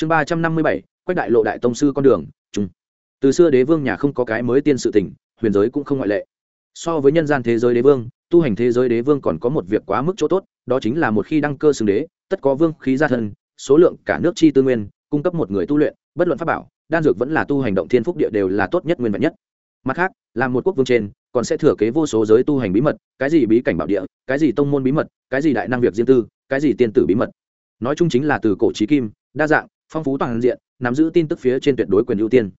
chương ba trăm năm mươi bảy, quách đại lộ đại tông sư con đường chung từ xưa đế vương nhà không có cái mới tiên sự tình, huyền giới cũng không ngoại lệ. So với nhân gian thế giới đế vương, tu hành thế giới đế vương còn có một việc quá mức chỗ tốt, đó chính là một khi đăng cơ xưng đế, tất có vương khí gia thân, số lượng cả nước chi tư nguyên, cung cấp một người tu luyện, bất luận pháp bảo, đan dược vẫn là tu hành động thiên phúc địa đều là tốt nhất nguyên vẹn nhất. Mặt khác là một quốc vương trên, còn sẽ thừa kế vô số giới tu hành bí mật, cái gì bí cảnh bảo địa, cái gì tông môn bí mật, cái gì đại năng việc riêng tư, cái gì tiên tử bí mật. Nói chung chính là từ cổ trí kim, đa dạng phong phú toàn diện, nắm giữ tin tức phía trên tuyệt đối quyền ưu tiên.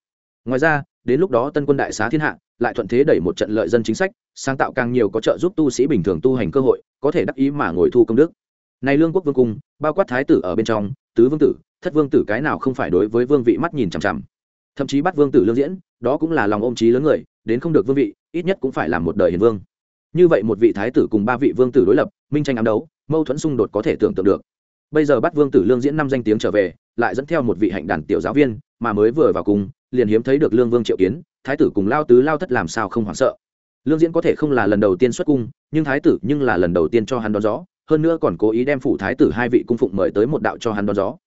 Ngoài ra, đến lúc đó tân quân đại xá thiên hạ lại thuận thế đẩy một trận lợi dân chính sách, sáng tạo càng nhiều có trợ giúp tu sĩ bình thường tu hành cơ hội, có thể đắc ý mà ngồi thu công đức. Này lương quốc vương cung, bao quát thái tử ở bên trong, tứ vương tử, thất vương tử cái nào không phải đối với vương vị mắt nhìn chằm chằm. Thậm chí bắt vương tử lương diễn, đó cũng là lòng ôm trí lớn người, đến không được vương vị, ít nhất cũng phải làm một đời hiền vương. Như vậy một vị thái tử cùng ba vị vương tử đối lập, minh tranh ám đấu, mâu thuẫn xung đột có thể tưởng tượng được. Bây giờ bắt vương tử lương diễn năm danh tiếng trở về lại dẫn theo một vị hạnh đàn tiểu giáo viên, mà mới vừa vào cùng, liền hiếm thấy được lương vương triệu kiến, thái tử cùng lao tứ lao thất làm sao không hoảng sợ. Lương diễn có thể không là lần đầu tiên xuất cung, nhưng thái tử nhưng là lần đầu tiên cho hắn đón gió, hơn nữa còn cố ý đem phủ thái tử hai vị cung phụng mời tới một đạo cho hắn đón gió.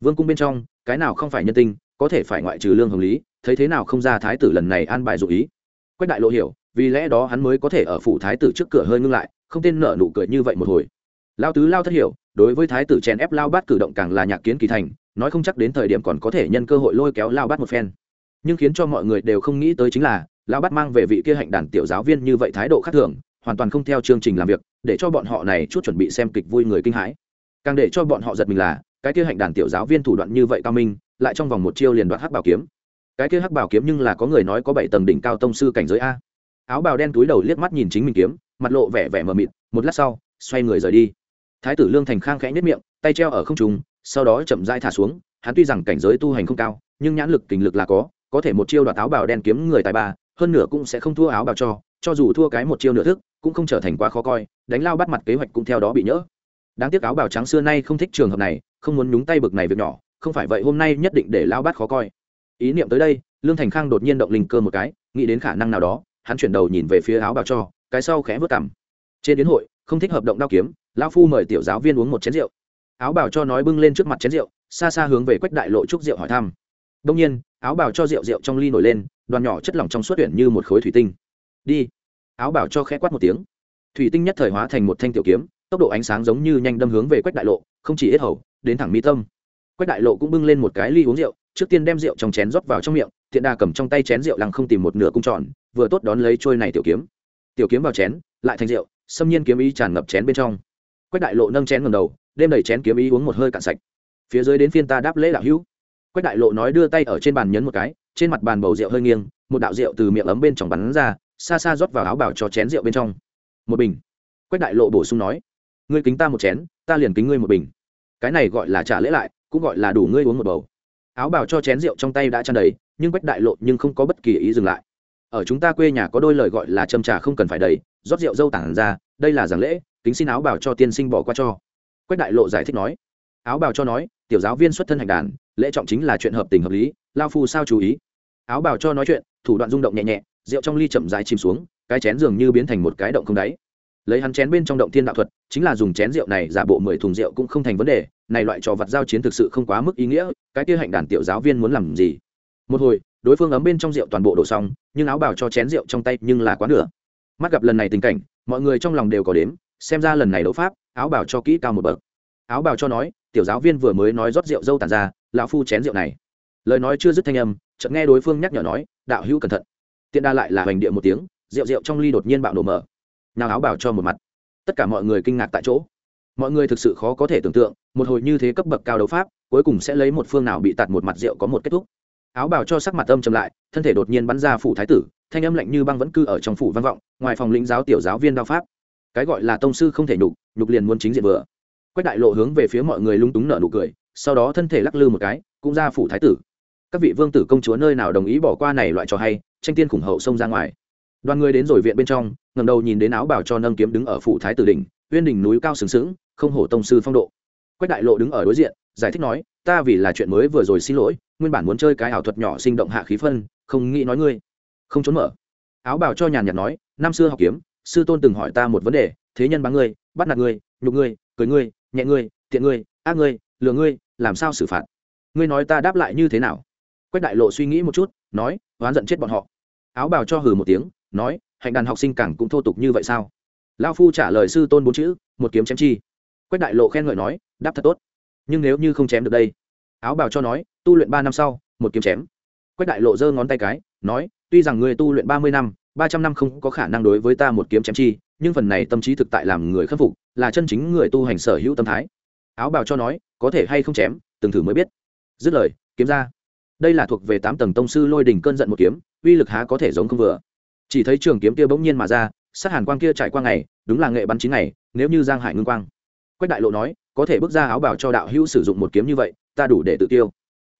Vương cung bên trong, cái nào không phải nhân tinh có thể phải ngoại trừ lương hồng lý, thấy thế nào không ra thái tử lần này an bài dụ ý. Quách đại lộ hiểu, vì lẽ đó hắn mới có thể ở phủ thái tử trước cửa hơi ngưng lại, không tên nợ nụ cười như vậy một hồi. Lao tứ lao thất hiểu, đối với thái tử chèn ép lao bát cử động càng là nhạc kiến kỳ thành nói không chắc đến thời điểm còn có thể nhân cơ hội lôi kéo lao bát một phen. Nhưng khiến cho mọi người đều không nghĩ tới chính là, lao bát mang về vị kia hạnh đàn tiểu giáo viên như vậy thái độ khác thường, hoàn toàn không theo chương trình làm việc, để cho bọn họ này chút chuẩn bị xem kịch vui người kinh hãi. Càng để cho bọn họ giật mình là, cái kia hạnh đàn tiểu giáo viên thủ đoạn như vậy cao minh, lại trong vòng một chiêu liền đoạt hắc bảo kiếm. Cái kia hắc bảo kiếm nhưng là có người nói có bảy tầng đỉnh cao tông sư cảnh giới a. Áo bào đen túi đầu liếc mắt nhìn chính mình kiếm, mặt lộ vẻ vẻ mờ mịt, một lát sau, xoay người rời đi. Thái tử lương thành khang khẽ nhất miệng, tay treo ở không trung sau đó chậm rãi thả xuống, hắn tuy rằng cảnh giới tu hành không cao, nhưng nhãn lực kình lực là có có thể một chiêu đoạt áo bào đen kiếm người tài ba, hơn nửa cũng sẽ không thua áo bào cho cho dù thua cái một chiêu nửa thức, cũng không trở thành quá khó coi, đánh lao bắt mặt kế hoạch cũng theo đó bị nhỡ. Đáng tiếc áo bào trắng xưa nay không thích trường hợp này, không muốn nhúng tay bực này việc nhỏ, không phải vậy hôm nay nhất định để lao bắt khó coi. Ý niệm tới đây, lương thành khang đột nhiên động linh cơ một cái, nghĩ đến khả năng nào đó, hắn chuyển đầu nhìn về phía áo bào cho, cái sau khẽ vớt cằm. Trên đến hội, không thích hợp động đao kiếm lao phu mời tiểu giáo viên uống một chén rượu áo bảo cho nói bưng lên trước mặt chén rượu, xa xa hướng về quách đại lộ chúc rượu hỏi thăm. Đông nhiên, áo bảo cho rượu rượu trong ly nổi lên, đoàn nhỏ chất lỏng trong suốt tuyển như một khối thủy tinh. Đi. Áo bảo cho khẽ quát một tiếng. Thủy tinh nhất thời hóa thành một thanh tiểu kiếm, tốc độ ánh sáng giống như nhanh đâm hướng về quách đại lộ, không chỉ ít hầu, đến thẳng mi tâm. Quách đại lộ cũng bưng lên một cái ly uống rượu, trước tiên đem rượu trong chén rót vào trong miệng, thiện đà cầm trong tay chén rượu lăng không tìm một nửa cung tròn, vừa tốt đón lấy trôi này tiểu kiếm. Tiểu kiếm vào chén, lại thành rượu, xâm nhiên kiếm ý tràn ngập chén bên trong. Quách đại lộ nâng chén ngầm đầu đêm đầy chén kiếm ý uống một hơi cạn sạch. Phía dưới đến phiên ta đáp lễ đạo hữu. Quách đại lộ nói đưa tay ở trên bàn nhấn một cái, trên mặt bàn bầu rượu hơi nghiêng, một đạo rượu từ miệng ấm bên trong bắn ra, xa xa rót vào áo bảo cho chén rượu bên trong. Một bình. Quách đại lộ bổ sung nói, ngươi kính ta một chén, ta liền kính ngươi một bình. Cái này gọi là trả lễ lại, cũng gọi là đủ ngươi uống một bầu. Áo bảo cho chén rượu trong tay đã tràn đầy, nhưng quách đại lộ nhưng không có bất kỳ ý dừng lại. Ở chúng ta quê nhà có đôi lời gọi là châm trà không cần phải đầy, rót rượu dâu tản ra, đây là giảng lễ, kính xin áo bảo cho tiên sinh bỏ qua cho quách đại lộ giải thích nói, áo bào cho nói, tiểu giáo viên xuất thân hành đàn, lễ trọng chính là chuyện hợp tình hợp lý, lao phu sao chú ý? Áo bào cho nói chuyện, thủ đoạn rung động nhẹ nhẹ, rượu trong ly chậm dài chìm xuống, cái chén dường như biến thành một cái động không đáy. Lấy hắn chén bên trong động thiên đạo thuật, chính là dùng chén rượu này giả bộ mười thùng rượu cũng không thành vấn đề, này loại trò vật giao chiến thực sự không quá mức ý nghĩa, cái kia hạnh đàn tiểu giáo viên muốn làm gì? Một hồi, đối phương ấm bên trong rượu toàn bộ đổ xong, nhưng áo bào cho chén rượu trong tay nhưng là quá nửa. Mắt gặp lần này tình cảnh, mọi người trong lòng đều có đếm, xem ra lần này đấu pháp áo bào cho kỹ cao một bậc. Áo bào cho nói, tiểu giáo viên vừa mới nói rót rượu dâu tàn ra, lão phu chén rượu này. Lời nói chưa dứt thanh âm, chợt nghe đối phương nhắc nhở nói, đạo hữu cẩn thận. Tiện đa lại là hoành địa một tiếng, rượu rượu trong ly đột nhiên bạo nổ mở. Nào áo bào cho một mặt. Tất cả mọi người kinh ngạc tại chỗ. Mọi người thực sự khó có thể tưởng tượng, một hồi như thế cấp bậc cao đấu pháp, cuối cùng sẽ lấy một phương nào bị tạt một mặt rượu có một kết thúc. Áo bào cho sắc mặt âm chậm lại, thân thể đột nhiên bắn ra phủ thái tử, thanh âm lạnh như băng vẫn cư ở trong phủ văn vọng, ngoài phòng lĩnh giáo tiểu giáo viên đao pháp cái gọi là tông sư không thể nhục nhục liền muốn chính diện vừa. Quách đại lộ hướng về phía mọi người lung túng nở nụ cười, sau đó thân thể lắc lư một cái, cũng ra phủ thái tử. Các vị vương tử công chúa nơi nào đồng ý bỏ qua này loại trò hay, tranh tiên khủng hậu xông ra ngoài. Đoàn người đến rồi viện bên trong ngầm đầu nhìn đến áo bảo cho nâng kiếm đứng ở phủ thái tử đỉnh, uyên đỉnh núi cao sừng sững, không hổ tông sư phong độ. Quách đại lộ đứng ở đối diện, giải thích nói, ta vì là chuyện mới vừa rồi xin lỗi, nguyên bản muốn chơi cái ảo thuật nhỏ sinh động hạ khí phân, không nghĩ nói ngươi. Không trốn mở. Áo bảo cho nhàn nhạt nói, năm xưa học kiếm sư tôn từng hỏi ta một vấn đề, thế nhân bắn ngươi, bắt nạt ngươi, nhục ngươi, cười ngươi, nhẹ ngươi, tiện ngươi, ác ngươi, lừa ngươi, làm sao xử phạt? Ngươi nói ta đáp lại như thế nào? Quách đại lộ suy nghĩ một chút, nói, oán giận chết bọn họ. Áo bào cho hừ một tiếng, nói, hạnh đàn học sinh càng cũng thô tục như vậy sao? Lao phu trả lời sư tôn bốn chữ, một kiếm chém chi. Quách đại lộ khen ngợi nói, đáp thật tốt. Nhưng nếu như không chém được đây? Áo bào cho nói, tu luyện ba năm sau, một kiếm chém. Quách đại lộ giơ ngón tay cái, nói, tuy rằng người tu luyện ba mươi năm ba trăm năm không có khả năng đối với ta một kiếm chém chi, nhưng phần này tâm trí thực tại làm người khâm phục, là chân chính người tu hành sở hữu tâm thái. Áo bào cho nói, có thể hay không chém, từng thử mới biết. Dứt lời, kiếm ra. Đây là thuộc về tám tầng tông sư lôi đỉnh cơn giận một kiếm, uy lực há có thể giống không vừa. Chỉ thấy trường kiếm kia bỗng nhiên mà ra, sát hàn quang kia trải qua ngày, đúng là nghệ bắn chín ngày, nếu như giang hải ngưng quang. Quách đại lộ nói, có thể bước ra áo bảo cho đạo hữu sử dụng một kiếm như vậy, ta đủ để tự tiêu.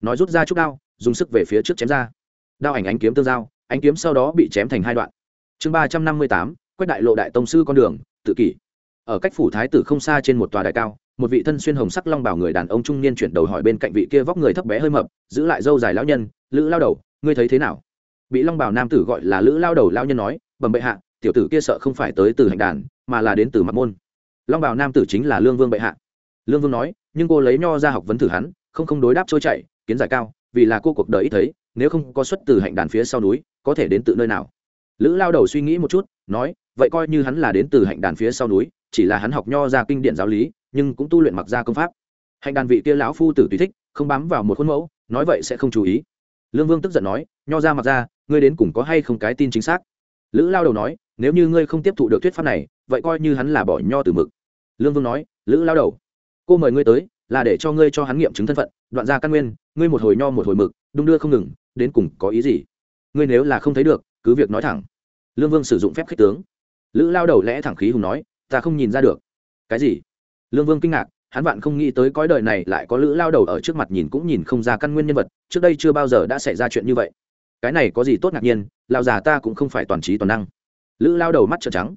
Nói rút ra chút đao, dùng sức về phía trước chém ra. Đao ảnh ánh kiếm tương giao ánh kiếm sau đó bị chém thành hai đoạn. Chương ba trăm năm mươi tám, quách đại lộ đại tông sư con đường, tự kỷ. Ở cách phủ thái tử không xa trên một tòa đài cao, một vị thân xuyên hồng sắc long bảo người đàn ông trung niên chuyển đầu hỏi bên cạnh vị kia vóc người thấp bé hơi mập, giữ lại dâu dài lão nhân, lữ lao đầu, ngươi thấy thế nào? Bị long bảo nam tử gọi là lữ lao đầu lão nhân nói, bẩm bệ hạ, tiểu tử kia sợ không phải tới từ hạnh đàn, mà là đến từ mặt môn. Long bảo nam tử chính là lương vương bệ hạ. Lương vương nói, nhưng cô lấy nho ra học vấn thử hắn, không không đối đáp trôi chảy, kiến giải cao, vì là cô cuộc đời ít thấy nếu không có xuất từ hạnh đàn phía sau núi, có thể đến từ nơi nào? Lữ lao đầu suy nghĩ một chút, nói, vậy coi như hắn là đến từ hạnh đàn phía sau núi, chỉ là hắn học nho ra kinh điển giáo lý, nhưng cũng tu luyện mặc ra công pháp. Hạnh đàn vị kia lão phu tử tùy thích, không bám vào một khuôn mẫu, nói vậy sẽ không chú ý. Lương vương tức giận nói, nho ra mặc ra, ngươi đến cùng có hay không cái tin chính xác? Lữ lao đầu nói, nếu như ngươi không tiếp thụ được thuyết pháp này, vậy coi như hắn là bỏ nho từ mực. Lương vương nói, lữ lao đầu, cô mời ngươi tới, là để cho ngươi cho hắn nghiệm chứng thân phận, đoạn ra căn nguyên, ngươi một hồi nho một hồi mực đung đưa không ngừng, đến cùng có ý gì? Ngươi nếu là không thấy được, cứ việc nói thẳng. Lương vương sử dụng phép khích tướng. Lữ lao đầu lẽ thẳng khí hùng nói, ta không nhìn ra được. Cái gì? Lương vương kinh ngạc, hắn vạn không nghĩ tới cõi đời này lại có lữ lao đầu ở trước mặt nhìn cũng nhìn không ra căn nguyên nhân vật, trước đây chưa bao giờ đã xảy ra chuyện như vậy. Cái này có gì tốt ngạc nhiên lao già ta cũng không phải toàn trí toàn năng. Lữ lao đầu mắt trợn trắng.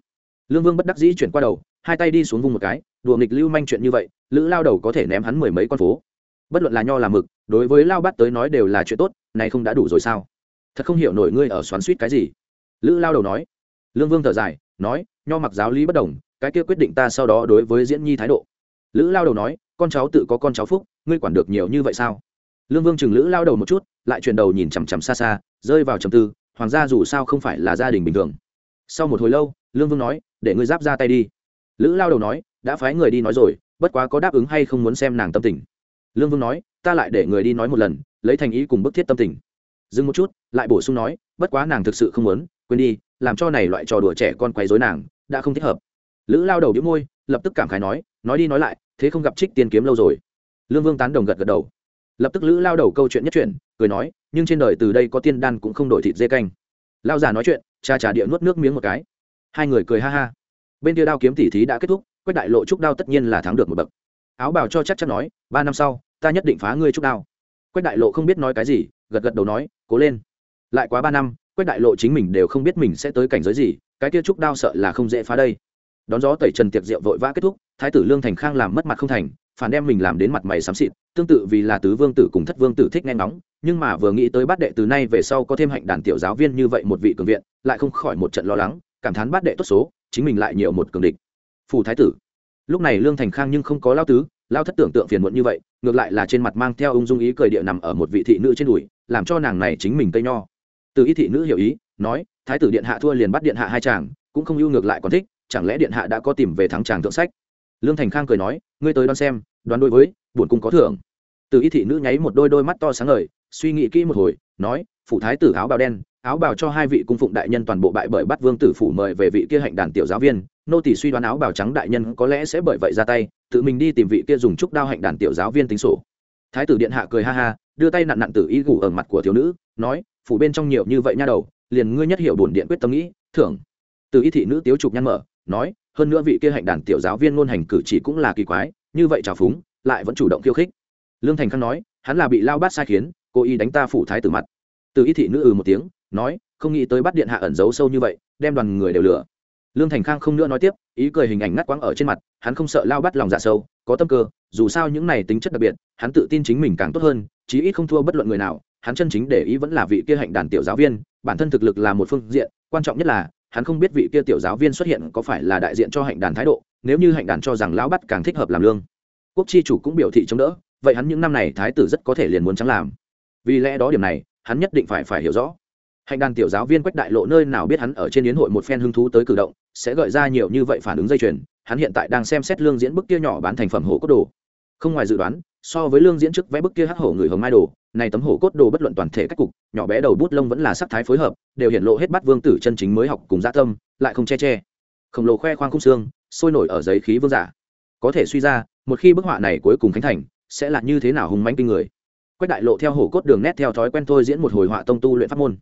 Lương vương bất đắc dĩ chuyển qua đầu, hai tay đi xuống vùng một cái, đùa nghịch lưu manh chuyện như vậy, lữ lao đầu có thể ném hắn mười mấy con phố. Bất luận là nho là mực đối với lao bắt tới nói đều là chuyện tốt, này không đã đủ rồi sao? Thật không hiểu nổi ngươi ở xoắn suýt cái gì. Lữ lao đầu nói. Lương vương thở dài, nói, nho mặc giáo lý bất đồng, cái kia quyết định ta sau đó đối với diễn nhi thái độ. Lữ lao đầu nói, con cháu tự có con cháu phúc, ngươi quản được nhiều như vậy sao? Lương vương chừng lữ lao đầu một chút, lại chuyển đầu nhìn chằm chằm xa xa, rơi vào trầm tư, hoàng gia dù sao không phải là gia đình bình thường. Sau một hồi lâu, lương vương nói, để ngươi giáp ra tay đi. Lữ lao đầu nói, đã phái người đi nói rồi, bất quá có đáp ứng hay không muốn xem nàng tâm tình. Lương vương nói ta lại để người đi nói một lần, lấy thành ý cùng bức thiết tâm tình. Dừng một chút, lại bổ sung nói, bất quá nàng thực sự không muốn, quên đi, làm cho này loại trò đùa trẻ con quấy dối nàng, đã không thích hợp. Lữ lao đầu đĩu môi, lập tức cảm khái nói nói đi nói lại, thế không gặp trích tiên kiếm lâu rồi. Lương vương tán đồng gật gật đầu. Lập tức lữ lao đầu câu chuyện nhất chuyện, cười nói, nhưng trên đời từ đây có tiên đan cũng không đổi thịt dê canh. Lao già nói chuyện, cha trà địa nuốt nước miếng một cái. Hai người cười ha ha. Bên kia đao kiếm tỉ thí đã kết thúc, quách đại lộ trúc đao tất nhiên là thắng được một bậc. Áo bào cho chắc chắn nói, ba năm sau ta nhất định phá ngươi chút đao. Quách đại lộ không biết nói cái gì, gật gật đầu nói, cố lên. Lại quá ba năm, quách đại lộ chính mình đều không biết mình sẽ tới cảnh giới gì, cái kia trúc đao sợ là không dễ phá đây. Đón gió tẩy trần tiệc rượu vội vã kết thúc, thái tử lương thành khang làm mất mặt không thành, phản đem mình làm đến mặt mày xám xịt, tương tự vì là tứ vương tử cùng thất vương tử thích nghe ngóng, nhưng mà vừa nghĩ tới bát đệ từ nay về sau có thêm hạnh đàn tiểu giáo viên như vậy một vị cường viện, lại không khỏi một trận lo lắng, cảm thán bát đệ tốt số, chính mình lại nhiều một cường địch. Phù thái tử. Lúc này lương thành khang nhưng không có lao tứ lao thất tưởng tượng phiền muộn như vậy, ngược lại là trên mặt mang theo ung dung ý cười địa nằm ở một vị thị nữ trên đùi, làm cho nàng này chính mình tây nho. Từ ý thị nữ hiểu ý, nói, thái tử điện hạ thua liền bắt điện hạ hai chàng, cũng không ưu ngược lại còn thích, chẳng lẽ điện hạ đã có tìm về thắng chàng thượng sách? Lương thành khang cười nói, ngươi tới đoán xem, đoán đối với, buồn cung có thưởng. Từ ý thị nữ nháy một đôi đôi mắt to sáng ngời, suy nghĩ kỹ một hồi, nói phụ thái tử áo bào đen, áo bào cho hai vị cung phụng đại nhân toàn bộ bại bởi bắt vương tử phủ mời về vị kia hạnh đàn tiểu giáo viên, nô tỷ suy đoán áo bào trắng đại nhân có lẽ sẽ bởi vậy ra tay tự mình đi tìm vị kia dùng trúc đao hạnh đàn tiểu giáo viên tính sổ. Thái tử điện hạ cười ha ha, đưa tay nặn nặn tử ý gủ ở mặt của thiếu nữ, nói, phủ bên trong nhiều như vậy nha đầu, liền ngươi nhất hiểu bổn điện quyết tâm nghĩ, thưởng. Từ ý thị nữ tiếu trục nhăn mở, nói, hơn nữa vị kia hạnh đàn tiểu giáo viên ngôn hành cử chỉ cũng là kỳ quái, như vậy trào phúng, lại vẫn chủ động khiêu khích. Lương thành khang nói, hắn là bị lao bát sai khiến, cố ý đánh ta phủ thái tử mặt. Từ ý thị nữ ừ một tiếng, nói, không nghĩ tới bắt điện hạ ẩn giấu sâu như vậy, đem đoàn người đều lừa lương thành khang không nữa nói tiếp, ý cười hình ảnh ngắt quãng ở trên mặt, hắn không sợ lao bắt lòng dạ sâu, có tâm cơ, dù sao những này tính chất đặc biệt, hắn tự tin chính mình càng tốt hơn, chí ít không thua bất luận người nào, hắn chân chính để ý vẫn là vị kia hạnh đàn tiểu giáo viên, bản thân thực lực là một phương diện, quan trọng nhất là, hắn không biết vị kia tiểu giáo viên xuất hiện có phải là đại diện cho hạnh đàn thái độ, nếu như hạnh đàn cho rằng lão bắt càng thích hợp làm lương. Quốc chi chủ cũng biểu thị chống đỡ, vậy hắn những năm này thái tử rất có thể liền muốn trắng làm. Vì lẽ đó điểm này, hắn nhất định phải phải hiểu rõ hạnh đàn tiểu giáo viên quách đại lộ nơi nào biết hắn ở trên yến hội một phen hứng thú tới cử động, sẽ gợi ra nhiều như vậy phản ứng dây chuyền, hắn hiện tại đang xem xét lương diễn bức kia nhỏ bán thành phẩm hổ cốt đồ. Không ngoài dự đoán, so với lương diễn trước vẽ bức kia hắc hổ người hồng mai đồ, này tấm hổ cốt đồ bất luận toàn thể cách cục, nhỏ bé đầu bút lông vẫn là sắc thái phối hợp, đều hiện lộ hết bắt vương tử chân chính mới học cùng gia tâm, lại không che che. Khổng lồ khoe khoang khung xương, sôi nổi ở giấy khí vương giả. Có thể suy ra, một khi bức họa này cuối cùng khánh thành, sẽ là như thế nào hùng mánh kinh người. Quách đại lộ theo hổ cốt đường nét theo thói quen thôi diễn một hồi họa tông tu luyện pháp môn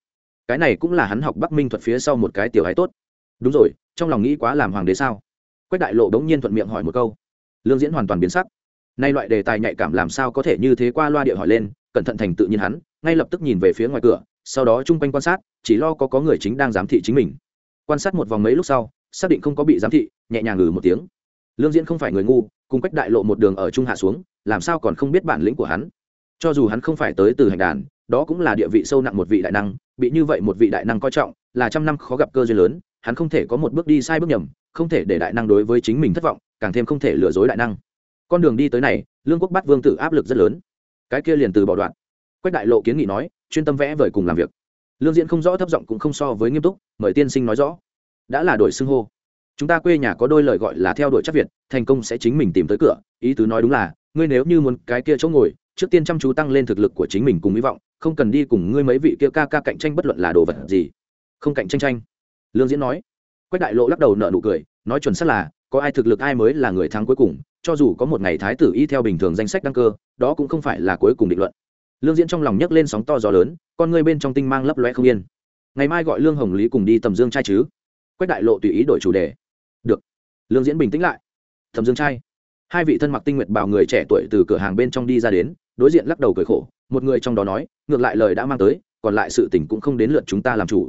cái này cũng là hắn học bắc minh thuật phía sau một cái tiểu hái tốt. Đúng rồi, trong lòng nghĩ quá làm hoàng đế sao? Quách đại lộ đống nhiên thuận miệng hỏi một câu. Lương diễn hoàn toàn biến sắc. Nay loại đề tài nhạy cảm làm sao có thể như thế qua loa địa hỏi lên, cẩn thận thành tự nhiên hắn, ngay lập tức nhìn về phía ngoài cửa, sau đó chung quanh quan sát, chỉ lo có có người chính đang giám thị chính mình. Quan sát một vòng mấy lúc sau, xác định không có bị giám thị, nhẹ nhàng ngừ một tiếng. Lương diễn không phải người ngu, cùng quách đại lộ một đường ở trung hạ xuống, làm sao còn không biết bản lĩnh của hắn. Cho dù hắn không phải tới từ hành đàn, đó cũng là địa vị sâu nặng một vị đại năng bị như vậy một vị đại năng coi trọng, là trăm năm khó gặp cơ duyên lớn, hắn không thể có một bước đi sai bước nhầm, không thể để đại năng đối với chính mình thất vọng, càng thêm không thể lừa dối đại năng. Con đường đi tới này, lương quốc bắt vương tử áp lực rất lớn. Cái kia liền từ bỏ đoạn. Quách đại lộ kiến nghị nói, chuyên tâm vẽ vời cùng làm việc. Lương diễn không rõ thấp giọng cũng không so với nghiêm túc, mời tiên sinh nói rõ. Đã là đổi xưng hô. Chúng ta quê nhà có đôi lời gọi là theo đuổi chắc việt, thành công sẽ chính mình tìm tới cửa, ý tứ nói đúng là ngươi nếu như muốn cái kia chỗ ngồi, trước tiên chăm chú tăng lên thực lực của chính mình cùng hy vọng, không cần đi cùng ngươi mấy vị kia ca ca cạnh tranh bất luận là đồ vật gì. Không cạnh tranh tranh. Lương diễn nói. Quách đại lộ lắc đầu nợ nụ cười, nói chuẩn xác là, có ai thực lực ai mới là người thắng cuối cùng, cho dù có một ngày thái tử y theo bình thường danh sách đăng cơ, đó cũng không phải là cuối cùng định luận. Lương diễn trong lòng nhấc lên sóng to gió lớn, con ngươi bên trong tinh mang lấp loe không yên. Ngày mai gọi lương hồng lý cùng đi tầm dương trai chứ? Quách đại lộ tùy ý đổi chủ đề. Được. Lương diễn bình tĩnh lại. Tầm dương trai hai vị thân mặc tinh nguyệt bảo người trẻ tuổi từ cửa hàng bên trong đi ra đến, đối diện lắc đầu cười khổ, một người trong đó nói, ngược lại lời đã mang tới, còn lại sự tình cũng không đến lượt chúng ta làm chủ.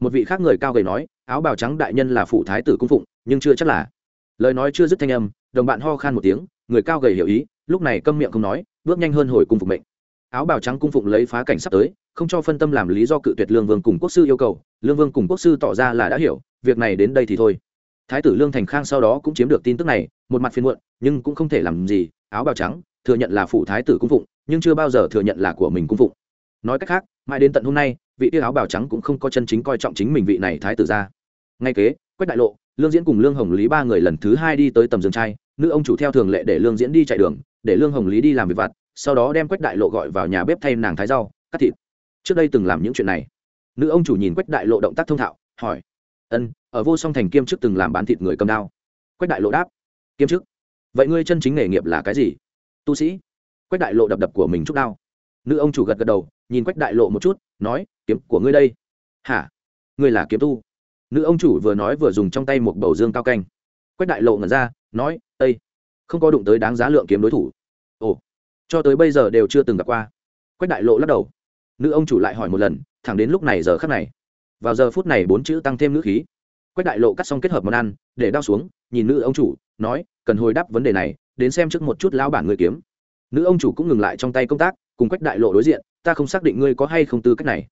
Một vị khác người cao gầy nói, áo bào trắng đại nhân là phụ thái tử cung phụng, nhưng chưa chắc là. Lời nói chưa dứt thanh âm, đồng bạn ho khan một tiếng, người cao gầy hiểu ý, lúc này câm miệng không nói, bước nhanh hơn hồi cung phục mệnh. Áo bào trắng cung phụng lấy phá cảnh sắp tới, không cho phân tâm làm lý do cự tuyệt lương vương cùng quốc sư yêu cầu, lương vương cùng quốc sư tỏ ra là đã hiểu, việc này đến đây thì thôi thái tử lương thành khang sau đó cũng chiếm được tin tức này, một mặt phiền muộn, nhưng cũng không thể làm gì, áo bào trắng, thừa nhận là phụ thái tử cung phụng, nhưng chưa bao giờ thừa nhận là của mình cung phụng. Nói cách khác, mãi đến tận hôm nay, vị tiêu áo bào trắng cũng không có chân chính coi trọng chính mình vị này thái tử ra ngay kế, quách đại lộ, lương diễn cùng lương hồng lý ba người lần thứ hai đi tới tầm dương trai, nữ ông chủ theo thường lệ để lương diễn đi chạy đường, để lương hồng lý đi làm việc vặt, sau đó đem quách đại lộ gọi vào nhà bếp thay nàng thái rau, cắt thịt. Trước đây từng làm những chuyện này. Nữ ông chủ nhìn quách đại lộ động tác thông thạo, hỏi ân, ở vô song thành kiêm chức từng làm bán thịt người cầm đao. Quách đại lộ đáp, kiêm chức. Vậy ngươi chân chính nghề nghiệp là cái gì? Tu sĩ. Quách đại lộ đập đập của mình chút đao. Nữ ông chủ gật gật đầu, nhìn quách đại lộ một chút, nói, kiếm của ngươi đây. Hả? Ngươi là kiếm tu. Nữ ông chủ vừa nói vừa dùng trong tay một bầu dương cao canh. Quách đại lộ ngẩn ra, nói ây không có đụng tới đáng giá lượng kiếm đối thủ. Ồ, cho tới bây giờ đều chưa từng gặp qua. Quách đại lộ lắc đầu. Nữ ông chủ lại hỏi một lần, thẳng đến lúc này giờ khắc này vào giờ phút này bốn chữ tăng thêm nữ khí. Quách đại lộ cắt xong kết hợp món ăn, để đao xuống, nhìn nữ ông chủ, nói, cần hồi đáp vấn đề này, đến xem trước một chút lão bản người kiếm. Nữ ông chủ cũng ngừng lại trong tay công tác, cùng quách đại lộ đối diện, ta không xác định ngươi có hay không tư cách này.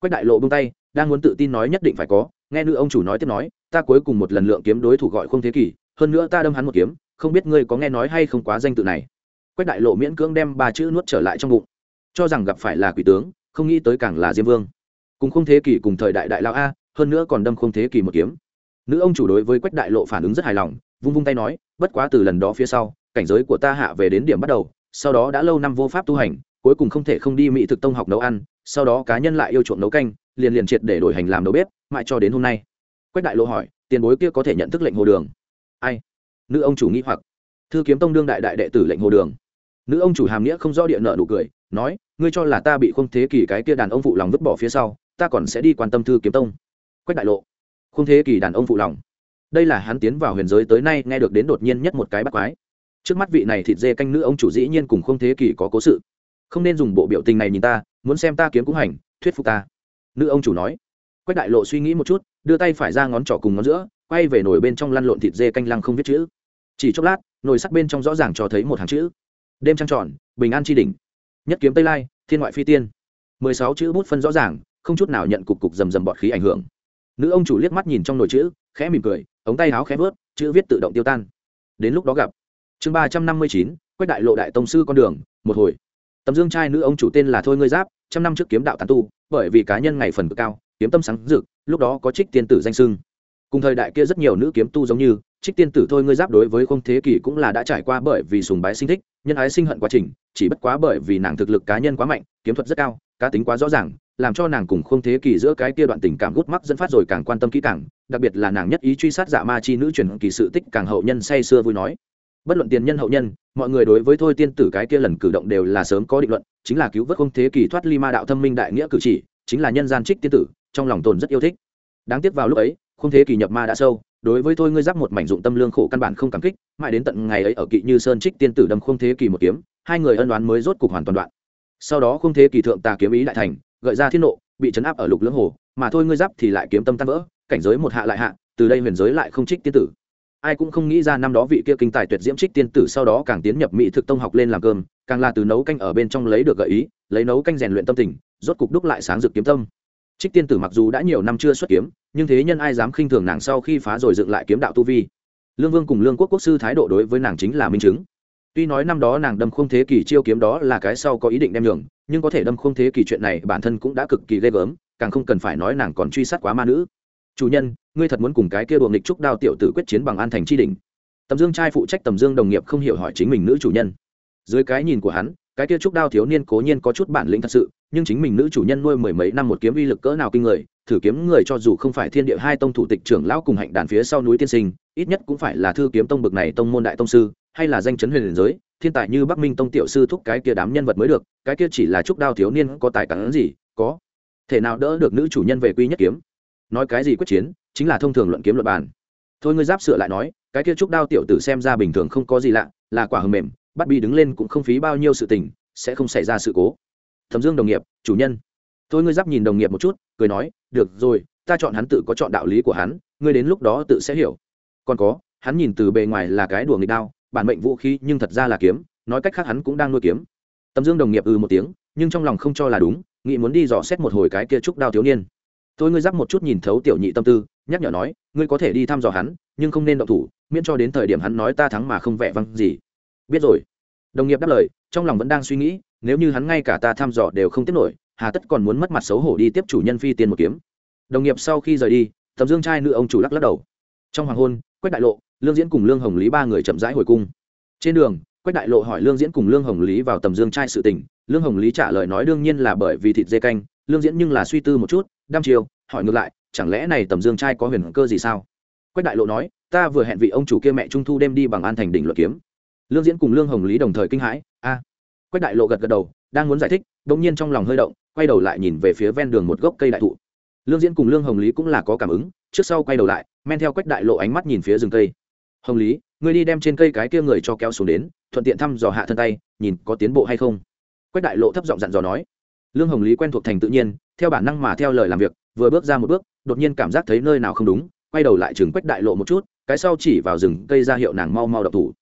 Quách đại lộ bông tay, đang muốn tự tin nói nhất định phải có, nghe nữ ông chủ nói tiếp nói, ta cuối cùng một lần lượng kiếm đối thủ gọi không thế kỷ, hơn nữa ta đâm hắn một kiếm, không biết ngươi có nghe nói hay không quá danh tự này. Quách đại lộ miễn cưỡng đem ba chữ nuốt trở lại trong bụng, cho rằng gặp phải là quỷ tướng, không nghĩ tới càng là diêm vương cùng không thế kỷ cùng thời đại đại lao a, hơn nữa còn đâm không thế kỷ một kiếm. Nữ ông chủ đối với quách đại lộ phản ứng rất hài lòng, vung vung tay nói, bất quá từ lần đó phía sau, cảnh giới của ta hạ về đến điểm bắt đầu, sau đó đã lâu năm vô pháp tu hành, cuối cùng không thể không đi mỹ thực tông học nấu ăn, sau đó cá nhân lại yêu chuộng nấu canh, liền liền triệt để đổi hành làm đầu bếp, mãi cho đến hôm nay. Quách đại lộ hỏi, tiền bối kia có thể nhận thức lệnh hồ đường? Ai? Nữ ông chủ nghĩ hoặc. Thư kiếm tông đương đại đại đệ tử lệnh hồ đường. Nữ ông chủ hàm nghĩa không rõ địa nợ nụ cười, nói, ngươi cho là ta bị không thế kỷ cái kia đàn ông phụ lòng vứt bỏ phía sau ta còn sẽ đi quan tâm thư kiếm tông. Quách đại lộ. Không thế kỷ đàn ông phụ lòng. Đây là hắn tiến vào huyền giới tới nay nghe được đến đột nhiên nhất một cái bắt quái. Trước mắt vị này thịt dê canh nữ ông chủ dĩ nhiên cùng không thế kỷ có cố sự. Không nên dùng bộ biểu tình này nhìn ta, muốn xem ta kiếm cũng hành, thuyết phục ta. Nữ ông chủ nói. Quách đại lộ suy nghĩ một chút, đưa tay phải ra ngón trỏ cùng ngón giữa, quay về nồi bên trong lăn lộn thịt dê canh lăng không viết chữ. Chỉ chốc lát, nồi sắc bên trong rõ ràng cho thấy một hàng chữ. Đêm trăng tròn, bình an tri đỉnh. Nhất kiếm tây lai, thiên ngoại phi tiên. Mười sáu chữ bút phân rõ ràng không chút nào nhận cục cục rầm rầm bọt khí ảnh hưởng. Nữ ông chủ liếc mắt nhìn trong nồi chữ, khẽ mỉm cười, ống tay áo khẽ vớt, chữ viết tự động tiêu tan. Đến lúc đó gặp. Chương ba trăm năm mươi chín, quách đại lộ đại tông sư con đường, một hồi. Tấm dương trai nữ ông chủ tên là thôi ngươi giáp, trăm năm trước kiếm đạo tán tu, bởi vì cá nhân ngày phần cực cao, kiếm tâm sáng rực, lúc đó có trích tiên tử danh sưng cùng thời đại kia rất nhiều nữ kiếm tu giống như, trích tiên tử thôi ngươi giáp đối với không thế kỷ cũng là đã trải qua bởi vì sùng bái sinh thích, nhân ái sinh hận quá trình, chỉ bất quá bởi vì nàng thực lực cá nhân quá mạnh, kiếm thuật rất cao, cá tính quá rõ ràng làm cho nàng cùng không thế kỷ giữa cái kia đoạn tình cảm gút mắc dẫn phát rồi càng quan tâm kỹ càng, đặc biệt là nàng nhất ý truy sát dạ ma chi nữ truyền kỳ sự tích càng hậu nhân say xưa vui nói. Bất luận tiền nhân hậu nhân, mọi người đối với thôi tiên tử cái kia lần cử động đều là sớm có định luận, chính là cứu vớt không thế kỷ thoát ly ma đạo thâm minh đại nghĩa cử chỉ, chính là nhân gian trích tiên tử, trong lòng tồn rất yêu thích. Đáng tiếc vào lúc ấy không thế kỷ nhập ma đã sâu, đối với tôi ngươi giáp một mảnh dụng tâm lương khổ căn bản không cảm kích, mãi đến tận ngày ấy ở kỵ như sơn trích tiên tử đâm không thế kỷ một kiếm, hai người ân đoán mới rốt cục hoàn toàn đoạn. Sau đó không thế kỷ thượng tà kiếm ý đại thành gợi ra thiên nộ, bị chấn áp ở lục lưỡng hồ, mà thôi ngươi giáp thì lại kiếm tâm tan vỡ, cảnh giới một hạ lại hạ, từ đây huyền giới lại không trích tiên tử. Ai cũng không nghĩ ra năm đó vị kia kinh tài tuyệt diễm trích tiên tử sau đó càng tiến nhập mỹ thực tông học lên làm cơm, càng là từ nấu canh ở bên trong lấy được gợi ý, lấy nấu canh rèn luyện tâm tình, rốt cục đúc lại sáng dược kiếm tâm. Trích tiên tử mặc dù đã nhiều năm chưa xuất kiếm, nhưng thế nhân ai dám khinh thường nàng sau khi phá rồi dựng lại kiếm đạo tu vi? Lương vương cùng lương quốc quốc sư thái độ đối với nàng chính là minh chứng. Tuy nói năm đó nàng đâm không thế kỷ chiêu kiếm đó là cái sau có ý định đem nhường nhưng có thể đâm không thế kỳ chuyện này bản thân cũng đã cực kỳ ghê gớm, càng không cần phải nói nàng còn truy sát quá ma nữ. Chủ nhân, ngươi thật muốn cùng cái kia đuồng nghịch trúc đao tiểu tử quyết chiến bằng an thành tri đình tầm dương trai phụ trách tầm dương đồng nghiệp không hiểu hỏi chính mình nữ chủ nhân. Dưới cái nhìn của hắn, cái kia trúc đao thiếu niên cố nhiên có chút bản lĩnh thật sự, nhưng chính mình nữ chủ nhân nuôi mười mấy năm một kiếm uy lực cỡ nào kinh người, thử kiếm người cho dù không phải thiên địa hai tông thủ tịch trưởng lão cùng hạnh đàn phía sau núi tiên sinh, ít nhất cũng phải là thư kiếm tông bực này tông môn đại tông sư, hay là danh chấn huyền giới thiên tài như bắc minh tông tiểu sư thúc cái kia đám nhân vật mới được, cái kia chỉ là trúc đao thiếu niên có tài cản gì, có thể nào đỡ được nữ chủ nhân về quy nhất kiếm? Nói cái gì quyết chiến, chính là thông thường luận kiếm luận bàn. Thôi ngươi giáp sửa lại nói, cái kia trúc đao tiểu tử xem ra bình thường không có gì lạ, là quả hầm mềm, bắt bi đứng lên cũng không phí bao nhiêu sự tình, sẽ không xảy ra sự cố. Thẩm dương đồng nghiệp, chủ nhân. Thôi ngươi giáp nhìn đồng nghiệp một chút, cười nói, được rồi, ta chọn hắn tự có chọn đạo lý của hắn, ngươi đến lúc đó tự sẽ hiểu. Còn có, hắn nhìn từ bề ngoài là cái đùa nghịch đao bản mệnh vũ khí nhưng thật ra là kiếm, nói cách khác hắn cũng đang nuôi kiếm. Tầm dương đồng nghiệp ừ một tiếng, nhưng trong lòng không cho là đúng, nghĩ muốn đi dò xét một hồi cái kia trúc đao thiếu niên. Tôi ngươi giáp một chút nhìn thấu tiểu nhị tâm tư, nhắc nhở nói, ngươi có thể đi thăm dò hắn, nhưng không nên động thủ, miễn cho đến thời điểm hắn nói ta thắng mà không vẻ văng gì. Biết rồi. Đồng nghiệp đáp lời, trong lòng vẫn đang suy nghĩ, nếu như hắn ngay cả ta thăm dò đều không tiếp nổi, hà tất còn muốn mất mặt xấu hổ đi tiếp chủ nhân phi tiền một kiếm. Đồng nghiệp sau khi rời đi tầm dương trai nữ ông chủ lắc lắc đầu. Trong hoàng hôn, quách đại lộ lương diễn cùng lương hồng lý ba người chậm rãi hồi cung. Trên đường, quách đại lộ hỏi lương diễn cùng lương hồng lý vào tầm dương trai sự tình. Lương hồng lý trả lời nói đương nhiên là bởi vì thịt dê canh. Lương diễn nhưng là suy tư một chút, đăm chiều hỏi ngược lại, chẳng lẽ này tầm dương trai có huyền cơ gì sao? Quách đại lộ nói, ta vừa hẹn vị ông chủ kia mẹ trung thu đem đi bằng an thành đỉnh luật kiếm. Lương diễn cùng lương hồng lý đồng thời kinh hãi, a. Quách đại lộ gật gật đầu, đang muốn giải thích đ ỗ n g nhiên trong lòng hơi động, quay đầu lại nhìn về phía ven đường một gốc cây đại thụ. Lương diễn cùng lương hồng lý cũng là có cảm ứng, trước sau quay đầu lại, men theo quách đại lộ ánh mắt nhìn phía rừng cây hồng lý, ngươi đi đem trên cây cái kia người cho kéo xuống đến, thuận tiện thăm dò hạ thân tay, nhìn có tiến bộ hay không. Quách đại lộ thấp giọng dặn dò nói. Lương hồng lý quen thuộc thành tự nhiên, theo bản năng mà theo lời làm việc, vừa bước ra một bước, đột nhiên cảm giác thấy nơi nào không đúng, quay đầu lại chừng quách đại lộ một chút, cái sau chỉ vào rừng cây ra hiệu nàng mau mau đập thủ.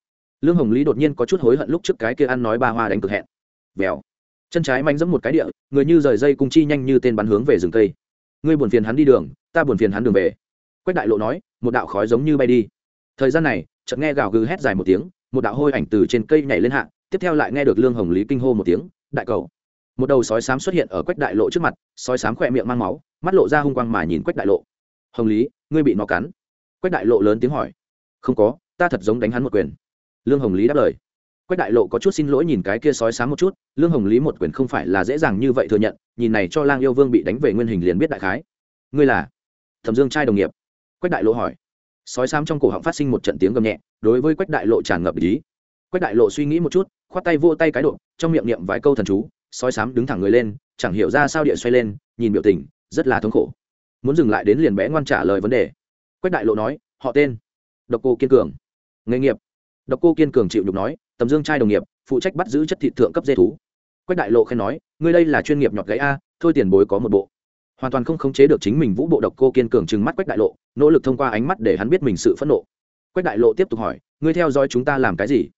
Lương hồng lý đột nhiên có chút hối hận lúc trước cái kia ăn nói ba hoa đánh cực hẹn. Vèo. Chân trái manh dẫm một cái địa, người như rời dây cung chi nhanh như tên bắn hướng về rừng cây. Ngươi buồn phiền hắn đi đường, ta buồn phiền hắn đường về. Quách đại lộ nói, một đạo khói giống như bay đi thời gian này, chợt nghe gào gừ hét dài một tiếng, một đạo hôi ảnh từ trên cây nhảy lên hạ, tiếp theo lại nghe được lương hồng lý kinh hô một tiếng, đại cầu! Một đầu sói xám xuất hiện ở quách đại lộ trước mặt, sói xám khỏe miệng mang máu, mắt lộ ra hung quang mà nhìn quách đại lộ. Hồng lý, ngươi bị nó cắn? Quách đại lộ lớn tiếng hỏi. Không có, ta thật giống đánh hắn một quyền. Lương hồng lý đáp lời. Quách đại lộ có chút xin lỗi nhìn cái kia sói sáng một chút, lương hồng lý một quyền không phải là dễ dàng như vậy thừa nhận, nhìn này cho lang yêu vương bị đánh về nguyên hình liền biết đại khái. Ngươi là? Thẩm dương trai đồng nghiệp. Quách đại lộ hỏi sói xám trong cổ họng phát sinh một trận tiếng gầm nhẹ, đối với quách đại lộ tràn ngập ý. Quách đại lộ suy nghĩ một chút, khoát tay vô tay cái độ, trong miệng niệm vài câu thần chú, sói xám đứng thẳng người lên, chẳng hiểu ra sao địa xoay lên, nhìn biểu tình, rất là thống khổ. Muốn dừng lại đến liền bé ngoan trả lời vấn đề. Quách đại lộ nói, họ tên? Độc cô kiên cường. Nghề nghiệp. Độc cô kiên cường chịu nhục nói, tầm dương trai đồng nghiệp, phụ trách bắt giữ chất thị thượng cấp dê thú. Quách đại lộ khen nói, ngươi đây là chuyên nghiệp nhọt gáy a, thôi tiền bối có một bộ hoàn toàn không khống chế được chính mình vũ bộ độc cô kiên cường trừng mắt quách đại lộ, nỗ lực thông qua ánh mắt để hắn biết mình sự phẫn nộ. Quách đại lộ tiếp tục hỏi, ngươi theo dõi chúng ta làm cái gì?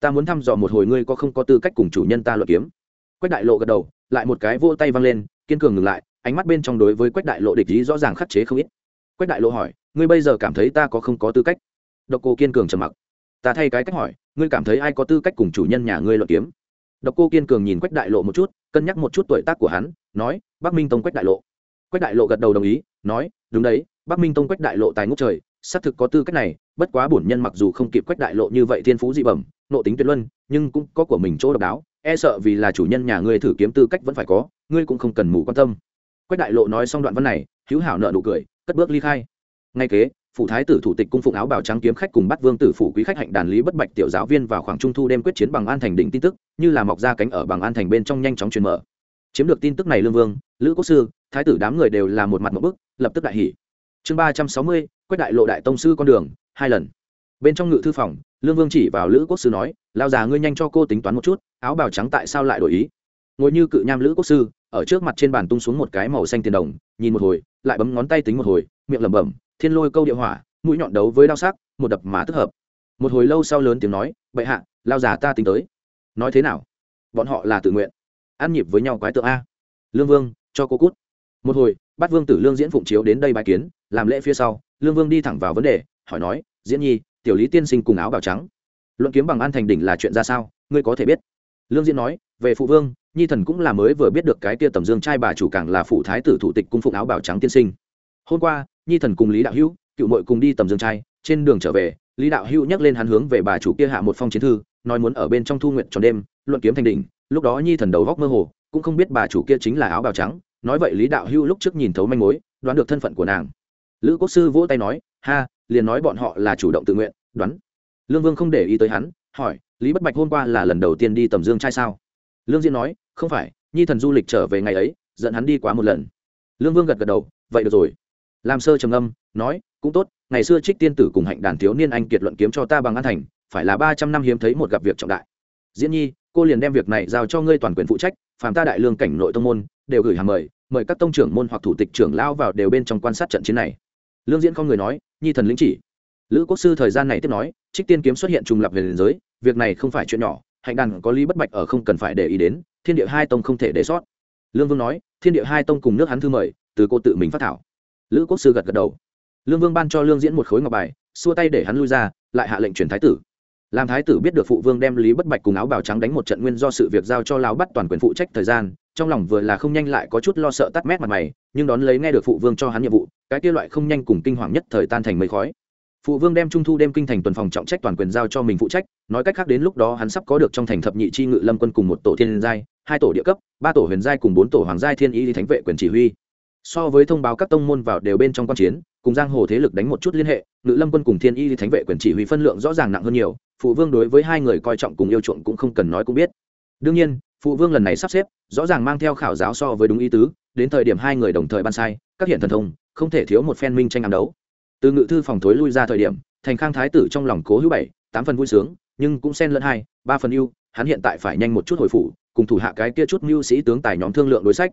Ta muốn thăm dò một hồi ngươi có không có tư cách cùng chủ nhân ta luận kiếm. Quách đại lộ gật đầu, lại một cái vô tay văng lên, kiên cường ngừng lại, ánh mắt bên trong đối với quách đại lộ địch ý rõ ràng khắc chế không ít. Quách đại lộ hỏi, ngươi bây giờ cảm thấy ta có không có tư cách? Độc cô kiên cường trầm mặc. Ta thay cái cách hỏi, ngươi cảm thấy ai có tư cách cùng chủ nhân nhà ngươi luận kiếm? Độc cô kiên cường nhìn quách đại lộ một chút, cân nhắc một chút tuổi tác của hắn, nói, bắc minh tông quách đại lộ quách đại lộ gật đầu đồng ý, nói, đúng đấy, bắc minh tông quách đại lộ tài ngốc trời, xác thực có tư cách này, bất quá bổn nhân mặc dù không kịp quách đại lộ như vậy thiên phú dị bẩm nộ tính tuyệt luân, nhưng cũng có của mình chỗ độc đáo e sợ vì là chủ nhân nhà ngươi thử kiếm tư cách vẫn phải có, ngươi cũng không cần mù quan tâm. Quách đại lộ nói xong đoạn văn này, hữu hảo nợ nụ cười, cất bước ly khai. Ngay kế, phủ thái tử thủ tịch cung phụng áo bào trắng kiếm khách cùng bắt vương tử phủ quý khách hạnh đàn lý bất bạch tiểu giáo viên vào khoảng trung thu đêm quyết chiến bằng an thành đỉnh tin tức, như là mọc ra cánh ở bằng an thành bên trong nhanh chóng truyền mở. Chiếm được tin tức này lương vương, lữ quốc sư thái tử đám người đều là một mặt một bức, lập tức đại hỉ. Chương ba trăm sáu mươi, quách đại lộ đại tông sư con đường, hai lần. Bên trong ngự thư phòng, lương vương chỉ vào lữ quốc sư nói lao già ngươi nhanh cho cô tính toán một chút, áo bào trắng tại sao lại đổi ý? Ngồi như cự nham lữ quốc sư, ở trước mặt trên bàn tung xuống một cái màu xanh tiền đồng, nhìn một hồi, lại bấm ngón tay tính một hồi, miệng lẩm bẩm, thiên lôi câu địa hỏa, mũi nhọn đấu với đao sắc, một đập mà tức hợp. Một hồi lâu sau lớn tiếng nói, bệ hạ lao già ta tính tới. Nói thế nào? Bọn họ là tự nguyện. Ăn nhịp với nhau quái tượng a. Lương vương, cho cô cút một hồi bắt vương tử lương diễn phụng chiếu đến đây bài kiến, làm lễ phía sau, lương vương đi thẳng vào vấn đề, hỏi nói, diễn nhi, tiểu lý tiên sinh cùng áo bào trắng, luận kiếm bằng an thành đỉnh là chuyện ra sao? Ngươi có thể biết? Lương diễn nói, về phụ vương, nhi thần cũng là mới vừa biết được cái tia tầm dương trai bà chủ càng là phụ thái tử thủ tịch cung phụng áo bào trắng tiên sinh. Hôm qua, nhi thần cùng lý đạo hữu, cựu mội cùng đi tầm dương trai, trên đường trở về, lý đạo hữu nhắc lên hắn hướng về bà chủ kia hạ một phong chiến thư, nói muốn ở bên trong thu nguyện tròn đêm, luận kiếm thành đỉnh, lúc đó nhi thần đầu góc mơ hồ, cũng không biết bà chủ kia chính là áo bào trắng nói vậy lý đạo Hưu lúc trước nhìn thấu manh mối, đoán được thân phận của nàng. Lữ quốc sư vỗ tay nói, ha, liền nói bọn họ là chủ động tự nguyện, đoán. Lương vương không để ý tới hắn, hỏi, lý bất bạch hôm qua là lần đầu tiên đi tầm dương trai sao? Lương diễn nói, không phải, nhi thần du lịch trở về ngày ấy, dẫn hắn đi quá một lần. Lương vương gật gật đầu, vậy được rồi. Làm sơ trầm âm nói, cũng tốt, ngày xưa trích tiên tử cùng hạnh đàn thiếu niên anh kiệt luận kiếm cho ta bằng an thành, phải là ba trăm năm hiếm thấy một gặp việc trọng đại. Diễn nhi, cô liền đem việc này giao cho ngươi toàn quyền phụ trách phàm ta đại lương cảnh nội tông môn, đều gửi hàng mời mời các tông trưởng môn hoặc thủ tịch trưởng lao vào đều bên trong quan sát trận chiến này. Lương diễn không người nói, nhi thần lĩnh chỉ. Lữ quốc sư thời gian này tiếp nói, trích tiên kiếm xuất hiện trùng lập về liền giới, việc này không phải chuyện nhỏ, hạnh đàn có lý bất bạch ở không cần phải để ý đến, thiên địa hai tông không thể để sót. Lương vương nói, thiên địa hai tông cùng nước hắn thư mời, từ cô tự mình phát thảo. Lữ quốc sư gật gật đầu. Lương vương ban cho lương diễn một khối ngọc bài, xua tay để hắn lui ra, lại hạ lệnh truyền thái tử làm thái tử biết được phụ vương đem lý bất bạch cùng áo bào trắng đánh một trận nguyên do sự việc giao cho lao bắt toàn quyền phụ trách thời gian, trong lòng vừa là không nhanh lại có chút lo sợ tắt mét mặt mày, nhưng đón lấy nghe được phụ vương cho hắn nhiệm vụ, cái kia loại không nhanh cùng kinh hoàng nhất thời tan thành mây khói. Phụ vương đem trung thu đêm kinh thành tuần phòng trọng trách toàn quyền giao cho mình phụ trách, nói cách khác đến lúc đó hắn sắp có được trong thành thập nhị chi ngự lâm quân cùng một tổ thiên giai, hai tổ địa cấp, ba tổ huyền giai cùng bốn tổ hoàng giai thiên y thánh vệ quyền chỉ huy. So với thông báo các tông môn vào đều bên trong quan chiến, cùng giang hồ thế lực đánh một chút liên hệ, ngự lâm quân cùng thiên y thánh vệ quyền chỉ huy phân lượng rõ ràng nặng hơn nhiều phụ vương đối với hai người coi trọng cùng yêu chuộng cũng không cần nói cũng biết. Đương nhiên, phụ vương lần này sắp xếp, rõ ràng mang theo khảo giáo so với đúng ý tứ, đến thời điểm hai người đồng thời ban sai, các hiện thần thông, không thể thiếu một phen minh tranh ám đấu. Từ ngự thư phòng thối lui ra thời điểm, thành khang thái tử trong lòng cố hữu bảy, tám phần vui sướng, nhưng cũng xen lẫn hai, ba phần ưu, hắn hiện tại phải nhanh một chút hồi phủ, cùng thủ hạ cái kia chút mưu sĩ tướng tài nhóm thương lượng đối sách.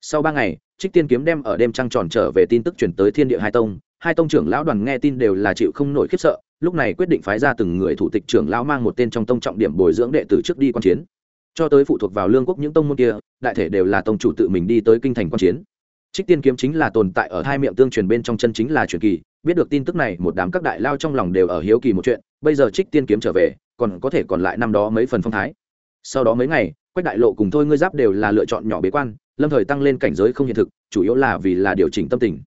Sau ba ngày, trích tiên kiếm đem ở đêm trăng tròn trở về tin tức chuyển tới thiên địa hai tông. Hai tông trưởng lão đoàn nghe tin đều là chịu không nổi khiếp sợ lúc này quyết định phái ra từng người thủ tịch trưởng lão mang một tên trong tông trọng điểm bồi dưỡng đệ tử trước đi quan chiến. Cho tới phụ thuộc vào lương quốc những tông môn kia, đại thể đều là tông chủ tự mình đi tới kinh thành quan chiến. Trích tiên kiếm chính là tồn tại ở hai miệng tương truyền bên trong chân chính là truyền kỳ, biết được tin tức này, một đám các đại lao trong lòng đều ở hiếu kỳ một chuyện, bây giờ trích tiên kiếm trở về, còn có thể còn lại năm đó mấy phần phong thái. Sau đó mấy ngày, quách đại lộ cùng thôi ngươi giáp đều là lựa chọn nhỏ bế quan, lâm thời tăng lên cảnh giới không hiện thực, chủ yếu là vì là điều chỉnh tâm tình.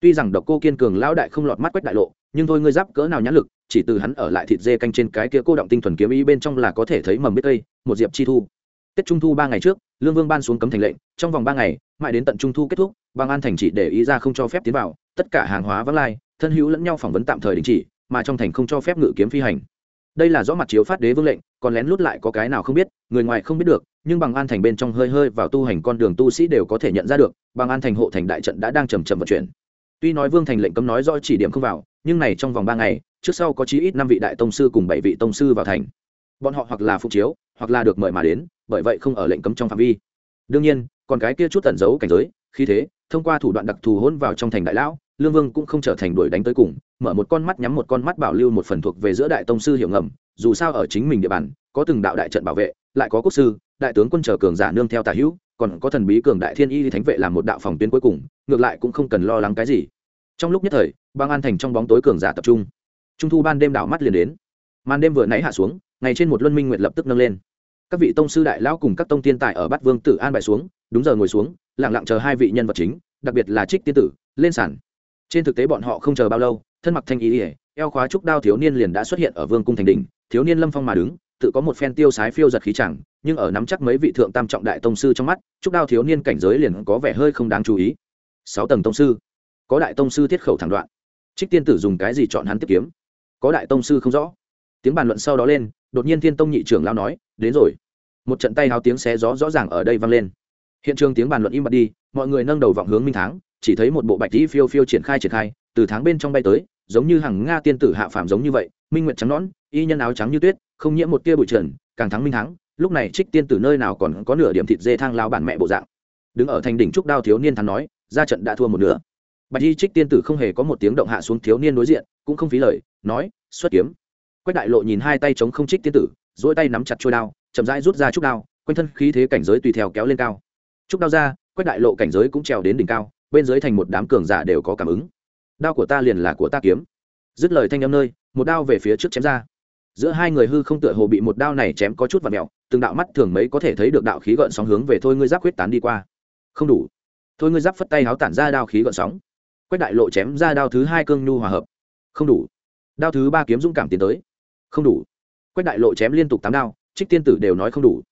Tuy rằng độc cô kiên cường lão đại không lọt mắt quách đại lộ nhưng thôi ngươi giáp cỡ nào nhãn lực, chỉ từ hắn ở lại thịt dê canh trên cái kia cô động tinh thuần kiếm ý bên trong là có thể thấy mầm biết cây một diệp chi thu. Tết trung thu ba ngày trước, lương vương ban xuống cấm thành lệnh, trong vòng ba ngày, mãi đến tận trung thu kết thúc, bang an thành chỉ để ý ra không cho phép tiến vào, tất cả hàng hóa vắng lai, thân hữu lẫn nhau phỏng vấn tạm thời đình chỉ, mà trong thành không cho phép ngự kiếm phi hành. Đây là rõ mặt chiếu phát đế vương lệnh, còn lén lút lại có cái nào không biết, người ngoài không biết được, nhưng bằng an thành bên trong hơi hơi vào tu hành con đường tu sĩ đều có thể nhận ra được bằng an thành hộ thành đại trận đã đang trầm trầm vận chuyển. Tuy nói vương thành lệnh cấm nói do chỉ điểm không vào nhưng này trong vòng ba ngày, trước sau có chí ít năm vị đại tông sư cùng bảy vị tông sư vào thành. Bọn họ hoặc là phụ chiếu, hoặc là được mời mà đến, bởi vậy không ở lệnh cấm trong phạm vi. Đương nhiên, còn cái kia chút tẩn giấu cảnh giới khi thế, thông qua thủ đoạn đặc thù hôn vào trong thành đại lão, lương vương cũng không trở thành đuổi đánh tới cùng, mở một con mắt nhắm một con mắt bảo lưu một phần thuộc về giữa đại tông sư hiệu ngầm, dù sao ở chính mình địa bàn, có từng đạo đại trận bảo vệ, lại có quốc sư, đại tướng quân chờ cường giả nương theo tả hữu, còn có thần bí cường đại thiên y thánh vệ làm một đạo phòng tuyến cuối cùng, ngược lại cũng không cần lo lắng cái gì trong lúc nhất thời, băng an thành trong bóng tối cường giả tập trung. Trung thu ban đêm đảo mắt liền đến. Màn đêm vừa nãy hạ xuống, ngày trên một luân minh nguyệt lập tức nâng lên. Các vị tông sư đại lão cùng các tông tiên tài ở bát vương tử an bài xuống, đúng giờ ngồi xuống, lặng lặng chờ hai vị nhân vật chính, đặc biệt là trích tiên tử, lên sản trên thực tế bọn họ không chờ bao lâu, thân mặc thanh ý ỉa eo khóa trúc đao thiếu niên liền đã xuất hiện ở vương cung thành đỉnh, thiếu niên lâm phong mà đứng, tự có một phen tiêu sái phiêu giật khí chẳng, nhưng ở nắm chắc mấy vị thượng tam trọng đại tông sư trong mắt, trúc đao thiếu niên cảnh giới liền có vẻ hơi không đáng chú ý. Sáu tầng tông sư có đại tông sư thiết khẩu thẳng đoạn. Trích tiên tử dùng cái gì chọn hắn tiếp kiếm? Có đại tông sư không rõ. Tiếng bàn luận sau đó lên, đột nhiên thiên tông nhị trưởng lao nói, đến rồi. Một trận tay háo tiếng xé gió rõ ràng ở đây vang lên. Hiện trường tiếng bàn luận im bặt đi, mọi người nâng đầu vọng hướng minh tháng chỉ thấy một bộ bạch dĩ phiêu phiêu triển khai triển khai, từ tháng bên trong bay tới, giống như hàng nga tiên tử hạ phàm giống như vậy, minh nguyện trắng nõn, y nhân áo trắng như tuyết, không nhiễm một tia bụi trần, càng thắng minh thắng, lúc này trích tiên tử nơi nào còn có nửa điểm thịt dê thang lao bản mẹ bộ dạng. Đứng ở thành đỉnh trúc đao thiếu niên thắng nói, ra trận đã thua một nửa bạch y trích tiên tử không hề có một tiếng động hạ xuống thiếu niên đối diện, cũng không phí lời, nói, xuất kiếm. Quách đại lộ nhìn hai tay chống không trích tiên tử dỗi tay nắm chặt trôi đao, chậm rãi rút ra trúc đao, quanh thân khí thế cảnh giới tùy theo kéo lên cao. Trúc đao ra, quách đại lộ cảnh giới cũng trèo đến đỉnh cao, bên dưới thành một đám cường giả đều có cảm ứng. Đao của ta liền là của ta kiếm. Dứt lời thanh âm nơi, một đao về phía trước chém ra. Giữa hai người hư không tựa hồ bị một đao này chém có chút và mẹo từng đạo mắt thường mấy có thể thấy được đạo khí gợn sóng hướng về thôi ngươi giáp quyết tán đi qua. Không đủ. Thôi ngươi giáp phất tay háo tản ra đao khí gợn sóng quách đại lộ chém ra đao thứ hai cương nhu hòa hợp. Không đủ. Đao thứ ba kiếm dũng cảm tiến tới. Không đủ. Quách đại lộ chém liên tục tám đao, trích tiên tử đều nói không đủ.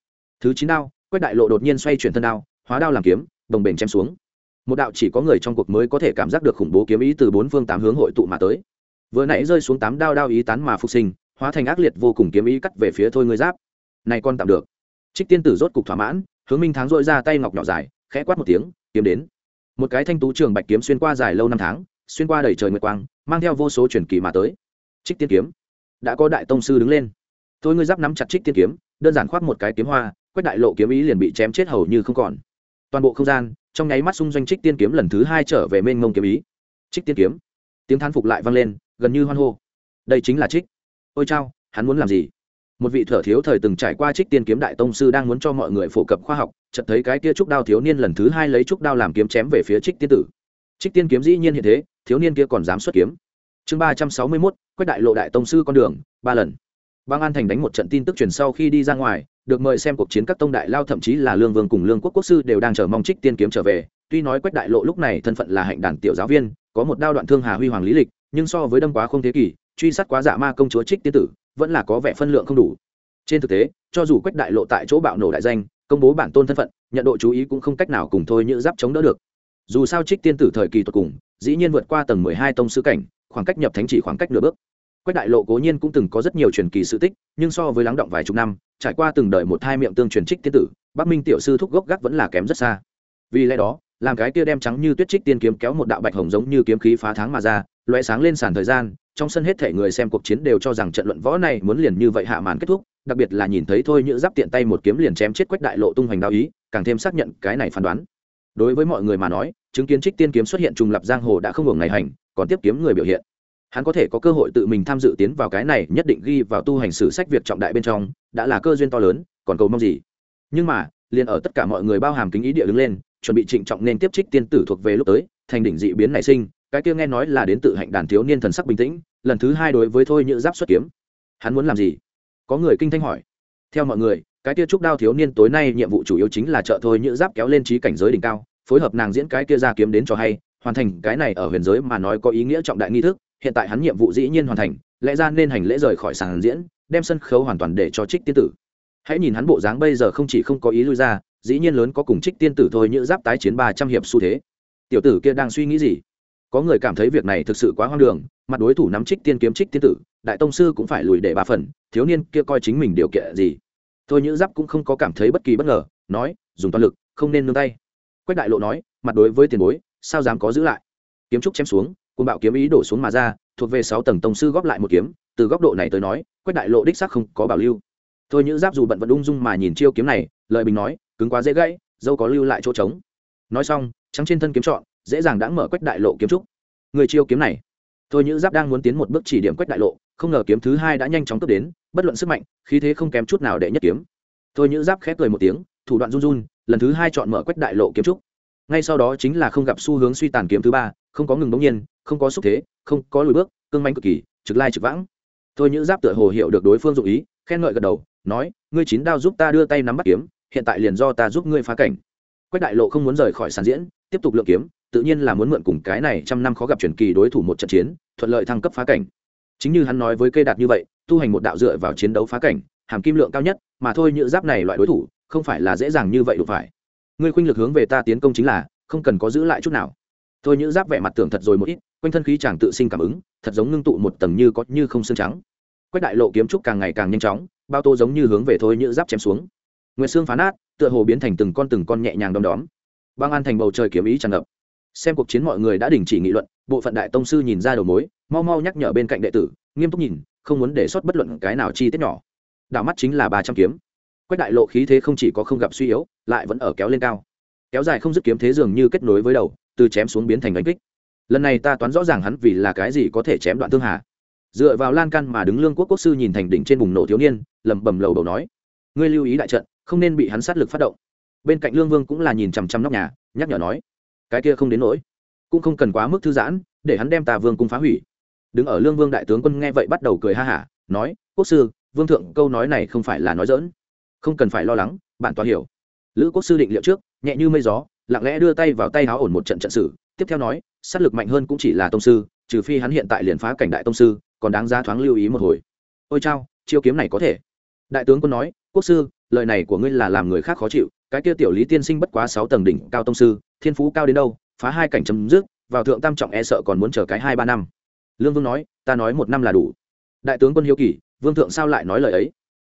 Thứ chín đao quách đại lộ đột nhiên xoay chuyển thân đao, hóa đao làm kiếm, đồng bền chém xuống. Một đạo chỉ có người trong cuộc mới có thể cảm giác được khủng bố kiếm ý từ bốn phương tám hướng hội tụ mà tới. Vừa nãy rơi xuống tám đao đao ý tán mà phục sinh, hóa thành ác liệt vô cùng kiếm ý cắt về phía thôi ngươi giáp. Này con tạm được. Trích tiên tử rốt cục thỏa mãn, hướng minh thắng dội ra tay ngọc nhỏ dài, khẽ quát một tiếng, kiếm đến một cái thanh tú trường bạch kiếm xuyên qua dài lâu năm tháng, xuyên qua đầy trời nguyệt quang, mang theo vô số truyền kỳ mà tới. Trích tiên kiếm. Đã có đại tông sư đứng lên. Thôi ngươi giáp nắm chặt trích tiên kiếm, đơn giản khoác một cái kiếm hoa, quét đại lộ kiếm ý liền bị chém chết hầu như không còn. Toàn bộ không gian, trong nháy mắt xung doanh trích tiên kiếm lần thứ hai trở về mênh mông kiếm ý. Trích tiên kiếm. Tiếng thán phục lại vang lên, gần như hoan hô. Đây chính là trích. Ôi chao, hắn muốn làm gì? Một vị thở thiếu thời từng trải qua trích tiên kiếm đại tông sư đang muốn cho mọi người phổ cập khoa học, chợt thấy cái kia trúc đao thiếu niên lần thứ hai lấy trúc đao làm kiếm chém về phía trích tiên tử. Trích tiên kiếm dĩ nhiên hiện thế, thiếu niên kia còn dám xuất kiếm. Chương ba trăm sáu mươi mốt, quách đại lộ đại tông sư con đường, ba lần. Bang an thành đánh một trận tin tức truyền sau khi đi ra ngoài, được mời xem cuộc chiến các tông đại lao thậm chí là lương vương cùng lương quốc quốc sư đều đang chờ mong trích tiên kiếm trở về. Tuy nói quách đại lộ lúc này thân phận là hạnh đàn tiểu giáo viên, có một đao đoạn thương hà huy hoàng lý lịch, nhưng so với đâm quá không thế kỷ, truy sát quá dạ ma công chúa trích tiên tử vẫn là có vẻ phân lượng không đủ. Trên thực tế, cho dù quách đại lộ tại chỗ bạo nổ đại danh, công bố bản tôn thân phận, nhận độ chú ý cũng không cách nào cùng thôi như giáp chống đỡ được. Dù sao trích tiên tử thời kỳ tột cùng, dĩ nhiên vượt qua tầng mười hai tông sư cảnh, khoảng cách nhập thánh chỉ khoảng cách nửa bước. Quách đại lộ cố nhiên cũng từng có rất nhiều truyền kỳ sự tích, nhưng so với lắng động vài chục năm, trải qua từng đời một hai miệng tương truyền trích tiên tử, bắc minh tiểu sư thúc gốc gác vẫn là kém rất xa. Vì lẽ đó, làm cái kia đem trắng như tuyết trích tiên kiếm kéo một đạo bạch hồng giống như kiếm khí phá tháng mà ra loé sáng lên sàn thời gian, trong sân hết thể người xem cuộc chiến đều cho rằng trận luận võ này muốn liền như vậy hạ màn kết thúc, đặc biệt là nhìn thấy thôi như giáp tiện tay một kiếm liền chém chết quách đại lộ tung hoành đao ý, càng thêm xác nhận cái này phán đoán. Đối với mọi người mà nói, chứng kiến trích tiên kiếm xuất hiện trùng lập giang hồ đã không ngừng ngày hành, còn tiếp kiếm người biểu hiện. Hắn có thể có cơ hội tự mình tham dự tiến vào cái này, nhất định ghi vào tu hành sử sách việc trọng đại bên trong, đã là cơ duyên to lớn, còn cầu mong gì? Nhưng mà, liền ở tất cả mọi người bao hàm kính ý địa đứng lên, chuẩn bị trịnh trọng nên tiếp trích tiên tử thuộc về lúc tới, thành đỉnh dị biến nảy sinh cái kia nghe nói là đến tự hạnh đàn thiếu niên thần sắc bình tĩnh, lần thứ hai đối với thôi nhữ giáp xuất kiếm. Hắn muốn làm gì? Có người kinh thanh hỏi. Theo mọi người, cái kia trúc đao thiếu niên tối nay nhiệm vụ chủ yếu chính là trợ thôi nhữ giáp kéo lên trí cảnh giới đỉnh cao, phối hợp nàng diễn cái kia ra kiếm đến cho hay, hoàn thành cái này ở huyền giới mà nói có ý nghĩa trọng đại nghi thức, hiện tại hắn nhiệm vụ dĩ nhiên hoàn thành, lẽ ra nên hành lễ rời khỏi sàn diễn, đem sân khấu hoàn toàn để cho trích tiên tử. Hãy nhìn hắn bộ dáng bây giờ không chỉ không có ý lui ra, dĩ nhiên lớn có cùng trích tiên tử thôi như giáp tái chiến ba trăm hiệp xu thế. Tiểu tử kia đang suy nghĩ gì? Có người cảm thấy việc này thực sự quá hoang đường, mặt đối thủ nắm trích tiên kiếm trích tiên tử, đại tông sư cũng phải lùi để ba phần, thiếu niên kia coi chính mình điều kiện gì. Thôi nhữ giáp cũng không có cảm thấy bất kỳ bất ngờ, nói, dùng toàn lực, không nên nương tay. Quách đại lộ nói, mặt đối với tiền bối, sao dám có giữ lại? Kiếm trúc chém xuống côn bạo kiếm ý đổ xuống mà ra, thuộc về sáu tầng tông sư góp lại một kiếm, từ góc độ này tới nói, quách đại lộ đích xác không có bảo lưu. Thôi nhữ giáp dù bận vẫn ung dung mà nhìn chiêu kiếm này lợi bình nói, cứng quá dễ gãy, dâu có lưu lại chỗ trống. Nói xong, trắng trên thân kiếm trọn dễ dàng đã mở quách đại lộ kiếm trúc. Người chiêu kiếm này, thôi nhữ giáp đang muốn tiến một bước chỉ điểm quách đại lộ, không ngờ kiếm thứ hai đã nhanh chóng cướp đến, bất luận sức mạnh, khí thế không kém chút nào để nhất kiếm. Thôi nhữ giáp khép cười một tiếng, thủ đoạn run run, lần thứ hai chọn mở quách đại lộ kiếm trúc. Ngay sau đó chính là không gặp xu hướng suy tàn kiếm thứ ba, không có ngừng bỗng nhiên, không có xúc thế, không có lùi bước, cương manh cực kỳ, trực lai trực vãng. Thôi nhữ giáp tựa hồ hiểu được đối phương dụng ý, khen ngợi gật đầu, nói, ngươi chín đao giúp ta đưa tay nắm bắt kiếm, hiện tại liền do ta giúp ngươi phá cảnh. Quách đại lộ không muốn rời khỏi sàn diễn, tiếp tục lượng kiếm tự nhiên là muốn mượn cùng cái này trăm năm khó gặp truyền kỳ đối thủ một trận chiến, thuận lợi thăng cấp phá cảnh. Chính như hắn nói với cây đạt như vậy, tu hành một đạo dựa vào chiến đấu phá cảnh, hàm kim lượng cao nhất, mà thôi nhựa giáp này loại đối thủ, không phải là dễ dàng như vậy đủ phải. Ngươi khuynh lực hướng về ta tiến công chính là, không cần có giữ lại chút nào. Thôi nhựa giáp vẻ mặt tưởng thật rồi một ít, quanh thân khí chàng tự sinh cảm ứng, thật giống ngưng tụ một tầng như có như không xương trắng. Quách đại lộ kiếm trúc càng ngày càng nhanh chóng, bao tô giống như hướng về thôi nhựa giáp chém xuống. Nguyệt xương phá nát, tựa hồ biến thành từng con từng con nhẹ nhàng đom đóm. Băng an thành bầu trời kiếm ý tràn ngập xem cuộc chiến mọi người đã đình chỉ nghị luận, bộ phận đại tông sư nhìn ra đầu mối, mau mau nhắc nhở bên cạnh đệ tử, nghiêm túc nhìn, không muốn để sót bất luận cái nào chi tiết nhỏ. Đạo mắt chính là ba trăm kiếm. Quách đại lộ khí thế không chỉ có không gặp suy yếu, lại vẫn ở kéo lên cao. Kéo dài không dứt kiếm thế dường như kết nối với đầu, từ chém xuống biến thành đánh kích. Lần này ta toán rõ ràng hắn vì là cái gì có thể chém đoạn thương hà. Dựa vào lan căn mà đứng lương quốc quốc sư nhìn thành đỉnh trên bùng nổ thiếu niên, lẩm bẩm lầu đầu nói, ngươi lưu ý đại trận, không nên bị hắn sát lực phát động. Bên cạnh lương vương cũng là nhìn chằm chằm nóc nhà, nhắc nhở nói cái kia không đến nỗi. Cũng không cần quá mức thư giãn, để hắn đem ta vương cung phá hủy. Đứng ở lương vương đại tướng quân nghe vậy bắt đầu cười ha hả, nói, quốc sư, vương thượng, câu nói này không phải là nói dỡn không cần phải lo lắng bạn toàn hiểu. Lữ quốc sư định liệu trước, nhẹ như mây gió, lặng lẽ đưa tay vào tay háo ổn một trận trận sử tiếp theo nói, sát lực mạnh hơn cũng chỉ là tông sư, trừ phi hắn hiện tại liền phá cảnh đại tông sư, còn đáng ra thoáng lưu ý một hồi. Ôi chao, chiêu kiếm này có thể. Đại tướng quân nói, quốc sư, lời này của ngươi là làm người khác khó chịu cái kia tiểu lý tiên sinh bất quá sáu tầng đỉnh cao tông sư, thiên phú cao đến đâu, phá hai cảnh chấm dứt, vào thượng tam trọng e sợ còn muốn chờ cái hai ba năm. Lương vương nói, ta nói một năm là đủ. Đại tướng quân hiếu kỳ, vương thượng sao lại nói lời ấy?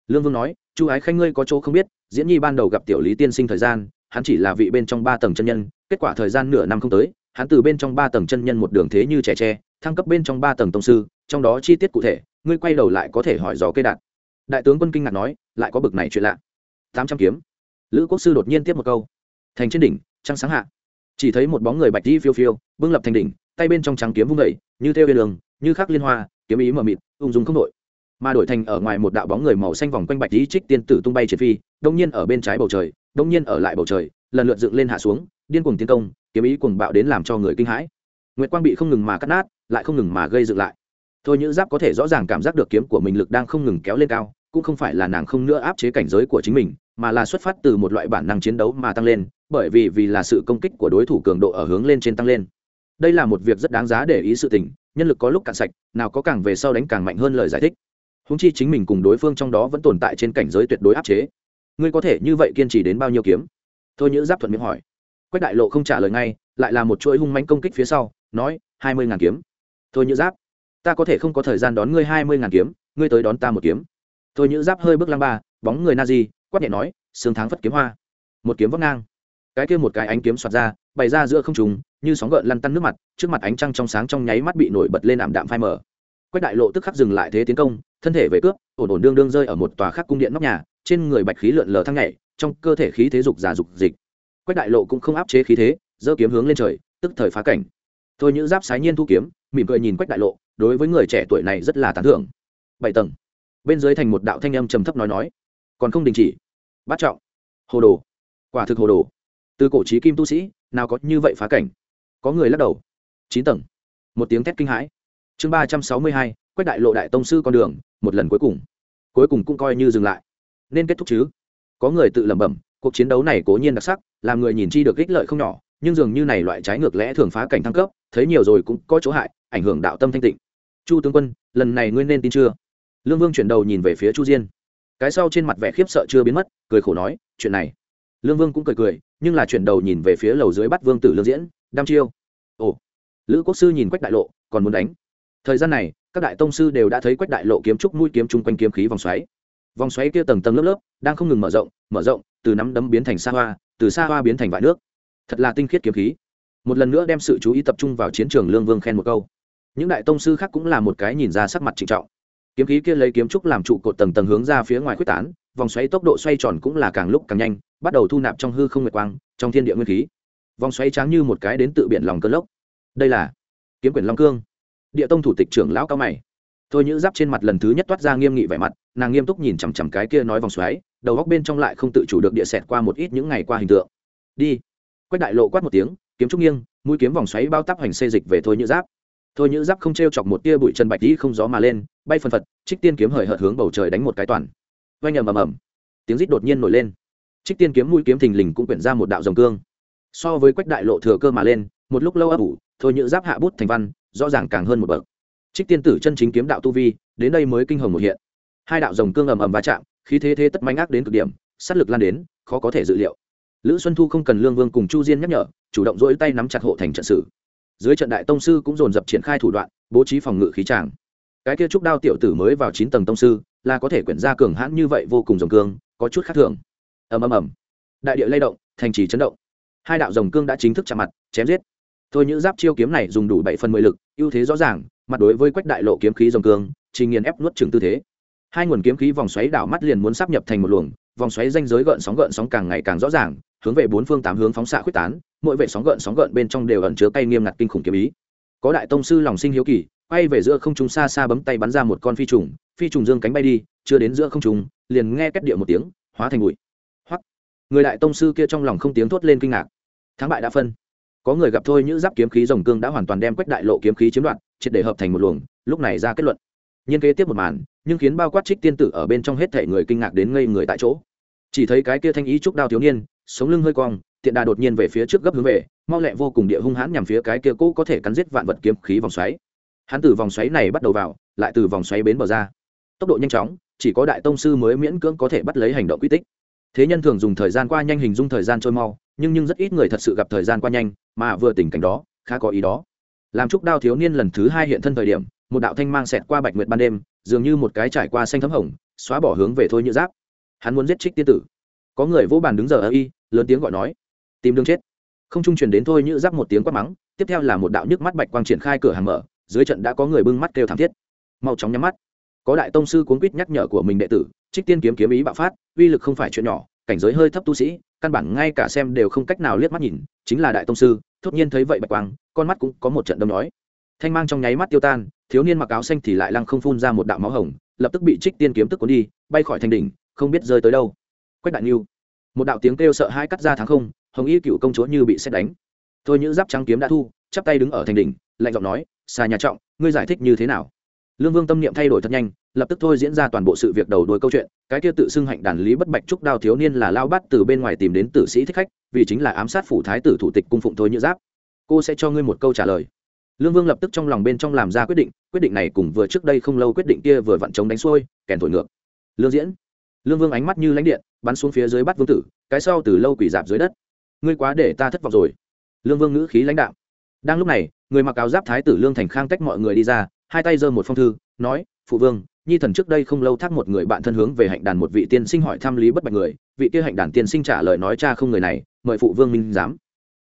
Lương vương nói, chu ái khanh ngươi có chỗ không biết, diễn nhi ban đầu gặp tiểu lý tiên sinh thời gian, hắn chỉ là vị bên trong ba tầng chân nhân, kết quả thời gian nửa năm không tới, hắn từ bên trong ba tầng chân nhân một đường thế như trẻ tre, thăng cấp bên trong ba tầng tông sư, trong đó chi tiết cụ thể, ngươi quay đầu lại có thể hỏi dò cây đạt đại tướng quân kinh ngạc nói, lại có bực này chuyện lạ. Tám trăm kiếm lữ quốc sư đột nhiên tiếp một câu. Thành trên đỉnh, trăng sáng hạ. Chỉ thấy một bóng người bạch đi phiêu phiêu, bưng lập thành đỉnh, tay bên trong trắng kiếm vung vẩy như theo bên đường, như khắc liên hoa, kiếm ý mờ mịt, ung dung không đội mà đổi thành ở ngoài một đạo bóng người màu xanh vòng quanh bạch lý trích tiên tử tung bay triệt phi, đông nhiên ở bên trái bầu trời, đông nhiên ở lại bầu trời, lần lượt dựng lên hạ xuống, điên cuồng tiến công, kiếm ý cuồng bạo đến làm cho người kinh hãi. Nguyệt quang bị không ngừng mà cắt nát, lại không ngừng mà gây dựng lại. Thôi nhữ giáp có thể rõ ràng cảm giác được kiếm của mình lực đang không ngừng kéo lên cao cũng không phải là nàng không nữa áp chế cảnh giới của chính mình, mà là xuất phát từ một loại bản năng chiến đấu mà tăng lên, bởi vì vì là sự công kích của đối thủ cường độ ở hướng lên trên tăng lên. Đây là một việc rất đáng giá để ý sự tình, nhân lực có lúc cạn sạch, nào có càng về sau đánh càng mạnh hơn lời giải thích. Húng chi chính mình cùng đối phương trong đó vẫn tồn tại trên cảnh giới tuyệt đối áp chế. Ngươi có thể như vậy kiên trì đến bao nhiêu kiếm? Thôi nhữ giáp thuận miệng hỏi. Quách đại lộ không trả lời ngay, lại là một chuỗi hung mánh công kích phía sau, nói, hai mươi ngàn kiếm. Thôi nhữ giáp, ta có thể không có thời gian đón ngươi hai mươi ngàn kiếm, ngươi tới đón ta một kiếm thôi nhữ giáp hơi bước lăng ba, bóng người na di quát nhẹ nói, sương tháng phất kiếm hoa. Một kiếm vóc ngang. Cái kia một cái ánh kiếm xoạt ra, bày ra giữa không trùng như sóng gợn lăn tăn nước mặt, trước mặt ánh trăng trong sáng trong nháy mắt bị nổi bật lên ảm đạm phai mờ. Quách đại lộ tức khắc dừng lại thế tiến công, thân thể về cướp, ổn ổn đương đương rơi ở một tòa khắc cung điện nóc nhà, trên người bạch khí lượn lờ thăng nhảy, trong cơ thể khí thế dục giả dục dịch. Quách đại lộ cũng không áp chế khí thế, giơ kiếm hướng lên trời, tức thời phá cảnh. Thôi nhữ giáp sái nhiên thu kiếm, mỉm cười nhìn quách đại lộ, đối với người trẻ tuổi này rất là tán thưởng. Bảy tầng bên dưới thành một đạo thanh âm trầm thấp nói nói. Còn không đình chỉ. Bắt trọng. Hồ đồ. Quả thực hồ đồ. Từ cổ trí kim tu sĩ, nào có như vậy phá cảnh? Có người lắc đầu. Chín tầng. Một tiếng thét kinh hãi. Chương ba trăm sáu mươi hai, quách đại lộ đại tông sư con đường, một lần cuối cùng. Cuối cùng cũng coi như dừng lại. Nên kết thúc chứ? Có người tự lẩm bẩm, cuộc chiến đấu này cố nhiên đặc sắc, làm người nhìn chi được ích lợi không nhỏ, nhưng dường như này loại trái ngược lẽ thường phá cảnh thăng cấp, thấy nhiều rồi cũng có chỗ hại, ảnh hưởng đạo tâm thanh tịnh. Chu tướng quân, lần này ngươi nên tin chưa? Lương vương chuyển đầu nhìn về phía chu diên. Cái sau trên mặt vẻ khiếp sợ chưa biến mất, cười khổ nói, chuyện này. Lương vương cũng cười cười, nhưng là chuyển đầu nhìn về phía lầu dưới bắt vương tử lương diễn Đam chiêu. Ồ. Lữ quốc sư nhìn quách đại lộ, còn muốn đánh. Thời gian này, các đại tông sư đều đã thấy quách đại lộ kiếm trúc mũi kiếm chung quanh kiếm khí vòng xoáy. Vòng xoáy kia tầng tầng lớp lớp, đang không ngừng mở rộng mở rộng, từ nắm đấm biến thành xa hoa, từ xa hoa biến thành vải nước. Thật là tinh khiết kiếm khí. Một lần nữa đem sự chú ý tập trung vào chiến trường lương vương khen một câu. Những đại tông sư khác cũng là một cái nhìn ra sắc mặt trịnh trọng kiếm khí kia lấy kiếm trúc làm trụ cột tầng tầng hướng ra phía ngoài quyết tán, vòng xoáy tốc độ xoay tròn cũng là càng lúc càng nhanh, bắt đầu thu nạp trong hư không nguyệt quang, trong thiên địa nguyên khí. Vòng xoáy tráng như một cái đến tự biển lòng cơn lốc. Đây là kiếm quyển long cương. Địa tông thủ tịch trưởng lão cao mày. Thôi nhữ giáp trên mặt lần thứ nhất toát ra nghiêm nghị vẻ mặt, nàng nghiêm túc nhìn chằm chằm cái kia nói vòng xoáy, đầu góc bên trong lại không tự chủ được địa xẹt qua một ít những ngày qua hình tượng. Đi. Quách đại lộ quát một tiếng, kiếm trúc nghiêng, mũi kiếm vòng xoáy bao tắp hành xê dịch về thôi nhữ giáp thôi nhữ giáp không t r e o chọc một tia bụi chân bạch dĩ không gió mà lên, bay phần phật, trích tiên kiếm hời hợt hướng bầu trời đánh một cái toàn. Oanh ầm ầm ầm. Tiếng rít đột nhiên nổi lên. Trích tiên kiếm mũi kiếm thình lình cũng quyển ra một đạo dòng cương. So với quách đại lộ thừa cơ mà lên, một lúc lâu ấp ủ, thôi nhữ giáp hạ bút thành văn, rõ ràng càng hơn một bậc. Trích tiên tử chân chính kiếm đạo tu vi, đến đây mới kinh hồng một hiện. Hai đạo dòng cương ầm ầm va chạm, khí thế thế tất manh ác đến cực điểm, sát lực lan đến, khó có thể dự liệu. Lữ xuân thu không cần lương vương cùng chu diên nhắc nhở, chủ động dỗi tay nắm chặt hộ thành trận sử dưới trận đại tông sư cũng dồn dập triển khai thủ đoạn, bố trí phòng ngự khí tràng. Cái kia trúc đao tiểu tử mới vào chín tầng tông sư, là có thể quyển ra cường hãn như vậy vô cùng dòng cương, có chút khác thường. Ầm ầm ầm. Đại địa lay động, thành trì chấn động. Hai đạo dòng cương đã chính thức chạm mặt, chém giết. Thôi những giáp chiêu kiếm này dùng đủ bảy phần mười lực, ưu thế rõ ràng, mặt đối với quách đại lộ kiếm khí dòng cương chỉ nghiền ép nuốt trường tư thế. Hai nguồn kiếm khí vòng xoáy đảo mắt liền muốn sắp nhập thành một luồng, vòng xoáy danh giới gợn sóng gợn sóng càng ngày càng rõ ràng hướng về bốn phương tám hướng phóng xạ quyết tán, mỗi vệ sóng gợn sóng gợn bên trong đều ẩn chứa cay nghiêm ngặt kinh khủng kiếm ý. Có đại tông sư lòng sinh hiếu kỳ, quay về giữa không trung xa xa bấm tay bắn ra một con phi trùng phi trùng dương cánh bay đi, chưa đến giữa không trung, liền nghe két địa một tiếng, hóa thành bụi. Hoặc người đại tông sư kia trong lòng không tiếng thốt lên kinh ngạc. Thắng bại đã phân. Có người gặp thôi những giáp kiếm khí rồng cương đã hoàn toàn đem quách đại lộ kiếm khí chiếm đoạt, triệt để hợp thành một luồng, lúc này ra kết luận. Nhiên kế tiếp một màn, nhưng khiến bao quát trích tiên tử ở bên trong hết thể người kinh ngạc đến ngây người tại chỗ chỉ thấy cái kia thanh ý trúc đao thiếu niên, sống lưng hơi cong, tiện đà đột nhiên về phía trước gấp hướng về, mau lẹ vô cùng địa hung hãn nhằm phía cái kia cũ có thể cắn giết vạn vật kiếm khí vòng xoáy. Hắn từ vòng xoáy này bắt đầu vào, lại từ vòng xoáy bến bờ ra. Tốc độ nhanh chóng, chỉ có đại tông sư mới miễn cưỡng có thể bắt lấy hành động quy tích. Thế nhân thường dùng thời gian qua nhanh hình dung thời gian trôi mau, nhưng nhưng rất ít người thật sự gặp thời gian qua nhanh, mà vừa tình cảnh đó, khá có ý đó. Làm trúc đao thiếu niên lần thứ hai hiện thân thời điểm, một đạo thanh mang xẹt qua bạch nguyệt ban đêm, dường như một cái trải qua xanh thấm hồng, xóa bỏ hướng về thôi như giáp hắn muốn giết trích tiên tử. Có người vô bàn đứng giờ ở y, lớn tiếng gọi nói, tìm đường chết. Không trung truyền đến thôi như giáp một tiếng quát mắng, tiếp theo là một đạo nhức mắt bạch quang triển khai cửa hàng mở, dưới trận đã có người bưng mắt kêu thảm thiết. Mau chóng nhắm mắt. Có đại tông sư cuốn quýt nhắc nhở của mình đệ tử, trích tiên kiếm kiếm ý bạo phát, uy lực không phải chuyện nhỏ, cảnh giới hơi thấp tu sĩ, căn bản ngay cả xem đều không cách nào liếc mắt nhìn, chính là đại tông sư, thốt nhiên thấy vậy bạch quang, con mắt cũng có một trận đông nói. Thanh mang trong nháy mắt tiêu tan, thiếu niên mặc áo xanh thì lại lăng không phun ra một đạo máu hồng, lập tức bị trích tiên kiếm tức cuốn đi, bay khỏi thành đỉnh không biết rơi tới đâu. Quách đại niu một đạo tiếng kêu sợ hãi cắt ra tháng không, hồng y cựu công chúa như bị xét đánh. Thôi những giáp trắng kiếm đã thu, chắp tay đứng ở thành đỉnh, lạnh giọng nói xa nhà trọng, ngươi giải thích như thế nào? Lương vương tâm niệm thay đổi thật nhanh, lập tức thôi diễn ra toàn bộ sự việc đầu đuôi câu chuyện, cái kia tự xưng hạnh đàn lý bất bạch trúc đao thiếu niên là lao bắt từ bên ngoài tìm đến tử sĩ thích khách, vì chính là ám sát phủ thái tử thủ tịch cung phụng thôi như giáp. Cô sẽ cho ngươi một câu trả lời. Lương vương lập tức trong lòng bên trong làm ra quyết định quyết định này cùng vừa trước đây không lâu quyết định kia vừa vặn chống đánh xuôi, kèn thổi ngược. Lương diễn lương vương ánh mắt như lãnh điện bắn xuống phía dưới bắt vương tử cái sau từ lâu quỷ dạp dưới đất. Ngươi quá để ta thất vọng rồi. Lương vương ngữ khí lãnh đạo đang lúc này người mặc áo giáp thái tử lương thành khang tách mọi người đi ra hai tay giơ một phong thư nói phụ vương nhi thần trước đây không lâu thác một người bạn thân hướng về hạnh đàn một vị tiên sinh hỏi thăm lý bất bạch người vị kia hạnh đàn tiên sinh trả lời nói cha không người này mời phụ vương minh giám.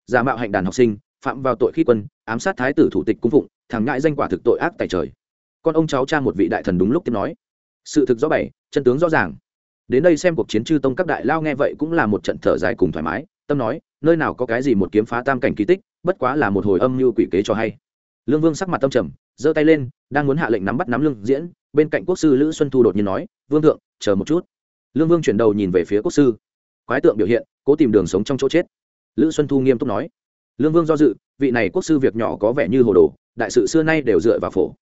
Giả mạo hạnh đàn học sinh phạm vào tội khi quân ám sát thái tử thủ tịch cung phụng thằng ngại danh quả thực tội ác tại trời. Con ông cháu cha một vị đại thần đúng lúc tiếp nói. Sự thực rõ bảy, chân tướng rõ ràng đến đây xem cuộc chiến chư tông các đại lao nghe vậy cũng là một trận thở dài cùng thoải mái, tâm nói, nơi nào có cái gì một kiếm phá tam cảnh kỳ tích, bất quá là một hồi âm mưu quỷ kế cho hay. Lương vương sắc mặt tâm trầm, giơ tay lên, đang muốn hạ lệnh nắm bắt nắm lương diễn, bên cạnh quốc sư lữ xuân thu đột nhiên nói, vương thượng, chờ một chút. Lương vương chuyển đầu nhìn về phía quốc sư. Quái tượng biểu hiện, cố tìm đường sống trong chỗ chết. Lữ xuân thu nghiêm túc nói. Lương vương do dự, vị này quốc sư việc nhỏ có vẻ như hồ đồ, đại sự xưa nay đều dựa vào phổ.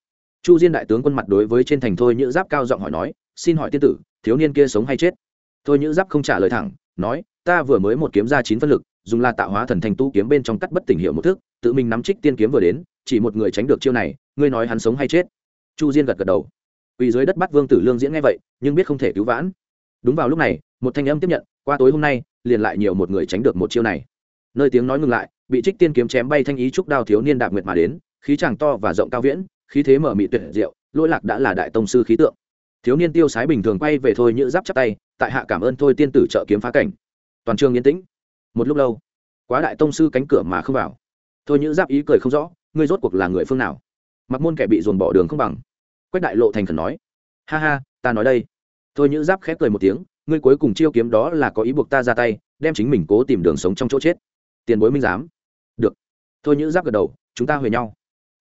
Chu diên đại tướng quân mặt đối với trên thành thôi nhữ giáp cao giọng hỏi nói, xin hỏi tiên tử thiếu niên kia sống hay chết? Thôi nhữ giáp không trả lời thẳng, nói, ta vừa mới một kiếm ra chín phân lực, dùng là tạo hóa thần thành tu kiếm bên trong cắt bất tỉnh hiệu một thức, tự mình nắm trích tiên kiếm vừa đến, chỉ một người tránh được chiêu này, ngươi nói hắn sống hay chết? Chu diên gật gật đầu. Quỳ dưới đất bắt vương tử lương diễn nghe vậy, nhưng biết không thể cứu vãn. Đúng vào lúc này, một thanh âm tiếp nhận, qua tối hôm nay, liền lại nhiều một người tránh được một chiêu này. Nơi tiếng nói ngừng lại, bị trích tiên kiếm chém bay thanh ý trúc đao thiếu niên đạp nguyệt mà đến, khí chàng to và rộng cao viễn, khí thế mở mị tuyệt diệu, lỗi lạc đã là đại tông sư khí tượng thiếu niên tiêu sái bình thường quay về thôi như giáp chắp tay, tại hạ cảm ơn thôi tiên tử trợ kiếm phá cảnh. Toàn trường yên tĩnh. Một lúc lâu, quá đại tông sư cánh cửa mà không vào. Thôi như giáp ý cười không rõ, ngươi rốt cuộc là người phương nào? Mặc môn kẻ bị dồn bỏ đường không bằng. Quách đại lộ thành khẩn nói, ha ha, ta nói đây. Thôi như giáp khép cười một tiếng, ngươi cuối cùng chiêu kiếm đó là có ý buộc ta ra tay, đem chính mình cố tìm đường sống trong chỗ chết. Tiền bối minh giám. Được. Thôi như giáp gật đầu, chúng ta huề nhau.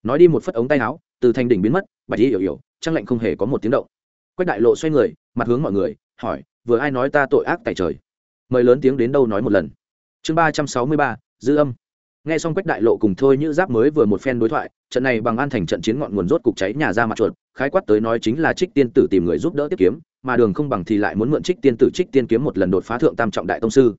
Nói đi một phất ống tay áo, từ thành đỉnh biến mất, bạch y hiểu hiểu trang lệnh không hề có một tiếng động quách đại lộ xoay người, mặt hướng mọi người, hỏi, vừa ai nói ta tội ác tại trời? Mời lớn tiếng đến đâu nói một lần. Chương ba trăm sáu mươi ba, dư âm. Nghe xong quách đại lộ cùng thôi như giáp mới vừa một phen đối thoại, trận này bằng an thành trận chiến ngọn nguồn rốt cục cháy nhà ra mặt chuột, khái quát tới nói chính là trích tiên tử tìm người giúp đỡ tiếp kiếm, mà đường không bằng thì lại muốn mượn trích tiên tử trích tiên kiếm một lần đột phá thượng tam trọng đại tông sư.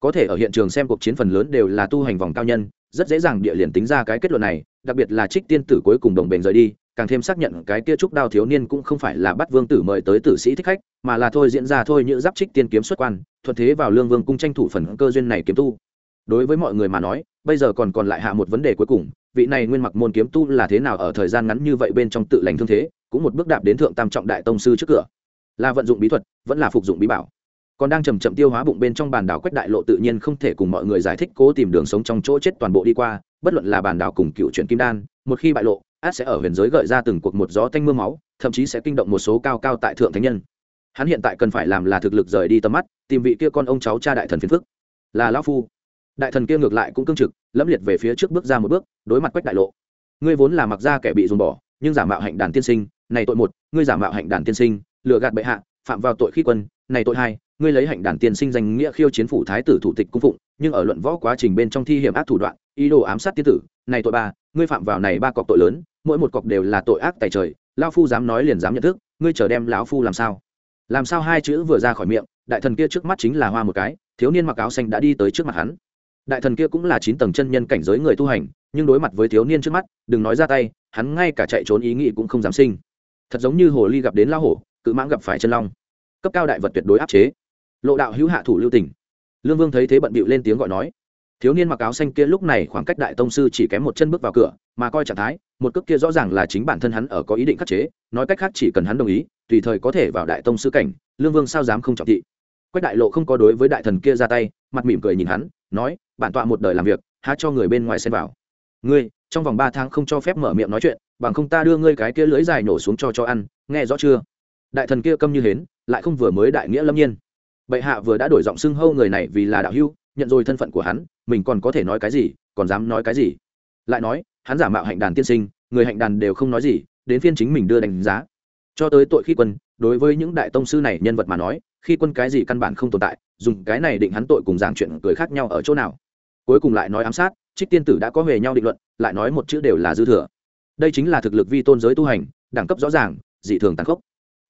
Có thể ở hiện trường xem cuộc chiến phần lớn đều là tu hành vòng cao nhân, rất dễ dàng địa liền tính ra cái kết luận này, đặc biệt là trích tiên tử cuối cùng đồng bền rời đi càng thêm xác nhận cái kia trúc đao thiếu niên cũng không phải là bắt vương tử mời tới tử sĩ thích khách, mà là thôi diễn ra thôi như giáp trích tiên kiếm xuất quan, thuận thế vào lương vương cung tranh thủ phần cơ duyên này kiếm tu. Đối với mọi người mà nói, bây giờ còn còn lại hạ một vấn đề cuối cùng, vị này nguyên mặc môn kiếm tu là thế nào ở thời gian ngắn như vậy bên trong tự lành thương thế, cũng một bước đạp đến thượng tam trọng đại tông sư trước cửa. Là vận dụng bí thuật, vẫn là phục dụng bí bảo. Còn đang chầm chậm tiêu hóa bụng bên trong bàn đảo quách đại lộ tự nhiên không thể cùng mọi người giải thích cố tìm đường sống trong chỗ chết toàn bộ đi qua, bất luận là bàn đảo cùng cựu chuyện kim đan, một khi bại lộ át sẽ ở huyền giới gợi ra từng cuộc một gió tanh mưa máu, thậm chí sẽ kinh động một số cao cao tại thượng thánh nhân. Hắn hiện tại cần phải làm là thực lực rời đi tầm mắt, tìm vị kia con ông cháu cha đại thần phiền phức. Là lão phu. Đại thần kia ngược lại cũng cương trực, lẫm liệt về phía trước bước ra một bước, đối mặt quách đại lộ. Ngươi vốn là mặc ra kẻ bị dùng bỏ, nhưng giả mạo hạnh đàn tiên sinh, này tội một, ngươi giả mạo hạnh đàn tiên sinh, lừa gạt bệ hạ, phạm vào tội khi quân, này tội hai, ngươi lấy hạnh đàn tiên sinh danh nghĩa khiêu chiến phủ thái tử thủ tịch cung phụng, nhưng ở luận võ quá trình bên trong thi hiểm ác thủ đoạn ý đồ ám sát tiên tử, này tội ba, ngươi phạm vào này ba cọc tội lớn, mỗi một cọc đều là tội ác tài trời lao phu dám nói liền dám nhận thức, ngươi chờ đem lão phu làm sao? Làm sao hai chữ vừa ra khỏi miệng, đại thần kia trước mắt chính là hoa một cái, thiếu niên mặc áo xanh đã đi tới trước mặt hắn. Đại thần kia cũng là chín tầng chân nhân cảnh giới người tu hành, nhưng đối mặt với thiếu niên trước mắt, đừng nói ra tay, hắn ngay cả chạy trốn ý nghĩ cũng không dám sinh. Thật giống như hồ ly gặp đến lao hổ, cự mãng gặp phải chân long. Cấp cao đại vật tuyệt đối áp chế. Lộ đạo hữu hạ thủ lưu tỉnh lương vương thấy thế bận bịu lên tiếng gọi nói thiếu niên mặc áo xanh kia lúc này khoảng cách đại tông sư chỉ kém một chân bước vào cửa, mà coi trạng thái, một cước kia rõ ràng là chính bản thân hắn ở có ý định khắc chế, nói cách khác chỉ cần hắn đồng ý, tùy thời có thể vào đại tông sư cảnh, lương vương sao dám không trọng thị. Quách đại lộ không có đối với đại thần kia ra tay, mặt mỉm cười nhìn hắn, nói, bản tọa một đời làm việc, há cho người bên ngoài xen vào. Ngươi, trong vòng ba tháng không cho phép mở miệng nói chuyện, bằng không ta đưa ngươi cái kia lưới dài nổ xuống cho cho ăn, nghe rõ chưa? Đại thần kia câm như hến, lại không vừa mới đại nghĩa lâm nhiên. Bệ hạ vừa đã đổi giọng xưng hâu người này vì là đạo hưu nhận rồi thân phận của hắn, mình còn có thể nói cái gì, còn dám nói cái gì? Lại nói, hắn giả mạo hạnh đàn tiên sinh, người hạnh đàn đều không nói gì, đến phiên chính mình đưa đánh giá. Cho tới tội khi quân, đối với những đại tông sư này nhân vật mà nói, khi quân cái gì căn bản không tồn tại, dùng cái này định hắn tội cùng giảng chuyện cười khác nhau ở chỗ nào? Cuối cùng lại nói ám sát, trích tiên tử đã có về nhau định luận, lại nói một chữ đều là dư thừa. Đây chính là thực lực vi tôn giới tu hành, đẳng cấp rõ ràng, dị thường tàn khốc.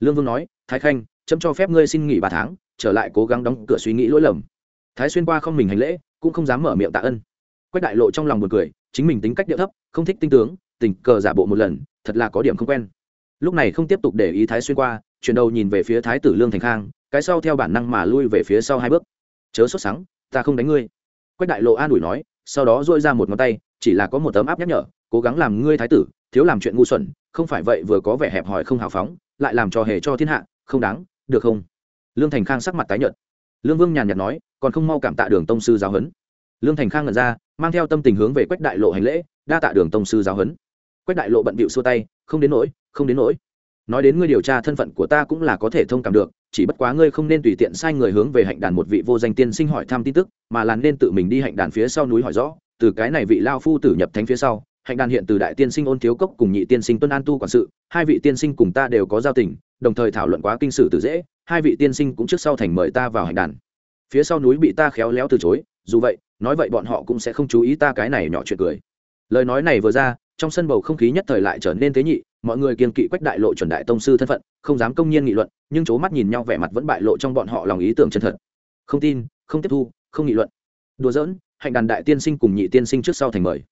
Lương vương nói, thái khanh, chấm cho phép ngươi xin nghỉ ba tháng, trở lại cố gắng đóng cửa suy nghĩ lỗi lầm thái xuyên qua không mình hành lễ, cũng không dám mở miệng tạ ân. Quách đại lộ trong lòng một cười, chính mình tính cách điệu thấp, không thích tinh tướng, tình cờ giả bộ một lần, thật là có điểm không quen. Lúc này không tiếp tục để ý thái xuyên qua, chuyển đầu nhìn về phía thái tử lương thành khang, cái sau theo bản năng mà lui về phía sau hai bước. Chớ sốt sắng, ta không đánh ngươi. Quách đại lộ an ủi nói, sau đó dội ra một ngón tay, chỉ là có một tấm áp nhắc nhở, cố gắng làm ngươi thái tử, thiếu làm chuyện ngu xuẩn, không phải vậy vừa có vẻ hẹp hòi không hào phóng, lại làm trò hề cho thiên hạ, không đáng, được không? Lương thành khang sắc mặt tái nhợt. Lương vương nhàn nhạt nói còn không mau cảm tạ đường tông sư giáo huấn. Lương thành khang ngẩn ra, mang theo tâm tình hướng về quách đại lộ hành lễ, đa tạ đường tông sư giáo huấn. Quách đại lộ bận bịu xua tay, không đến nỗi, không đến nỗi. Nói đến ngươi điều tra thân phận của ta cũng là có thể thông cảm được, chỉ bất quá ngươi không nên tùy tiện sai người hướng về hạnh đàn một vị vô danh tiên sinh hỏi thăm tin tức, mà là nên tự mình đi hạnh đàn phía sau núi hỏi rõ, từ cái này vị lao phu tử nhập thánh phía sau, hạnh đàn hiện từ đại tiên sinh ôn thiếu cốc cùng nhị tiên sinh tuân an tu quản sự, hai vị tiên sinh cùng ta đều có giao tình, đồng thời thảo luận quá kinh sử từ dễ, hai vị tiên sinh cũng trước sau thành mời ta vào hạnh đàn phía sau núi bị ta khéo léo từ chối, dù vậy, nói vậy bọn họ cũng sẽ không chú ý ta cái này nhỏ chuyện cười. Lời nói này vừa ra, trong sân bầu không khí nhất thời lại trở nên thế nhị, mọi người kiên kỵ quách đại lộ chuẩn đại tông sư thân phận, không dám công nhiên nghị luận, nhưng c mắt nhìn nhau vẻ mặt vẫn bại lộ trong bọn họ lòng ý tưởng chân thật. Không tin, không tiếp thu, không nghị luận. Đùa giỡn, hạnh đàn đại tiên sinh cùng nhị tiên sinh trước sau thành mời.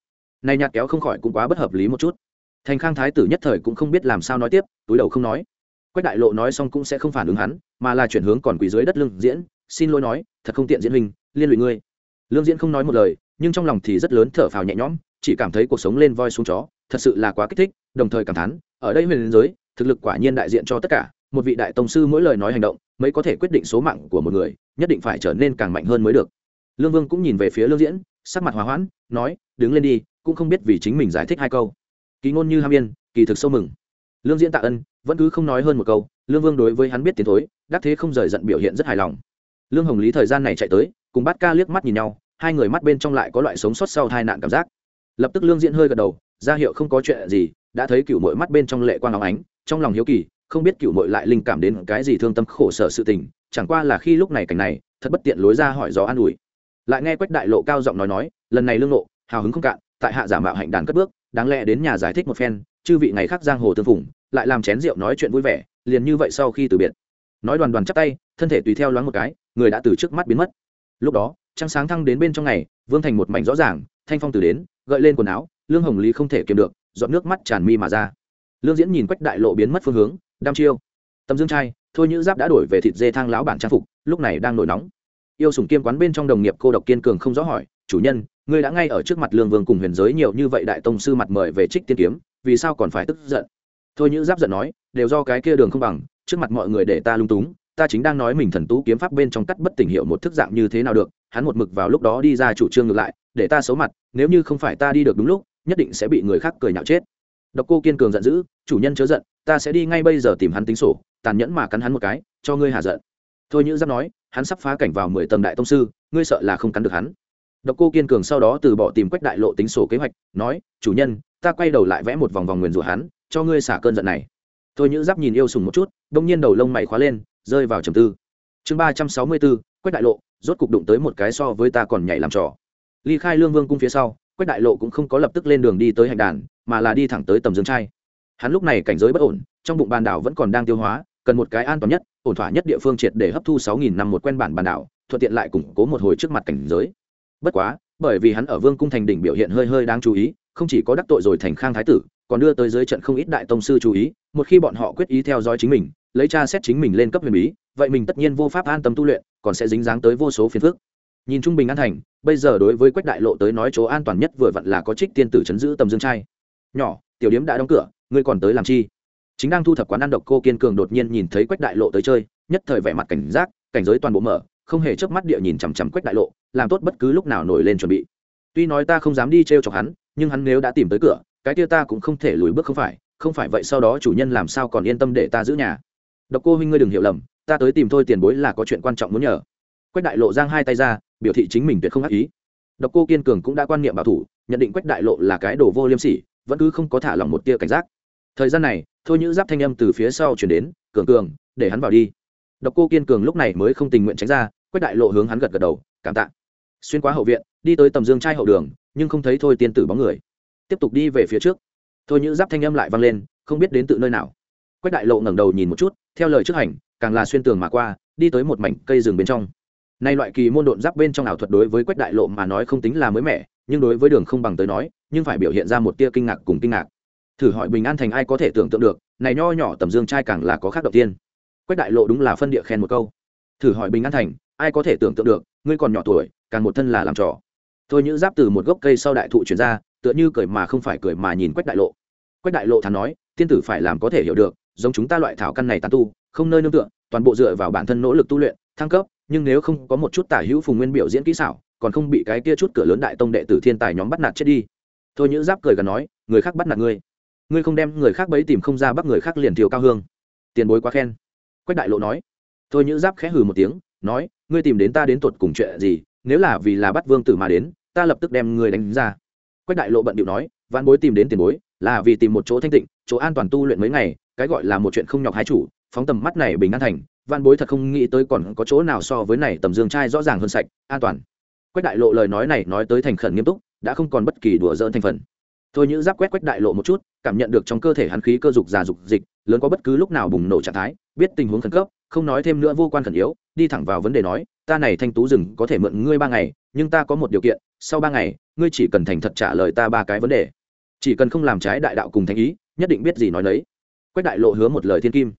Này nhạt kéo không khỏi cũng quá bất hợp lý một chút. Thành khang thái tử nhất thời cũng không biết làm sao nói tiếp, túi đầu không nói. Quách đại lộ nói xong cũng sẽ không phản ứng hắn, mà là chuyển hướng còn quỳ dưới đất lưng diễn xin lỗi nói, thật không tiện diễn hình liên lụy ngươi. Lương diễn không nói một lời, nhưng trong lòng thì rất lớn thở phào nhẹ nhõm, chỉ cảm thấy cuộc sống lên voi xuống chó, thật sự là quá kích thích, đồng thời cảm thán, ở đây huyền giới, thực lực quả nhiên đại diện cho tất cả, một vị đại tông sư mỗi lời nói hành động, mới có thể quyết định số mạng của một người, nhất định phải trở nên càng mạnh hơn mới được. Lương vương cũng nhìn về phía lương diễn, sắc mặt hòa hoãn, nói, đứng lên đi, cũng không biết vì chính mình giải thích hai câu. Kỳ ngôn như ham yên, kỳ thực sâu mừng. Lương diễn tạ ân, vẫn cứ không nói hơn một câu, lương vương đối với hắn biết tiến thối, đắc thế không rời giận biểu hiện rất hài lòng lương hồng lý thời gian này chạy tới, cùng bát ca liếc mắt nhìn nhau, hai người mắt bên trong lại có loại sống sót sau tai nạn cảm giác. Lập tức lương diễn hơi gật đầu, ra hiệu không có chuyện gì, đã thấy cựu mội mắt bên trong lệ quang óng ánh, trong lòng hiếu kỳ, không biết cựu mội lại linh cảm đến cái gì thương tâm khổ sở sự tình, chẳng qua là khi lúc này cảnh này, thật bất tiện lối ra hỏi gió an ủi. Lại nghe quách đại lộ cao giọng nói nói, lần này lương nộ hào hứng không cạn, tại hạ giả mạo hạnh đàn cất bước, đáng lẽ đến nhà giải thích một phen, chư vị ngày khác giang hồ tương phủng lại làm chén rượu nói chuyện vui vẻ, liền như vậy sau khi từ biệt. Nói đoàn đoàn chắp tay, thân thể tùy theo loáng một cái người đã từ trước mắt biến mất. Lúc đó, trăng sáng thăng đến bên trong ngày, vương thành một mảnh rõ ràng, thanh phong từ đến, gợi lên quần áo, lương hồng lý không thể kiềm được dọn nước mắt tràn mi mà ra. Lương diễn nhìn quách đại lộ biến mất phương hướng đam chiêu. Tầm dương trai, thôi nhữ giáp đã đổi về thịt dê thang lão bản trang phục, lúc này đang nổi nóng. Yêu sùng kiêm quán bên trong đồng nghiệp cô độc kiên cường không rõ hỏi, chủ nhân, ngươi đã ngay ở trước mặt lương vương cùng huyền giới nhiều như vậy đại tông sư mặt mời về trích tiên kiếm, vì sao còn phải tức giận? Thôi nhữ giáp giận nói, đều do cái kia đường không bằng, trước mặt mọi người để ta lung túng ta chính đang nói mình thần tú kiếm pháp bên trong cắt bất tỉnh hiệu một thức dạng như thế nào được, hắn một mực vào lúc đó đi ra chủ trương ngược lại, để ta xấu mặt, nếu như không phải ta đi được đúng lúc, nhất định sẽ bị người khác cười nhạo chết. Độc cô kiên cường giận dữ, chủ nhân chớ giận, ta sẽ đi ngay bây giờ tìm hắn tính sổ, tàn nhẫn mà cắn hắn một cái, cho ngươi hạ giận. Thôi như giáp nói, hắn sắp phá cảnh vào mười tầng đại tông sư, ngươi sợ là không cắn được hắn. Độc cô kiên cường sau đó từ bỏ tìm quách đại lộ tính sổ kế hoạch, nói, chủ nhân, ta quay đầu lại vẽ một vòng vòng nguyền rủa hắn, cho ngươi xả cơn giận này. Thôi như giáp nhìn yêu sùng một chút, đông nhiên đầu lông mày khóa lên rơi vào trầm tư. Chương ba trăm sáu mươi bốn, quách đại lộ, rốt cục đụng tới một cái so với ta còn nhảy làm trò. Ly khai lương vương cung phía sau, quách đại lộ cũng không có lập tức lên đường đi tới hành đàn, mà là đi thẳng tới tầm dương trai. Hắn lúc này cảnh giới bất ổn, trong bụng bàn đảo vẫn còn đang tiêu hóa, cần một cái an toàn nhất, ổn thỏa nhất địa phương triệt để hấp thu sáu nghìn năm một quen bản bàn đảo, thuận tiện lại củng cố một hồi trước mặt cảnh giới. Bất quá, bởi vì hắn ở vương cung thành đỉnh biểu hiện hơi hơi đáng chú ý, không chỉ có đắc tội rồi thành khang thái tử, còn đưa tới dưới trận không ít đại tông sư chú ý, một khi bọn họ quyết ý theo dõi chính mình lấy tra xét chính mình lên cấp huyền bí, vậy mình tất nhiên vô pháp an tâm tu luyện, còn sẽ dính dáng tới vô số phiền phức. Nhìn trung bình an thành, bây giờ đối với quách đại lộ tới nói chỗ an toàn nhất vừa vặn là có trích tiên tử chấn giữ tầm dương trai. Nhỏ, tiểu điếm đã đóng cửa, ngươi còn tới làm chi? Chính đang thu thập quán ăn độc cô kiên cường đột nhiên nhìn thấy quách đại lộ tới chơi, nhất thời vẻ mặt cảnh giác, cảnh giới toàn bộ mở, không hề chớp mắt địa nhìn chằm chằm quách đại lộ, làm tốt bất cứ lúc nào nổi lên chuẩn bị. Tuy nói ta không dám đi t chọc hắn, nhưng hắn nếu đã tìm tới cửa, cái kia ta cũng không thể lùi bước không phải không phải vậy sau đó chủ nhân làm sao còn yên tâm để ta giữ nhà? Độc cô huynh ngươi đừng hiểu lầm, ta tới tìm thôi tiền bối là có chuyện quan trọng muốn nhờ. Quách đại lộ giang hai tay ra, biểu thị chính mình tuyệt không ác ý. Độc cô kiên cường cũng đã quan niệm bảo thủ, nhận định quách đại lộ là cái đồ vô liêm sỉ, vẫn cứ không có thả lỏng một tia cảnh giác. Thời gian này, thôi Nhữ giáp thanh âm từ phía sau chuyển đến, cường cường, để hắn vào đi. Độc cô kiên cường lúc này mới không tình nguyện tránh ra, quách đại lộ hướng hắn gật gật đầu, cảm tạ. Xuyên qua hậu viện, đi tới tầm dương trai hậu đường, nhưng không thấy thôi tiên tử bóng người. Tiếp tục đi về phía trước. Thôi Nhữ giáp thanh âm lại vang lên, không biết đến tự nơi nào quách đại lộ ngẩng đầu nhìn một chút, theo lời trước hành, càng là xuyên tường mà qua, đi tới một mảnh cây rừng bên trong. Nay loại kỳ môn độn giáp bên trong ảo thuật đối với quách đại lộ mà nói không tính là mới mẻ, nhưng đối với đường không bằng tới nói, nhưng phải biểu hiện ra một tia kinh ngạc cùng kinh ngạc. Thử hỏi bình an thành ai có thể tưởng tượng được, này nho nhỏ tầm dương trai càng là có khác đầu tiên. Quách đại lộ đúng là phân địa khen một câu. Thử hỏi bình an thành, ai có thể tưởng tượng được, ngươi còn nhỏ tuổi, càng một thân là làm trò. Thôi nhữ giáp từ một gốc cây sau đại thụ chuyển ra, tựa như cười mà không phải cười mà nhìn quách đại lộ. Quách đại lộ thắn nói, tiên tử phải làm có thể hiểu được giống chúng ta loại thảo căn này tán tu, không nơi nương tựa, toàn bộ dựa vào bản thân nỗ lực tu luyện, thăng cấp, nhưng nếu không có một chút tả hữu phùng nguyên biểu diễn kỹ xảo, còn không bị cái kia chút cửa lớn đại tông đệ tử thiên tài nhóm bắt nạt chết đi. Thôi Nhữ giáp cười gần nói, người khác bắt nạt ngươi. Ngươi không đem người khác bấy tìm không ra bắt người khác liền thiều cao hương. Tiền bối quá khen. Quách đại lộ nói. Thôi Nhữ giáp khẽ hừ một tiếng, nói, ngươi tìm đến ta đến tuột cùng chuyện gì, nếu là vì là bắt vương tử mà đến, ta lập tức đem ngươi đánh ra. Quách đại lộ bận điệu nói văn bối tìm đến tiền bối, là vì tìm một chỗ thanh tịnh chỗ an toàn tu luyện mấy ngày, cái gọi là một chuyện không nhọc hai chủ, phóng tầm mắt này bình an thành văn bối thật không nghĩ tới còn có chỗ nào so với này tầm dương trai rõ ràng hơn sạch, an toàn. Quách đại lộ lời nói này nói tới thành khẩn nghiêm túc, đã không còn bất kỳ đùa dỡn thành phần. Thôi nhữ giáp quét quách đại lộ một chút, cảm nhận được trong cơ thể hắn khí cơ dục già dục dịch, lớn có bất cứ lúc nào bùng nổ trạng thái, biết tình huống khẩn cấp, không nói thêm nữa vô quan khẩn yếu, đi thẳng vào vấn đề nói, ta này thanh tú rừng có thể mượn ngươi ba ngày, nhưng ta có một điều kiện, sau ba ngày, ngươi chỉ cần thành thật trả lời ta ba cái vấn đề. Chỉ cần không làm trái đại đạo cùng thanh ý nhất định biết gì nói lấy. quách đại lộ hứa một lời thiên kim.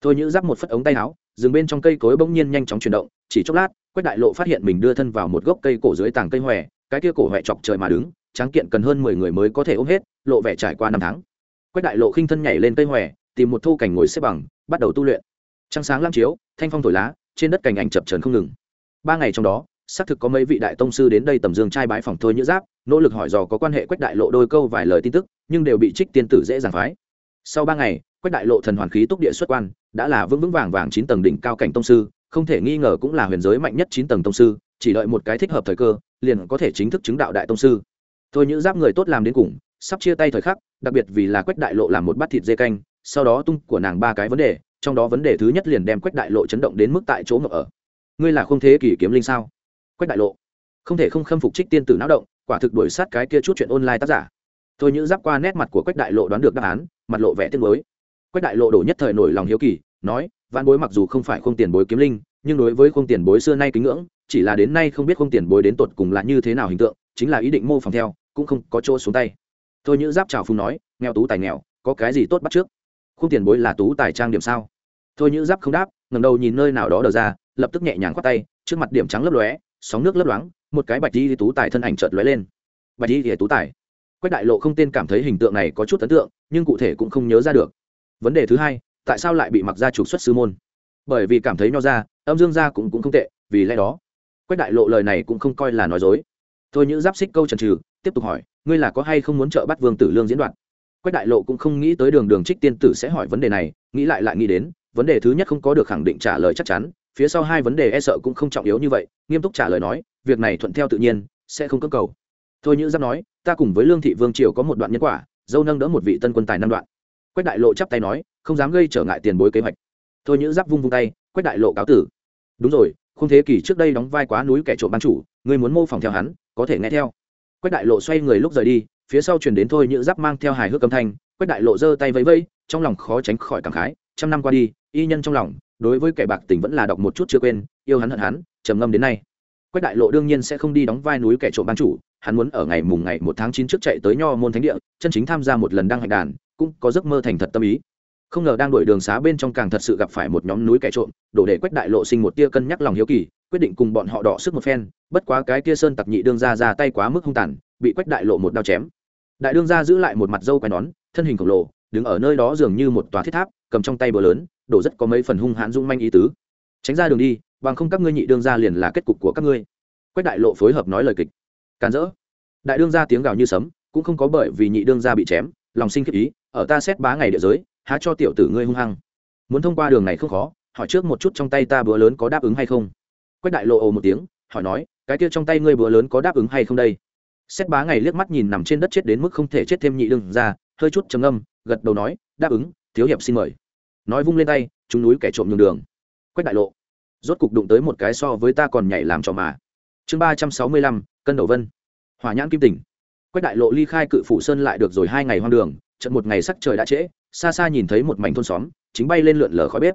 Thôi nhữ giáp một phất ống tay áo rừng bên trong cây cối bỗng nhiên nhanh chóng chuyển động, chỉ chốc lát, quách đại lộ phát hiện mình đưa thân vào một gốc cây cổ dưới tàng cây hòe, cái kia cổ hòe chọc trời mà đứng, tráng kiện cần hơn mười người mới có thể ôm hết, lộ vẻ trải qua năm tháng. Quách đại lộ khinh thân nhảy lên cây hòe, tìm một thu cảnh ngồi xếp bằng, bắt đầu tu luyện. Trăng sáng lam chiếu, thanh phong thổi lá, trên đất cành ảnh chập trần không ngừng. Ba ngày trong đó xác thực có mấy vị đại tông sư đến đây tầm dương trai bái phòng thôi như giáp, nỗ lực hỏi dò có quan hệ quách đại lộ đôi câu vài lời tin tức, nhưng đều bị trích tiên tử dễ dàng phái. Sau ba ngày, quách đại lộ thần hoàn khí túc địa xuất quan, đã là vững vững vàng vàng chín tầng đỉnh cao cảnh tông sư, không thể nghi ngờ cũng là huyền giới mạnh nhất chín tầng tông sư, chỉ đợi một cái thích hợp thời cơ, liền có thể chính thức chứng đạo đại tông sư. Thôi như giáp người tốt làm đến cùng, sắp chia tay thời khắc, đặc biệt vì là quách đại lộ làm một bát thịt dê canh, sau đó tung của nàng ba cái vấn đề, trong đó vấn đề thứ nhất liền đem quách đại lộ chấn động đến mức tại chỗ ngập ở. Ngươi là không thế kỷ kiếm linh sao? Quách đại lộ. Không thể không khâm phục trích tiên tử não động, quả thực đuổi sát cái kia chút chuyện online tác giả. Tôi như giáp qua nét mặt của quách đại lộ đoán được đáp án, mặt lộ vẻ tiếc mới quách đại lộ đổ nhất thời nổi lòng hiếu kỳ, nói văn bối mặc dù không phải không tiền bối kiếm linh, nhưng đối với không tiền bối xưa nay kính ngưỡng, chỉ là đến nay không biết không tiền bối đến tột cùng là như thế nào hình tượng, chính là ý định mô phỏng theo, cũng không có chỗ xuống tay. Tôi như giáp chào phùng nói, nghèo tú tài nghèo, có cái gì tốt bắt trước? Không tiền bối là tú tài trang điểm sao? Thôi như giáp không đáp, ngẩng đầu nhìn nơi nào đó đờ ra, lập tức nhẹ nhàng khoát tay, trước mặt điểm trắng lấp lóe sóng nước lấp loáng, một cái bạch di tú tài thân ảnh chợt lóe lên. Bạch di thì tú tài. Quách đại lộ không tên cảm thấy hình tượng này có chút ấn tượng, nhưng cụ thể cũng không nhớ ra được. Vấn đề thứ hai, tại sao lại bị mặc gia trục xuất sư môn? Bởi vì cảm thấy nho ra âm dương gia cũng cũng không tệ, vì lẽ đó, quách đại lộ lời này cũng không coi là nói dối. Thôi những giáp xích câu trần trừ, tiếp tục hỏi, ngươi là có hay không muốn trợ bắt vương tử lương diễn đoạn quách đại lộ cũng không nghĩ tới đường đường trích tiên tử sẽ hỏi vấn đề này, nghĩ lại lại nghĩ đến, vấn đề thứ nhất không có được khẳng định trả lời chắc chắn phía sau hai vấn đề e sợ cũng không trọng yếu như vậy, nghiêm túc trả lời nói, việc này thuận theo tự nhiên, sẽ không cơ cầu. Thôi như giáp nói, ta cùng với lương thị vương triều có một đoạn nhân quả, dâu nâng đỡ một vị tân quân tài năm đoạn. Quách đại lộ chắp tay nói, không dám gây trở ngại tiền bối kế hoạch. Thôi như giáp vung vung tay, quách đại lộ cáo tử. Đúng rồi không thế kỷ trước đây đóng vai quá núi kẻ trộm ban chủ, người muốn mô phỏng theo hắn, có thể nghe theo. Quách đại lộ xoay người lúc rời đi, phía sau chuyển đến thôi như giáp mang theo hài hước âm thanh, quách đại lộ giơ tay vẫy vẫy, trong lòng khó tránh khỏi cảm khái, trăm năm qua đi, y nhân trong lòng đối với kẻ bạc tình vẫn là đọc một chút chưa quên, yêu hắn hận hắn, trầm ngâm đến nay. Quách đại lộ đương nhiên sẽ không đi đóng vai núi kẻ trộm ban chủ, hắn muốn ở ngày mùng ngày một tháng chín trước chạy tới nho môn thánh địa, chân chính tham gia một lần đăng hạnh đàn, cũng có giấc mơ thành thật tâm ý. Không ngờ đang đổi đường xá bên trong càng thật sự gặp phải một nhóm núi kẻ trộm, đổ để quách đại lộ sinh một tia cân nhắc lòng hiếu kỳ, quyết định cùng bọn họ đỏ sức một phen, bất quá cái tia sơn tặc nhị đương ra ra tay quá mức hung tàn, bị quách đại lộ một đao chém. Đại đương ra giữ lại một mặt dâu quai nón, thân hình khổng lồ, đứng ở nơi đó dường như một tòa thiết tháp cầm trong tay bờ lớn, đổ rất có mấy phần hung hãn dung manh ý tứ. Tránh ra đường đi, bằng không các ngươi nhị đương ra liền là kết cục của các ngươi. Quách đại lộ phối hợp nói lời kịch. Càn rỡ. Đại đương ra tiếng gào như sấm, cũng không có bởi vì nhị đương ra bị chém, lòng sinh khiếp ý, ở ta xét bá ngày địa giới, há cho tiểu tử ngươi hung hăng. Muốn thông qua đường này không khó, hỏi trước một chút trong tay ta bữa lớn có đáp ứng hay không. Quách đại lộ ồ một tiếng, hỏi nói, cái kia trong tay ngươi bữa lớn có đáp ứng hay không đây? Xét bá ngày liếc mắt nhìn nằm trên đất chết đến mức không thể chết thêm nhị đương ra hơi chút trầm âm gật đầu nói, đáp ứng, thiếu hiệp xin mời nói vung lên tay, chúng núi kẻ trộm nhường đường. Quách đại lộ. Rốt cục đụng tới một cái so với ta còn nhảy làm trò mà. Chương ba trăm sáu mươi lăm, cân đầu vân. Hỏa nhãn kim tỉnh. Quách đại lộ ly khai cự phủ sơn lại được rồi hai ngày hoang đường trận một ngày sắc trời đã trễ, xa xa nhìn thấy một mảnh thôn xóm, chính bay lên lượn lờ khói bếp.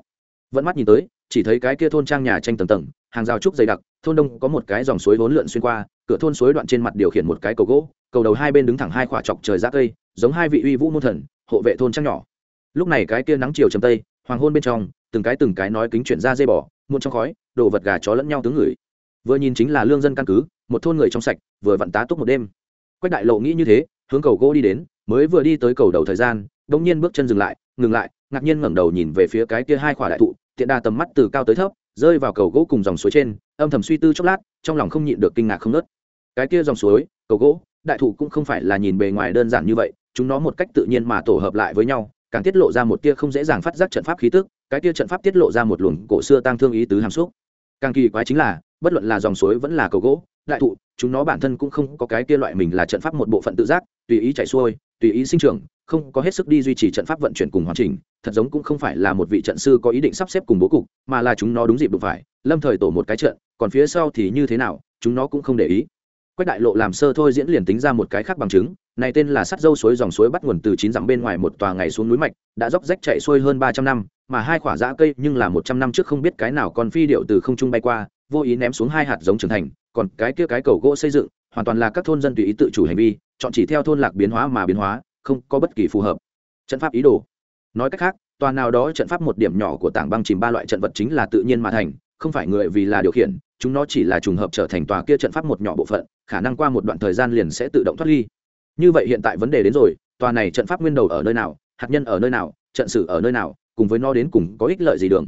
Vẫn mắt nhìn tới, chỉ thấy cái kia thôn trang nhà tranh tầng tầng, hàng rào trúc dày đặc, thôn đông có một cái dòng suối vốn lượn xuyên qua, cửa thôn suối đoạn trên mặt điều khiển một cái cầu gỗ, cầu đầu hai bên đứng thẳng hai khỏa chọc trời ra cây, giống hai vị uy vũ môn thần, hộ vệ thôn trang nhỏ lúc này cái kia nắng chiều chầm tây, hoàng hôn bên trong, từng cái từng cái nói kính chuyển ra dây bỏ muôn trong khói, đồ vật gà chó lẫn nhau tướng người. Vừa nhìn chính là lương dân căn cứ, một thôn người trong sạch, vừa vặn tá túc một đêm. Quách đại lộ nghĩ như thế, hướng cầu gỗ đi đến, mới vừa đi tới cầu đầu thời gian đông nhiên bước chân dừng lại, ngừng lại, ngạc nhiên ngẩng đầu nhìn về phía cái kia hai khỏa đại thụ, tiện đa tầm mắt từ cao tới thấp, rơi vào cầu gỗ cùng dòng suối trên, âm thầm suy tư chốc lát, trong lòng không nhịn được kinh ngạc không nớt cái kia dòng suối, cầu gỗ, đại thụ cũng không phải là nhìn bề ngoài đơn giản như vậy, chúng nó một cách tự nhiên mà tổ hợp lại với nhau càng tiết lộ ra một tia không dễ dàng phát giác trận pháp khí tức, cái tia trận pháp tiết lộ ra một luồng cổ xưa tăng thương ý tứ hàm xúc. Càng kỳ quái chính là, bất luận là dòng suối vẫn là cầu gỗ, đại thụ, chúng nó bản thân cũng không có cái kia loại mình là trận pháp một bộ phận tự giác, tùy ý chạy xuôi, tùy ý sinh trưởng, không có hết sức đi duy trì trận pháp vận chuyển cùng hoàn chỉnh, thật giống cũng không phải là một vị trận sư có ý định sắp xếp cùng bố cục, mà là chúng nó đúng dịp đụng phải, lâm thời tổ một cái trận, còn phía sau thì như thế nào, chúng nó cũng không để ý. Quách đại lộ làm sơ thôi diễn liền tính ra một cái khác bằng chứng này tên là sắt dâu suối dòng suối bắt nguồn từ chín dặm bên ngoài một tòa ngày xuống núi mạch, đã dốc rách chạy xuôi hơn ba trăm năm, mà hai quả dã cây nhưng là một trăm năm trước không biết cái nào còn phi điệu từ không trung bay qua, vô ý ném xuống hai hạt giống trưởng thành, còn cái kia cái cầu gỗ xây dựng, hoàn toàn là các thôn dân tùy ý tự chủ hành vi, chọn chỉ theo thôn lạc biến hóa mà biến hóa, không có bất kỳ phù hợp. Trận pháp ý đồ. Nói cách khác, tòa nào đó trận pháp một điểm nhỏ của tảng băng chìm ba loại trận vật chính là tự nhiên mà thành, không phải người vì là điều khiển, chúng nó chỉ là trùng hợp trở thành tòa kia trận pháp một nhỏ bộ phận, khả năng qua một đoạn thời gian liền sẽ tự động thoát ly như vậy hiện tại vấn đề đến rồi, tòa này trận pháp nguyên đầu ở nơi nào, hạt nhân ở nơi nào, trận sử ở nơi nào, cùng với nó đến cùng có ích lợi gì đường.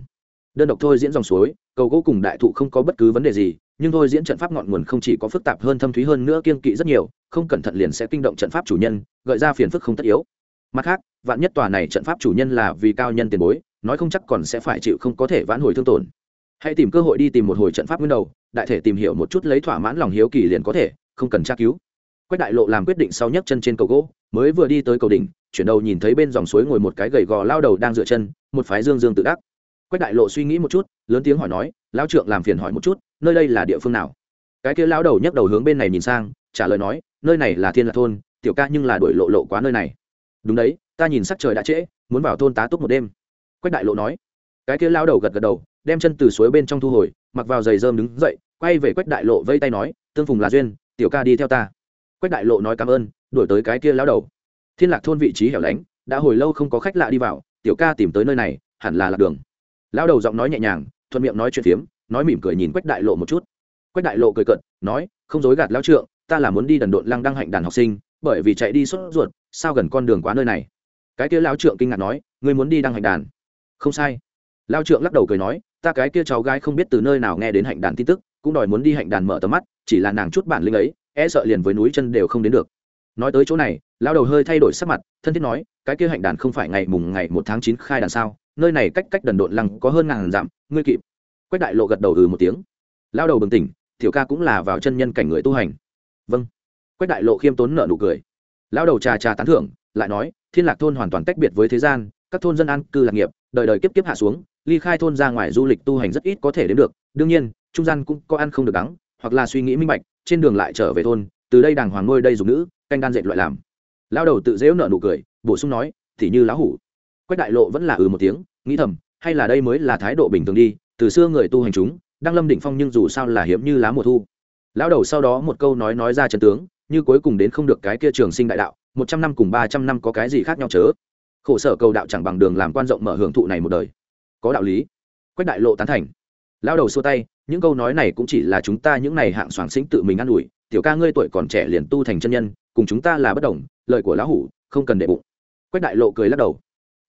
Đơn độc thôi diễn dòng suối, cầu gỗ cùng đại thụ không có bất cứ vấn đề gì, nhưng thôi diễn trận pháp ngọn nguồn không chỉ có phức tạp hơn thâm thúy hơn nữa kiên kỵ rất nhiều, không cẩn thận liền sẽ kinh động trận pháp chủ nhân, gợi ra phiền phức không tất yếu. Mặt khác, vạn nhất tòa này trận pháp chủ nhân là vì cao nhân tiền bối, nói không chắc còn sẽ phải chịu không có thể vãn hồi thương tổn. Hãy tìm cơ hội đi tìm một hồi trận pháp nguyên đầu, đại thể tìm hiểu một chút lấy thỏa mãn lòng hiếu kỳ liền có thể, không cần tra cứu quách đại lộ làm quyết định sau nhấc chân trên cầu gỗ, mới vừa đi tới cầu đỉnh, chuyển đầu nhìn thấy bên dòng suối ngồi một cái gầy gò lao đầu đang dựa chân, một phái dương dương tự đắc. Quách đại lộ suy nghĩ một chút, lớn tiếng hỏi nói, lão trượng làm phiền hỏi một chút, nơi đây là địa phương nào? Cái kia lão đầu nhấc đầu hướng bên này nhìn sang, trả lời nói, nơi này là thiên lạc thôn, tiểu ca nhưng là đổi lộ lộ quá nơi này. Đúng đấy, ta nhìn sắc trời đã trễ, muốn vào thôn tá túc một đêm. Quách đại lộ nói. Cái kia lao đầu gật gật đầu, đem chân từ suối bên trong thu hồi, mặc vào giày rơm đứng dậy, quay về quách đại lộ vây tay nói, tương phùng là duyên, tiểu ca đi theo ta quách đại lộ nói cảm ơn, đổi tới cái kia lao đầu. Thiên lạc thôn vị trí hẻo lánh, đã hồi lâu không có khách lạ đi vào, tiểu ca tìm tới nơi này, hẳn là lạc đường. Lao đầu giọng nói nhẹ nhàng, thuận miệng nói chuyện phiếm, nói mỉm cười nhìn quách đại lộ một chút. Quách đại lộ cười cận nói, không dối gạt lao trượng, ta là muốn đi đần độn lăng đăng hạnh đàn học sinh, bởi vì chạy đi sốt ruột, sao gần con đường quá nơi này. Cái kia lao trượng kinh ngạc nói, ngươi muốn đi đăng hạnh đàn? Không sai. Lao trượng lắc đầu cười nói, ta cái kia cháu gái không biết từ nơi nào nghe đến hạnh đàn tin tức, cũng đòi muốn đi hạnh đàn mở tầm mắt, chỉ là nàng chút bản linh ấy e sợ liền với núi chân đều không đến được. Nói tới chỗ này lao đầu hơi thay đổi sắc mặt, thân thiết nói, cái kia hạnh đàn không phải ngày mùng ngày một tháng chín khai đàn sao? Nơi này cách cách đần độn lăng có hơn ngàn dặm, ngươi kịp. Quách đại lộ gật đầu ừ một tiếng. Lao đầu bừng tỉnh, tiểu ca cũng là vào chân nhân cảnh người tu hành. Vâng. Quách đại lộ khiêm tốn nợ nụ cười. Lao đầu trà trà tán thưởng, lại nói, thiên lạc thôn hoàn toàn tách biệt với thế gian, các thôn dân an cư lạc nghiệp, đời đời kiếp kiếp hạ xuống, ly khai thôn ra ngoài du lịch tu hành rất ít có thể đến được. Đương nhiên, trung gian cũng có ăn không được đắng, hoặc là suy nghĩ minh bạch trên đường lại trở về thôn, từ đây đàng hoàng nuôi đây dùng nữ, canh đan dệt loại làm. Lao đầu tự dễu nợ nụ cười, bổ sung nói, thì như lá hủ. Quách đại lộ vẫn là ừ một tiếng, nghĩ thầm, hay là đây mới là thái độ bình thường đi, từ xưa người tu hành chúng đang lâm đỉnh phong nhưng dù sao là hiếm như lá mùa thu. Lão đầu sau đó một câu nói nói ra chân tướng, như cuối cùng đến không được cái kia trường sinh đại đạo, một trăm năm cùng ba trăm năm có cái gì khác nhau chớ? Khổ sở cầu đạo chẳng bằng đường làm quan rộng mở hưởng thụ này một đời. Có đạo lý. Quách đại lộ tán thành. Lão đầu xua tay những câu nói này cũng chỉ là chúng ta những này hạng soảng sinh tự mình ă n ủi, tiểu ca ngươi tuổi còn trẻ liền tu thành chân nhân, cùng chúng ta là bất đồng, lời của lão hủ, không cần để bụng. Quách đại lộ cười lắc đầu.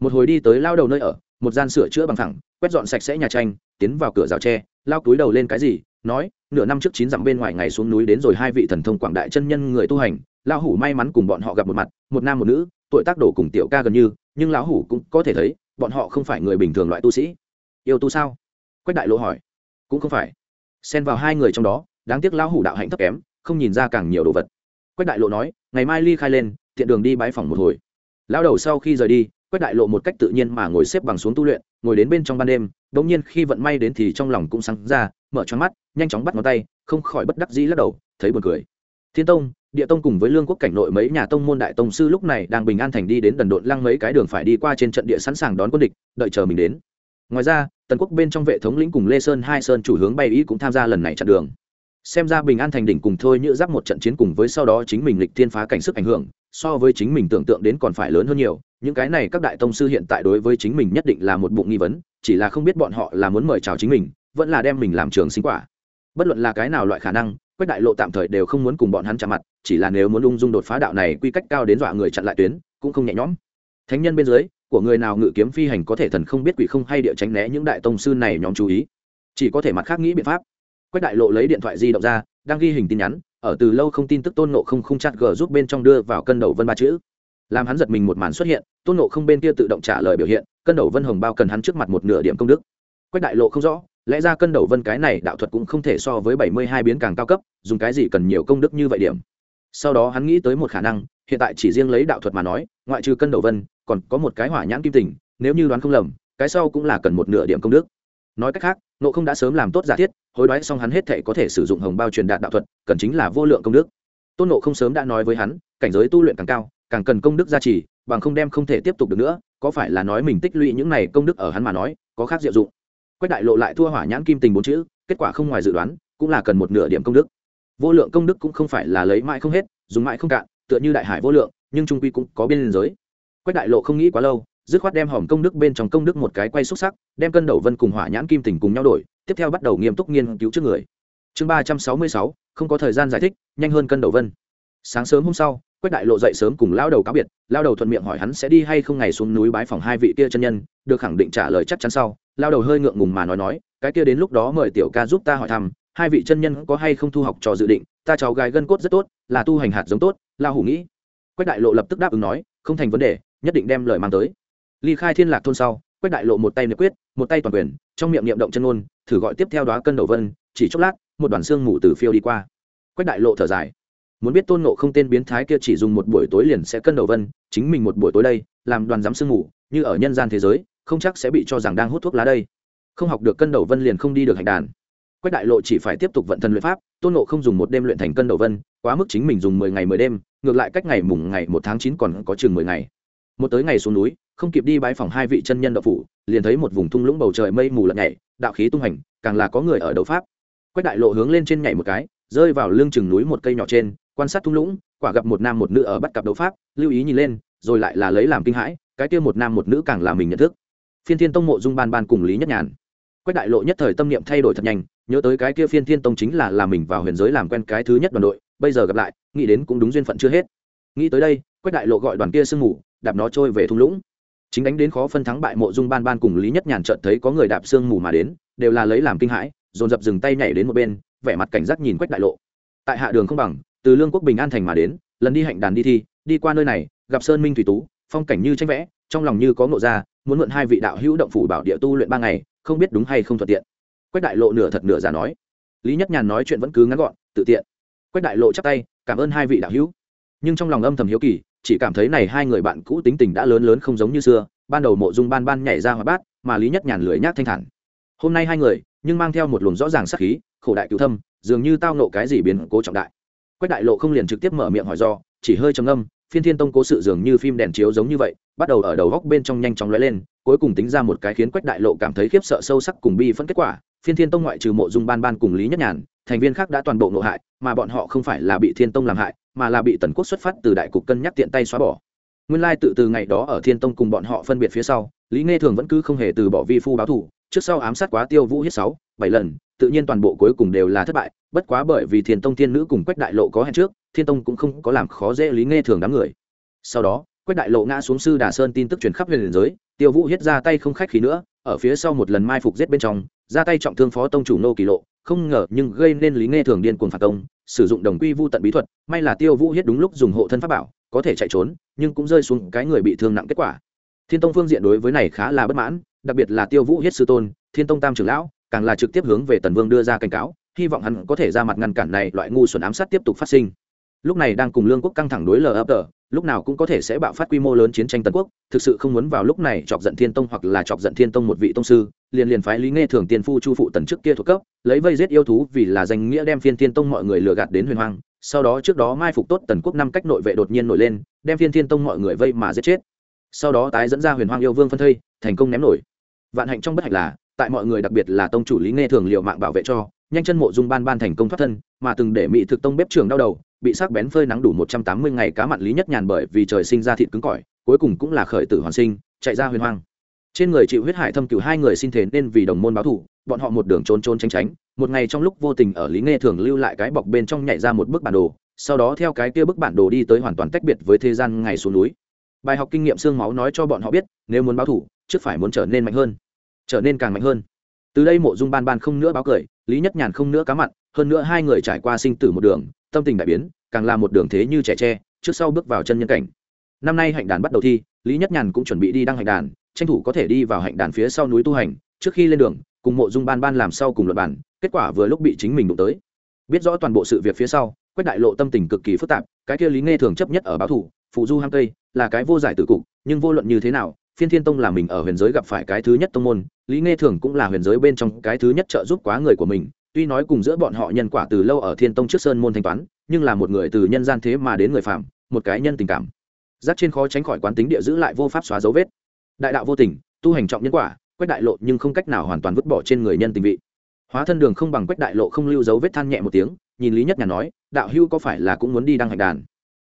Một hồi đi tới lao đầu nơi ở, một gian sửa chữa bằng thẳng, quét dọn sạch sẽ nhà tranh, tiến vào cửa rào tre, lao túi đầu lên cái gì, nói, nửa năm trước chín dặm bên ngoài ngày xuống núi đến rồi hai vị thần thông quảng đại chân nhân người tu hành, lão hủ may mắn cùng bọn họ gặp một mặt, một nam một nữ, tuổi tác đổ cùng tiểu ca gần như, nhưng lão hủ cũng có thể thấy, bọn họ không phải người bình thường loại tu sĩ. Yêu tu sao? Quách đại Lộ hỏi cũng không phải. Xen vào hai người trong đó, đáng tiếc lão hủ đạo hạnh thấp kém, không nhìn ra càng nhiều đồ vật. Quách đại lộ nói, ngày mai ly khai lên thiện đường đi bãi phòng một hồi. Lão đầu sau khi rời đi, quách đại lộ một cách tự nhiên mà ngồi xếp bằng xuống tu luyện, ngồi đến bên trong ban đêm bỗng nhiên khi vận may đến thì trong lòng cũng sáng ra, mở choáng mắt, nhanh chóng bắt ngón tay, không khỏi bất đắc dĩ lắc đầu, thấy buồn cười. Thiên tông, địa tông cùng với lương quốc cảnh nội mấy nhà tông môn đại tông sư lúc này đang bình an thành đi đến đần độn lăng mấy cái đường phải đi qua trên trận địa sẵn sàng đón quân địch, đợi chờ mình đến. Ngoài ra tần quốc bên trong vệ thống lĩnh cùng lê sơn hai sơn chủ hướng bay ý cũng tham gia lần này chặn đường. Xem ra bình an thành đỉnh cùng thôi nhựa giáp một trận chiến cùng với sau đó chính mình lịch thiên phá cảnh sức ảnh hưởng, so với chính mình tưởng tượng đến còn phải lớn hơn nhiều. Những cái này các đại tông sư hiện tại đối với chính mình nhất định là một bụng nghi vấn, chỉ là không biết bọn họ là muốn mời chào chính mình, vẫn là đem mình làm trường sinh quả. Bất luận là cái nào loại khả năng, quách đại lộ tạm thời đều không muốn cùng bọn hắn chạm mặt, chỉ là nếu muốn ung dung đột phá đạo này quy cách cao đến dọa người chặn lại tuyến, cũng không nhẹ nhõm. Thánh nhân bên dưới của người nào ngự kiếm phi hành có thể thần không biết quỷ không hay địa tránh né những đại tông sư này nhóm chú ý. Chỉ có thể mặt khác nghĩ biện pháp. Quách đại lộ lấy điện thoại di động ra, đang ghi hình tin nhắn, ở từ lâu không tin tức tôn nộ không không chặt g giúp bên trong đưa vào cân đầu vân ba chữ. Làm hắn giật mình một màn xuất hiện, tôn nộ không bên kia tự động trả lời biểu hiện, cân đầu vân hồng bao cần hắn trước mặt một nửa điểm công đức. Quách đại lộ không rõ, lẽ ra cân đầu vân cái này đạo thuật cũng không thể so với bảy mươi hai biến càng cao cấp, dùng cái gì cần nhiều công đức như vậy điểm. Sau đó hắn nghĩ tới một khả năng hiện tại chỉ riêng lấy đạo thuật mà nói, ngoại trừ cân đầu vân, còn có một cái hỏa nhãn kim tình, nếu như đoán không lầm, cái sau cũng là cần một nửa điểm công đức. Nói cách khác nộ không đã sớm làm tốt giả thiết, hối đoái xong hắn hết thể có thể sử dụng hồng bao truyền đạt đạo thuật, cần chính là vô lượng công đức. Tôn nộ không sớm đã nói với hắn, cảnh giới tu luyện càng cao, càng cần công đức gia trì, bằng không đem không thể tiếp tục được nữa, có phải là nói mình tích lũy những này công đức ở hắn mà nói, có khác diệu dụng? Quách đại lộ lại thua hỏa nhãn kim tình bốn chữ, kết quả không ngoài dự đoán, cũng là cần một nửa điểm công đức. Vô lượng công đức cũng không phải là lấy mãi không hết, dùng mãi không cạn tựa như đại hải vô lượng, nhưng trung quy cũng có biên giới. Quách đại lộ không nghĩ quá lâu, dứt khoát đem hòm công đức bên trong công đức một cái quay xúc sắc, đem cân đầu vân cùng hỏa nhãn kim tình cùng nhau đổi, tiếp theo bắt đầu nghiêm túc nghiên cứu trước người. Chương ba trăm sáu mươi sáu, không có thời gian giải thích, nhanh hơn cân đầu vân. Sáng sớm hôm sau, quách đại lộ dậy sớm cùng lao đầu cáo biệt lao đầu thuận miệng hỏi hắn sẽ đi hay không ngày xuống núi bái phòng hai vị kia chân nhân, được khẳng định trả lời chắc chắn sau lao đầu hơi ngượng ngùng mà nói nói, cái kia đến lúc đó mời tiểu ca giúp ta hỏi thăm, hai vị chân nhân có hay không thu học trò dự định ta cháu gái gân cốt rất tốt, là tu hành hạt giống tốt, la hủ nghĩ. Quách đại lộ lập tức đáp ứng nói, không thành vấn đề, nhất định đem lời mang tới. Ly khai thiên lạc thôn sau, quách đại lộ một tay niệm quyết, một tay toàn quyền, trong miệng niệm động chân ngôn, thử gọi tiếp theo đó cân đầu vân, chỉ chốc lát, một đoàn xương mù từ phiêu đi qua. Quách đại lộ thở dài. Muốn biết tôn nộ không tên biến thái kia chỉ dùng một buổi tối liền sẽ cân đầu vân, chính mình một buổi tối đây, làm đoàn giám sương mù, như ở nhân gian thế giới, không chắc sẽ bị cho rằng đang hút thuốc lá đây. Không học được cân đầu vân liền không đi được hạch đàn quách đại lộ chỉ phải tiếp tục vận thân luyện pháp, tôn nộ không dùng một đêm luyện thành cân đầu vân, quá mức chính mình dùng mười ngày mười đêm, ngược lại cách ngày mùng ngày một tháng chín còn có chừng mười ngày. Một tới ngày xuống núi, không kịp đi bãi phòng hai vị chân nhân đậu phủ, liền thấy một vùng thung lũng bầu trời mây mù lật nhảy, đạo khí tung hành, càng là có người ở đấu pháp. Quách đại lộ hướng lên trên nhảy một cái, rơi vào lưng chừng núi một cây nhỏ trên, quan sát thung lũng, quả gặp một nam một nữ ở bắt cặp đấu pháp, lưu ý nhìn lên, rồi lại là lấy làm kinh hãi, cái kia một nam một nữ càng là mình nhận thức. Phiên thiên tông mộ dung ban ban cùng lý nhất nhàn quách đại lộ nhất thời tâm niệm thay đổi thật nhanh, nhớ tới cái kia phiên thiên tông chính là làm mình vào huyền giới làm quen cái thứ nhất đoàn đội, bây giờ gặp lại, nghĩ đến cũng đúng duyên phận chưa hết. Nghĩ tới đây, quách đại lộ gọi đoàn kia sương mù, đạp nó trôi về thung lũng. Chính đánh đến khó phân thắng bại mộ dung ban ban cùng lý nhất nhàn trợt thấy có người đạp sương mù mà đến, đều là lấy làm kinh hãi, dồn dập dừng tay nhảy đến một bên, vẻ mặt cảnh giác nhìn quách đại lộ. Tại hạ đường không bằng, từ lương quốc bình an thành mà đến, lần đi hạnh đàn đi thi, đi qua nơi này, gặp sơn minh thủy tú, phong cảnh như tranh vẽ, trong lòng như có ngộ ra, muốn mượn hai vị đạo hữu động phủ bảo địa tu luyện ba ngày không biết đúng hay không thuận tiện. Quách đại lộ nửa thật nửa giả nói. Lý nhất nhàn nói chuyện vẫn cứ ngắn gọn, tự tiện. Quách đại lộ chắp tay, cảm ơn hai vị đạo hữu. Nhưng trong lòng âm thầm hiếu kỳ, chỉ cảm thấy này hai người bạn cũ tính tình đã lớn lớn không giống như xưa, ban đầu mộ dung ban ban nhảy ra hoa bát, mà lý nhất nhàn lười nhác thanh thản. Hôm nay hai người, nhưng mang theo một luồng rõ ràng sắc khí, khổ đại cứu thâm, dường như tao nộ cái gì biến cố trọng đại. Quách đại lộ không liền trực tiếp mở miệng hỏi do, chỉ hơi trầm âm phiên thiên tông cố sự dường như phim đèn chiếu giống như vậy, bắt đầu ở đầu góc bên trong nhanh chóng lóe lên, cuối cùng tính ra một cái khiến quách đại lộ cảm thấy khiếp sợ sâu sắc cùng bi phân kết quả, phiên thiên tông ngoại trừ mộ dung ban ban cùng lý nhất nhàn, thành viên khác đã toàn bộ nội hại, mà bọn họ không phải là bị thiên tông làm hại, mà là bị tần quốc xuất phát từ đại cục cân nhắc tiện tay xóa bỏ. Nguyên lai tự từ ngày đó ở thiên tông cùng bọn họ phân biệt phía sau, lý nghe thường vẫn cứ không hề từ bỏ vi phu báo thủ trước sau ám sát quá tiêu vũ hết sáu, bảy lần, tự nhiên toàn bộ cuối cùng đều là thất bại, bất quá bởi vì thiên tông thiên nữ cùng quách đại lộ có hẹn trước thiên tông cũng không có làm khó dễ lý nghe thường đám người. Sau đó, quách đại lộ ngã xuống sư đà sơn tin tức truyền khắp huyền giới, tiêu vũ hiết ra tay không khách khí nữa, ở phía sau một lần mai phục giết bên trong, ra tay trọng thương phó tông chủ nô kỳ lộ, không ngờ nhưng gây nên lý nghe thường điên cuồng phạt công, sử dụng đồng quy vu tận bí thuật, may là tiêu vũ hiết đúng lúc dùng hộ thân pháp bảo, có thể chạy trốn, nhưng cũng rơi xuống cái người bị thương nặng kết quả. Thiên tông phương diện đối với này khá là bất mãn, đặc biệt là tiêu vũ hiết sư tôn, thiên tông tam trưởng lão, càng là trực tiếp hướng về tần vương đưa ra cảnh cáo, hy vọng hắn có thể ra mặt ngăn cản này loại ngu xuẩn ám sát tiếp tục phát sinh lúc này đang cùng lương quốc căng thẳng đối lờ ập tờ, lúc nào cũng có thể sẽ bạo phát quy mô lớn chiến tranh tần quốc, thực sự không muốn vào lúc này chọc giận thiên tông hoặc là chọc giận thiên tông một vị tông sư, liền liền phái lý nghe thường tiên phu chu phụ tần trước kia thuộc cấp, lấy vây giết yêu thú vì là danh nghĩa đem phiên thiên tông mọi người lừa gạt đến huyền hoang, sau đó trước đó mai phục tốt tần quốc năm cách nội vệ đột nhiên nổi lên, đem phiên thiên tông mọi người vây mà giết chết. Sau đó tái dẫn ra huyền hoang yêu vương phân thây, thành công ném nổi. Vạn hạnh trong bất hạnh là, tại mọi người đặc biệt là tông chủ lý nghe thường liệu mạng bảo vệ cho nhanh chân mộ dung ban ban thành công thoát thân, mà từng để mỹ thực tông bếp trưởng đau đầu, bị sắc bén phơi nắng đủ một trăm tám mươi ngày cá mặn lý nhất nhàn bởi vì trời sinh ra thịt cứng cỏi, cuối cùng cũng là khởi tử hoàn sinh, chạy ra huyền hoang. Trên người chịu huyết hải thâm cửu hai người xin thế nên vì đồng môn báo thủ, bọn họ một đường trốn trốn tránh tránh, một ngày trong lúc vô tình ở lý nghe thường lưu lại cái bọc bên trong nhảy ra một bức bản đồ, sau đó theo cái kia bức bản đồ đi tới hoàn toàn tách biệt với thế gian ngày xuống núi. Bài học kinh nghiệm xương máu nói cho bọn họ biết, nếu muốn báo thủ, trước phải muốn trở nên mạnh hơn, trở nên càng mạnh hơn từ đây mộ dung ban ban không nữa báo cười, lý nhất nhàn không nữa cá mặn, hơn nữa hai người trải qua sinh tử một đường, tâm tình đại biến, càng là một đường thế như trẻ tre, trước sau bước vào chân nhân cảnh. Năm nay hạnh đàn bắt đầu thi, lý nhất nhàn cũng chuẩn bị đi đăng hạnh đàn, tranh thủ có thể đi vào hạnh đàn phía sau núi tu hành, trước khi lên đường, cùng mộ dung ban ban làm sau cùng luật bản kết quả vừa lúc bị chính mình đụng tới. Biết rõ toàn bộ sự việc phía sau, quách đại lộ tâm tình cực kỳ phức tạp, cái kia lý nghe thường chấp nhất ở báo thủ, phụ du hang tây, là cái vô giải tử cục, nhưng vô luận như thế nào phiên thiên tông là mình ở huyền giới gặp phải cái thứ nhất tông môn, lý nghe thường cũng là huyền giới bên trong cái thứ nhất trợ giúp quá người của mình. Tuy nói cùng giữa bọn họ nhân quả từ lâu ở thiên tông trước sơn môn thanh toán, nhưng là một người từ nhân gian thế mà đến người phạm một cái nhân tình cảm. Giác trên khó tránh khỏi quán tính địa giữ lại vô pháp xóa dấu vết. Đại đạo vô tình, tu hành trọng nhân quả, quách đại lộ nhưng không cách nào hoàn toàn vứt bỏ trên người nhân tình vị. Hóa thân đường không bằng quách đại lộ không lưu dấu vết than nhẹ một tiếng, nhìn lý nhất nhàn nói, đạo hưu có phải là cũng muốn đi đăng hạch đàn?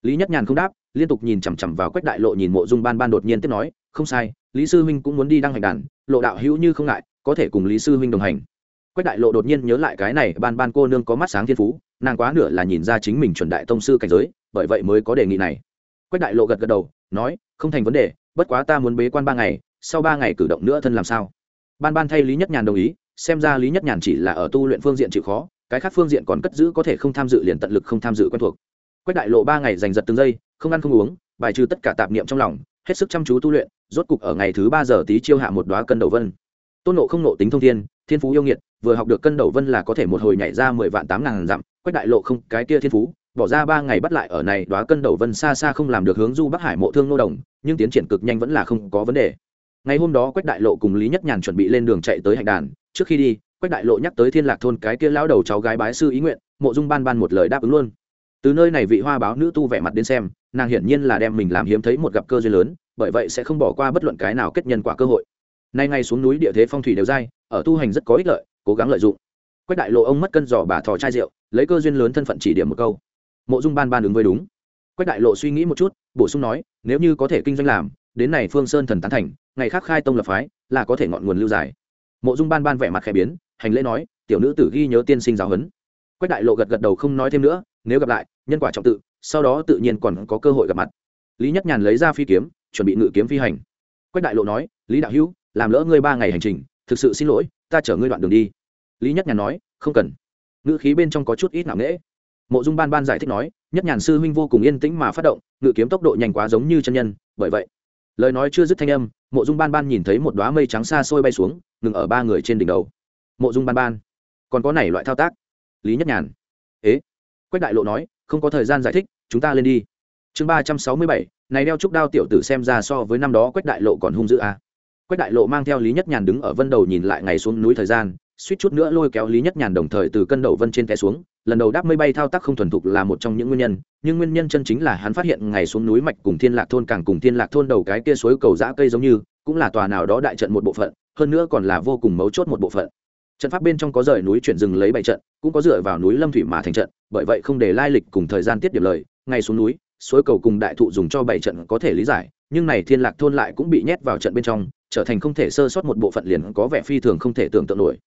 Lý nhất nhàn không đáp, liên tục nhìn chằm chằm vào quách đại lộ nhìn mộ dung ban ban đột nhiên tiếp nói không sai, lý sư huynh cũng muốn đi đăng hành đàn, lộ đạo hữu như không ngại, có thể cùng lý sư huynh đồng hành. Quách đại lộ đột nhiên nhớ lại cái này, ban ban cô nương có mắt sáng thiên phú, nàng quá nửa là nhìn ra chính mình chuẩn đại tông sư cảnh giới, bởi vậy mới có đề nghị này. Quách đại lộ gật gật đầu, nói, không thành vấn đề, bất quá ta muốn bế quan ba ngày, sau ba ngày cử động nữa thân làm sao? Ban ban thay lý nhất nhàn đồng ý, xem ra lý nhất nhàn chỉ là ở tu luyện phương diện chịu khó, cái khác phương diện còn cất giữ có thể không tham dự liền tận lực không tham dự quen thuộc. Quách đại lộ ba ngày dành giật từng giây, không ăn không uống, bài trừ tất cả tạp niệm trong lòng, hết sức chăm chú tu luyện rốt cục ở ngày thứ ba giờ tí chiêu hạ một đoá cân đầu vân. Tôn nộ không nộ tính thông thiên thiên phú yêu nghiệt, vừa học được cân đầu vân là có thể một hồi nhảy ra mười vạn tám ngàn dặm, quách đại lộ không, cái kia thiên phú, bỏ ra ba ngày bắt lại ở này đoá cân đầu vân xa xa không làm được hướng du bắc hải mộ thương nô đồng, nhưng tiến triển cực nhanh vẫn là không có vấn đề. Ngày hôm đó quách đại lộ cùng lý nhất nhàn chuẩn bị lên đường chạy tới hạnh đàn, trước khi đi, quách đại lộ nhắc tới thiên lạc thôn cái kia lão đầu cháu gái bái sư ý nguyện, mộ dung ban ban một lời đáp ứng luôn từ nơi này vị hoa báo nữ tu vẻ mặt đến xem, nàng hiển nhiên là đem mình làm hiếm thấy một gặp cơ duyên lớn, bởi vậy sẽ không bỏ qua bất luận cái nào kết nhân quả cơ hội. Nay ngay xuống núi địa thế phong thủy đều dai, ở tu hành rất có ích lợi, cố gắng lợi dụng. Quách đại lộ ông mất cân giỏ bà thò chai rượu, lấy cơ duyên lớn thân phận chỉ điểm một câu. Mộ dung ban ban ứng với đúng. Quách đại lộ suy nghĩ một chút, bổ sung nói, nếu như có thể kinh doanh làm, đến này phương sơn thần tán thành, ngày khác khai tông lập phái, là có thể ngọn nguồn lưu dài mộ dung ban ban vẻ mặt khẽ biến, hành lễ nói, tiểu nữ tử ghi nhớ tiên sinh giáo huấn. Quách đại lộ gật gật đầu không nói thêm nữa nếu gặp lại, nhân quả trọng tự, sau đó tự nhiên còn có cơ hội gặp mặt. Lý nhất nhàn lấy ra phi kiếm, chuẩn bị ngự kiếm phi hành. Quách đại lộ nói, lý đạo hữu, làm lỡ ngươi ba ngày hành trình, thực sự xin lỗi, ta chở ngươi đoạn đường đi. Lý nhất nhàn nói, không cần. Ngự khí bên trong có chút ít nặng nễ mộ dung ban ban giải thích nói, nhất nhàn sư huynh vô cùng yên tĩnh mà phát động, ngự kiếm tốc độ nhanh quá giống như chân nhân, bởi vậy. Lời nói chưa dứt thanh âm, mộ dung ban ban nhìn thấy một đoá mây trắng xa xôi bay xuống, ngừng ở ba người trên đỉnh đầu. Mộ dung ban ban, còn có này loại thao tác? Lý nhất nhàn quách đại lộ nói, không có thời gian giải thích, chúng ta lên đi chương ba trăm sáu mươi bảy, này đeo trúc đao tiểu tử xem ra so với năm đó quách đại lộ còn hung dữ à. quách đại lộ mang theo lý nhất nhàn đứng ở vân đầu nhìn lại ngày xuống núi thời gian, suýt chút nữa lôi kéo lý nhất nhàn đồng thời từ cân đầu vân trên té xuống, lần đầu đáp mây bay thao tác không thuần thục là một trong những nguyên nhân, nhưng nguyên nhân chân chính là hắn phát hiện ngày xuống núi mạch cùng thiên lạc thôn càng cùng thiên lạc thôn đầu cái kia suối cầu giã cây giống như, cũng là tòa nào đó đại trận một bộ phận, hơn nữa còn là vô cùng mấu chốt một bộ phận trận pháp bên trong có rời núi chuyển rừng lấy bảy trận, cũng có dựa vào núi lâm thủy mà thành trận, bởi vậy không để lai lịch cùng thời gian tiết điểm lời ngày xuống núi, suối cầu cùng đại thụ dùng cho bảy trận có thể lý giải, nhưng này thiên lạc thôn lại cũng bị nhét vào trận bên trong, trở thành không thể sơ sót một bộ phận liền có vẻ phi thường không thể tưởng tượng nổi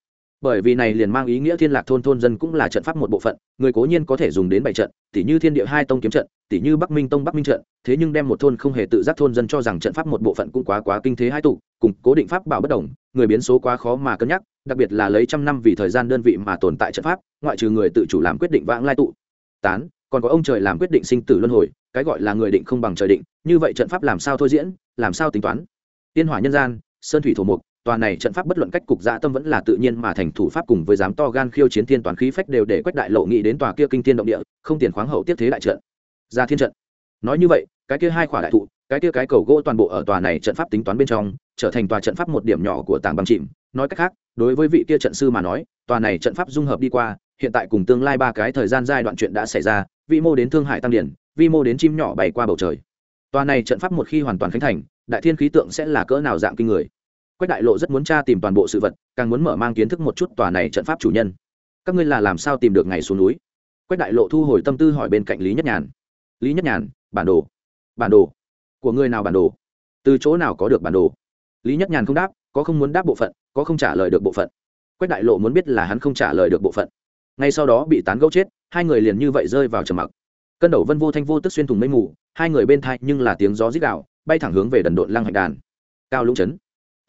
bởi vì này liền mang ý nghĩa thiên lạc thôn thôn dân cũng là trận pháp một bộ phận, người cố nhiên có thể dùng đến bảy trận tỷ như thiên địa hai tông kiếm trận tỷ như bắc minh tông bắc minh trận, thế nhưng đem một thôn không hề tự giác thôn dân cho rằng trận pháp một bộ phận cũng quá quá kinh thế hai tụ, cùng cố định pháp bảo bất đồng, người biến số quá khó mà cân nhắc, đặc biệt là lấy trăm năm vì thời gian đơn vị mà tồn tại trận pháp, ngoại trừ người tự chủ làm quyết định vãng lai tụ. Tán, còn có ông trời làm quyết định sinh tử luân hồi, cái gọi là người định không bằng trời định, như vậy trận pháp làm sao thôi diễn, làm sao tính toán? Tiên hỏa nhân gian, sơn thủy thổ mục tòa này trận pháp bất luận cách cục dạ tâm vẫn là tự nhiên mà thành thủ pháp cùng với dám to gan khiêu chiến thiên toàn khí phách đều để quách đại lộ nghĩ đến tòa kia kinh thiên động địa, không tiền khoáng hậu tiếp thế đại trận. Ra thiên trận. Nói như vậy, cái kia hai khỏa đại thụ, cái kia cái cầu gỗ toàn bộ ở tòa này trận pháp tính toán bên trong, trở thành tòa trận pháp một điểm nhỏ của tảng băng chìm. Nói cách khác, đối với vị kia trận sư mà nói, tòa này trận pháp dung hợp đi qua, hiện tại cùng tương lai ba cái thời gian giai đoạn chuyện đã xảy ra, vi mô đến thương hải tăng điển, vi mô đến chim nhỏ bay qua bầu trời. Tòa này trận pháp một khi hoàn toàn khánh thành, đại thiên khí tượng sẽ là cỡ nào dạng kinh người? Quách đại lộ rất muốn tra tìm toàn bộ sự vật, càng muốn mở mang kiến thức một chút tòa này trận pháp chủ nhân. Các ngươi là làm sao tìm được ngày xuống núi? Quách đại lộ thu hồi tâm tư hỏi bên cạnh lý nhất nhàn. Lý nhất nhàn, bản đồ. Bản đồ? Của người nào bản đồ? Từ chỗ nào có được bản đồ? Lý nhất nhàn không đáp, có không muốn đáp bộ phận, có không trả lời được bộ phận. Quách đại lộ muốn biết là hắn không trả lời được bộ phận. Ngay sau đó bị tán gẫu chết, hai người liền như vậy rơi vào trầm mặc. Cân đầu vân vô thanh vô tức xuyên thùng mây mù, hai người bên thai nhưng là tiếng gió rít gạo bay thẳng hướng về đần độn lăng hạch đàn. Cao lũng trấn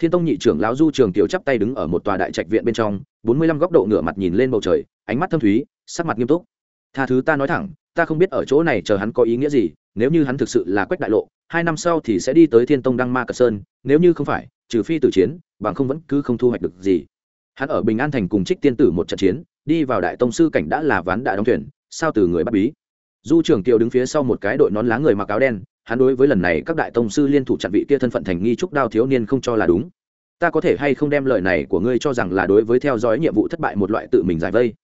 thiên tông nhị trưởng lão du trường tiểu chắp tay đứng ở một tòa đại trạch viện bên trong, bốn mươi lăm góc độ ngửa mặt nhìn lên bầu trời, ánh mắt thâm thúy, sắc mặt nghiêm túc. Tha thứ ta nói thẳng, ta không biết ở chỗ này chờ hắn có ý nghĩa gì, nếu như hắn thực sự là quách đại lộ, hai năm sau thì sẽ đi tới thiên tông đăng ma cờ sơn, nếu như không phải, trừ phi tử chiến, bằng không vẫn cứ không thu hoạch được gì. Hắn ở bình an thành cùng trích tiên tử một trận chiến, đi vào đại tông sư cảnh đã là ván đại đóng thuyền, sao từ người bắt bí. Du trưởng kiều đứng phía sau một cái đội nón lá người mặc áo đen, hắn đối với lần này các đại tông sư liên thủ chặn vị kia thân phận thành nghi trúc đao thiếu niên không cho là đúng ta có thể hay không đem lời này của ngươi cho rằng là đối với theo dõi nhiệm vụ thất bại một loại tự mình giải vây?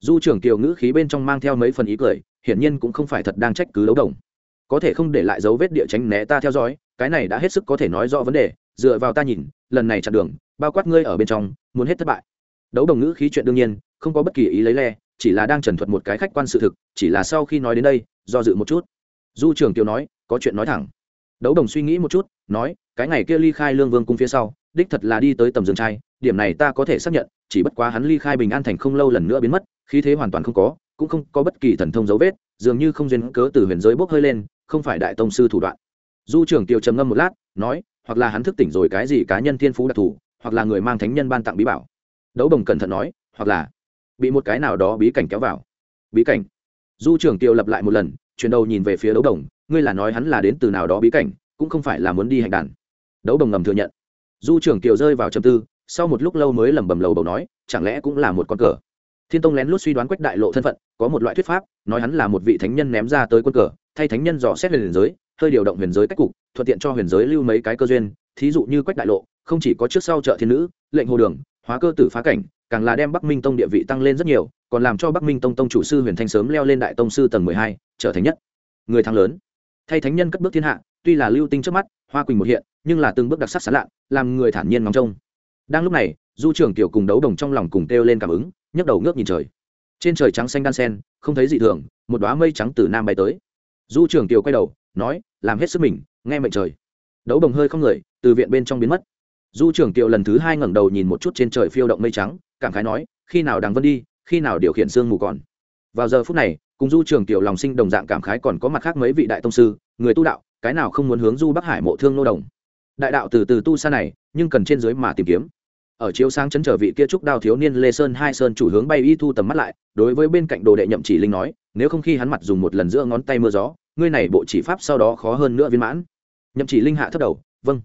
Du trưởng kiều ngữ khí bên trong mang theo mấy phần ý cười, hiển nhiên cũng không phải thật đang trách cứ đấu đồng. Có thể không để lại dấu vết địa tránh né ta theo dõi, cái này đã hết sức có thể nói rõ vấn đề, dựa vào ta nhìn, lần này chặn đường, bao quát ngươi ở bên trong, muốn hết thất bại. Đấu đồng ngữ khí chuyện đương nhiên, không có bất kỳ ý lấy le, chỉ là đang trần thuật một cái khách quan sự thực, chỉ là sau khi nói đến đây, do dự một chút. Du trưởng kiều nói, có chuyện nói thẳng. Đấu đồng suy nghĩ một chút, nói cái ngày kia ly khai lương vương cung phía sau, đích thật là đi tới tầm dương trai, điểm này ta có thể xác nhận, chỉ bất quá hắn ly khai bình an thành không lâu lần nữa biến mất, khí thế hoàn toàn không có, cũng không có bất kỳ thần thông dấu vết, dường như không duyên cớ từ huyền giới bốc hơi lên, không phải đại tông sư thủ đoạn. Du trưởng kiều trầm ngâm một lát, nói, hoặc là hắn thức tỉnh rồi cái gì cá nhân thiên phú đặc thù, hoặc là người mang thánh nhân ban tặng bí bảo. Đấu đồng cẩn thận nói, hoặc là bị một cái nào đó bí cảnh kéo vào. Bí cảnh. Du trưởng kiều lặp lại một lần, chuyển đầu nhìn về phía đấu đồng, ngươi là nói hắn là đến từ nào đó bí cảnh, cũng không phải là muốn đi hành đàn đấu đồng ngầm thừa nhận. Du trưởng kiều rơi vào trầm tư, sau một lúc lâu mới lẩm bẩm lầu bầu nói, chẳng lẽ cũng là một con cờ? Thiên tông lén lút suy đoán quách đại lộ thân phận, có một loại thuyết pháp, nói hắn là một vị thánh nhân ném ra tới quân cờ, thay thánh nhân dò xét huyền giới, hơi điều động huyền giới cách cục, thuận tiện cho huyền giới lưu mấy cái cơ duyên. Thí dụ như quách đại lộ, không chỉ có trước sau trợ thiên nữ, lệnh hồ đường, hóa cơ tử phá cảnh, càng là đem bắc minh tông địa vị tăng lên rất nhiều, còn làm cho bắc minh tông tông chủ sư huyền thanh sớm leo lên đại tông sư tầng mười hai, trở thành nhất người thắng lớn. Thay thánh nhân cất bước thiên hạ, tuy là lưu tinh trước mắt, hoa quỳnh một hiện nhưng là từng bước đặc sắc sán lạ, làm người thản nhiên ngóng trông. Đang lúc này, du trưởng tiểu cùng đấu đồng trong lòng cùng kêu lên cảm ứng, nhấc đầu ngước nhìn trời. Trên trời trắng xanh đan sen, không thấy gì thường, một đoá mây trắng từ nam bay tới. Du trưởng tiểu quay đầu, nói, làm hết sức mình, nghe mệnh trời. Đấu đồng hơi không người, từ viện bên trong biến mất. Du trưởng tiểu lần thứ hai ngẩng đầu nhìn một chút trên trời phiêu động mây trắng, cảm khái nói, khi nào đằng vân đi, khi nào điều khiển sương mù còn. Vào giờ phút này, cùng du trưởng tiểu lòng sinh đồng dạng cảm khái còn có mặt khác mấy vị đại tông sư, người tu đạo, cái nào không muốn hướng du bắc hải mộ thương nô đồng đại đạo từ từ tu xa này, nhưng cần trên dưới mà tìm kiếm. Ở chiếu sáng chấn trở vị kia trúc đao thiếu niên lê sơn hai sơn chủ hướng bay y thu tầm mắt lại, đối với bên cạnh đồ đệ nhậm chỉ linh nói, nếu không khi hắn mặt dùng một lần giữa ngón tay mưa gió, ngươi này bộ chỉ pháp sau đó khó hơn nữa viên mãn. Nhậm chỉ linh hạ thấp đầu vâng.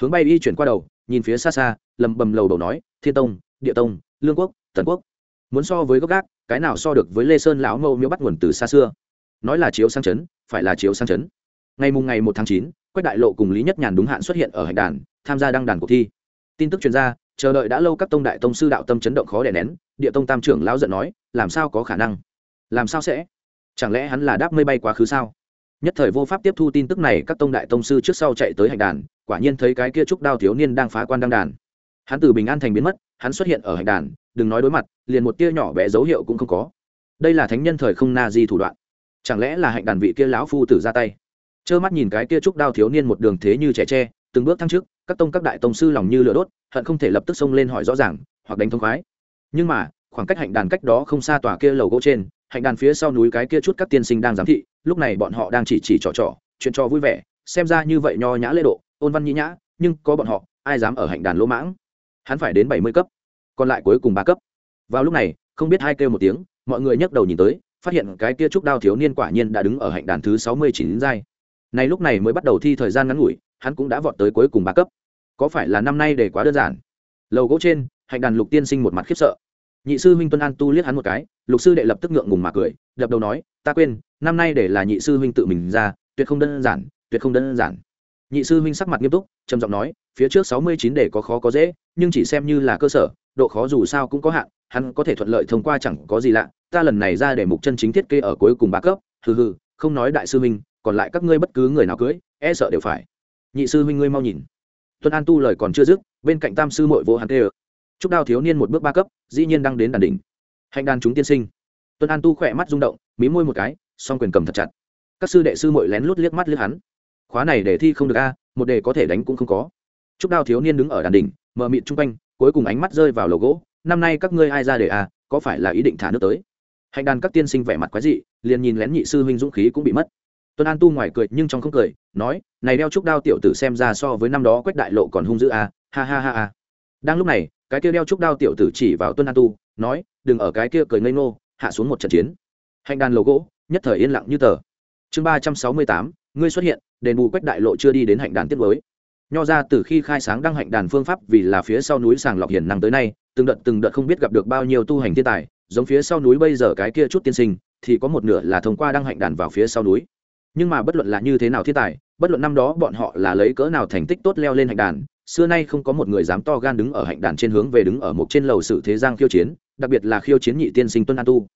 Hướng bay y chuyển qua đầu, nhìn phía xa xa, lầm bầm lầu đầu nói, thiên tông, địa tông, lương quốc, tần quốc. Muốn so với gốc gác, cái nào so được với lê sơn lão mâu miếu bắt nguồn từ xa xưa? Nói là chiếu sang chấn, phải là chiếu sang chấn ngày mùng ngày một tháng chín, quách đại lộ cùng lý nhất nhàn đúng hạn xuất hiện ở hạch đàn, tham gia đăng đàn cuộc thi. Tin tức chuyên gia chờ đợi đã lâu các tông đại tông sư đạo tâm chấn động khó đè nén, địa tông tam trưởng lão giận nói, làm sao có khả năng? Làm sao sẽ? Chẳng lẽ hắn là đáp mây bay quá khứ sao? Nhất thời vô pháp tiếp thu tin tức này, các tông đại tông sư trước sau chạy tới hạch đàn, quả nhiên thấy cái kia trúc đao thiếu niên đang phá quan đăng đàn. Hắn từ bình an thành biến mất, hắn xuất hiện ở hạch đàn, đừng nói đối mặt, liền một tia nhỏ bé dấu hiệu cũng không có. Đây là thánh nhân thời không na di thủ đoạn. Chẳng lẽ là hạnh đàn vị kia lão phu tử ra tay? Trơ mắt nhìn cái kia trúc đao thiếu niên một đường thế như trẻ tre, từng bước thăng trước, các tông các đại tông sư lòng như lửa đốt, hận không thể lập tức xông lên hỏi rõ ràng, hoặc đánh thông khoái. Nhưng mà, khoảng cách hạnh đàn cách đó không xa tòa kia lầu gỗ trên, hạnh đàn phía sau núi cái kia chút các tiên sinh đang giám thị, lúc này bọn họ đang chỉ chỉ trò trò, chuyện trò vui vẻ, xem ra như vậy nho nhã lễ độ, ôn văn nhĩ nhã, nhưng có bọn họ, ai dám ở hạnh đàn lỗ mãng? Hắn phải đến bảy mươi cấp, còn lại cuối cùng ba cấp. Vào lúc này, không biết hai kêu một tiếng, mọi người nhấc đầu nhìn tới, phát hiện cái kia trúc đao thiếu niên quả nhiên đã đứng ở hạnh đàn thứ sáu mươi chín giai này lúc này mới bắt đầu thi thời gian ngắn ngủi, hắn cũng đã vọt tới cuối cùng ba cấp. Có phải là năm nay để quá đơn giản? Lầu gỗ trên, hạnh đàn lục tiên sinh một mặt khiếp sợ. Nhị sư huynh tuân an tu liếc hắn một cái, lục sư đệ lập tức ngượng ngùng mà cười, đập đầu nói, ta quên, năm nay để là nhị sư huynh tự mình ra, tuyệt không đơn giản, tuyệt không đơn giản. Nhị sư huynh sắc mặt nghiêm túc, trầm giọng nói, phía trước sáu mươi chín để có khó có dễ, nhưng chỉ xem như là cơ sở, độ khó dù sao cũng có hạn, hắn có thể thuận lợi thông qua chẳng có gì lạ, ta lần này ra để mục chân chính thiết kế ở cuối cùng ba cấp, hừ hừ, không nói đại sư huynh còn lại các ngươi bất cứ người nào cưới e sợ đều phải. Nhị sư huynh ngươi mau nhìn. Tuân an tu lời còn chưa dứt, bên cạnh tam sư mội vô hắn tê ơ chúc đao thiếu niên một bước ba cấp, dĩ nhiên đang đến đàn đỉnh. Hành đàn chúng tiên sinh. Tuân an tu khỏe mắt rung động, mí môi một cái, song quyền cầm thật chặt. Các sư đệ sư mội lén lút liếc mắt liếc hắn. Khóa này để thi không được a, một đề có thể đánh cũng không có. Chúc đao thiếu niên đứng ở đàn đỉnh mờ mịt chung quanh, cuối cùng ánh mắt rơi vào lầu gỗ. Năm nay các ngươi ai ra để a, có phải là ý định thả nước tới? Hành đàn các tiên sinh vẻ mặt quái dị, liền nhìn lén nhị sư huynh dũng khí cũng bị mất tuân an tu ngoài cười nhưng trong không cười, nói, này đeo trúc đao tiểu tử xem ra so với năm đó quách đại lộ còn hung dữ a, ha ha ha ha. Đang lúc này, cái kia đeo trúc đao tiểu tử chỉ vào tuân an tu, nói, đừng ở cái kia cười ngây ngô, hạ xuống một trận chiến. Hành đàn lầu gỗ, nhất thời yên lặng như tờ. Chương ba trăm sáu mươi tám, ngươi xuất hiện, đền bù quách đại lộ chưa đi đến hạnh đàn tiết mới nho ra từ khi khai sáng đăng hạnh đàn phương pháp vì là phía sau núi sàng lọc hiền năng tới nay, từng đợt từng đợt không biết gặp được bao nhiêu tu hành thiên tài, giống phía sau núi bây giờ cái kia chút tiên sinh, thì có một nửa là thông qua đăng hạnh đàn vào phía sau núi nhưng mà bất luận là như thế nào thiên tài, bất luận năm đó bọn họ là lấy cỡ nào thành tích tốt leo lên hạnh đàn, xưa nay không có một người dám to gan đứng ở hạnh đàn trên hướng về đứng ở một trên lầu sự thế giang khiêu chiến, đặc biệt là khiêu chiến nhị tiên sinh tuân an tu.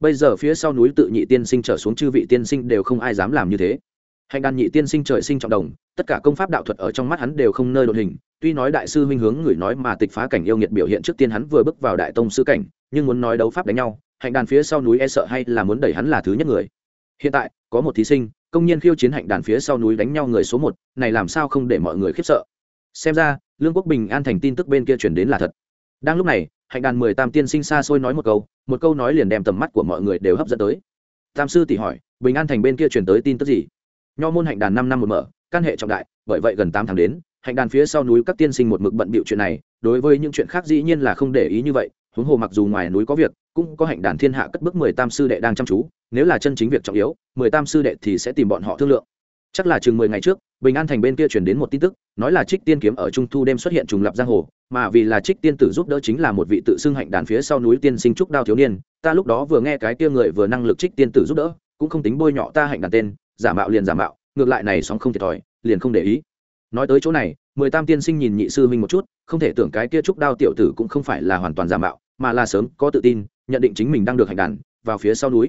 Bây giờ phía sau núi tự nhị tiên sinh trở xuống chư vị tiên sinh đều không ai dám làm như thế. Hạnh đàn nhị tiên sinh trời sinh trọng đồng, tất cả công pháp đạo thuật ở trong mắt hắn đều không nơi đột hình, tuy nói đại sư huynh hướng người nói mà tịch phá cảnh yêu nghiệt biểu hiện trước tiên hắn vừa bước vào đại tông sư cảnh, nhưng muốn nói đấu pháp đánh nhau, hạnh đàn phía sau núi e sợ hay là muốn đẩy hắn là thứ nhất người. Hiện tại, có một thí sinh công nhân khiêu chiến hạnh đàn phía sau núi đánh nhau người số một, này làm sao không để mọi người khiếp sợ? Xem ra, lương quốc bình an thành tin tức bên kia chuyển đến là thật. Đang lúc này, hạnh đàn mười tam tiên sinh xa xôi nói một câu một câu nói liền đem tầm mắt của mọi người đều hấp dẫn tới. Tam sư tỷ hỏi, bình an thành bên kia chuyển tới tin tức gì? Nho môn hạnh đàn năm năm một mở, căn hệ trọng đại, bởi vậy gần tám tháng đến, hạnh đàn phía sau núi các tiên sinh một mực bận bịu chuyện này, đối với những chuyện khác dĩ nhiên là không để ý như vậy, huống hồ mặc dù ngoài núi có việc, cũng có hạnh đàn thiên hạ cất bước mười tam sư đệ đang chăm chú nếu là chân chính việc trọng yếu, mười tam sư đệ thì sẽ tìm bọn họ thương lượng. Chắc là chừng mười ngày trước, bình an thành bên kia chuyển đến một tin tức, nói là trích tiên kiếm ở trung thu đêm xuất hiện trùng lập giang hồ, mà vì là trích tiên tử giúp đỡ chính là một vị tự xưng hạnh đàn phía sau núi tiên sinh trúc đao thiếu niên, ta lúc đó vừa nghe cái kia người vừa năng lực trích tiên tử giúp đỡ, cũng không tính bôi nhọ ta hạnh đàn tên, giả mạo liền giả mạo, ngược lại này sóng không thiệt thòi, liền không để ý. Nói tới chỗ này, mười tam tiên sinh nhìn nhị sư minh một chút, không thể tưởng cái kia trúc đao tiểu tử cũng không phải là hoàn toàn giả mạo, mà là sớm có tự tin, nhận định chính mình đang được hạnh đàn, vào phía sau núi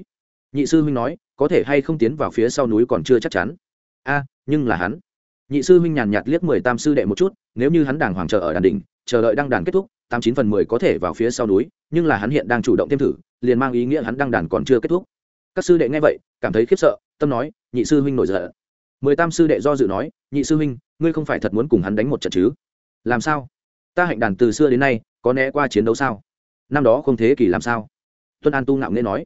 nhị sư huynh nói, có thể hay không tiến vào phía sau núi còn chưa chắc chắn. A, nhưng là hắn. Nhị sư huynh nhàn nhạt liếc mười tam sư đệ một chút, nếu như hắn đàng hoàng chờ ở đàn đỉnh, chờ đợi đăng đàn kết thúc, tám chín phần mười có thể vào phía sau núi, nhưng là hắn hiện đang chủ động thêm thử, liền mang ý nghĩa hắn đăng đàn còn chưa kết thúc. Các sư đệ nghe vậy, cảm thấy khiếp sợ, tâm nói, nhị sư huynh nổi giận. Mười tam sư đệ do dự nói, nhị sư huynh, ngươi không phải thật muốn cùng hắn đánh một trận chứ? Làm sao? Ta hạnh đàn từ xưa đến nay, có né qua chiến đấu sao? Năm đó không thế kỷ làm sao? Tuân an tu ngạo nghễ nói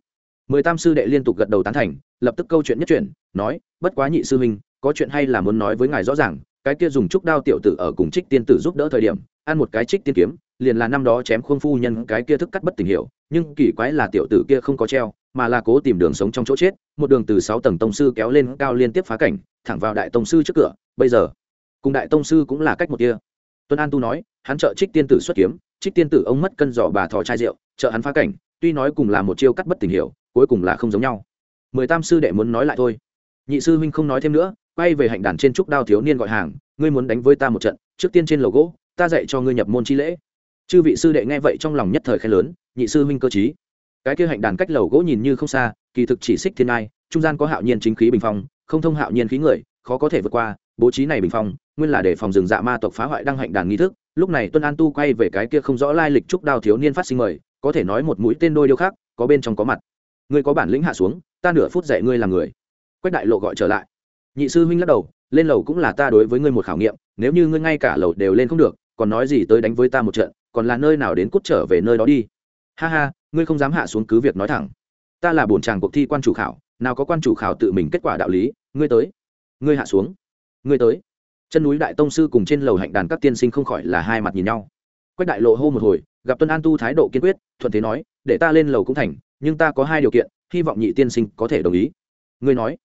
mười tam sư đệ liên tục gật đầu tán thành, lập tức câu chuyện nhất chuyển, nói, bất quá nhị sư huynh, có chuyện hay là muốn nói với ngài rõ ràng, cái kia dùng trúc đao tiểu tử ở cùng trích tiên tử giúp đỡ thời điểm, ăn một cái trích tiên kiếm, liền là năm đó chém khuôn phu nhân cái kia thức cắt bất tình hiểu, nhưng kỳ quái là tiểu tử kia không có treo, mà là cố tìm đường sống trong chỗ chết, một đường từ sáu tầng tông sư kéo lên cao liên tiếp phá cảnh, thẳng vào đại tông sư trước cửa, bây giờ, cùng đại tông sư cũng là cách một kia. Tuân an tu nói, hắn trợ trích tiên tử xuất kiếm, trích tiên tử ông mất cân giỏ bà thò chai rượu, trợ hắn phá cảnh, tuy nói cùng là một chiêu cắt bất tình hiểu cuối cùng là không giống nhau. Mười tam sư đệ muốn nói lại thôi. Nhị sư huynh không nói thêm nữa, quay về hạnh đàn trên trúc đao thiếu niên gọi hàng, ngươi muốn đánh với ta một trận, trước tiên trên lầu gỗ, ta dạy cho ngươi nhập môn chi lễ. Chư vị sư đệ nghe vậy trong lòng nhất thời khen lớn, nhị sư huynh cơ trí. Cái kia hạnh đàn cách lầu gỗ nhìn như không xa, kỳ thực chỉ xích thiên ai trung gian có hạo nhiên chính khí bình phong, không thông hạo nhiên khí người, khó có thể vượt qua, bố trí này bình phong, nguyên là để phòng rừng dạ ma tộc phá hoại đăng hạnh đàn nghi thức. Lúc này tuân an tu quay về cái kia không rõ lai lịch trúc đao thiếu niên phát sinh mời, có thể nói một mũi tên đôi điêu khác có bên trong có mặt ngươi có bản lĩnh hạ xuống, ta nửa phút dạy ngươi làm người. Quách đại lộ gọi trở lại. Nhị sư huynh lắc đầu, lên lầu cũng là ta đối với ngươi một khảo nghiệm, nếu như ngươi ngay cả lầu đều lên không được, còn nói gì tới đánh với ta một trận, còn là nơi nào đến cút trở về nơi đó đi. Ha ha, ngươi không dám hạ xuống cứ việc nói thẳng. Ta là bổn chàng cuộc thi quan chủ khảo, nào có quan chủ khảo tự mình kết quả đạo lý, ngươi tới. Ngươi hạ xuống. Ngươi tới. Chân núi đại tông sư cùng trên lầu hạnh đàn các tiên sinh không khỏi là hai mặt nhìn nhau. Quách đại lộ hô một hồi, gặp tuân an tu thái độ kiên quyết, thuận thế nói, để ta lên lầu cũng thành nhưng ta có hai điều kiện, hy vọng nhị tiên sinh có thể đồng ý. Ngươi nói.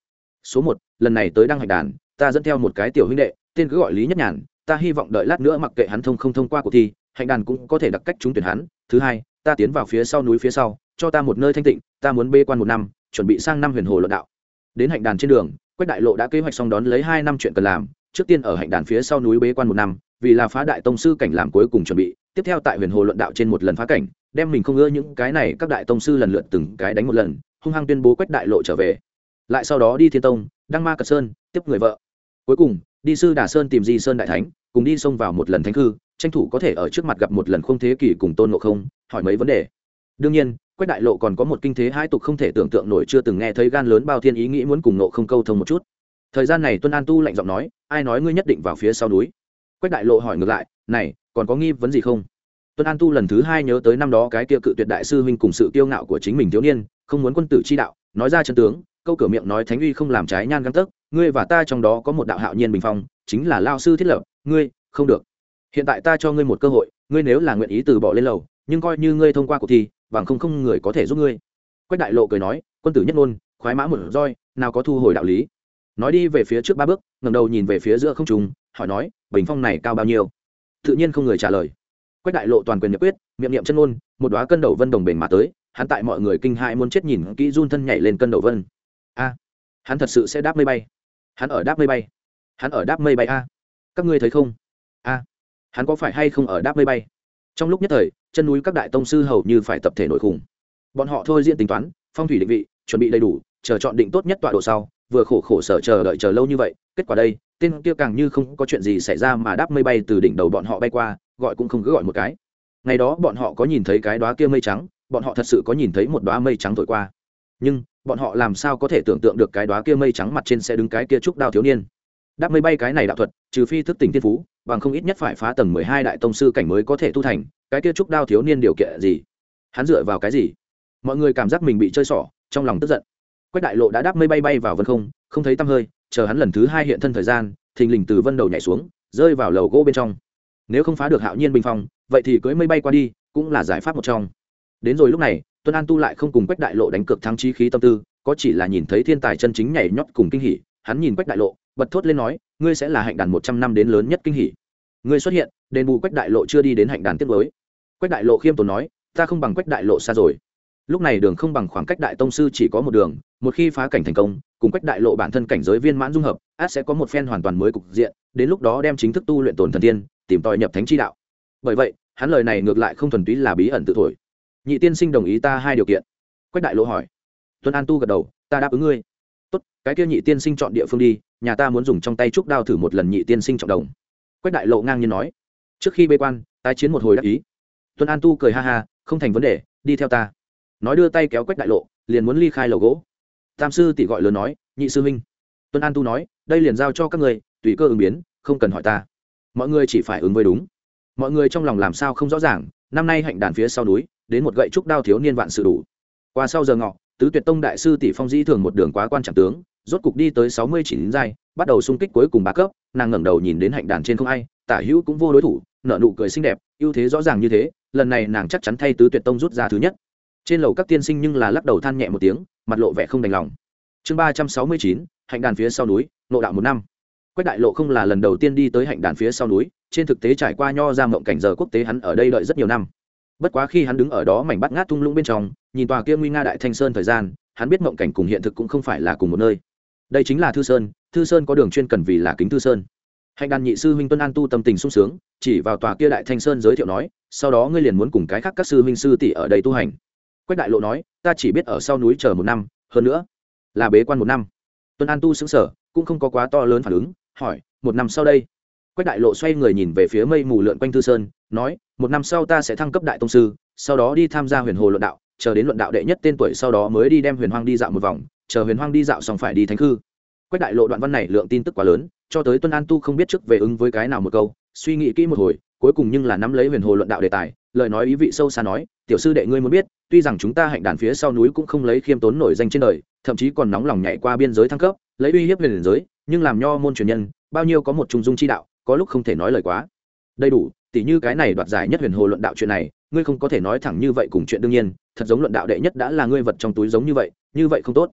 Số một, lần này tới đăng hạnh đàn, ta dẫn theo một cái tiểu huynh đệ, tên cứ gọi lý nhất nhàn, ta hy vọng đợi lát nữa mặc kệ hắn thông không thông qua cuộc thi hạnh đàn cũng có thể đặc cách trúng tuyển hắn. Thứ hai, ta tiến vào phía sau núi phía sau, cho ta một nơi thanh tịnh, ta muốn bê quan một năm, chuẩn bị sang năm huyền hồ luận đạo. Đến hạnh đàn trên đường, quách đại lộ đã kế hoạch xong đón lấy hai năm chuyện cần làm, trước tiên ở hạnh đàn phía sau núi bế quan một năm, vì là phá đại tông sư cảnh làm cuối cùng chuẩn bị tiếp theo tại huyền hồ luận đạo trên một lần phá cảnh, đem mình không ưa những cái này các đại tông sư lần lượt từng cái đánh một lần, hung hăng tuyên bố quách đại lộ trở về. Lại sau đó đi thiên tông, đăng ma cật sơn, tiếp người vợ. Cuối cùng, đi sư đà sơn tìm di sơn đại thánh, cùng đi xông vào một lần thánh hư tranh thủ có thể ở trước mặt gặp một lần không thế kỷ cùng tôn ngộ không, hỏi mấy vấn đề. Đương nhiên, quách đại lộ còn có một kinh thế hai tục không thể tưởng tượng nổi chưa từng nghe thấy gan lớn bao thiên ý nghĩ muốn cùng nộ không câu thông một chút. Thời gian này tuân an tu lạnh giọng nói, ai nói ngươi nhất định vào phía sau núi? Quách đại lộ hỏi ngược lại, này còn có nghi vấn gì không? Tuân an tu lần thứ hai nhớ tới năm đó cái kia cự tuyệt đại sư huynh cùng sự kiêu ngạo của chính mình thiếu niên, không muốn quân tử chi đạo, nói ra chân tướng, câu cửa miệng nói thánh uy không làm trái nhan găng tấc, ngươi và ta trong đó có một đạo hạo nhiên bình phong, chính là lao sư thiết lập, ngươi, không được. Hiện tại ta cho ngươi một cơ hội, ngươi nếu là nguyện ý từ bỏ lên lầu, nhưng coi như ngươi thông qua cuộc thi, bằng không không người có thể giúp ngươi. Quách đại lộ cười nói, quân tử nhất ngôn, khoái mã một roi, nào có thu hồi đạo lý. Nói đi về phía trước ba bước ngầm đầu nhìn về phía giữa không trùng hỏi nói, bình phong này cao bao nhiêu? Tự nhiên không người trả lời. Quách đại lộ toàn quyền nhập quyết, miệng niệm chân ngôn, một đoá cân đầu vân đồng bền mà tới, hắn tại mọi người kinh hãi muốn chết nhìn kỹ run thân nhảy lên cân đầu vân. A, hắn thật sự sẽ đáp mây bay. Hắn ở đáp mây bay. Hắn ở đáp mây bay a. Các ngươi thấy không? A, hắn có phải hay không ở đáp mây bay? Trong lúc nhất thời, chân núi các đại tông sư hầu như phải tập thể nổi khủng. Bọn họ thôi diễn tính toán, phong thủy định vị, chuẩn bị đầy đủ, chờ chọn định tốt nhất tọa độ sau, vừa khổ khổ sở chờ đợi chờ lâu như vậy kết quả đây, tên kia càng như không có chuyện gì xảy ra mà đáp mây bay từ đỉnh đầu bọn họ bay qua, gọi cũng không cứ gọi một cái. Ngày đó bọn họ có nhìn thấy cái đóa kia mây trắng, bọn họ thật sự có nhìn thấy một đóa mây trắng thổi qua. Nhưng, bọn họ làm sao có thể tưởng tượng được cái đóa kia mây trắng mặt trên sẽ đứng cái kia trúc đao thiếu niên? Đáp mây bay cái này đạo thuật, trừ phi thức tỉnh thiên phú, bằng không ít nhất phải phá tầng mười hai đại tông sư cảnh mới có thể tu thành, cái kia trúc đao thiếu niên điều kiện gì? Hắn dựa vào cái gì? Mọi người cảm giác mình bị chơi xỏ, trong lòng tức giận. Quách đại lộ đã đáp mây bay bay vào vân không không thấy tăm hơi, chờ hắn lần thứ hai hiện thân thời gian, thình lình từ vân đầu nhảy xuống, rơi vào lầu gỗ bên trong. Nếu không phá được hạo nhiên bình phong, vậy thì cưới mây bay qua đi, cũng là giải pháp một trong. Đến rồi lúc này, tuân an tu lại không cùng quách đại lộ đánh cược thắng trí khí tâm tư, có chỉ là nhìn thấy thiên tài chân chính nhảy nhót cùng kinh hỉ, hắn nhìn quách đại lộ, bật thốt lên nói, ngươi sẽ là hạnh đàn một trăm năm đến lớn nhất kinh hỉ. Ngươi xuất hiện, đền bù quách đại lộ chưa đi đến hạnh đàn tiếp với quách đại lộ khiêm tốn nói, ta không bằng quách đại lộ xa rồi lúc này đường không bằng khoảng cách đại tông sư chỉ có một đường, một khi phá cảnh thành công, cùng quách đại lộ bản thân cảnh giới viên mãn dung hợp, át sẽ có một phen hoàn toàn mới cục diện, đến lúc đó đem chính thức tu luyện tồn thần tiên, tìm tòi nhập thánh chi đạo. Bởi vậy, hắn lời này ngược lại không thuần túy là bí ẩn tự thổi. Nhị tiên sinh đồng ý ta hai điều kiện. Quách đại lộ hỏi. Tuân an tu gật đầu, ta đáp ứng ngươi. Tốt, cái kia nhị tiên sinh chọn địa phương đi, nhà ta muốn dùng trong tay trúc đao thử một lần nhị tiên sinh trọng đồng. Quách đại lộ ngang nhiên nói. Trước khi bê quan, tái chiến một hồi đắc ý. Tuân an tu cười ha ha, không thành vấn đề, đi theo ta nói đưa tay kéo quách đại lộ, liền muốn ly khai lầu gỗ. Tam sư tỷ gọi lớn nói, nhị sư huynh. Tuân an tu nói, đây liền giao cho các người, tùy cơ ứng biến, không cần hỏi ta. Mọi người chỉ phải ứng với đúng. Mọi người trong lòng làm sao không rõ ràng, năm nay hạnh đàn phía sau núi, đến một gậy trúc đao thiếu niên vạn sự đủ. Qua sau giờ ngọ, tứ tuyệt tông đại sư tỷ phong dĩ thường một đường quá quan trọng tướng, rốt cục đi tới sáu mươi chín giai, bắt đầu xung kích cuối cùng ba cấp, nàng ngẩng đầu nhìn đến hạnh đàn trên không ai, tả hữu cũng vô đối thủ nợ nụ cười xinh đẹp, ưu thế rõ ràng như thế, lần này nàng chắc chắn thay tứ tuyệt tông rút ra thứ nhất trên lầu các tiên sinh nhưng là lắc đầu than nhẹ một tiếng, mặt lộ vẻ không đành lòng. Chương ba trăm sáu mươi chín, hạnh đàn phía sau núi nộ đạo một năm. Quách đại lộ không là lần đầu tiên đi tới hạnh đàn phía sau núi, trên thực tế trải qua nho ra mộng cảnh giờ quốc tế hắn ở đây đợi rất nhiều năm. Bất quá khi hắn đứng ở đó mảnh bắt ngát thung lũng bên trong, nhìn tòa kia nguy nga đại thanh sơn thời gian, hắn biết mộng cảnh cùng hiện thực cũng không phải là cùng một nơi. Đây chính là thư sơn thư sơn có đường chuyên cần vì là kính thư sơn. Hạnh đàn nhị sư huynh tuân an tu tâm tình sung sướng, chỉ vào tòa kia đại thanh sơn giới thiệu nói, sau đó ngươi liền muốn cùng cái khác các sư huynh sư tỷ ở đây tu hành quách đại lộ nói, ta chỉ biết ở sau núi chờ một năm, hơn nữa là bế quan một năm. Tuân an tu xứng sở cũng không có quá to lớn phản ứng, hỏi, một năm sau đây? Quách đại lộ xoay người nhìn về phía mây mù lượn quanh thư sơn, nói, một năm sau ta sẽ thăng cấp đại tông sư, sau đó đi tham gia huyền hồ luận đạo, chờ đến luận đạo đệ nhất tên tuổi sau đó mới đi đem huyền hoang đi dạo một vòng, chờ huyền hoang đi dạo xong phải đi thánh khư. Quách đại lộ đoạn văn này lượng tin tức quá lớn, cho tới tuân an tu không biết trước về ứng với cái nào một câu, suy nghĩ kỹ một hồi cuối cùng nhưng là nắm lấy huyền hồ luận đạo đề tài, lời nói ý vị sâu xa nói, tiểu sư đệ ngươi muốn biết, tuy rằng chúng ta hạnh đàn phía sau núi cũng không lấy khiêm tốn nổi danh trên đời, thậm chí còn nóng lòng nhảy qua biên giới thăng cấp, lấy uy hiếp huyền giới, nhưng làm nho môn truyền nhân, bao nhiêu có một trung dung chi đạo, có lúc không thể nói lời quá. Đầy đủ, tỉ như cái này đoạt giải nhất huyền hồ luận đạo chuyện này, ngươi không có thể nói thẳng như vậy cùng chuyện đương nhiên, thật giống luận đạo đệ nhất đã là ngươi vật trong túi giống như vậy như vậy không tốt.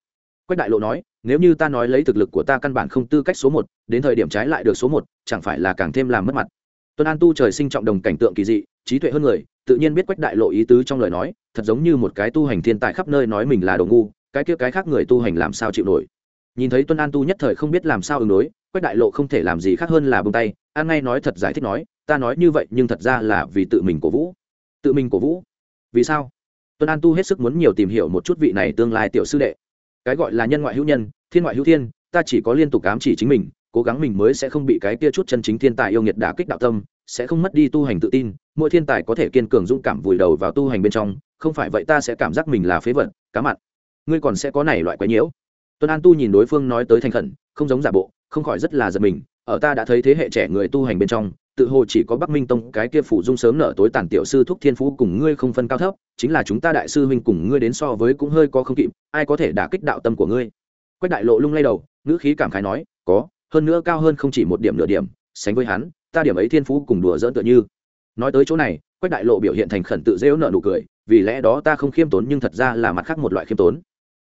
Quách đại lộ nói, nếu như ta nói lấy thực lực của ta căn bản không tư cách số một, đến thời điểm trái lại được số một, chẳng phải là càng thêm làm mất mặt tuân an tu trời sinh trọng đồng cảnh tượng kỳ dị, trí tuệ hơn người, tự nhiên biết quách đại lộ ý tứ trong lời nói, thật giống như một cái tu hành thiên tài khắp nơi nói mình là đồ ngu, cái kia cái khác người tu hành làm sao chịu nổi. Nhìn thấy tuân an tu nhất thời không biết làm sao ứng đối, quách đại lộ không thể làm gì khác hơn là bông tay, an ngay nói thật giải thích nói, ta nói như vậy nhưng thật ra là vì tự mình cổ vũ. Tự mình cổ vũ? Vì sao? Tuân an tu hết sức muốn nhiều tìm hiểu một chút vị này tương lai tiểu sư đệ. Cái gọi là nhân ngoại hữu nhân, thiên ngoại hữu thiên, ta chỉ có liên tục ám chỉ chính mình cố gắng mình mới sẽ không bị cái kia chút chân chính thiên tài yêu nghiệt đả kích đạo tâm, sẽ không mất đi tu hành tự tin, mỗi thiên tài có thể kiên cường dũng cảm vùi đầu vào tu hành bên trong, không phải vậy ta sẽ cảm giác mình là phế vật, cá mặn. Ngươi còn sẽ có này loại quái nhiễu. Tuân an tu nhìn đối phương nói tới thành khẩn, không giống giả bộ, không khỏi rất là giật mình, ở ta đã thấy thế hệ trẻ người tu hành bên trong, tự hồ chỉ có bắc minh tông cái kia phủ dung sớm nở tối tàn tiểu sư thúc thiên phú cùng ngươi không phân cao thấp, chính là chúng ta đại sư huynh cùng ngươi đến so với cũng hơi có không kịp, ai có thể đả kích đạo tâm của ngươi? Quách đại lộ lung lay đầu, ngữ khí cảm khái nói, có hơn nữa cao hơn không chỉ một điểm nửa điểm, sánh với hắn, ta điểm ấy thiên phú cùng đùa dỡn tựa như. Nói tới chỗ này, quách đại lộ biểu hiện thành khẩn tự dễu nợ nụ cười, vì lẽ đó ta không khiêm tốn nhưng thật ra là mặt khác một loại khiêm tốn.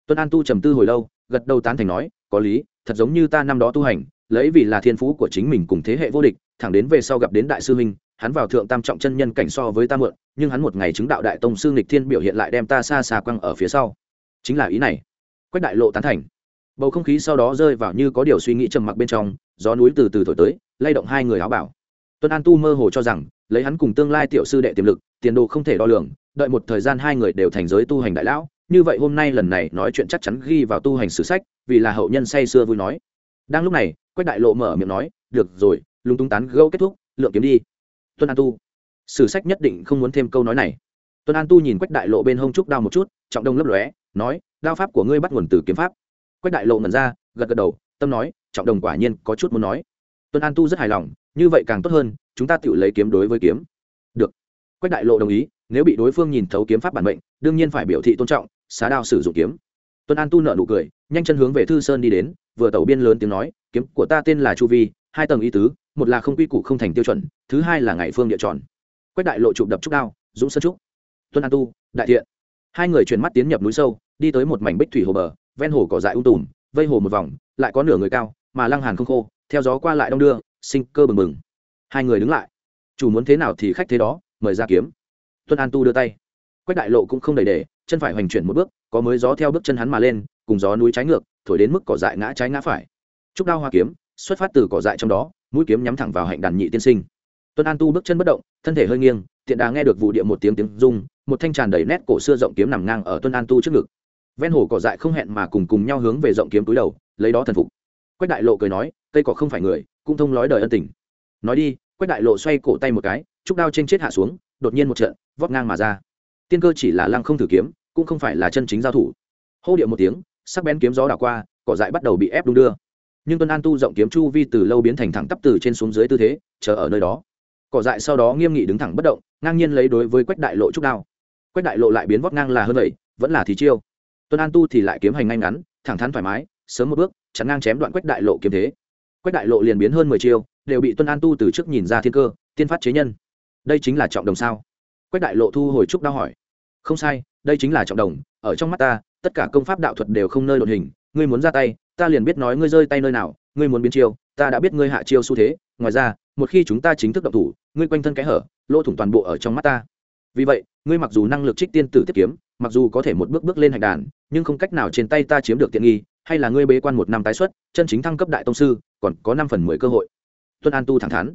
Tuân an tu trầm tư hồi lâu, gật đầu tán thành nói, có lý, thật giống như ta năm đó tu hành, lấy vì là thiên phú của chính mình cùng thế hệ vô địch, thẳng đến về sau gặp đến đại sư huynh, hắn vào thượng tam trọng chân nhân cảnh so với ta mượn nhưng hắn một ngày chứng đạo đại tông sư nghịch thiên biểu hiện lại đem ta xa xa quăng ở phía sau. Chính là ý này. Quách đại lộ tán thành bầu không khí sau đó rơi vào như có điều suy nghĩ trầm mặc bên trong, gió núi từ từ thổi tới, lay động hai người áo bảo. Tuân an tu mơ hồ cho rằng, lấy hắn cùng tương lai tiểu sư đệ tiềm lực, tiền đồ không thể đo lường, đợi một thời gian hai người đều thành giới tu hành đại lão, như vậy hôm nay lần này nói chuyện chắc chắn ghi vào tu hành sử sách, vì là hậu nhân say xưa vui nói. Đang lúc này, quách đại lộ mở miệng nói, được rồi, lúng túng tán gâu kết thúc, lượng kiếm đi. Tuân an tu, sử sách nhất định không muốn thêm câu nói này. Tuân an tu nhìn quách đại lộ bên hông trúc đao một chút, trọng đông lấp lóe, nói, đao pháp của ngươi bắt nguồn từ kiếm pháp quách đại lộ ngẩn ra, gật gật đầu, tâm nói, trọng đồng quả nhiên có chút muốn nói. Tuân an tu rất hài lòng, như vậy càng tốt hơn, chúng ta tự lấy kiếm đối với kiếm. Được. Quách đại lộ đồng ý, nếu bị đối phương nhìn thấu kiếm pháp bản mệnh, đương nhiên phải biểu thị tôn trọng, xá đao sử dụng kiếm. Tuân an tu nợ nụ cười, nhanh chân hướng về thư sơn đi đến, vừa tẩu biên lớn tiếng nói, kiếm của ta tên là chu vi, hai tầng ý tứ, một là không quy củ không thành tiêu chuẩn, thứ hai là ngày phương địa tròn. Quách đại lộ chụp đập trúc đao, dũng sơn trúc. Tuân an tu, đại thiện. Hai người chuyển mắt tiến nhập núi sâu, đi tới một mảnh bích thủy hồ bờ ven hồ cỏ dại ung tùm, vây hồ một vòng, lại có nửa người cao, mà lăng hàn không khô, theo gió qua lại đông đưa, sinh cơ bừng bừng. Hai người đứng lại. Chủ muốn thế nào thì khách thế đó, mời ra kiếm. Tuân an tu đưa tay. Quách đại lộ cũng không đầy để, chân phải hoành chuyển một bước, có mới gió theo bước chân hắn mà lên, cùng gió núi trái ngược, thổi đến mức cỏ dại ngã trái ngã phải. Trúc đao hoa kiếm, xuất phát từ cỏ dại trong đó, mũi kiếm nhắm thẳng vào hạnh đàn nhị tiên sinh. Tuân an tu bước chân bất động, thân thể hơi nghiêng, tiện đà nghe được vụ địa một tiếng tiếng rung, một thanh tràn đầy nét cổ xưa rộng kiếm nằm ngang ở tuân an tu trước ngực ven hồ cỏ dại không hẹn mà cùng cùng nhau hướng về rộng kiếm túi đầu, lấy đó thần phục. Quách đại lộ cười nói, cây cỏ không phải người, cũng thông lói đời ân tình. Nói đi, quách đại lộ xoay cổ tay một cái, trúc đao trên chết hạ xuống, đột nhiên một trận, vót ngang mà ra. Tiên cơ chỉ là lăng không thử kiếm, cũng không phải là chân chính giao thủ. Hô điệu một tiếng, sắc bén kiếm gió đảo qua, cỏ dại bắt đầu bị ép đung đưa. Nhưng tuân an tu rộng kiếm chu vi từ lâu biến thành thẳng tắp từ trên xuống dưới tư thế, chờ ở nơi đó. Cỏ dại sau đó nghiêm nghị đứng thẳng bất động, ngang nhiên lấy đối với quách đại lộ trúc đao. Quách đại lộ lại biến vót ngang là hơn vậy, vẫn là thì chiêu tuân an tu thì lại kiếm hành ngay ngắn, thẳng thắn thoải mái, sớm một bước chắn ngang chém đoạn quách đại lộ kiếm thế. Quách đại lộ liền biến hơn mười chiêu, đều bị tuân an tu từ trước nhìn ra thiên cơ, tiên phát chế nhân. Đây chính là trọng đồng sao? Quách đại lộ thu hồi trúc đau hỏi. Không sai, đây chính là trọng đồng, ở trong mắt ta, tất cả công pháp đạo thuật đều không nơi đột hình, ngươi muốn ra tay, ta liền biết nói ngươi rơi tay nơi nào, ngươi muốn biến chiêu, ta đã biết ngươi hạ chiêu xu thế, ngoài ra, một khi chúng ta chính thức động thủ, ngươi quanh thân cái hở, lỗ thủng toàn bộ ở trong mắt ta. Vì vậy, ngươi mặc dù năng lực trích tiên tử tiếp kiếm mặc dù có thể một bước bước lên hành đàn, nhưng không cách nào trên tay ta chiếm được tiện nghi, hay là ngươi bế quan một năm tái xuất, chân chính thăng cấp đại tông sư, còn có năm phần mười cơ hội. Tuân an tu thẳng thắn.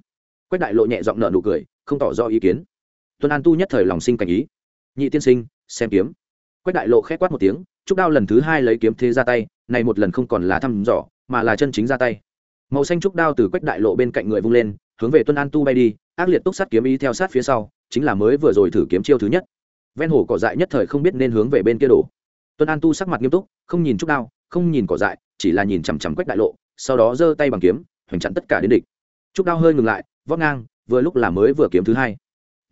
Quách đại lộ nhẹ giọng nợ nụ cười, không tỏ rõ ý kiến. Tuân an tu nhất thời lòng sinh cảnh ý. Nhị tiên sinh, xem kiếm. Quách đại lộ khẽ quát một tiếng, trúc đao lần thứ hai lấy kiếm thế ra tay, này một lần không còn là thăm dò, mà là chân chính ra tay. Màu xanh trúc đao từ quách đại lộ bên cạnh người vung lên, hướng về tuân an tu bay đi, ác liệt túc sát kiếm ý theo sát phía sau, chính là mới vừa rồi thử kiếm chiêu thứ nhất ven hồ cỏ dại nhất thời không biết nên hướng về bên kia đổ. Tuân an tu sắc mặt nghiêm túc, không nhìn trúc đao không nhìn cỏ dại, chỉ là nhìn chằm chằm quách đại lộ, sau đó giơ tay bằng kiếm, hoành chặn tất cả đến địch. Trúc đao hơi ngừng lại vót ngang, vừa lúc là mới vừa kiếm thứ hai.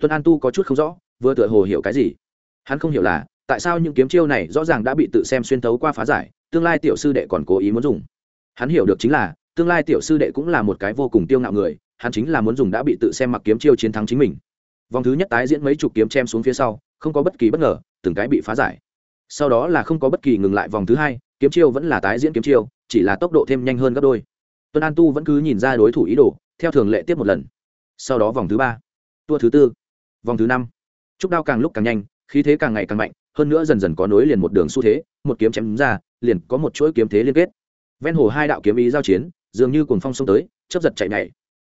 Tuân an tu có chút không rõ, vừa tựa hồ hiểu cái gì. Hắn không hiểu là, tại sao những kiếm chiêu này rõ ràng đã bị tự xem xuyên thấu qua phá giải, tương lai tiểu sư đệ còn cố ý muốn dùng. Hắn hiểu được chính là, tương lai tiểu sư đệ cũng là một cái vô cùng tiêu ngạo người, hắn chính là muốn dùng đã bị tự xem mặc kiếm chiêu chiến thắng chính mình vòng thứ nhất tái diễn mấy chục kiếm chém xuống phía sau, không có bất kỳ bất ngờ, từng cái bị phá giải. Sau đó là không có bất kỳ ngừng lại vòng thứ hai, kiếm chiêu vẫn là tái diễn kiếm chiêu, chỉ là tốc độ thêm nhanh hơn gấp đôi. Tuân an tu vẫn cứ nhìn ra đối thủ ý đồ, theo thường lệ tiếp một lần. Sau đó vòng thứ ba, tua thứ tư, vòng thứ năm. Trúc đao càng lúc càng nhanh, khí thế càng ngày càng mạnh, hơn nữa dần dần có nối liền một đường xu thế, một kiếm chém ra, liền có một chuỗi kiếm thế liên kết. Ven hồ hai đạo kiếm ý giao chiến, dường như cùng phong xông tới chấp giật chạy nhảy.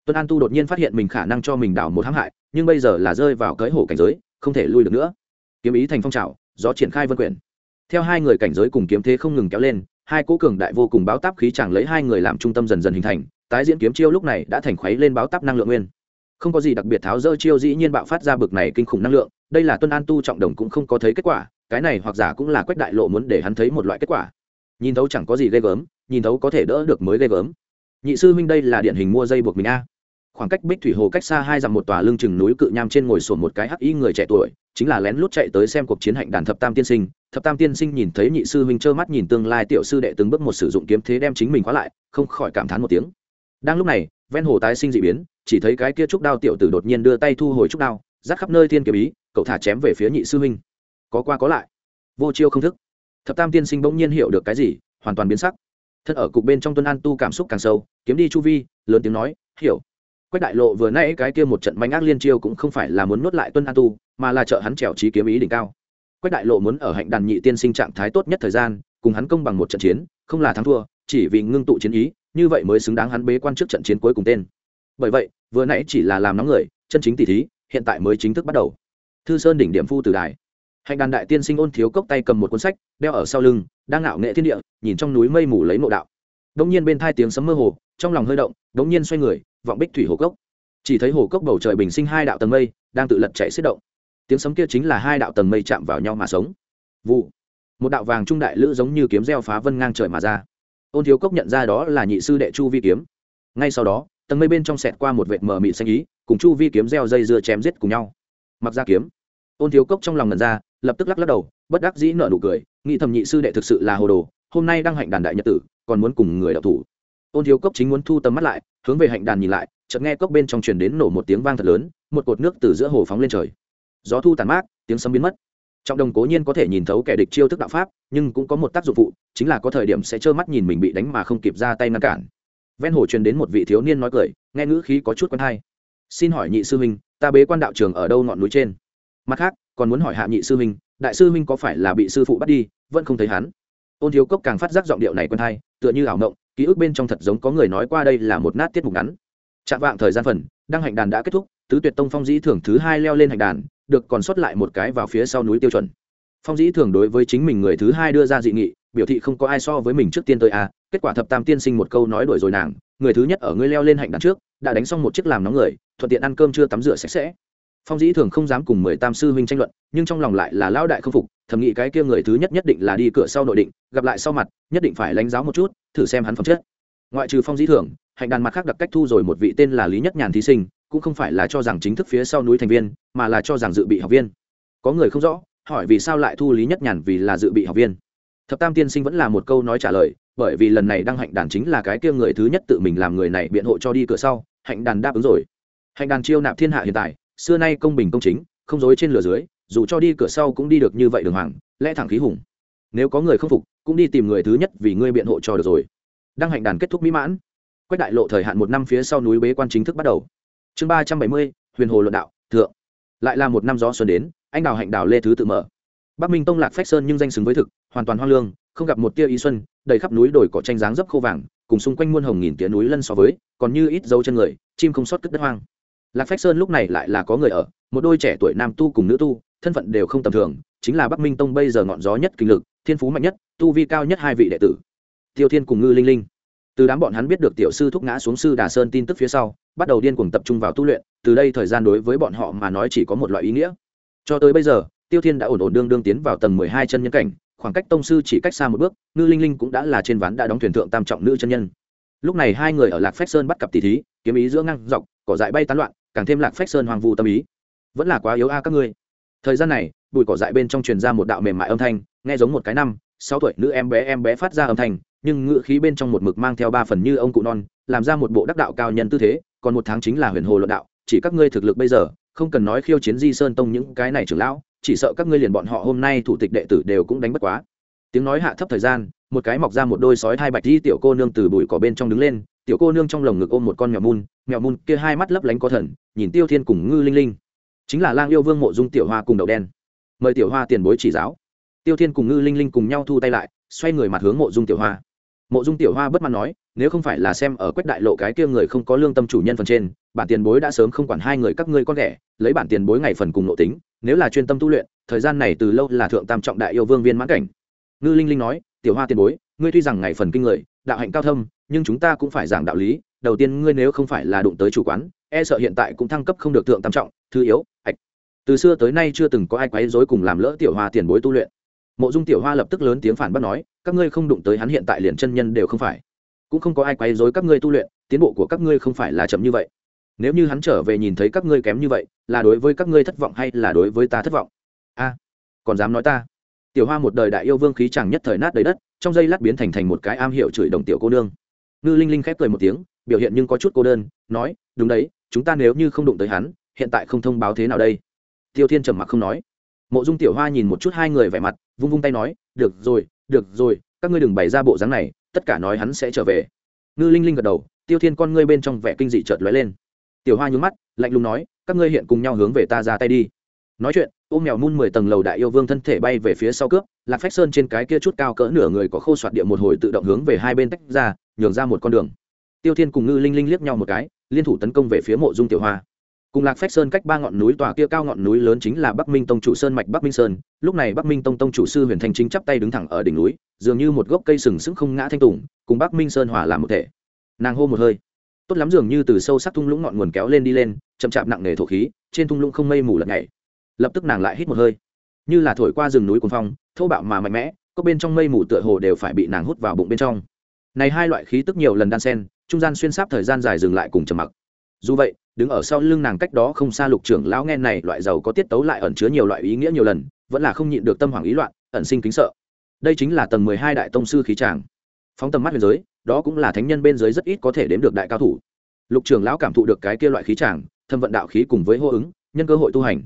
Tuân an tu đột nhiên phát hiện mình khả năng cho mình đảo một hãm hại nhưng bây giờ là rơi vào cỡi hổ cảnh giới, không thể lui được nữa. Kiếm ý thành phong trào, gió triển khai vân quyển theo hai người cảnh giới cùng kiếm thế không ngừng kéo lên, hai cố cường đại vô cùng báo táp khí chẳng lấy hai người làm trung tâm dần dần hình thành, tái diễn kiếm chiêu lúc này đã thành khuấy lên báo táp năng lượng nguyên. Không có gì đặc biệt tháo dỡ chiêu dĩ nhiên bạo phát ra bực này kinh khủng năng lượng, đây là tuân an tu trọng đồng cũng không có thấy kết quả, cái này hoặc giả cũng là quách đại lộ muốn để hắn thấy một loại kết quả. Nhìn thấu chẳng có gì ghê gớm, nhìn thấu có thể đỡ được mới ghê gớm. Nhị sư huynh đây là điển hình mua dây buộc mình a khoảng cách bích thủy hồ cách xa hai dặm một tòa lưng chừng núi cự nham trên ngồi sổn một cái hắc y người trẻ tuổi, chính là lén lút chạy tới xem cuộc chiến hạnh đàn thập tam tiên sinh. Thập tam tiên sinh nhìn thấy nhị sư huynh trơ mắt nhìn tương lai tiểu sư đệ từng bước một sử dụng kiếm thế đem chính mình khóa lại, không khỏi cảm thán một tiếng. Đang lúc này, ven hồ tái sinh dị biến, chỉ thấy cái kia trúc đao tiểu tử đột nhiên đưa tay thu hồi trúc đao rác khắp nơi thiên kiếm ý, cậu thả chém về phía nhị sư huynh. Có qua có lại. Vô chiêu không thức. Thập tam tiên sinh bỗng nhiên hiểu được cái gì, hoàn toàn biến sắc. Thân ở cục bên trong tuân an tu cảm xúc càng sâu, kiếm đi chu vi, lớn tiếng nói, hiểu quách đại lộ vừa nãy cái kia một trận manh ác liên chiêu cũng không phải là muốn nuốt lại tuân an tu, mà là trợ hắn trèo trí kiếm ý đỉnh cao. Quách đại lộ muốn ở hạnh đàn nhị tiên sinh trạng thái tốt nhất thời gian, cùng hắn công bằng một trận chiến, không là thắng thua, chỉ vì ngưng tụ chiến ý, như vậy mới xứng đáng hắn bế quan trước trận chiến cuối cùng tên. Bởi vậy, vừa nãy chỉ là làm nóng người, chân chính tỷ thí, hiện tại mới chính thức bắt đầu. Thư sơn đỉnh điểm phu từ đài. Hạnh đàn đại tiên sinh ôn thiếu cốc tay cầm một cuốn sách, đeo ở sau lưng, đang ngạo nghệ thiên địa, nhìn trong núi mây mù lấy mộ đạo. Đống nhiên bên thai tiếng sấm mơ hồ, trong lòng hơi động, đống nhiên xoay người vọng bích thủy hồ cốc. Chỉ thấy hồ cốc bầu trời bình sinh hai đạo tầng mây đang tự lật chạy xích động. Tiếng sấm kia chính là hai đạo tầng mây chạm vào nhau mà sống. Vụ. Một đạo vàng trung đại lữ giống như kiếm gieo phá vân ngang trời mà ra. Ôn thiếu cốc nhận ra đó là nhị sư đệ chu vi kiếm. Ngay sau đó, tầng mây bên trong sẹt qua một vệt mờ mịt xanh ý, cùng chu vi kiếm gieo dây dưa chém giết cùng nhau. Mặc ra kiếm. Ôn thiếu cốc trong lòng ngần ra, lập tức lắc lắc đầu, bất đắc dĩ nợ nụ cười, nghĩ thầm nhị sư đệ thực sự là hồ đồ, hôm nay đang hạnh đàn đại nhật tử, còn muốn cùng người đạo thủ ôn thiếu cốc chính muốn thu tầm mắt lại, hướng về hạnh đàn nhìn lại, chợt nghe cốc bên trong truyền đến nổ một tiếng vang thật lớn, một cột nước từ giữa hồ phóng lên trời. Gió thu tàn mát, tiếng sấm biến mất. Trọng đồng cố nhiên có thể nhìn thấu kẻ địch chiêu thức đạo pháp, nhưng cũng có một tác dụng phụ, chính là có thời điểm sẽ trơ mắt nhìn mình bị đánh mà không kịp ra tay ngăn cản. Ven hồ truyền đến một vị thiếu niên nói cười, nghe ngữ khí có chút quen hay. Xin hỏi nhị sư huynh, ta bế quan đạo trường ở đâu ngọn núi trên? Mặt khác, còn muốn hỏi hạ nhị sư huynh, đại sư huynh có phải là bị sư phụ bắt đi, vẫn không thấy hắn? Ôn thiếu cốc càng phát giác giọng điệu này quen hay, tựa như ảo mộng ký ức bên trong thật giống có người nói qua đây là một nát tiết mục ngắn. Chạm vạng thời gian phần, đăng hạnh đàn đã kết thúc, tứ tuyệt tông phong dĩ thường thứ hai leo lên hạnh đàn, được còn sót lại một cái vào phía sau núi tiêu chuẩn. Phong dĩ thường đối với chính mình người thứ hai đưa ra dị nghị, biểu thị không có ai so với mình trước tiên tới a kết quả thập tam tiên sinh một câu nói đuổi rồi nàng, người thứ nhất ở ngươi leo lên hạnh đàn trước, đã đánh xong một chiếc làm nóng người, thuận tiện ăn cơm chưa tắm rửa sạch sẽ. Phong dĩ thường không dám cùng mười tam sư huynh tranh luận, nhưng trong lòng lại là lão đại không phục, thầm nghĩ cái kia người thứ nhất nhất định là đi cửa sau nội định, gặp lại sau mặt, nhất định phải lãnh giáo một chút thử xem hắn phẩm chất. Ngoại trừ phong dĩ thưởng, hạnh đàn mặt khác đặc cách thu rồi một vị tên là lý nhất nhàn thí sinh cũng không phải là cho rằng chính thức phía sau núi thành viên mà là cho rằng dự bị học viên. Có người không rõ hỏi vì sao lại thu lý nhất nhàn vì là dự bị học viên. Thập tam tiên sinh vẫn là một câu nói trả lời bởi vì lần này đăng hạnh đàn chính là cái kia người thứ nhất tự mình làm người này biện hộ cho đi cửa sau hạnh đàn đáp ứng rồi. Hạnh đàn chiêu nạp thiên hạ hiện tại xưa nay công bình công chính không dối trên lửa dưới dù cho đi cửa sau cũng đi được như vậy đường hoàng lẽ thẳng khí hùng nếu có người không phục, cũng đi tìm người thứ nhất vì ngươi biện hộ cho được rồi. Đăng hạnh đàn kết thúc mỹ mãn. Quách đại lộ thời hạn một năm phía sau núi bế quan chính thức bắt đầu. Chương ba trăm bảy mươi, huyền hồ luận đạo, thượng. Lại là một năm gió xuân đến, anh đào hạnh đào lê thứ tự mở. Bắc minh tông lạc phách sơn nhưng danh xứng với thực, hoàn toàn hoang lương, không gặp một tia ý xuân, đầy khắp núi đồi cỏ tranh dáng dấp khô vàng, cùng xung quanh muôn hồng nghìn tía núi lân so với, còn như ít dấu chân người, chim không sót cất đất hoang. Lạc phách sơn lúc này lại là có người ở, một đôi trẻ tuổi nam tu cùng nữ tu, thân phận đều không tầm thường, chính là bắc minh tông bây giờ ngọn gió nhất kinh lực thiên phú mạnh nhất, tu vi cao nhất hai vị đệ tử. Tiêu thiên cùng ngư linh linh. Từ đám bọn hắn biết được tiểu sư thúc ngã xuống sư đà sơn tin tức phía sau, bắt đầu điên cuồng tập trung vào tu luyện, từ đây thời gian đối với bọn họ mà nói chỉ có một loại ý nghĩa. Cho tới bây giờ, tiêu thiên đã ổn ổn đương đương tiến vào tầng mười hai chân nhân cảnh, khoảng cách tông sư chỉ cách xa một bước, ngư linh linh cũng đã là trên ván đã đóng thuyền thượng tam trọng nữ chân nhân. Lúc này hai người ở lạc phách sơn bắt cặp tỷ thí, kiếm ý giữa ngang dọc, cỏ dại bay tán loạn, càng thêm lạc phách sơn hoàng vu tâm ý. Vẫn là quá yếu a các ngươi. Thời gian này, bụi cỏ dại bên trong truyền ra một đạo mềm mại âm thanh nghe giống một cái năm, sáu tuổi nữ em bé em bé phát ra âm thanh, nhưng ngựa khí bên trong một mực mang theo ba phần như ông cụ non, làm ra một bộ đắc đạo cao nhân tư thế, còn một tháng chính là huyền hồ luận đạo, chỉ các ngươi thực lực bây giờ, không cần nói khiêu chiến di sơn tông những cái này trưởng lão, chỉ sợ các ngươi liền bọn họ hôm nay thủ tịch đệ tử đều cũng đánh bất quá. Tiếng nói hạ thấp thời gian, một cái mọc ra một đôi sói hai bạch di tiểu cô nương từ bụi cỏ bên trong đứng lên, tiểu cô nương trong lồng ngực ôm một con mèo mun mèo mun kia hai mắt lấp lánh có thần, nhìn tiêu thiên cùng ngư linh linh. Chính là lang yêu vương mộ dung tiểu hoa cùng đậu đen. Mời tiểu hoa tiền bối chỉ giáo tiêu thiên cùng ngư linh linh cùng nhau thu tay lại, xoay người mặt hướng mộ dung tiểu hoa. Mộ dung tiểu hoa bất mãn nói, nếu không phải là xem ở quách đại lộ cái kia người không có lương tâm chủ nhân phần trên, bản tiền bối đã sớm không quản hai người các ngươi con ghẻ, lấy bản tiền bối ngày phần cùng nội tính, nếu là chuyên tâm tu luyện, thời gian này từ lâu là thượng tam trọng đại yêu vương viên mãn cảnh. Ngư linh linh nói, tiểu hoa tiền bối, ngươi tuy rằng ngày phần kinh người, đạo hạnh cao thâm, nhưng chúng ta cũng phải giảng đạo lý, đầu tiên ngươi nếu không phải là đụng tới chủ quán e sợ hiện tại cũng thăng cấp không được thượng tam trọng, thứ yếu, ạch. Từ xưa tới nay chưa từng có ai quấy rối cùng làm lỡ tiểu hoa tiền bối tu luyện mộ dung tiểu hoa lập tức lớn tiếng phản bác nói, các ngươi không đụng tới hắn hiện tại liền chân nhân đều không phải. Cũng không có ai quấy dối các ngươi tu luyện, tiến bộ của các ngươi không phải là chậm như vậy. Nếu như hắn trở về nhìn thấy các ngươi kém như vậy, là đối với các ngươi thất vọng hay là đối với ta thất vọng? A, còn dám nói ta? Tiểu hoa một đời đại yêu vương khí chẳng nhất thời nát đầy đất, trong giây lát biến thành thành một cái am hiệu chửi đồng tiểu cô nương. Ngư linh linh khép cười một tiếng, biểu hiện nhưng có chút cô đơn, nói, đúng đấy, chúng ta nếu như không đụng tới hắn, hiện tại không thông báo thế nào đây? Tiêu thiên trầm mặc không nói. Mộ dung tiểu hoa nhìn một chút hai người vẻ mặt vung vung tay nói, được rồi được rồi, các ngươi đừng bày ra bộ dáng này, tất cả nói hắn sẽ trở về. Ngư linh linh gật đầu, tiêu thiên con ngươi bên trong vẻ kinh dị chợt lóe lên. Tiểu hoa nhún mắt, lạnh lùng nói, các ngươi hiện cùng nhau hướng về ta ra tay đi. Nói chuyện, ôm mèo mun mười tầng lầu đại yêu vương thân thể bay về phía sau cướp, lạc phách sơn trên cái kia chút cao cỡ nửa người có khâu soạt địa một hồi tự động hướng về hai bên tách ra, nhường ra một con đường. Tiêu thiên cùng ngư linh linh liếc nhau một cái, liên thủ tấn công về phía mộ dung tiểu hoa cùng lạc phách sơn cách ba ngọn núi tòa kia cao ngọn núi lớn chính là bắc minh tông chủ sơn mạch bắc minh sơn. Lúc này bắc minh tông tông chủ sư huyền thanh chính chắp tay đứng thẳng ở đỉnh núi, dường như một gốc cây sừng sững không ngã thanh tùng, cùng bắc minh sơn hòa làm một thể. Nàng hô một hơi. Tốt lắm dường như từ sâu sắc thung lũng ngọn nguồn kéo lên đi lên, chậm chạp nặng nề thổ khí, trên thung lũng không mây mù lật ngày lập tức nàng lại hít một hơi. Như là thổi qua rừng núi cuồng phong, thô bạo mà mạnh mẽ, có bên trong mây mù tựa hồ đều phải bị nàng hút vào bụng bên trong. Này hai loại khí tức nhiều lần đan sen, trung gian xuyên sáp thời gian dài dừng lại cùng trầm mặc dù vậy, đứng ở sau lưng nàng cách đó không xa lục trưởng lão nghe này loại giàu có tiết tấu lại ẩn chứa nhiều loại ý nghĩa nhiều lần, vẫn là không nhịn được tâm hoàng ý loạn, ẩn sinh kính sợ. Đây chính là tầng mười hai đại tông sư khí tràng. Phóng tầm mắt huyền giới, đó cũng là thánh nhân bên giới rất ít có thể đếm được đại cao thủ. Lục trưởng lão cảm thụ được cái kia loại khí tràng, thâm vận đạo khí cùng với hô ứng, nhân cơ hội tu hành.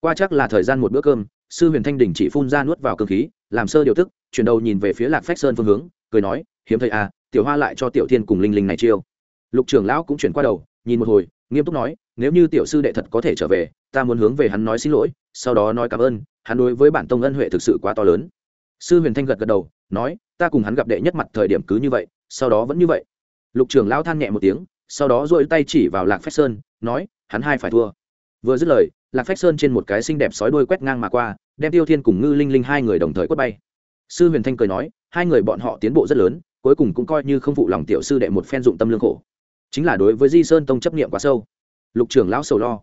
Qua chắc là thời gian một bữa cơm, sư huyền thanh đình chỉ phun ra nuốt vào cơ khí, làm sơ điều tức, chuyển đầu nhìn về phía lạc phách sơn phương hướng, cười nói, hiếm thấy à tiểu hoa lại cho tiểu thiên cùng linh linh này chiêu. Lục trưởng lão cũng chuyển qua đầu nhìn một hồi, nghiêm túc nói, nếu như tiểu sư đệ thật có thể trở về, ta muốn hướng về hắn nói xin lỗi, sau đó nói cảm ơn, hắn đối với bản tông ân huệ thực sự quá to lớn. Sư huyền thanh gật gật đầu, nói, ta cùng hắn gặp đệ nhất mặt thời điểm cứ như vậy, sau đó vẫn như vậy. Lục trưởng lao than nhẹ một tiếng, sau đó dội tay chỉ vào lạc phách sơn, nói, hắn hai phải thua. Vừa dứt lời, lạc phách sơn trên một cái xinh đẹp sói đuôi quét ngang mà qua, đem tiêu thiên cùng ngư linh linh hai người đồng thời quất bay. Sư huyền thanh cười nói, hai người bọn họ tiến bộ rất lớn, cuối cùng cũng coi như không phụ lòng tiểu sư đệ một phen dụng tâm lương khổ chính là đối với di sơn tông chấp niệm quá sâu. Lục trưởng lão sầu lo.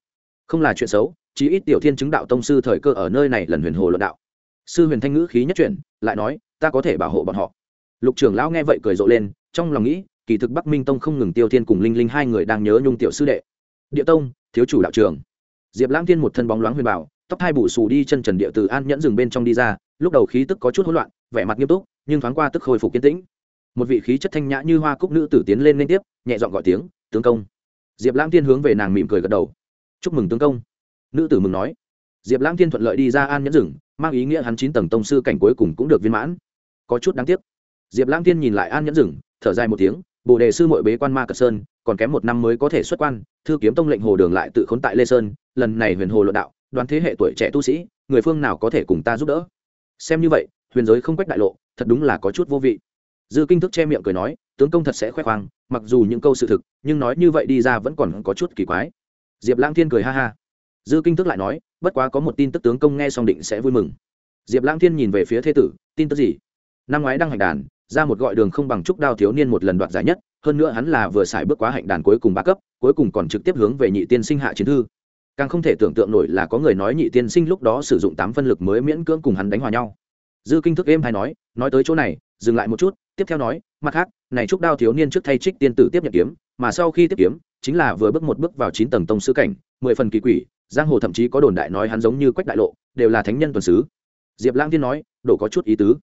Không là chuyện xấu, chí ít tiểu thiên chứng đạo tông sư thời cơ ở nơi này lần huyền hồ luận đạo. Sư huyền thanh ngữ khí nhất chuyển, lại nói, ta có thể bảo hộ bọn họ. Lục trưởng lão nghe vậy cười rộ lên, trong lòng nghĩ, kỳ thực bắc minh tông không ngừng tiêu thiên cùng linh linh hai người đang nhớ nhung tiểu sư đệ. Địa tông, thiếu chủ đạo trường diệp lãng thiên một thân bóng loáng huyền bảo, tóc hai bụ xù đi chân trần địa từ an nhẫn rừng bên trong đi ra, lúc đầu khí tức có chút hỗn loạn, vẻ mặt nghiêm túc, nhưng thoáng qua tức khôi phục kiên tĩnh một vị khí chất thanh nhã như hoa cúc nữ tử tiến lên liên tiếp, nhẹ dọn gọi tiếng, tướng công. Diệp lãng thiên hướng về nàng mỉm cười gật đầu. Chúc mừng tướng công. Nữ tử mừng nói. Diệp lãng thiên thuận lợi đi ra an nhẫn rừng, mang ý nghĩa hắn chín tầng tông sư cảnh cuối cùng cũng được viên mãn. Có chút đáng tiếc. Diệp lãng thiên nhìn lại an nhẫn rừng, thở dài một tiếng, bồ đề sư mội bế quan ma cật sơn, còn kém một năm mới có thể xuất quan, thư kiếm tông lệnh hồ đường lại tự khốn tại lê sơn, lần này huyền hồ luận đạo, đoàn thế hệ tuổi trẻ tu sĩ, người phương nào có thể cùng ta giúp đỡ? Xem như vậy, huyền giới không quách đại lộ, thật đúng là có chút vô vị dư kinh thức che miệng cười nói, tướng công thật sẽ khoe khoang, mặc dù những câu sự thực, nhưng nói như vậy đi ra vẫn còn có chút kỳ quái. Diệp Lang thiên cười ha ha. Dư kinh thức lại nói, bất quá có một tin tức tướng công nghe xong định sẽ vui mừng. Diệp Lang thiên nhìn về phía thế tử, tin tức gì? Năm ngoái đang hạch đàn, ra một gọi đường không bằng trúc đao thiếu niên một lần đoạt giải nhất, hơn nữa hắn là vừa xài bước quá hạnh đàn cuối cùng ba cấp, cuối cùng còn trực tiếp hướng về nhị tiên sinh hạ chiến thư. Càng không thể tưởng tượng nổi là có người nói nhị tiên sinh lúc đó sử dụng tám phân lực mới miễn cưỡng cùng hắn đánh hòa nhau. Dư kinh thức êm hay nói nói tới chỗ này dừng lại một chút, tiếp theo nói, mặt khác, này trúc đao thiếu niên trước thay trích tiên tử tiếp nhận kiếm, mà sau khi tiếp kiếm, chính là vừa bước một bước vào chín tầng tông sư cảnh, mười phần kỳ quỷ, giang hồ thậm chí có đồn đại nói hắn giống như quách đại lộ, đều là thánh nhân tuần sứ. Diệp lang tiên nói, đổ có chút ý tứ.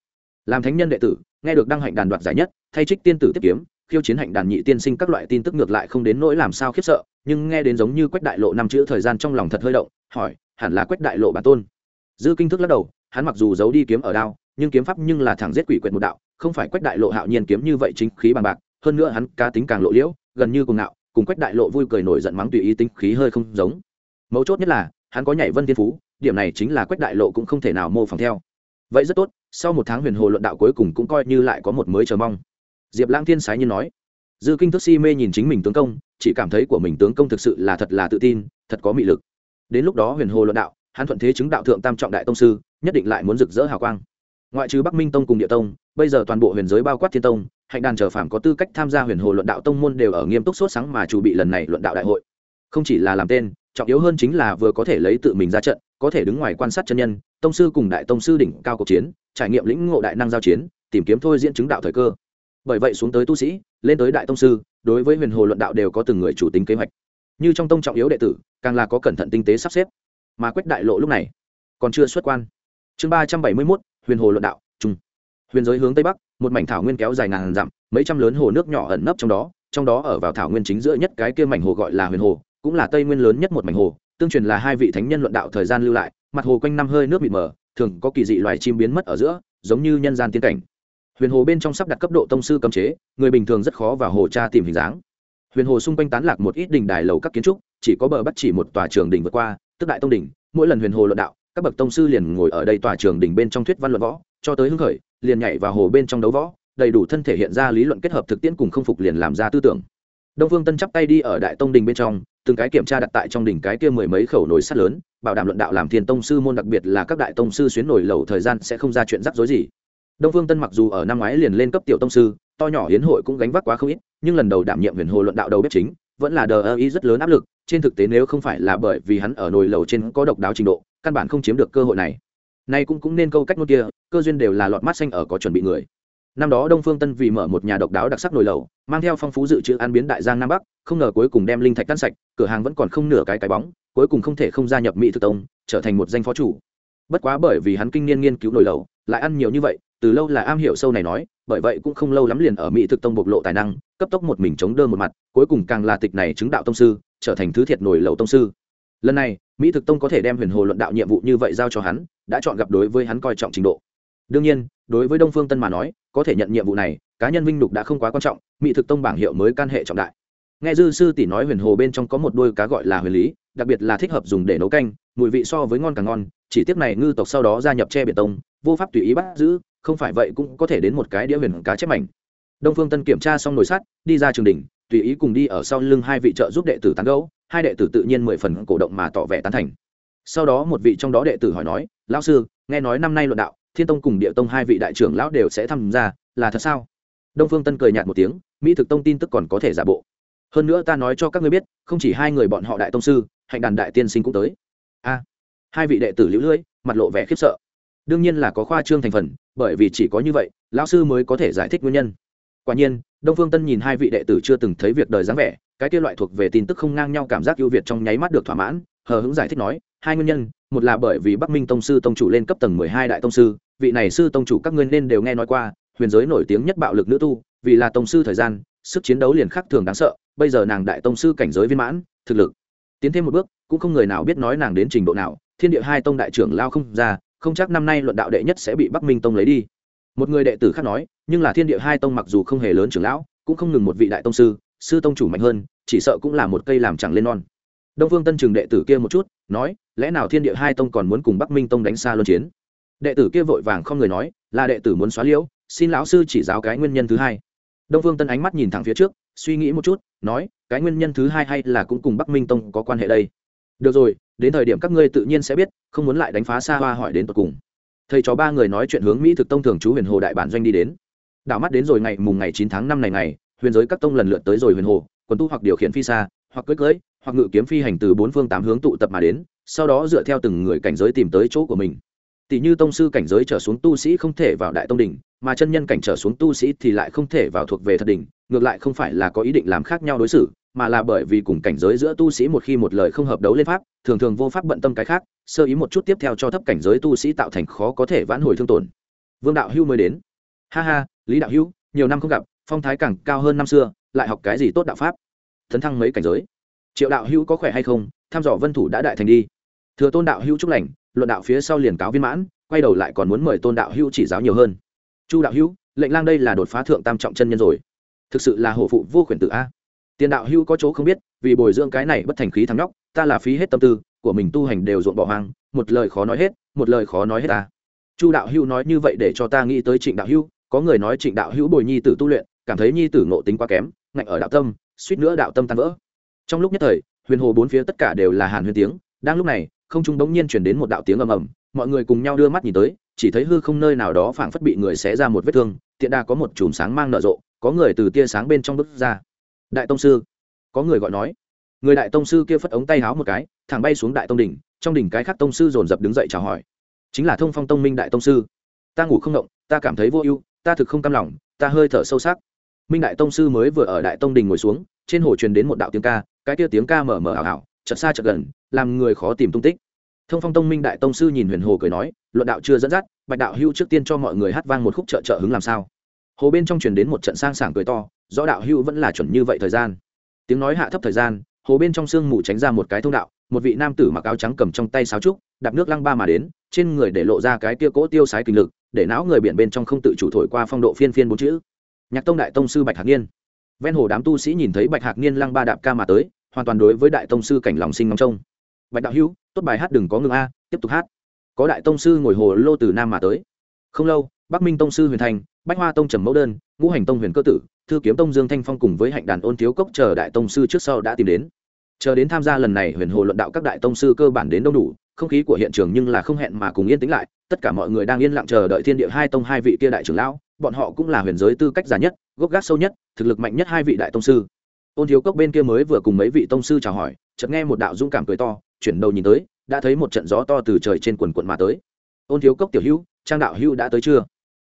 Làm thánh nhân đệ tử, nghe được đăng hạnh đàn đoạt giải nhất, thay trích tiên tử tiếp kiếm, khiêu chiến hạnh đàn nhị tiên sinh các loại tin tức ngược lại không đến nỗi làm sao khiếp sợ, nhưng nghe đến giống như quách đại lộ năm chữ thời gian trong lòng thật hơi động, hỏi, hẳn là quách đại lộ bản tôn? Dư kinh thức lắc đầu, hắn mặc dù giấu đi kiếm ở đao nhưng kiếm pháp nhưng là thẳng giết quỷ quyệt một đạo, không phải quách đại lộ hạo nhiên kiếm như vậy chính khí bằng bạc, hơn nữa hắn cá tính càng lộ liễu, gần như cùng ngạo, cùng quách đại lộ vui cười nổi giận mắng tùy ý tính khí hơi không giống. Mấu chốt nhất là, hắn có nhảy vân thiên phú, điểm này chính là quách đại lộ cũng không thể nào mô phỏng theo. Vậy rất tốt, sau một tháng huyền hồ luận đạo cuối cùng cũng coi như lại có một mới chờ mong. Diệp lãng thiên sái như nói, dư kinh thức si mê nhìn chính mình tướng công, chỉ cảm thấy của mình tướng công thực sự là thật là tự tin, thật có mị lực. Đến lúc đó huyền hồ luận đạo, hắn thuận thế chứng đạo thượng tam trọng đại tông sư, nhất định lại muốn rực rỡ hào quang ngoại trừ bắc minh tông cùng địa tông, bây giờ toàn bộ huyền giới bao quát thiên tông, hạnh đàn trở phàm có tư cách tham gia huyền hồ luận đạo tông môn đều ở nghiêm túc sốt sáng mà chủ bị lần này luận đạo đại hội. Không chỉ là làm tên, trọng yếu hơn chính là vừa có thể lấy tự mình ra trận, có thể đứng ngoài quan sát chân nhân, tông sư cùng đại tông sư đỉnh cao cuộc chiến, trải nghiệm lĩnh ngộ đại năng giao chiến, tìm kiếm thôi diễn chứng đạo thời cơ. Bởi vậy xuống tới tu sĩ, lên tới đại tông sư, đối với huyền hồ luận đạo đều có từng người chủ tính kế hoạch. Như trong tông trọng yếu đệ tử, càng là có cẩn thận tinh tế sắp xếp. Mà quách đại lộ lúc này còn chưa xuất quan. Chương ba trăm bảy mươi mốt huyền hồ luận đạo, trung. Huyền giới hướng tây bắc, một mảnh thảo nguyên kéo dài ngàn dặm, mấy trăm lớn hồ nước nhỏ ẩn nấp trong đó trong đó ở vào thảo nguyên chính giữa nhất cái kia mảnh hồ gọi là huyền hồ, cũng là tây nguyên lớn nhất một mảnh hồ, tương truyền là hai vị thánh nhân luận đạo thời gian lưu lại, mặt hồ quanh năm hơi nước mịt mờ, thường có kỳ dị loài chim biến mất ở giữa, giống như nhân gian tiên cảnh. Huyền hồ bên trong sắp đặt cấp độ tông sư cấm chế, người bình thường rất khó vào hồ tra tìm hình dáng. Huyền hồ xung quanh tán lạc một ít đình đài lầu các kiến trúc, chỉ có bờ bắt chỉ một tòa trường đình vượt qua, tức đại tông đình mỗi lần huyền hồ luận đạo các bậc tông sư liền ngồi ở đây tòa trường đình bên trong thuyết văn luận võ, cho tới hưng khởi, liền nhảy vào hồ bên trong đấu võ, đầy đủ thân thể hiện ra lý luận kết hợp thực tiễn cùng không phục liền làm ra tư tưởng. Đông phương tân chắp tay đi ở đại tông đình bên trong, từng cái kiểm tra đặt tại trong đỉnh cái kia mười mấy khẩu nồi sắt lớn, bảo đảm luận đạo làm thiên tông sư môn đặc biệt là các đại tông sư xuyến nổi lầu thời gian sẽ không ra chuyện rắc rối gì. Đông phương tân mặc dù ở năm ngoái liền lên cấp tiểu tông sư, to nhỏ hiến hội cũng gánh vác quá không ít, nhưng lần đầu đảm nhiệm huyền hồ luận đạo đầu bếp chính, vẫn là đờ ơ ý rất lớn áp lực, trên thực tế nếu không phải là bởi vì hắn ở nồi lầu trên có độc đáo trình độ căn bản không chiếm được cơ hội này. Nay cũng cũng nên câu cách ngôn kia, cơ duyên đều là lọt mắt xanh ở có chuẩn bị người. Năm đó đông phương tân vì mở một nhà độc đáo đặc sắc nồi lầu mang theo phong phú dự trữ ăn biến đại giang nam bắc, không ngờ cuối cùng đem linh thạch tan sạch, cửa hàng vẫn còn không nửa cái cái bóng, cuối cùng không thể không gia nhập mỹ thực tông, trở thành một danh phó chủ. Bất quá bởi vì hắn kinh niên nghiên cứu nồi lầu lại ăn nhiều như vậy, từ lâu là am hiểu sâu này nói, bởi vậy cũng không lâu lắm liền ở mỹ thực tông bộc lộ tài năng, cấp tốc một mình chống đơn một mặt, cuối cùng càng là tịch này chứng đạo tông sư, trở thành thứ thiệt nổi lầu tông sư. Lần này mỹ thực tông có thể đem huyền hồ luận đạo nhiệm vụ như vậy giao cho hắn, đã chọn gặp đối với hắn coi trọng trình độ. Đương nhiên, đối với đông phương tân mà nói, có thể nhận nhiệm vụ này, cá nhân vinh lục đã không quá quan trọng, mỹ thực tông bảng hiệu mới can hệ trọng đại. Nghe dư sư tỷ nói huyền hồ bên trong có một đôi cá gọi là huyền lý, đặc biệt là thích hợp dùng để nấu canh, mùi vị so với ngon càng ngon, chỉ tiếc này ngư tộc sau đó gia nhập che biển tông, vô pháp tùy ý bắt giữ, không phải vậy cũng có thể đến một cái đĩa huyền cá chép mảnh. Đông phương tân kiểm tra xong nồi sắt, đi ra trường đình tùy ý cùng đi ở sau lưng hai vị trợ giúp đệ tử tán gấu hai đệ tử tự nhiên mười phần cổ động mà tỏ vẻ tán thành. Sau đó một vị trong đó đệ tử hỏi nói, lão sư, nghe nói năm nay luận đạo, thiên tông cùng địa tông hai vị đại trưởng lão đều sẽ tham gia, là thật sao? Đông phương tân cười nhạt một tiếng, mỹ thực tông tin tức còn có thể giả bộ. Hơn nữa ta nói cho các ngươi biết, không chỉ hai người bọn họ đại tông sư, hạnh đàn đại tiên sinh cũng tới. A, hai vị đệ tử lũ lưỡi, mặt lộ vẻ khiếp sợ. Đương nhiên là có khoa trương thành phần, bởi vì chỉ có như vậy, lão sư mới có thể giải thích nguyên nhân quả nhiên, đông phương tân nhìn hai vị đệ tử chưa từng thấy việc đời dáng vẻ, cái kia loại thuộc về tin tức không ngang nhau cảm giác ưu việt trong nháy mắt được thỏa mãn, hờ hững giải thích nói, hai nguyên nhân, một là bởi vì bắc minh tông sư tông chủ lên cấp tầng mười hai đại tông sư, vị này sư tông chủ các ngươi nên đều nghe nói qua, huyền giới nổi tiếng nhất bạo lực nữ tu, vì là tông sư thời gian, sức chiến đấu liền khác thường đáng sợ, bây giờ nàng đại tông sư cảnh giới viên mãn, thực lực. Tiến thêm một bước, cũng không người nào biết nói nàng đến trình độ nào, thiên địa hai tông đại trưởng lao không ra, không chắc năm nay luận đạo đệ nhất sẽ bị bắc minh tông lấy đi. Một người đệ tử khác nói nhưng là thiên địa hai tông mặc dù không hề lớn trưởng lão, cũng không ngừng một vị đại tông sư sư tông chủ mạnh hơn, chỉ sợ cũng là một cây làm chẳng lên non. Đông phương tân trường đệ tử kia một chút, nói, lẽ nào thiên địa hai tông còn muốn cùng bắc minh tông đánh xa luân chiến? Đệ tử kia vội vàng không người nói, là đệ tử muốn xóa liễu, xin lão sư chỉ giáo cái nguyên nhân thứ hai. Đông phương tân ánh mắt nhìn thẳng phía trước, suy nghĩ một chút, nói, cái nguyên nhân thứ hai hay là cũng cùng bắc minh tông có quan hệ đây? Được rồi, đến thời điểm các ngươi tự nhiên sẽ biết, không muốn lại đánh phá xa hoa hỏi đến tột cùng. Thầy trò ba người nói chuyện hướng mỹ thực tông thường chú huyền hồ đại bản doanh đi đến đảo mắt đến rồi ngày mùng ngày chín tháng năm này ngày, huyền giới các tông lần lượt tới rồi huyền hồ, quần tu hoặc điều khiển phi xa, hoặc cưỡi cưỡi, hoặc ngự kiếm phi hành từ bốn phương tám hướng tụ tập mà đến, sau đó dựa theo từng người cảnh giới tìm tới chỗ của mình. Tỷ như tông sư cảnh giới trở xuống tu sĩ không thể vào đại tông đỉnh, mà chân nhân cảnh trở xuống tu sĩ thì lại không thể vào thuộc về thật đỉnh, ngược lại không phải là có ý định làm khác nhau đối xử, mà là bởi vì cùng cảnh giới giữa tu sĩ một khi một lời không hợp đấu lên pháp, thường thường vô pháp bận tâm cái khác, sơ ý một chút tiếp theo cho thấp cảnh giới tu sĩ tạo thành khó có thể vãn hồi thương tổn. Vương đạo hưu mới đến. Ha ha lý đạo hữu, nhiều năm không gặp, phong thái càng cao hơn năm xưa, lại học cái gì tốt đạo pháp? Thấn thăng mấy cảnh giới? Triệu đạo hữu có khỏe hay không? Tham dò vân thủ đã đại thành đi. Thừa tôn đạo hữu chúc lành, luận đạo phía sau liền cáo viên mãn, quay đầu lại còn muốn mời tôn đạo hữu chỉ giáo nhiều hơn. Chu đạo hữu, lệnh lang đây là đột phá thượng tam trọng chân nhân rồi. Thực sự là hổ phụ vô khuyển tự a. Tiền đạo hữu có chỗ không biết, vì bồi dưỡng cái này bất thành khí thắng nhóc, ta là phí hết tâm tư, của mình tu hành đều ruộng bỏ hoang, một lời khó nói hết, một lời khó nói hết ta. Chu đạo hữu nói như vậy để cho ta nghĩ tới trịnh đạo hữu có người nói trịnh đạo hữu bồi nhi tử tu luyện, cảm thấy nhi tử ngộ tính quá kém, ngạnh ở đạo tâm, suýt nữa đạo tâm tan vỡ. Trong lúc nhất thời, huyền hồ bốn phía tất cả đều là hàn huyền tiếng, đang lúc này, không trung bỗng nhiên chuyển đến một đạo tiếng ầm ầm, mọi người cùng nhau đưa mắt nhìn tới, chỉ thấy hư không nơi nào đó phảng phất bị người xé ra một vết thương, tiện đa có một chùm sáng mang nở rộ, có người từ tia sáng bên trong bước ra. Đại tông sư, có người gọi nói. Người đại tông sư kia phất ống tay háo một cái, thẳng bay xuống đại tông đỉnh, trong đỉnh cái khác tông sư dồn dập đứng dậy chào hỏi. Chính là thông phong tông minh đại tông sư. Ta ngủ không động, ta cảm thấy vô ưu ta thực không cam lòng, ta hơi thở sâu sắc. Minh đại tông sư mới vừa ở đại tông đình ngồi xuống, trên hồ truyền đến một đạo tiếng ca, cái kia tiếng ca mở mở ảo ảo, chợt xa chợt gần, làm người khó tìm tung tích. Thông phong tông minh đại tông sư nhìn huyền hồ cười nói, luận đạo chưa dẫn dắt, bạch đạo hưu trước tiên cho mọi người hát vang một khúc trợ trợ hứng làm sao. Hồ bên trong truyền đến một trận sang sảng cười to, rõ đạo hưu vẫn là chuẩn như vậy thời gian. Tiếng nói hạ thấp thời gian, hồ bên trong sương mù tránh ra một cái thông đạo, một vị nam tử mặc áo trắng cầm trong tay sáo trúc, đạp nước lăng ba mà đến, trên người để lộ ra cái kia cỗ tiêu sái kinh lực để não người biển bên trong không tự chủ thổi qua phong độ phiên phiên bốn chữ. Nhạc tông đại tông sư bạch hạc niên. Ven hồ đám tu sĩ nhìn thấy bạch hạc niên lăng ba đạp ca mà tới, hoàn toàn đối với đại tông sư cảnh lòng sinh ngóng trông. Bạch đạo hữu, tốt bài hát đừng có ngừng a, tiếp tục hát. Có đại tông sư ngồi hồ lô từ nam mà tới. Không lâu, bắc minh tông sư huyền thành, bách hoa tông trầm mẫu đơn, ngũ hành tông huyền cơ tử, thư kiếm tông dương thanh phong cùng với hạnh đàn ôn thiếu cốc chờ đại tông sư trước sau đã tìm đến. Chờ đến tham gia lần này huyền hồ luận đạo các đại tông sư cơ bản đến đông đủ không khí của hiện trường nhưng là không hẹn mà cùng yên tĩnh lại, tất cả mọi người đang yên lặng chờ đợi thiên địa hai tông hai vị kia đại trưởng lão, bọn họ cũng là huyền giới tư cách già nhất, gốc gác sâu nhất, thực lực mạnh nhất hai vị đại tông sư. Ôn thiếu cốc bên kia mới vừa cùng mấy vị tông sư chào hỏi, chợt nghe một đạo dũng cảm cười to, chuyển đầu nhìn tới, đã thấy một trận gió to từ trời trên quần quận mà tới. Ôn thiếu cốc tiểu hữu, trang đạo hữu đã tới chưa?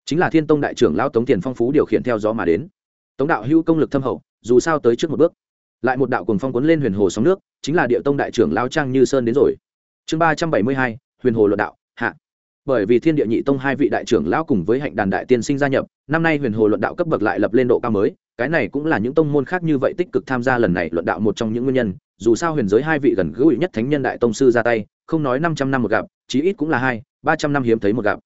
Chính là thiên tông đại trưởng lão tống tiền phong phú điều khiển theo gió mà đến. Tống đạo hữu công lực thâm hậu, dù sao tới trước một bước. Lại một đạo cuồng phong cuốn lên huyền hồ sóng nước, chính là địa tông đại trưởng lao trang như sơn đến rồi chương ba trăm bảy mươi hai, huyền hồ luận đạo, hạ. Bởi vì thiên địa nhị tông hai vị đại trưởng lão cùng với hạnh đàn đại tiên sinh gia nhập, năm nay huyền hồ luận đạo cấp bậc lại lập lên độ cao mới, cái này cũng là những tông môn khác như vậy tích cực tham gia lần này luận đạo một trong những nguyên nhân, dù sao huyền giới hai vị gần gũi nhất thánh nhân đại tông sư ra tay, không nói năm trăm năm một gặp, chí ít cũng là hai, ba trăm năm hiếm thấy một gặp.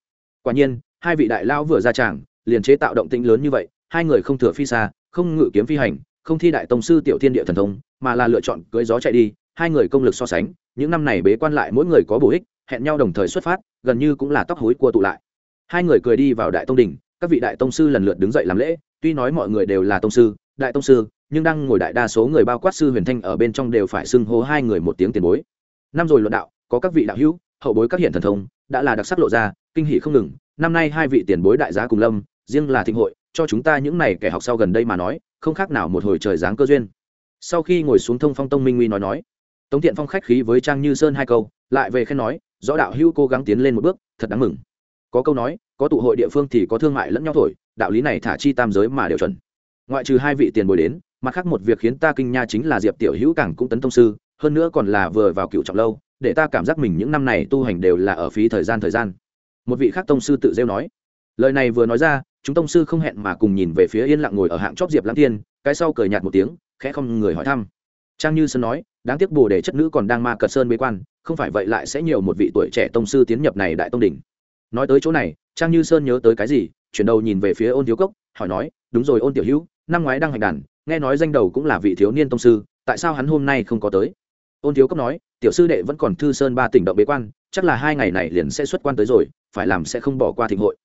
Quả nhiên, hai vị đại lão vừa ra tràng, liền chế tạo động tĩnh lớn như vậy, hai người không thừa phi xa, không ngự kiếm phi hành, không thi đại tông sư tiểu thiên địa thần thông, mà là lựa chọn cưỡi gió chạy đi hai người công lực so sánh, những năm này bế quan lại mỗi người có bổ ích, hẹn nhau đồng thời xuất phát, gần như cũng là tóc hối cua tụ lại. Hai người cười đi vào đại tông đình các vị đại tông sư lần lượt đứng dậy làm lễ, tuy nói mọi người đều là tông sư, đại tông sư, nhưng đang ngồi đại đa số người bao quát sư huyền thanh ở bên trong đều phải xưng hô hai người một tiếng tiền bối. Năm rồi luận đạo, có các vị đạo hữu, hậu bối các hiện thần thông, đã là đặc sắc lộ ra, kinh hỷ không ngừng, năm nay hai vị tiền bối đại giá cùng lâm, riêng là thịnh hội, cho chúng ta những này kẻ học sau gần đây mà nói, không khác nào một hồi trời giáng cơ duyên. Sau khi ngồi xuống thông phong tông minh nguy nói nói tống thiện phong khách khí với trang như sơn hai câu, lại về khen nói, rõ đạo hữu cố gắng tiến lên một bước, thật đáng mừng. Có câu nói, có tụ hội địa phương thì có thương mại lẫn nhau thổi, đạo lý này thả chi tam giới mà đều chuẩn. Ngoại trừ hai vị tiền bồi đến, mặt khác một việc khiến ta kinh nha chính là diệp tiểu hữu càng cũng tấn tông sư, hơn nữa còn là vừa vào cựu trọng lâu, để ta cảm giác mình những năm này tu hành đều là ở phí thời gian thời gian. Một vị khác tông sư tự rêu nói, lời này vừa nói ra, chúng tông sư không hẹn mà cùng nhìn về phía yên lặng ngồi ở hạng chóp diệp lãng tiên cái sau cười nhạt một tiếng, khẽ không người hỏi thăm. Trang như sơn nói đáng tiếc bồ đề chất nữ còn đang ma cật sơn bế quan, không phải vậy lại sẽ nhiều một vị tuổi trẻ tông sư tiến nhập này đại tông đỉnh. Nói tới chỗ này, trang như sơn nhớ tới cái gì, chuyển đầu nhìn về phía ôn thiếu cốc, hỏi nói, đúng rồi ôn tiểu hữu, năm ngoái đang hành đàn, nghe nói danh đầu cũng là vị thiếu niên tông sư, tại sao hắn hôm nay không có tới? Ôn thiếu cốc nói, tiểu sư đệ vẫn còn thư sơn ba tỉnh động bế quan, chắc là hai ngày này liền sẽ xuất quan tới rồi, phải làm sẽ không bỏ qua thịnh hội.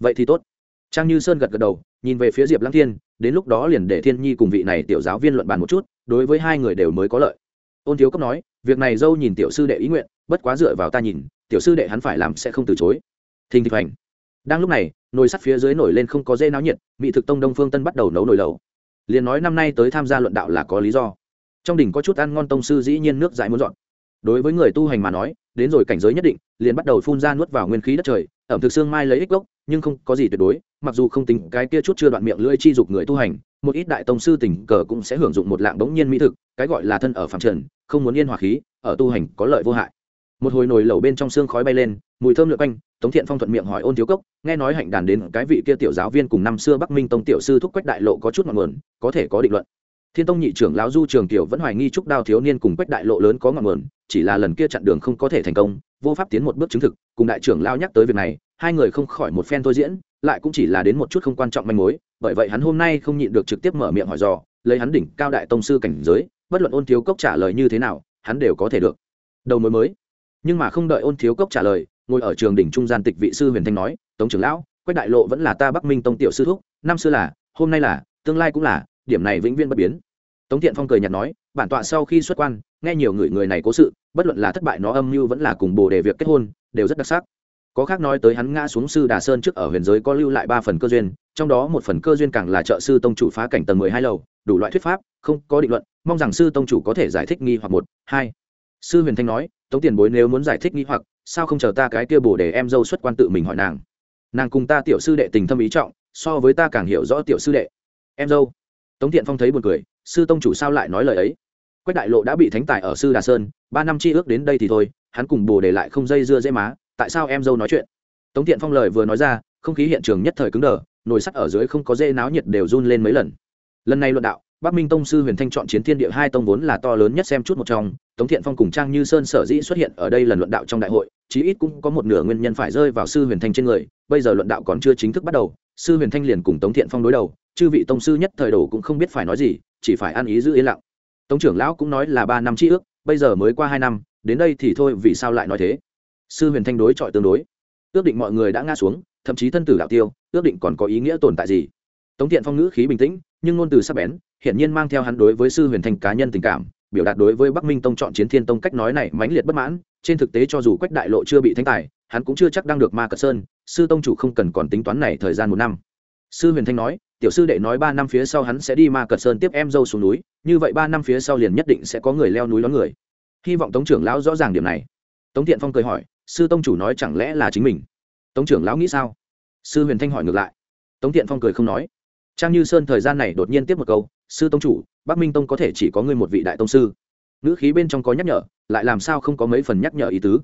Vậy thì tốt. Trang như sơn gật gật đầu, nhìn về phía diệp lăng thiên, đến lúc đó liền để thiên nhi cùng vị này tiểu giáo viên luận bàn một chút, đối với hai người đều mới có lợi ôn thiếu cấp nói, việc này dâu nhìn tiểu sư đệ ý nguyện, bất quá dựa vào ta nhìn, tiểu sư đệ hắn phải làm sẽ không từ chối. Thình thịch hành đang lúc này, nồi sắt phía dưới nổi lên không có dây náo nhiệt, mỹ thực tông đông phương tân bắt đầu nấu nồi lẩu. Liền nói năm nay tới tham gia luận đạo là có lý do. Trong đỉnh có chút ăn ngon tông sư dĩ nhiên nước dãi muốn dọn. Đối với người tu hành mà nói, đến rồi cảnh giới nhất định, liền bắt đầu phun ra nuốt vào nguyên khí đất trời, ẩm thực xương mai lấy ích gốc, nhưng không có gì tuyệt đối, mặc dù không tính cái kia chút chưa đoạn miệng lưỡi chi dục người tu hành một ít đại tông sư tình cờ cũng sẽ hưởng dụng một lạng bỗng nhiên mỹ thực, cái gọi là thân ở phạm trần, không muốn yên hòa khí, ở tu hành có lợi vô hại. Một hồi nồi lẩu bên trong xương khói bay lên, mùi thơm lượn quanh, tống thiện phong thuận miệng hỏi ôn thiếu cốc, nghe nói hạnh đàn đến cái vị kia tiểu giáo viên cùng năm xưa bắc minh tông tiểu sư thúc quách đại lộ có chút ngọn nguồn, có thể có định luận. Thiên tông nhị trưởng lão du trường tiểu vẫn hoài nghi trúc đao thiếu niên cùng quách đại lộ lớn có ngọn nguồn, chỉ là lần kia chặn đường không có thể thành công, vô pháp tiến một bước chứng thực, cùng đại trưởng lão nhắc tới việc này, hai người không khỏi một phen thôi diễn lại cũng chỉ là đến một chút không quan trọng manh mối, bởi vậy hắn hôm nay không nhịn được trực tiếp mở miệng hỏi dò, lấy hắn đỉnh cao đại tông sư cảnh giới, bất luận ôn thiếu cốc trả lời như thế nào, hắn đều có thể được. Đầu mối mới. Nhưng mà không đợi ôn thiếu cốc trả lời, ngồi ở trường đỉnh trung gian tịch vị sư huyền thanh nói, tống trưởng lão, quách đại lộ vẫn là ta bắc minh tông tiểu sư thúc, năm xưa là, hôm nay là, tương lai cũng là, điểm này vĩnh viễn bất biến. Tống thiện phong cười nhạt nói, bản tọa sau khi xuất quan, nghe nhiều người người này cố sự, bất luận là thất bại nó âm mưu vẫn là cùng bồ đề việc kết hôn, đều rất đặc sắc có khác nói tới hắn ngã xuống sư đà sơn trước ở huyền giới có lưu lại ba phần cơ duyên, trong đó một phần cơ duyên càng là trợ sư tông chủ phá cảnh tầng mười hai lầu, đủ loại thuyết pháp, không có định luận, mong rằng sư tông chủ có thể giải thích nghi hoặc một, hai. Sư huyền thanh nói, tống tiền bối nếu muốn giải thích nghi hoặc, sao không chờ ta cái kia bổ để em dâu xuất quan tự mình hỏi nàng? Nàng cùng ta tiểu sư đệ tình thâm ý trọng, so với ta càng hiểu rõ tiểu sư đệ. Em dâu? Tống thiện phong thấy buồn cười, sư tông chủ sao lại nói lời ấy? Quách đại lộ đã bị thánh tài ở sư đà sơn, ba năm chi ước đến đây thì thôi, hắn cùng bồ để lại không dây dưa dễ má tại sao em dâu nói chuyện? Tống thiện phong lời vừa nói ra, không khí hiện trường nhất thời cứng đờ, nồi sắt ở dưới không có dễ náo nhiệt đều run lên mấy lần. Lần này luận đạo, bắc minh tông sư huyền thanh chọn chiến thiên địa hai tông vốn là to lớn nhất xem chút một trong, tống thiện phong cùng trang như sơn sở dĩ xuất hiện ở đây lần luận đạo trong đại hội, chí ít cũng có một nửa nguyên nhân phải rơi vào sư huyền thanh trên người, bây giờ luận đạo còn chưa chính thức bắt đầu, sư huyền thanh liền cùng tống thiện phong đối đầu, chư vị tông sư nhất thời đồ cũng không biết phải nói gì, chỉ phải ăn ý giữ yên lặng. Tống trưởng lão cũng nói là ba năm tri ước, bây giờ mới qua hai năm, đến đây thì thôi vì sao lại nói thế? Sư huyền thanh đối chọi tương đối. Ước định mọi người đã ngã xuống, thậm chí thân tử đạo tiêu, ước định còn có ý nghĩa tồn tại gì? Tống thiện phong ngữ khí bình tĩnh, nhưng ngôn từ sắc bén, hiển nhiên mang theo hắn đối với sư huyền thanh cá nhân tình cảm, biểu đạt đối với bắc minh tông chọn chiến thiên tông cách nói này mãnh liệt bất mãn, trên thực tế cho dù quách đại lộ chưa bị thanh tài, hắn cũng chưa chắc đang được ma cật sơn, sư tông chủ không cần còn tính toán này thời gian một năm. Sư huyền thanh nói, tiểu sư đệ nói ba năm phía sau hắn sẽ đi ma cật sơn tiếp em dâu xuống núi, như vậy ba năm phía sau liền nhất định sẽ có người leo núi đón người. Hy vọng tống trưởng lão rõ ràng điểm này. Tống thiện phong cười hỏi sư tông chủ nói chẳng lẽ là chính mình? Tống trưởng lão nghĩ sao? Sư huyền thanh hỏi ngược lại. Tống thiện phong cười không nói. Trang như sơn thời gian này đột nhiên tiếp một câu, sư tông chủ, bắc minh tông có thể chỉ có ngươi một vị đại tông sư. Ngữ khí bên trong có nhắc nhở, lại làm sao không có mấy phần nhắc nhở ý tứ.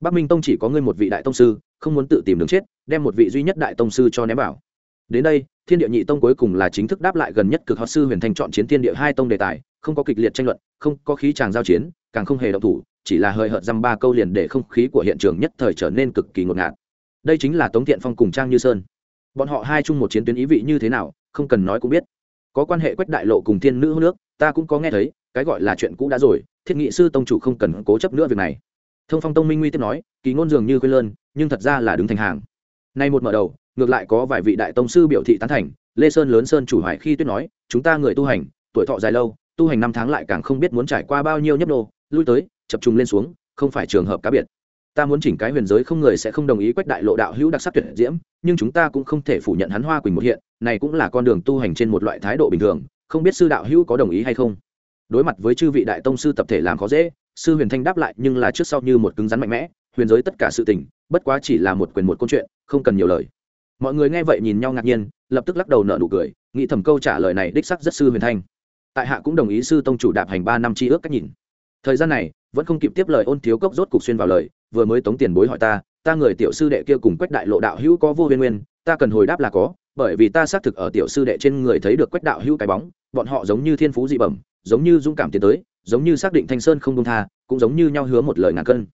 Bắc minh tông chỉ có ngươi một vị đại tông sư, không muốn tự tìm đường chết, đem một vị duy nhất đại tông sư cho ném vào. Đến đây, thiên địa nhị tông cuối cùng là chính thức đáp lại gần nhất cực họ sư huyền thanh chọn chiến thiên địa hai tông đề tài, không có kịch liệt tranh luận, không có khí tràng giao chiến, càng không hề động thủ chỉ là hơi hợt dăm ba câu liền để không khí của hiện trường nhất thời trở nên cực kỳ ngột ngạt. Đây chính là tống thiện phong cùng trang như sơn. Bọn họ hai chung một chiến tuyến ý vị như thế nào, không cần nói cũng biết. Có quan hệ quách đại lộ cùng thiên nữ nước, ta cũng có nghe thấy, cái gọi là chuyện cũ đã rồi, thiết nghị sư tông chủ không cần cố chấp nữa việc này. Thông phong tông minh nguy tiếp nói, kỳ ngôn dường như quên lơn, nhưng thật ra là đứng thành hàng. Nay một mở đầu, ngược lại có vài vị đại tông sư biểu thị tán thành, lê sơn lớn sơn chủ hoài khi tuyết nói, chúng ta người tu hành, tuổi thọ dài lâu, tu hành năm tháng lại càng không biết muốn trải qua bao nhiêu nhấp nô lui tới, chập trùng lên xuống, không phải trường hợp cá biệt. Ta muốn chỉnh cái huyền giới không người sẽ không đồng ý quách đại lộ đạo hữu đặc sắc tuyệt diễm, nhưng chúng ta cũng không thể phủ nhận hắn hoa quỳnh một hiện, này cũng là con đường tu hành trên một loại thái độ bình thường, không biết sư đạo hữu có đồng ý hay không. Đối mặt với chư vị đại tông sư tập thể làm khó dễ, sư huyền thanh đáp lại nhưng là trước sau như một cứng rắn mạnh mẽ, huyền giới tất cả sự tình, bất quá chỉ là một quyền một câu chuyện, không cần nhiều lời. Mọi người nghe vậy nhìn nhau ngạc nhiên, lập tức lắc đầu nợ nụ cười, nghĩ thầm câu trả lời này đích sắc rất sư huyền thanh. Tại hạ cũng đồng ý sư tông chủ đạp hành ba năm tri ước cách nhìn thời gian này, vẫn không kịp tiếp lời ôn thiếu cốc rốt cục xuyên vào lời, vừa mới tống tiền bối hỏi ta ta người tiểu sư đệ kia cùng quách đại lộ đạo hữu có vô huyền nguyên, ta cần hồi đáp là có, bởi vì ta xác thực ở tiểu sư đệ trên người thấy được quách đạo hữu cái bóng, bọn họ giống như thiên phú dị bẩm, giống như dũng cảm tiến tới, giống như xác định thanh sơn không công tha, cũng giống như nhau hứa một lời ngàn cân.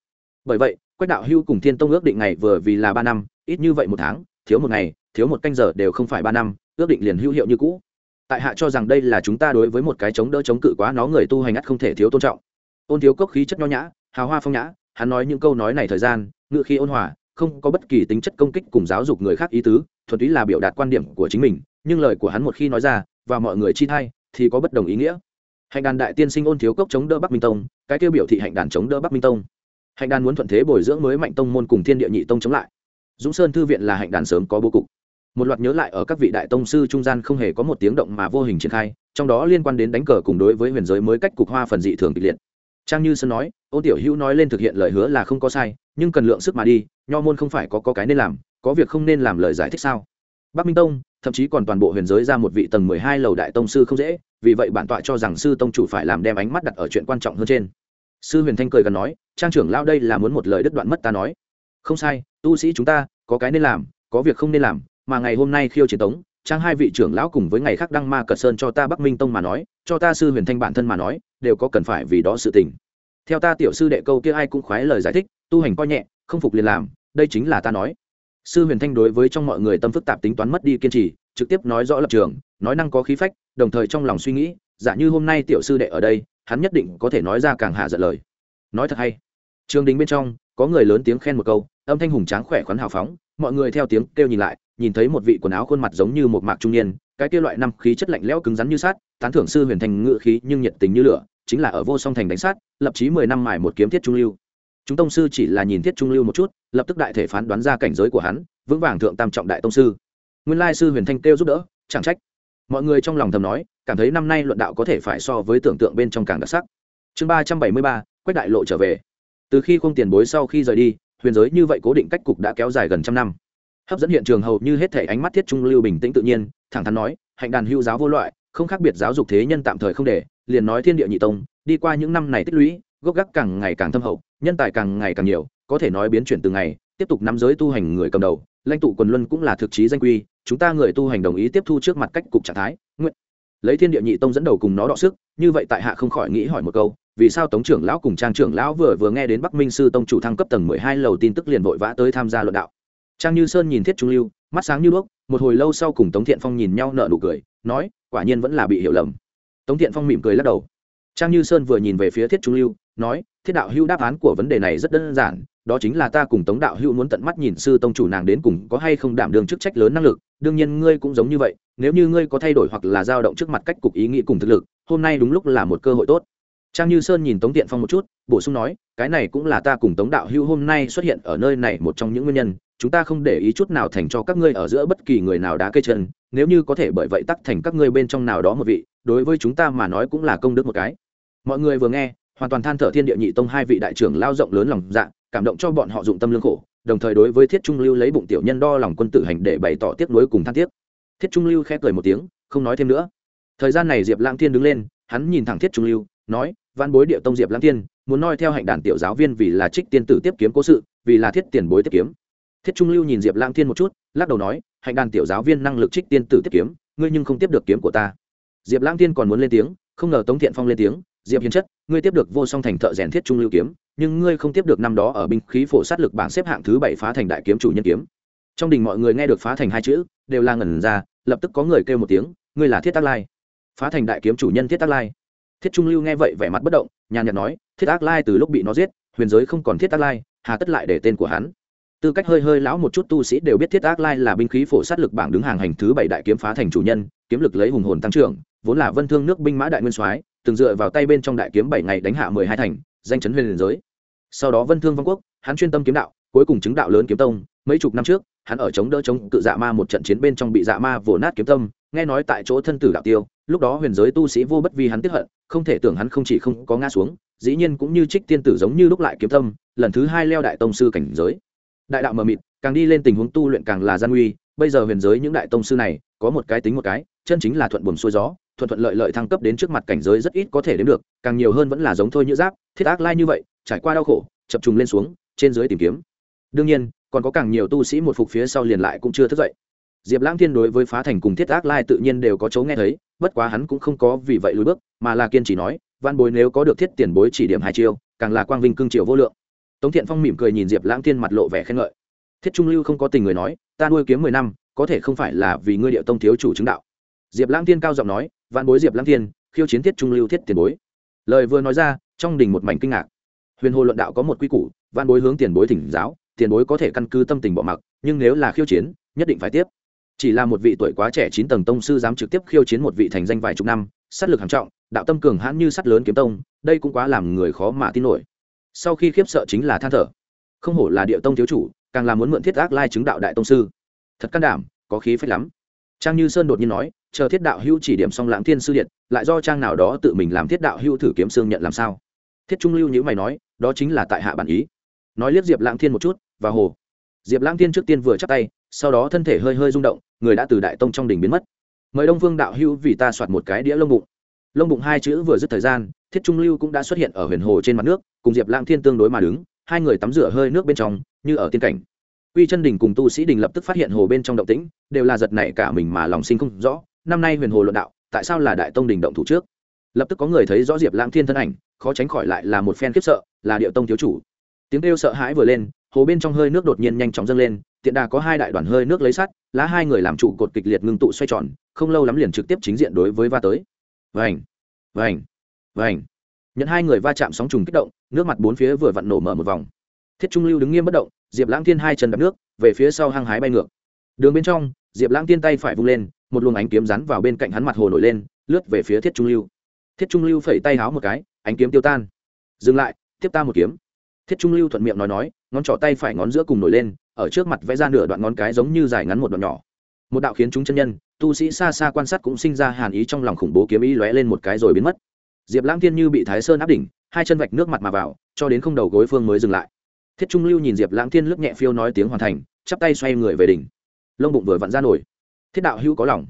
Bởi vậy, quách đạo hữu cùng thiên tông ước định ngày vừa vì là ba năm, ít như vậy một tháng, thiếu một ngày, thiếu một canh giờ đều không phải ba năm, ước định liền hữu hiệu như cũ. Tại hạ cho rằng đây là chúng ta đối với một cái chống đỡ chống cự quá nó người tu hành ắt không thể thiếu tôn trọng ôn thiếu cốc khí chất nho nhã, hào hoa phong nhã, hắn nói những câu nói này thời gian, ngựa khi ôn hòa, không có bất kỳ tính chất công kích cùng giáo dục người khác ý tứ, thuần túy là biểu đạt quan điểm của chính mình, nhưng lời của hắn một khi nói ra, và mọi người chi thay, thì có bất đồng ý nghĩa. Hạnh đàn đại tiên sinh ôn thiếu cốc chống đỡ bắc minh tông, cái tiêu biểu thị hạnh đàn chống đỡ bắc minh tông. Hạnh đàn muốn thuận thế bồi dưỡng mới mạnh tông môn cùng thiên địa nhị tông chống lại. Dũng sơn thư viện là hạnh đàn sớm có bố cục. Một loạt nhớ lại ở các vị đại tông sư trung gian không hề có một tiếng động mà vô hình triển khai, trong đó liên quan đến đánh cờ cùng đối với huyền giới mới cách cục hoa phần dị thường kịch liệt trang như sơn nói ôn tiểu hữu nói lên thực hiện lời hứa là không có sai nhưng cần lượng sức mà đi nho môn không phải có, có cái nên làm có việc không nên làm lời giải thích sao? Bắc minh tông thậm chí còn toàn bộ huyền giới ra một vị tầng mười hai lầu đại tông sư không dễ vì vậy bản tọa cho rằng sư tông chủ phải làm đem ánh mắt đặt ở chuyện quan trọng hơn trên. Sư huyền thanh cười gần nói trang trưởng lao đây là muốn một lời đứt đoạn mất ta nói. Không sai tu sĩ chúng ta có cái nên làm có việc không nên làm mà ngày hôm nay khiêu chiến tống trang hai vị trưởng lão cùng với ngày khác đăng ma cật sơn cho ta bắc minh tông mà nói, cho ta sư huyền thanh bản thân mà nói, đều có cần phải vì đó sự tình. Theo ta tiểu sư đệ câu kia ai cũng khoái lời giải thích, tu hành coi nhẹ, không phục liền làm, đây chính là ta nói. Sư huyền thanh đối với trong mọi người tâm phức tạp tính toán mất đi kiên trì, trực tiếp nói rõ lập trường, nói năng có khí phách, đồng thời trong lòng suy nghĩ, giả như hôm nay tiểu sư đệ ở đây, hắn nhất định có thể nói ra càng hạ giận lời. Nói thật hay. Trường đình bên trong, có người lớn tiếng khen một câu, âm thanh hùng tráng khỏe khoắn hào phóng, mọi người theo tiếng kêu nhìn lại nhìn thấy một vị quần áo khuôn mặt giống như một mạc trung niên, cái kia loại năm khí chất lạnh lẽo cứng rắn như sát tán thưởng sư huyền thành ngự khí nhưng nhiệt tình như lửa, chính là ở vô song thành đánh sát, lập chí mười năm mài một kiếm thiết trung lưu. Chúng tông sư chỉ là nhìn thiết trung lưu một chút, lập tức đại thể phán đoán ra cảnh giới của hắn, vững vàng thượng tam trọng đại tông sư. Nguyên lai sư huyền thanh kêu giúp đỡ, chẳng trách. Mọi người trong lòng thầm nói, cảm thấy năm nay luận đạo có thể phải so với tưởng tượng bên trong càng đặc sắc. Chương ba trăm bảy mươi ba, quách đại lộ trở về. Từ khi không tiền bối sau khi rời đi, huyền giới như vậy cố định cách cục đã kéo dài gần trăm năm hấp dẫn hiện trường hầu như hết thể ánh mắt thiết trung lưu bình tĩnh tự nhiên, thẳng thắn nói, hạnh đàn hưu giáo vô loại, không khác biệt giáo dục thế nhân tạm thời không để, liền nói thiên địa nhị tông, đi qua những năm này tích lũy, gốc gác càng ngày càng thâm hậu, nhân tài càng ngày càng nhiều, có thể nói biến chuyển từng ngày, tiếp tục nắm giới tu hành người cầm đầu, lãnh tụ quần luân cũng là thực chí danh quy, chúng ta người tu hành đồng ý tiếp thu trước mặt cách cục trạng thái, nguyện lấy thiên địa nhị tông dẫn đầu cùng nó đọ sức, như vậy tại hạ không khỏi nghĩ hỏi một câu, vì sao tống trưởng lão cùng trang trưởng lão vừa vừa nghe đến bắc minh sư tông chủ thăng cấp tầng mười hai lầu tin tức liền vội vã tới tham gia luận đạo? Trang như sơn nhìn thiết trung lưu, mắt sáng như đuốc, một hồi lâu sau cùng tống thiện phong nhìn nhau nở nụ cười, nói, quả nhiên vẫn là bị hiểu lầm. Tống thiện phong mỉm cười lắc đầu. Trang như sơn vừa nhìn về phía thiết trung lưu, nói, thiết đạo hữu đáp án của vấn đề này rất đơn giản, đó chính là ta cùng tống đạo hữu muốn tận mắt nhìn sư tông chủ nàng đến cùng có hay không đảm đương chức trách lớn năng lực, đương nhiên ngươi cũng giống như vậy, nếu như ngươi có thay đổi hoặc là dao động trước mặt cách cục ý nghĩ cùng thực lực, hôm nay đúng lúc là một cơ hội tốt. Trang như sơn nhìn tống tiện phong một chút, bổ sung nói, cái này cũng là ta cùng tống đạo Hưu hôm nay xuất hiện ở nơi này một trong những nguyên nhân chúng ta không để ý chút nào thành cho các ngươi ở giữa bất kỳ người nào đá cây chân, nếu như có thể bởi vậy tắc thành các ngươi bên trong nào đó một vị, đối với chúng ta mà nói cũng là công đức một cái. Mọi người vừa nghe, hoàn toàn than thở thiên địa nhị tông hai vị đại trưởng lao rộng lớn lòng dạ cảm động cho bọn họ dụng tâm lương khổ, đồng thời đối với thiết trung lưu lấy bụng tiểu nhân đo lòng quân tử hành để bày tỏ tiếp nối cùng than tiếc. Thiết trung lưu khẽ cười một tiếng, không nói thêm nữa. Thời gian này diệp lãng thiên đứng lên, hắn nhìn thẳng thiết trung lưu, nói văn bối địa tông diệp lãng thiên, muốn noi theo hạnh đàn tiểu giáo viên vì là trích tiên tử tiếp kiếm cố sự, vì là thiết tiền bối tiếp kiếm thiết trung lưu nhìn diệp lãng thiên một chút, lắc đầu nói, hạnh đàn tiểu giáo viên năng lực trích tiên tử tiếp kiếm, ngươi nhưng không tiếp được kiếm của ta. Diệp lãng thiên còn muốn lên tiếng, không ngờ tống thiện phong lên tiếng, diệp hiền chất, ngươi tiếp được vô song thành thợ rèn thiết trung lưu kiếm, nhưng ngươi không tiếp được năm đó ở binh khí phổ sát lực bảng xếp hạng thứ bảy phá thành đại kiếm chủ nhân kiếm. Trong đình mọi người nghe được phá thành hai chữ, đều la ngẩn ra, lập tức có người kêu một tiếng, ngươi là thiết tác lai. Phá thành đại kiếm chủ nhân thiết tác lai. Thiết trung lưu nghe vậy vẻ mặt bất động, nhàn nhạt nói, thiết Tắc lai từ lúc bị nó giết, huyền giới không còn thiết Tắc lai, hà tất lại để tên của hắn tư cách hơi hơi lão một chút tu sĩ đều biết thiết ác lai là binh khí phổ sát lực bảng đứng hàng hành thứ bảy đại kiếm phá thành chủ nhân, kiếm lực lấy hùng hồn tăng trưởng, vốn là vân thương nước binh mã đại nguyên soái, từng dựa vào tay bên trong đại kiếm bảy ngày đánh hạ mười hai thành, danh chấn huyền liền giới. Sau đó vân thương vong quốc, hắn chuyên tâm kiếm đạo, cuối cùng chứng đạo lớn kiếm tông, mấy chục năm trước, hắn ở chống đỡ chống cự dạ ma một trận chiến bên trong bị dạ ma vồ nát kiếm tâm, nghe nói tại chỗ thân tử đạo tiêu, lúc đó huyền giới tu sĩ vô bất vi hắn tiếp hận, không thể tưởng hắn không chỉ không có ngã xuống, dĩ nhiên cũng như trích tiên tử giống như lúc lại kiếm tâm, lần thứ hai leo đại tông sư cảnh giới đại đạo mờ mịt, càng đi lên tình huống tu luyện càng là gian nguy, bây giờ huyền giới những đại tông sư này, có một cái tính một cái, chân chính là thuận buồm xuôi gió, thuận thuận lợi lợi thăng cấp đến trước mặt cảnh giới rất ít có thể đến được, càng nhiều hơn vẫn là giống thôi như giáp, thiết ác lai như vậy, trải qua đau khổ, chập trùng lên xuống, trên dưới tìm kiếm. Đương nhiên, còn có càng nhiều tu sĩ một phục phía sau liền lại cũng chưa thức dậy. Diệp lãng thiên đối với phá thành cùng thiết ác lai tự nhiên đều có chấu nghe thấy, bất quá hắn cũng không có vì vậy lùi bước, mà là kiên trì nói văn bối nếu có được thiết tiền bối chỉ điểm hai chiêu, càng là quang vinh cương triều vô lượng tống thiện phong mỉm cười nhìn diệp lãng thiên mặt lộ vẻ khen ngợi. Thiết trung lưu không có tình người nói, ta nuôi kiếm mười năm, có thể không phải là vì ngươi điệu tông thiếu chủ chứng đạo. Diệp lãng thiên cao giọng nói văn bối diệp lãng thiên, khiêu chiến thiết trung lưu thiết tiền bối. Lời vừa nói ra, trong đình một mảnh kinh ngạc. Huyền hồ luận đạo có một quy củ văn bối hướng tiền bối thỉnh giáo, tiền bối có thể căn cứ tâm tình bỏ mặc, nhưng nếu là khiêu chiến, nhất định phải tiếp. Chỉ là một vị tuổi quá trẻ chín tầng tông sư dám trực tiếp khiêu chiến một vị thành danh vài chục năm, sát lực hàng trọng, đạo tâm cường hãn như sắt lớn kiếm tông, đây cũng quá làm người khó mà tin nổi sau khi khiếp sợ chính là than thở. Không hổ là địa tông thiếu chủ, càng là muốn mượn thiết ác lai chứng đạo đại tông sư. Thật can đảm, có khí phách lắm. Trang như sơn đột nhiên nói, chờ thiết đạo hữu chỉ điểm xong lãng thiên sư điện lại do trang nào đó tự mình làm thiết đạo hữu thử kiếm xương nhận làm sao? Thiết trung lưu nhữ mày nói, đó chính là tại hạ bản ý. Nói liếc diệp lãng thiên một chút, và hồ. Diệp lãng thiên trước tiên vừa chắc tay, sau đó thân thể hơi hơi rung động, người đã từ đại tông trong đỉnh biến mất. Mời đông vương đạo hữu vì ta soạt một cái đĩa lông bụng. Lông bụng hai chữ vừa dứt thời gian thiết trung lưu cũng đã xuất hiện ở huyền hồ trên mặt nước, cùng diệp Lang thiên tương đối mà đứng, hai người tắm rửa hơi nước bên trong, như ở tiên cảnh. Quy chân đình cùng tu sĩ đình lập tức phát hiện hồ bên trong động tĩnh, đều là giật này cả mình mà lòng sinh không rõ, năm nay huyền hồ luận đạo, tại sao là đại tông đình động thủ trước? Lập tức có người thấy rõ diệp Lang thiên thân ảnh, khó tránh khỏi lại là một phen khiếp sợ, là điệu tông thiếu chủ. Tiếng kêu sợ hãi vừa lên, hồ bên trong hơi nước đột nhiên nhanh chóng dâng lên, tiện đà có hai đại đoàn hơi nước lấy sắt, lá hai người làm trụ cột kịch liệt ngưng tụ xoay tròn, không lâu lắm liền trực tiếp chính diện đối với va tới. Vành! Vành! Vành nhận hai người va chạm sóng trùng kích động, nước mặt bốn phía vừa vặn nổ mở một vòng. Thiết trung lưu đứng nghiêm bất động, diệp lãng thiên hai chân đập nước, về phía sau hăng hái bay ngược. Đường bên trong, diệp lãng thiên tay phải vung lên, một luồng ánh kiếm rắn vào bên cạnh hắn mặt hồ nổi lên, lướt về phía thiết trung lưu. Thiết trung lưu phẩy tay háo một cái, ánh kiếm tiêu tan. Dừng lại, tiếp ta một kiếm. Thiết trung lưu thuận miệng nói nói, ngón trỏ tay phải ngón giữa cùng nổi lên, ở trước mặt vẽ ra nửa đoạn ngón cái giống như dài ngắn một đoạn nhỏ. Một đạo khiến chúng chân nhân, tu sĩ xa xa quan sát cũng sinh ra hàn ý trong lòng khủng bố kiếm ý lóe lên một cái rồi biến mất diệp lãng thiên như bị thái sơn áp đỉnh, hai chân vạch nước mặt mà vào, cho đến không đầu gối phương mới dừng lại. Thiết trung lưu nhìn diệp lãng thiên lướt nhẹ phiêu nói tiếng hoàn thành, chắp tay xoay người về đỉnh. Lông bụng vừa vặn ra nổi. Thiết đạo hữu có lòng.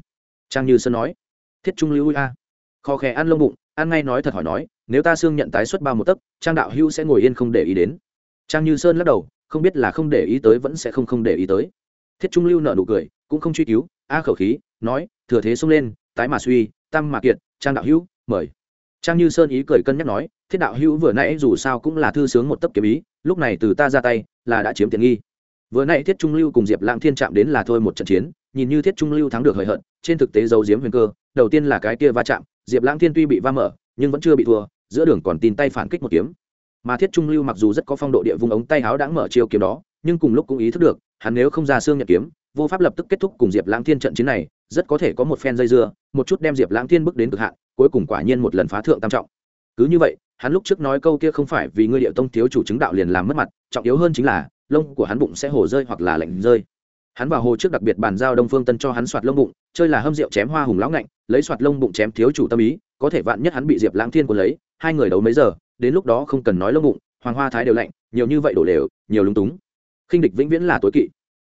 Trang như sơn nói. Thiết trung lưu a. Khó khè ăn lông bụng, ăn ngay nói thật hỏi nói, nếu ta xương nhận tái xuất bao một tấc, trang đạo hữu sẽ ngồi yên không để ý đến. Trang như sơn lắc đầu, không biết là không để ý tới vẫn sẽ không không để ý tới. Thiết trung lưu nợ nụ cười, cũng không truy cứu, a khẩu khí, nói, thừa thế xông lên, tái mà suy, tam mà kiệt, trang đạo hữu, mời trang như sơn ý cười cân nhắc nói, thiết đạo hữu vừa nãy dù sao cũng là thư sướng một tấc kiếm ý, lúc này từ ta ra tay, là đã chiếm tiện nghi. Vừa nãy thiết trung lưu cùng diệp lãng thiên chạm đến là thôi một trận chiến, nhìn như thiết trung lưu thắng được hời hợt, trên thực tế dấu diếm huyền cơ, đầu tiên là cái kia va chạm, diệp lãng thiên tuy bị va mở, nhưng vẫn chưa bị thua, giữa đường còn tin tay phản kích một kiếm. Mà thiết trung lưu mặc dù rất có phong độ địa vùng ống tay áo đã mở chiêu kiếm đó, nhưng cùng lúc cũng ý thức được, hắn nếu không ra xương nhận kiếm, vô pháp lập tức kết thúc cùng diệp lãng thiên trận chiến này, rất có thể có một phen dây dưa, một chút đem diệp lãng thiên bước đến cực hạn cuối cùng quả nhiên một lần phá thượng tam trọng. Cứ như vậy, hắn lúc trước nói câu kia không phải vì ngươi địa tông thiếu chủ chứng đạo liền làm mất mặt, trọng yếu hơn chính là, lông của hắn bụng sẽ hồ rơi hoặc là lạnh rơi. Hắn vào hồ trước đặc biệt bàn giao đông phương tân cho hắn soạt lông bụng, chơi là hâm rượu chém hoa hùng lão ngạnh, lấy soạt lông bụng chém thiếu chủ tâm ý, có thể vạn nhất hắn bị diệp lãng thiên của lấy, hai người đấu mấy giờ, đến lúc đó không cần nói lông bụng, hoàng hoa thái đều lạnh, nhiều như vậy đổ lều, nhiều lúng túng. Khinh địch vĩnh viễn là tối kỵ.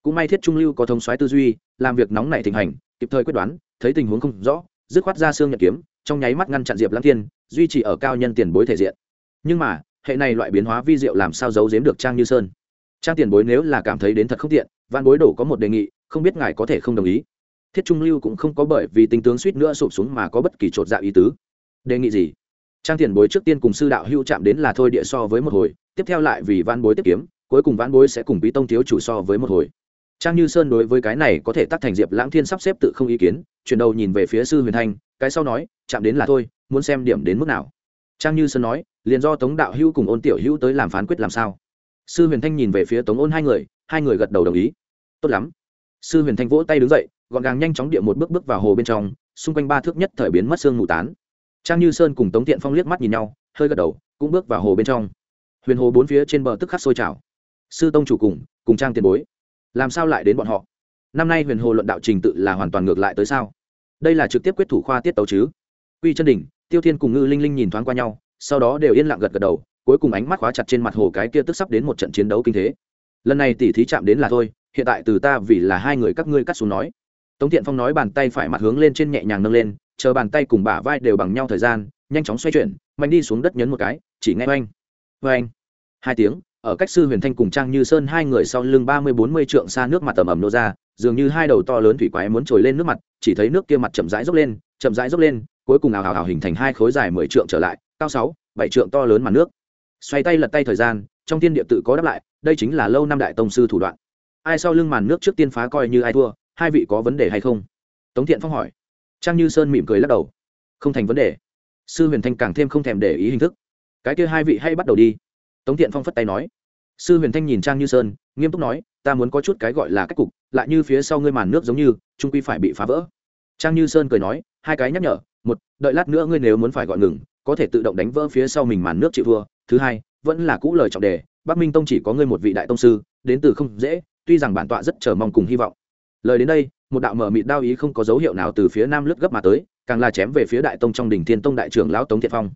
Cũng may thiết trung lưu có thông soái tư duy, làm việc nóng này thịnh hành, kịp thời quyết đoán, thấy tình huống không rõ, dứt khoát ra xương nhật kiếm trong nháy mắt ngăn chặn diệp lãng thiên, duy trì ở cao nhân tiền bối thể diện. Nhưng mà, hệ này loại biến hóa vi diệu làm sao giấu giếm được trang như sơn? Trang tiền bối nếu là cảm thấy đến thật không tiện văn bối đổ có một đề nghị, không biết ngài có thể không đồng ý. Thiết trung lưu cũng không có bởi vì tính tướng suýt nữa sụp xuống mà có bất kỳ t r ộ t dạ ý tứ. Đề nghị gì? Trang tiền bối trước tiên cùng sư đạo hưu chạm đến là thôi địa so với một hồi, tiếp theo lại vì văn bối tiếp kiếm, cuối cùng văn bối sẽ cùng bí tông thiếu chủ so với một hồi. Trang như sơn đối với cái này có thể tắt thành diệp lãng thiên sắp xếp tự không ý kiến, chuyển đầu nhìn về phía sư huyền thanh, cái sau nói chạm đến là thôi, muốn xem điểm đến mức nào. Trang như sơn nói, liền do tống đạo hữu cùng ôn tiểu hữu tới làm phán quyết làm sao. Sư huyền thanh nhìn về phía tống ôn hai người hai người gật đầu đồng ý. Tốt lắm. Sư huyền thanh vỗ tay đứng dậy, gọn gàng nhanh chóng địa một bước bước vào hồ bên trong, xung quanh ba thước nhất thời biến mất sương mù tán. Trang như sơn cùng tống tiện phong liếc mắt nhìn nhau, hơi gật đầu, cũng bước vào hồ bên trong. Huyền hồ bốn phía trên bờ tức khắc sôi trào. Sư tông chủ cùng cùng trang tiền bối. Làm sao lại đến bọn họ? Năm nay huyền hồ luận đạo trình tự là hoàn toàn ngược lại tới sao? Đây là trực tiếp quyết thủ khoa tiết tấu chứ? Quy chân đỉnh, tiêu thiên cùng ngư linh linh nhìn thoáng qua nhau, sau đó đều yên lặng gật gật đầu, cuối cùng ánh mắt khóa chặt trên mặt hồ cái kia tức sắp đến một trận chiến đấu kinh thế. Lần này tỉ thí chạm đến là thôi, hiện tại từ ta vì là hai người các ngươi cắt xuống nói. Tống thiện phong nói bàn tay phải mặt hướng lên trên nhẹ nhàng nâng lên, chờ bàn tay cùng bả vai đều bằng nhau thời gian, nhanh chóng xoay chuyển, mạnh đi xuống đất nhấn một cái, chỉ nghe oanh oanh, hai tiếng, ở cách sư huyền thanh cùng trang như sơn hai người sau lưng ba mươi bốn mươi trượng xa nước mặt tầm ẩm nô ra, dường như hai đầu to lớn thủy quái muốn trồi lên nước mặt, chỉ thấy nước kia mặt chậm rãi dốc lên, chậm rãi dốc lên cuối cùng ảo ào ào hình thành hai khối dài mười trượng trở lại, cao sáu, bảy trượng to lớn mặt nước. Xoay tay lật tay thời gian, trong thiên địa tự có đáp lại, đây chính là lâu năm đại tông sư thủ đoạn. Ai sau lưng màn nước trước tiên phá coi như ai thua, hai vị có vấn đề hay không? Tống thiện phong hỏi. Trang như sơn mỉm cười lắc đầu. Không thành vấn đề. Sư huyền thanh càng thêm không thèm để ý hình thức. Cái kia hai vị hay bắt đầu đi. Tống thiện phong phất tay nói. Sư huyền thanh nhìn trang như sơn, nghiêm túc nói, ta muốn có chút cái gọi là cách cục, lại như phía sau ngươi màn nước giống như, trung quy phải bị phá vỡ. Trang như sơn cười nói, hai cái nhắc nhở một, đợi lát nữa ngươi nếu muốn phải gọi ngừng, có thể tự động đánh vỡ phía sau mình màn nước chịu thua. Thứ hai, vẫn là cũ lời trọng đề, bắc minh tông chỉ có ngươi một vị đại tông sư, đến từ không dễ, tuy rằng bản tọa rất chờ mong cùng hy vọng. Lời đến đây, một đạo mở mịt đao ý không có dấu hiệu nào từ phía nam lướt gấp mà tới, càng là chém về phía đại tông trong đỉnh thiên tông đại trưởng lão tống thiện phong.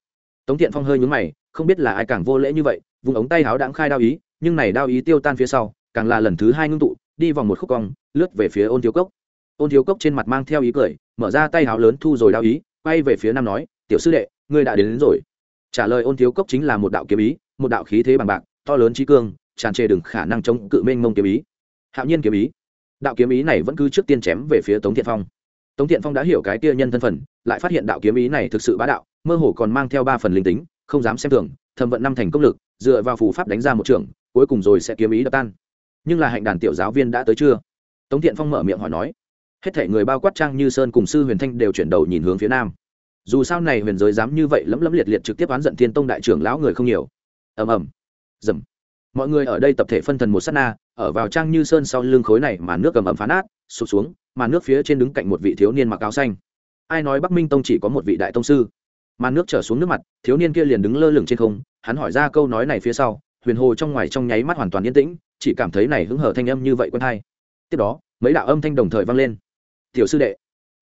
Tống thiện phong hơi nhúng mày, không biết là ai càng vô lễ như vậy, vùng ống tay háo đãng khai đao ý, nhưng này đao ý tiêu tan phía sau, càng là lần thứ hai ngưng tụ, đi vòng một khúc cong, lướt về phía ôn thiếu cốc. Ôn thiếu cốc trên mặt mang theo ý cười, mở ra tay háo lớn thu rồi đao ý quay về phía nam nói tiểu sư đệ ngươi đã đến, đến rồi. Trả lời ôn thiếu cốc chính là một đạo kiếm ý một đạo khí thế bằng bạc to lớn trí cương tràn trề đừng khả năng chống cự mênh mông kiếm ý. Hạo nhiên kiếm ý. Đạo kiếm ý này vẫn cứ trước tiên chém về phía tống thiện phong. Tống thiện phong đã hiểu cái kia nhân thân phần lại phát hiện đạo kiếm ý này thực sự bá đạo mơ hồ còn mang theo ba phần linh tính không dám xem thường thầm vận năm thành công lực dựa vào phù pháp đánh ra một trường cuối cùng rồi sẽ kiếm ý đập tan. Nhưng là hạnh đàn tiểu giáo viên đã tới chưa? Tống thiện phong mở miệng hỏi nói hết thể người bao quát trang như sơn cùng sư huyền thanh đều chuyển đầu nhìn hướng phía nam. Dù sao này huyền giới dám như vậy lấm lấm liệt liệt trực tiếp oán giận thiên tông đại trưởng lão người không nhiều. Ầm ầm. Dầm. Mọi người ở đây tập thể phân thần một sát na, ở vào trang như sơn sau lưng khối này mà nước cầm ẩm phá nát, sụp xuống, mà nước phía trên đứng cạnh một vị thiếu niên mặc áo xanh. Ai nói bắc minh tông chỉ có một vị đại tông sư? Mà nước trở xuống nước mặt, thiếu niên kia liền đứng lơ lửng trên không, hắn hỏi ra câu nói này phía sau, huyền hồ trong ngoài trong nháy mắt hoàn toàn yên tĩnh, chỉ cảm thấy này hứng hở thanh âm như vậy quen hay tiếp đó, mấy đạo âm thanh đồng thời vang lên tiểu sư đệ.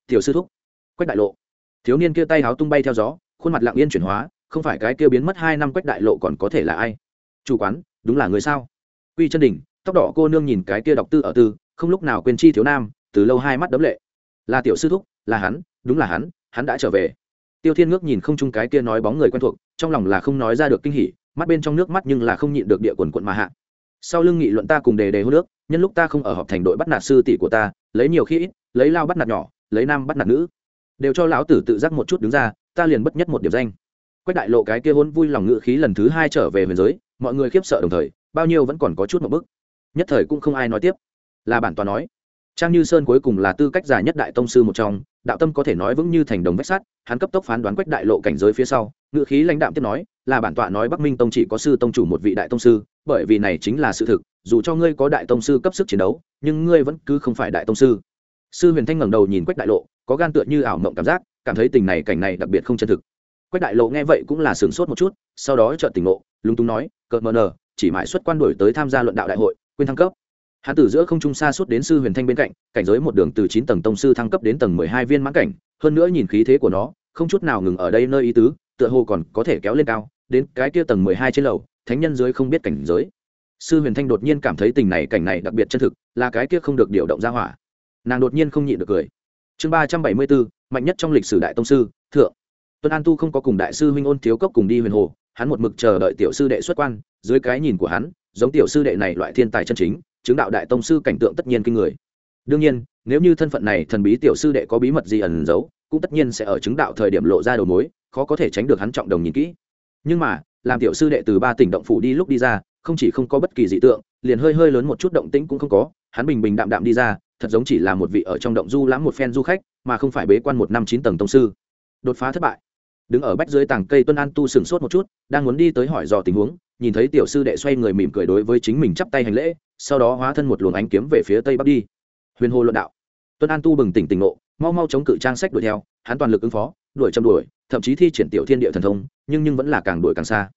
Tiểu sư thúc. Quách đại lộ. Thiếu niên kia tay háo tung bay theo gió, khuôn mặt lặng yên chuyển hóa, không phải cái kia biến mất hai năm quách đại lộ còn có thể là ai? Chủ quán, đúng là người sao? Quy chân đỉnh tóc đỏ cô nương nhìn cái kia đọc tư ở tư, không lúc nào quên chi thiếu nam, từ lâu hai mắt đấm lệ. Là tiểu sư thúc, là hắn, đúng là hắn hắn đã trở về. Tiêu thiên ngước nhìn không chung cái kia nói bóng người quen thuộc, trong lòng là không nói ra được kinh hỉ, mắt bên trong nước mắt nhưng là không nhịn được địa quần quận mà hạ. Sau lưng nghị luận ta cùng đề đề hô nước nhân lúc ta không ở họp thành đội bắt nạt sư tỷ của ta, lấy nhiều khi ít, lấy lao bắt nạt nhỏ, lấy nam bắt nạt nữ. Đều cho lão tử tự giác một chút đứng ra, ta liền bất nhất một điểm danh. Quách đại lộ cái kia hôn vui lòng ngự khí lần thứ hai trở về huyền giới, mọi người khiếp sợ đồng thời, bao nhiêu vẫn còn có chút một bức. Nhất thời cũng không ai nói tiếp. Là bản tòa nói. Trang như sơn cuối cùng là tư cách già nhất đại tông sư một trong, đạo tâm có thể nói vững như thành đồng vách sắt, hắn cấp tốc phán đoán quách đại lộ cảnh giới phía sau, ngự khí lãnh đạm tiếp nói, là bản tọa nói bắc minh tông chỉ có sư tông chủ một vị đại tông sư, bởi vì này chính là sự thực dù cho ngươi có đại tông sư cấp sức chiến đấu, nhưng ngươi vẫn cứ không phải đại tông sư. Sư huyền thanh ngẩng đầu nhìn quách đại lộ, có gan tựa như ảo mộng cảm giác, cảm thấy tình này cảnh này đặc biệt không chân thực. Quách đại lộ nghe vậy cũng là sửng sốt một chút, sau đó chợt tỉnh ngộ, lúng túng nói, cợt mờ nờ, chỉ mãi xuất quan đổi tới tham gia luận đạo đại hội, quên thăng cấp. Hắn từ giữa không trung xa suốt đến sư huyền thanh bên cạnh, cảnh giới một đường từ chín tầng tông sư thăng cấp đến tầng mười hai viên mãn cảnh, hơn nữa nhìn khí thế của nó, không chút nào ngừng ở đây nơi ý tứ, tựa hồ còn có thể kéo lên cao, đến cái kia tầng mười hai trên lầu, thánh nhân dưới không biết cảnh giới sư huyền thanh đột nhiên cảm thấy tình này cảnh này đặc biệt chân thực, là cái kia không được điều động ra hỏa. Nàng đột nhiên không nhịn được cười. Chương ba trăm bảy mươi bốn, mạnh nhất trong lịch sử đại tông sư, thượng. Tuân an tu không có cùng đại sư huynh ôn thiếu cốc cùng đi huyền hồ, hắn một mực chờ đợi tiểu sư đệ xuất quan, dưới cái nhìn của hắn, giống tiểu sư đệ này loại thiên tài chân chính, chứng đạo đại tông sư cảnh tượng tất nhiên kinh người. Đương nhiên, nếu như thân phận này thần bí tiểu sư đệ có bí mật gì ẩn giấu, cũng tất nhiên sẽ ở chứng đạo thời điểm lộ ra đầu mối, khó có thể tránh được hắn trọng đồng nhìn kỹ. Nhưng mà, làm tiểu sư đệ từ ba tỉnh động phủ đi lúc đi ra không chỉ không có bất kỳ dị tượng, liền hơi hơi lớn một chút động tĩnh cũng không có, hắn bình bình đạm đạm đi ra, thật giống chỉ là một vị ở trong động du lãm một phen du khách, mà không phải bế quan một năm chín tầng tông sư. Đột phá thất bại. Đứng ở bách dưới tảng cây tuân an tu sửng sốt một chút, đang muốn đi tới hỏi dò tình huống, nhìn thấy tiểu sư đệ xoay người mỉm cười đối với chính mình chắp tay hành lễ, sau đó hóa thân một luồng ánh kiếm về phía tây bắc đi. Huyền hồ luận đạo. Tuân an tu bừng tỉnh tỉnh ngộ, mau mau chống cự trang sách đuổi theo, hắn toàn lực ứng phó, đuổi châm đuổi, thậm chí thi triển tiểu thiên địa thần thông, nhưng nhưng vẫn là càng đuổi càng xa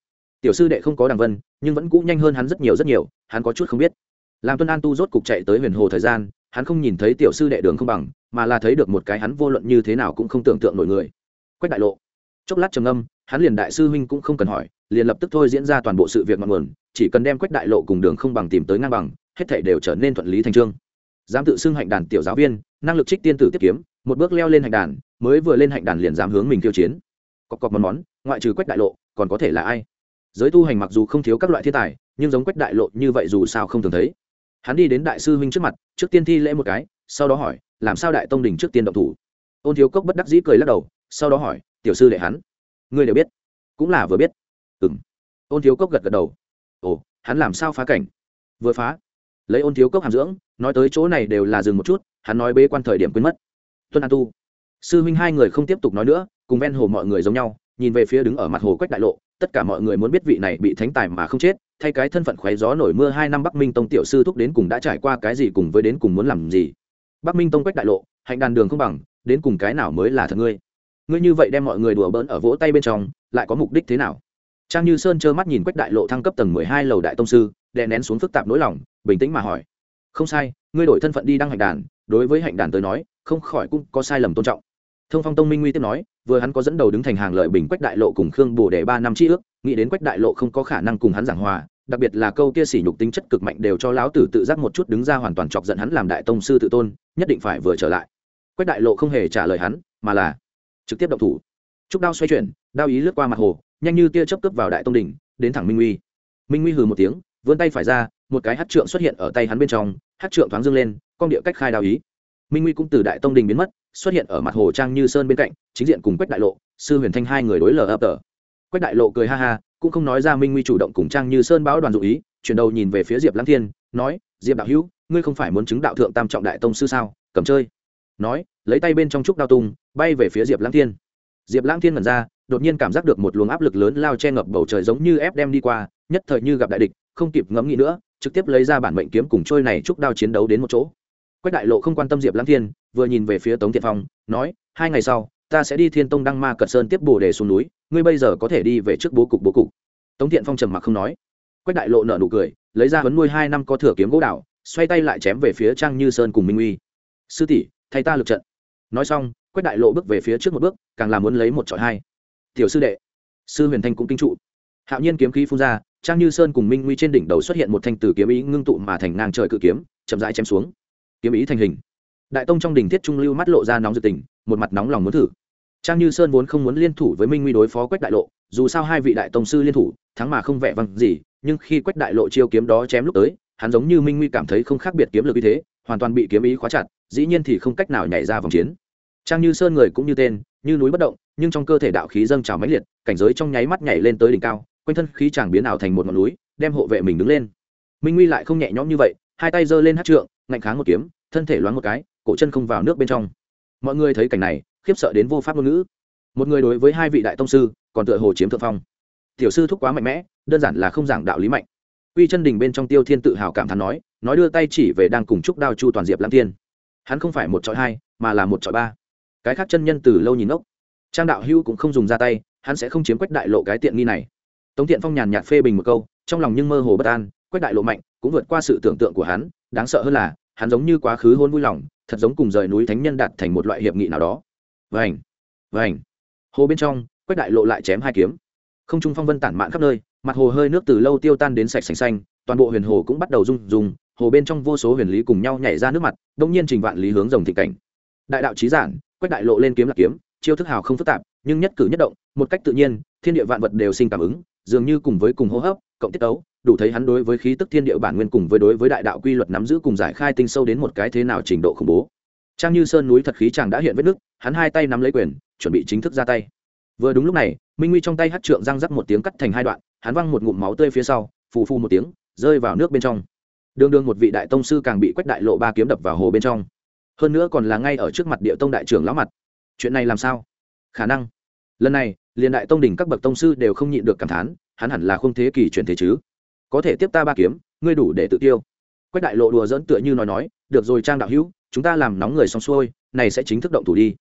tiểu sư đệ không có đằng vân, nhưng vẫn cũ nhanh hơn hắn rất nhiều rất nhiều, hắn có chút không biết. Làm tuân an tu rốt cục chạy tới huyền hồ thời gian, hắn không nhìn thấy tiểu sư đệ đường không bằng, mà là thấy được một cái hắn vô luận như thế nào cũng không tưởng tượng nổi người. Quách đại lộ. Chốc lát trầm âm hắn liền đại sư huynh cũng không cần hỏi, liền lập tức thôi diễn ra toàn bộ sự việc ngọn nguồn, chỉ cần đem quách đại lộ cùng đường không bằng tìm tới ngang bằng, hết thảy đều trở nên thuận lý thành trương dám tự xưng hạnh đàn tiểu giáo viên, năng lực trích tiên tử tiếp kiếm, một bước leo lên hạnh đàn, mới vừa lên hạnh đàn liền dám hướng mình tiêu chiến. Cọc cọc món món, ngoại trừ quách đại lộ, còn có thể là ai? Giới tu hành mặc dù không thiếu các loại thiên tài, nhưng giống quách đại lộ như vậy dù sao không thường thấy. Hắn đi đến đại sư huynh trước mặt, trước tiên thi lễ một cái, sau đó hỏi, làm sao đại tông đình trước tiên động thủ? Ôn thiếu cốc bất đắc dĩ cười lắc đầu, sau đó hỏi, tiểu sư đệ hắn, ngươi đều biết? Cũng là vừa biết. Ừ m ôn thiếu cốc gật gật đầu. Ồ, hắn làm sao phá cảnh? Vừa phá. Lấy ôn thiếu cốc hàm dưỡng, nói tới chỗ này đều là dừng một chút, hắn nói bế quan thời điểm quên mất. Tuân an tu. Sư huynh hai người không tiếp tục nói nữa, cùng ven hồ mọi người giống nhau nhìn về phía đứng ở mặt hồ quách đại lộ, tất cả mọi người muốn biết vị này bị thánh tài mà không chết, thay cái thân phận khoé gió nổi mưa hai năm bắc minh tông tiểu sư thúc đến cùng đã trải qua cái gì cùng với đến cùng muốn làm gì. Bắc minh tông quách đại lộ, hạnh đàn đường không bằng, đến cùng cái nào mới là thật ngươi? Ngươi như vậy đem mọi người đùa bỡn ở vỗ tay bên trong, lại có mục đích thế nào? Trang như sơn trơ mắt nhìn quách đại lộ thăng cấp tầng mười hai lầu đại tông sư, đè nén xuống phức tạp nỗi lòng, bình tĩnh mà hỏi. Không sai, ngươi đổi thân phận đi đăng hạnh đàn, đối với hạnh đàn tới nói, không khỏi cũng có sai lầm tôn trọng. Thông phong tông minh nguy tiếp nói vừa hắn có dẫn đầu đứng thành hàng lợi bình quách đại lộ cùng khương bồ để ba năm tri ước, nghĩ đến quách đại lộ không có khả năng cùng hắn giảng hòa, đặc biệt là câu kia sỉ nhục tính chất cực mạnh đều cho lão tử tự giác một chút đứng ra hoàn toàn chọc giận hắn làm đại tông sư tự tôn, nhất định phải vừa trở lại. Quách đại lộ không hề trả lời hắn, mà là trực tiếp động thủ. Trúc đao xoay chuyển, đao ý lướt qua mặt hồ, nhanh như tia chớp cướp vào đại tông đỉnh, đến thẳng minh uy. Minh uy hừ một tiếng, vươn tay phải ra, một cái hát trượng xuất hiện ở tay hắn bên trong, hát trượng thoáng dâng lên, con địa cách khai đao ý. Minh uy cũng từ đại tông đình biến mất xuất hiện ở mặt hồ trang như sơn bên cạnh, chính diện cùng quách đại lộ, sư huyền thanh hai người đối lờ ập tờ. Quách đại lộ cười ha ha, cũng không nói ra minh nguy chủ động cùng trang như sơn báo đoàn dụ ý, chuyển đầu nhìn về phía diệp lãng thiên, nói, diệp đạo hữu, ngươi không phải muốn chứng đạo thượng tam trọng đại tông sư sao? Cầm chơi. Nói, lấy tay bên trong trúc đao tung, bay về phía diệp lãng thiên. Diệp lãng thiên ngẩn ra, đột nhiên cảm giác được một luồng áp lực lớn lao che ngập bầu trời giống như ép đem đi qua, nhất thời như gặp đại địch, không kịp ngẫm nghĩ nữa, trực tiếp lấy ra bản mệnh kiếm cùng trôi này trúc đao chiến đấu đến một chỗ quách đại lộ không quan tâm diệp lãng thiên, vừa nhìn về phía tống thiện phong, nói, hai ngày sau, ta sẽ đi thiên tông đăng ma cật sơn tiếp bồ đề xuống núi, ngươi bây giờ có thể đi về trước bố cục bố cục. Tống thiện phong trầm mặc không nói. Quách đại lộ nở nụ cười, lấy ra huấn nuôi hai năm có thừa kiếm gỗ đảo xoay tay lại chém về phía trang như sơn cùng minh uy. Sư tỷ, thay ta lực trận. Nói xong, quách đại lộ bước về phía trước một bước, càng làm muốn lấy một trọi hai. Tiểu sư đệ. Sư huyền thanh cũng kinh trụ. Hạo nhiên kiếm khí phun ra, trang như sơn cùng minh Uy trên đỉnh đầu xuất hiện một thanh từ kiếm ý ngưng tụ mà thành ngang trời cự kiếm, chậm rãi chém xuống kiếm ý thành hình. Đại tông trong đình thiết trung lưu mắt lộ ra nóng dự tình, một mặt nóng lòng muốn thử. Trang như sơn vốn không muốn liên thủ với minh nguy đối phó quách đại lộ, dù sao hai vị đại tông sư liên thủ, thắng mà không vẻ văng gì, nhưng khi quách đại lộ chiêu kiếm đó chém lúc tới, hắn giống như minh nguy cảm thấy không khác biệt kiếm lực như thế, hoàn toàn bị kiếm ý khóa chặt, dĩ nhiên thì không cách nào nhảy ra vòng chiến. Trang như sơn người cũng như tên, như núi bất động, nhưng trong cơ thể đạo khí dâng trào mãnh liệt, cảnh giới trong nháy mắt nhảy lên tới đỉnh cao, quanh thân khí chàng biến ảo thành một ngọn núi, đem hộ vệ mình đứng lên. Minh nguy lại không nhẹ nhõm như vậy hai tay giơ lên hát trượng, ngạnh kháng một kiếm, thân thể loáng một cái, cổ chân không vào nước bên trong. Mọi người thấy cảnh này, khiếp sợ đến vô pháp ngôn ngữ. Một người đối với hai vị đại tông sư, còn tựa hồ chiếm thượng phong. Tiểu sư thúc quá mạnh mẽ, đơn giản là không giảng đạo lý mạnh. Uy chân đình bên trong tiêu thiên tự hào cảm thán nói nói đưa tay chỉ về đang cùng chúc đao chu toàn diệp lãng thiên. Hắn không phải một trọi hai, mà là một trọi ba. Cái khác chân nhân từ lâu nhìn ốc trang đạo hưu cũng không dùng ra tay, hắn sẽ không chiếm quách đại lộ cái tiện nghi này. Tống thiện phong nhàn nhạt phê bình một câu, trong lòng nhưng mơ hồ bất an quách đại lộ mạnh, cũng vượt qua sự tưởng tượng của hắn, đáng sợ hơn là, hắn giống như quá khứ hôn vui lòng, thật giống cùng rời núi thánh nhân đạt thành một loại hiệp nghị nào đó. Vảnh vảnh hồ bên trong, quách đại lộ lại chém hai kiếm. Không trung phong vân tản mạn khắp nơi, mặt hồ hơi nước từ lâu tiêu tan đến sạch sành xanh, toàn bộ huyền hồ cũng bắt đầu rung rung, hồ bên trong vô số huyền lý cùng nhau nhảy ra nước mặt, đông nhiên trình vạn lý hướng rồng thị cảnh. Đại đạo trí giản, quách đại lộ lên kiếm là kiếm, chiêu thức hào không phức tạp, nhưng nhất cử nhất động, một cách tự nhiên, thiên địa vạn vật đều sinh cảm ứng, dường như cùng với cùng hô hấp, cộng tiết tấu đủ thấy hắn đối với khí tức thiên địa bản nguyên cùng với đối với đại đạo quy luật nắm giữ cùng giải khai tinh sâu đến một cái thế nào trình độ khủng bố. Trang như sơn núi thật khí chàng đã hiện vết nước, hắn hai tay nắm lấy quyền, chuẩn bị chính thức ra tay. Vừa đúng lúc này, minh nguy trong tay hất trượng răng rắc một tiếng cắt thành hai đoạn, hắn văng một ngụm máu tươi phía sau, phù phù một tiếng, rơi vào nước bên trong. Đương đương một vị đại tông sư càng bị quách đại lộ ba kiếm đập vào hồ bên trong. Hơn nữa còn là ngay ở trước mặt địa tông đại trưởng lão mặt. Chuyện này làm sao? Khả năng. Lần này, liền đại tông đỉnh các bậc tông sư đều không nhịn được cảm thán, hắn hẳn là không thế kỷ chuyển thế chứ có thể tiếp ta ba kiếm, ngươi đủ để tự tiêu. Quách đại lộ đùa dẫn tựa như nói nói, được rồi trang đạo hữu, chúng ta làm nóng người xong xuôi, này sẽ chính thức động thủ đi.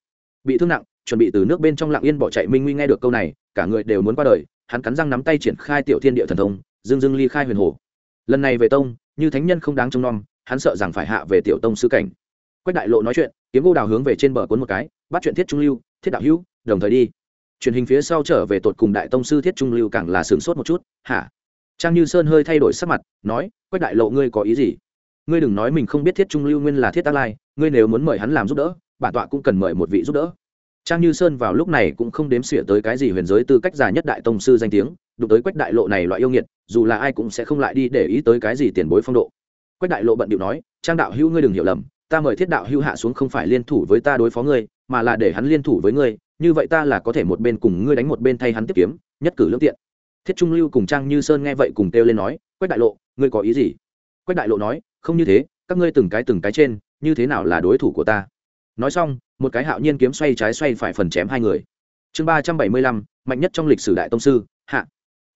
Bị thương nặng, chuẩn bị từ nước bên trong lặng yên bỏ chạy minh nguy nghe được câu này, cả người đều muốn qua đời, hắn cắn răng nắm tay triển khai tiểu thiên địa thần thông dưng dưng ly khai huyền hồ. Lần này về tông, như thánh nhân không đáng trông nom, hắn sợ rằng phải hạ về tiểu tông sư cảnh. Quách đại lộ nói chuyện, kiếm gô đào hướng về trên bờ cuốn một cái, bắt chuyện thiết trung lưu, thiết đạo hữu, đồng thời đi. Truyền hình phía sau trở về tột cùng đại tông sư thiết trung lưu càng là sướng sốt một chút, hả? Trang như sơn hơi thay đổi sắc mặt, nói, quách đại lộ ngươi có ý gì? Ngươi đừng nói mình không biết thiết trung lưu nguyên là thiết tác lai, ngươi nếu muốn mời hắn làm giúp đỡ, bản tọa cũng cần mời một vị giúp đỡ. Trang như sơn vào lúc này cũng không đếm xỉa tới cái gì huyền giới tư cách già nhất đại tông sư danh tiếng, đụng tới quách đại lộ này loại yêu nghiệt, dù là ai cũng sẽ không lại đi để ý tới cái gì tiền bối phong độ. Quách đại lộ bận điệu nói, trang đạo hữu ngươi đừng hiểu lầm, ta mời thiết đạo hữu hạ xuống không phải liên thủ với ta đối phó ngươi, mà là để hắn liên thủ với ngươi, như vậy ta là có thể một bên cùng ngươi đánh một bên thay hắn tiếp kiếm, nhất cử lương tiện thiết trung lưu cùng trang như sơn nghe vậy cùng kêu lên nói, quách đại lộ, ngươi có ý gì? Quách đại lộ nói, không như thế, các ngươi từng cái từng cái trên, như thế nào là đối thủ của ta? Nói xong, một cái hạo nhiên kiếm xoay trái xoay phải phần chém hai người. Chương ba trăm bảy mươi lăm, mạnh nhất trong lịch sử đại tông sư, hạ.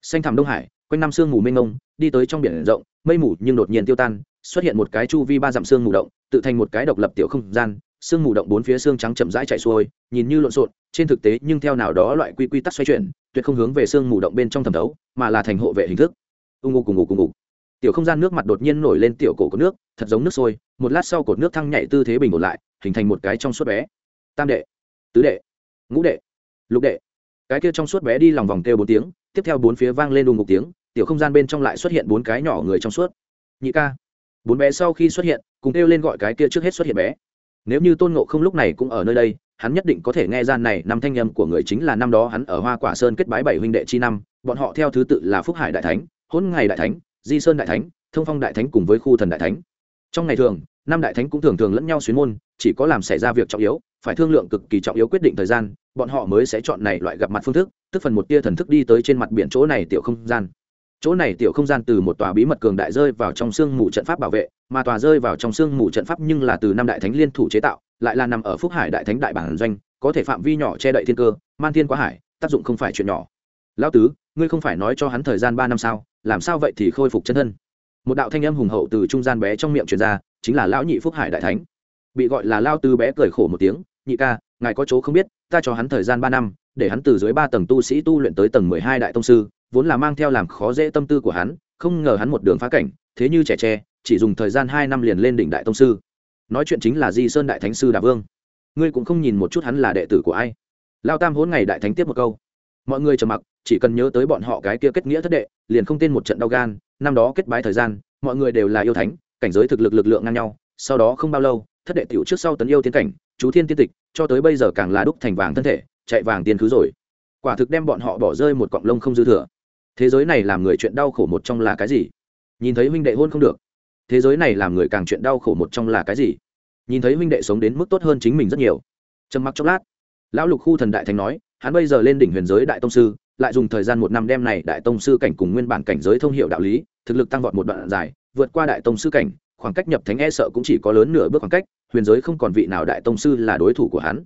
Xanh thẳm đông hải, quanh năm sương mù mênh mông, đi tới trong biển rộng, mây mù nhưng đột nhiên tiêu tan, xuất hiện một cái chu vi ba dặm sương mù động, tự thành một cái độc lập tiểu không gian, sương mù động bốn phía xương trắng chậm rãi chạy xuôi, nhìn như lộn xộn, trên thực tế nhưng theo nào đó loại quy quy tắc xoay chuyển tuyệt không hướng về sương mù động bên trong thẩm thấu, mà là thành hộ vệ hình thức. Ưng ngô cùng ngủ cùng ngủ. Tiểu không gian nước mặt đột nhiên nổi lên tiểu cổ của nước, thật giống nước sôi, một lát sau cột nước thăng nhảy tư thế bình ổn lại, hình thành một cái trong suốt bé. Tam đệ, tứ đệ, ngũ đệ, lục đệ. Cái kia trong suốt bé đi lòng vòng kêu bốn tiếng, tiếp theo bốn phía vang lên đùng ngục tiếng, tiểu không gian bên trong lại xuất hiện bốn cái nhỏ người trong suốt. Nhị ca, bốn bé sau khi xuất hiện, cùng kêu lên gọi cái kia trước hết xuất hiện bé. Nếu như tôn ngộ không lúc này cũng ở nơi đây hắn nhất định có thể nghe gian này, năm thanh âm của người chính là năm đó hắn ở hoa quả sơn kết bái bảy huynh đệ chi năm, bọn họ theo thứ tự là phúc hải đại thánh hôn ngày đại thánh, di sơn đại thánh, thông phong đại thánh cùng với khu thần đại thánh. Trong ngày thường, năm đại thánh cũng thường thường lẫn nhau xuyến môn, chỉ có làm xảy ra việc trọng yếu, phải thương lượng cực kỳ trọng yếu quyết định thời gian, bọn họ mới sẽ chọn này loại gặp mặt phương thức, tức phần một tia thần thức đi tới trên mặt biển chỗ này tiểu không gian. Chỗ này tiểu không gian từ một tòa bí mật cường đại rơi vào trong xương mù trận pháp bảo vệ, mà tòa rơi vào trong xương mù trận pháp nhưng là từ năm đại thánh liên thủ chế tạo lại là nằm ở phúc hải đại thánh đại bản doanh, có thể phạm vi nhỏ che đậy thiên cơ, man thiên quá hải, tác dụng không phải chuyện nhỏ. Lão tứ, ngươi không phải nói cho hắn thời gian ba năm sao, làm sao vậy thì khôi phục chân thân? Một đạo thanh âm hùng hậu từ trung gian bé trong miệng truyền ra, chính là lão nhị phúc hải đại thánh. Bị gọi là lao tứ bé cười khổ một tiếng, nhị ca, ngài có chỗ không biết, ta cho hắn thời gian ba năm, để hắn từ dưới ba tầng tu sĩ tu luyện tới tầng mười hai đại tông sư, vốn là mang theo làm khó dễ tâm tư của hắn, không ngờ hắn một đường phá cảnh, thế như trẻ tre, chỉ dùng thời gian hai năm liền lên đỉnh đại tông sư nói chuyện chính là di sơn đại thánh sư đà vương. Ngươi cũng không nhìn một chút hắn là đệ tử của ai. Lao tam hốn ngày đại thánh tiếp một câu. Mọi người trầm mặc, chỉ cần nhớ tới bọn họ cái kia kết nghĩa thất đệ, liền không tên một trận đau gan, năm đó kết bái thời gian, mọi người đều là yêu thánh, cảnh giới thực lực lực lượng ngang nhau, sau đó không bao lâu, thất đệ tiểu trước sau tấn yêu tiến cảnh, chú thiên tiên tịch, cho tới bây giờ càng là đúc thành vàng thân thể, chạy vàng tiên khứ rồi. Quả thực đem bọn họ bỏ rơi một cọng lông không dư thừa. Thế giới này làm người chuyện đau khổ một trong là cái gì? Nhìn thấy huynh đệ hôn không được thế giới này làm người càng chuyện đau khổ một trong là cái gì? Nhìn thấy huynh đệ sống đến mức tốt hơn chính mình rất nhiều. Trầm mặc chốc lát, lão lục khu thần đại thánh nói, hắn bây giờ lên đỉnh huyền giới đại tông sư, lại dùng thời gian một năm đem này đại tông sư cảnh cùng nguyên bản cảnh giới thông hiệu đạo lý, thực lực tăng vọt một đoạn dài, vượt qua đại tông sư cảnh, khoảng cách nhập thánh e sợ cũng chỉ có lớn nửa bước khoảng cách, huyền giới không còn vị nào đại tông sư là đối thủ của hắn.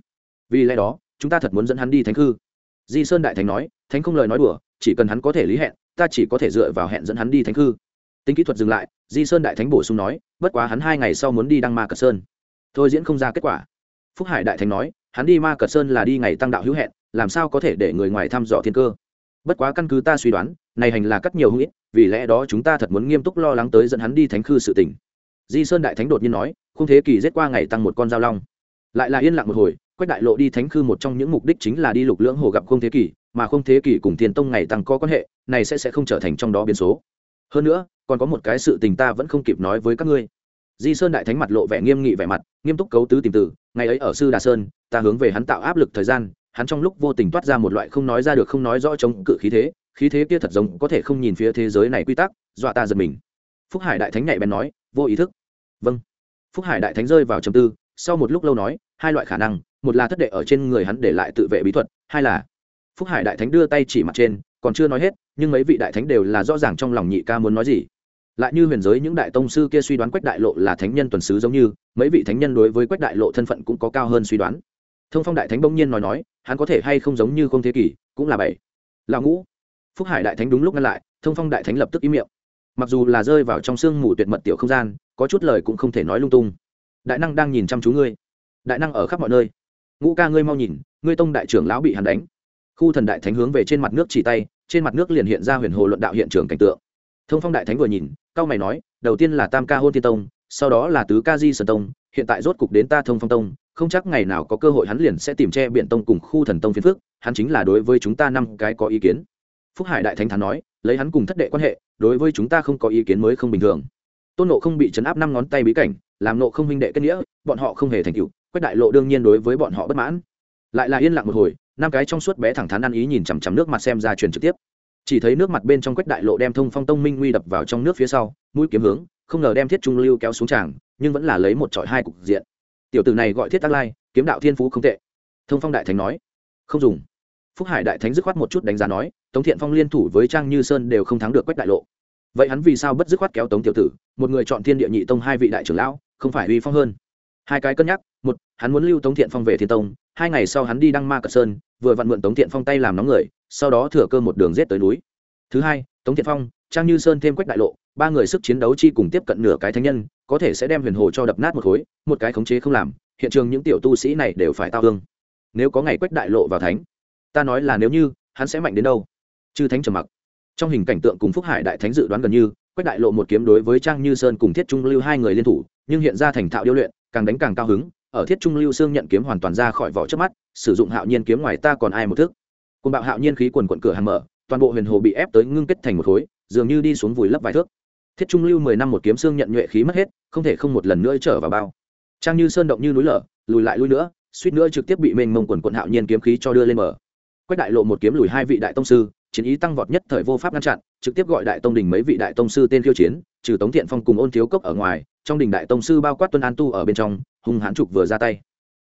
Vì lẽ đó, chúng ta thật muốn dẫn hắn đi thánh hư di sơn đại thánh nói, thánh không lời nói đùa, chỉ cần hắn có thể lý hẹn, ta chỉ có thể dựa vào hẹn dẫn hắn đi thánh hư tính kỹ thuật dừng lại, di sơn đại thánh bổ sung nói, bất quá hắn hai ngày sau muốn đi đăng ma cật sơn. Thôi diễn không ra kết quả. Phúc hải đại thánh nói, hắn đi ma cật sơn là đi ngày tăng đạo hữu hẹn, làm sao có thể để người ngoài thăm dò thiên cơ? Bất quá căn cứ ta suy đoán, này hành là cắt nhiều hữu ích, vì lẽ đó chúng ta thật muốn nghiêm túc lo lắng tới dẫn hắn đi thánh khư sự tỉnh di sơn đại thánh đột nhiên nói, không thế kỳ giết qua ngày tăng một con dao long. Lại là yên lặng một hồi, quách đại lộ đi thánh khư một trong những mục đích chính là đi lục lưỡng hồ gặp không thế kỷ, mà không thế kỷ cùng tiền tông ngày tăng có quan hệ, này sẽ sẽ không trở thành trong đó biến số. Hơn nữa còn có một cái sự tình ta vẫn không kịp nói với các ngươi. Di sơn đại thánh mặt lộ vẻ nghiêm nghị vẻ mặt, nghiêm túc cấu tứ tìm từ ngày ấy ở sư đà sơn, ta hướng về hắn tạo áp lực thời gian, hắn trong lúc vô tình toát ra một loại không nói ra được không nói rõ chống cự khí thế khí thế kia thật giống có thể không nhìn phía thế giới này quy tắc, dọa ta giật mình. Phúc hải đại thánh nhạy bèn nói, vô ý thức. Vâng. Phúc hải đại thánh rơi vào trầm tư, sau một lúc lâu nói, hai loại khả năng, một là thất đệ ở trên người hắn để lại tự vệ bí thuật, hai là phúc hải đại thánh đưa tay chỉ mặt trên còn chưa nói hết, nhưng mấy vị đại thánh đều là rõ ràng trong lòng nhị ca muốn nói gì. Lại như huyền giới những đại tông sư kia suy đoán quách đại lộ là thánh nhân tuần sứ giống như, mấy vị thánh nhân đối với quách đại lộ thân phận cũng có cao hơn suy đoán. Thông phong đại thánh bỗng nhiên nói nói, hắn có thể hay không giống như không thế kỷ, cũng là bảy. Là ngũ. Phúc hải đại thánh đúng lúc ngăn lại, thông phong đại thánh lập tức im miệng. Mặc dù là rơi vào trong sương mù tuyệt mật tiểu không gian, có chút lời cũng không thể nói lung tung. Đại năng đang nhìn chăm chú ngươi. Đại năng ở khắp mọi nơi. Ngũ ca ngươi mau nhìn, ngươi tông đại trưởng lão bị hắn đánh. Khu thần đại thánh hướng về trên mặt nước chỉ tay trên mặt nước liền hiện ra huyền hồ luận đạo hiện trường cảnh tượng. Thông phong đại thánh vừa nhìn, cao mày nói, đầu tiên là tam ca hôn thiên tông, sau đó là tứ ca di sơn tông, hiện tại rốt cục đến ta thông phong tông, không chắc ngày nào có cơ hội hắn liền sẽ tìm che biện tông cùng khu thần tông phiến phước hắn chính là đối với chúng ta năm cái có ý kiến. Phúc hải đại thánh thắn nói, lấy hắn cùng thất đệ quan hệ, đối với chúng ta không có ý kiến mới không bình thường. Tôn nộ không bị chấn áp năm ngón tay bí cảnh, làm nộ không huynh đệ kết nghĩa, bọn họ không hề thành cựu quách đại lộ đương nhiên đối với bọn họ bất mãn. Lại là yên lặng một hồi năm cái trong suốt bé thẳng thắn ăn ý nhìn chằm chằm nước mặt xem ra truyền trực tiếp. Chỉ thấy nước mặt bên trong quách đại lộ đem thông phong tông minh nguy đập vào trong nước phía sau, mũi kiếm hướng, không ngờ đem thiết trung lưu kéo xuống tràng, nhưng vẫn là lấy một trọi hai cục diện. Tiểu tử này gọi thiết tác lai, kiếm đạo thiên phú không tệ. Thông phong đại thánh nói. Không dùng. Phúc hải đại thánh dứt khoát một chút đánh giá nói, tống thiện phong liên thủ với trang như sơn đều không thắng được quách đại lộ. Vậy hắn vì sao bất dứt khoát kéo tống tiểu tử, một người chọn thiên địa nhị tông hai vị đại trưởng lão, không phải uy phong hơn? Hai cái cân nhắc một, hắn muốn lưu tống thiện phong về thiên tông, hai ngày sau hắn đi đăng ma cật sơn, vừa vặn mượn tống thiện phong tay làm nóng người, sau đó thừa cơ một đường rết tới núi. Thứ hai, tống thiện phong, trang như sơn thêm quách đại lộ, ba người sức chiến đấu chi cùng tiếp cận nửa cái thánh nhân, có thể sẽ đem huyền hồ cho đập nát một khối, một cái khống chế không làm, hiện trường những tiểu tu sĩ này đều phải tao thương. Nếu có ngày quách đại lộ vào thánh, ta nói là nếu như, hắn sẽ mạnh đến đâu? Chư thánh trầm mặc. Trong hình cảnh tượng cùng phúc hải đại thánh dự đoán gần như, quách đại lộ một kiếm đối với trang như sơn cùng thiết trung lưu hai người liên thủ, nhưng hiện ra thành thạo điêu luyện, càng đánh càng cao hứng ở thiết trung lưu xương nhận kiếm hoàn toàn ra khỏi vỏ trước mắt, sử dụng hạo nhiên kiếm ngoài ta còn ai một thức. Côn bạo hạo nhiên khí quần quận cửa hàng mở, toàn bộ huyền hồ bị ép tới ngưng kết thành một khối, dường như đi xuống vùi lấp vài thước. Thiết trung lưu mười năm một kiếm xương nhận nhuệ khí mất hết, không thể không một lần nữa trở vào bao. Trang như sơn động như núi lở, lùi lại lui nữa, suýt nữa trực tiếp bị mênh mông quần quận hạo nhiên kiếm khí cho đưa lên mở. Quách đại lộ một kiếm lùi hai vị đại tông sư, chiến ý tăng vọt nhất thời vô pháp ngăn chặn, trực tiếp gọi đại tông đình mấy vị đại tông sư tên khiêu chiến, trừ tống thiện phong cùng ôn thiếu cốc ở ngoài trong đình đại tông sư bao quát tuân an tu ở bên trong, hung hãn trục vừa ra tay.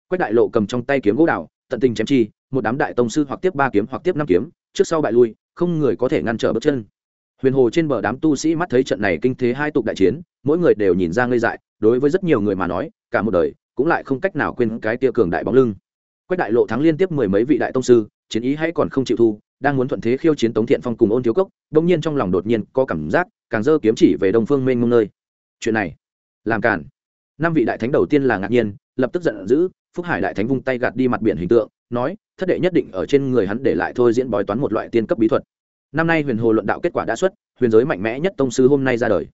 Quách đại lộ cầm trong tay kiếm gỗ đào, tận tình chém chi, một đám đại tông sư hoặc tiếp ba kiếm hoặc tiếp năm kiếm, trước sau bại lui, không người có thể ngăn trở bước chân. Huyền hồ trên bờ đám tu sĩ mắt thấy trận này kinh thế hai tục đại chiến, mỗi người đều nhìn ra ngây dại, đối với rất nhiều người mà nói, cả một đời cũng lại không cách nào quên cái tia cường đại bóng lưng. Quách đại lộ thắng liên tiếp mười mấy vị đại tông sư, chiến ý hay còn không chịu thu, đang muốn thuận thế khiêu chiến tống thiện phong cùng ôn thiếu cốc đông nhiên trong lòng đột nhiên có cảm giác, càng dơ kiếm chỉ về đông phương mênh mông nơi. Chuyện này làm cản năm vị đại thánh đầu tiên là ngạc nhiên, lập tức giận dữ, phúc hải đại thánh vung tay gạt đi mặt biển hình tượng, nói, thất đệ nhất định ở trên người hắn để lại thôi diễn bói toán một loại tiên cấp bí thuật. Năm nay huyền hồ luận đạo kết quả đã xuất, huyền giới mạnh mẽ nhất tông sư hôm nay ra đời.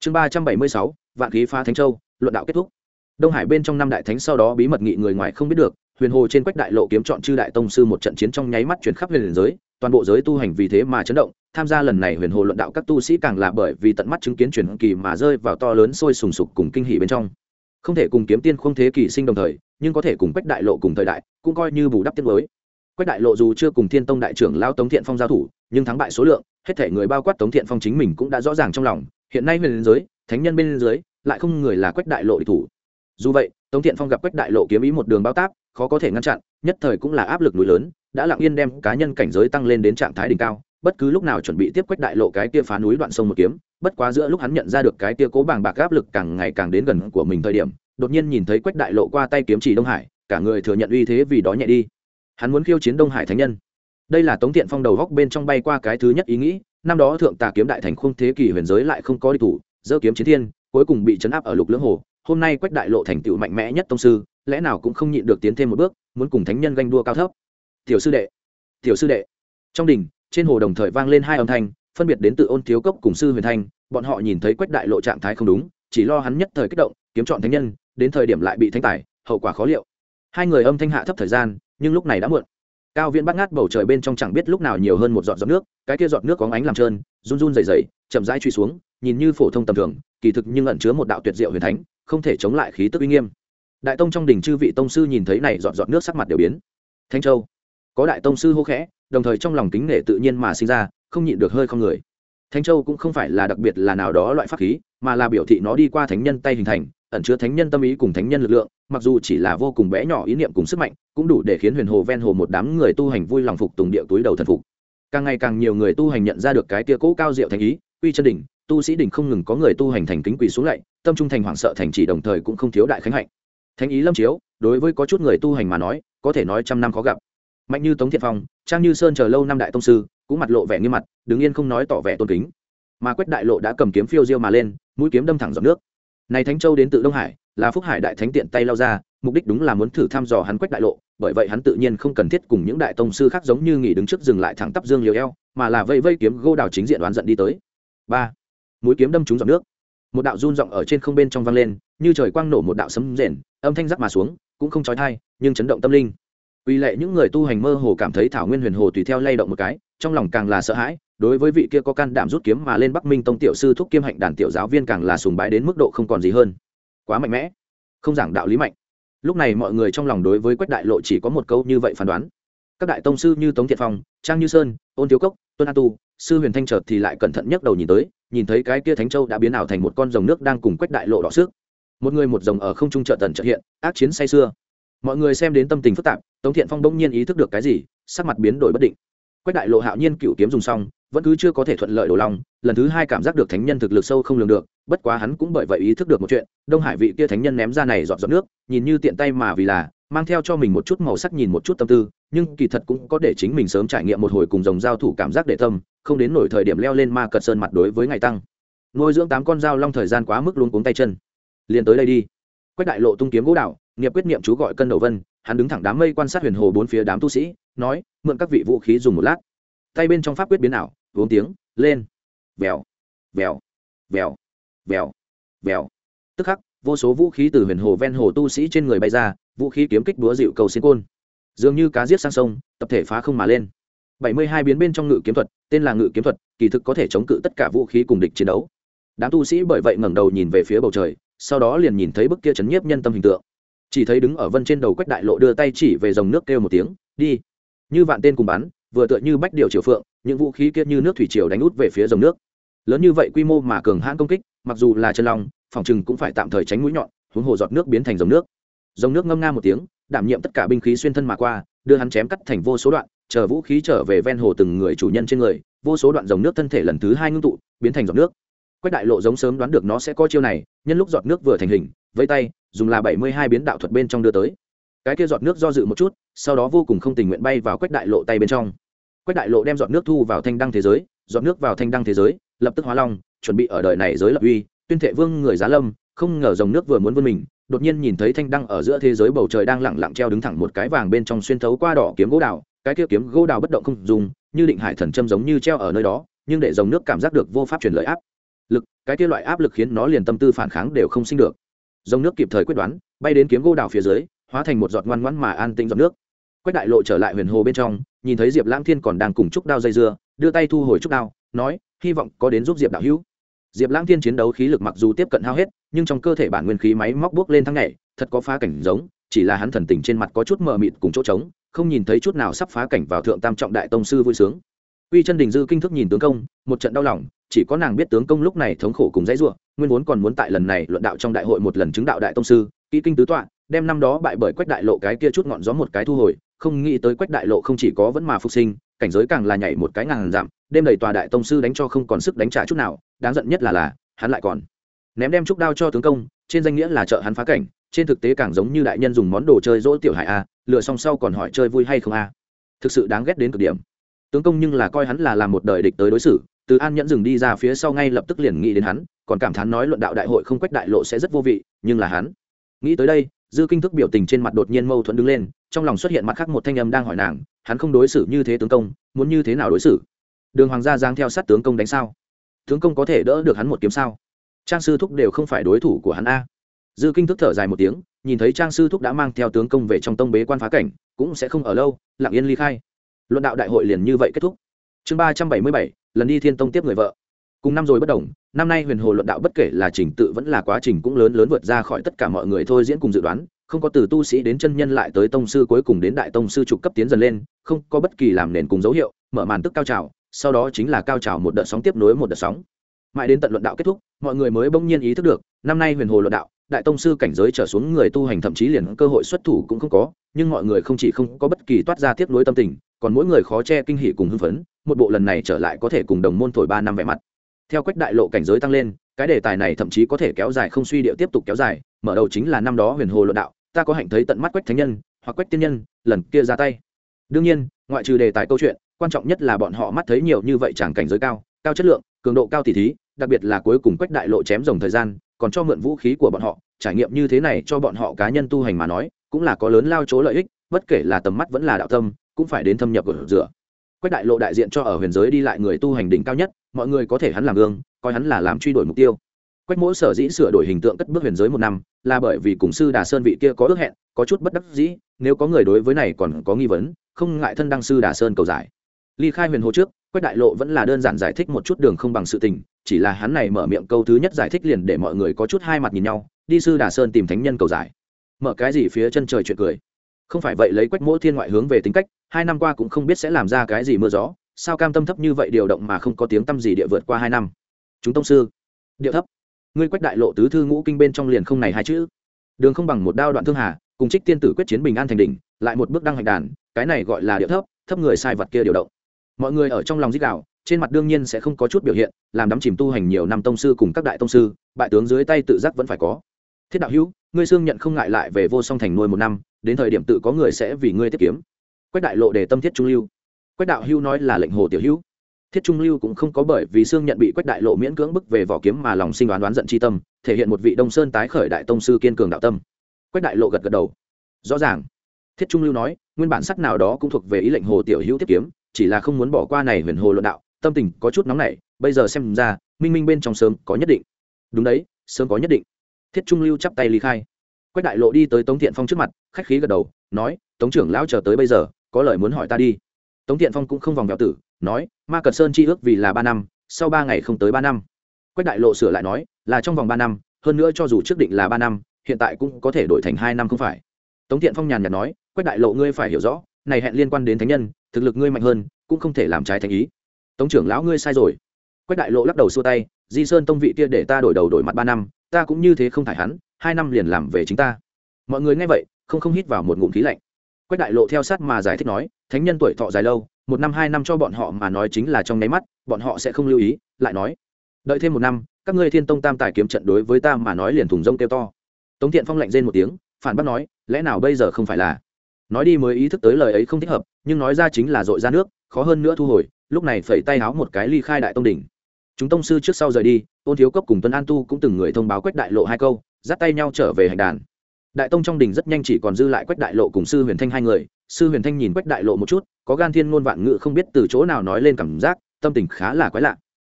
Chương ba trăm bảy mươi sáu, vạn khí phá thánh châu, luận đạo kết thúc. Đông hải bên trong năm đại thánh sau đó bí mật nghị người ngoài không biết được, huyền hồ trên quách đại lộ kiếm chọn chư đại tông sư một trận chiến trong nháy mắt chuyển khắp huyền giới toàn bộ giới tu hành vì thế mà chấn động, tham gia lần này huyền hồ luận đạo các tu sĩ càng là bởi vì tận mắt chứng kiến truyền kỳ mà rơi vào to lớn sôi sùng sục cùng kinh hỉ bên trong. Không thể cùng kiếm tiên không thế kỷ sinh đồng thời, nhưng có thể cùng quách đại lộ cùng thời đại, cũng coi như bù đắp tiết mới. Quách đại lộ dù chưa cùng thiên tông đại trưởng lao tống thiện phong giao thủ, nhưng thắng bại số lượng, hết thể người bao quát tống thiện phong chính mình cũng đã rõ ràng trong lòng, hiện nay huyền giới, thánh nhân bên dưới, lại không người là quách đại lộ địch thủ. Dù vậy, tống thiện phong gặp quách đại lộ kiếm ý một đường bao táp khó có thể ngăn chặn, nhất thời cũng là áp lực núi lớn đã lặng yên đem cá nhân cảnh giới tăng lên đến trạng thái đỉnh cao, bất cứ lúc nào chuẩn bị tiếp quách đại lộ cái kia phá núi đoạn sông một kiếm, bất quá giữa lúc hắn nhận ra được cái kia cố bàng bạc áp lực càng ngày càng đến gần của mình thời điểm, đột nhiên nhìn thấy quách đại lộ qua tay kiếm chỉ đông hải, cả người thừa nhận uy thế vì đó nhẹ đi. Hắn muốn khiêu chiến đông hải thánh nhân. Đây là tống thiện phong đầu góc bên trong bay qua cái thứ nhất ý nghĩ, năm đó thượng tà kiếm đại thành khung thế kỷ huyền giới lại không có đi thủ dơ kiếm chiến thiên, cuối cùng bị chấn áp ở lục lưỡng hồ. Hôm nay quách đại lộ thành tựu mạnh mẽ nhất tông sư, lẽ nào cũng không nhịn được tiến thêm một bước, muốn cùng thánh nhân ganh đua cao thấp? Tiểu sư đệ, tiểu sư đệ. Trong đình, trên hồ đồng thời vang lên hai âm thanh, phân biệt đến từ ôn thiếu cốc cùng sư huyền thanh, bọn họ nhìn thấy quách đại lộ trạng thái không đúng, chỉ lo hắn nhất thời kích động, kiếm chọn thánh nhân, đến thời điểm lại bị thanh tài, hậu quả khó liệu. Hai người âm thanh hạ thấp thời gian, nhưng lúc này đã muộn. Cao viễn bắt ngát bầu trời bên trong chẳng biết lúc nào nhiều hơn một giọt giọt nước, cái kia giọt nước có ánh làm trơn, run run dày dày chậm rãi truy xuống, nhìn như phổ thông tầm thường, kỳ thực nhưng ẩn chứa một đạo tuyệt diệu huyền thánh, không thể chống lại khí tức uy nghiêm. Đại tông trong đình chư vị tông sư nhìn thấy này giọt giọt nước sắc mặt đều biến. Thanh châu có đại tông sư hô khẽ, đồng thời trong lòng kính nể tự nhiên mà sinh ra, không nhịn được hơi không người. Thánh châu cũng không phải là đặc biệt là nào đó loại pháp khí, mà là biểu thị nó đi qua thánh nhân tay hình thành, ẩn chứa thánh nhân tâm ý cùng thánh nhân lực lượng, mặc dù chỉ là vô cùng bé nhỏ ý niệm cùng sức mạnh, cũng đủ để khiến huyền hồ ven hồ một đám người tu hành vui lòng phục tùng địa túi đầu thần phục. Càng ngày càng nhiều người tu hành nhận ra được cái tia cỗ cao diệu thành ý, uy chân đỉnh, tu sĩ đỉnh không ngừng có người tu hành thành kính quỳ xuống lạy, tâm trung thành hoảng sợ thành chỉ đồng thời cũng không thiếu đại khánh hạnh. Thánh ý lâm chiếu, đối với có chút người tu hành mà nói, có thể nói trăm năm khó gặp mạnh như tống thiện phong, trang như sơn chờ lâu năm đại tông sư, cũng mặt lộ vẻ nghiêm mặt, đứng yên không nói tỏ vẻ tôn kính. Mà quách đại lộ đã cầm kiếm phiêu diêu mà lên, mũi kiếm đâm thẳng dọc nước. Này thánh châu đến từ đông hải, là phúc hải đại thánh tiện tay lao ra, mục đích đúng là muốn thử thăm dò hắn quách đại lộ, bởi vậy hắn tự nhiên không cần thiết cùng những đại tông sư khác giống như nghỉ đứng trước dừng lại thẳng tắp dương liều eo, mà là vây vây kiếm gô đào chính diện đoán giận đi tới. Ba, mũi kiếm đâm trúng dọc nước. Một đạo run rộng ở trên không bên trong vang lên, như trời quang nổ một đạo sấm rền, âm thanh rắc mà xuống, cũng không trói thai nhưng chấn động tâm linh uy lệ những người tu hành mơ hồ cảm thấy thảo nguyên huyền hồ tùy theo lay động một cái, trong lòng càng là sợ hãi, đối với vị kia có can đảm rút kiếm mà lên bắc minh tông tiểu sư thúc kiêm hạnh đàn tiểu giáo viên càng là sùng bái đến mức độ không còn gì hơn. Quá mạnh mẽ. Không giảng đạo lý mạnh. Lúc này mọi người trong lòng đối với quách đại lộ chỉ có một câu như vậy phán đoán. Các đại tông sư như tống thiện phong, trang như sơn, ôn thiếu cốc, tuân an tu, sư huyền thanh chợt thì lại cẩn thận nhấc đầu nhìn tới, nhìn thấy cái kia thánh châu đã biến ảo thành một con rồng nước đang cùng quách đại lộ đỏ sức một người một rồng ở không trung chợt tần chợt hiện, ác chiến say xưa mọi người xem đến tâm tình phức tạp, tống thiện phong bỗng nhiên ý thức được cái gì, sắc mặt biến đổi bất định. Quách đại lộ hạo nhiên cựu kiếm dùng xong, vẫn cứ chưa có thể thuận lợi đổ lòng, lần thứ hai cảm giác được thánh nhân thực lực sâu không lường được, bất quá hắn cũng bởi vậy ý thức được một chuyện, đông hải vị kia thánh nhân ném ra này dọn dọn nước, nhìn như tiện tay mà vì là, mang theo cho mình một chút màu sắc nhìn một chút tâm tư, nhưng kỳ thật cũng có để chính mình sớm trải nghiệm một hồi cùng dòng giao thủ cảm giác để tâm, không đến nổi thời điểm leo lên ma cật sơn mặt đối với ngày tăng. Nuôi dưỡng tám con dao long thời gian quá mức luôn cuống tay chân. Liền tới đây đi. Quách đại lộ tung kiếm gỗ đạo nghiệp quyết niệm chú gọi cân đầu vân, hắn đứng thẳng đám mây quan sát huyền hồ bốn phía đám tu sĩ, nói, mượn các vị vũ khí dùng một lát. Tay bên trong pháp quyết biến ảo vốn tiếng, lên. Vèo vèo vèo vèo vèo. Tức khắc, vô số vũ khí từ huyền hồ ven hồ tu sĩ trên người bay ra, vũ khí kiếm kích búa dịu cầu xin côn. Dường như cá giết sang sông, tập thể phá không mà lên. Bảy mươi hai biến bên trong ngự kiếm thuật, tên là ngự kiếm thuật, kỳ thực có thể chống cự tất cả vũ khí cùng địch chiến đấu. Đám tu sĩ bởi vậy ngẩng đầu nhìn về phía bầu trời, sau đó liền nhìn thấy bức kia chấn nhiếp nhân tâm hình tượng chỉ thấy đứng ở vân trên đầu quách đại lộ đưa tay chỉ về dòng nước kêu một tiếng, đi. Như vạn tên cùng bắn, vừa tựa như bách điều triều phượng, những vũ khí kia như nước thủy triều đánh út về phía dòng nước. Lớn như vậy quy mô mà cường hãn công kích, mặc dù là chân long, phòng chừng cũng phải tạm thời tránh mũi nhọn, huống hồ giọt nước biến thành dòng nước. Dòng nước ngâm nga một tiếng, đảm nhiệm tất cả binh khí xuyên thân mà qua, đưa hắn chém cắt thành vô số đoạn, chờ vũ khí trở về ven hồ từng người chủ nhân trên người, vô số đoạn dòng nước thân thể lần thứ hai ngưng tụ, biến thành giọt nước. Quách đại lộ giống sớm đoán được nó sẽ có chiêu này, nhân lúc giọt nước vừa thành hình vây tay dùng là bảy mươi hai biến đạo thuật bên trong đưa tới. Cái kia giọt nước do dự một chút, sau đó vô cùng không tình nguyện bay vào quách đại lộ tay bên trong. Quách đại lộ đem giọt nước thu vào thanh đăng thế giới, giọt nước vào thanh đăng thế giới, lập tức hóa long, chuẩn bị ở đời này giới lập uy, tuyên thệ vương người giá lâm, không ngờ dòng nước vừa muốn vươn mình, đột nhiên nhìn thấy thanh đăng ở giữa thế giới bầu trời đang lặng lặng treo đứng thẳng một cái vàng bên trong xuyên thấu qua đỏ kiếm gỗ đào, cái kia kiếm gỗ đào bất động không dùng, như định hải thần châm giống như treo ở nơi đó, nhưng để dòng nước cảm giác được vô pháp truyền lợi áp lực, cái kia loại áp lực khiến nó liền tâm tư phản kháng đều không sinh được dòng nước kịp thời quyết đoán, bay đến kiếm gỗ đào phía dưới, hóa thành một giọt ngoan ngoãn mà an tĩnh giọt nước. Quách đại lộ trở lại huyền hồ bên trong, nhìn thấy diệp lãng thiên còn đang cùng trúc đao dây dưa, đưa tay thu hồi trúc đao, nói, hy vọng có đến giúp diệp đạo hữu. Diệp lãng thiên chiến đấu khí lực mặc dù tiếp cận hao hết, nhưng trong cơ thể bản nguyên khí máy móc bước lên thăng nhảy, thật có phá cảnh giống, chỉ là hắn thần tình trên mặt có chút mờ mịt cùng chỗ trống, không nhìn thấy chút nào sắp phá cảnh vào thượng tam trọng đại tông sư vui sướng. Uy chân đình dư kinh thức nhìn tướng công, một trận đau lòng chỉ có nàng biết tướng công lúc này thống khổ cùng dãy ruộng nguyên vốn còn muốn tại lần này luận đạo trong đại hội một lần chứng đạo đại tông sư, kỹ kinh tứ tọa, đem năm đó bại bởi quách đại lộ cái kia chút ngọn gió một cái thu hồi, không nghĩ tới quách đại lộ không chỉ có vẫn mà phục sinh, cảnh giới càng là nhảy một cái ngàn giảm, đêm đầy tòa đại tông sư đánh cho không còn sức đánh trả chút nào, đáng giận nhất là là, hắn lại còn ném đem trúc đao cho tướng công, trên danh nghĩa là trợ hắn phá cảnh, trên thực tế càng giống như đại nhân dùng món đồ chơi dỗ tiểu hải a lựa xong sau còn hỏi chơi vui hay không a. Thực sự đáng ghét đến cực điểm. Tướng công nhưng là coi hắn là làm một đời địch tới đối xử từ an nhẫn dừng đi ra phía sau ngay lập tức liền nghĩ đến hắn, còn cảm thán nói luận đạo đại hội không quách đại lộ sẽ rất vô vị, nhưng là hắn. Nghĩ tới đây, dư kinh thức biểu tình trên mặt đột nhiên mâu thuẫn đứng lên, trong lòng xuất hiện mặt khác một thanh âm đang hỏi nàng, hắn không đối xử như thế tướng công, muốn như thế nào đối xử? Đường hoàng gia giang theo sát tướng công đánh sao? Tướng công có thể đỡ được hắn một kiếm sao? Trang sư thúc đều không phải đối thủ của hắn a. Dư kinh thức thở dài một tiếng, nhìn thấy trang sư thúc đã mang theo tướng công về trong tông bế quan phá cảnh, cũng sẽ không ở lâu, lặng yên ly khai. Luận đạo đại hội liền như vậy kết thúc. Chương ba trăm bảy mươi bảy lần đi thiên tông tiếp người vợ. Cùng năm rồi bất đồng, năm nay huyền hồ luận đạo bất kể là trình tự vẫn là quá trình cũng lớn lớn vượt ra khỏi tất cả mọi người thôi diễn cùng dự đoán, không có từ tu sĩ đến chân nhân lại tới tông sư cuối cùng đến đại tông sư trục cấp tiến dần lên, không có bất kỳ làm nền cùng dấu hiệu, mở màn tức cao trào, sau đó chính là cao trào một đợt sóng tiếp nối một đợt sóng. Mãi đến tận luận đạo kết thúc, mọi người mới bỗng nhiên ý thức được, năm nay huyền hồ luận đạo, đại tông sư cảnh giới trở xuống người tu hành thậm chí liền cơ hội xuất thủ cũng không có, nhưng mọi người không chỉ không có bất kỳ toát ra tiếp nối tâm tình còn mỗi người khó che kinh hỉ cùng hưng phấn, một bộ lần này trở lại có thể cùng đồng môn thổi ba năm vẻ mặt. Theo quách đại lộ cảnh giới tăng lên, cái đề tài này thậm chí có thể kéo dài không suy điệu tiếp tục kéo dài, mở đầu chính là năm đó huyền hồ luận đạo, ta có hạnh thấy tận mắt quách thánh nhân, hoặc quách tiên nhân, lần kia ra tay. Đương nhiên, ngoại trừ đề tài câu chuyện, quan trọng nhất là bọn họ mắt thấy nhiều như vậy chẳng cảnh giới cao cao chất lượng, cường độ cao tỉ thí, đặc biệt là cuối cùng quách đại lộ chém rồng thời gian, còn cho mượn vũ khí của bọn họ, trải nghiệm như thế này cho bọn họ cá nhân tu hành mà nói, cũng là có lớn lao chỗ lợi ích, bất kể là tầm mắt vẫn là đạo tâm cũng phải đến thâm nhập của rửa quách đại lộ đại diện cho ở huyền giới đi lại người tu hành đỉnh cao nhất, mọi người có thể hắn làm gương, coi hắn là làm truy đuổi mục tiêu. Quách mỗi sở dĩ sửa đổi hình tượng cất bước huyền giới một năm, là bởi vì cùng sư đà sơn vị kia có ước hẹn, có chút bất đắc dĩ, nếu có người đối với này còn có nghi vấn, không ngại thân đăng sư đà sơn cầu giải. Ly khai huyền hồ trước, quách đại lộ vẫn là đơn giản giải thích một chút đường không bằng sự tình, chỉ là hắn này mở miệng câu thứ nhất giải thích liền để mọi người có chút hai mặt nhìn nhau, đi sư đà sơn tìm thánh nhân cầu giải. Mở cái gì phía chân trời chuyện cười. Không phải vậy lấy quách mỗi thiên ngoại hướng về tính cách hai năm qua cũng không biết sẽ làm ra cái gì mưa gió, sao cam tâm thấp như vậy điều động mà không có tiếng tâm gì địa vượt qua hai năm? Chúng tông sư, địa thấp. Ngươi quách đại lộ tứ thư ngũ kinh bên trong liền không này hai chữ. Đường không bằng một đao đoạn thương hà, cùng trích tiên tử quyết chiến bình an thành đỉnh, lại một bước đăng hành đàn, cái này gọi là địa thấp thấp người sai vật kia điều động. Mọi người ở trong lòng dích đạo trên mặt đương nhiên sẽ không có chút biểu hiện, làm đắm chìm tu hành nhiều năm tông sư cùng các đại tông sư, bại tướng dưới tay tự giác vẫn phải có. Thiết đạo hữu, ngươi xương nhận không ngại lại về vô song thành nuôi một năm, đến thời điểm tự có người sẽ vì ngươi tiết kiếm quách đại lộ để tâm thiết trung lưu. Quách đạo Hưu nói là lệnh hồ tiểu hữu. Thiết trung lưu cũng không có bởi vì xương nhận bị quách đại lộ miễn cưỡng bức về vỏ kiếm mà lòng sinh đoán đoán giận chi tâm, thể hiện một vị đông sơn tái khởi đại tông sư kiên cường đạo tâm. Quách đại lộ gật gật đầu. Rõ ràng. Thiết trung lưu nói, nguyên bản sắc nào đó cũng thuộc về ý lệnh hồ tiểu hữu tiếp kiếm, chỉ là không muốn bỏ qua này huyền hồ luận đạo, tâm tình có chút nóng nảy, bây giờ xem ra, minh minh bên trong sớm có nhất định. Đúng đấy, sớm có nhất định. Thiết trung lưu chắp tay ly khai. Quách đại lộ đi tới tống thiện phong trước mặt, khách khí gật đầu, nói, tống trưởng lão chờ tới bây giờ có lời muốn hỏi ta đi. Tống thiện phong cũng không vòng vèo tử, nói, ma cật sơn chi ước vì là ba năm, sau ba ngày không tới ba năm. Quách đại lộ sửa lại nói, là trong vòng ba năm, hơn nữa cho dù trước định là ba năm, hiện tại cũng có thể đổi thành hai năm không phải. Tống thiện phong nhàn nhạt nói, quách đại lộ ngươi phải hiểu rõ, này hẹn liên quan đến thánh nhân, thực lực ngươi mạnh hơn, cũng không thể làm trái thành ý. Tống trưởng lão ngươi sai rồi. Quách đại lộ lắc đầu xua tay, di sơn tông vị kia để ta đổi đầu đổi mặt ba năm, ta cũng như thế không thải hắn, hai năm liền làm về chính ta. Mọi người nghe vậy, không không hít vào một ngụm khí lạnh quách đại lộ theo sát mà giải thích nói, thánh nhân tuổi thọ dài lâu, một năm, hai năm cho bọn họ mà nói chính là trong nháy mắt, bọn họ sẽ không lưu ý. Lại nói, đợi thêm một năm, các ngươi thiên tông tam tài kiếm trận đối với ta mà nói liền thùng rông kêu to. Tống thiện phong lạnh rên một tiếng, phản bác nói, lẽ nào bây giờ không phải là? Nói đi mới ý thức tới lời ấy không thích hợp, nhưng nói ra chính là dội ra nước, khó hơn nữa thu hồi, lúc này phẩy tay háo một cái ly khai đại tông đỉnh. Chúng tông sư trước sau rời đi ôn thiếu cấp cùng tuấn an tu cũng từng người thông báo quách đại lộ hai câu, dắt tay nhau trở về hành đàn đại tông trong đình rất nhanh chỉ còn dư lại quách đại lộ cùng sư huyền thanh hai người. Sư huyền thanh nhìn quách đại lộ một chút, có gan thiên ngôn vạn ngự không biết từ chỗ nào nói lên cảm giác, tâm tình khá là quái lạ.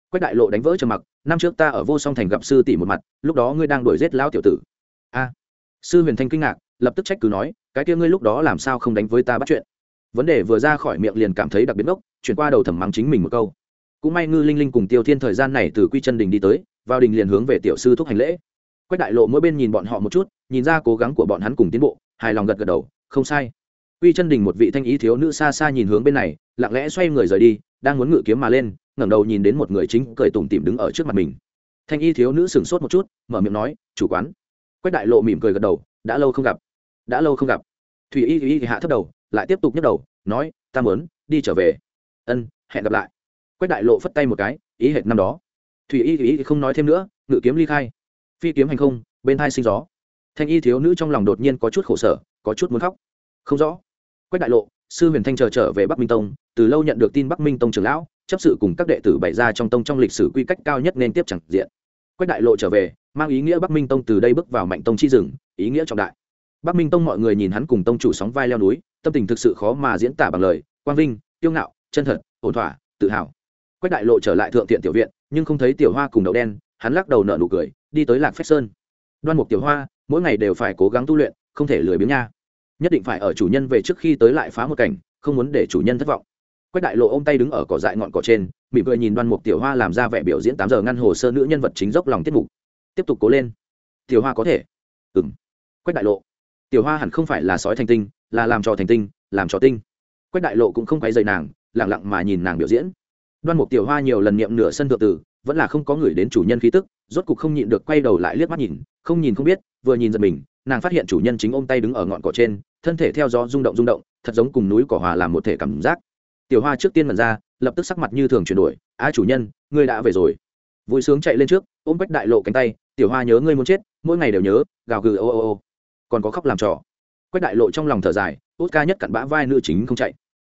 Quách đại lộ đánh vỡ trầm mặc, năm trước ta ở vô song thành gặp sư tỷ một mặt, lúc đó ngươi đang đuổi giết lão tiểu tử. A. Sư huyền thanh kinh ngạc, lập tức trách cứ nói, cái kia ngươi lúc đó làm sao không đánh với ta bắt chuyện? Vấn đề vừa ra khỏi miệng liền cảm thấy đặc biệt ngốc, chuyển qua đầu thầm mắng chính mình một câu. Cũng may ngư linh linh cùng tiêu thiên thời gian này từ quy chân đình đi tới, vào đình liền hướng về tiểu sư thúc hành lễ quách đại lộ mỗi bên nhìn bọn họ một chút, nhìn ra cố gắng của bọn hắn cùng tiến bộ, hài lòng gật gật đầu, không sai. Quy chân đình một vị thanh ý thiếu nữ xa xa nhìn hướng bên này, lặng lẽ xoay người rời đi, đang muốn ngự kiếm mà lên, ngẩng đầu nhìn đến một người chính cười tủm tỉm đứng ở trước mặt mình. Thanh y thiếu nữ sửng sốt một chút, mở miệng nói, chủ quán. Quách đại lộ mỉm cười gật đầu, đã lâu không gặp. Đã lâu không gặp. Thủy y y hạ thấp đầu, lại tiếp tục nhấc đầu, nói, ta muốn đi trở về. Ân, hẹn gặp lại. Quách đại lộ phất tay một cái, ý hệt năm đó. Thủy y y không nói thêm nữa, ngự kiếm ly khai phi kiếm hành không, bên thai sinh gió. Thanh y thiếu nữ trong lòng đột nhiên có chút khổ sở, có chút muốn khóc. Không rõ. Quách đại lộ, sư huyền thanh chờ trở về bắc minh tông, từ lâu nhận được tin bắc minh tông trưởng lão, chấp sự cùng các đệ tử bày ra trong tông trong lịch sử quy cách cao nhất nên tiếp chẳng diện. Quách đại lộ trở về, mang ý nghĩa bắc minh tông từ đây bước vào mạnh tông chi rừng, ý nghĩa trọng đại. Bắc minh tông mọi người nhìn hắn cùng tông chủ sóng vai leo núi, tâm tình thực sự khó mà diễn tả bằng lời, quang vinh, kiêu ngạo, chân thật, ổn thỏa, tự hào. Quách đại lộ trở lại thượng thiện tiểu viện, nhưng không thấy tiểu hoa cùng đậu đen hắn lắc đầu nở nụ cười, đi tới lạc phách sơn. Đoan mục tiểu hoa, mỗi ngày đều phải cố gắng tu luyện, không thể lười biếng nha. Nhất định phải ở chủ nhân về trước khi tới lại phá một cảnh, không muốn để chủ nhân thất vọng. Quách đại lộ ôm tay đứng ở cỏ dại ngọn cỏ trên, mỉm cười nhìn đoan mục tiểu hoa làm ra vẻ biểu diễn tám giờ ngăn hồ sơ nữ nhân vật chính dốc lòng tiết mục. Tiếp tục cố lên. Tiểu hoa có thể. Ừm. quách đại lộ. Tiểu hoa hẳn không phải là sói thành tinh, là làm trò thành tinh, làm trò tinh. Quách đại lộ cũng không quay dày nàng lẳng lặng mà nhìn nàng biểu diễn. Đoan mục tiểu hoa nhiều lần niệm nửa sân thượng tử vẫn là không có người đến chủ nhân khí tức, rốt cục không nhịn được quay đầu lại liếc mắt nhìn, không nhìn không biết, vừa nhìn giật mình, nàng phát hiện chủ nhân chính ôm tay đứng ở ngọn cỏ trên, thân thể theo gió rung động rung động, thật giống cùng núi cỏ hòa làm một thể cảm giác. Tiểu hoa trước tiên mật ra, lập tức sắc mặt như thường chuyển đổi, a chủ nhân, ngươi đã về rồi. Vui sướng chạy lên trước, ôm quách đại lộ cánh tay, tiểu hoa nhớ ngươi muốn chết, mỗi ngày đều nhớ, gào gừ ô ô ô. Còn có khóc làm trò. Quách đại lộ trong lòng thở dài tốt ca nhất cặn bã vai nữ chính không chạy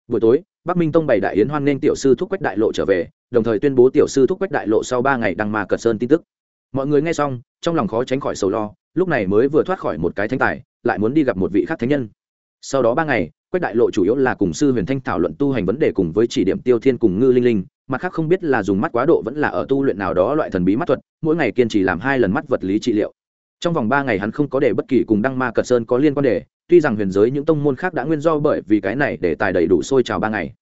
buổi tối, bắc minh tông bày đại yến hoan nghênh tiểu sư thúc quách đại lộ trở về, đồng thời tuyên bố tiểu sư thúc quách đại lộ sau ba ngày đăng mà cật sơn tin tức. Mọi người nghe xong, trong lòng khó tránh khỏi sầu lo, lúc này mới vừa thoát khỏi một cái thánh tài, lại muốn đi gặp một vị khác thánh nhân. Sau đó ba ngày, quách đại lộ chủ yếu là cùng sư huyền thanh thảo luận tu hành vấn đề cùng với chỉ điểm tiêu thiên cùng ngư linh linh, mặt khác không biết là dùng mắt quá độ vẫn là ở tu luyện nào đó loại thần bí mắt thuật, mỗi ngày kiên trì làm hai lần mắt vật lý trị liệu. Trong vòng ba ngày hắn không có để bất kỳ cùng đăng ma cật sơn có liên quan đề tuy rằng huyền giới những tông môn khác đã nguyên do bởi vì cái này để tài đầy đủ sôi trào ba ngày.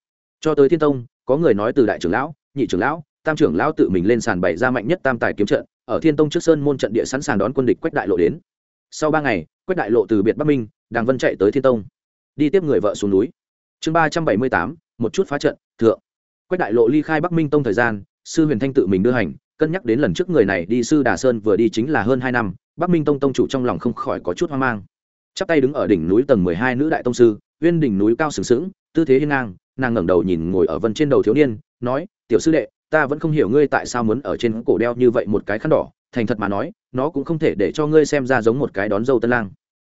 Cho tới thiên tông, có người nói từ đại trưởng lão, nhị trưởng lão, tam trưởng lão tự mình lên sàn bày ra mạnh nhất tam tài kiếm trận, ở thiên tông trước sơn môn trận địa sẵn sàng đón quân địch quách đại lộ đến. Sau ba ngày, quách đại lộ từ biệt bắc minh, đàng vân chạy tới thiên tông. Đi tiếp người vợ xuống núi. Chương ba trăm bảy mươi tám, một chút phá trận, thượng. Quách đại lộ ly khai bắc minh tông thời gian, sư huyền thanh tự mình đưa hành, cân nhắc đến lần trước người này đi sư đà sơn vừa đi chính là hơn hai năm, bắc minh tông tông chủ trong lòng không khỏi có chút hoang mang chắp tay đứng ở đỉnh núi tầng mười hai nữ đại tông sư, uyên đỉnh núi cao sừng sững, tư thế hiên ngang, nàng ngẩng đầu nhìn ngồi ở vân trên đầu thiếu niên, nói, tiểu sư đệ, ta vẫn không hiểu ngươi tại sao muốn ở trên cổ đeo như vậy một cái khăn đỏ, thành thật mà nói, nó cũng không thể để cho ngươi xem ra giống một cái đón dâu tân lang.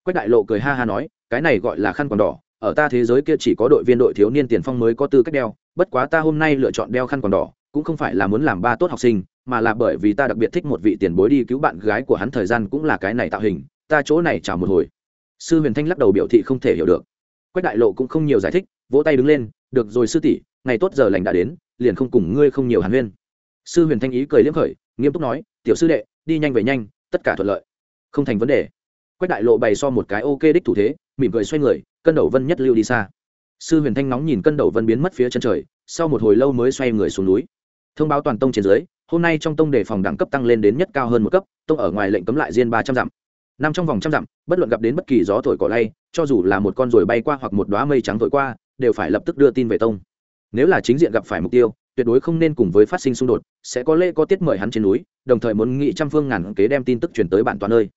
Quách đại lộ cười ha ha nói, cái này gọi là khăn quàng đỏ, ở ta thế giới kia chỉ có đội viên đội thiếu niên tiền phong mới có tư cách đeo, bất quá ta hôm nay lựa chọn đeo khăn quàng đỏ, cũng không phải là muốn làm ba tốt học sinh, mà là bởi vì ta đặc biệt thích một vị tiền bối đi cứu bạn gái của hắn thời gian cũng là cái này tạo hình, ta chỗ này chào một hồi sư huyền thanh lắc đầu biểu thị không thể hiểu được. Quách đại lộ cũng không nhiều giải thích, vỗ tay đứng lên, được rồi sư tỷ, ngày tốt giờ lành đã đến, liền không cùng ngươi không nhiều hàn huyên. Sư huyền thanh ý cười liếm khởi, nghiêm túc nói, tiểu sư đệ, đi nhanh về nhanh, tất cả thuận lợi. Không thành vấn đề. Quách đại lộ bày so một cái ok đích thủ thế, mỉm cười xoay người, cân đầu vân nhất lưu đi xa. Sư huyền thanh nóng nhìn cân đầu vân biến mất phía chân trời, sau một hồi lâu mới xoay người xuống núi. Thông báo toàn tông trên dưới, hôm nay trong tông đề phòng đẳng cấp tăng lên đến nhất cao hơn một cấp, tông ở ngoài lệnh cấm lại diên ba trăm dặm nằm trong vòng trăm dặm, bất luận gặp đến bất kỳ gió thổi cỏ lay, cho dù là một con ruồi bay qua hoặc một đoá mây trắng thổi qua, đều phải lập tức đưa tin về tông. Nếu là chính diện gặp phải mục tiêu, tuyệt đối không nên cùng với phát sinh xung đột, sẽ có lễ có tiết mời hắn trên núi, đồng thời muốn nghị trăm phương ngàn kế đem tin tức truyền tới bản toàn nơi.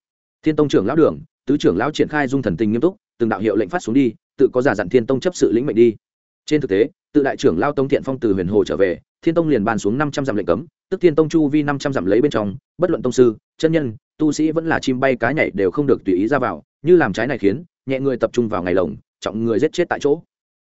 Thiên tông trưởng lão đường, tứ trưởng lão triển khai dung thần tình nghiêm túc, từng đạo hiệu lệnh phát xuống đi, tự có giả dặn thiên tông chấp sự lĩnh mệnh đi trên thực tế, tự đại trưởng lao tông thiện phong từ huyền hồ trở về, thiên tông liền bàn xuống năm trăm dặm lệnh cấm, tức thiên tông chu vi năm trăm dặm lấy bên trong, bất luận tông sư, chân nhân, tu sĩ vẫn là chim bay cá nhảy đều không được tùy ý ra vào, như làm trái này khiến, nhẹ người tập trung vào ngày lồng, trọng người giết chết tại chỗ.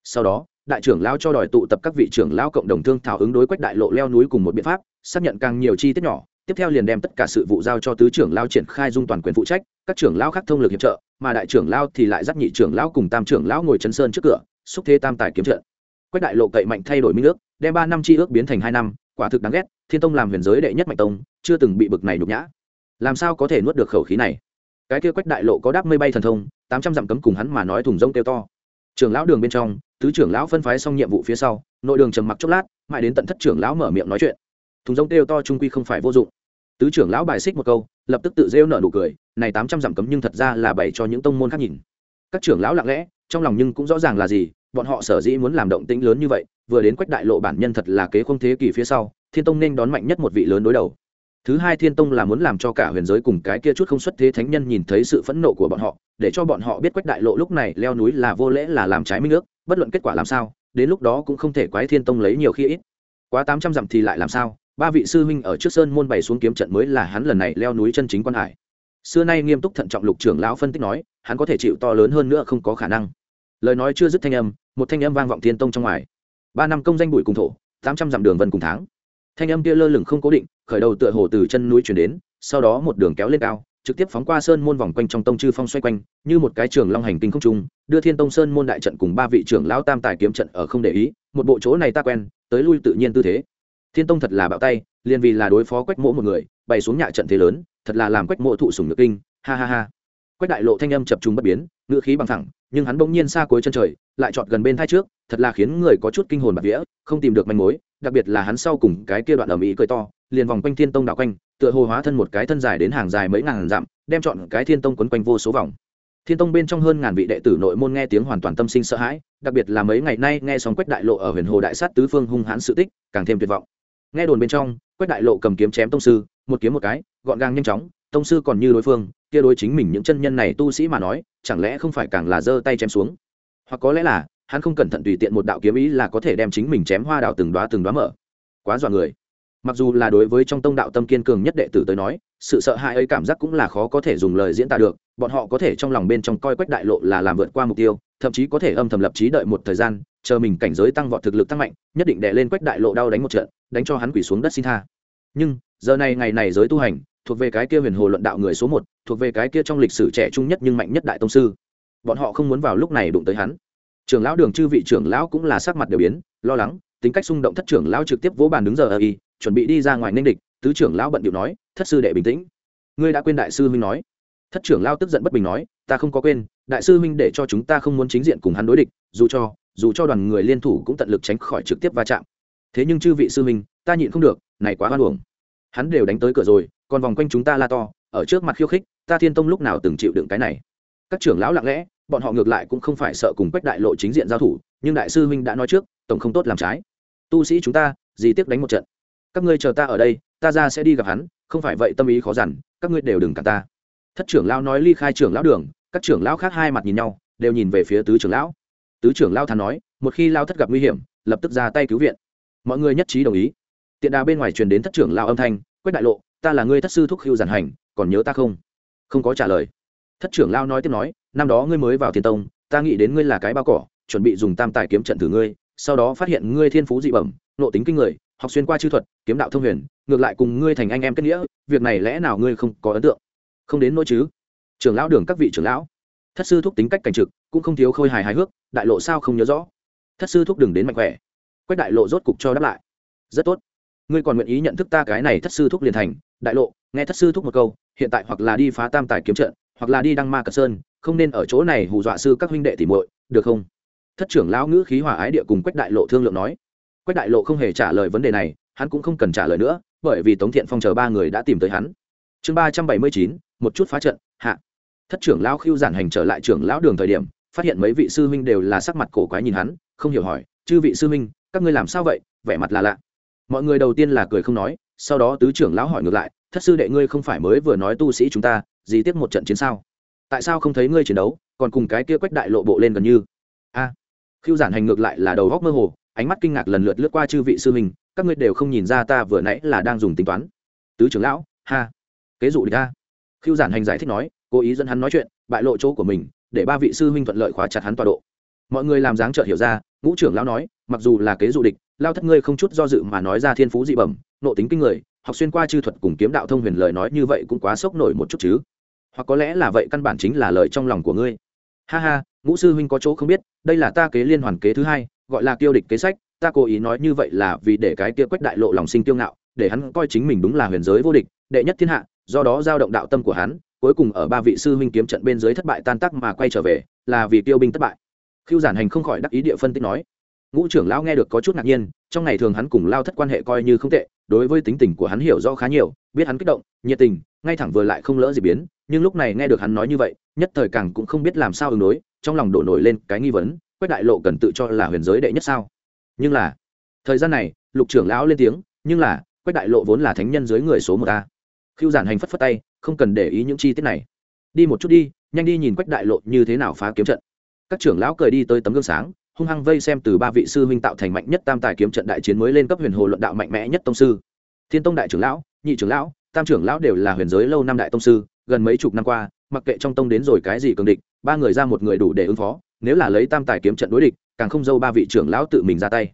Sau đó, đại trưởng lao cho đòi tụ tập các vị trưởng lao cộng đồng thương thảo ứng đối quách đại lộ leo núi cùng một biện pháp, xác nhận càng nhiều chi tiết nhỏ tiếp theo liền đem tất cả sự vụ giao cho tứ trưởng lao triển khai dung toàn quyền phụ trách, các trưởng lao khác thông lực hiệp trợ, mà đại trưởng lao thì lại dắt nhị trưởng lao cùng tam trưởng lao ngồi chấn sơn trước cửa, xúc thế tam tài kiếm trợ quách đại lộ cậy mạnh thay đổi minh ước, đem ba năm chi ước biến thành hai năm, quả thực đáng ghét, thiên tông làm huyền giới đệ nhất mạnh tông, chưa từng bị bực này nhục nhã. Làm sao có thể nuốt được khẩu khí này? Cái kia quách đại lộ có đáp mây bay thần thông, tám trăm dặm cấm cùng hắn mà nói thùng rông kêu to. Trưởng lão đường bên trong, tứ trưởng lão phân phái xong nhiệm vụ phía sau, nội đường trầm mặc chốc lát, mãi đến tận thất trưởng lão mở miệng nói chuyện thùng rông kêu to trung quy không phải vô dụng. Tứ trưởng lão bài xích một câu, lập tức tự rêu nợ nụ cười, này tám trăm dặm cấm nhưng thật ra là bày cho những tông môn khác nhìn. Các trưởng lão lặng lẽ, trong lòng nhưng cũng rõ ràng là gì, bọn họ sở dĩ muốn làm động tĩnh lớn như vậy, vừa đến quách đại lộ bản nhân thật là kế không thế kỷ phía sau, thiên tông nên đón mạnh nhất một vị lớn đối đầu. Thứ hai thiên tông là muốn làm cho cả huyền giới cùng cái kia chút không xuất thế thánh nhân nhìn thấy sự phẫn nộ của bọn họ, để cho bọn họ biết quách đại lộ lúc này leo núi là vô lễ là làm trái minh ước, bất luận kết quả làm sao, đến lúc đó cũng không thể quái thiên tông lấy nhiều khi ít. Quá tám trăm dặm thì lại làm sao? Ba vị sư huynh ở trước sơn môn bày xuống kiếm trận mới là hắn lần này leo núi chân chính quan hải. Xưa nay nghiêm túc thận trọng lục trưởng lão phân tích nói, hắn có thể chịu to lớn hơn nữa không có khả năng. Lời nói chưa dứt thanh âm, một thanh âm vang vọng thiên tông trong ngoài. Ba năm công danh bụi cùng thổ, tám trăm dặm đường vân cùng tháng. Thanh âm kia lơ lửng không cố định, khởi đầu tựa hồ từ chân núi chuyển đến, sau đó một đường kéo lên cao, trực tiếp phóng qua sơn môn vòng quanh trong tông chư phong xoay quanh, như một cái trường long hành kinh không trung, đưa thiên tông sơn môn đại trận cùng ba vị trưởng lão tam tài kiếm trận ở không để ý, một bộ chỗ này ta quen, tới lui tự nhiên tư thế thiên tông thật là bạo tay, liền vì là đối phó quách mỗ một người, bày xuống nhạ trận thế lớn, thật là làm quách mộ thụ sùng nước kinh, ha ha ha. Quách đại lộ thanh âm chập trung bất biến, ngữ khí bằng thẳng, nhưng hắn bỗng nhiên xa cuối chân trời, lại chọn gần bên thai trước, thật là khiến người có chút kinh hồn bạc vía, không tìm được manh mối, đặc biệt là hắn sau cùng cái kia đoạn ở mỹ cười to, liền vòng quanh thiên tông đảo quanh, tựa hồ hóa thân một cái thân dài đến hàng dài mấy ngàn dặm, đem chọn cái thiên tông quấn quanh vô số vòng. Thiên tông bên trong hơn ngàn vị đệ tử nội môn nghe tiếng hoàn toàn tâm sinh sợ hãi, đặc biệt là mấy ngày nay nghe xong quách đại lộ ở huyền hồ đại sát tứ phương hung hãn sự tích, càng thêm tuyệt vọng nghe đồn bên trong, quách đại lộ cầm kiếm chém tông sư, một kiếm một cái, gọn gàng nhanh chóng, tông sư còn như đối phương, kia đối chính mình những chân nhân này tu sĩ mà nói, chẳng lẽ không phải càng là giơ tay chém xuống? Hoặc có lẽ là, hắn không cẩn thận tùy tiện một đạo kiếm ý là có thể đem chính mình chém hoa đạo từng đoá từng đoá mở. Quá dọa người. Mặc dù là đối với trong tông đạo tâm kiên cường nhất đệ tử tới nói, sự sợ hãi ấy cảm giác cũng là khó có thể dùng lời diễn tả được bọn họ có thể trong lòng bên trong coi quách đại lộ là làm vượt qua mục tiêu, thậm chí có thể âm thầm lập trí đợi một thời gian, chờ mình cảnh giới tăng vọt thực lực tăng mạnh, nhất định đè lên quách đại lộ đau đánh một trận, đánh cho hắn quỷ xuống đất xin tha. Nhưng, giờ này ngày này giới tu hành, thuộc về cái kia huyền hồ luận đạo người số một, thuộc về cái kia trong lịch sử trẻ trung nhất nhưng mạnh nhất đại tông sư. Bọn họ không muốn vào lúc này đụng tới hắn. Trưởng lão đường chư vị trưởng lão cũng là sắc mặt đều biến, lo lắng, tính cách xung động thất trưởng lão trực tiếp vỗ bàn đứng giờ ở y, chuẩn bị đi ra ngoài nên địch, tứ trưởng lão bận điệu nói, thất sư đệ bình tĩnh. Ngươi đã quên đại sư huynh nói thất trưởng lao tức giận bất bình nói, ta không có quên, đại sư huynh để cho chúng ta không muốn chính diện cùng hắn đối địch, dù cho dù cho đoàn người liên thủ cũng tận lực tránh khỏi trực tiếp va chạm. Thế nhưng chư vị sư huynh, ta nhịn không được, này quá hoan uổng. Hắn đều đánh tới cửa rồi, còn vòng quanh chúng ta la to, ở trước mặt khiêu khích, ta thiên tông lúc nào từng chịu đựng cái này? Các trưởng lão lặng lẽ, bọn họ ngược lại cũng không phải sợ cùng quách đại lộ chính diện giao thủ, nhưng đại sư huynh đã nói trước, tổng không tốt làm trái. Tu sĩ chúng ta, gì tiếc đánh một trận? Các ngươi chờ ta ở đây, ta ra sẽ đi gặp hắn, không phải vậy tâm ý khó dằn, các ngươi đều đừng cả ta thất trưởng lão nói ly khai trưởng lão đường, các trưởng lão khác hai mặt nhìn nhau, đều nhìn về phía tứ trưởng lão. Tứ trưởng lão thắn nói, một khi lao thất gặp nguy hiểm, lập tức ra tay cứu viện. Mọi người nhất trí đồng ý. Tiện đà bên ngoài truyền đến thất trưởng lão âm thanh quách đại lộ, ta là ngươi thất sư thúc khiêu giản hành, còn nhớ ta không? Không có trả lời. Thất trưởng lão nói tiếp nói, năm đó ngươi mới vào thiên tông, ta nghĩ đến ngươi là cái bao cỏ, chuẩn bị dùng tam tài kiếm trận thử ngươi, sau đó phát hiện ngươi thiên phú dị bẩm, nộ tính kinh người, học xuyên qua chư thuật, kiếm đạo thông huyền, ngược lại cùng ngươi thành anh em kết nghĩa, việc này lẽ nào ngươi không có ấn tượng? Không đến nỗi chứ? Trưởng lão đường các vị trưởng lão, thất sư thúc tính cách cảnh trực, cũng không thiếu khôi hài hài hước, đại lộ sao không nhớ rõ? Thất sư thúc đừng đến mạnh khỏe. Quách đại lộ rốt cục cho đáp lại. Rất tốt. Ngươi còn nguyện ý nhận thức ta cái này thất sư thúc liền thành. Đại lộ, nghe thất sư thúc một câu, hiện tại hoặc là đi phá tam tài kiếm trận, hoặc là đi đăng ma cật sơn, không nên ở chỗ này hù dọa sư các huynh đệ tỉ muội, được không? Thất trưởng lão ngữ khí hòa ái địa cùng quách đại lộ thương lượng nói. Quách đại lộ không hề trả lời vấn đề này, hắn cũng không cần trả lời nữa, bởi vì tống thiện phong chờ ba người đã tìm tới hắn. Chương ba trăm bảy mươi chín một chút phá trận hạ. Thất trưởng lão khiêu giản hành trở lại trưởng lão đường thời điểm phát hiện mấy vị sư huynh đều là sắc mặt cổ quái nhìn hắn không hiểu hỏi chư vị sư huynh các ngươi làm sao vậy? Vẻ mặt là lạ. Mọi người đầu tiên là cười không nói sau đó tứ trưởng lão hỏi ngược lại thất sư đệ ngươi không phải mới vừa nói tu sĩ chúng ta gì tiếp một trận chiến sao? Tại sao không thấy ngươi chiến đấu còn cùng cái kia quách đại lộ bộ lên gần như? A. À, khiêu giản hành ngược lại là đầu góc mơ hồ ánh mắt kinh ngạc lần lượt lướt qua chư vị sư huynh các ngươi đều không nhìn ra ta vừa nãy là đang dùng tính toán. Tứ trưởng lão ha kế dụ địch a khiêu giản hành giải thích nói, cố ý dẫn hắn nói chuyện, bại lộ chỗ của mình, để ba vị sư huynh thuận lợi khóa chặt hắn tọa độ. Mọi người làm dáng chợt hiểu ra, ngũ trưởng lão nói, mặc dù là kế dụ địch, lao thất ngươi không chút do dự mà nói ra thiên phú dị bẩm, nộ tính kinh người, học xuyên qua chư thuật cùng kiếm đạo thông huyền lời nói như vậy cũng quá sốc nổi một chút chứ. Hoặc có lẽ là vậy căn bản chính là lời trong lòng của ngươi. Ha ha, ngũ sư huynh có chỗ không biết, đây là ta kế liên hoàn kế thứ hai, gọi là tiêu địch kế sách, ta cố ý nói như vậy là vì để cái kia quách đại lộ lòng sinh tiêu ngạo, để hắn coi chính mình đúng là huyền giới vô địch, đệ nhất thiên hạ do đó giao động đạo tâm của hắn, cuối cùng ở ba vị sư huynh kiếm trận bên dưới thất bại tan tác mà quay trở về, là vì tiêu binh thất bại. Khiêu giản hành không khỏi đắc ý địa phân tích nói, ngũ trưởng lão nghe được có chút ngạc nhiên, trong ngày thường hắn cùng lao thất quan hệ coi như không tệ, đối với tính tình của hắn hiểu rõ khá nhiều, biết hắn kích động, nhiệt tình, ngay thẳng vừa lại không lỡ gì biến, nhưng lúc này nghe được hắn nói như vậy, nhất thời càng cũng không biết làm sao ứng đối, trong lòng đổ nổi lên cái nghi vấn, quách đại lộ cần tự cho là huyền giới đệ nhất sao? Nhưng là, thời gian này, lục trưởng lão lên tiếng, nhưng là, quách đại lộ vốn là thánh nhân dưới người số một a khiêu giản hành phất phất tay, không cần để ý những chi tiết này. Đi một chút đi, nhanh đi nhìn quách đại lộ như thế nào phá kiếm trận. Các trưởng lão cười đi tới tấm gương sáng, hung hăng vây xem từ ba vị sư huynh tạo thành mạnh nhất tam tài kiếm trận đại chiến mới lên cấp huyền hồ luận đạo mạnh mẽ nhất tông sư. Thiên tông đại trưởng lão, nhị trưởng lão, tam trưởng lão đều là huyền giới lâu năm đại tông sư, gần mấy chục năm qua, mặc kệ trong tông đến rồi cái gì cường địch, ba người ra một người đủ để ứng phó, nếu là lấy tam tài kiếm trận đối địch, càng không dâu ba vị trưởng lão tự mình ra tay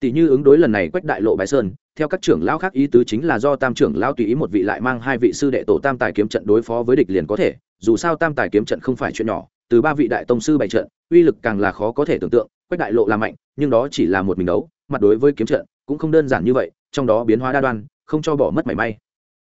tỷ như ứng đối lần này quách đại lộ bái sơn, theo các trưởng lão khác ý tứ chính là do tam trưởng lão tùy ý một vị lại mang hai vị sư đệ tổ tam tài kiếm trận đối phó với địch liền có thể, dù sao tam tài kiếm trận không phải chuyện nhỏ, từ ba vị đại tông sư bày trận, uy lực càng là khó có thể tưởng tượng, quách đại lộ là mạnh, nhưng đó chỉ là một mình đấu, mặt đối với kiếm trận cũng không đơn giản như vậy, trong đó biến hóa đa đoan, không cho bỏ mất mảy may.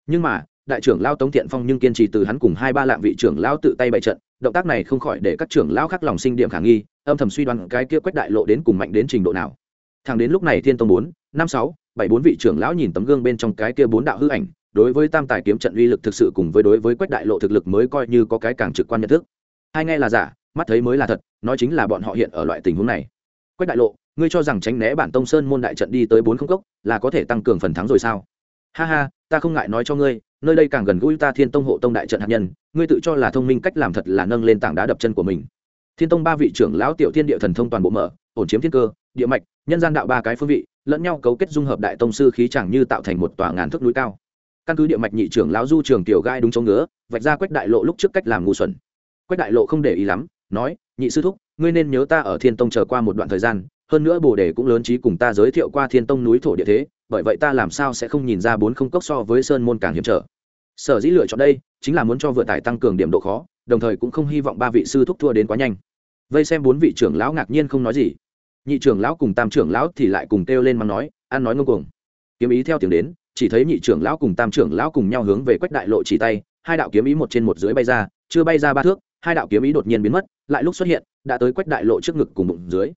Nhưng mà, đại trưởng lao tống tiện phong nhưng kiên trì từ hắn cùng hai ba lạng vị trưởng lao tự tay bày trận, động tác này không khỏi để các trưởng lao khác lòng sinh điểm khả nghi, âm thầm suy đoán cái kia quách đại lộ đến cùng mạnh đến trình độ nào thằng đến lúc này thiên tông bốn, năm sáu, bảy bốn vị trưởng lão nhìn tấm gương bên trong cái kia bốn đạo hư ảnh, đối với tam tài kiếm trận uy lực thực sự cùng với đối với quách đại lộ thực lực mới coi như có cái càng trực quan nhận thức. Hai nghe là giả, mắt thấy mới là thật, nói chính là bọn họ hiện ở loại tình huống này. Quách đại lộ, ngươi cho rằng tránh né bản tông sơn môn đại trận đi tới bốn không cốc là có thể tăng cường phần thắng rồi sao? Ha ha, ta không ngại nói cho ngươi, nơi đây càng gần gũi ta thiên tông hộ tông đại trận hạt nhân, ngươi tự cho là thông minh cách làm thật là nâng lên tảng đá đập chân của mình. Thiên tông ba vị trưởng lão tiểu thiên địa thần thông toàn bộ mở, ổn chiếm thiên cơ địa mạch, nhân gian đạo ba cái phương vị, lẫn nhau cấu kết dung hợp đại tông sư khí chẳng như tạo thành một tòa ngàn thước núi cao. Căn cứ địa mạch nhị trưởng lão du trường tiểu gai đúng chỗ ngứa, vạch ra quách đại lộ lúc trước cách làm ngu xuẩn. Quách đại lộ không để ý lắm, nói, nhị sư thúc, ngươi nên nhớ ta ở thiên tông chờ qua một đoạn thời gian, hơn nữa bồ đề cũng lớn trí cùng ta giới thiệu qua thiên tông núi thổ địa thế, bởi vậy ta làm sao sẽ không nhìn ra bốn không cốc so với sơn môn càng hiểm trở. Sở dĩ lựa chọn đây, chính là muốn cho vừa tải tăng cường điểm độ khó, đồng thời cũng không hy vọng ba vị sư thúc thua đến quá nhanh. Vây xem bốn vị trưởng lão ngạc nhiên không nói gì nhị trưởng lão cùng tam trưởng lão thì lại cùng kêu lên mắng nói, ăn nói ngông cuồng. Kiếm ý theo tiếng đến, chỉ thấy nhị trưởng lão cùng tam trưởng lão cùng nhau hướng về quách đại lộ chỉ tay, hai đạo kiếm ý một trên một dưới bay ra, chưa bay ra ba thước, hai đạo kiếm ý đột nhiên biến mất, lại lúc xuất hiện, đã tới quách đại lộ trước ngực cùng bụng dưới.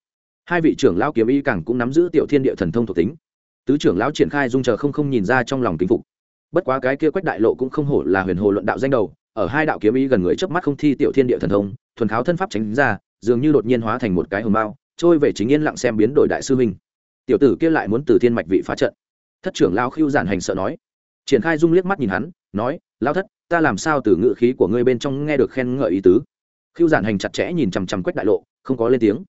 Hai vị trưởng lão kiếm ý càng cũng nắm giữ tiểu thiên địa thần thông thuộc tính. Tứ trưởng lão triển khai dung chờ không không nhìn ra trong lòng kính phục. Bất quá cái kia quách đại lộ cũng không hổ là huyền hồ luận đạo danh đầu, ở hai đạo kiếm ý gần người trước mắt không thi tiểu thiên địa thần thông, thuần kháo thân pháp tránh ra, dường như đột nhiên hóa thành một cái hồng bao trôi về chính yên lặng xem biến đổi đại sư huynh. Tiểu tử kia lại muốn từ thiên mạch vị phá trận. Thất trưởng lao khiêu giản hành sợ nói. Triển khai dung liếc mắt nhìn hắn, nói lao thất, ta làm sao từ ngự khí của ngươi bên trong nghe được khen ngợi ý tứ? Khiêu giản hành chặt chẽ nhìn chằm chằm quách đại lộ, không có lên tiếng.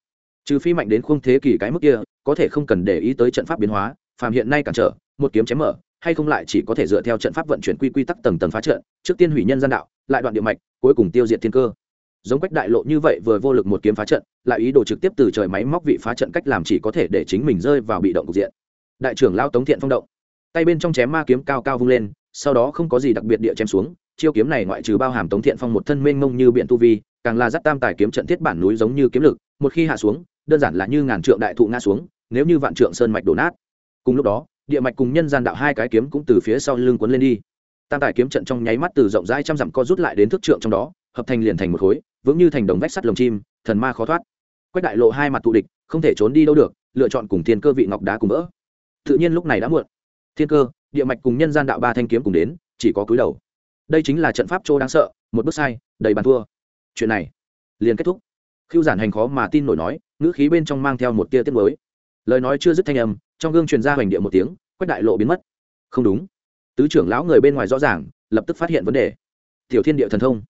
Trừ phi mạnh đến khung thế kỷ cái mức kia, có thể không cần để ý tới trận pháp biến hóa, phàm hiện nay cản trở, một kiếm chém mở, hay không lại chỉ có thể dựa theo trận pháp vận chuyển quy quy tắc tầng tầng phá trận, trước tiên hủy nhân gian đạo, lại đoạn địa mạch, cuối cùng tiêu diệt thiên cơ giống quách đại lộ như vậy vừa vô lực một kiếm phá trận, lại ý đồ trực tiếp từ trời máy móc vị phá trận cách làm chỉ có thể để chính mình rơi vào bị động cục diện. Đại trưởng lao tống thiện phong động. Tay bên trong chém ma kiếm cao cao vung lên, sau đó không có gì đặc biệt địa chém xuống, chiêu kiếm này ngoại trừ bao hàm tống thiện phong một thân mênh mông như biện tu vi, càng là dắt tam tài kiếm trận thiết bản núi giống như kiếm lực, một khi hạ xuống, đơn giản là như ngàn trượng đại thụ ngã xuống, nếu như vạn trượng sơn mạch đổ nát. Cùng lúc đó, địa mạch cùng nhân gian đạo hai cái kiếm cũng từ phía sau lưng quấn lên đi. Tam tài kiếm trận trong nháy mắt từ rộng rãi trăm dặm co rút lại đến thước trượng trong đó, hợp thành liền thành một khối vững như thành đồng vách sắt lồng chim, thần ma khó thoát. Quách đại lộ hai mặt tụ địch, không thể trốn đi đâu được, lựa chọn cùng thiên cơ vị ngọc đá cùng vỡ. Tự nhiên lúc này đã muộn. Thiên cơ, địa mạch cùng nhân gian đạo ba thanh kiếm cùng đến, chỉ có cúi đầu. Đây chính là trận pháp chỗ đáng sợ, một bước sai, đầy bàn thua. Chuyện này liền kết thúc. Khiêu giản hành khó mà tin nổi nói, ngữ khí bên trong mang theo một tia tiết mới lời nói chưa dứt thanh âm, trong gương truyền ra hoành địa một tiếng, quách đại lộ biến mất. Không đúng. Tứ trưởng lão người bên ngoài rõ ràng, lập tức phát hiện vấn đề. Tiểu thiên địa thần thông,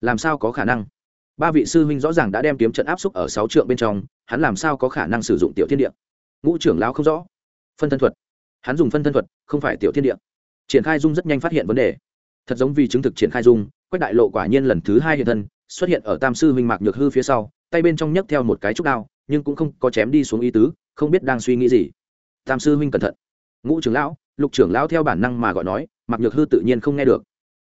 làm sao có khả năng? Ba vị sư huynh rõ ràng đã đem kiếm trận áp xúc ở sáu trượng bên trong, hắn làm sao có khả năng sử dụng tiểu thiên địa? Ngũ trưởng lão không rõ. Phân thân thuật. Hắn dùng phân thân thuật, không phải tiểu thiên địa. Triển khai dung rất nhanh phát hiện vấn đề. Thật giống vì chứng thực triển khai dung, quách đại lộ quả nhiên lần thứ hai hiện thân, xuất hiện ở tam sư huynh mạc nhược hư phía sau, tay bên trong nhấc theo một cái trúc đao, nhưng cũng không có chém đi xuống ý tứ, không biết đang suy nghĩ gì. Tam sư huynh cẩn thận. Ngũ trưởng lão, lục trưởng lão theo bản năng mà gọi nói, mạc nhược hư tự nhiên không nghe được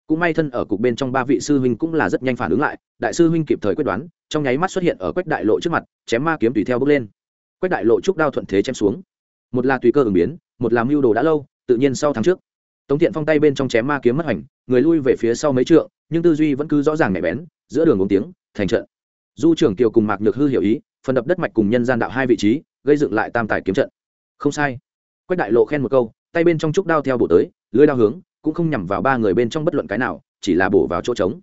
cũng may thân ở cục bên trong ba vị sư huynh cũng là rất nhanh phản ứng lại, đại sư huynh kịp thời quyết đoán, trong nháy mắt xuất hiện ở quách đại lộ trước mặt, chém ma kiếm tùy theo bước lên. Quách đại lộ trúc đao thuận thế chém xuống. Một là tùy cơ ứng biến, một là mưu đồ đã lâu, tự nhiên sau tháng trước. Tống thiện phong tay bên trong chém ma kiếm mất hành người lui về phía sau mấy trượng, nhưng tư duy vẫn cứ rõ ràng nhạy bén, giữa đường uống tiếng, thành trận. Du trưởng kiều cùng mạc nhược hư hiểu ý, phần đập đất mạch cùng nhân gian đạo hai vị trí, gây dựng lại tam tài kiếm trận. Không sai. Quách đại lộ khen một câu, tay bên trong trúc đao theo bộ tới, lưới đao hướng cũng không nhằm vào ba người bên trong bất luận cái nào, chỉ là bổ vào chỗ trống.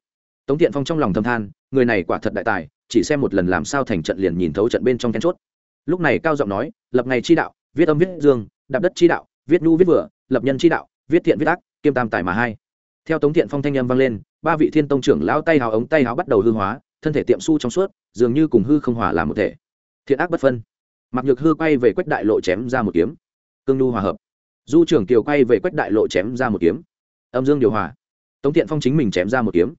Tống thiện phong trong lòng thâm than, người này quả thật đại tài, chỉ xem một lần làm sao thành trận liền nhìn thấu trận bên trong then chốt. Lúc này cao giọng nói, lập ngày chi đạo, viết âm viết dương, đạp đất chi đạo, viết nhu viết vừa, lập nhân chi đạo, viết thiện viết ác, kiêm tam tài mà hai. Theo tống thiện phong thanh âm vang lên, ba vị thiên tông trưởng lão tay hào ống tay hào bắt đầu hư hóa, thân thể tiệm su trong suốt, dường như cùng hư không hòa làm một thể. Thiện ác bất phân. Mặc nhược hư quay về quách đại lộ chém ra một kiếm. Cương nhu hòa hợp. Du trưởng kiều quay về quách đại lộ chém ra một kiếm âm dương điều hòa. Tống thiện phong chính mình chém ra một kiếm.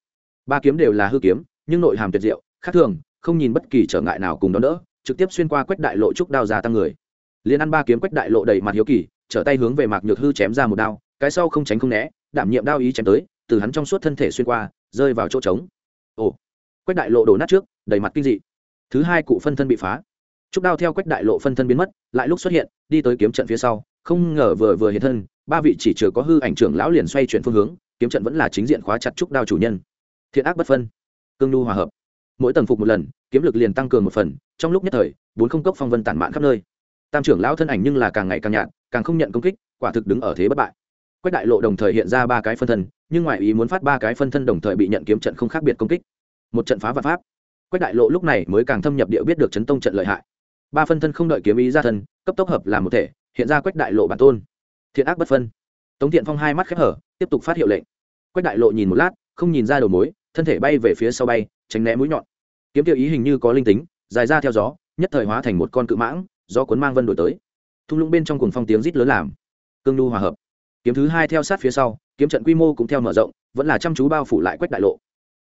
Ba kiếm đều là hư kiếm, nhưng nội hàm tuyệt diệu, khác thường, không nhìn bất kỳ trở ngại nào cùng đón đỡ, trực tiếp xuyên qua quách đại lộ trúc đao già tăng người. Liền ăn ba kiếm quách đại lộ đầy mặt hiếu kỳ, trở tay hướng về mạc nhược hư chém ra một đao, cái sau không tránh không né, đảm nhiệm đao ý chém tới, từ hắn trong suốt thân thể xuyên qua, rơi vào chỗ trống. Ồ, quách đại lộ đổ nát trước, đầy mặt kinh dị. Thứ hai cụ phân thân bị phá. Trúc đao theo quách đại lộ phân thân biến mất, lại lúc xuất hiện, đi tới kiếm trận phía sau, không ngờ vừa vừa hiện thân ba vị chỉ chưa có hư ảnh trưởng lão liền xoay chuyển phương hướng, kiếm trận vẫn là chính diện khóa chặt trúc đao chủ nhân. Thiện ác bất phân, cương nhu hòa hợp. Mỗi tầng phục một lần, kiếm lực liền tăng cường một phần, trong lúc nhất thời, bốn không cốc phong vân tản mạn khắp nơi. Tam trưởng lão thân ảnh nhưng là càng ngày càng nhạt, càng không nhận công kích, quả thực đứng ở thế bất bại. Quách đại lộ đồng thời hiện ra ba cái phân thân, nhưng ngoại ý muốn phát ba cái phân thân đồng thời bị nhận kiếm trận không khác biệt công kích. Một trận phá vật pháp. Quách đại lộ lúc này mới càng thâm nhập địa biết được chấn tông trận lợi hại. Ba phân thân không đợi kiếm ý ra thân, cấp tốc hợp làm một thể, hiện ra quách đại lộ bản tôn thiện ác bất phân. Tống thiện phong hai mắt khép hở, tiếp tục phát hiệu lệnh. Quách đại lộ nhìn một lát, không nhìn ra đầu mối, thân thể bay về phía sau bay, tránh né mũi nhọn. Kiếm tiêu ý hình như có linh tính, dài ra theo gió, nhất thời hóa thành một con cự mãng, do cuốn mang vân đổi tới. Thung lũng bên trong cùng phong tiếng rít lớn làm. Cương nhu hòa hợp. Kiếm thứ hai theo sát phía sau, kiếm trận quy mô cũng theo mở rộng, vẫn là chăm chú bao phủ lại quách đại lộ.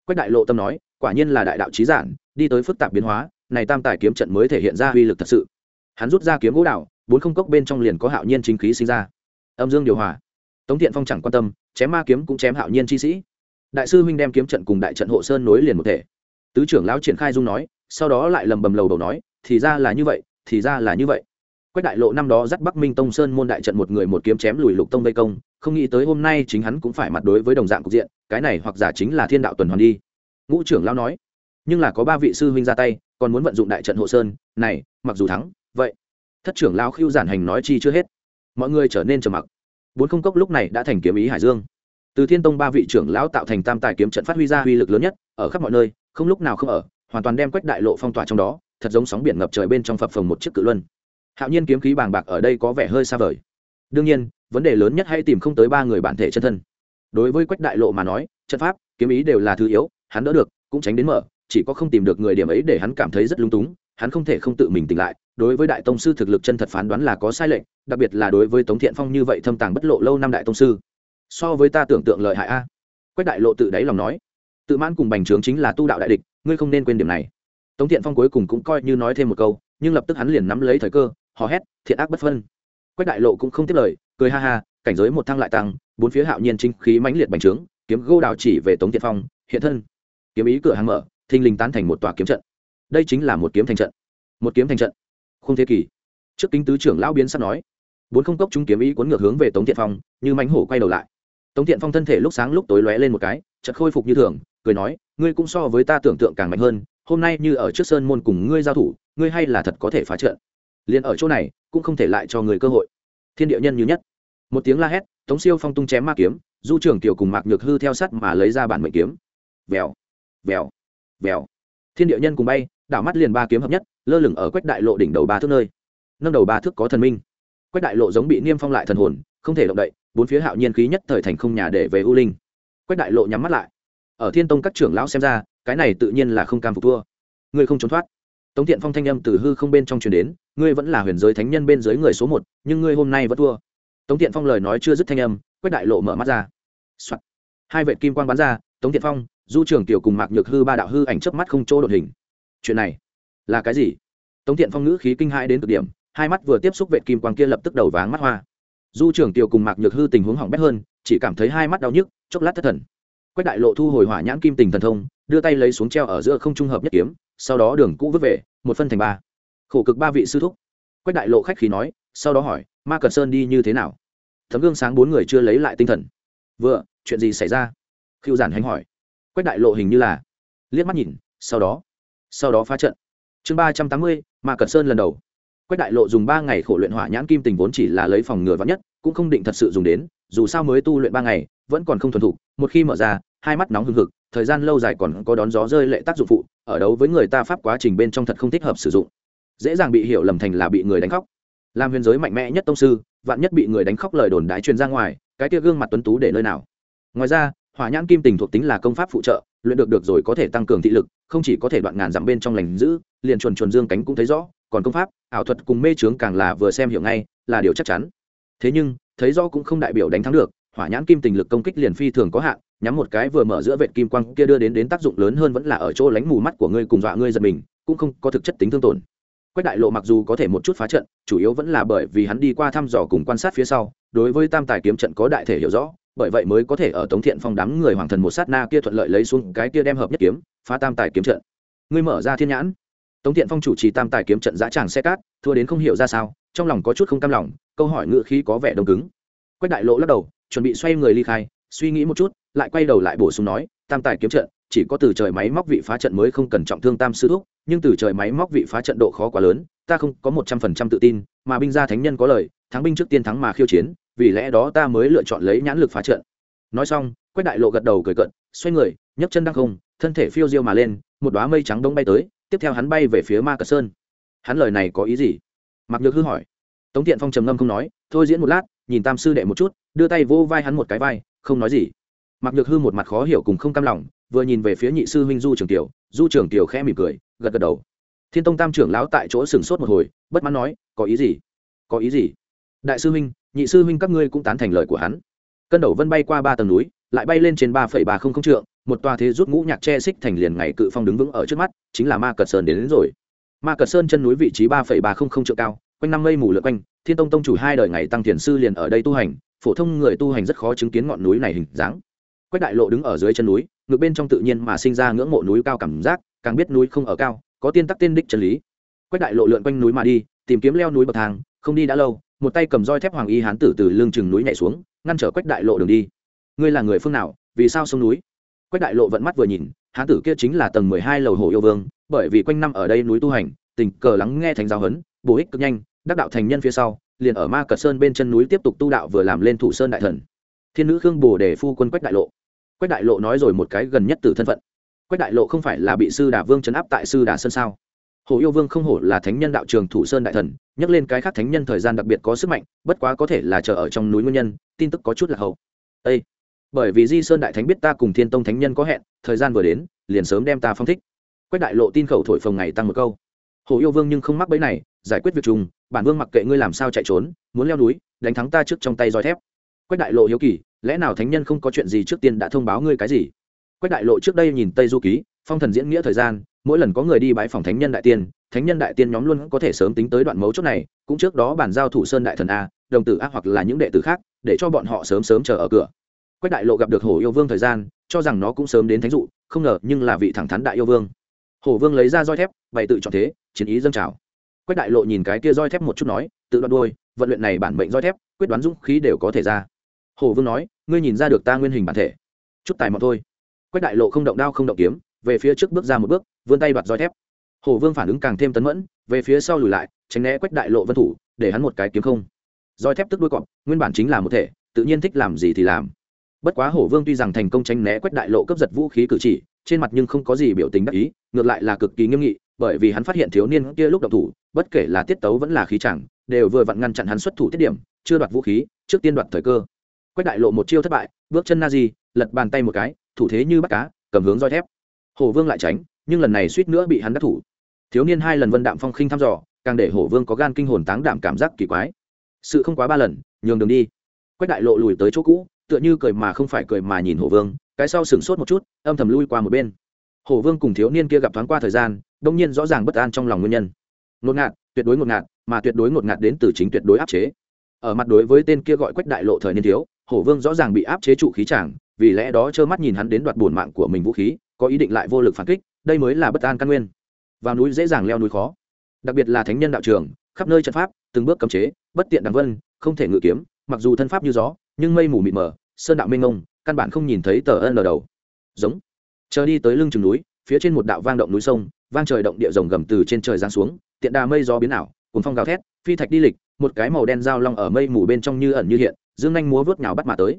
Quách đại lộ tâm nói, quả nhiên là đại đạo trí giản, đi tới phức tạp biến hóa, này tam tài kiếm trận mới thể hiện ra uy lực thật sự. Hắn rút ra kiếm gỗ đạo bốn không cốc bên trong liền có hạo nhiên chính khí sinh ra âm dương điều hòa. Tống thiện phong chẳng quan tâm, chém ma kiếm cũng chém hạo nhiên chi sĩ. Đại sư huynh đem kiếm trận cùng đại trận hộ sơn nối liền một thể. Tứ trưởng lão triển khai dung nói, sau đó lại lầm bầm lầu đầu nói, thì ra là như vậy, thì ra là như vậy. Quách đại lộ năm đó dắt bắc minh tông sơn môn đại trận một người một kiếm chém lùi lục tông vây công, không nghĩ tới hôm nay chính hắn cũng phải mặt đối với đồng dạng cục diện, cái này hoặc giả chính là thiên đạo tuần hoàn đi. Ngũ trưởng lão nói, nhưng là có ba vị sư huynh ra tay, còn muốn vận dụng đại trận hộ sơn, này, mặc dù thắng, vậy. Thất trưởng lão khiêu giản hành nói chi chưa hết mọi người trở nên trầm mặc. Bốn không cốc lúc này đã thành kiếm ý hải dương. Từ thiên tông ba vị trưởng lão tạo thành tam tài kiếm trận phát huy ra uy lực lớn nhất, ở khắp mọi nơi, không lúc nào không ở, hoàn toàn đem quách đại lộ phong tỏa trong đó, thật giống sóng biển ngập trời bên trong phập phồng một chiếc cự luân. Hạo nhiên kiếm khí bàng bạc ở đây có vẻ hơi xa vời. Đương nhiên, vấn đề lớn nhất hay tìm không tới ba người bản thể chân thân. Đối với quách đại lộ mà nói, trận pháp, kiếm ý đều là thứ yếu, hắn đỡ được, cũng tránh đến mở, chỉ có không tìm được người điểm ấy để hắn cảm thấy rất lung túng, hắn không thể không tự mình tỉnh lại đối với đại tông sư thực lực chân thật phán đoán là có sai lệch, đặc biệt là đối với tống thiện phong như vậy thâm tàng bất lộ lâu năm đại tông sư. So với ta tưởng tượng lợi hại a. Quách đại lộ tự đáy lòng nói. Tự mãn cùng bành trướng chính là tu đạo đại địch, ngươi không nên quên điểm này. Tống thiện phong cuối cùng cũng coi như nói thêm một câu, nhưng lập tức hắn liền nắm lấy thời cơ, hò hét, thiện ác bất phân. Quách đại lộ cũng không tiếp lời, cười ha ha, cảnh giới một thăng lại tăng, bốn phía hạo nhiên chính khí mãnh liệt bành trướng, kiếm gô đào chỉ về tống thiện phong, hiện thân. Kiếm ý cửa hàng mở, thình lình tán thành một tòa kiếm trận. Đây chính là một kiếm thành trận. Một kiếm thành trận không thế kỷ trước kính tứ trưởng lão biến sắp nói, bốn không cốc chúng kiếm ý cuốn ngược hướng về tống thiện phong, như mánh hổ quay đầu lại. Tống thiện phong thân thể lúc sáng lúc tối lóe lên một cái, chợt khôi phục như thường, cười nói, ngươi cũng so với ta tưởng tượng càng mạnh hơn, hôm nay như ở trước sơn môn cùng ngươi giao thủ, ngươi hay là thật có thể phá trận. Liền ở chỗ này, cũng không thể lại cho người cơ hội. Thiên địa nhân như nhất. Một tiếng la hét, tống siêu phong tung chém ma kiếm, du trưởng tiểu cùng mạc nhược hư theo sắt mà lấy ra bản mệnh kiếm. Vèo vèo vèo. Thiên địa nhân cùng bay, đảo mắt liền ba kiếm hợp nhất lơ lửng ở quách đại lộ đỉnh đầu ba thước nơi. Nâng đầu ba thước có thần minh. Quách đại lộ giống bị niêm phong lại thần hồn, không thể động đậy, bốn phía hạo nhiên khí nhất thời thành không nhà để về u linh. Quách đại lộ nhắm mắt lại. Ở thiên tông các trưởng lão xem ra, cái này tự nhiên là không cam phục thua. Ngươi không trốn thoát. Tống thiện phong thanh âm từ hư không bên trong truyền đến, ngươi vẫn là huyền giới thánh nhân bên dưới người số một, nhưng ngươi hôm nay vẫn thua. Tống thiện phong lời nói chưa dứt thanh âm, quách đại lộ mở mắt ra、Soạn. hai vệ kim quan bắn ra, tống thiện phong, du trường tiểu cùng mạc nhược hư ba đạo hư ảnh chớp mắt không chỗ đột hình. Chuyện này là cái gì? Tống thiện phong ngữ khí kinh hãi đến cực điểm, hai mắt vừa tiếp xúc vệ kim quang kia lập tức đầu váng mắt hoa. Du trưởng tiểu cùng mạc nhược hư tình huống hỏng bét hơn, chỉ cảm thấy hai mắt đau nhức, chốc lát thất thần. Quách đại lộ thu hồi hỏa nhãn kim tình thần thông, đưa tay lấy xuống treo ở giữa không trung hợp nhất kiếm, sau đó đường cũ vứt về, một phân thành ba. Khổ cực ba vị sư thúc. Quách đại lộ khách khí nói, sau đó hỏi, ma cần sơn đi như thế nào? Thấm gương sáng bốn người chưa lấy lại tinh thần. Vừa, chuyện gì xảy ra? Khiêu giản hành hỏi. Quách đại lộ hình như là liếc mắt nhìn, sau đó sau đó phá trận chương ba trăm tám mươi mà cẩn sơn lần đầu. Quách đại lộ dùng ba ngày khổ luyện hỏa nhãn kim tình vốn chỉ là lấy phòng ngừa vắn nhất, cũng không định thật sự dùng đến, dù sao mới tu luyện ba ngày, vẫn còn không thuần thục, một khi mở ra, hai mắt nóng hừng hực, thời gian lâu dài còn có đón gió rơi lệ tác dụng phụ, ở đấu với người ta pháp quá trình bên trong thật không thích hợp sử dụng. Dễ dàng bị hiểu lầm thành là bị người đánh khóc. Làm huyền giới mạnh mẽ nhất tông sư, vạn nhất bị người đánh khóc lời đồn đái truyền ra ngoài, cái kia gương mặt tuấn tú để nơi nào? Ngoài ra hỏa nhãn kim tình thuộc tính là công pháp phụ trợ, luyện được được rồi có thể tăng cường thị lực, không chỉ có thể đoạn ngàn dặm bên trong lành giữ, liền chuồn chuồn dương cánh cũng thấy rõ, còn công pháp, ảo thuật cùng mê trướng càng là vừa xem hiểu ngay, là điều chắc chắn. Thế nhưng, thấy rõ cũng không đại biểu đánh thắng được, hỏa nhãn kim tình lực công kích liền phi thường có hạn, nhắm một cái vừa mở giữa vệt kim quang kia đưa đến đến tác dụng lớn hơn vẫn là ở chỗ lánh mù mắt của ngươi cùng dọa ngươi giật mình, cũng không có thực chất tính thương tổn. Quách đại lộ mặc dù có thể một chút phá trận, chủ yếu vẫn là bởi vì hắn đi qua thăm dò cùng quan sát phía sau, đối với tam tài kiếm trận có đại thể hiểu rõ bởi vậy mới có thể ở tống thiện phong đám người hoàng thần một sát na kia thuận lợi lấy xuống cái kia đem hợp nhất kiếm, phá tam tài kiếm trận. Ngươi mở ra thiên nhãn. Tống thiện phong chủ trì tam tài kiếm trận giã tràng xe cát, thua đến không hiểu ra sao, trong lòng có chút không cam lòng, câu hỏi ngự khí có vẻ đông cứng. Quách đại lộ lắc đầu, chuẩn bị xoay người ly khai, suy nghĩ một chút, lại quay đầu lại bổ sung nói, tam tài kiếm trận, chỉ có từ trời máy móc vị phá trận mới không cần trọng thương tam sư thúc, nhưng từ trời máy móc vị phá trận độ khó quá lớn, ta không có một trăm phần trăm tự tin, mà binh gia thánh nhân có lời, thắng binh trước tiên thắng mà khiêu chiến vì lẽ đó ta mới lựa chọn lấy nhãn lực phá trận. Nói xong, quách đại lộ gật đầu cười cận xoay người, nhấc chân đăng không, thân thể phiêu diêu mà lên, một đoá mây trắng đông bay tới, tiếp theo hắn bay về phía ma cờ sơn. Hắn lời này có ý gì? Mặc nhược hư hỏi. Tống tiện phong trầm ngâm không nói, thôi diễn một lát, nhìn tam sư đệ một chút, đưa tay vô vai hắn một cái vai, không nói gì. Mặc nhược hư một mặt khó hiểu cùng không cam lòng, vừa nhìn về phía nhị sư huynh du trường tiểu du trường tiểu khẽ mỉm cười, gật gật đầu. Thiên tông tam trưởng lão tại chỗ sửng sốt một hồi, bất mãn nói, có ý gì? Có ý gì? Đại sư huynh nhị sư huynh các ngươi cũng tán thành lời của hắn. Cân đầu vân bay qua ba tầng núi lại bay lên trên ba phẩy ba không không trượng một tòa thế rút ngũ nhạc che xích thành liền ngày cự phong đứng vững ở trước mắt chính là ma cật sơn đến, đến rồi. Ma cật sơn chân núi vị trí ba phẩy ba không không trượng cao quanh năm mây mù lượn quanh thiên tông tông chủ hai đời ngày tăng thiền sư liền ở đây tu hành phổ thông người tu hành rất khó chứng kiến ngọn núi này hình dáng. Quách đại lộ đứng ở dưới chân núi ngược bên trong tự nhiên mà sinh ra ngưỡng mộ núi cao cảm giác càng biết núi không ở cao có tiên tắc tiên đích chân lý. Quách đại lộ lượn quanh núi mà đi tìm kiếm leo núi bậc thang không đi đã lâu một tay cầm roi thép hoàng y hán tử từ lưng chừng núi nhảy xuống, ngăn trở quách đại lộ đường đi. Ngươi là người phương nào? Vì sao sông núi? Quách đại lộ vận mắt vừa nhìn, hán tử kia chính là tầng mười hai lầu hồ yêu vương, bởi vì quanh năm ở đây núi tu hành, tình cờ lắng nghe thành giáo hấn bổ ích cực nhanh, đắc đạo thành nhân phía sau, liền ở ma cật sơn bên chân núi tiếp tục tu đạo vừa làm lên thủ sơn đại thần. Thiên nữ khương bồ để phu quân quách đại lộ. Quách đại lộ nói rồi một cái gần nhất từ thân phận. Quách đại lộ không phải là bị sư đà vương chấn áp tại sư đà sơn sao? Hồ yêu vương không hổ là thánh nhân đạo trường thủ sơn đại thần nhắc lên cái khác thánh nhân thời gian đặc biệt có sức mạnh, bất quá có thể là chờ ở trong núi nguyên nhân, tin tức có chút là hậu. Ê! bởi vì di sơn đại thánh biết ta cùng thiên tông thánh nhân có hẹn, thời gian vừa đến, liền sớm đem ta phong thích. Quách đại lộ tin khẩu thổi phồng ngày tăng một câu. Hồ yêu vương nhưng không mắc bẫy này, giải quyết việc chung bản vương mặc kệ ngươi làm sao chạy trốn, muốn leo núi, đánh thắng ta trước trong tay roi thép. Quách đại lộ hiếu kỳ, lẽ nào thánh nhân không có chuyện gì trước tiên đã thông báo ngươi cái gì? Quách đại lộ trước đây nhìn tây du ký, phong thần diễn nghĩa thời gian, mỗi lần có người đi bãi phòng thánh nhân đại tiên thánh nhân đại tiên nhóm luôn có thể sớm tính tới đoạn mấu chốt này, cũng trước đó bàn giao thủ sơn đại thần a, đồng tử a hoặc là những đệ tử khác, để cho bọn họ sớm sớm chờ ở cửa. Quách đại lộ gặp được hổ yêu vương thời gian, cho rằng nó cũng sớm đến thánh dụ, không ngờ nhưng là vị thẳng thắn đại yêu vương. Hổ vương lấy ra roi thép, bày tự chọn thế, chiến ý dâng trào. Quách đại lộ nhìn cái kia roi thép một chút nói, tự đoạt đôi vận luyện này bản mệnh roi thép, quyết đoán dũng khí đều có thể ra. Hổ vương nói, ngươi nhìn ra được ta nguyên hình bản thể. Chút tài mọn thôi. Quách đại lộ không động đao không động kiếm, về phía trước bước ra một bước, vươn tay đoạt roi thép hổ vương phản ứng càng thêm tấn mẫn, về phía sau lùi lại, tránh né quách đại lộ vân thủ, để hắn một cái kiếm không. Roi thép tức đuôi cọp, nguyên bản chính là một thể, tự nhiên thích làm gì thì làm. Bất quá hổ vương tuy rằng thành công tránh né quách đại lộ cấp giật vũ khí cử chỉ, trên mặt nhưng không có gì biểu tình đắc ý, ngược lại là cực kỳ nghiêm nghị, bởi vì hắn phát hiện thiếu niên kia lúc độc thủ, bất kể là tiết tấu vẫn là khí chẳng, đều vừa vặn ngăn chặn hắn xuất thủ tiết điểm, chưa đoạt vũ khí, trước tiên đoạt thời cơ. Quách đại lộ một chiêu thất bại, bước chân na di lật bàn tay một cái, thủ thế như bắt cá, cầm hướng roi thép. Hổ vương lại tránh, nhưng lần này suýt nữa bị hắn đắc thủ thiếu niên hai lần vân đạm phong khinh thăm dò, càng để hổ vương có gan kinh hồn táng đạm cảm giác kỳ quái. Sự không quá ba lần, nhường đường đi. Quách đại lộ lùi tới chỗ cũ, tựa như cười mà không phải cười mà nhìn hổ vương, cái sau sửng sốt một chút, âm thầm lui qua một bên. Hổ vương cùng thiếu niên kia gặp thoáng qua thời gian, đông nhiên rõ ràng bất an trong lòng nguyên nhân. Ngột ngạt, tuyệt đối ngột ngạt, mà tuyệt đối ngột ngạt đến từ chính tuyệt đối áp chế. Ở mặt đối với tên kia gọi quách đại lộ thời niên thiếu, hổ vương rõ ràng bị áp chế trụ khí chàng, vì lẽ đó trơ mắt nhìn hắn đến đoạt bổn mạng của mình vũ khí, có ý định lại vô lực phản kích, đây mới là bất an căn nguyên vào núi dễ dàng leo núi khó. Đặc biệt là thánh nhân đạo trường, khắp nơi trận pháp, từng bước cấm chế, bất tiện đằng vân, không thể ngự kiếm, mặc dù thân pháp như gió, nhưng mây mù mịt mờ, sơn đạo mênh ngông căn bản không nhìn thấy tờ ân ở đầu. Giống. Chờ đi tới lưng chừng núi, phía trên một đạo vang động núi sông, vang trời động địa rồng gầm từ trên trời giáng xuống, tiện đà mây gió biến ảo cuốn phong gào thét, phi thạch đi lịch, một cái màu đen dao long ở mây mù bên trong như ẩn như hiện, dương nhanh múa vớt nhào bắt mà tới.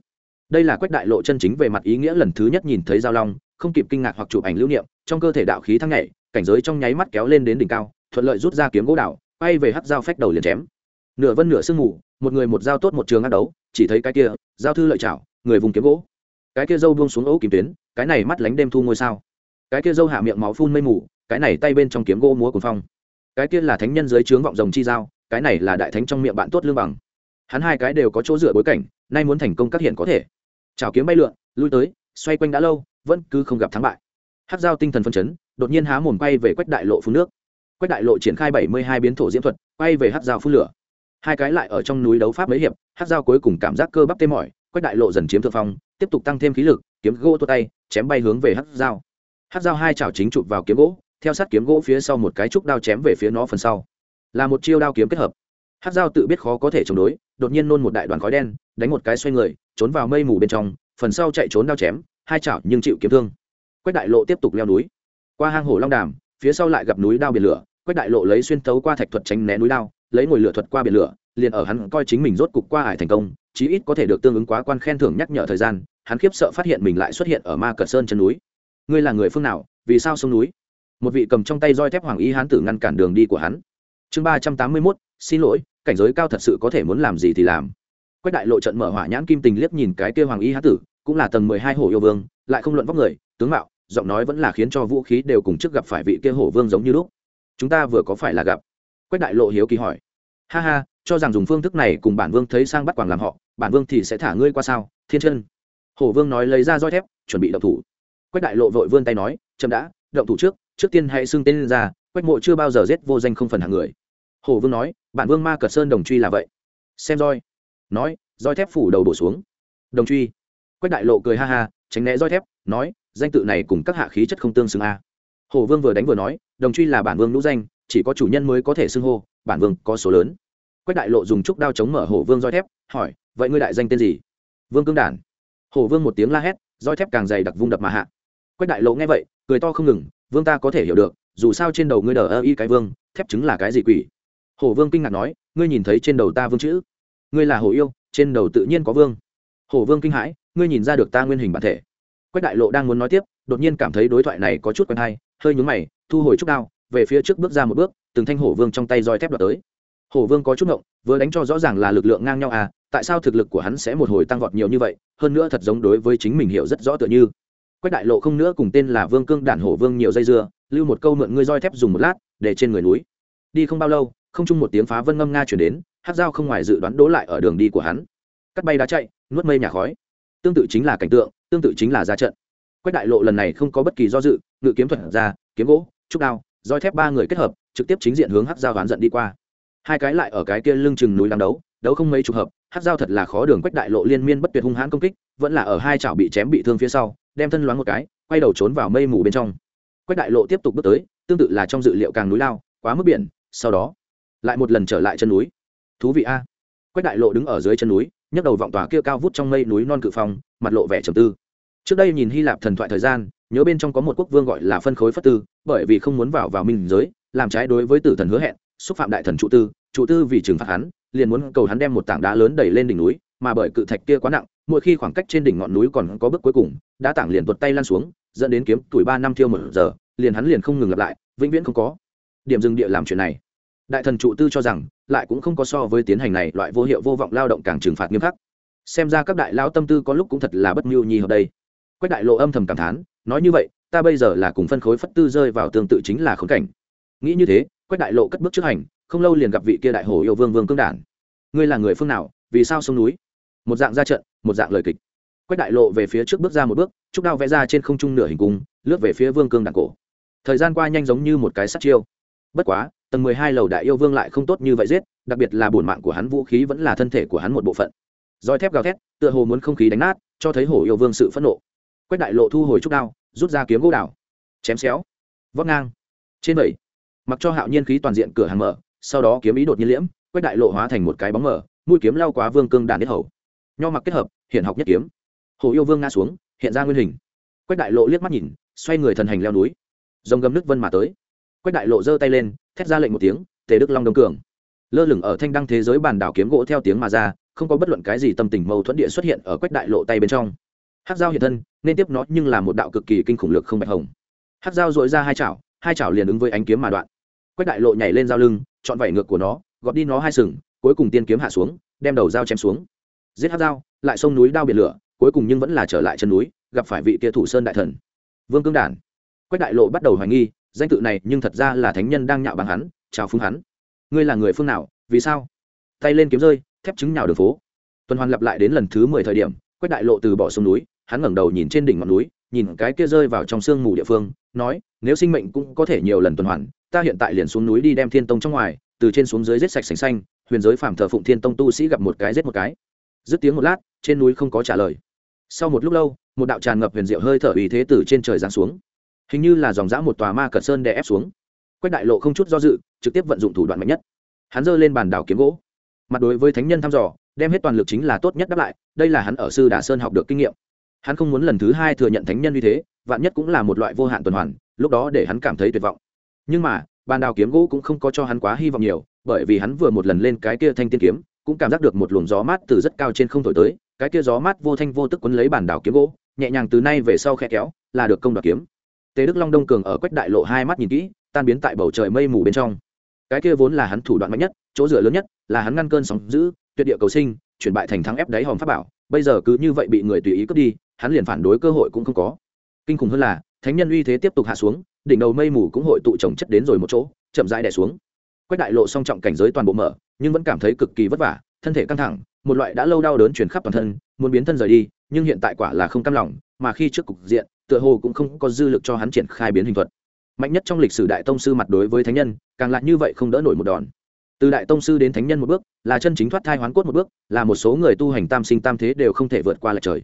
Đây là quách đại lộ chân chính về mặt ý nghĩa lần thứ nhất nhìn thấy dao long, không kịp kinh ngạc hoặc chụp ảnh lưu niệm, trong cơ thể đạo khí thăng nhảy cảnh giới trong nháy mắt kéo lên đến đỉnh cao thuận lợi rút ra kiếm gỗ đảo, quay về hắc dao phách đầu liền chém. Nửa vân nửa sương mù một người một dao tốt một trường ác đấu chỉ thấy cái kia giao thư lợi chảo người vùng kiếm gỗ. Cái kia dâu buông xuống ấu kim tuyến cái này mắt lánh đêm thu ngôi sao. Cái kia dâu hạ miệng máu phun mây mù cái này tay bên trong kiếm gỗ múa cuồng phong. Cái kia là thánh nhân dưới trướng vọng rồng chi dao cái này là đại thánh trong miệng bạn tốt lương bằng. Hắn hai cái đều có chỗ dựa bối cảnh nay muốn thành công các hiện có thể. Chảo kiếm bay lượn lui tới xoay quanh đã lâu vẫn cứ không gặp thắng bại. Hát dao tinh thần phân chấn đột nhiên há mồm quay về quách đại lộ phun nước. Quách đại lộ triển khai bảy mươi hai biến thổ diễn thuật, quay về hát dao phun lửa. Hai cái lại ở trong núi đấu pháp mấy hiệp hát dao cuối cùng cảm giác cơ bắp tê mỏi, quách đại lộ dần chiếm thượng phong, tiếp tục tăng thêm khí lực, kiếm gỗ tua tay, chém bay hướng về hát dao hát dao hai chảo chính chụp vào kiếm gỗ, theo sát kiếm gỗ phía sau một cái trúc đao chém về phía nó phần sau. Là một chiêu đao kiếm kết hợp. Hát dao tự biết khó có thể chống đối, đột nhiên nôn một đại đoàn khói đen, đánh một cái xoay người, trốn vào mây mù bên trong, phần sau chạy trốn đao chém, hai chảo nhưng chịu kiếm thương. Quách đại lộ tiếp tục leo núi qua hang hổ long đàm, phía sau lại gặp núi đao biển lửa, quách đại lộ lấy xuyên tấu qua thạch thuật tránh né núi đao, lấy ngồi lửa thuật qua biển lửa, liền ở hắn coi chính mình rốt cục qua ải thành công, chí ít có thể được tương ứng quá quan khen thưởng nhắc nhở thời gian, hắn khiếp sợ phát hiện mình lại xuất hiện ở ma cờ sơn chân núi. Ngươi là người phương nào? Vì sao sông núi? Một vị cầm trong tay roi thép hoàng y hán tử ngăn cản đường đi của hắn. Chương ba trăm tám mươi mốt, xin lỗi, cảnh giới cao thật sự có thể muốn làm gì thì làm. Quách đại lộ trận mở hỏa nhãn kim tình liếc nhìn cái kia hoàng y hán tử, cũng là tầng mười hai hổ yêu vương, lại không luận vóc người, tướng mạo giọng nói vẫn là khiến cho vũ khí đều cùng trước gặp phải vị kia hổ vương giống như lúc. Chúng ta vừa có phải là gặp? Quách đại lộ hiếu kỳ hỏi. Ha ha, cho rằng dùng phương thức này cùng bản vương thấy sang bắt quảng làm họ, bản vương thì sẽ thả ngươi qua sao, thiên chân? Hổ vương nói lấy ra roi thép, chuẩn bị động thủ. Quách đại lộ vội vươn tay nói, chậm đã, động thủ trước trước tiên hãy xưng tên lên ra, quách mộ chưa bao giờ giết vô danh không phần hàng người. Hổ vương nói, bản vương ma cờ sơn đồng truy là vậy. Xem roi. Nói, roi thép phủ đầu bổ xuống. Đồng truy. Quách đại lộ cười ha ha, tránh né roi thép, nói danh tự này cùng các hạ khí chất không tương xứng a. À. hồ vương vừa đánh vừa nói, đồng truy là bản vương nữ danh, chỉ có chủ nhân mới có thể xưng hô, bản vương có số lớn. Quách đại lộ dùng trúc đao chống mở Hồ vương roi thép, hỏi, vậy ngươi đại danh tên gì? Vương cương đản. Hồ vương một tiếng la hét, roi thép càng dày đặc vung đập mà hạ. Quách đại lộ nghe vậy, cười to không ngừng, vương ta có thể hiểu được, dù sao trên đầu ngươi đờ ơ y cái vương, thép chứng là cái gì quỷ? Hồ vương kinh ngạc nói, ngươi nhìn thấy trên đầu ta vương chữ? Ngươi là Hồ yêu, trên đầu tự nhiên có vương. Hồ vương kinh hãi, ngươi nhìn ra được ta nguyên hình bản thể quách đại lộ đang muốn nói tiếp, đột nhiên cảm thấy đối thoại này có chút quen hay, hơi nhúng mày, thu hồi chút đao, về phía trước bước ra một bước, từng thanh hổ vương trong tay roi thép đoạt tới. Hổ vương có chút ngộng, vừa đánh cho rõ ràng là lực lượng ngang nhau à tại sao thực lực của hắn sẽ một hồi tăng vọt nhiều như vậy, hơn nữa thật giống đối với chính mình hiểu rất rõ tựa như. Quách đại lộ không nữa cùng tên là vương cương đản hổ vương nhiều dây dưa, lưu một câu mượn ngươi roi thép dùng một lát, để trên người núi. Đi không bao lâu, không chung một tiếng phá vân ngâm nga chuyển đến hát dao không ngoài dự đoán đố lại ở đường đi của hắn. Cắt bay đá chạy, nuốt mây nhà khói tương tự chính là cảnh tượng, tương tự chính là ra trận. Quách đại lộ lần này không có bất kỳ do dự, ngự kiếm thuật ra, kiếm gỗ, trúc đao, roi thép ba người kết hợp, trực tiếp chính diện hướng hát dao ván giận đi qua. Hai cái lại ở cái kia lưng chừng núi đang đấu đấu không mấy chục hợp hát dao thật là khó đường quách đại lộ liên miên bất tuyệt hung hãn công kích, vẫn là ở hai chảo bị chém bị thương phía sau, đem thân loáng một cái, quay đầu trốn vào mây mù bên trong. Quách đại lộ tiếp tục bước tới, tương tự là trong dự liệu càng núi lao, quá mức biển, sau đó, lại một lần trở lại chân núi. Thú vị a. Quách đại lộ đứng ở dưới chân núi nhấc đầu vọng tòa kia cao vút trong mây núi non cự phong, mặt lộ vẻ trầm tư. Trước đây nhìn hy lạp thần thoại thời gian, nhớ bên trong có một quốc vương gọi là phân khối phất tư, bởi vì không muốn vào vào minh giới, làm trái đối với tử thần hứa hẹn, xúc phạm đại thần trụ tư trụ tư vì trừng phạt hắn, liền muốn cầu hắn đem một tảng đá lớn đẩy lên đỉnh núi, mà bởi cự thạch kia quá nặng, mỗi khi khoảng cách trên đỉnh ngọn núi còn có bước cuối cùng đã tảng liền tuột tay lăn xuống, dẫn đến kiếm tuổi ba năm thiêu một giờ, liền hắn liền không ngừng lặp lại, vĩnh viễn không có. Điểm dừng địa làm chuyện này đại thần trụ tư cho rằng, lại cũng không có so với tiến hành này, loại vô hiệu vô vọng lao động càng trừng phạt nghiêm khắc. Xem ra các đại lao tâm tư có lúc cũng thật là bất mưu nhi hợp đây. Quách đại lộ âm thầm cảm thán, nói như vậy, ta bây giờ là cùng phân khối phất tư rơi vào tương tự chính là khốn cảnh. Nghĩ như thế, quách đại lộ cất bước trước hành, không lâu liền gặp vị kia đại hồ yêu vương vương cương đản. Ngươi là người phương nào, vì sao sông núi? Một dạng ra trận, một dạng lời kịch. Quách đại lộ về phía trước bước ra một bước, trúc đao vẽ ra trên không trung nửa hình cung, lướt về phía vương cương đản cổ. Thời gian qua nhanh giống như một cái sắt chiêu. Bất quá tầng mười hai lầu đại yêu vương lại không tốt như vậy giết, đặc biệt là bổn mạng của hắn vũ khí vẫn là thân thể của hắn một bộ phận. Roi thép gào thét, tựa hồ muốn không khí đánh nát, cho thấy hổ yêu vương sự phẫn nộ. Quách đại lộ thu hồi trúc đao, rút ra kiếm gỗ đào, chém xéo vóc ngang. Trên bảy, mặc cho hạo nhiên khí toàn diện cửa hàng mở, sau đó kiếm ý đột nhiên liễm, quách đại lộ hóa thành một cái bóng mở, mũi kiếm lao quá vương cương đàn đết hầu. Nho mặc kết hợp hiện học nhất kiếm. Hồ yêu vương ngã xuống, hiện ra nguyên hình. Quách đại lộ liếc mắt nhìn, xoay người thần hành leo núi. Dòng gầm nước vân mà tới. Quách đại lộ giơ tay lên thét ra lệnh một tiếng, tề đức long đông cường. Lơ lửng ở thanh đăng thế giới bàn đảo kiếm gỗ theo tiếng mà ra, không có bất luận cái gì tâm tình mâu thuẫn địa xuất hiện ở quách đại lộ tay bên trong. Hát dao hiện thân, nên tiếp nó nhưng là một đạo cực kỳ kinh khủng lực không bạch hồng. Hát dao dội ra hai chảo hai chảo liền ứng với ánh kiếm mà đoạn. Quách đại lộ nhảy lên dao lưng, chọn vảy ngược của nó, gọt đi nó hai sừng, cuối cùng tiên kiếm hạ xuống, đem đầu dao chém xuống. Giết hát dao lại sông núi đao biển lửa, cuối cùng nhưng vẫn là trở lại chân núi, gặp phải vị kia thủ sơn đại thần. Vương cương đản. Quách đại lộ bắt đầu hoài nghi danh tự này nhưng thật ra là thánh nhân đang nhạo bằng hắn, chào phúng hắn. Ngươi là người phương nào, vì sao? Tay lên kiếm rơi, thép chứng nhào đường phố. Tuần hoàn lặp lại đến lần thứ mười thời điểm, quách đại lộ từ bỏ sông núi, hắn ngẩng đầu nhìn trên đỉnh ngọn núi, nhìn cái kia rơi vào trong sương mù địa phương, nói, nếu sinh mệnh cũng có thể nhiều lần tuần hoàn, ta hiện tại liền xuống núi đi đem thiên tông trong ngoài, từ trên xuống dưới giết sạch sành xanh, huyền giới phàm thờ phụng thiên tông tu sĩ gặp một cái giết một cái. Dứt tiếng một lát, trên núi không có trả lời. Sau một lúc lâu, một đạo tràn ngập huyền diệu hơi thở ủy thế từ trên trời giáng xuống hình như là dòng dã một tòa ma cật sơn đè ép xuống. Quách đại lộ không chút do dự, trực tiếp vận dụng thủ đoạn mạnh nhất. Hắn giơ lên bàn đảo kiếm gỗ. Mặt đối với thánh nhân thăm dò, đem hết toàn lực chính là tốt nhất đáp lại, đây là hắn ở sư đà sơn học được kinh nghiệm. Hắn không muốn lần thứ hai thừa nhận thánh nhân như thế, vạn nhất cũng là một loại vô hạn tuần hoàn, lúc đó để hắn cảm thấy tuyệt vọng. Nhưng mà, bàn đào kiếm gỗ cũng không có cho hắn quá hy vọng nhiều, bởi vì hắn vừa một lần lên cái kia thanh tiên kiếm, cũng cảm giác được một luồng gió mát từ rất cao trên không thổi tới, cái kia gió mát vô thanh vô tức quấn lấy bàn đào kiếm gỗ, nhẹ nhàng từ nay về sau khe kéo, là được công đoạt kiếm tề đức long đông cường ở quách đại lộ hai mắt nhìn kỹ, tan biến tại bầu trời mây mù bên trong. Cái kia vốn là hắn thủ đoạn mạnh nhất, chỗ dựa lớn nhất, là hắn ngăn cơn sóng giữ tuyệt địa cầu sinh, chuyển bại thành thắng ép đáy hòm pháp bảo. Bây giờ cứ như vậy bị người tùy ý cướp đi, hắn liền phản đối cơ hội cũng không có. Kinh khủng hơn là, thánh nhân uy thế tiếp tục hạ xuống, đỉnh đầu mây mù cũng hội tụ trồng chất đến rồi một chỗ, chậm rãi đè xuống. Quách đại lộ song trọng cảnh giới toàn bộ mở, nhưng vẫn cảm thấy cực kỳ vất vả, thân thể căng thẳng, một loại đã lâu đau đớn truyền khắp toàn thân, muốn biến thân rời đi, nhưng hiện tại quả là không cam lòng, mà khi trước cục diện tựa hồ cũng không có dư lực cho hắn triển khai biến hình thuật. Mạnh nhất trong lịch sử đại tông sư mặt đối với thánh nhân, càng lại như vậy không đỡ nổi một đòn. Từ đại tông sư đến thánh nhân một bước, là chân chính thoát thai hoán cốt một bước, là một số người tu hành tam sinh tam thế đều không thể vượt qua lại trời.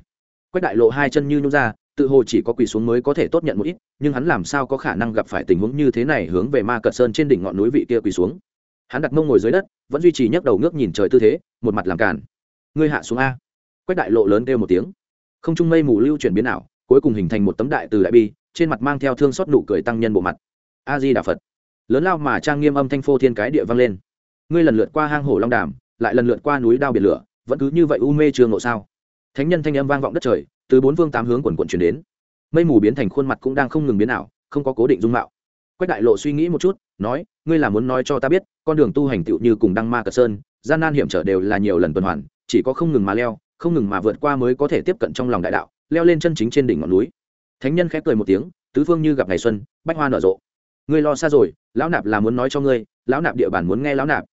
Quách đại lộ hai chân như nhung ra, tự hồ chỉ có quỳ xuống mới có thể tốt nhận một ít, nhưng hắn làm sao có khả năng gặp phải tình huống như thế này hướng về ma cật sơn trên đỉnh ngọn núi vị kia quỳ xuống? Hắn đặt mông ngồi dưới đất, vẫn duy trì nhấc đầu ngước nhìn trời tư thế, một mặt làm cản ngươi hạ xuống a. Quách đại lộ lớn kêu một tiếng. Không trung mây mù lưu chuyển biến ảo cuối cùng hình thành một tấm đại từ đại bi, trên mặt mang theo thương xót nụ cười tăng nhân bộ mặt. A di đà phật lớn lao mà trang nghiêm âm thanh phô thiên cái địa vang lên. Ngươi lần lượt qua hang hổ long đàm, lại lần lượt qua núi đao biển lửa, vẫn cứ như vậy u mê trường ngộ sao? Thánh nhân thanh âm vang vọng đất trời, từ bốn phương tám hướng quần quận chuyển đến. Mây mù biến thành khuôn mặt cũng đang không ngừng biến ảo, không có cố định dung mạo. Quách đại lộ suy nghĩ một chút, nói, ngươi là muốn nói cho ta biết, con đường tu hành tựu như cùng đăng ma cờ sơn, gian nan hiểm trở đều là nhiều lần tuần hoàn, chỉ có không ngừng mà leo, không ngừng mà vượt qua mới có thể tiếp cận trong lòng đại đạo leo lên chân chính trên đỉnh ngọn núi. Thánh nhân khép cười một tiếng, tứ phương như gặp ngày xuân, bách hoa nở rộ. Ngươi lo xa rồi, lão nạp là muốn nói cho ngươi, lão nạp địa bàn muốn nghe lão nạp.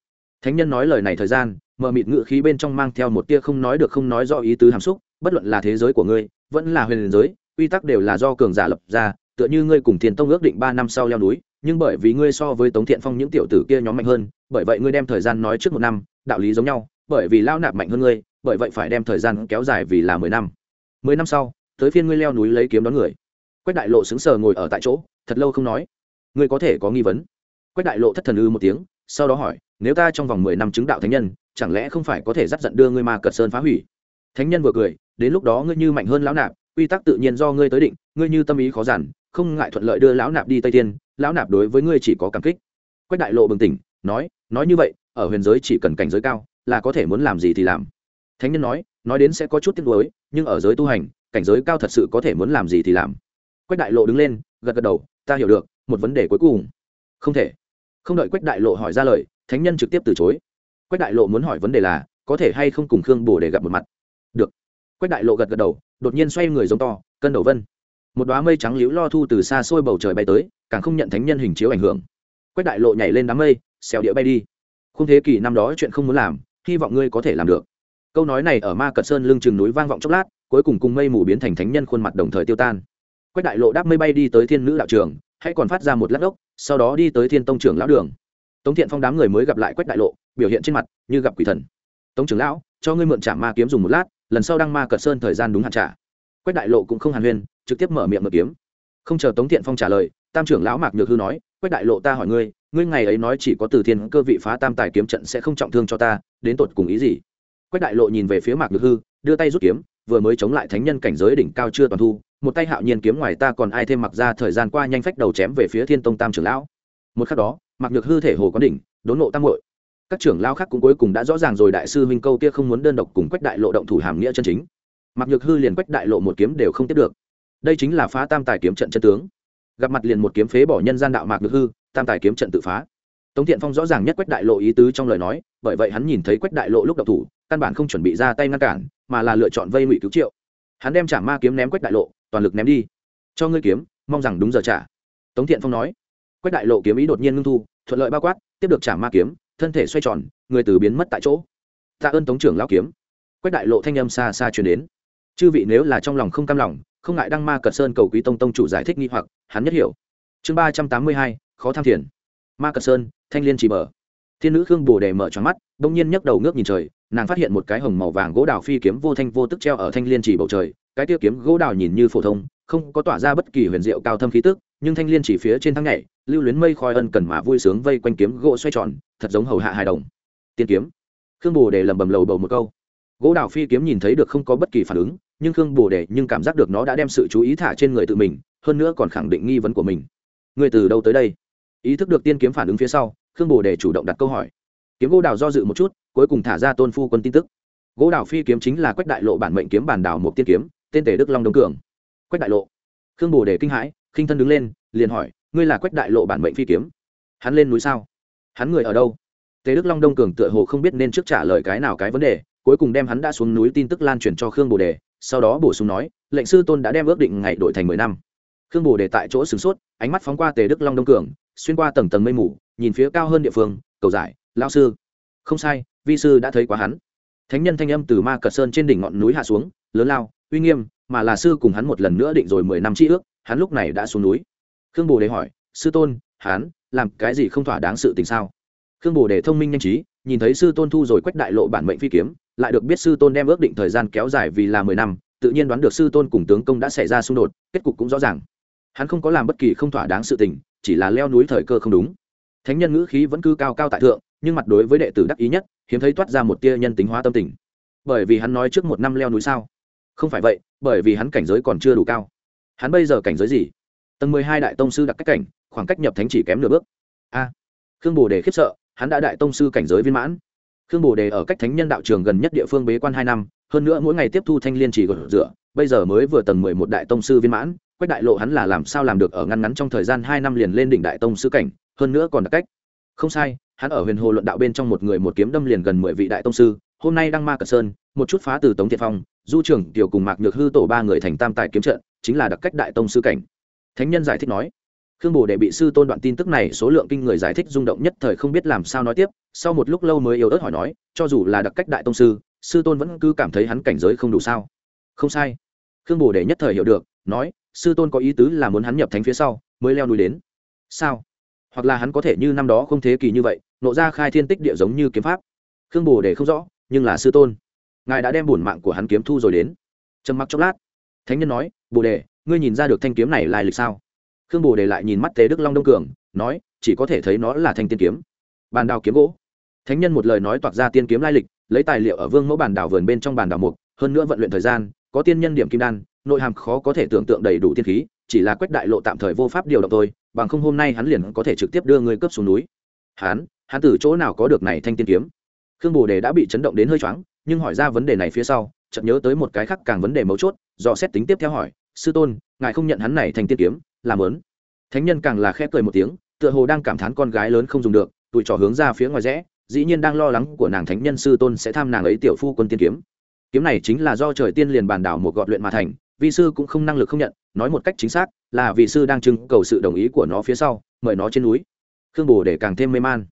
Thánh nhân nói lời này thời gian mờ mịt ngự khí bên trong mang theo một tia không nói được không nói do ý tứ hàm xúc, bất luận là thế giới của ngươi, vẫn là huyền giới, quy tắc đều là do cường giả lập ra, tựa như ngươi cùng thiền tông ước định ba năm sau leo núi, nhưng bởi vì ngươi so với tống thiện phong những tiểu tử kia nhóm mạnh hơn, bởi vậy ngươi đem thời gian nói trước một năm, đạo lý giống nhau, bởi vì lao nạp mạnh hơn ngươi, bởi vậy phải đem thời gian kéo dài vì là mười năm mười năm sau, tới phiên ngươi leo núi lấy kiếm đón người. Quách đại lộ xứng sờ ngồi ở tại chỗ, thật lâu không nói. Ngươi có thể có nghi vấn? Quách đại lộ thất thần ư một tiếng, sau đó hỏi, nếu ta trong vòng mười năm chứng đạo thánh nhân, chẳng lẽ không phải có thể dắt giận đưa ngươi ma cật sơn phá hủy? Thánh nhân vừa cười, đến lúc đó ngươi như mạnh hơn lão nạp, quy tắc tự nhiên do ngươi tới định, ngươi như tâm ý khó giản, không ngại thuận lợi đưa lão nạp đi tây tiên lão nạp đối với ngươi chỉ có cảm kích. Quách đại lộ bừng tỉnh, nói nói như vậy, ở huyền giới chỉ cần cảnh giới cao, là có thể muốn làm gì thì làm. Thánh nhân nói nói đến sẽ có chút tiếc nuối, nhưng ở giới tu hành, cảnh giới cao thật sự có thể muốn làm gì thì làm. Quách đại lộ đứng lên, gật gật đầu, ta hiểu được, một vấn đề cuối cùng. Không thể. Không đợi quách đại lộ hỏi ra lời, thánh nhân trực tiếp từ chối. Quách đại lộ muốn hỏi vấn đề là, có thể hay không cùng khương bồ để gặp một mặt? Được. Quách đại lộ gật gật đầu, đột nhiên xoay người giống to, cân đầu vân. Một đoá mây trắng liễu lo thu từ xa xôi bầu trời bay tới, càng không nhận thánh nhân hình chiếu ảnh hưởng. Quách đại lộ nhảy lên đám mây, xèo địa bay đi. Không thế kỷ năm đó chuyện không muốn làm, hy vọng ngươi có thể làm được câu nói này ở ma cật sơn lưng chừng núi vang vọng chốc lát, cuối cùng cùng mây mù biến thành thánh nhân khuôn mặt đồng thời tiêu tan. Quách đại lộ đáp mây bay đi tới thiên nữ đạo trường, hãy còn phát ra một lát ốc, sau đó đi tới thiên tông trưởng lão đường. Tống thiện phong đám người mới gặp lại quách đại lộ, biểu hiện trên mặt như gặp quỷ thần. Tống trưởng lão, cho ngươi mượn trả ma kiếm dùng một lát, lần sau đăng ma cật sơn thời gian đúng hạn trả. Quách đại lộ cũng không hàn huyên, trực tiếp mở miệng mở kiếm. Không chờ tống thiện phong trả lời, tam trưởng lão mạc nhược hư nói, quách đại lộ ta hỏi ngươi ngươi ngày ấy nói chỉ có từ thiên cơ vị phá tam tài kiếm trận sẽ không trọng thương cho ta, đến tột cùng ý gì? Quách đại lộ nhìn về phía mạc nhược hư, đưa tay rút kiếm, vừa mới chống lại thánh nhân cảnh giới đỉnh cao chưa toàn thu, một tay hạo nhiên kiếm ngoài ta còn ai thêm mặc ra thời gian qua nhanh phách đầu chém về phía thiên tông tam trưởng lão. Một khắc đó mặc nhược hư thể hồ có đỉnh, đốn nộ tam hội các trưởng lao khác cũng cuối cùng đã rõ ràng rồi đại sư huynh câu kia không muốn đơn độc cùng quách đại lộ động thủ hàm nghĩa chân chính. Mặc nhược hư liền quách đại lộ một kiếm đều không tiếp được. Đây chính là phá tam tài kiếm trận chân tướng. Gặp mặt liền một kiếm phế bỏ nhân gian đạo mạc nhược hư, tam tài kiếm trận tự phá. Tống thiện phong rõ ràng nhất quách đại lộ ý tứ trong lời nói, bởi vậy hắn nhìn thấy quách đại lộ lúc độc thủ căn bản không chuẩn bị ra tay ngăn cản, mà là lựa chọn vây ngụy cứu triệu. Hắn đem trả ma kiếm ném quách đại lộ, toàn lực ném đi. Cho ngươi kiếm, mong rằng đúng giờ trả. Tống thiện phong nói. Quách đại lộ kiếm ý đột nhiên ngưng thu, thuận lợi bao quát, tiếp được trả ma kiếm, thân thể xoay tròn, người từ biến mất tại chỗ. Tạ ơn tống trưởng lao kiếm. Quách đại lộ thanh âm xa xa chuyển đến. Chư vị nếu là trong lòng không cam lòng, không ngại đăng ma cật sơn cầu quý tông tông chủ giải thích nghi hoặc, hắn nhất hiểu. Chương ba trăm tám mươi hai, khó tham thiền. Ma cật sơn, thanh liên chỉ mở. Thiên nữ khương bồ đề mở tròn mắt, bỗng nhiên nhấc đầu ngước nhìn trời nàng phát hiện một cái hồng màu vàng gỗ đào phi kiếm vô thanh vô tức treo ở thanh liên chỉ bầu trời, cái tiêu kiếm gỗ đào nhìn như phổ thông, không có tỏa ra bất kỳ huyền diệu cao thâm khí tức, nhưng thanh liên chỉ phía trên thang nhảy, lưu luyến mây khói ân cần mà vui sướng vây quanh kiếm gỗ xoay tròn, thật giống hầu hạ hài đồng. Tiên kiếm. Khương bồ đề lầm bầm lầu bầu một câu. Gỗ đào phi kiếm nhìn thấy được không có bất kỳ phản ứng, nhưng khương bồ đề nhưng cảm giác được nó đã đem sự chú ý thả trên người tự mình, hơn nữa còn khẳng định nghi vấn của mình. Người từ đâu tới đây? Ý thức được tiên kiếm phản ứng phía sau, khương bồ đề chủ động đặt câu hỏi kiếm gỗ đào do dự một chút, cuối cùng thả ra tôn phu quân tin tức. Gỗ đào phi kiếm chính là quách đại lộ bản mệnh kiếm bản đảo một tiên kiếm, tên tề đức long đông cường. Quách đại lộ. Khương bồ đề kinh hãi, khinh thân đứng lên, liền hỏi, ngươi là quách đại lộ bản mệnh phi kiếm? Hắn lên núi sao? Hắn người ở đâu? Tề đức long đông cường tựa hồ không biết nên trước trả lời cái nào cái vấn đề, cuối cùng đem hắn đã xuống núi tin tức lan truyền cho khương bồ đề, sau đó bổ sung nói, lệnh sư tôn đã đem ước định ngày đổi thành mười năm. Khương bồ đề tại chỗ sửng sốt, ánh mắt phóng qua tề đức long đông cường, xuyên qua tầng tầng mây mù, nhìn phía cao hơn địa phương, cầu giải lao sư. Không sai, vi sư đã thấy quá hắn. Thánh nhân thanh âm từ ma cật sơn trên đỉnh ngọn núi hạ xuống, lớn lao, uy nghiêm, mà là sư cùng hắn một lần nữa định rồi mười năm tri ước, hắn lúc này đã xuống núi. Khương bồ đề hỏi, sư tôn, hắn làm cái gì không thỏa đáng sự tình sao? Khương bồ đề thông minh nhanh trí, nhìn thấy sư tôn thu rồi quách đại lộ bản mệnh phi kiếm, lại được biết sư tôn đem ước định thời gian kéo dài vì là mười năm, tự nhiên đoán được sư tôn cùng tướng công đã xảy ra xung đột, kết cục cũng rõ ràng. Hắn không có làm bất kỳ không thỏa đáng sự tình, chỉ là leo núi thời cơ không đúng. Thánh nhân ngữ khí vẫn cứ cao cao tại thượng nhưng mặt đối với đệ tử đắc ý nhất, hiếm thấy toát ra một tia nhân tính hóa tâm tình. Bởi vì hắn nói trước một năm leo núi sao? Không phải vậy, bởi vì hắn cảnh giới còn chưa đủ cao. Hắn bây giờ cảnh giới gì? Tầng mười hai đại tông sư đặc cách cảnh, khoảng cách nhập thánh chỉ kém nửa bước. A. Khương bồ đề khiếp sợ, hắn đã đại tông sư cảnh giới viên mãn. Khương bồ đề ở cách thánh nhân đạo trường gần nhất địa phương bế quan hai năm, hơn nữa mỗi ngày tiếp thu thanh liên chỉ gột rửa, bây giờ mới vừa tầng mười một đại tông sư viên mãn, quách đại lộ hắn là làm sao làm được ở ngăn ngắn trong thời gian hai năm liền lên đỉnh đại tông sư cảnh, hơn nữa còn đặc cách. Không sai hắn ở huyền hồ luận đạo bên trong một người một kiếm đâm liền gần mười vị đại tông sư, hôm nay đăng ma cật sơn, một chút phá từ tống thiện phong, du trưởng tiểu cùng mạc nhược hư tổ ba người thành tam tài kiếm trận, chính là đặc cách đại tông sư cảnh. Thánh nhân giải thích nói, khương bồ đệ bị sư tôn đoạn tin tức này số lượng kinh người giải thích rung động nhất thời không biết làm sao nói tiếp, sau một lúc lâu mới yếu ớt hỏi nói, cho dù là đặc cách đại tông sư sư tôn vẫn cứ cảm thấy hắn cảnh giới không đủ sao? Không sai. Khương bồ đệ nhất thời hiểu được, nói, sư tôn có ý tứ là muốn hắn nhập thánh phía sau, mới leo núi đến. Sao? Hoặc là hắn có thể như năm đó không thế kỳ như vậy, nộ ra khai thiên tích địa giống như kiếm pháp. Khương bồ để không rõ, nhưng là sư tôn. Ngài đã đem bổn mạng của hắn kiếm thu rồi đến. Trầm mặc chốc lát. Thánh nhân nói, bồ đề, ngươi nhìn ra được thanh kiếm này lai lịch sao? Khương bồ đề lại nhìn mắt tế đức long đông cường, nói, chỉ có thể thấy nó là thanh tiên kiếm. Bàn đào kiếm gỗ. Thánh nhân một lời nói toạc ra tiên kiếm lai lịch, lấy tài liệu ở vương mẫu bàn đào vườn bên trong bàn đào mục, hơn nữa vận luyện thời gian, có tiên nhân điểm kim đan, nội hàm khó có thể tưởng tượng đầy đủ tiên khí, chỉ là quách đại lộ tạm thời vô pháp điều động thôi bằng không hôm nay hắn liền có thể trực tiếp đưa người cướp xuống núi. Hắn hắn từ chỗ nào có được này thanh tiên kiếm? Khương bồ đề đã bị chấn động đến hơi choáng, nhưng hỏi ra vấn đề này phía sau, chợt nhớ tới một cái khác càng vấn đề mấu chốt, do xét tính tiếp theo hỏi, sư tôn, ngài không nhận hắn này thành tiên kiếm, làm lớn thánh nhân càng là khẽ cười một tiếng, tựa hồ đang cảm thán con gái lớn không dùng được, tụi trò hướng ra phía ngoài rẽ, dĩ nhiên đang lo lắng của nàng thánh nhân sư tôn sẽ tham nàng ấy tiểu phu quân tiên kiếm. Kiếm này chính là do trời tiên liền bàn đảo một gọt luyện mà thành vi sư cũng không năng lực không nhận, nói một cách chính xác, là vị sư đang trưng cầu sự đồng ý của nó phía sau, mời nó trên núi. Khương bồ để càng thêm mê man.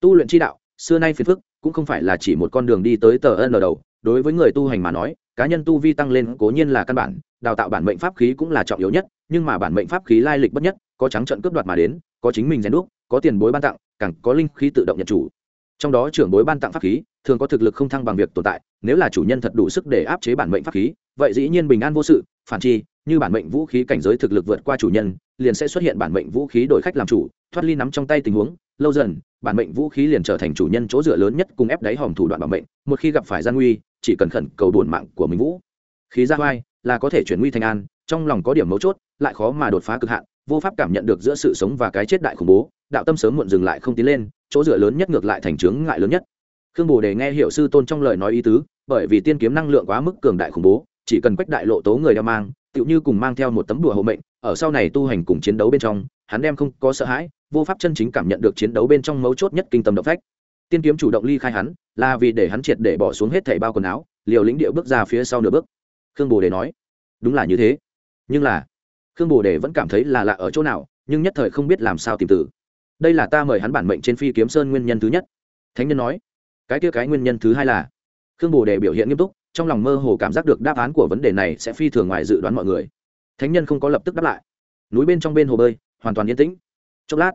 Tu luyện chi đạo, xưa nay phiền phức, cũng không phải là chỉ một con đường đi tới tờ ân ở đầu. Đối với người tu hành mà nói, cá nhân tu vi tăng lên cố nhiên là căn bản, đào tạo bản mệnh pháp khí cũng là trọng yếu nhất, nhưng mà bản mệnh pháp khí lai lịch bất nhất, có trắng trận cướp đoạt mà đến, có chính mình rèn đúc, có tiền bối ban tặng, càng có linh khí tự động nhận chủ. Trong đó trưởng bối ban tặng pháp khí thường có thực lực không thăng bằng việc tồn tại, nếu là chủ nhân thật đủ sức để áp chế bản mệnh pháp khí, vậy dĩ nhiên bình an vô sự, phản chi, như bản mệnh vũ khí cảnh giới thực lực vượt qua chủ nhân, liền sẽ xuất hiện bản mệnh vũ khí đổi khách làm chủ, thoát ly nắm trong tay tình huống, lâu dần, bản mệnh vũ khí liền trở thành chủ nhân chỗ dựa lớn nhất cùng ép đáy hòm thủ đoạn bảo mệnh, một khi gặp phải gian nguy, chỉ cần khẩn cầu buồn mạng của mình vũ. Khí ra vai là có thể chuyển nguy thành an, trong lòng có điểm mấu chốt, lại khó mà đột phá cực hạn, vô pháp cảm nhận được giữa sự sống và cái chết đại khủng bố, đạo tâm sớm muộn dừng lại không tiến lên, chỗ dựa lớn nhất ngược lại thành chướng ngại lớn nhất khương bồ đề nghe hiệu sư tôn trong lời nói ý tứ, bởi vì tiên kiếm năng lượng quá mức cường đại khủng bố, chỉ cần quách đại lộ tố người đeo mang, tựu như cùng mang theo một tấm đùa hộ mệnh, ở sau này tu hành cùng chiến đấu bên trong, hắn đem không có sợ hãi, vô pháp chân chính cảm nhận được chiến đấu bên trong mấu chốt nhất kinh tâm động phách. Tiên kiếm chủ động ly khai hắn, là vì để hắn triệt để bỏ xuống hết thảy bao quần áo, liều lĩnh địa bước ra phía sau nửa bước. Khương bồ đề nói, đúng là như thế. Nhưng là, khương bồ đề vẫn cảm thấy là lạ ở chỗ nào, nhưng nhất thời không biết làm sao tìm từ. Đây là ta mời hắn bản mệnh trên phi kiếm sơn nguyên nhân thứ nhất. Thánh nhân nói cái kia cái nguyên nhân thứ hai là, khương bồ đề biểu hiện nghiêm túc, trong lòng mơ hồ cảm giác được đáp án của vấn đề này sẽ phi thường ngoài dự đoán mọi người. Thánh nhân không có lập tức đáp lại. Núi bên trong bên hồ bơi, hoàn toàn yên tĩnh. Chốc lát,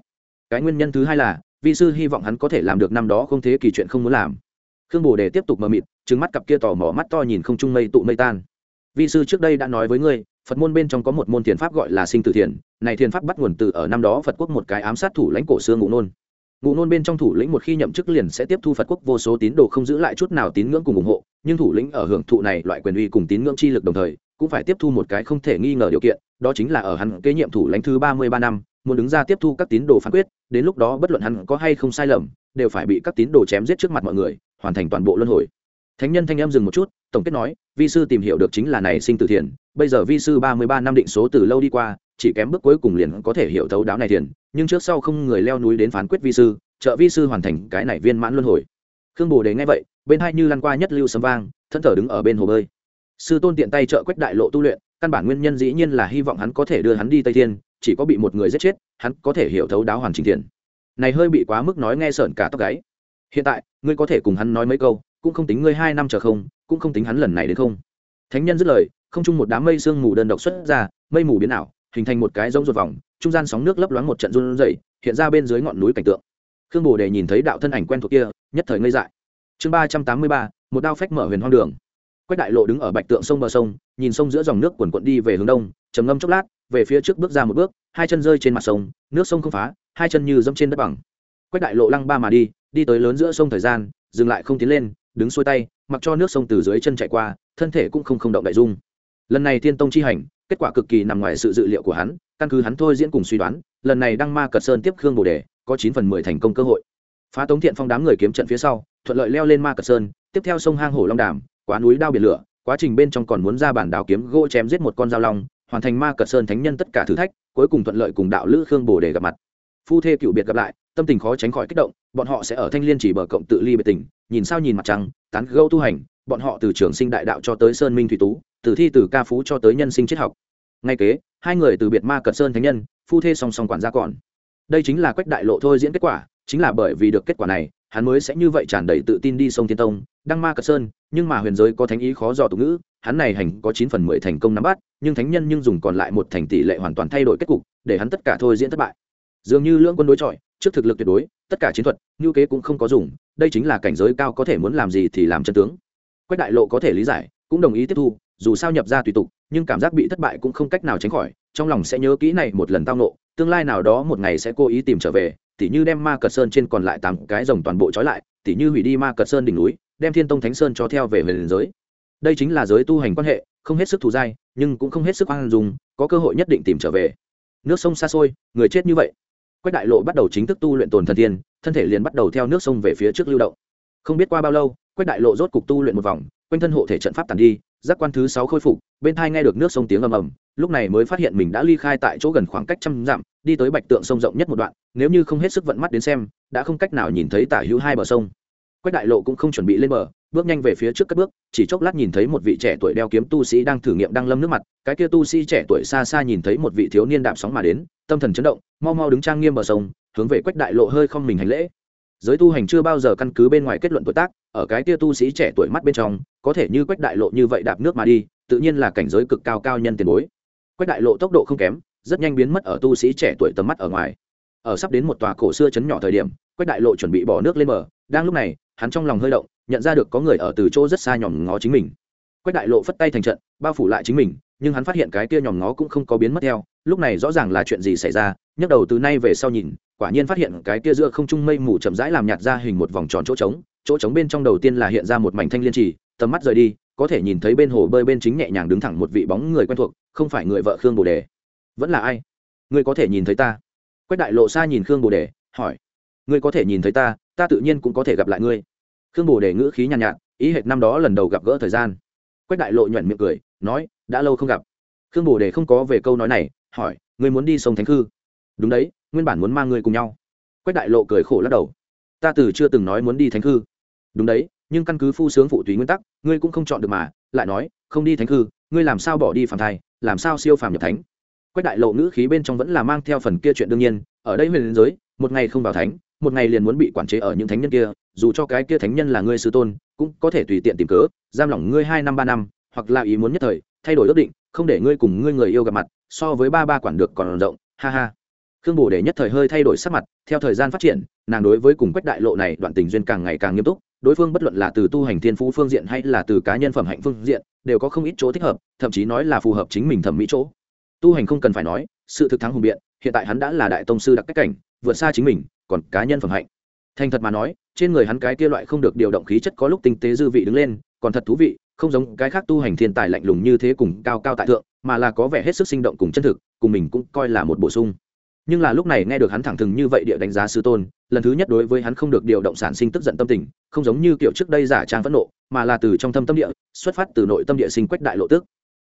cái nguyên nhân thứ hai là, vi sư hy vọng hắn có thể làm được năm đó không thế kỳ chuyện không muốn làm. Khương bồ đề tiếp tục mờ mịt trứng mắt cặp kia tò mò mắt to nhìn không trung mây tụ mây tan. Vi sư trước đây đã nói với ngươi, phật môn bên trong có một môn thiền pháp gọi là sinh tử thiền, này thiền pháp bắt nguồn từ ở năm đó phật quốc một cái ám sát thủ lãnh cổ xương ngụ nôn ngụ ngôn bên trong thủ lĩnh một khi nhậm chức liền sẽ tiếp thu phật quốc vô số tín đồ không giữ lại chút nào tín ngưỡng cùng ủng hộ, nhưng thủ lĩnh ở hưởng thụ này loại quyền uy cùng tín ngưỡng chi lực đồng thời, cũng phải tiếp thu một cái không thể nghi ngờ điều kiện, đó chính là ở hắn kế nhiệm thủ lãnh thứ ba mươi ba năm, muốn đứng ra tiếp thu các tín đồ phán quyết, đến lúc đó bất luận hắn có hay không sai lầm, đều phải bị các tín đồ chém giết trước mặt mọi người, hoàn thành toàn bộ luân hồi. Thánh nhân thanh em dừng một chút, tổng kết nói, vi sư tìm hiểu được chính là này sinh tử thiền bây giờ vi sư ba mươi ba năm định số từ lâu đi qua chỉ kém bước cuối cùng liền có thể hiểu thấu đáo này thiền, nhưng trước sau không người leo núi đến phán quyết vi sư, trợ vi sư hoàn thành cái này viên mãn luân hồi. Khương bồ đề nghe vậy, bên hai như lăn qua nhất lưu sấm vang, thân thở đứng ở bên hồ bơi. Sư tôn tiện tay trợ quách đại lộ tu luyện, căn bản nguyên nhân dĩ nhiên là hy vọng hắn có thể đưa hắn đi tây thiên, chỉ có bị một người giết chết, hắn có thể hiểu thấu đáo hoàn chỉnh thiền. Này hơi bị quá mức nói nghe sợn cả tóc gáy. Hiện tại, ngươi có thể cùng hắn nói mấy câu, cũng không tính ngươi hai năm chờ không, cũng không tính hắn lần này đến không. Thánh nhân dứt lời, không chung một đám mây sương mù đơn độc xuất ra, mây mù biến ảo hình thành một cái rông ruột vòng, trung gian sóng nước lấp loáng một trận run rẩy, hiện ra bên dưới ngọn núi cảnh tượng. Khương bồ đề nhìn thấy đạo thân ảnh quen thuộc kia, nhất thời ngây dại. Chương ba trăm tám mươi ba, một đao phách mở huyền hoang đường. Quách đại lộ đứng ở bạch tượng sông bờ sông, nhìn sông giữa dòng nước quần quận đi về hướng đông, trầm ngâm chốc lát, về phía trước bước ra một bước, hai chân rơi trên mặt sông, nước sông không phá, hai chân như dẫm trên đất bằng. Quách đại lộ lăng ba mà đi đi tới lớn giữa sông thời gian, dừng lại không tiến lên, đứng xuôi tay, mặc cho nước sông từ dưới chân chạy qua, thân thể cũng không không động đại dung. Lần này thiên tông chi hành kết quả cực kỳ nằm ngoài sự dự liệu của hắn, căn cứ hắn thôi diễn cùng suy đoán, lần này đăng ma cật sơn tiếp khương bồ đề, có chín phần mười thành công cơ hội. Phá tống thiện phong đám người kiếm trận phía sau, thuận lợi leo lên ma cật sơn, tiếp theo sông hang hổ long đàm, quá núi đao biển lửa, quá trình bên trong còn muốn ra bản đào kiếm gỗ chém giết một con dao long, hoàn thành ma cật sơn thánh nhân tất cả thử thách, cuối cùng thuận lợi cùng đạo lữ khương bồ đề gặp mặt. Phu thê cựu biệt gặp lại, tâm tình khó tránh khỏi kích động, bọn họ sẽ ở thanh liên chỉ bờ cộng tự ly biệt tình nhìn sao nhìn mặt trăng, tán gâu tu hành, bọn họ từ trường sinh đại đạo cho tới sơn minh thủy tú từ thi từ ca phú cho tới nhân sinh triết học. Ngay kế, hai người từ biệt ma cận sơn thánh nhân, phu thê song song quản gia còn. Đây chính là quách đại lộ thôi diễn kết quả, chính là bởi vì được kết quả này, hắn mới sẽ như vậy tràn đầy tự tin đi sông thiên tông, đăng ma cật sơn, nhưng mà huyền giới có thánh ý khó dò tục ngữ, hắn này hành có chín phần mười thành công nắm bắt, nhưng thánh nhân nhưng dùng còn lại một thành tỷ lệ hoàn toàn thay đổi kết cục, để hắn tất cả thôi diễn thất bại. Dường như lưỡng quân đối chọi, trước thực lực tuyệt đối, tất cả chiến thuật, ngữ kế cũng không có dùng, đây chính là cảnh giới cao có thể muốn làm gì thì làm chân tướng. Quách đại lộ có thể lý giải, cũng đồng ý tiếp thu dù sao nhập ra tùy tục, nhưng cảm giác bị thất bại cũng không cách nào tránh khỏi, trong lòng sẽ nhớ kỹ này một lần tao nộ tương lai nào đó một ngày sẽ cố ý tìm trở về, tỉ như đem ma cật sơn trên còn lại tám cái rồng toàn bộ trói lại, tỉ như hủy đi ma cật sơn đỉnh núi, đem thiên tông thánh sơn cho theo về huyền giới. Đây chính là giới tu hành quan hệ, không hết sức thù dai, nhưng cũng không hết sức hoang dùng có cơ hội nhất định tìm trở về. Nước sông xa xôi, người chết như vậy. Quách đại lộ bắt đầu chính thức tu luyện tồn thần tiên, thân thể liền bắt đầu theo nước sông về phía trước lưu động. Không biết qua bao lâu, quách đại lộ rốt cục tu luyện một vòng, quanh thân hộ thể trận pháp tàn đi giác quan thứ sáu khôi phục, bên thai nghe được nước sông tiếng ầm ầm, lúc này mới phát hiện mình đã ly khai tại chỗ gần khoảng cách trăm dặm, đi tới bạch tượng sông rộng nhất một đoạn, nếu như không hết sức vận mắt đến xem, đã không cách nào nhìn thấy tả hữu hai bờ sông. Quách đại lộ cũng không chuẩn bị lên bờ, bước nhanh về phía trước các bước, chỉ chốc lát nhìn thấy một vị trẻ tuổi đeo kiếm tu sĩ đang thử nghiệm đăng lâm nước mặt, cái kia tu sĩ trẻ tuổi xa xa nhìn thấy một vị thiếu niên đạp sóng mà đến, tâm thần chấn động, mau mau đứng trang nghiêm bờ sông, hướng về quách đại lộ hơi không mình hành lễ giới tu hành chưa bao giờ căn cứ bên ngoài kết luận tuổi tác, ở cái kia tu sĩ trẻ tuổi mắt bên trong, có thể như quách đại lộ như vậy đạp nước mà đi, tự nhiên là cảnh giới cực cao cao nhân tiền bối. Quách đại lộ tốc độ không kém, rất nhanh biến mất ở tu sĩ trẻ tuổi tầm mắt ở ngoài. Ở sắp đến một tòa cổ xưa chấn nhỏ thời điểm, quách đại lộ chuẩn bị bỏ nước lên bờ, đang lúc này, hắn trong lòng hơi động, nhận ra được có người ở từ chỗ rất xa nhòm ngó chính mình. Quách đại lộ phất tay thành trận, bao phủ lại chính mình, nhưng hắn phát hiện cái kia nhòm ngó cũng không có biến mất theo, lúc này rõ ràng là chuyện gì xảy ra nhấc đầu từ nay về sau nhìn quả nhiên phát hiện cái kia giữa không trung mây mù chậm rãi làm nhạt ra hình một vòng tròn chỗ trống chỗ trống bên trong đầu tiên là hiện ra một mảnh thanh liên trì tầm mắt rời đi có thể nhìn thấy bên hồ bơi bên chính nhẹ nhàng đứng thẳng một vị bóng người quen thuộc không phải người vợ khương bồ đề. Vẫn là ai? Ngươi có thể nhìn thấy ta. Quách đại lộ xa nhìn khương bồ đề hỏi. Ngươi có thể nhìn thấy ta ta tự nhiên cũng có thể gặp lại ngươi. Khương bồ đề ngữ khí nhàn nhạt, nhạt ý hệt năm đó lần đầu gặp gỡ thời gian. Quách đại lộ nhuận miệng cười nói đã lâu không gặp. Khương bồ đề không có về câu nói này hỏi ngươi muốn đi sông thánh khư? Đúng đấy, nguyên bản muốn mang ngươi cùng nhau. Quách đại lộ cười khổ lắc đầu. Ta từ chưa từng nói muốn đi thánh khư. Đúng đấy, nhưng căn cứ phu sướng phụ tùy nguyên tắc, ngươi cũng không chọn được mà, lại nói, không đi thánh khư, ngươi làm sao bỏ đi phàm thai, làm sao siêu phàm nhập thánh? Quách đại lộ ngữ khí bên trong vẫn là mang theo phần kia chuyện đương nhiên, ở đây huyền giới, một ngày không vào thánh, một ngày liền muốn bị quản chế ở những thánh nhân kia, dù cho cái kia thánh nhân là ngươi sư tôn, cũng có thể tùy tiện tìm cớ, giam lỏng ngươi hai năm ba năm, hoặc là ý muốn nhất thời, thay đổi ước định, không để ngươi cùng ngươi người yêu gặp mặt, so với ba ba quản được còn rộng, ha ha khương bồ đề nhất thời hơi thay đổi sắc mặt, theo thời gian phát triển, nàng đối với cùng quách đại lộ này đoạn tình duyên càng ngày càng nghiêm túc, đối phương bất luận là từ tu hành thiên phú phương diện hay là từ cá nhân phẩm hạnh phương diện, đều có không ít chỗ thích hợp, thậm chí nói là phù hợp chính mình thẩm mỹ chỗ. Tu hành không cần phải nói, sự thực thắng hùng biện, hiện tại hắn đã là đại tông sư đặc cách cảnh, vượt xa chính mình, còn cá nhân phẩm hạnh. Thành thật mà nói, trên người hắn cái kia loại không được điều động khí chất có lúc tinh tế dư vị đứng lên, còn thật thú vị, không giống cái khác tu hành thiên tài lạnh lùng như thế cùng cao cao tại thượng, mà là có vẻ hết sức sinh động cùng chân thực, cùng mình cũng coi là một bổ sung nhưng là lúc này nghe được hắn thẳng thừng như vậy địa đánh giá sư tôn, lần thứ nhất đối với hắn không được điều động sản sinh tức giận tâm tình, không giống như kiểu trước đây giả trang phẫn nộ, mà là từ trong thâm tâm địa, xuất phát từ nội tâm địa sinh quách đại lộ tức.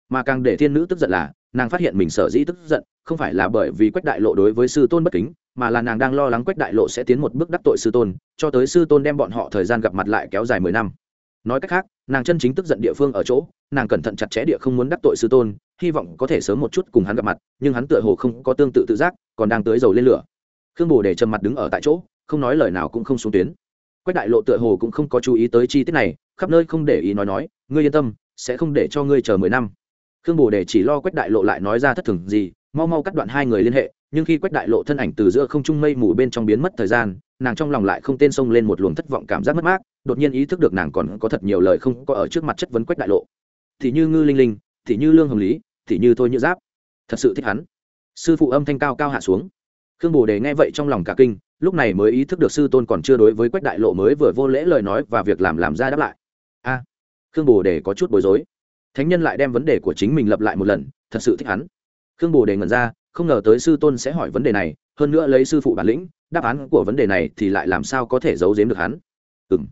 Mà càng để thiên nữ tức giận là, nàng phát hiện mình sở dĩ tức giận, không phải là bởi vì quách đại lộ đối với sư tôn bất kính, mà là nàng đang lo lắng quách đại lộ sẽ tiến một bước đắc tội sư tôn, cho tới sư tôn đem bọn họ thời gian gặp mặt lại kéo dài mười năm nói cách khác, nàng chân chính tức giận địa phương ở chỗ, nàng cẩn thận chặt chẽ địa không muốn đắc tội sư tôn, hy vọng có thể sớm một chút cùng hắn gặp mặt, nhưng hắn tựa hồ không có tương tự tự giác, còn đang tới dầu lên lửa. Khương bồ để trầm mặt đứng ở tại chỗ, không nói lời nào cũng không xuống tuyến. Quách đại lộ tựa hồ cũng không có chú ý tới chi tiết này, khắp nơi không để ý nói nói, ngươi yên tâm, sẽ không để cho ngươi chờ mười năm. Khương bồ để chỉ lo quách đại lộ lại nói ra thất thường gì, mau mau cắt đoạn hai người liên hệ nhưng khi quách đại lộ thân ảnh từ giữa không trung mây mù bên trong biến mất thời gian, nàng trong lòng lại không tên xông lên một luồng thất vọng cảm giác mất mát, đột nhiên ý thức được nàng còn có thật nhiều lời không có ở trước mặt chất vấn quách đại lộ. Thì như ngư linh linh, thì như lương hồng lý, thì như thôi như giáp. Thật sự thích hắn. Sư phụ âm thanh cao cao hạ xuống. Khương bồ đề nghe vậy trong lòng cả kinh, lúc này mới ý thức được sư tôn còn chưa đối với quách đại lộ mới vừa vô lễ lời nói và việc làm làm ra đáp lại. A, khương bồ đề có chút bối rối. Thánh nhân lại đem vấn đề của chính mình lập lại một lần, thật sự thích hắn. Khương bồ đề ngẩn ra không ngờ tới sư tôn sẽ hỏi vấn đề này, hơn nữa lấy sư phụ bản lĩnh, đáp án của vấn đề này thì lại làm sao có thể giấu giếm được hắn. Ừ m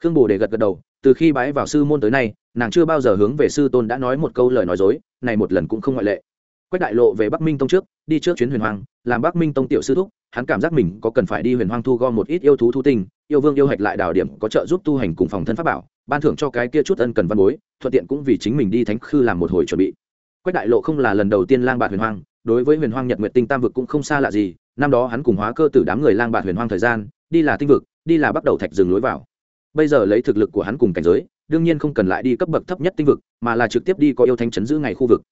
khương bồ đề gật gật đầu, từ khi bái vào sư môn tới nay, nàng chưa bao giờ hướng về sư tôn đã nói một câu lời nói dối, này một lần cũng không ngoại lệ. Quách đại lộ về bắc minh tông trước, đi trước chuyến huyền hoàng làm bắc minh tông tiểu sư thúc, hắn cảm giác mình có cần phải đi huyền hoàng thu gom một ít yêu thú thu tinh, yêu vương yêu hạch lại đào điểm có trợ giúp tu hành cùng phòng thân pháp bảo, ban thưởng cho cái kia chút ân cần văn bối, thuận tiện cũng vì chính mình đi thánh khư làm một hồi chuẩn bị. Quách đại lộ không là lần đầu tiên lang bạt huyền hoàng đối với huyền Hoang nhật nguyệt tinh tam vực cũng không xa lạ gì, năm đó hắn cùng hóa cơ tử đám người lang bạt huyền Hoang thời gian, đi là tinh vực, đi là bắt đầu thạch rừng lối vào. Bây giờ lấy thực lực của hắn cùng cảnh giới, đương nhiên không cần lại đi cấp bậc thấp nhất tinh vực, mà là trực tiếp đi có yêu thánh chấn giữ ngày khu vực.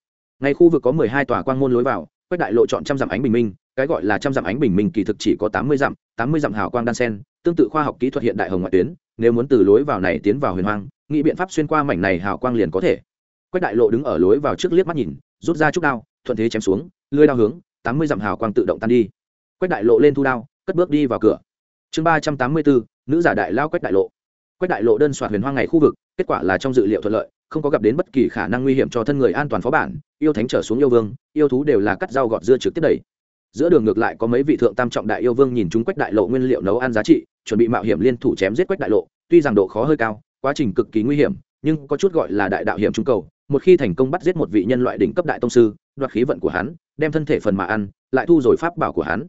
Ngày khu vực có mười hai tòa quang môn lối vào, quách đại lộ chọn trăm dặm ánh bình minh, cái gọi là trăm dặm ánh bình minh kỳ thực chỉ có tám mươi dặm, tám mươi dặm hào quang đan sen, tương tự khoa học kỹ thuật hiện đại hồng ngoại tuyến, nếu muốn từ lối vào này tiến vào huyền hoang, nghĩ biện pháp xuyên qua mảnh này hào quang liền có thể. Quách đại lộ đứng ở lối vào trước liếc mắt nhìn, rút ra chút đao thuận thế chém xuống, lưới đao hướng, tám mươi dặm hào quang tự động tan đi. Quách đại lộ lên thu đao, cất bước đi vào cửa. Chương ba trăm tám mươi bốn, nữ giả đại lao quách đại lộ. Quách đại lộ đơn soạt huyền hoang ngày khu vực, kết quả là trong dự liệu thuận lợi, không có gặp đến bất kỳ khả năng nguy hiểm cho thân người an toàn phó bản, yêu thánh trở xuống yêu vương, yêu thú đều là cắt rau gọt dưa trực tiếp đẩy. Giữa đường ngược lại có mấy vị thượng tam trọng đại yêu vương nhìn chúng quách đại lộ nguyên liệu nấu ăn giá trị, chuẩn bị mạo hiểm liên thủ chém giết quách đại lộ, tuy rằng độ khó hơi cao, quá trình cực kỳ nguy hiểm, nhưng có chút gọi là đại đạo hiểm trung cầu, một khi thành công bắt giết một vị nhân loại đỉnh cấp đại tông sư đoạt khí vận của hắn, đem thân thể phần mà ăn, lại thu rồi pháp bảo của hắn.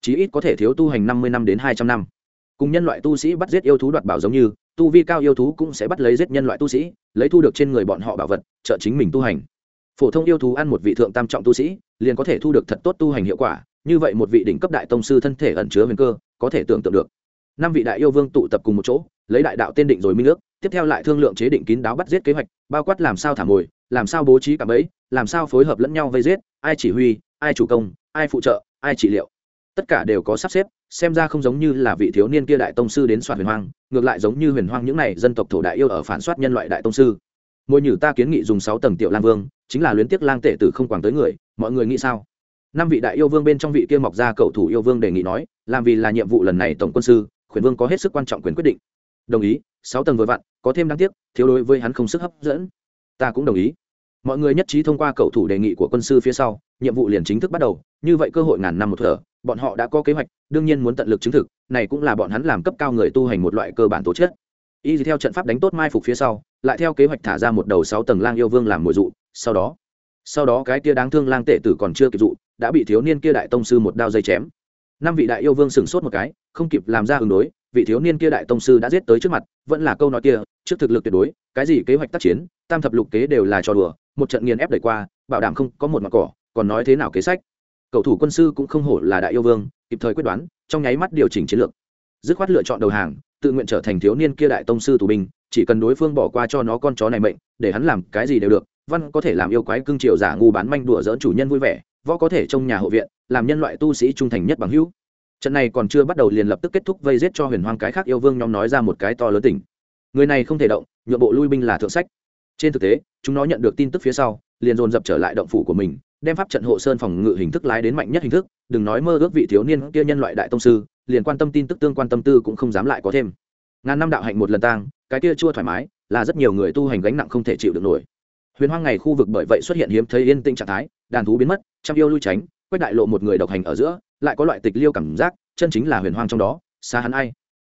Chí ít có thể thiếu tu hành năm mươi năm đến hai trăm năm. Cùng nhân loại tu sĩ bắt giết yêu thú đoạt bảo giống như, tu vi cao yêu thú cũng sẽ bắt lấy giết nhân loại tu sĩ, lấy thu được trên người bọn họ bảo vật, trợ chính mình tu hành. Phổ thông yêu thú ăn một vị thượng tam trọng tu sĩ, liền có thể thu được thật tốt tu hành hiệu quả, như vậy một vị đỉnh cấp đại tông sư thân thể ẩn chứa huyền cơ, có thể tưởng tượng được. Năm vị đại yêu vương tụ tập cùng một chỗ, lấy đại đạo tên định rồi minh ước, tiếp theo lại thương lượng chế định kín đáo bắt giết kế hoạch, bao quát làm sao thả mồi, làm sao bố trí cả bẫy làm sao phối hợp lẫn nhau vây giết, ai chỉ huy, ai chủ công, ai phụ trợ, ai trị liệu. Tất cả đều có sắp xếp, xem ra không giống như là vị thiếu niên kia đại tông sư đến soạt huyền hoang, ngược lại giống như huyền hoang những này dân tộc thổ đại yêu ở phản soát nhân loại đại tông sư. Môi nhử ta kiến nghị dùng sáu tầng tiểu lang vương, chính là luyến tiếc lang tệ tử không quảng tới người, mọi người nghĩ sao? Năm vị đại yêu vương bên trong vị kia mọc ra cậu thủ yêu vương đề nghị nói, làm vì là nhiệm vụ lần này tổng quân sư, khuyển vương có hết sức quan trọng quyền quyết định. Đồng ý, sáu tầng vừa vặn, có thêm đáng tiếc, thiếu đối với hắn không sức hấp dẫn. Ta cũng đồng ý mọi người nhất trí thông qua cầu thủ đề nghị của quân sư phía sau, nhiệm vụ liền chính thức bắt đầu. Như vậy cơ hội ngàn năm một thở, bọn họ đã có kế hoạch, đương nhiên muốn tận lực chứng thực, này cũng là bọn hắn làm cấp cao người tu hành một loại cơ bản tố chất. Y theo trận pháp đánh tốt mai phục phía sau, lại theo kế hoạch thả ra một đầu sáu tầng lang yêu vương làm mồi dụ. Sau đó sau đó cái kia đáng thương lang tệ tử còn chưa kịp dụ, đã bị thiếu niên kia đại tông sư một đao dây chém. Năm vị đại yêu vương sửng sốt một cái, không kịp làm ra ứng đối vị thiếu niên kia đại tông sư đã giết tới trước mặt, vẫn là câu nói kia, trước thực lực tuyệt đối, cái gì kế hoạch tác chiến, tam thập lục kế đều là trò đùa, một trận nghiền ép đẩy qua, bảo đảm không có một mặt cỏ, còn nói thế nào kế sách. Cầu thủ quân sư cũng không hổ là đại yêu vương, kịp thời quyết đoán, trong nháy mắt điều chỉnh chiến lược. Dứt khoát lựa chọn đầu hàng, tự nguyện trở thành thiếu niên kia đại tông sư tù binh, chỉ cần đối phương bỏ qua cho nó con chó này mệnh, để hắn làm cái gì đều được, văn có thể làm yêu quái cưng triều giả ngu bán manh đùa dỡn chủ nhân vui vẻ, võ có thể trong nhà hộ viện, làm nhân loại tu sĩ trung thành nhất bằng hữu trận này còn chưa bắt đầu liền lập tức kết thúc vây giết cho huyền hoang cái khác yêu vương nhóm nói ra một cái to lớn tỉnh người này không thể động, nhượng bộ lui binh là thượng sách. Trên thực tế, chúng nó nhận được tin tức phía sau, liền dồn dập trở lại động phủ của mình, đem pháp trận hộ sơn phòng ngự hình thức lái đến mạnh nhất hình thức, đừng nói mơ ước vị thiếu niên kia nhân loại đại tông sư, liền quan tâm tin tức tương quan tâm tư cũng không dám lại có thêm. Ngàn năm đạo hạnh một lần tang, cái kia chưa thoải mái, là rất nhiều người tu hành gánh nặng không thể chịu được nổi. Huyền hoang ngày khu vực bởi vậy xuất hiện hiếm thấy yên tĩnh trạng thái, đàn thú biến mất, trăm yêu lui tránh quét đại lộ một người độc hành ở giữa lại có loại tịch liêu cảm giác, chân chính là huyền hoang trong đó, xa hắn ai.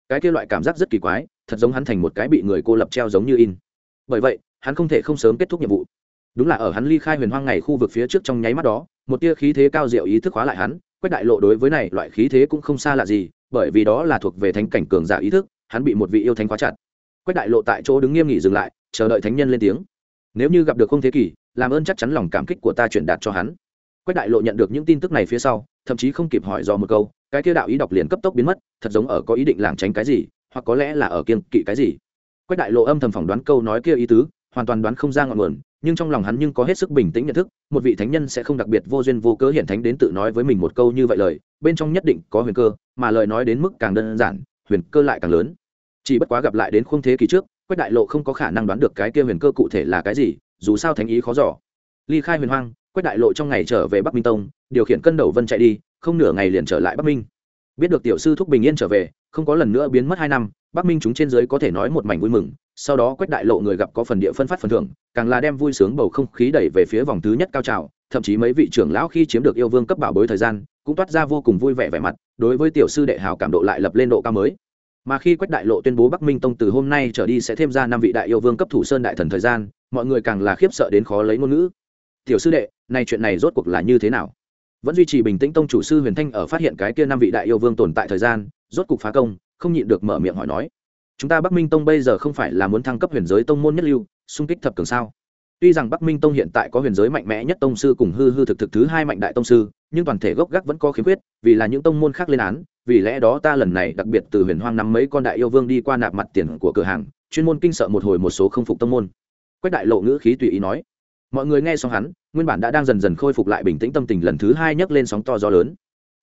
Cái kia loại cảm giác rất kỳ quái, thật giống hắn thành một cái bị người cô lập treo giống như in. Bởi vậy, hắn không thể không sớm kết thúc nhiệm vụ. Đúng là ở hắn ly khai huyền hoang ngày khu vực phía trước trong nháy mắt đó, một tia khí thế cao diệu ý thức hóa lại hắn quách đại lộ đối với này loại khí thế cũng không xa lạ gì, bởi vì đó là thuộc về thánh cảnh cường giả ý thức, hắn bị một vị yêu thánh khóa chặt. Quách đại lộ tại chỗ đứng nghiêm nghỉ dừng lại, chờ đợi thánh nhân lên tiếng. Nếu như gặp được không thế kỷ, làm ơn chắc chắn lòng cảm kích của ta truyền đạt cho hắn quách đại lộ nhận được những tin tức này phía sau, thậm chí không kịp hỏi do một câu, cái kia đạo ý đọc liền cấp tốc biến mất, thật giống ở có ý định lảng tránh cái gì, hoặc có lẽ là ở kiên kỵ cái gì. Quách đại lộ âm thầm phỏng đoán câu nói kia ý tứ, hoàn toàn đoán không ra ngọn nguồn, nhưng trong lòng hắn nhưng có hết sức bình tĩnh nhận thức, một vị thánh nhân sẽ không đặc biệt vô duyên vô cớ hiện thánh đến tự nói với mình một câu như vậy lời, bên trong nhất định có huyền cơ, mà lời nói đến mức càng đơn giản, huyền cơ lại càng lớn. Chỉ bất quá gặp lại đến khung thế kỷ trước, quách đại lộ không có khả năng đoán được cái kia huyền cơ cụ thể là cái gì, dù sao thánh ý khó giỏ ly khai huyền hoang quách đại lộ trong ngày trở về bắc minh tông, điều khiển cân đầu vân chạy đi, không nửa ngày liền trở lại bắc minh. Biết được tiểu sư thúc bình yên trở về, không có lần nữa biến mất hai năm, bắc minh chúng trên dưới có thể nói một mảnh vui mừng, sau đó quách đại lộ người gặp có phần địa phân phát phần thưởng, càng là đem vui sướng bầu không khí đẩy về phía vòng thứ nhất cao trào, thậm chí mấy vị trưởng lão khi chiếm được yêu vương cấp bảo bối thời gian, cũng toát ra vô cùng vui vẻ vẻ mặt, đối với tiểu sư đệ hào cảm độ lại lập lên độ cao mới. Mà khi quách đại lộ tuyên bố bắc minh tông từ hôm nay trở đi sẽ thêm ra năm vị đại yêu vương cấp thủ sơn đại thần thời gian, mọi người càng là khiếp sợ đến khó lấy ngôn ngữ tiểu sư đệ, nay chuyện này rốt cuộc là như thế nào? Vẫn duy trì bình tĩnh tông chủ sư huyền thanh ở phát hiện cái kia năm vị đại yêu vương tồn tại thời gian, rốt cục phá công, không nhịn được mở miệng hỏi nói. Chúng ta bắc minh tông bây giờ không phải là muốn thăng cấp huyền giới tông môn nhất lưu, xung kích thập cường sao? Tuy rằng bắc minh tông hiện tại có huyền giới mạnh mẽ nhất tông sư cùng hư hư thực thực thứ hai mạnh đại tông sư, nhưng toàn thể gốc gác vẫn có khiếm khuyết, vì là những tông môn khác lên án, vì lẽ đó ta lần này đặc biệt từ huyền hoang năm mấy con đại yêu vương đi qua nạp mặt tiền của cửa hàng, chuyên môn kinh sợ một hồi một số không phục tông môn. Quách đại lộ ngữ khí tùy ý nói. Mọi người nghe xong hắn nguyên bản đã đang dần dần khôi phục lại bình tĩnh tâm tình lần thứ hai nhấc lên sóng to gió lớn.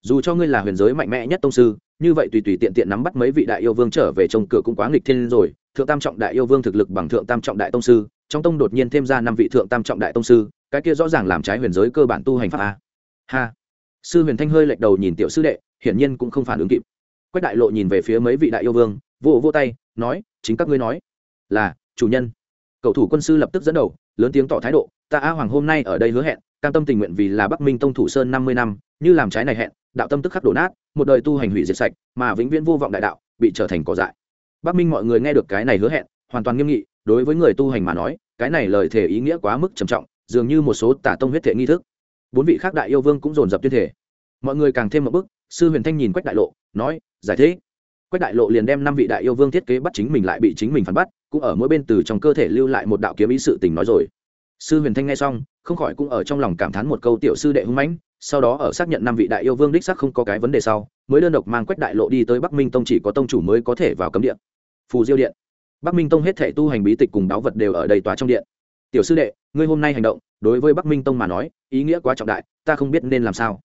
Dù cho ngươi là huyền giới mạnh mẽ nhất tông sư, như vậy tùy tùy tiện tiện nắm bắt mấy vị đại yêu vương trở về trông cửa cũng quá nghịch thiên rồi. Thượng tam trọng đại yêu vương thực lực bằng thượng tam trọng đại tông sư, trong tông đột nhiên thêm ra năm vị thượng tam trọng đại tông sư, cái kia rõ ràng làm trái huyền giới cơ bản tu hành pháp a. Ha. Sư huyền thanh hơi lệch đầu nhìn tiểu sư đệ, hiển nhiên cũng không phản ứng kịp. Quách đại lộ nhìn về phía mấy vị đại yêu vương, vỗ vỗ tay, nói, chính các ngươi nói là chủ nhân. Cầu thủ quân sư lập tức dẫn đầu, lớn tiếng tỏ thái độ ta a hoàng hôm nay ở đây hứa hẹn, cam tâm tình nguyện vì là bắc minh tông thủ sơn năm mươi năm, như làm trái này hẹn, đạo tâm tức khắc đổ nát, một đời tu hành hủy diệt sạch, mà vĩnh viễn vô vọng đại đạo bị trở thành cỏ dại. Bắc minh mọi người nghe được cái này hứa hẹn, hoàn toàn nghiêm nghị, đối với người tu hành mà nói, cái này lời thể ý nghĩa quá mức trầm trọng, dường như một số tả tông huyết thể nghi thức. Bốn vị khác đại yêu vương cũng dồn dập tuyên thể mọi người càng thêm một bức sư huyền thanh nhìn quách đại lộ, nói, giải thế quách đại lộ liền đem năm vị đại yêu vương thiết kế bắt chính mình lại bị chính mình phản bắt cũng ở mỗi bên từ trong cơ thể lưu lại một đạo kiếm ý sự tình nói rồi sư huyền thanh nghe xong, không khỏi cũng ở trong lòng cảm thán một câu tiểu sư đệ hưng mãnh, sau đó ở xác nhận năm vị đại yêu vương đích sắc không có cái vấn đề sau, mới đơn độc mang quách đại lộ đi tới bắc minh tông chỉ có tông chủ mới có thể vào cấm điện phù diêu điện. Bắc minh tông hết thể tu hành bí tịch cùng đáo vật đều ở đầy tòa trong điện. Tiểu sư đệ, ngươi hôm nay hành động, đối với bắc minh tông mà nói, ý nghĩa quá trọng đại, ta không biết nên làm sao.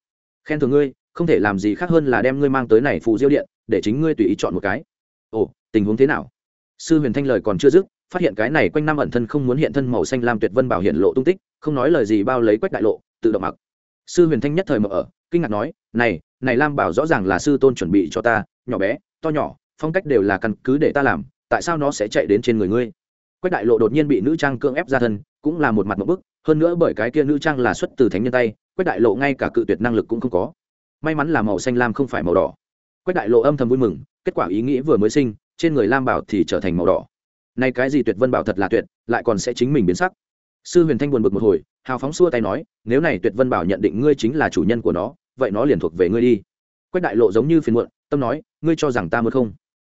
Khen thưởng ngươi, không thể làm gì khác hơn là đem ngươi mang tới này phù diêu điện, để chính ngươi tùy ý chọn một cái. Ồ, tình huống thế nào? Sư huyền thanh lời còn chưa dứt phát hiện cái này quanh năm ẩn thân không muốn hiện thân màu xanh lam tuyệt vân bảo hiện lộ tung tích, không nói lời gì bao lấy quách đại lộ, tự động mặc. Sư huyền thanh nhất thời mở ở, kinh ngạc nói, này này lam bảo rõ ràng là sư tôn chuẩn bị cho ta, nhỏ bé, to nhỏ, phong cách đều là căn cứ để ta làm, tại sao nó sẽ chạy đến trên người ngươi? Quách đại lộ đột nhiên bị nữ trang cưỡng ép ra thân, cũng là một mặt một bức, hơn nữa bởi cái kia nữ trang là xuất từ thánh nhân tay, quách đại lộ ngay cả cự tuyệt năng lực cũng không có. May mắn là màu xanh lam không phải màu đỏ. Quách đại lộ âm thầm vui mừng, kết quả ý nghĩ vừa mới sinh, trên người lam bảo thì trở thành màu đỏ nay cái gì tuyệt vân bảo thật là tuyệt, lại còn sẽ chính mình biến sắc. Sư huyền thanh buồn bực một hồi, hào phóng xua tay nói, nếu này tuyệt vân bảo nhận định ngươi chính là chủ nhân của nó, vậy nó liền thuộc về ngươi đi. Quách đại lộ giống như phiền muộn, tâm nói, ngươi cho rằng ta muốn không?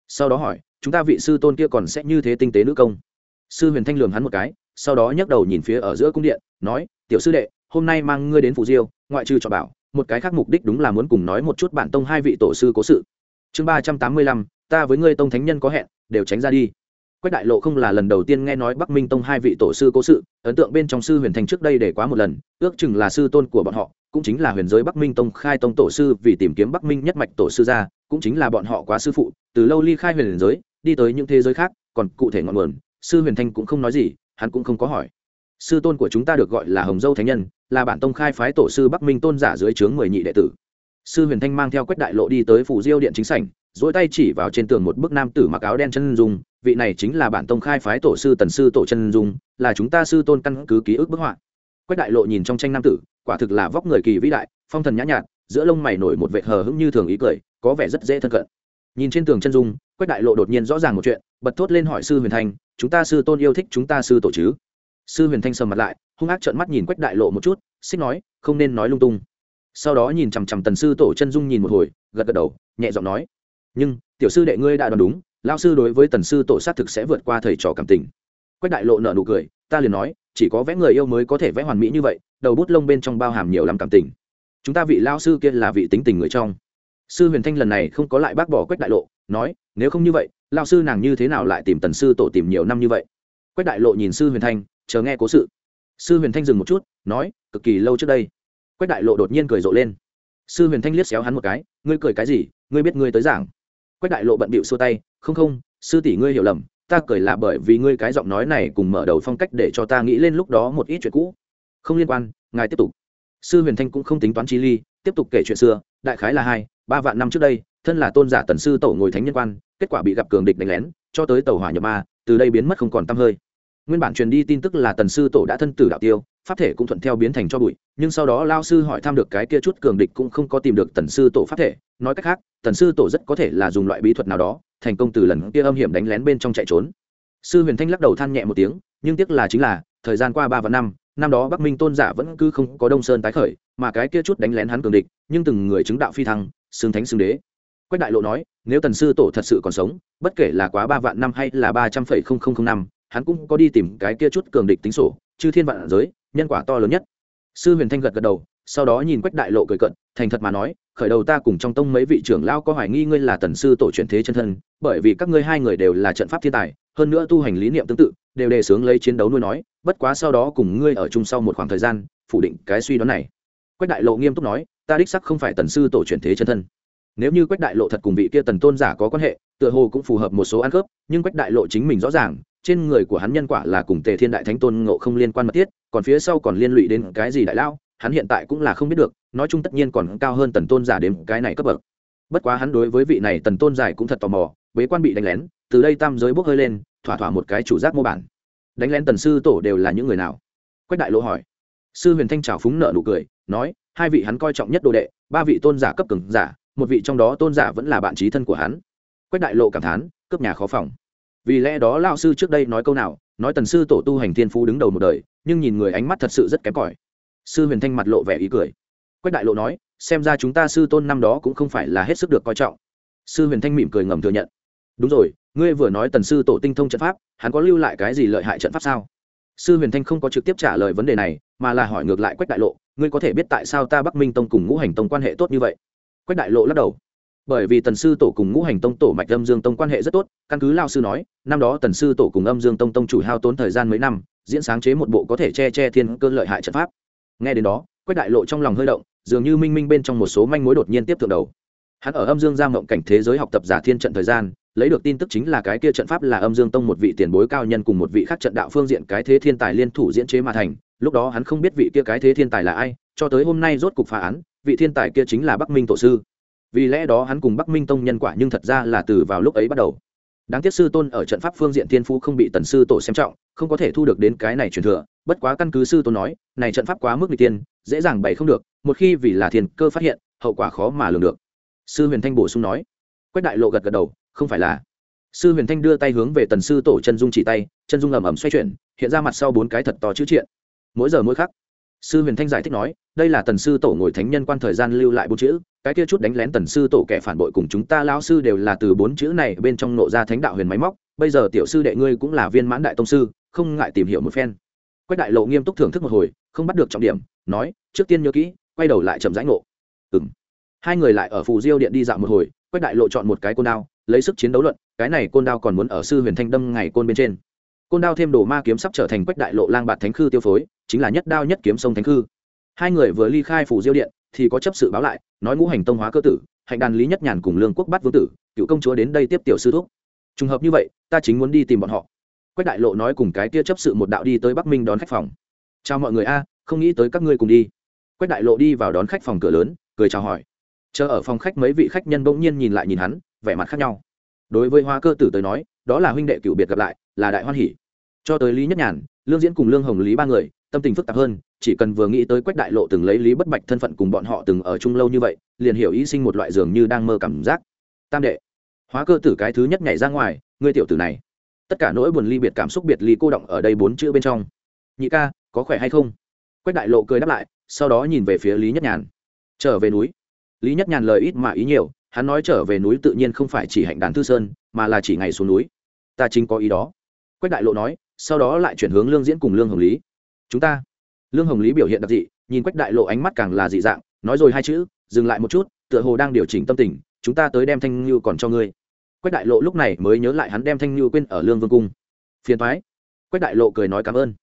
Sau đó hỏi, chúng ta vị sư tôn kia còn sẽ như thế tinh tế nữ công? Sư huyền thanh lường hắn một cái, sau đó nhấc đầu nhìn phía ở giữa cung điện, nói, tiểu sư đệ, hôm nay mang ngươi đến phủ diêu, ngoại trừ cho bảo, một cái khác mục đích đúng là muốn cùng nói một chút bản tông hai vị tổ sư cố sự. Chương ba trăm tám mươi lăm, ta với ngươi tông thánh nhân có hẹn, đều tránh ra đi quách đại lộ không là lần đầu tiên nghe nói bắc minh tông hai vị tổ sư cố sự, ấn tượng bên trong sư huyền thành trước đây để quá một lần, ước chừng là sư tôn của bọn họ, cũng chính là huyền giới bắc minh tông khai tông tổ sư, vì tìm kiếm bắc minh nhất mạch tổ sư ra, cũng chính là bọn họ quá sư phụ, từ lâu ly khai huyền giới, đi tới những thế giới khác, còn cụ thể ngọn nguồn, sư huyền thanh cũng không nói gì, hắn cũng không có hỏi. Sư tôn của chúng ta được gọi là hồng dâu thánh nhân, là bản tông khai phái tổ sư bắc minh tôn giả dưới trướng mười nhị đệ tử. Sư huyền thanh mang theo quách đại lộ đi tới phủ diêu điện chính sảnh, duỗi tay chỉ vào trên tường một bức nam tử mặc áo đen chân dung vị này chính là bản tông khai phái tổ sư tần sư tổ chân dung, là chúng ta sư tôn căn cứ ký ức bức họa. Quách đại lộ nhìn trong tranh nam tử, quả thực là vóc người kỳ vĩ đại, phong thần nhã nhạt, giữa lông mày nổi một vệ hờ hững như thường ý cười, có vẻ rất dễ thân cận. Nhìn trên tường chân dung, quách đại lộ đột nhiên rõ ràng một chuyện, bật thốt lên hỏi sư huyền thanh, chúng ta sư tôn yêu thích chúng ta sư tổ chứ? Sư huyền thanh sầm mặt lại, hung ác trợn mắt nhìn quách đại lộ một chút, xích nói, không nên nói lung tung. Sau đó nhìn chằm chằm tần sư tổ chân dung nhìn một hồi, gật gật đầu, nhẹ giọng nói, nhưng, tiểu sư đệ ngươi đã đoán đúng lao sư đối với tần sư tổ sát thực sẽ vượt qua thầy trò cảm tình. Quách đại lộ nợ nụ cười, ta liền nói, chỉ có vẽ người yêu mới có thể vẽ hoàn mỹ như vậy, đầu bút lông bên trong bao hàm nhiều lắm cảm tình. Chúng ta vị lao sư kia là vị tính tình người trong. Sư huyền thanh lần này không có lại bác bỏ quách đại lộ, nói, nếu không như vậy lao sư nàng như thế nào lại tìm tần sư tổ tìm nhiều năm như vậy? Quách đại lộ nhìn sư huyền thanh, chờ nghe cố sự. Sư huyền thanh dừng một chút, nói, cực kỳ lâu trước đây. Quách đại lộ đột nhiên cười rộ lên. Sư huyền thanh liếc xéo hắn một cái, ngươi cười cái gì, ngươi biết ngươi tới giảng. Quách đại lộ bận bịu xua tay không không, sư tỷ ngươi hiểu lầm, ta cười là bởi vì ngươi cái giọng nói này cùng mở đầu phong cách để cho ta nghĩ lên lúc đó một ít chuyện cũ. Không liên quan, ngài tiếp tục. Sư huyền thanh cũng không tính toán chi ly, tiếp tục kể chuyện xưa, đại khái là hai, ba vạn năm trước đây, thân là tôn giả tần sư tổ ngồi thánh nhân quan, kết quả bị gặp cường địch đánh lén, cho tới tàu hỏa nhập ma, từ đây biến mất không còn t hơi nguyên bản truyền đi tin tức là tần sư tổ đã thân tử đạo tiêu, pháp thể cũng thuận theo biến thành cho bụi, nhưng sau đó lao sư hỏi thăm được cái kia chút cường địch cũng không có tìm được tần sư tổ pháp thể, nói cách khác, tần sư tổ rất có thể là dùng loại bí thuật nào đó, thành công từ lần kia âm hiểm đánh lén bên trong chạy trốn. Sư huyền thanh lắc đầu than nhẹ một tiếng, nhưng tiếc là chính là, thời gian qua ba và năm năm đó bắc minh tôn giả vẫn cứ không có đông sơn tái khởi, mà cái kia chút đánh lén hắn cường địch, nhưng từng người chứng đạo phi thăng xương thánh xương đế. Quách đại lộ nói, nếu tần sư tổ thật sự còn sống, bất kể là quá ba vạn năm hay là ba trăm phẩy không không không năm hắn cũng có đi tìm cái kia chút cường địch tính sổ, chư thiên vạn giới, nhân quả to lớn nhất. Sư huyền thanh gật gật đầu, sau đó nhìn quách đại lộ cười cận thành thật mà nói, khởi đầu ta cùng trong tông mấy vị trưởng lao có hoài nghi ngươi là tần sư tổ truyền thế chân thân, bởi vì các ngươi hai người đều là trận pháp thiên tài, hơn nữa tu hành lý niệm tương tự, đều đề xướng lấy chiến đấu nuôi nói, bất quá sau đó cùng ngươi ở chung sau một khoảng thời gian, phủ định cái suy đoán này. Quách đại lộ nghiêm túc nói, ta đích sắc không phải tần sư tổ truyền thế chân thân. Nếu như quách đại lộ thật cùng vị kia tần tôn giả có quan hệ, tựa hồ cũng phù hợp một số ăn khớp nhưng quách đại lộ chính mình rõ ràng trên người của hắn nhân quả là cùng tề thiên đại thánh tôn ngộ không liên quan mật thiết, còn phía sau còn liên lụy đến cái gì đại lao hắn hiện tại cũng là không biết được, nói chung tất nhiên còn cao hơn tần tôn giả đến cái này cấp bậc. Bất quá hắn đối với vị này tần tôn giải cũng thật tò mò, bế quan bị đánh lén, từ đây tam giới bốc hơi lên, thỏa thỏa một cái chủ giác mô bản. Đánh lén tần sư tổ đều là những người nào? Quách đại lộ hỏi. Sư huyền thanh trào phúng nợ nụ cười, nói, hai vị hắn coi trọng nhất đồ đệ, ba vị tôn giả cấp cường giả, một vị trong đó tôn giả vẫn là bạn trí thân của hắn. Quách đại lộ cảm thán, cướp nhà khó phòng vì lẽ đó lao sư trước đây nói câu nào, nói tần sư tổ tu hành thiên phú đứng đầu một đời, nhưng nhìn người ánh mắt thật sự rất kém cỏi. Sư huyền thanh mặt lộ vẻ ý cười. Quách đại lộ nói, xem ra chúng ta sư tôn năm đó cũng không phải là hết sức được coi trọng. Sư huyền thanh mỉm cười ngầm thừa nhận. Đúng rồi, ngươi vừa nói tần sư tổ tinh thông trận pháp, hắn có lưu lại cái gì lợi hại trận pháp sao? Sư huyền thanh không có trực tiếp trả lời vấn đề này, mà là hỏi ngược lại quách đại lộ, ngươi có thể biết tại sao ta bắc minh tông cùng ngũ hành tông quan hệ tốt như vậy? Quách đại lộ lắc đầu bởi vì tần sư tổ cùng ngũ hành tông tổ mạch âm dương tông quan hệ rất tốt, căn cứ lao sư nói, năm đó tần sư tổ cùng âm dương tông tông chủ hao tốn thời gian mấy năm, diễn sáng chế một bộ có thể che che thiên cơ lợi hại trận pháp. Nghe đến đó, quách đại lộ trong lòng hơi động, dường như minh minh bên trong một số manh mối đột nhiên tiếp thượng đầu. Hắn ở âm dương giang ngộng cảnh thế giới học tập giả thiên trận thời gian, lấy được tin tức chính là cái kia trận pháp là âm dương tông một vị tiền bối cao nhân cùng một vị khác trận đạo phương diện cái thế thiên tài liên thủ diễn chế mà thành. Lúc đó hắn không biết vị kia cái thế thiên tài là ai, cho tới hôm nay rốt cục phá án, vị thiên tài kia chính là bắc minh tổ sư vì lẽ đó hắn cùng bắc minh tông nhân quả nhưng thật ra là từ vào lúc ấy bắt đầu. Đáng tiếc sư tôn ở trận pháp phương diện thiên phú không bị tần sư tổ xem trọng, không có thể thu được đến cái này truyền thừa, bất quá căn cứ sư tôn nói, này trận pháp quá mức người tiên dễ dàng bày không được, một khi vì là thiên cơ phát hiện, hậu quả khó mà lường được. Sư huyền thanh bổ sung nói. Quách đại lộ gật gật đầu, không phải là. Sư huyền thanh đưa tay hướng về tần sư tổ chân dung chỉ tay, chân dung ầm ầm xoay chuyển, hiện ra mặt sau bốn cái thật to chữ triện. Mỗi giờ mỗi khắc sư huyền thanh giải thích nói, đây là tần sư tổ ngồi thánh nhân quan thời gian lưu lại bốn chữ, cái kia chút đánh lén tần sư tổ kẻ phản bội cùng chúng ta lão sư đều là từ bốn chữ này bên trong nộ ra thánh đạo huyền máy móc, bây giờ tiểu sư đệ ngươi cũng là viên mãn đại tông sư, không ngại tìm hiểu một phen. Quách đại lộ nghiêm túc thưởng thức một hồi, không bắt được trọng điểm, nói, trước tiên nhớ kỹ, quay đầu lại chậm rãi ngộ. Ừng hai người lại ở phù diêu điện đi dạo một hồi, quách đại lộ chọn một cái côn đao, lấy sức chiến đấu luận, cái này côn đao còn muốn ở sư huyền thanh đâm ngày côn bên trên. Côn đao thêm đồ ma kiếm sắp trở thành quách đại lộ lang bạt thánh khư tiêu phối chính là nhất đao nhất kiếm sông thánh khư. Hai người vừa ly khai phủ diêu điện, thì có chấp sự báo lại, nói ngũ hành tông hóa cơ tử, hạnh đàn lý nhất nhàn cùng lương quốc bắt vương tử, cựu công chúa đến đây tiếp tiểu sư thúc. Trùng hợp như vậy, ta chính muốn đi tìm bọn họ. Quách đại lộ nói cùng cái kia chấp sự một đạo đi tới bắc minh đón khách phòng. Chào mọi người a, không nghĩ tới các ngươi cùng đi. Quách đại lộ đi vào đón khách phòng cửa lớn, cười chào hỏi. Chờ ở phòng khách mấy vị khách nhân bỗng nhiên nhìn lại nhìn hắn, vẻ mặt khác nhau. Đối với hoa cơ tử tới nói, đó là huynh đệ cựu biệt gặp lại, là đại hoan hỉ. cho tới lý nhất nhàn, lương diễn cùng lương hồng lý ba người tâm tình phức tạp hơn, chỉ cần vừa nghĩ tới quách đại lộ từng lấy lý bất bạch thân phận cùng bọn họ từng ở chung lâu như vậy, liền hiểu ý sinh một loại dường như đang mơ cảm giác. Tam đệ, hóa cơ tử cái thứ nhất nhảy ra ngoài, ngươi tiểu tử này. Tất cả nỗi buồn ly biệt cảm xúc biệt ly cô động ở đây bốn chữ bên trong. Nhị ca, có khỏe hay không? Quách đại lộ cười đáp lại, sau đó nhìn về phía lý nhất nhàn. Trở về núi. Lý nhất nhàn lời ít mà ý nhiều, hắn nói trở về núi tự nhiên không phải chỉ hạnh đàn thư sơn, mà là chỉ ngày xuống núi. Ta chính có ý đó. Quách đại lộ nói, sau đó lại chuyển hướng lương diễn cùng lương hồng lý chúng ta. Lương hồng lý biểu hiện đặc dị, nhìn quách đại lộ ánh mắt càng là dị dạng, nói rồi hai chữ, dừng lại một chút, tựa hồ đang điều chỉnh tâm tình, chúng ta tới đem thanh như còn cho ngươi. Quách đại lộ lúc này mới nhớ lại hắn đem thanh như quên ở lương vương cung. Phiền thoái quách đại lộ cười nói cảm ơn.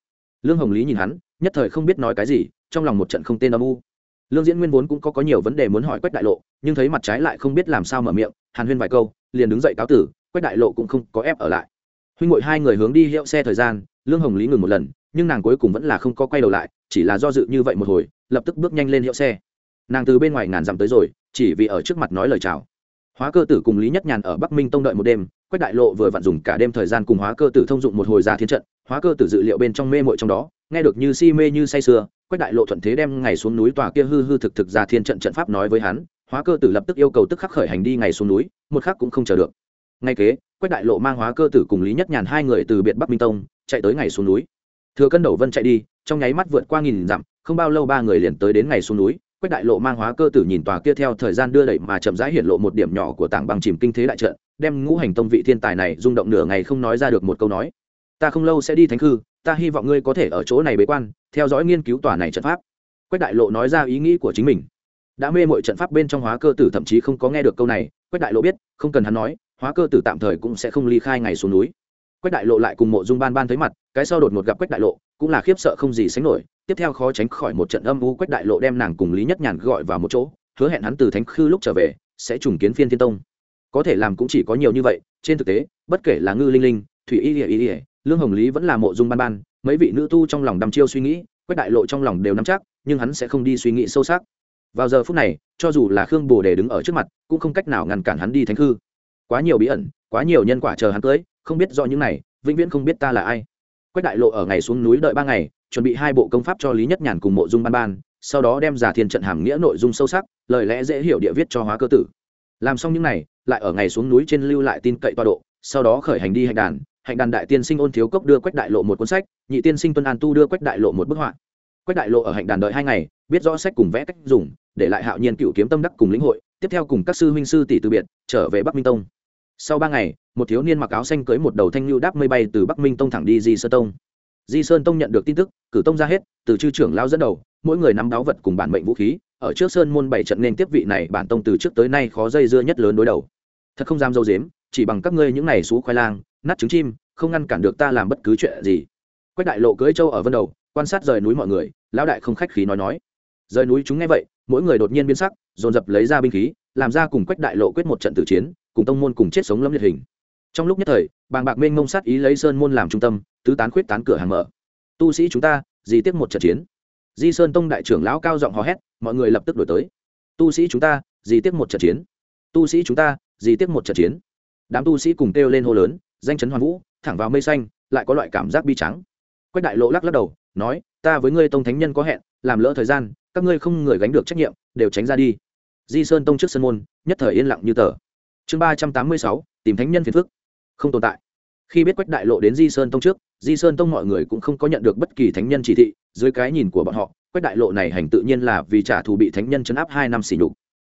Lương hồng lý nhìn hắn, nhất thời không biết nói cái gì, trong lòng một trận không tên âm u. Lương diễn nguyên vốn cũng có có nhiều vấn đề muốn hỏi quách đại lộ, nhưng thấy mặt trái lại không biết làm sao mở miệng, hàn huyên vài câu, liền đứng dậy cáo tử, quách đại lộ cũng không có ép ở lại. Huynh ngội hai người hướng đi hiệu xe thời gian, lương hồng lý ngừng một lần nhưng nàng cuối cùng vẫn là không có quay đầu lại, chỉ là do dự như vậy một hồi, lập tức bước nhanh lên hiệu xe. Nàng từ bên ngoài ngàn dặm tới rồi, chỉ vì ở trước mặt nói lời chào. Hóa cơ tử cùng lý nhất nhàn ở bắc minh tông đợi một đêm, quách đại lộ vừa vặn dùng cả đêm thời gian cùng hóa cơ tử thông dụng một hồi ra thiên trận, hóa cơ tử dự liệu bên trong mê mội trong đó, nghe được như si mê như say sưa, quách đại lộ thuận thế đem ngày xuống núi tòa kia hư hư thực thực ra thiên trận trận pháp nói với hắn, hóa cơ tử lập tức yêu cầu tức khắc khởi hành đi ngày xuống núi, một khắc cũng không chờ được. Ngay kế, quách đại lộ mang hóa cơ tử cùng lý nhất nhàn hai người từ biệt bắc minh tông, chạy tới ngày xuống núi thừa cân đầu vân chạy đi, trong nháy mắt vượt qua nghìn dặm, không bao lâu ba người liền tới đến ngày xuống núi, quách đại lộ mang hóa cơ tử nhìn tòa kia theo thời gian đưa đẩy mà chậm rãi hiện lộ một điểm nhỏ của tảng băng chìm kinh thế đại trận, đem ngũ hành tông vị thiên tài này rung động nửa ngày không nói ra được một câu nói. Ta không lâu sẽ đi thánh khư, ta hy vọng ngươi có thể ở chỗ này bế quan, theo dõi nghiên cứu tòa này trận pháp. Quách đại lộ nói ra ý nghĩ của chính mình. Đã mê mọi trận pháp bên trong hóa cơ tử thậm chí không có nghe được câu này, quách đại lộ biết, không cần hắn nói, hóa cơ tử tạm thời cũng sẽ không ly khai ngày xuống núi quách đại lộ lại cùng mộ dung ban ban thấy mặt, cái sau đột ngột gặp quách đại lộ, cũng là khiếp sợ không gì sánh nổi. Tiếp theo khó tránh khỏi một trận âm u, quách đại lộ đem nàng cùng lý nhất nhàn gọi vào một chỗ, hứa hẹn hắn từ thánh khư lúc trở về, sẽ trùng kiến phiên thiên tông. Có thể làm cũng chỉ có nhiều như vậy, trên thực tế, bất kể là ngư linh linh, thủy y ỉa y ỉa lương hồng lý vẫn là mộ dung ban ban, mấy vị nữ tu trong lòng đăm chiêu suy nghĩ, quách đại lộ trong lòng đều nắm chắc, nhưng hắn sẽ không đi suy nghĩ sâu sắc. Vào giờ phút này, cho dù là khương bồ đề đứng ở trước mặt, cũng không cách nào ngăn cản hắn đi thánh khư. Quá nhiều bí ẩn, quá nhiều nhân quả chờ hắn cưới không biết rõ những này, vĩnh viễn không biết ta là ai. Quách đại lộ ở ngày xuống núi đợi ba ngày, chuẩn bị hai bộ công pháp cho lý nhất nhàn cùng mộ dung ban ban, sau đó đem giả thiên trận hàm nghĩa nội dung sâu sắc, lời lẽ dễ hiểu địa viết cho hóa cơ tử. Làm xong những này, lại ở ngày xuống núi trên lưu lại tin cậy toa độ, sau đó khởi hành đi hạnh đàn. Hạnh đàn đại tiên sinh ôn thiếu cốc đưa quách đại lộ một cuốn sách, nhị tiên sinh tuân an tu đưa quách đại lộ một bức họa. Quách đại lộ ở hạnh đàn đợi hai ngày, biết rõ sách cùng vẽ cách dùng, để lại hạo nhiên cựu kiếm tâm đắc cùng lĩnh hội, tiếp theo cùng các sư huynh sư tỷ từ biệt, trở về bắc minh tông sau ba ngày, một thiếu niên mặc áo xanh cưới một đầu thanh lưu đáp mây bay từ bắc minh tông thẳng đi di sơn tông. Di sơn tông nhận được tin tức, cử tông ra hết, từ chư trưởng lao dẫn đầu, mỗi người nắm đáo vật cùng bản mệnh vũ khí, ở trước sơn môn bảy trận nên tiếp vị này bản tông từ trước tới nay khó dây dưa nhất lớn đối đầu. Thật không dám dâu dếm, chỉ bằng các ngươi những này xú khoai lang, nát trứng chim, không ngăn cản được ta làm bất cứ chuyện gì. Quách đại lộ cưới châu ở vân đầu, quan sát rời núi mọi người, lão đại không khách khí nói nói. Rời núi chúng nghe vậy, mỗi người đột nhiên biến sắc, dồn dập lấy ra binh khí làm ra cùng quách đại lộ quyết một trận tử chiến, cùng tông môn cùng chết sống lâm liệt hình. Trong lúc nhất thời, bàng bạc mênh mông sát ý lấy sơn môn làm trung tâm, tứ tán khuyết tán cửa hàng mở. Tu sĩ chúng ta gì tiếp một trận chiến. Di sơn tông đại trưởng lão cao giọng hò hét, mọi người lập tức đổi tới. Tu sĩ chúng ta gì tiếp một trận chiến. Tu sĩ chúng ta gì tiếp một trận chiến. Đám tu sĩ cùng kêu lên hô lớn, danh chấn hoàn vũ, thẳng vào mây xanh, lại có loại cảm giác bi trắng quách đại lộ lắc lắc đầu, nói, ta với ngươi tông thánh nhân có hẹn, làm lỡ thời gian, các ngươi không người gánh được trách nhiệm, đều tránh ra đi di sơn tông trước sân môn, nhất thời yên lặng như tờ. Chương ba trăm tám mươi sáu, tìm thánh nhân phiền phức. Không tồn tại. Khi biết quách đại lộ đến di sơn tông trước, di sơn tông mọi người cũng không có nhận được bất kỳ thánh nhân chỉ thị. Dưới cái nhìn của bọn họ, quách đại lộ này hành tự nhiên là vì trả thù bị thánh nhân chấn áp hai năm xỉ nhục.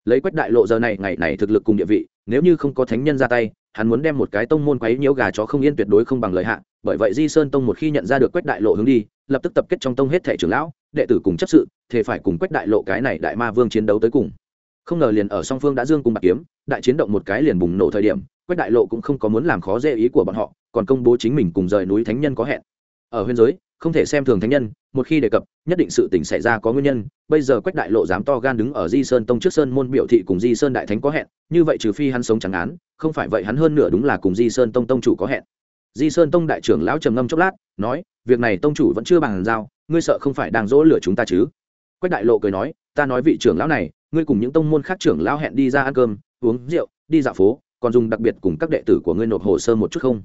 Lấy quách đại lộ giờ này, ngày này thực lực cùng địa vị, nếu như không có thánh nhân ra tay, hắn muốn đem một cái tông môn quấy nhiễu gà chó không yên tuyệt đối không bằng lợi hạ. Bởi vậy di sơn tông một khi nhận ra được quách đại lộ hướng đi, lập tức tập kết trong tông hết thẻ trưởng lão, đệ tử cùng chấp sự thể phải cùng quách đại lộ cái này đại ma vương chiến đấu tới cùng không ngờ liền ở song phương đã dương cùng bạc kiếm, đại chiến động một cái liền bùng nổ thời điểm, quách đại lộ cũng không có muốn làm khó dễ ý của bọn họ, còn công bố chính mình cùng rời núi thánh nhân có hẹn. Ở huyên giới, không thể xem thường thánh nhân, một khi đề cập, nhất định sự tình xảy ra có nguyên nhân, bây giờ quách đại lộ dám to gan đứng ở di sơn tông trước sơn môn biểu thị cùng di sơn đại thánh có hẹn, như vậy trừ phi hắn sống chẳng án, không phải vậy hắn hơn nửa đúng là cùng di sơn tông tông chủ có hẹn. Di sơn tông đại trưởng lão trầm ngâm chốc lát, nói, việc này tông chủ vẫn chưa bằng giao, ngươi sợ không phải đang dỗ lửa chúng ta chứ? Quách đại lộ cười nói, ta nói vị trưởng lão này ngươi cùng những tông môn khác trưởng lão hẹn đi ra ăn cơm, uống rượu, đi dạo phố, còn dùng đặc biệt cùng các đệ tử của ngươi nộp hồ sơ một chút không?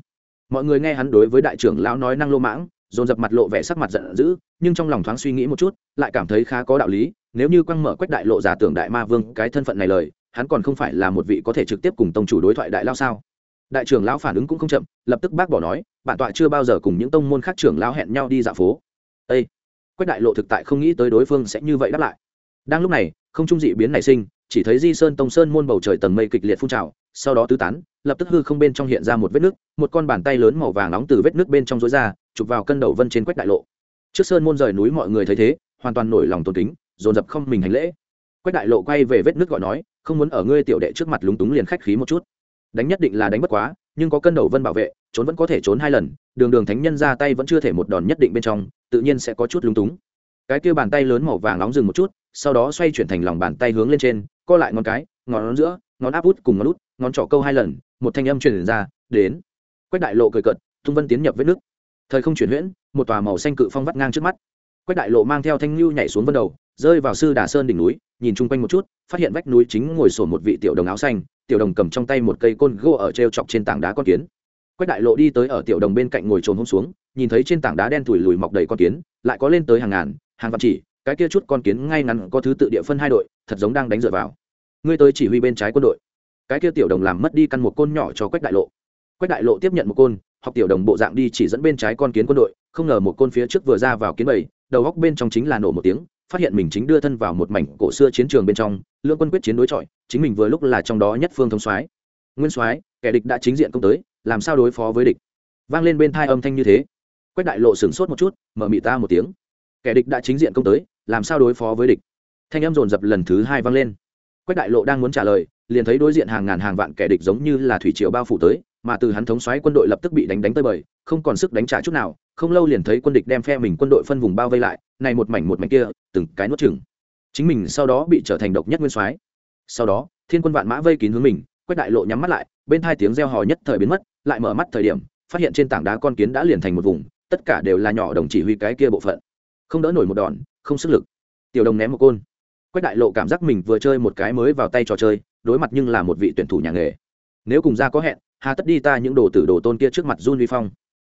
Mọi người nghe hắn đối với đại trưởng lão nói năng lô mãng, dồn dập mặt lộ vẻ sắc mặt giận dữ, nhưng trong lòng thoáng suy nghĩ một chút, lại cảm thấy khá có đạo lý, nếu như quăng mở quách đại lộ giả tưởng đại ma vương cái thân phận này lời, hắn còn không phải là một vị có thể trực tiếp cùng tông chủ đối thoại đại lao sao? Đại trưởng lão phản ứng cũng không chậm, lập tức bác bỏ nói, bản tọa chưa bao giờ cùng những tông môn khác trưởng lão hẹn nhau đi dạo phố. Ây quách đại lộ thực tại không nghĩ tới đối phương sẽ như vậy đáp lại. Đang lúc này không trung dị biến nảy sinh, chỉ thấy di sơn tông sơn môn bầu trời tầng mây kịch liệt phun trào, sau đó tứ tán, lập tức hư không bên trong hiện ra một vết nước, một con bàn tay lớn màu vàng nóng từ vết nước bên trong rối ra, chụp vào cân đầu vân trên quách đại lộ. Trước sơn môn rời núi mọi người thấy thế, hoàn toàn nổi lòng tôn kính, dồn dập không mình hành lễ. Quách đại lộ quay về vết nước gọi nói, không muốn ở ngươi tiểu đệ trước mặt lúng túng liền khách khí một chút. Đánh nhất định là đánh bất quá, nhưng có cân đầu vân bảo vệ, trốn vẫn có thể trốn hai lần, đường đường thánh nhân ra tay vẫn chưa thể một đòn nhất định bên trong, tự nhiên sẽ có chút lúng túng. Cái kia bàn tay lớn màu vàng nóng dừng một chút sau đó xoay chuyển thành lòng bàn tay hướng lên trên, co lại ngón cái, ngón giữa, ngón áp út cùng ngón út, ngón trỏ câu hai lần, một thanh âm truyền ra, đến. Quách đại lộ cười cợt, tung vân tiến nhập vết nước. Thời không chuyển huyễn, một tòa màu xanh cự phong vắt ngang trước mắt. Quách đại lộ mang theo thanh lưu nhảy xuống vân đầu, rơi vào sư đà sơn đỉnh núi, nhìn chung quanh một chút, phát hiện vách núi chính ngồi sổ một vị tiểu đồng áo xanh, tiểu đồng cầm trong tay một cây côn gỗ ở t r e o chọc trên tảng đá con kiến. Quách đại lộ đi tới ở tiểu đồng bên cạnh ngồi trồn hôm xuống, nhìn thấy trên tảng đá đen thùi lùi mọc đầy con kiến, lại có lên tới hàng ngàn, hàng vạn chỉ cái kia chút con kiến ngay ngắn có thứ tự địa phân hai đội, thật giống đang đánh dựa vào. Ngươi tới chỉ huy bên trái quân đội. Cái kia tiểu đồng làm mất đi căn một côn nhỏ cho quách đại lộ. Quách đại lộ tiếp nhận một côn, học tiểu đồng bộ dạng đi chỉ dẫn bên trái con kiến quân đội, không ngờ một côn phía trước vừa ra vào kiến bầy đầu góc bên trong chính là nổ một tiếng, phát hiện mình chính đưa thân vào một mảnh cổ xưa chiến trường bên trong, lưỡng quân quyết chiến đối chọi, chính mình vừa lúc là trong đó nhất phương thông soái. Nguyên soái, kẻ địch đã chính diện công tới, làm sao đối phó với địch? Vang lên bên thai âm thanh như thế. Quách đại lộ sửng sốt một chút, mở mị ta một tiếng kẻ địch đã chính diện công tới, làm sao đối phó với địch? Thanh em dồn dập lần thứ hai vang lên. Quách đại lộ đang muốn trả lời, liền thấy đối diện hàng ngàn hàng vạn kẻ địch giống như là thủy triều bao phủ tới, mà từ hắn thống xoáy quân đội lập tức bị đánh đánh tới bời, không còn sức đánh trả chút nào, không lâu liền thấy quân địch đem phe mình quân đội phân vùng bao vây lại, này một mảnh một mảnh kia, từng cái nuốt chừng chính mình sau đó bị trở thành độc nhất nguyên soái. Sau đó, thiên quân vạn mã vây kín hướng mình, quách đại lộ nhắm mắt lại, bên hai tiếng reo hò nhất thời biến mất, lại mở mắt thời điểm, phát hiện trên tảng đá con kiến đã liền thành một vùng, tất cả đều là nhỏ đồng chỉ huy cái kia bộ phận không đỡ nổi một đòn, không sức lực. Tiểu đồng ném một côn. Quách đại lộ cảm giác mình vừa chơi một cái mới vào tay trò chơi, đối mặt nhưng là một vị tuyển thủ nhà nghề. Nếu cùng ra có hẹn, hà tất đi ta những đồ tử đồ tôn kia trước mặt run vi phong.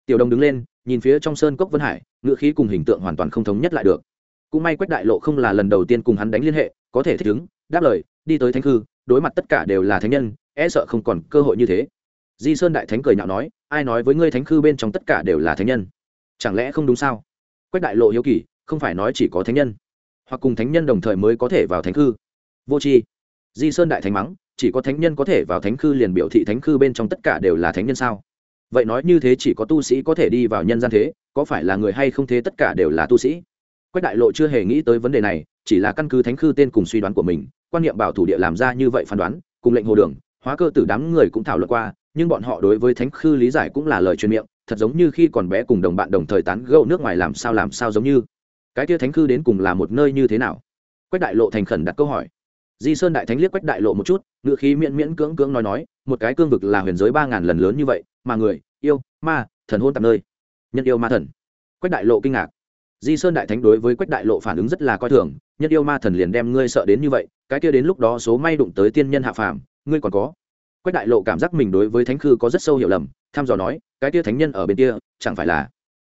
Tiểu đồng đứng lên, nhìn phía trong sơn cốc vân hải, ngựa khí cùng hình tượng hoàn toàn không thống nhất lại được. Cũng may quách đại lộ không là lần đầu tiên cùng hắn đánh liên hệ, có thể thích ứng, đáp lời, đi tới thánh khư, đối mặt tất cả đều là thánh nhân e sợ không còn cơ hội như thế. Di sơn đại thánh cười nhạo nói, ai nói với ngươi thánh khư bên trong tất cả đều là thánh nhân? Chẳng lẽ không đúng sao? Quách đại lộ hiếu kỳ, không phải nói chỉ có thánh nhân, hoặc cùng thánh nhân đồng thời mới có thể vào thánh khư. Vô tri. Di sơn đại thánh mắng, chỉ có thánh nhân có thể vào thánh khư liền biểu thị thánh khư bên trong tất cả đều là thánh nhân sao? Vậy nói như thế chỉ có tu sĩ có thể đi vào nhân gian thế, có phải là người hay không thế tất cả đều là tu sĩ? Quách đại lộ chưa hề nghĩ tới vấn đề này, chỉ là căn cứ thánh khư tên cùng suy đoán của mình, quan niệm bảo thủ địa làm ra như vậy phán đoán, cùng lệnh hồ đường, hóa cơ tử đám người cũng thảo luận qua, nhưng bọn họ đối với thánh khư lý giải cũng là lời truyền miệng thật giống như khi còn bé cùng đồng bạn đồng thời tán gẫu nước ngoài làm sao làm sao giống như. Cái kia thánh khư đến cùng là một nơi như thế nào? Quách đại lộ thành khẩn đặt câu hỏi. Di sơn đại thánh liếc quách đại lộ một chút ngựa khí miễn miễn cưỡng cưỡng nói nói, một cái cương vực là huyền giới ba ngàn lần lớn như vậy, mà người, yêu, ma, thần hôn tạm nơi. Nhân yêu ma thần. Quách đại lộ kinh ngạc. Di sơn đại thánh đối với quách đại lộ phản ứng rất là coi thường, nhân yêu ma thần liền đem ngươi sợ đến như vậy, cái kia đến lúc đó số may đụng tới tiên nhân hạ phàm, ngươi còn có. Quách đại lộ cảm giác mình đối với thánh khư có rất sâu hiểu lầm tham dò nói cái tia thánh nhân ở bên kia, chẳng phải là?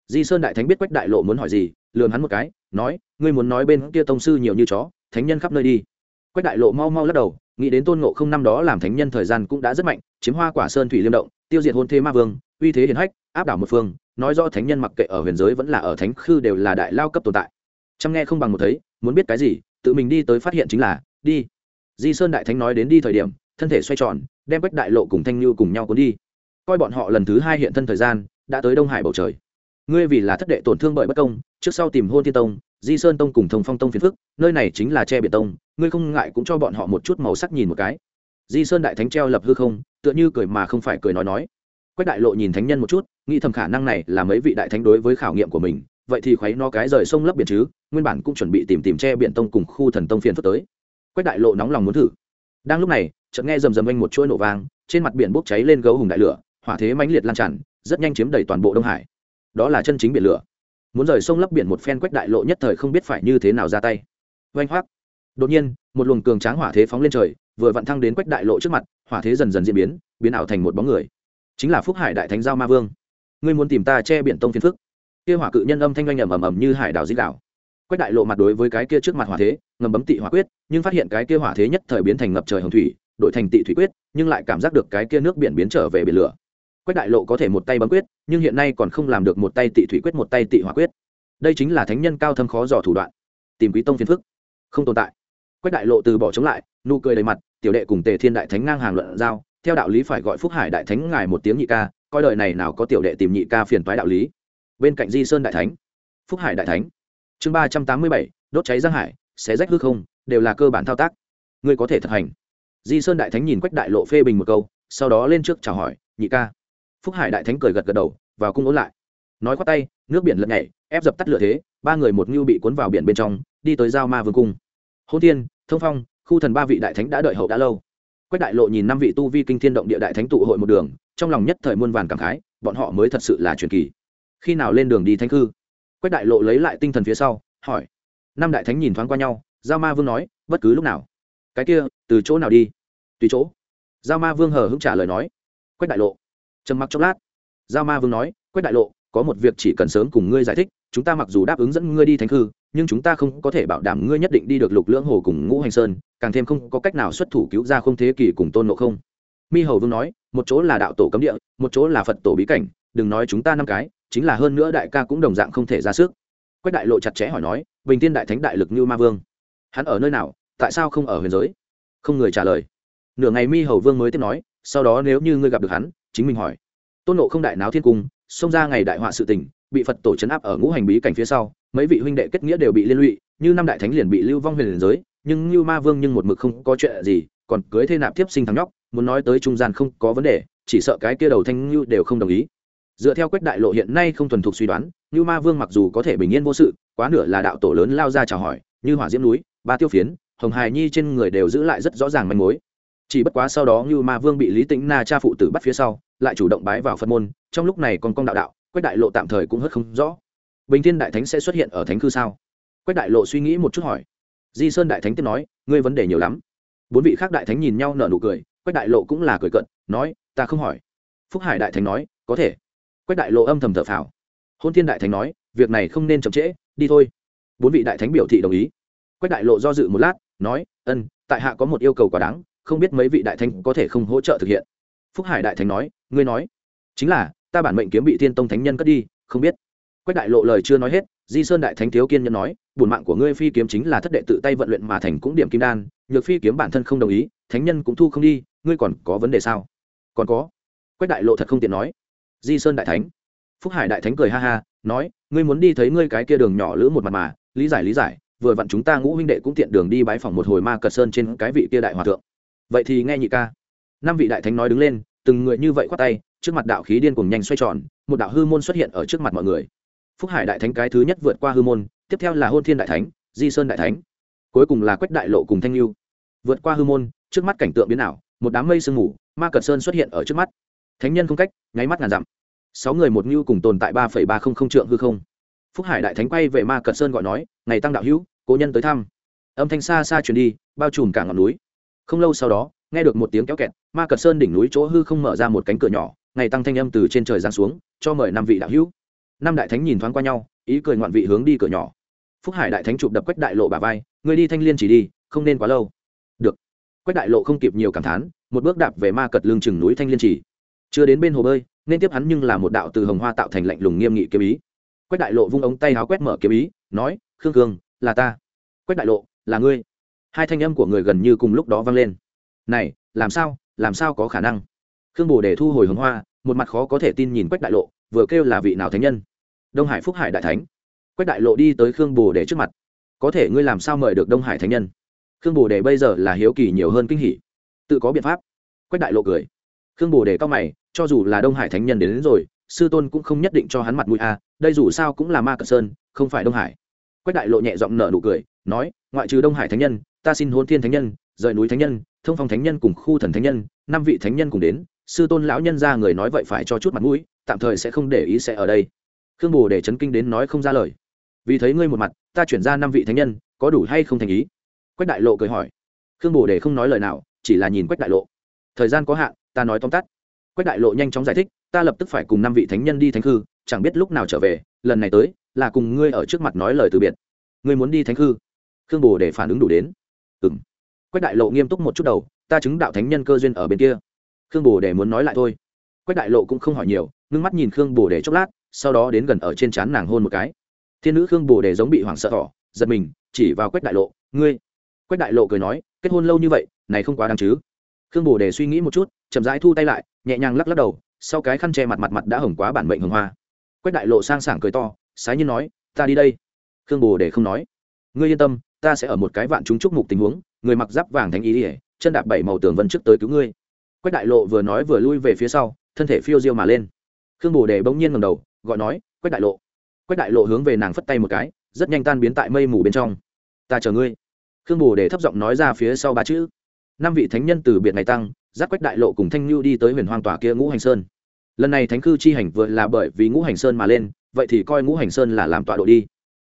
Di sơn đại thánh biết quách đại lộ muốn hỏi gì lường hắn một cái, nói, ngươi muốn nói bên kia tông sư nhiều như chó, thánh nhân khắp nơi đi. Quách đại lộ mau mau lắc đầu, nghĩ đến tôn ngộ không năm đó làm thánh nhân thời gian cũng đã rất mạnh, chiếm hoa quả sơn thủy liêm động, tiêu diệt hôn thế ma vương, uy thế hiển hách, áp đảo một phương, nói do thánh nhân mặc kệ ở huyền giới vẫn là ở thánh khư đều là đại lao cấp tồn tại. Chăm nghe không bằng một thấy, muốn biết cái gì, tự mình đi tới phát hiện chính là, đi. Di sơn đại thánh nói đến đi thời điểm, thân thể xoay tròn, đem quách đại lộ cùng thanh như cùng nhau cuốn đi coi bọn họ lần thứ hai hiện thân thời gian, đã tới đông hải bầu trời. Ngươi vì là thất đệ tổn thương bởi bất công, trước sau tìm hôn thiên tông, di sơn tông cùng thông phong tông phiền phức, nơi này chính là che biển tông, ngươi không ngại cũng cho bọn họ một chút màu sắc nhìn một cái. Di sơn đại thánh treo lập hư không, tựa như cười mà không phải cười nói nói. Quách đại lộ nhìn thánh nhân một chút, nghĩ thầm khả năng này là mấy vị đại thánh đối với khảo nghiệm của mình, vậy thì khuấy no cái rời sông lấp biển chứ, nguyên bản cũng chuẩn bị tìm tìm che biển tông cùng khu thần tông phiền phức tới. Quách đại lộ nóng lòng muốn thử. Đang lúc này, chợt nghe rầm rầm anh một chuỗi nổ vang, trên mặt biển bốc cháy lên gấu hùng đại lửa hỏa thế mãnh liệt lan tràn, rất nhanh chiếm đầy toàn bộ đông hải. Đó là chân chính biển lửa. Muốn rời sông lấp biển một phen quách đại lộ nhất thời không biết phải như thế nào ra tay. Vanh hoác. Đột nhiên, một luồng cường tráng hỏa thế phóng lên trời, vừa vặn thăng đến quách đại lộ trước mặt, hỏa thế dần dần diễn biến biến ảo thành một bóng người. Chính là phúc hải đại thánh giao ma vương. Ngươi muốn tìm ta che biển tông phiền phức? Kia hỏa cự nhân âm thanh oanh ầm ầm ầm như hải đảo dĩ đảo. Quách đại lộ mặt đối với cái kia trước mặt hỏa thế, ngầm bấm tị hỏa quyết, nhưng phát hiện cái kia hỏa thế nhất thời biến thành ngập trời hồng thủy, đổi thành tị thủy quyết, nhưng lại cảm giác được cái kia nước biển biến trở về biển lửa quách đại lộ có thể một tay bấm quyết, nhưng hiện nay còn không làm được một tay tị thủy quyết, một tay tị hỏa quyết. Đây chính là thánh nhân cao thâm khó dò thủ đoạn. Tìm quý tông phiền phức. Không tồn tại. Quách đại lộ từ bỏ chống lại, nụ cười đầy mặt, tiểu đệ cùng tề thiên đại thánh ngang hàng luận giao, theo đạo lý phải gọi phúc hải đại thánh ngài một tiếng nhị ca, coi đời này nào có tiểu đệ tìm nhị ca phiền toái đạo lý. Bên cạnh di sơn đại thánh, phúc hải đại thánh. Chương ba trăm tám mươi bảy, đốt cháy giang hải, xé rách hư không, đều là cơ bản thao tác. Ngươi có thể thực hành. Di sơn đại thánh nhìn quách đại lộ phê bình một câu, sau đó lên trước chào hỏi, nhị ca phúc hải đại thánh cười gật gật đầu, vào cung ốn lại. Nói khoát tay, nước biển lật nhảy, ép dập tắt lửa thế, ba người một ngưu bị cuốn vào biển bên trong, đi tới giao ma vương cung. Hôn tiên thông phong, khu thần ba vị đại thánh đã đợi hậu đã lâu. Quách đại lộ nhìn năm vị tu vi kinh thiên động địa đại thánh tụ hội một đường, trong lòng nhất thời muôn vàn cảm khái, bọn họ mới thật sự là truyền kỳ. Khi nào lên đường đi thánh cư? Quách đại lộ lấy lại tinh thần phía sau, hỏi. Năm đại thánh nhìn thoáng qua nhau, giao ma vương nói, bất cứ lúc nào. Cái kia, từ chỗ nào đi? Tùy chỗ. Giao ma vương hờ hững trả lời nói. Quách đại lộ trầm mặc chốc lát, giao ma vương nói, quách đại lộ, có một việc chỉ cần sớm cùng ngươi giải thích, chúng ta mặc dù đáp ứng dẫn ngươi đi thánh hư nhưng chúng ta không có thể bảo đảm ngươi nhất định đi được lục lưỡng hồ cùng ngũ hành sơn, càng thêm không có cách nào xuất thủ cứu ra không thế kỷ cùng tôn nộ không. Mi hầu vương nói, một chỗ là đạo tổ cấm địa, một chỗ là phật tổ bí cảnh, đừng nói chúng ta năm cái, chính là hơn nữa đại ca cũng đồng dạng không thể ra sức. Quách đại lộ chặt chẽ hỏi nói, bình tiên đại thánh đại lực như ma vương, hắn ở nơi nào, tại sao không ở huyền giới? Không người trả lời. Nửa ngày mi hầu vương mới tiếp nói, sau đó nếu như ngươi gặp được hắn chính mình hỏi. Tôn nộ không đại náo thiên cung, xông ra ngày đại họa sự tình, bị phật tổ chấn áp ở ngũ hành bí cảnh phía sau, mấy vị huynh đệ kết nghĩa đều bị liên lụy, như năm đại thánh liền bị lưu vong huyền giới, nhưng như ma vương nhưng một mực không có chuyện gì, còn cưới thê nạp tiếp sinh thằng nhóc, muốn nói tới trung gian không có vấn đề, chỉ sợ cái kia đầu thanh như đều không đồng ý. Dựa theo quách đại lộ hiện nay không thuần thục suy đoán như ma vương mặc dù có thể bình yên vô sự, quá nửa là đạo tổ lớn lao ra chào hỏi, như hỏa diễm núi, ba tiêu phiến, hồng hài nhi trên người đều giữ lại rất rõ ràng manh mối chỉ bất quá sau đó như ma vương bị lý tĩnh na cha phụ tử bắt phía sau, lại chủ động bái vào phật môn, trong lúc này còn công đạo đạo, quách đại lộ tạm thời cũng hất không rõ. Bình thiên đại thánh sẽ xuất hiện ở thánh cư sao? Quách đại lộ suy nghĩ một chút hỏi. Di sơn đại thánh tiếp nói, ngươi vấn đề nhiều lắm. Bốn vị khác đại thánh nhìn nhau nở nụ cười, quách đại lộ cũng là cười cận nói, ta không hỏi. Phúc hải đại thánh nói, có thể. Quách đại lộ âm thầm thở phào. Hôn thiên đại thánh nói, việc này không nên chậm trễ, đi thôi. Bốn vị đại thánh biểu thị đồng ý. Quách đại lộ do dự một lát, nói, ân, tại hạ có một yêu cầu quá đáng không biết mấy vị đại thánh có thể không hỗ trợ thực hiện. Phúc hải đại thánh nói, ngươi nói, chính là, ta bản mệnh kiếm bị thiên tông thánh nhân cất đi, không biết. Quách đại lộ lời chưa nói hết, di sơn đại thánh thiếu kiên nhân nói bùn mạng của ngươi phi kiếm chính là thất đệ tự tay vận luyện mà thành cũng điểm kim đan, nhược phi kiếm bản thân không đồng ý, thánh nhân cũng thu không đi, ngươi còn có vấn đề sao? Còn có. Quách đại lộ thật không tiện nói. Di sơn đại thánh. Phúc hải đại thánh cười ha ha, nói, ngươi muốn đi thấy ngươi cái kia đường nhỏ lữ một mặt mà, lý giải lý giải, vừa vặn chúng ta ngũ huynh đệ cũng tiện đường đi bái phòng một hồi ma cật sơn trên cái vị kia đại hòa thượng vậy thì nghe nhị ca. Năm vị đại thánh nói đứng lên, từng người như vậy khoát tay, trước mặt đạo khí điên cùng nhanh xoay tròn, một đạo hư môn xuất hiện ở trước mặt mọi người. Phúc hải đại thánh cái thứ nhất vượt qua hư môn, tiếp theo là hôn thiên đại thánh, di sơn đại thánh. Cuối cùng là quách đại lộ cùng thanh lưu. Vượt qua hư môn, trước mắt cảnh tượng biến ảo, một đám mây sương mù, ma cật sơn xuất hiện ở trước mắt. Thánh nhân không cách, nháy mắt ngàn dặm. Sáu người một ngưu cùng tồn tại ba phẩy ba không không trượng hư không. Phúc hải đại thánh quay về ma cật sơn gọi nói, ngày tăng đạo hữu, cố nhân tới thăm. Âm thanh xa xa truyền đi, bao trùm cả ngọn núi không lâu sau đó, nghe được một tiếng kéo kẹt, ma cật sơn đỉnh núi chỗ hư không mở ra một cánh cửa nhỏ, ngày tăng thanh âm từ trên trời giáng xuống, cho mời năm vị đạo hữu. Năm đại thánh nhìn thoáng qua nhau, ý cười ngoạn vị hướng đi cửa nhỏ. Phúc hải đại thánh chụp đập quách đại lộ bà vai người đi thanh liên chỉ đi, không nên quá lâu. Được. Quách đại lộ không kịp nhiều cảm thán, một bước đạp về ma cật lương chừng núi thanh liên chỉ. Chưa đến bên hồ bơi, nên tiếp hắn nhưng là một đạo từ hồng hoa tạo thành lạnh lùng nghiêm nghị kiếm ý. Quách đại lộ vung ống tay áo quét mở kiếm ý, nói, khương cương là ta. Quách đại lộ, là ngươi hai thanh âm của người gần như cùng lúc đó vang lên. Này làm sao? Làm sao có khả năng? Khương bồ để thu hồi hồng hoa một mặt khó có thể tin nhìn quách đại lộ vừa kêu là vị nào thánh nhân? Đông hải phúc hải đại thánh. Quách đại lộ đi tới khương bồ để trước mặt. Có thể ngươi làm sao mời được đông hải thánh nhân? Khương bồ đề bây giờ là hiếu kỳ nhiều hơn kinh hỉ. Tự có biện pháp. Quách đại lộ cười. Khương bồ đề cao mày cho dù là đông hải thánh nhân đến, đến rồi sư tôn cũng không nhất định cho hắn mặt mũi a à, đây dù sao cũng là ma cờ sơn không phải đông hải. Quách đại lộ nhẹ giọng nở nụ cười nói ngoại trừ đông hải thánh nhân ta xin hôn thiên thánh nhân, rời núi thánh nhân, thông phong thánh nhân cùng khu thần thánh nhân, năm vị thánh nhân cùng đến, sư tôn lão nhân ra người nói vậy phải cho chút mặt mũi, tạm thời sẽ không để ý sẽ ở đây. Khương bồ để chấn kinh đến nói không ra lời. Vì thấy ngươi một mặt, ta chuyển ra năm vị thánh nhân, có đủ hay không thành ý? Quách đại lộ cười hỏi. Khương bồ để không nói lời nào, chỉ là nhìn quách đại lộ. Thời gian có hạn, ta nói tóm tắt. Quách đại lộ nhanh chóng giải thích, ta lập tức phải cùng năm vị thánh nhân đi thánh khư, chẳng biết lúc nào trở về, lần này tới, là cùng ngươi ở trước mặt nói lời từ biệt. Ngươi muốn đi thánh khư? Khương bồ để phản ứng đủ đến ừng quách đại lộ nghiêm túc một chút đầu, ta chứng đạo thánh nhân cơ duyên ở bên kia. Khương bồ để muốn nói lại thôi. Quách đại lộ cũng không hỏi nhiều, ngưng mắt nhìn khương bồ để chốc lát, sau đó đến gần ở trên trán nàng hôn một cái. Thiên nữ khương bồ để giống bị hoảng sợ thỏ, giật mình, chỉ vào quách đại lộ, ngươi? Quách đại lộ cười nói, kết hôn lâu như vậy, này không quá đáng chứ? Khương bồ để suy nghĩ một chút, chậm rãi thu tay lại, nhẹ nhàng lắc lắc đầu, sau cái khăn che mặt mặt mặt đã hỏng quá bản mệnh hồng hoa. Quách đại lộ sang sảng cười to, sái nhiên nói, ta đi đây. Khương bồ để không nói, ngươi yên tâm ta sẽ ở một cái vạn chúng chúc mục tình huống, người mặc giáp vàng thánh ý ỉa chân đạp bảy màu tường vân trước tới cứu ngươi. Quách đại lộ vừa nói vừa lui về phía sau, thân thể phiêu diêu mà lên. Khương bồ đề bỗng nhiên ngầm đầu, gọi nói, quách đại lộ. Quách đại lộ hướng về nàng phất tay một cái, rất nhanh tan biến tại mây mù bên trong. Ta chờ ngươi. Khương bồ đề thấp giọng nói ra phía sau ba chữ. Năm vị thánh nhân từ biệt ngày tăng giáp quách đại lộ cùng thanh lưu đi tới huyền hoang tòa kia ngũ hành sơn. Lần này thánh cư chi hành vừa là bởi vì ngũ hành sơn mà lên, vậy thì coi ngũ hành sơn là làm tọa độ đi.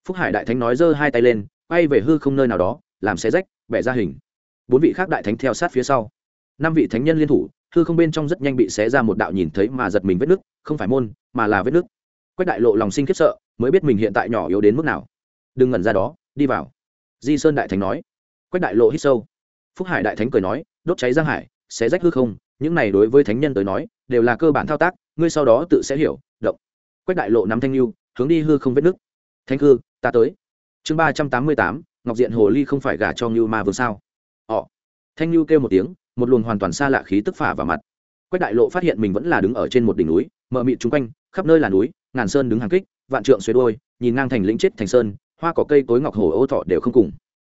Phúc hải đại thánh nói giơ hai tay lên bay về hư không nơi nào đó, làm xe rách, bẻ ra hình. Bốn vị khác đại thánh theo sát phía sau. Năm vị thánh nhân liên thủ, hư không bên trong rất nhanh bị xé ra một đạo nhìn thấy mà giật mình vết nước không phải môn, mà là vết nước quách đại lộ lòng sinh khiếp sợ, mới biết mình hiện tại nhỏ yếu đến mức nào. Đừng ngẩn ra đó, đi vào. Di sơn đại thánh nói. Quách đại lộ hít sâu. Phúc hải đại thánh cười nói, đốt cháy giang hải, xé rách hư không, những này đối với thánh nhân tới nói, đều là cơ bản thao tác, ngươi sau đó tự sẽ hiểu, động. Quách đại lộ nắm thanh lưu, hướng đi hư không vết nước thanh hư, ta tới chương ba trăm tám mươi tám, ngọc diện hồ ly không phải gả cho ngưu ma vương sao? Họ thanh lưu kêu một tiếng, một luồng hoàn toàn xa lạ khí tức phả vào mặt. Quách đại lộ phát hiện mình vẫn là đứng ở trên một đỉnh núi, mờ mịt chung quanh, khắp nơi là núi, ngàn sơn đứng hàng kích, vạn trượng xuế đôi nhìn ngang thành lĩnh chết thành sơn, hoa cỏ cây tối ngọc hồ ô thọ đều không cùng.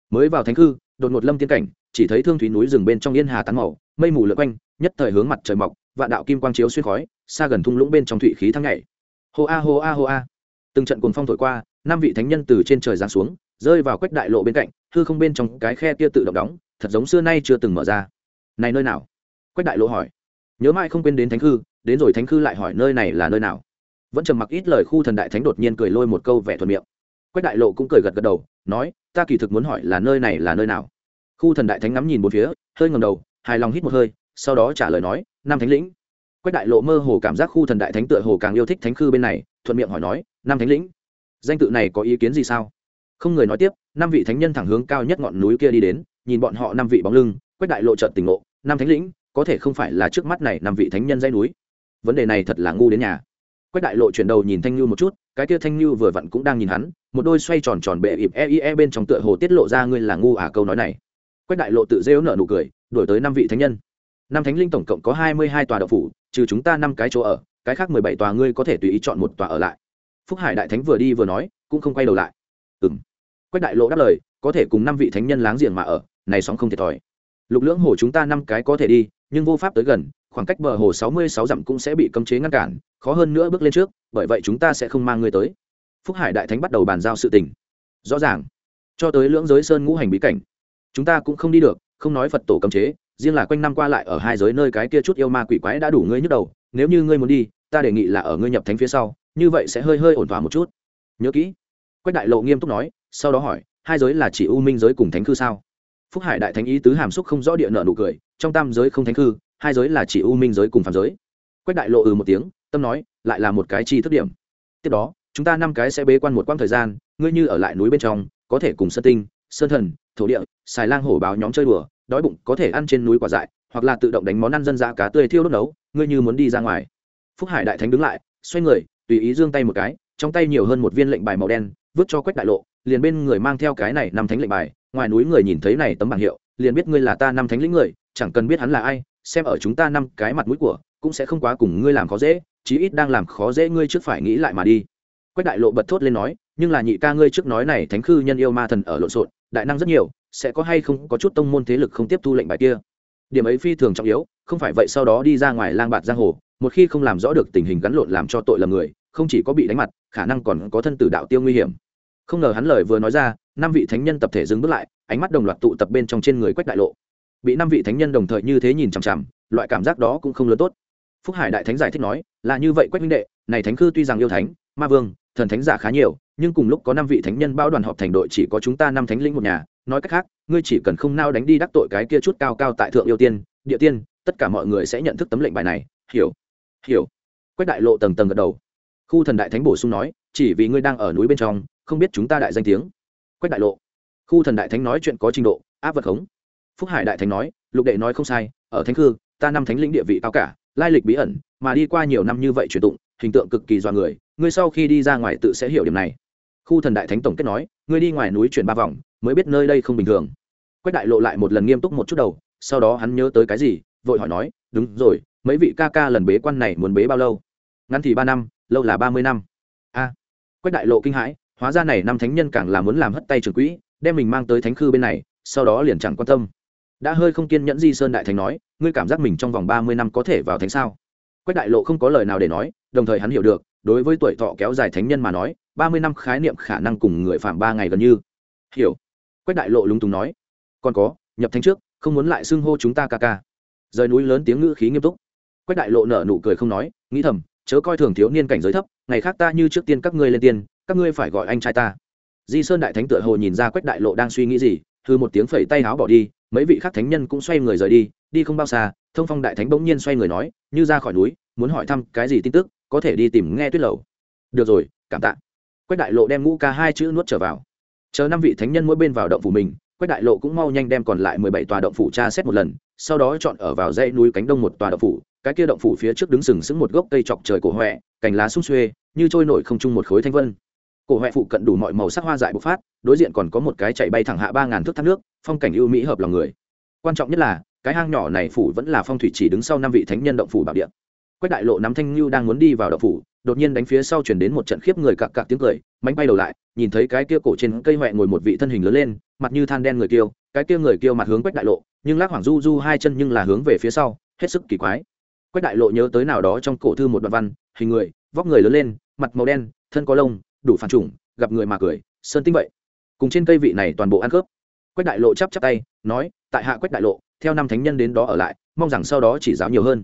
Mới vào thánh cư đột ngột lâm tiên cảnh, chỉ thấy thương thủy núi rừng bên trong yên hà tán màu, mây mù lượn quanh, nhất thời hướng mặt trời mọc, vạn đạo kim quang chiếu xuyên khói, xa gần thung lũng bên trong thủy khí thăng nhảy. Hô a hô a hô a. Từng trận cuồng phong thổi qua năm vị thánh nhân từ trên trời giáng xuống, rơi vào quách đại lộ bên cạnh, hư không bên trong cái khe kia tự động đóng, thật giống xưa nay chưa từng mở ra. Này nơi nào? Quách đại lộ hỏi. Nhớ mãi không quên đến thánh khư, đến rồi thánh khư lại hỏi nơi này là nơi nào. Vẫn trầm mặc ít lời khu thần đại thánh đột nhiên cười lôi một câu vẻ thuận miệng. Quách đại lộ cũng cười gật gật đầu, nói, ta kỳ thực muốn hỏi là nơi này là nơi nào. Khu thần đại thánh ngắm nhìn một phía, hơi ngầm đầu, hài lòng hít một hơi, sau đó trả lời nói nam thánh lĩnh. Quách đại lộ mơ hồ cảm giác khu thần đại thánh tựa hồ càng yêu thích thánh khư bên này, thuận miệng hỏi nói nam thánh lĩnh danh tự này có ý kiến gì sao? Không người nói tiếp năm vị thánh nhân thẳng hướng cao nhất ngọn núi kia đi đến nhìn bọn họ năm vị bóng lưng quách đại lộ trợt tỉnh ngộ năm thánh lĩnh có thể không phải là trước mắt này năm vị thánh nhân dây núi. Vấn đề này thật là ngu đến nhà. Quách đại lộ chuyển đầu nhìn thanh lưu một chút cái kia thanh lưu vừa vặn cũng đang nhìn hắn một đôi xoay tròn tròn bệ ịp e, e bên trong tựa hồ tiết lộ ra ngươi là ngu à câu nói này. Quách đại lộ tự rêu nợ nụ cười đổi tới năm vị thánh nhân. Năm thánh linh tổng cộng có hai mươi hai tòa đậu phủ trừ chúng ta năm cái chỗ ở cái khác mười bảy tòa ngươi có thể tùy ý chọn một tòa ở lại phúc hải đại thánh vừa đi vừa nói, cũng không quay đầu lại. Ừ m quách đại lộ đáp lời, có thể cùng năm vị thánh nhân láng giềng mà ở, này sóng không thiệt thòi. Lục lưỡng hồ chúng ta năm cái có thể đi, nhưng vô pháp tới gần, khoảng cách bờ hồ sáu mươi sáu dặm cũng sẽ bị cấm chế ngăn cản, khó hơn nữa bước lên trước, bởi vậy chúng ta sẽ không mang ngươi tới. Phúc hải đại thánh bắt đầu bàn giao sự tình. Rõ ràng. Cho tới lưỡng giới sơn ngũ hành bí cảnh, chúng ta cũng không đi được, không nói phật tổ cấm chế, riêng là quanh năm qua lại ở hai giới nơi cái kia chút yêu ma quỷ quái đã đủ ngươi nhức đầu, nếu như ngươi muốn đi, ta đề nghị là ở ngươi nhập thánh phía sau như vậy sẽ hơi hơi ổn thỏa một chút. Nhớ kỹ. Quách đại lộ nghiêm túc nói, sau đó hỏi, hai giới là chỉ u minh giới cùng thánh cư sao? Phúc hải đại thánh ý tứ hàm xúc không rõ địa nợ nụ cười, trong tam giới không thánh cư hai giới là chỉ u minh giới cùng phạm giới. Quách đại lộ ừ một tiếng, tâm nói, lại là một cái chi thức điểm. Tiếp đó, chúng ta năm cái sẽ bế quan một quãng thời gian, ngươi như ở lại núi bên trong, có thể cùng sơn tinh, sơn thần, thổ địa, xài lang hổ báo nhóm chơi đùa, đói bụng, có thể ăn trên núi quả dại, hoặc là tự động đánh món ăn dân dã cá tươi thiêu đốt nấu, ngươi như muốn đi ra ngoài. Phúc hải đại thánh đứng lại, xoay người tùy ý giương tay một cái, trong tay nhiều hơn một viên lệnh bài màu đen, vứt cho quách đại lộ, liền bên người mang theo cái này năm thánh lệnh bài, ngoài núi người nhìn thấy này tấm bảng hiệu, liền biết ngươi là ta năm thánh lĩnh người, chẳng cần biết hắn là ai, xem ở chúng ta năm cái mặt mũi của, cũng sẽ không quá cùng ngươi làm khó dễ, chí ít đang làm khó dễ ngươi trước phải nghĩ lại mà đi. Quách đại lộ bật thốt lên nói, nhưng là nhị ca ngươi trước nói này thánh khư nhân yêu ma thần ở lộn xộn, đại năng rất nhiều, sẽ có hay không có chút tông môn thế lực không tiếp thu lệnh bài kia? Điểm ấy phi thường trọng yếu, không phải vậy sau đó đi ra ngoài lang bạt giang hồ, một khi không làm rõ được tình hình gắn lộn làm cho tội lầm người không chỉ có bị đánh mặt, khả năng còn có thân tử đạo tiêu nguy hiểm. Không ngờ hắn lời vừa nói ra, năm vị thánh nhân tập thể dừng bước lại, ánh mắt đồng loạt tụ tập bên trong trên người quách đại lộ. Bị năm vị thánh nhân đồng thời như thế nhìn chằm chằm, loại cảm giác đó cũng không lớn tốt. Phúc hải đại thánh giải thích nói, là như vậy quách minh đệ, này thánh khư tuy rằng yêu thánh, ma vương, thần thánh giả khá nhiều, nhưng cùng lúc có năm vị thánh nhân bao đoàn họp thành đội chỉ có chúng ta năm thánh linh một nhà, nói cách khác, ngươi chỉ cần không nao đánh đi đắc tội cái kia chút cao cao tại thượng yêu tiên, địa tiên, tất cả mọi người sẽ nhận thức tấm lệnh bài này. Hiểu. Hiểu. Quách đại lộ tầng tầng gật đầu khu thần đại thánh bổ sung nói, chỉ vì ngươi đang ở núi bên trong, không biết chúng ta đại danh tiếng. Quách đại lộ. Khu thần đại thánh nói chuyện có trình độ, áp vật khống. Phúc hải đại thánh nói, lục đệ nói không sai, ở thánh khư, ta năm thánh lĩnh địa vị cao cả, lai lịch bí ẩn, mà đi qua nhiều năm như vậy truyền tụng, hình tượng cực kỳ do người, ngươi sau khi đi ra ngoài tự sẽ hiểu điểm này. Khu thần đại thánh tổng kết nói, ngươi đi ngoài núi chuyển ba vòng, mới biết nơi đây không bình thường. Quách đại lộ lại một lần nghiêm túc một chút đầu, sau đó hắn nhớ tới cái gì, vội hỏi nói, đúng rồi, mấy vị ca ca lần bế quan này muốn bế bao lâu? Ngắn thì ba năm lâu là ba mươi năm. A. Quách đại lộ kinh hãi, hóa ra này năm thánh nhân càng là muốn làm hất tay trường quỹ, đem mình mang tới thánh khư bên này, sau đó liền chẳng quan tâm. Đã hơi không kiên nhẫn di sơn đại thánh nói, ngươi cảm giác mình trong vòng ba mươi năm có thể vào thánh sao? Quách đại lộ không có lời nào để nói, đồng thời hắn hiểu được, đối với tuổi thọ kéo dài thánh nhân mà nói, ba mươi năm khái niệm khả năng cùng người phạm ba ngày gần như. Hiểu. Quách đại lộ lúng túng nói, còn có, nhập thánh trước, không muốn lại xưng hô chúng ta ca ca. Rời núi lớn tiếng ngữ khí nghiêm túc. Quách đại lộ nở nụ cười không nói, nghĩ thầm chớ coi thường thiếu niên cảnh giới thấp, ngày khác ta như trước tiên các ngươi lên tiên, các ngươi phải gọi anh trai ta. Di sơn đại thánh tựa hồ nhìn ra quách đại lộ đang suy nghĩ gì thư một tiếng phẩy tay áo bỏ đi, mấy vị khác thánh nhân cũng xoay người rời đi đi không bao xa, thông phong đại thánh bỗng nhiên xoay người nói, như ra khỏi núi, muốn hỏi thăm cái gì tin tức, có thể đi tìm nghe tuyết lầu. Được rồi, cảm tạ. Quách đại lộ đem ngũ ca hai chữ nuốt trở vào. Chờ năm vị thánh nhân mỗi bên vào động phủ mình, quách đại lộ cũng mau nhanh đem còn lại mười bảy tòa động phủ tra xét một lần sau đó chọn ở vào dãy núi cánh đông một tòa động phủ, cái kia động phủ phía trước đứng sừng sững một gốc cây chọc trời cổ huệ cành lá sung xuê, như trôi nổi không chung một khối thanh vân. Cổ huệ phụ cận đủ mọi màu sắc hoa dại bộc phát, đối diện còn có một cái chạy bay thẳng hạ ba ngàn thước thác nước, phong cảnh ưu mỹ hợp lòng người. Quan trọng nhất là, cái hang nhỏ này phủ vẫn là phong thủy chỉ đứng sau năm vị thánh nhân động phủ bảo địa. Quách đại lộ nắm thanh lưu đang muốn đi vào động phủ đột nhiên đánh phía sau chuyển đến một trận khiếp người cặc cặc tiếng cười, mánh bay đầu lại, nhìn thấy cái kia cổ trên cây huệ ngồi một vị thân hình lớn lên, mặt như than đen người kiêu, cái kia người kiêu mặt hướng quách đại lộ, nhưng lác hoàng du du hai chân nhưng là hướng về phía sau, hết sức kỳ quái. Quách đại lộ nhớ tới nào đó trong cổ thư một đoạn văn, hình người, vóc người lớn lên, mặt màu đen, thân có lông, đủ phản trùng gặp người mà cười, sơn tinh vậy. Cùng trên cây vị này toàn bộ ăn cướp quách đại lộ chắp chắp tay, nói, tại hạ quách đại lộ, theo năm thánh nhân đến đó ở lại, mong rằng sau đó chỉ giáo nhiều hơn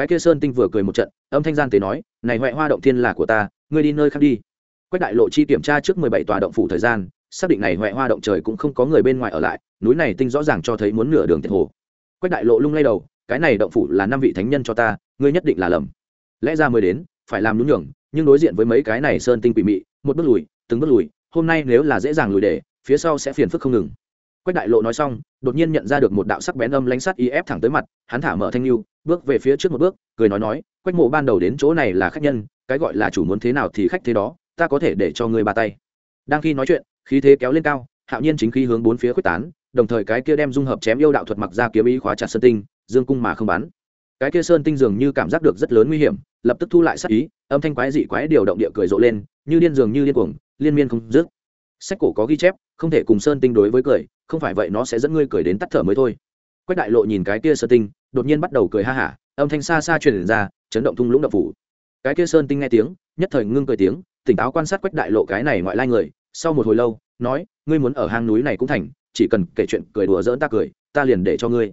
cái kia sơn tinh vừa cười một trận, âm thanh gian tế nói, này huệ hoa động thiên là của ta, ngươi đi nơi khác đi. Quách đại lộ chi kiểm tra trước mười bảy tòa động phủ thời gian, xác định này huệ hoa động trời cũng không có người bên ngoài ở lại, núi này tinh rõ ràng cho thấy muốn nửa đường tiệt hồ. Quách đại lộ lung lay đầu, cái này động phủ là năm vị thánh nhân cho ta, ngươi nhất định là lầm. Lẽ ra mới đến, phải làm nhún nhường, nhưng đối diện với mấy cái này sơn tinh quỷ mị, một bước lùi, từng bước lùi, hôm nay nếu là dễ dàng lùi để, phía sau sẽ phiền phức không ngừng quách đại lộ nói xong, đột nhiên nhận ra được một đạo sắc bén âm lánh sắt y ép thẳng tới mặt, hắn thả mở thanh lưu, bước về phía trước một bước, cười nói nói, quách mộ ban đầu đến chỗ này là khách nhân, cái gọi là chủ muốn thế nào thì khách thế đó, ta có thể để cho ngươi ba tay. Đang khi nói chuyện, khí thế kéo lên cao, hạo nhiên chính khí hướng bốn phía quyết tán, đồng thời cái kia đem dung hợp chém yêu đạo thuật mặc ra kiếm ý khóa chặt sơn tinh, dương cung mà không bắn. Cái kia sơn tinh dường như cảm giác được rất lớn nguy hiểm, lập tức thu lại sát ý, âm thanh quái dị quái điều động địa cười rộ lên, như điên dường như điên cuồng, liên miên không dứt sách cổ có ghi chép, không thể cùng sơn tinh đối với cười, không phải vậy nó sẽ dẫn ngươi cười đến tắt thở mới thôi. Quách đại lộ nhìn cái kia sơn tinh, đột nhiên bắt đầu cười ha hả, âm thanh xa xa truyền ra, chấn động thung lũng đập phủ. Cái kia sơn tinh nghe tiếng, nhất thời ngưng cười tiếng, tỉnh táo quan sát quách đại lộ cái này ngoại lai người, sau một hồi lâu, nói, ngươi muốn ở hang núi này cũng thành, chỉ cần kể chuyện cười đùa dỡn ta cười, ta liền để cho ngươi.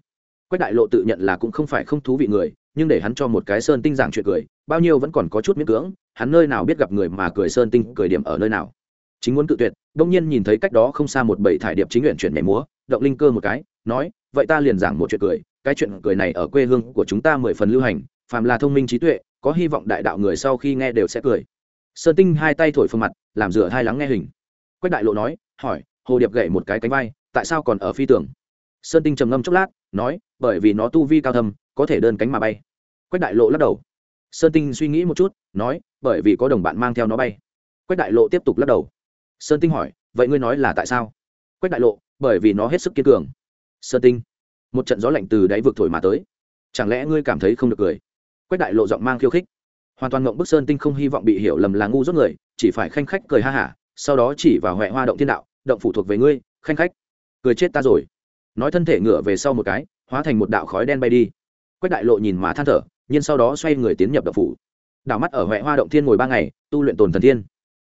Quách đại lộ tự nhận là cũng không phải không thú vị người, nhưng để hắn cho một cái sơn tinh giảng chuyện cười, bao nhiêu vẫn còn có chút miễn cưỡng, hắn nơi nào biết gặp người mà cười sơn tinh, cười điểm ở nơi nào chính muốn cự tuyệt đông nhiên nhìn thấy cách đó không xa một bầy thải điệp chính nguyện chuyển nhảy múa, động linh cơ một cái, nói, vậy ta liền giảng một chuyện cười, cái chuyện cười này ở quê hương của chúng ta mười phần lưu hành, phàm là thông minh trí tuệ, có hy vọng đại đạo người sau khi nghe đều sẽ cười. Sơn tinh hai tay thổi phương mặt, làm rửa hai lắng nghe hình. Quách đại lộ nói, hỏi, hồ điệp gậy một cái cánh vai, tại sao còn ở phi tường? Sơn tinh trầm ngâm chốc lát, nói, bởi vì nó tu vi cao thâm, có thể đơn cánh mà bay. Quách đại lộ lắc đầu. Sơn tinh suy nghĩ một chút, nói, bởi vì có đồng bạn mang theo nó bay. Quách đại lộ tiếp tục lắc đầu sơn tinh hỏi, vậy ngươi nói là tại sao? Quách đại lộ, bởi vì nó hết sức kiên cường. Sơn tinh, một trận gió lạnh từ đáy vực thổi mà tới. Chẳng lẽ ngươi cảm thấy không được cười? Quách đại lộ giọng mang khiêu khích. Hoàn toàn ngộng bức sơn tinh không hy vọng bị hiểu lầm là ngu dốt người, chỉ phải khanh khách cười ha hả, sau đó chỉ vào huệ hoa động thiên đạo, động phụ thuộc về ngươi, khanh khách. Cười chết ta rồi. Nói thân thể ngửa về sau một cái, hóa thành một đạo khói đen bay đi. Quách đại lộ nhìn mà than thở, nhưng sau đó xoay người tiến nhập động phủ. Đảo mắt ở huệ hoa động thiên ngồi ba ngày, tu luyện tồn thần thiên.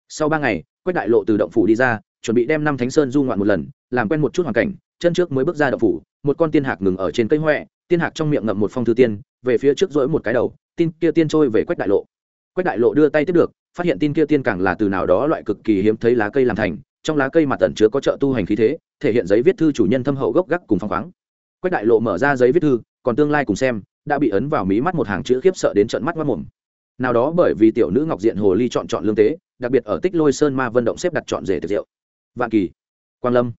Sau ba ngày quách đại lộ từ động phủ đi ra, chuẩn bị đem năm thánh sơn du ngoạn một lần, làm quen một chút hoàn cảnh, chân trước mới bước ra động phủ, một con tiên hạc ngừng ở trên cây huệ tiên hạc trong miệng ngậm một phong thư tiên, về phía trước dỗi một cái đầu, tin kia tiên trôi về quách đại lộ. Quách đại lộ đưa tay tiếp được, phát hiện tin kia tiên càng là từ nào đó loại cực kỳ hiếm thấy lá cây làm thành, trong lá cây mặt tẩn chứa có trợ tu hành khí thế, thể hiện giấy viết thư chủ nhân thâm hậu gốc gác cùng phong khoáng. Quách đại lộ mở ra giấy viết thư, còn tương lai cùng xem, đã bị ấn vào mí mắt một hàng chữ khiếp sợ đến trận mắt mất mồm nào đó bởi vì tiểu nữ ngọc diện hồ ly chọn chọn lương tế, đặc biệt ở tích lôi sơn ma vận động xếp đặt chọn rể tiệc rượu. Vạn kỳ, quang lâm,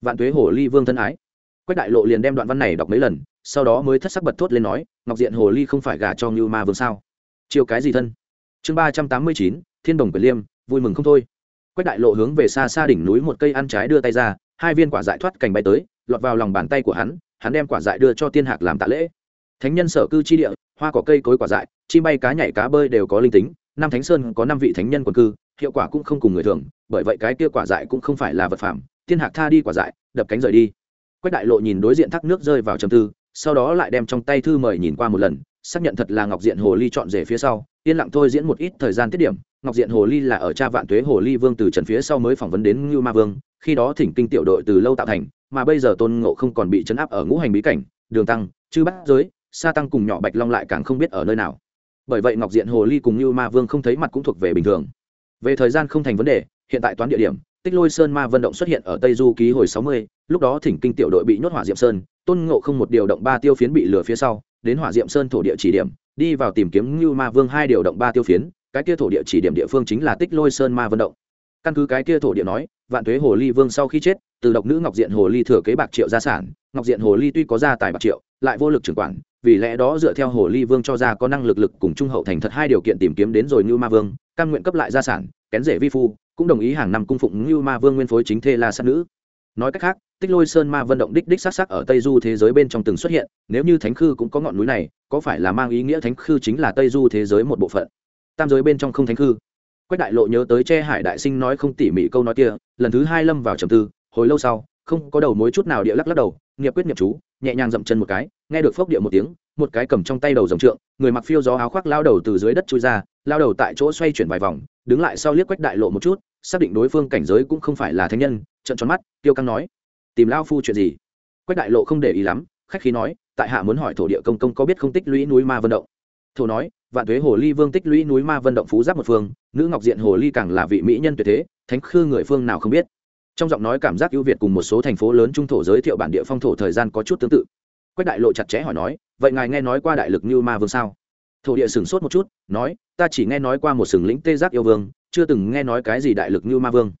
vạn tuế hồ ly vương thân ái. Quách đại lộ liền đem đoạn văn này đọc mấy lần, sau đó mới thất sắc bật thốt lên nói, ngọc diện hồ ly không phải gả cho ngưu ma vương sao? Chiều cái gì thân? Chương ba trăm tám mươi chín, thiên đồng quyền liêm, vui mừng không thôi. Quách đại lộ hướng về xa xa đỉnh núi một cây ăn trái đưa tay ra, hai viên quả dại thoát cành bay tới, lọt vào lòng bàn tay của hắn hắn đem quả dại đưa cho tiên hạc làm tạ lễ. Thánh nhân sở cư chi địa hoa cỏ cây cối quả dại, chim bay cá nhảy cá bơi đều có linh tính, năm thánh sơn có năm vị thánh nhân quần cư, hiệu quả cũng không cùng người thường, bởi vậy cái kia quả dại cũng không phải là vật phẩm, Thiên hạc tha đi quả dại, đập cánh rời đi. Quách đại lộ nhìn đối diện thác nước rơi vào trầm tư, sau đó lại đem trong tay thư mời nhìn qua một lần, xác nhận thật là ngọc diện hồ ly chọn rể phía sau, yên lặng thôi diễn một ít thời gian tiết điểm, ngọc diện hồ ly là ở cha vạn tuế hồ ly vương từ trần phía sau mới phỏng vấn đến ngưu ma vương, khi đó thỉnh kinh tiểu đội từ lâu tạo thành, mà bây giờ tôn ngộ không còn bị chấn áp ở ngũ hành bí cảnh, đường tăng, chư bát giới sa tăng cùng nhỏ bạch long lại càng không biết ở nơi nào. Bởi vậy ngọc diện, hồ ly cùng như ma vương không thấy mặt cũng thuộc về bình thường. Về thời gian không thành vấn đề, hiện tại toán địa điểm, tích lôi sơn ma vận động xuất hiện ở tây du ký hồi sáu mươi, lúc đó thỉnh kinh tiểu đội bị nhốt hỏa diệm sơn, tôn ngộ không một điều động ba tiêu phiến bị lửa phía sau, đến hỏa diệm sơn thổ địa chỉ điểm, đi vào tìm kiếm như ma vương hai điều động ba tiêu phiến, cái kia thổ địa chỉ điểm địa phương chính là tích lôi sơn ma vận động. Căn cứ cái kia thổ địa nói, vạn thuế hồ ly vương sau khi chết, từ độc nữ ngọc diện hồ ly thừa kế bạc triệu gia sản, ngọc diện hồ ly tuy có gia tài bạc triệu, lại vô lực trưởng quản vì lẽ đó dựa theo hồ ly vương cho ra có năng lực lực cùng trung hậu thành thật hai điều kiện tìm kiếm đến rồi như ma vương căn nguyện cấp lại gia sản, kén rể vi phu, cũng đồng ý hàng năm cung phụng như ma vương nguyên phối chính thê la sát nữ. Nói cách khác, tích lôi sơn ma vận động đích đích s á c sắc ở tây du thế giới bên trong từng xuất hiện, nếu như thánh khư cũng có ngọn núi này, có phải là mang ý nghĩa thánh khư chính là tây du thế giới một bộ phận? Tam giới bên trong không thánh khư. Quách đại lộ nhớ tới che hải đại sinh nói không tỉ mỉ câu nói kia, lần thứ hai lâm vào trầm tư, hồi lâu sau không có đầu mối chút nào địa lắc lắc đầu, nghiệp quyết nghiệp chú, nhẹ nhàng dậm chân một cái, nghe được phốc địa một tiếng, một cái cầm trong tay đầu dòng trượng, người mặc phiêu gió áo khoác lao đầu từ dưới đất chui ra, lao đầu tại chỗ xoay chuyển vài vòng, đứng lại sau liếc quách đại lộ một chút, xác định đối phương cảnh giới cũng không phải là thánh nhân trận tròn mắt, tiêu căng nói, tìm lao phu chuyện gì? Quách đại lộ không để ý lắm, khách khí nói, tại hạ muốn hỏi thổ địa công công có biết không tích lũy núi ma vận động? Thổ nói, vạn thuế hồ ly vương tích lũy núi ma vận động phú giáp một phương, nữ ngọc diện hồ ly càng là vị mỹ nhân tuyệt thế, thánh khư người phương nào không biết? Trong giọng nói cảm giác ưu việt cùng một số thành phố lớn trung thổ giới thiệu bản địa phong thổ thời gian có chút tương tự. Quách đại lộ chặt chẽ hỏi nói, vậy ngài nghe nói qua đại lực như ma vương sao? Thổ địa sửng sốt một chút, nói, ta chỉ nghe nói qua một sừng lĩnh tê giác yêu vương, chưa từng nghe nói cái gì đại lực như ma vương.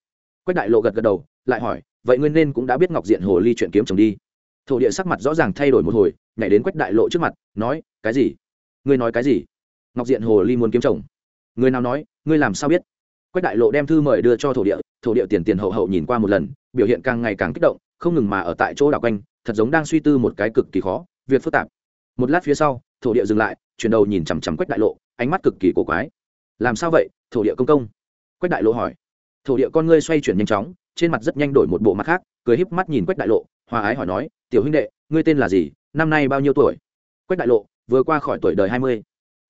Quách đại lộ gật gật đầu, lại hỏi, vậy ngươi nên cũng đã biết ngọc diện hồ ly chuyện kiếm chồng đi. Thổ địa sắc mặt rõ ràng thay đổi một hồi, nhảy đến quách đại lộ trước mặt, nói, cái gì? Ngươi nói cái gì? Ngọc diện hồ ly muốn kiếm chồng? Người nào nói? Ngươi làm sao biết? Quách đại lộ đem thư mời đưa cho thổ địa thổ địa tiền tiền hậu hậu nhìn qua một lần, biểu hiện càng ngày càng kích động, không ngừng mà ở tại chỗ đảo quanh, thật giống đang suy tư một cái cực kỳ khó, việc phức tạp. Một lát phía sau, thổ địa dừng lại, chuyển đầu nhìn chằm chằm quách đại lộ, ánh mắt cực kỳ cổ quái. Làm sao vậy, thổ địa công công? Quách đại lộ hỏi. Thổ địa con ngươi xoay chuyển nhanh chóng, trên mặt rất nhanh đổi một bộ mặt khác, cười híp mắt nhìn quách đại lộ, hòa ái hỏi nói, tiểu huynh đệ, ngươi tên là gì? Năm nay bao nhiêu tuổi? Quách đại lộ, vừa qua khỏi tuổi đời hai mươi.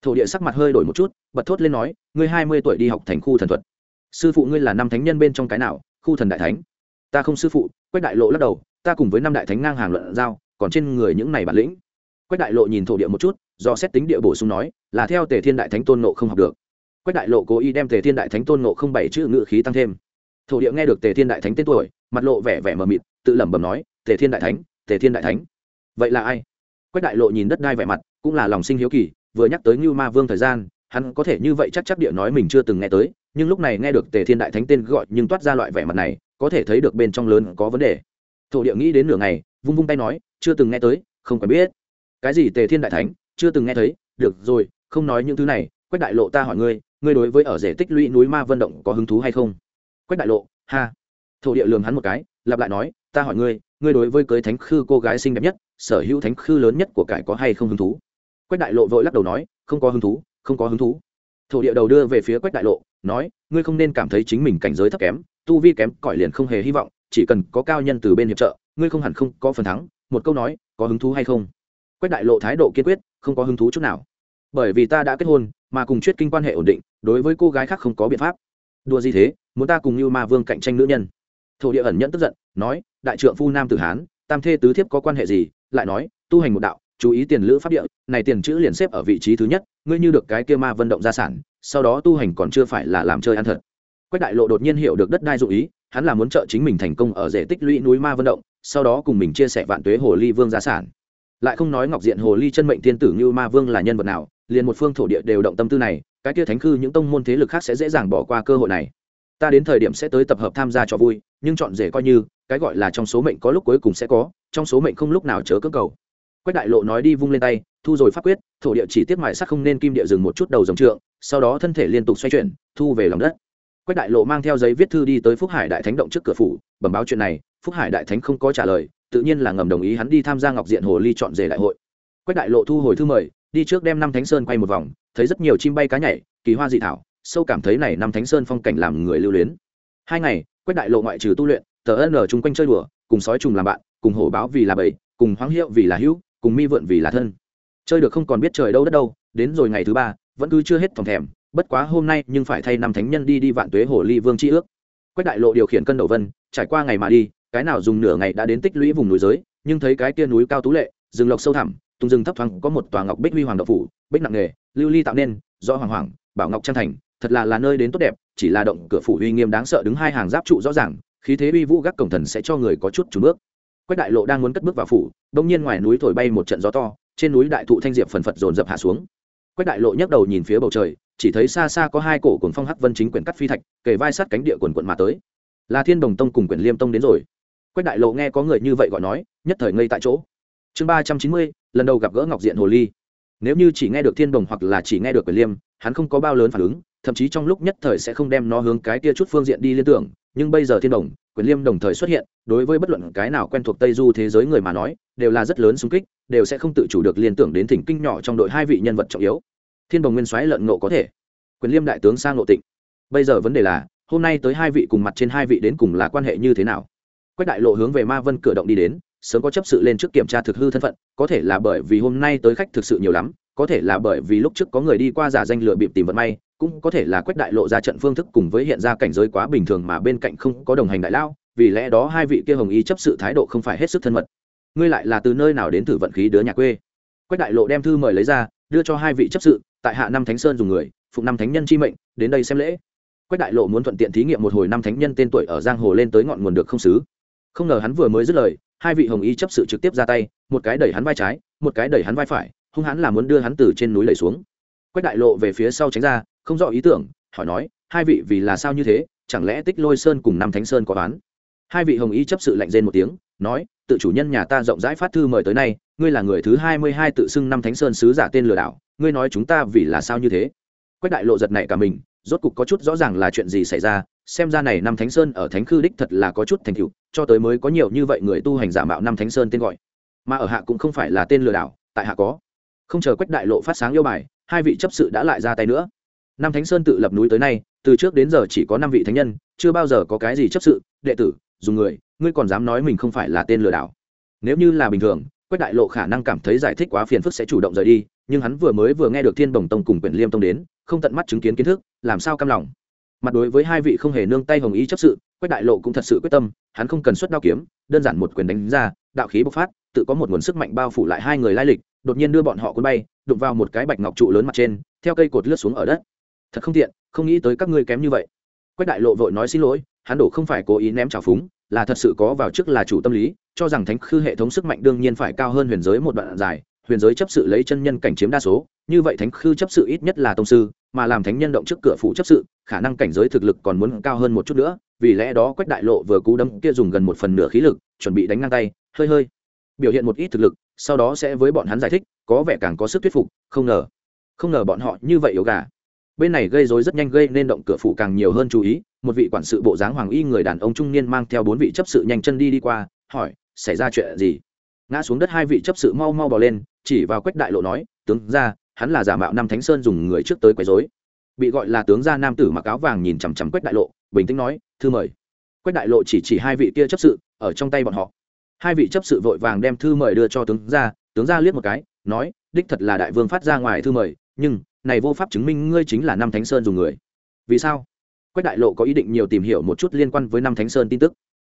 Thổ địa sắc mặt hơi đổi một chút, bật thốt lên nói, ngươi hai mươi tuổi đi học thành khu thần thuật sư phụ ngươi là năm thánh nhân bên trong cái nào, khu thần đại thánh? Ta không sư phụ, quách đại lộ lắc đầu, ta cùng với năm đại thánh ngang hàng luận giao, còn trên người những này bản lĩnh. Quách đại lộ nhìn thổ địa một chút, do xét tính địa bổ sung nói, là theo tề thiên đại thánh tôn nộ không học được. Quách đại lộ cố ý đem tề thiên đại thánh tôn nộ không bảy chữ ngự khí tăng thêm. Thổ địa nghe được tề thiên đại thánh tên tuổi, mặt lộ vẻ vẻ mờ mịt, tự lẩm bẩm nói, tề thiên đại thánh, tề thiên đại thánh. Vậy là ai? Quách đại lộ nhìn đất đai vẻ mặt, cũng là lòng sinh hiếu kỳ, vừa nhắc tới như ma vương thời gian, hắn có thể như vậy chắc chắc địa nói mình chưa từng nghe tới nhưng lúc này nghe được tề thiên đại thánh tên gọi nhưng toát ra loại vẻ mặt này, có thể thấy được bên trong lớn có vấn đề. Thổ địa nghĩ đến nửa ngày, vung vung tay nói, chưa từng nghe tới, không cần biết. Cái gì tề thiên đại thánh? Chưa từng nghe thấy? Được rồi, không nói những thứ này, quách đại lộ ta hỏi ngươi ngươi đối với ở rể tích lũy núi ma vân động có hứng thú hay không? Quách đại lộ, ha. Thổ địa lường hắn một cái, lặp lại nói, ta hỏi ngươi ngươi đối với cưới thánh khư cô gái xinh đẹp nhất, sở hữu thánh khư lớn nhất của cải có hay không hứng thú? Quách đại lộ vội lắc đầu nói, không có hứng thú, không có hứng thú. Thổ địa đầu đưa về phía quách đại lộ nói, ngươi không nên cảm thấy chính mình cảnh giới thấp kém, tu vi kém cỏi liền không hề hy vọng, chỉ cần có cao nhân từ bên hiệp trợ, ngươi không hẳn không có phần thắng. Một câu nói, có hứng thú hay không? Quách đại lộ thái độ kiên quyết, không có hứng thú chút nào. Bởi vì ta đã kết hôn, mà cùng chuyết kinh quan hệ ổn định, đối với cô gái khác không có biện pháp. Đùa gì thế, muốn ta cùng như ma vương cạnh tranh nữ nhân? Thổ địa ẩn nhẫn tức giận, nói, đại trượng phu nam tử hán, tam thê tứ thiếp có quan hệ gì? Lại nói, tu hành một đạo, chú ý tiền lữ pháp địa, này tiền chữ liền xếp ở vị trí thứ nhất, ngươi như được cái kia ma vận động gia sản sau đó tu hành còn chưa phải là làm chơi ăn thật. Quách đại lộ đột nhiên hiểu được đất đai dụ ý, hắn là muốn trợ chính mình thành công ở rể tích lũy núi ma vận động, sau đó cùng mình chia sẻ vạn tuế hồ ly vương gia sản. Lại không nói ngọc diện hồ ly chân mệnh thiên tử như ma vương là nhân vật nào, liền một phương thổ địa đều động tâm tư này, cái kia thánh khư những tông môn thế lực khác sẽ dễ dàng bỏ qua cơ hội này. Ta đến thời điểm sẽ tới tập hợp tham gia cho vui, nhưng chọn rể coi như, cái gọi là trong số mệnh có lúc cuối cùng sẽ có, trong số mệnh không lúc nào chớ cơ cầu. Quách đại lộ nói đi vung lên tay, thu rồi pháp quyết, thổ địa chỉ tiếp mại sắc không nên kim địa dừng một chút đầu dòng trượng sau đó thân thể liên tục xoay chuyển, thu về lòng đất. Quách đại lộ mang theo giấy viết thư đi tới phúc hải đại thánh động trước cửa phủ, bẩm báo chuyện này, phúc hải đại thánh không có trả lời, tự nhiên là ngầm đồng ý hắn đi tham gia ngọc diện hồ ly chọn rể đại hội. Quách đại lộ thu hồi thư mời, đi trước đem năm thánh sơn quay một vòng, thấy rất nhiều chim bay cá nhảy, kỳ hoa dị thảo, sâu cảm thấy này năm thánh sơn phong cảnh làm người lưu luyến. Hai ngày, quách đại lộ ngoại trừ tu luyện, tờ ân ở chung quanh chơi đùa, cùng sói trùng làm bạn, cùng hổ báo vì là bầy, cùng hoáng hiệu vì là hữu, cùng mi vượn vì là thân. Chơi được không còn biết trời đâu đất đâu, đến rồi ngày thứ ba vẫn cứ chưa hết phòng thèm, bất quá hôm nay nhưng phải thay năm thánh nhân đi đi vạn tuế hồ ly vương tri ước. Quách đại lộ điều khiển cân đầu vân, trải qua ngày mà đi, cái nào dùng nửa ngày đã đến tích lũy vùng núi giới, nhưng thấy cái kia núi cao tú lệ, rừng lộc sâu thẳm, tung rừng thấp thoáng có một tòa ngọc bích huy hoàng độc phủ, bích nặng nghề, lưu ly tạo nên do hoàng hoàng, bảo ngọc trang thành, thật là là nơi đến tốt đẹp, chỉ là động cửa phủ uy nghiêm đáng sợ đứng hai hàng giáp trụ rõ ràng, khí thế uy vũ gác cổng thần sẽ cho người có chút trùn bước. Quách đại lộ đang muốn cất bước vào phủ, đông nhiên ngoài núi thổi bay một trận gió to, trên núi đại thụ thanh diệp phần phật dồn dập hạ xuống quách đại lộ nhấc đầu nhìn phía bầu trời, chỉ thấy xa xa có hai cổ cuồng phong hắc vân chính quyển cắt phi thạch, kề vai sát cánh địa quần quận mà tới. Là thiên đồng tông cùng quyển liêm tông đến rồi. Quách đại lộ nghe có người như vậy gọi nói, nhất thời ngây tại chỗ. Chương ba trăm chín mươi, lần đầu gặp gỡ ngọc diện hồ ly. Nếu như chỉ nghe được thiên đồng hoặc là chỉ nghe được quyển liêm, hắn không có bao lớn phản ứng, thậm chí trong lúc nhất thời sẽ không đem nó hướng cái kia chút phương diện đi liên tưởng. Nhưng bây giờ thiên đồng quyền liêm đồng thời xuất hiện, đối với bất luận cái nào quen thuộc tây du thế giới người mà nói, đều là rất lớn xung kích đều sẽ không tự chủ được liên tưởng đến thỉnh kinh nhỏ trong đội hai vị nhân vật trọng yếu. Thiên đồng nguyên soái lợn ngộ có thể, quyền liêm đại tướng sang ngộ tịnh. Bây giờ vấn đề là, hôm nay tới hai vị cùng mặt trên hai vị đến cùng là quan hệ như thế nào? Quách đại lộ hướng về ma vân cửa động đi đến, sớm có chấp sự lên trước kiểm tra thực hư thân phận, có thể là bởi vì hôm nay tới khách thực sự nhiều lắm, có thể là bởi vì lúc trước có người đi qua giả danh lựa bịp tìm vận may, cũng có thể là quách đại lộ ra trận phương thức cùng với hiện ra cảnh giới quá bình thường mà bên cạnh không có đồng hành đại lao, vì lẽ đó hai vị kia hồng y chấp sự thái độ không phải hết sức thân mật ngươi lại là từ nơi nào đến thử vận khí đứa nhà quê? Quách đại lộ đem thư mời lấy ra, đưa cho hai vị chấp sự, tại hạ năm thánh sơn dùng người, phụng năm thánh nhân chi mệnh, đến đây xem lễ. Quách đại lộ muốn thuận tiện thí nghiệm một hồi năm thánh nhân tên tuổi ở giang hồ lên tới ngọn nguồn được không xứ. Không ngờ hắn vừa mới dứt lời, hai vị hồng y chấp sự trực tiếp ra tay, một cái đẩy hắn vai trái, một cái đẩy hắn vai phải, hung hắn là muốn đưa hắn từ trên núi lầy xuống. Quách đại lộ về phía sau tránh ra, không rõ ý tưởng, hỏi nói, hai vị vì là sao như thế, chẳng lẽ tích lôi sơn cùng năm thánh sơn có toán hai vị hồng y chấp sự lạnh rên một tiếng nói, tự chủ nhân nhà ta rộng rãi phát thư mời tới nay, ngươi là người thứ hai mươi hai tự xưng năm thánh sơn sứ giả tên lừa đảo, ngươi nói chúng ta vì là sao như thế? Quách đại lộ giật này cả mình, rốt cục có chút rõ ràng là chuyện gì xảy ra, xem ra này năm thánh sơn ở thánh khư đích thật là có chút thành tựu, cho tới mới có nhiều như vậy người tu hành giả mạo năm thánh sơn tên gọi. Mà ở hạ cũng không phải là tên lừa đảo, tại hạ có. Không chờ quách đại lộ phát sáng yêu bài, hai vị chấp sự đã lại ra tay nữa. Năm thánh sơn tự lập núi tới nay, từ trước đến giờ chỉ có năm vị thánh nhân, chưa bao giờ có cái gì chấp sự, đệ tử dùng người, ngươi còn dám nói mình không phải là tên lừa đảo. Nếu như là bình thường, quách đại lộ khả năng cảm thấy giải thích quá phiền phức sẽ chủ động rời đi, nhưng hắn vừa mới vừa nghe được thiên đồng tông cùng quyển liêm tông đến, không tận mắt chứng kiến kiến thức, làm sao cam lòng. Mặt đối với hai vị không hề nương tay hồng ý chấp sự, quách đại lộ cũng thật sự quyết tâm, hắn không cần xuất đao kiếm, đơn giản một quyền đánh ra, đạo khí bộc phát, tự có một nguồn sức mạnh bao phủ lại hai người lai lịch, đột nhiên đưa bọn họ cuốn bay, đụng vào một cái bạch ngọc trụ lớn mặt trên, theo cây cột lướt xuống ở đất. Thật không tiện, không nghĩ tới các ngươi kém như vậy. Quách đại lộ vội nói xin lỗi hắn đổ không phải cố ý ném trào phúng, là thật sự có vào trước là chủ tâm lý, cho rằng thánh khư hệ thống sức mạnh đương nhiên phải cao hơn huyền giới một đoạn dài, huyền giới chấp sự lấy chân nhân cảnh chiếm đa số, như vậy thánh khư chấp sự ít nhất là tông sư, mà làm thánh nhân động trước cửa phủ chấp sự, khả năng cảnh giới thực lực còn muốn cao hơn một chút nữa, vì lẽ đó quách đại lộ vừa cú đâm kia dùng gần một phần nửa khí lực, chuẩn bị đánh ngang tay, hơi hơi, biểu hiện một ít thực lực, sau đó sẽ với bọn hắn giải thích, có vẻ càng có sức thuyết phục, không ngờ không ngờ bọn họ như vậy yếu gà bên này gây rối rất nhanh gây nên động cửa phủ càng nhiều hơn chú ý, một vị quản sự bộ dáng hoàng y người đàn ông trung niên mang theo bốn vị chấp sự nhanh chân đi đi qua, hỏi, xảy ra chuyện gì? Ngã xuống đất hai vị chấp sự mau mau bỏ lên, chỉ vào quách đại lộ nói, tướng ra hắn là giả mạo nam thánh sơn dùng người trước tới quấy rối. Bị gọi là tướng gia nam tử mặc áo vàng nhìn chằm chằm quách đại lộ, bình tĩnh nói, thư mời. Quách đại lộ chỉ chỉ hai vị kia chấp sự, ở trong tay bọn họ. Hai vị chấp sự vội vàng đem thư mời đưa cho tướng gia tướng gia liếc một cái, nói, đích thật là đại vương phát ra ngoài thư mời, nhưng này vô pháp chứng minh ngươi chính là năm thánh sơn dùng người. Vì sao? Quách đại lộ có ý định nhiều tìm hiểu một chút liên quan với năm thánh sơn tin tức.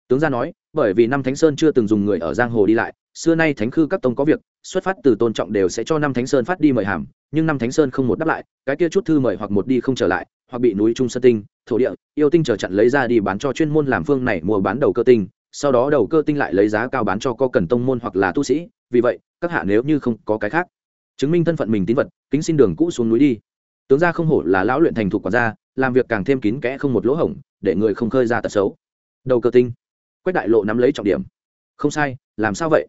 Tướng gia nói, bởi vì năm thánh sơn chưa từng dùng người ở giang hồ đi lại, xưa nay thánh khư các tông có việc, xuất phát từ tôn trọng đều sẽ cho năm thánh sơn phát đi mời hàm, nhưng năm thánh sơn không một đáp lại, cái kia chút thư mời hoặc một đi không trở lại, hoặc bị núi trung sơn tinh, thổ địa, yêu tinh chờ chặn lấy ra đi bán cho chuyên môn làm phương này mua bán đầu cơ tinh, sau đó đầu cơ tinh lại lấy giá cao bán cho co cần tông môn hoặc là tu sĩ, vì vậy, các hạ nếu như không có cái khác chứng minh thân phận mình tín vật, kính xin đường cũ xuống núi đi. Tướng gia không hổ là lão luyện thành thục quản gia, làm việc càng thêm kín kẽ không một lỗ hổng, để người không khơi ra tật xấu. Đầu cơ tinh. Quách đại lộ nắm lấy trọng điểm. Không sai, làm sao vậy?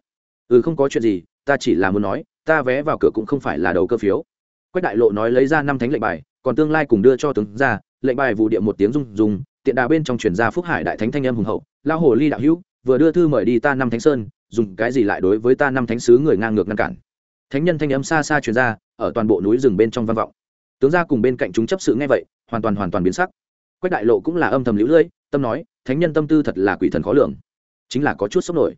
Ừ không có chuyện gì, ta chỉ là muốn nói, ta vé vào cửa cũng không phải là đầu cơ phiếu. Quách đại lộ nói lấy ra năm thánh lệnh bài, còn tương lai cùng đưa cho tướng ra lệnh bài vụ điện một tiếng rung rung, tiện đà bên trong chuyển ra phúc hải đại thánh thanh âm hùng hậu lao hồ ly đạo hữu, vừa đưa thư mời đi ta năm thánh sơn, dùng cái gì lại đối với ta năm thánh sứ người ngang ngược ngăn cản? Thánh nhân thanh âm xa xa truyền ra, ở toàn bộ núi rừng bên trong vang vọng. Tướng ra cùng bên cạnh chúng chấp sự nghe vậy, hoàn toàn hoàn toàn biến sắc. Quách đại lộ cũng là âm thầm lũ lưỡi tâm nói, thánh nhân tâm tư thật là quỷ thần khó lường, chính là có chút sốc nổi.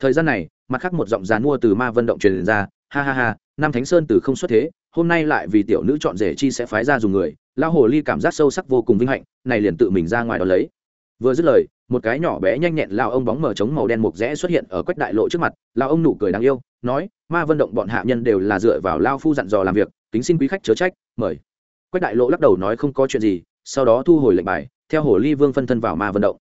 Thời gian này, mặt khác một giọng dàn mua từ ma vân động truyền ra, ha ha ha nam thánh sơn từ không xuất thế, hôm nay lại vì tiểu nữ chọn rể chi sẽ phái ra dùng người. Lão hồ ly cảm giác sâu sắc vô cùng vinh hạnh, này liền tự mình ra ngoài đó lấy. Vừa dứt lời, một cái nhỏ bé nhanh nhẹn lao ông bóng mờ trống màu đen mục rẽ xuất hiện ở quách đại lộ trước mặt lao ông nụ cười đáng yêu, nói ma vân động bọn hạ nhân đều là dựa vào lao phu dặn dò làm việc, kính xin quý khách chớ trách, mời. Quách đại lộ lắc đầu nói không có chuyện gì, sau đó thu hồi lệnh bài, theo hồ ly vương phân thân vào ma vân động.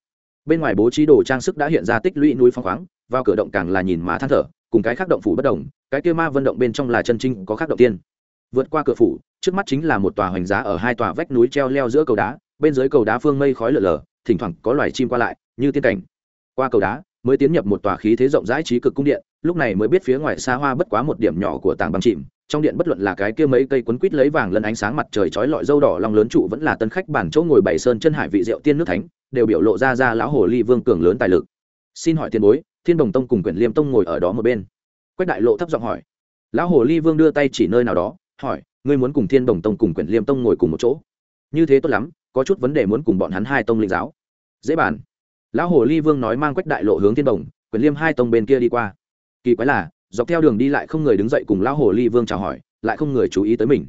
Bên ngoài bố trí đồ trang sức đã hiện ra tích lũy núi phong khoáng, vào cửa động càng là nhìn má than thở, cùng cái khác động phủ bất động cái kia ma vân động bên trong là chân trinh có khác động tiên. Vượt qua cửa phủ, trước mắt chính là một tòa hoành giá ở hai tòa vách núi treo leo giữa cầu đá, bên dưới cầu đá phương mây khói lở lở, thỉnh thoảng có loài chim qua lại, như tiên cảnh. Qua cầu đá mới tiến nhập một tòa khí thế rộng rãi trí cực cung điện, lúc này mới biết phía ngoài xa hoa bất quá một điểm nhỏ của tảng băng chìm, trong điện bất luận là cái kia mấy cây quấn quít lấy vàng lân ánh sáng mặt trời chói lọi dâu đỏ long lớn trụ vẫn là tân khách bản chỗ ngồi bảy sơn chân hải vị rượu tiên nước thánh, đều biểu lộ ra ra lão hồ ly vương cường lớn tài lực. Xin hỏi tiền bối, thiên đồng tông cùng quyển liêm tông ngồi ở đó một bên? Quách đại lộ thấp giọng hỏi. Lão hồ ly vương đưa tay chỉ nơi nào đó, hỏi, ngươi muốn cùng thiên đồng tông cùng quyển liêm tông ngồi cùng một chỗ? Như thế tốt lắm, có chút vấn đề muốn cùng bọn hắn hai tông linh giáo. Dễ bàn lão hồ ly vương nói mang quách đại lộ hướng thiên đồng quyển liêm hai tông bên kia đi qua. Kỳ quái là, dọc theo đường đi lại không người đứng dậy cùng lão hồ ly vương chào hỏi, lại không người chú ý tới mình.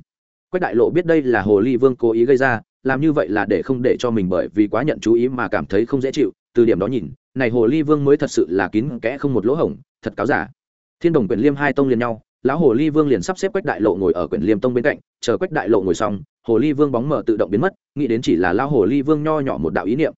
Quách đại lộ biết đây là hồ ly vương cố ý gây ra, làm như vậy là để không để cho mình bởi vì quá nhận chú ý mà cảm thấy không dễ chịu. Từ điểm đó nhìn, này hồ ly vương mới thật sự là kín kẽ không một lỗ hổng, thật cáo giả. Thiên đồng quyển liêm hai tông liền nhau, lão hồ ly vương liền sắp xếp quách đại lộ ngồi ở quyển liêm tông bên cạnh, chờ quách đại lộ ngồi xong, hồ ly vương bóng mở tự động biến mất, nghĩ đến chỉ là lão hồ ly vương nho nhỏ một đạo ý niệm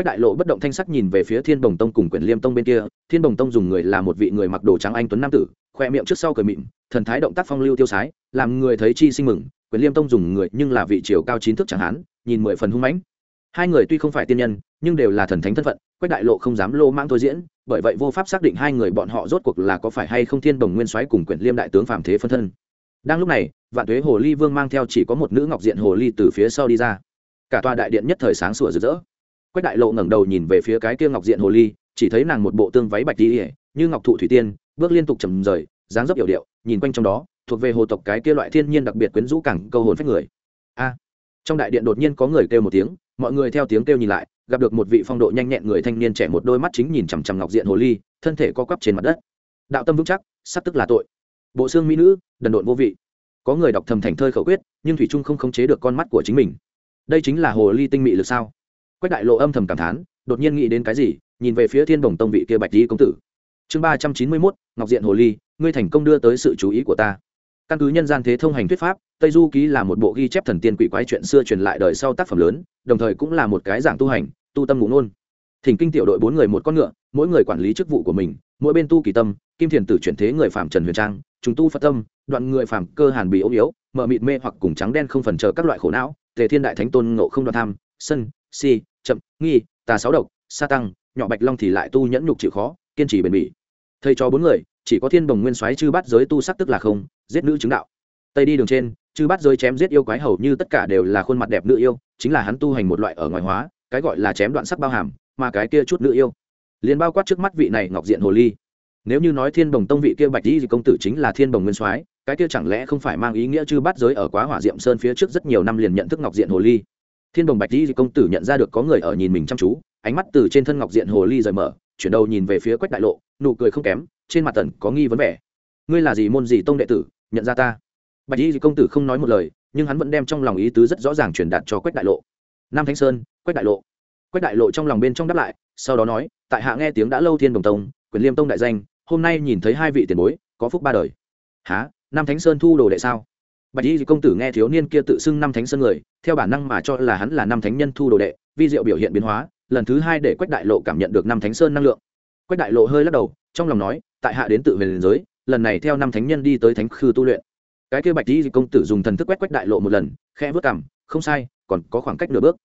quách đại lộ bất động thanh sắc nhìn về phía thiên đồng tông cùng quyển liêm tông bên kia. Thiên đồng tông dùng người là một vị người mặc đồ trắng anh tuấn nam tử, khoe miệng trước sau cười mịn, thần thái động tác phong lưu tiêu sái, làm người thấy chi sinh mừng. Quyển liêm tông dùng người nhưng là vị chiều cao chín thước chẳng hán nhìn mười phần hung mãnh. Hai người tuy không phải tiên nhân, nhưng đều là thần thánh thân phận, quách đại lộ không dám lô mang thôi diễn, bởi vậy vô pháp xác định hai người bọn họ rốt cuộc là có phải hay không thiên đồng nguyên soái cùng quyển liêm đại tướng phạm thế phân thân. Đang lúc này, vạn tuế hồ ly vương mang theo chỉ có một nữ ngọc diện hồ ly từ phía sau đi ra. Cả tòa đại điện nhất thời sáng sủa rực rỡ quách đại lộ ngẩng đầu nhìn về phía cái kia ngọc diện hồ ly, chỉ thấy nàng một bộ tương váy bạch đi như ngọc thụ thủy tiên, bước liên tục trầm rời, dáng dấp hiệu điệu, nhìn quanh trong đó, thuộc về hồ tộc cái kia loại thiên nhiên đặc biệt quyến rũ cẳng câu hồn phách người. A! Trong đại điện đột nhiên có người kêu một tiếng, mọi người theo tiếng kêu nhìn lại, gặp được một vị phong độ nhanh nhẹn người thanh niên trẻ một đôi mắt chính nhìn chằm chằm ngọc diện hồ ly, thân thể co quắp trên mặt đất. Đạo tâm vững chắc, sắp tức là tội. Bộ xương mỹ nữ, đần độn vô vị. Có người đọc thầm thành thơi khẩu quyết, nhưng thủy trung không khống chế được con mắt của chính mình. Đây chính là hồ ly tinh mị lực sao? Quách đại lộ âm thầm cảm thán, đột nhiên nghĩ đến cái gì, nhìn về phía thiên Đồng tông vị kia bạch di công tử. Chương ba trăm chín mươi mốt, ngọc diện hồ ly, ngươi thành công đưa tới sự chú ý của ta. Căn cứ nhân gian thế thông hành thuyết pháp, tây du ký là một bộ ghi chép thần tiên quỷ quái chuyện xưa truyền lại đời sau tác phẩm lớn, đồng thời cũng là một cái giảng tu hành, tu tâm ngụ ngôn. Thỉnh kinh tiểu đội bốn người một con ngựa, mỗi người quản lý chức vụ của mình, mỗi bên tu kỳ tâm, kim thiền tử chuyển thế người phạm trần huyền trang chúng tu phật tâm, đoạn người phạm cơ hàn bị ốm yếu, mờ mịt mê hoặc cùng trắng đen không phần chờ các loại khổ não, tề thiên đại thánh tôn ngộ không đoan tham, sân si, chậm, nghi, tà sáu độc, sa tăng, nhỏ bạch long thì lại tu nhẫn nhục chịu khó, kiên trì bền bỉ. Thầy cho bốn người, chỉ có thiên đồng nguyên soái chư bắt giới tu sắc tức là không, giết nữ chứng đạo. Tây đi đường trên, chư bắt giới chém giết yêu quái hầu như tất cả đều là khuôn mặt đẹp nữ yêu, chính là hắn tu hành một loại ở ngoài hóa, cái gọi là chém đoạn sắc bao hàm, mà cái kia chút nữ yêu. Liền bao quát trước mắt vị này ngọc diện hồ ly. Nếu như nói thiên đồng tông vị kia bạch di công tử chính là thiên đồng nguyên soái, cái kia chẳng lẽ không phải mang ý nghĩa chư bắt giới ở quá hỏa diệm sơn phía trước rất nhiều năm liền nhận thức ngọc diện hồ ly? Thiên đồng bạch di công tử nhận ra được có người ở nhìn mình chăm chú, ánh mắt từ trên thân ngọc diện hồ ly rời mở, chuyển đầu nhìn về phía quách đại lộ, nụ cười không kém, trên mặt tần có nghi vấn vẻ. Ngươi là gì môn gì tông đệ tử, nhận ra ta? Bạch di công tử không nói một lời, nhưng hắn vẫn đem trong lòng ý tứ rất rõ ràng truyền đạt cho quách đại lộ. Nam thanh sơn, quách đại lộ. Quách đại lộ trong lòng bên trong đáp lại, sau đó nói, tại hạ nghe tiếng đã lâu thiên đồng tông, quyền liêm tông đại danh, hôm nay nhìn thấy hai vị tiền bối, có phúc ba đời. Há nam thánh sơn thu đồ đệ sao? Bạch y công tử nghe thiếu niên kia tự xưng năm thánh sơn người, theo bản năng mà cho là hắn là năm thánh nhân thu đồ đệ, vi diệu biểu hiện biến hóa, lần thứ hai để quách đại lộ cảm nhận được năm thánh sơn năng lượng. Quách đại lộ hơi lắc đầu, trong lòng nói, tại hạ đến tự về liền giới, lần này theo năm thánh nhân đi tới thánh khư tu luyện. Cái kia bạch y công tử dùng thần thức quét quách đại lộ một lần khe vớt cảm không sai, còn có khoảng cách nửa bước.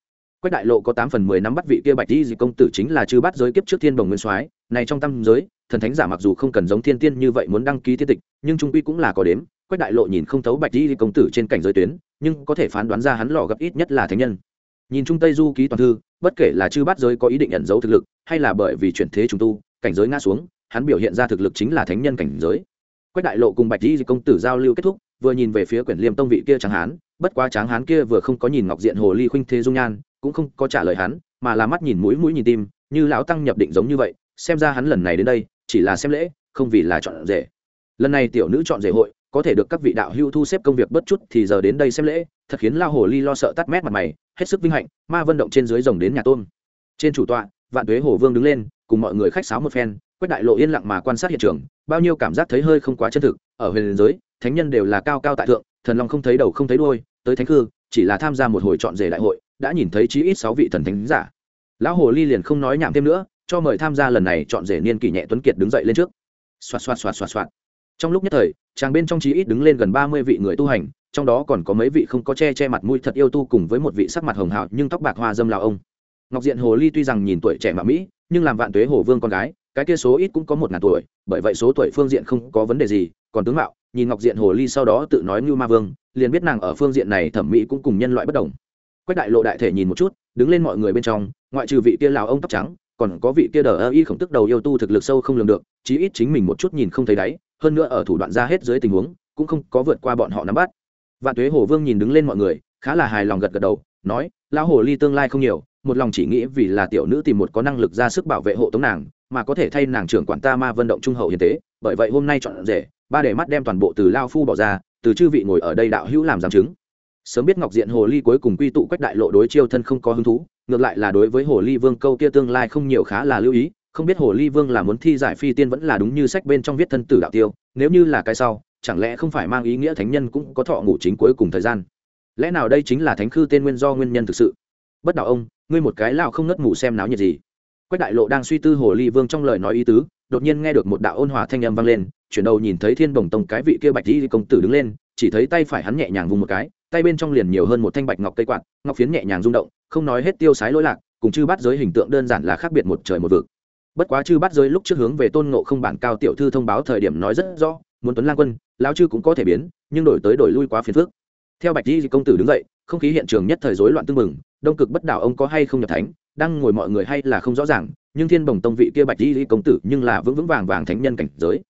Quách đại lộ có tám phần mười năm bắt vị kia bạch y công tử chính là chư bắt giới kiếp trước thiên đồng nguyên soái, này trong tâm giới, thần thánh giả mặc dù không cần giống thiên tiên như vậy muốn đăng ký thiên tịch, nhưng trung quy cũng là có đếm quách đại lộ nhìn không thấu bạch di công tử trên cảnh giới tuyến, nhưng có thể phán đoán ra hắn lò gặp ít nhất là thánh nhân. Nhìn trung tây du ký toàn thư, bất kể là chư bát giới có ý định ẩn giấu thực lực, hay là bởi vì chuyển thế trùng tu, cảnh giới ngã xuống, hắn biểu hiện ra thực lực chính là thánh nhân cảnh giới. Quách đại lộ cùng bạch di công tử giao lưu kết thúc, vừa nhìn về phía quyển liêm tông vị kia tráng hán, bất quá tráng hán kia vừa không có nhìn ngọc diện hồ ly khuynh thế dung nhan, cũng không có trả lời hắn, mà là mắt nhìn mũi mũi nhìn tim, như lão tăng nhập định giống như vậy, xem ra hắn lần này đến đây, chỉ là xem lễ, không vì là chọn rể. Lần này tiểu nữ chọn rể hội có thể được các vị đạo hưu thu xếp công việc bất chút thì giờ đến đây xem lễ, thật khiến lao hồ ly lo sợ tắt mét mặt mày, hết sức vinh hạnh, ma vân động trên dưới rồng đến nhà tôn trên chủ tọa, vạn tuế hồ vương đứng lên, cùng mọi người khách sáo một phen quách đại lộ yên lặng mà quan sát hiện trường, bao nhiêu cảm giác thấy hơi không quá chân thực, ở huyền giới, thánh nhân đều là cao cao tại thượng, thần long không thấy đầu không thấy đuôi, tới thánh cư chỉ là tham gia một hồi chọn rể đại hội, đã nhìn thấy chí ít sáu vị thần thánh giả. Lão hồ ly liền không nói nhảm thêm nữa, cho mời tham gia lần này chọn rể niên kỷ nhẹ tuấn kiệt đứng dậy lên trước. Xoạt xoạt xoạt xoạt xoạt trong lúc nhất thời, chàng bên trong chí ít đứng lên gần ba mươi vị người tu hành, trong đó còn có mấy vị không có che che mặt mũi thật yêu tu cùng với một vị sắc mặt hồng hào nhưng tóc bạc hoa dâm lào ông. Ngọc diện hồ ly tuy rằng nhìn tuổi trẻ mà mỹ, nhưng làm vạn tuế hồ vương con gái, cái kia số ít cũng có một ngàn tuổi, bởi vậy số tuổi phương diện không có vấn đề gì, còn tướng mạo, nhìn ngọc diện hồ ly sau đó tự nói như ma vương, liền biết nàng ở phương diện này thẩm mỹ cũng cùng nhân loại bất đồng. Quách đại lộ đại thể nhìn một chút, đứng lên mọi người bên trong, ngoại trừ vị kia lào ông tóc trắng, còn có vị kia đờ ơ y khổng tức đầu yêu tu thực lực sâu không lường được, chí ít chính mình một chút nhìn không thấy đáy hơn nữa ở thủ đoạn ra hết dưới tình huống, cũng không có vượt qua bọn họ nắm bắt. Vạn tuế hồ vương nhìn đứng lên mọi người, khá là hài lòng gật gật đầu, nói, lão hồ ly tương lai không nhiều, một lòng chỉ nghĩ vì là tiểu nữ tìm một có năng lực ra sức bảo vệ hộ tống nàng, mà có thể thay nàng trưởng quản ta ma vận động trung hậu hiền tế, bởi vậy hôm nay chọn rể, ba để mắt đem toàn bộ từ lao phu bỏ ra, từ chư vị ngồi ở đây đạo hữu làm giám chứng. Sớm biết ngọc diện hồ ly cuối cùng quy tụ quách đại lộ đối chiêu thân không có hứng thú, ngược lại là đối với hồ ly vương câu kia tương lai không nhiều khá là lưu ý không biết hồ ly vương là muốn thi giải phi tiên vẫn là đúng như sách bên trong viết thân tử đạo tiêu, nếu như là cái sau, chẳng lẽ không phải mang ý nghĩa thánh nhân cũng có thọ ngủ chính cuối cùng thời gian? Lẽ nào đây chính là thánh khư tên nguyên do nguyên nhân thực sự? Bất đạo ông, ngươi một cái lao không ngất ngủ xem náo nhiệt gì. Quách đại lộ đang suy tư hồ ly vương trong lời nói ý tứ, đột nhiên nghe được một đạo ôn hòa thanh âm vang lên, chuyển đầu nhìn thấy thiên bồng tông cái vị kia bạch di công tử đứng lên, chỉ thấy tay phải hắn nhẹ nhàng vùng một cái, tay bên trong liền nhiều hơn một thanh bạch ngọc cây quạt, ngọc phiến nhẹ nhàng rung động, không nói hết tiêu sái lỗi lạc, cùng chư bắt giới hình tượng đơn giản là khác biệt một trời một vực bất quá chư bắt giới lúc trước hướng về tôn ngộ không bản cao tiểu thư thông báo thời điểm nói rất rõ, muốn tuấn lang quân, lão chư cũng có thể biến, nhưng đổi tới đổi lui quá phiền phức. Theo bạch di công tử đứng dậy, không khí hiện trường nhất thời rối loạn tưng mừng đông cực bất đảo ông có hay không nhập thánh, đang ngồi mọi người hay là không rõ ràng, nhưng thiên bồng tông vị kia bạch di công tử nhưng là vững vững vàng vàng thánh nhân cảnh giới.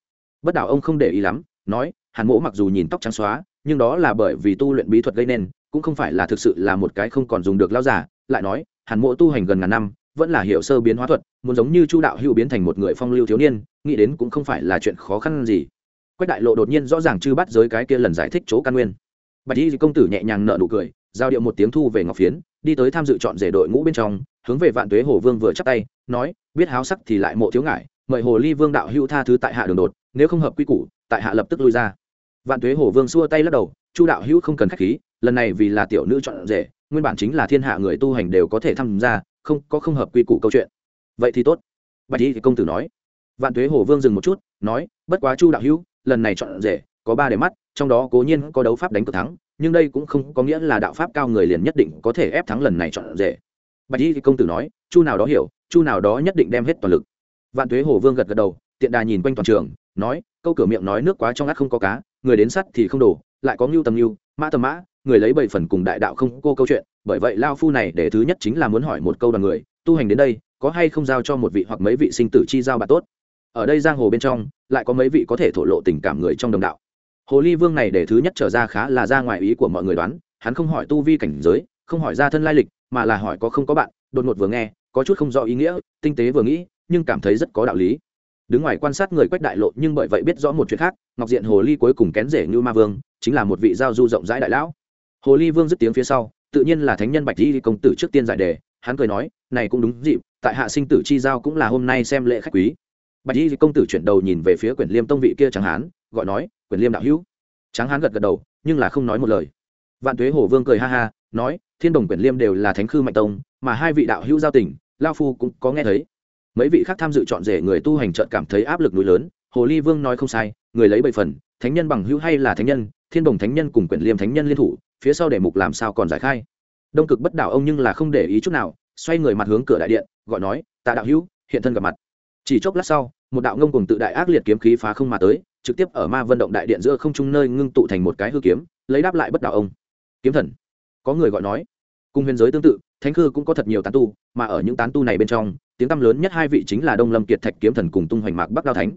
Bất đảo ông không để ý lắm, nói, hàn mỗ mặc dù nhìn tóc trắng xóa, nhưng đó là bởi vì tu luyện bí thuật gây nên, cũng không phải là thực sự là một cái không còn dùng được lao giả lại nói, hàn mỗ tu hành gần ngàn năm vẫn là hiểu sơ biến hóa thuật, muốn giống như chu đạo hữu biến thành một người phong lưu thiếu niên, nghĩ đến cũng không phải là chuyện khó khăn gì. Quách đại lộ đột nhiên rõ ràng chư bắt giới cái kia lần giải thích chỗ căn nguyên. Bạch y công tử nhẹ nhàng nợ nụ cười, giao điệu một tiếng thu về ngọc phiến, đi tới tham dự chọn rể đội ngũ bên trong, hướng về vạn tuế hồ vương vừa chắp tay, nói, biết háo sắc thì lại mộ thiếu ngại mời hồ ly vương đạo hữu tha thứ tại hạ đường đột, nếu không hợp quy củ, tại hạ lập tức lui ra. Vạn tuế hồ vương xua tay lắc đầu, chu đạo hữu không cần khách khí, lần này vì là tiểu nữ chọn rể, nguyên bản chính là thiên hạ người tu hành đều có thể tham gia không có không hợp quy củ câu chuyện. Vậy thì tốt. Bạch y công tử nói. Vạn tuế hồ vương dừng một chút, nói, bất quá chu đạo hữu, lần này chọn rể, có ba để mắt, trong đó cố nhiên có đấu pháp đánh cược thắng, nhưng đây cũng không có nghĩa là đạo pháp cao người liền nhất định có thể ép thắng lần này chọn rể. Bạch y công tử nói, chu nào đó hiểu, chu nào đó nhất định đem hết toàn lực. Vạn tuế hồ vương gật gật đầu, tiện đà nhìn quanh toàn trường, nói, câu cửa miệng nói nước quá trong ngắt không có cá, người đến sắt thì không đổ, lại có ngưu tầm ngưu, mã tầm mã người lấy bảy phần cùng đại đạo không cô câu chuyện, bởi vậy lao phu này để thứ nhất chính là muốn hỏi một câu đoàn người, tu hành đến đây, có hay không giao cho một vị hoặc mấy vị sinh tử chi giao bạn tốt? Ở đây giang hồ bên trong, lại có mấy vị có thể thổ lộ tình cảm người trong đồng đạo. Hồ ly vương này để thứ nhất trở ra khá là ra ngoài ý của mọi người đoán, hắn không hỏi tu vi cảnh giới, không hỏi ra thân lai lịch, mà là hỏi có không có bạn, đột ngột vừa nghe, có chút không rõ ý nghĩa, tinh tế vừa nghĩ, nhưng cảm thấy rất có đạo lý. Đứng ngoài quan sát người quách đại lộ nhưng bởi vậy biết rõ một chuyện khác, ngọc diện hồ ly cuối cùng kén rể như ma vương, chính là một vị giao du rộng rãi đại lão hồ ly vương dứt tiếng phía sau, tự nhiên là thánh nhân bạch di công tử trước tiên giải đề. Hắn cười nói, này cũng đúng dịp, tại hạ sinh tử chi giao cũng là hôm nay xem lễ khách quý. Bạch di công tử chuyển đầu nhìn về phía quyển liêm tông vị kia chẳng hán, gọi nói, quyển liêm đạo hữu. Tráng hán gật gật đầu, nhưng là không nói một lời. Vạn tuế hồ vương cười ha ha, nói, thiên đồng quyển liêm đều là thánh khư mạnh tông, mà hai vị đạo hữu giao tình, lao phu cũng có nghe thấy. Mấy vị khác tham dự chọn rể người tu hành trợn cảm thấy áp lực núi lớn, hồ ly vương nói không sai, người lấy bảy phần, thánh nhân bằng hữu hay là thánh nhân, thiên đồng thánh nhân cùng quyển liêm thánh nhân liên thủ phía sau đề mục làm sao còn giải khai. Đông cực bất đảo ông nhưng là không để ý chút nào, xoay người mặt hướng cửa đại điện, gọi nói, tạ đạo hữu, hiện thân gặp mặt. Chỉ chốc lát sau, một đạo ngông cùng tự đại ác liệt kiếm khí phá không mà tới, trực tiếp ở ma vân động đại điện giữa không trung nơi ngưng tụ thành một cái hư kiếm, lấy đáp lại bất đảo ông. Kiếm thần. Có người gọi nói. Cùng huyền giới tương tự, thánh khư cũng có thật nhiều tán tu, mà ở những tán tu này bên trong, tiếng tăm lớn nhất hai vị chính là đông lâm kiệt thạch kiếm thần cùng tung hoành mạc bắc đao thánh.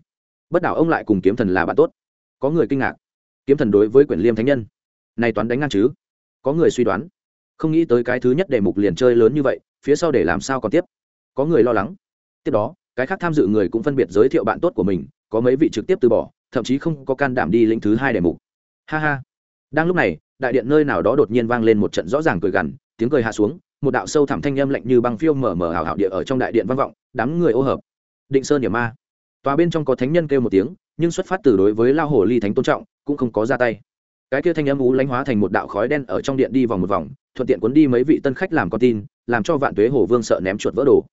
Bất đảo ông lại cùng kiếm thần là bạn tốt. Có người kinh ngạc. Kiếm thần đối với quyển liêm thánh nhân này toán đánh ngang chứ? Có người suy đoán. Không nghĩ tới cái thứ nhất đề mục liền chơi lớn như vậy, phía sau để làm sao còn tiếp? Có người lo lắng. Tiếp đó, cái khác tham dự người cũng phân biệt giới thiệu bạn tốt của mình, có mấy vị trực tiếp từ bỏ, thậm chí không có can đảm đi lĩnh thứ hai đề mục. Ha ha. Đang lúc này, đại điện nơi nào đó đột nhiên vang lên một trận rõ ràng cười gằn, tiếng cười hạ xuống, một đạo sâu thẳm thanh âm lạnh như băng phiêu mở mở hào hào địa ở trong đại điện vang vọng, đám người ô hợp. Định sơn điểm ma. Tòa bên trong có thánh nhân kêu một tiếng, nhưng xuất phát từ đối với lao hồ ly thánh tôn trọng, cũng không có ra tay cái kia thanh âm ú lánh hóa thành một đạo khói đen ở trong điện đi vòng một vòng, thuận tiện cuốn đi mấy vị tân khách làm con tin, làm cho vạn tuế hồ vương sợ ném chuột vỡ đồ.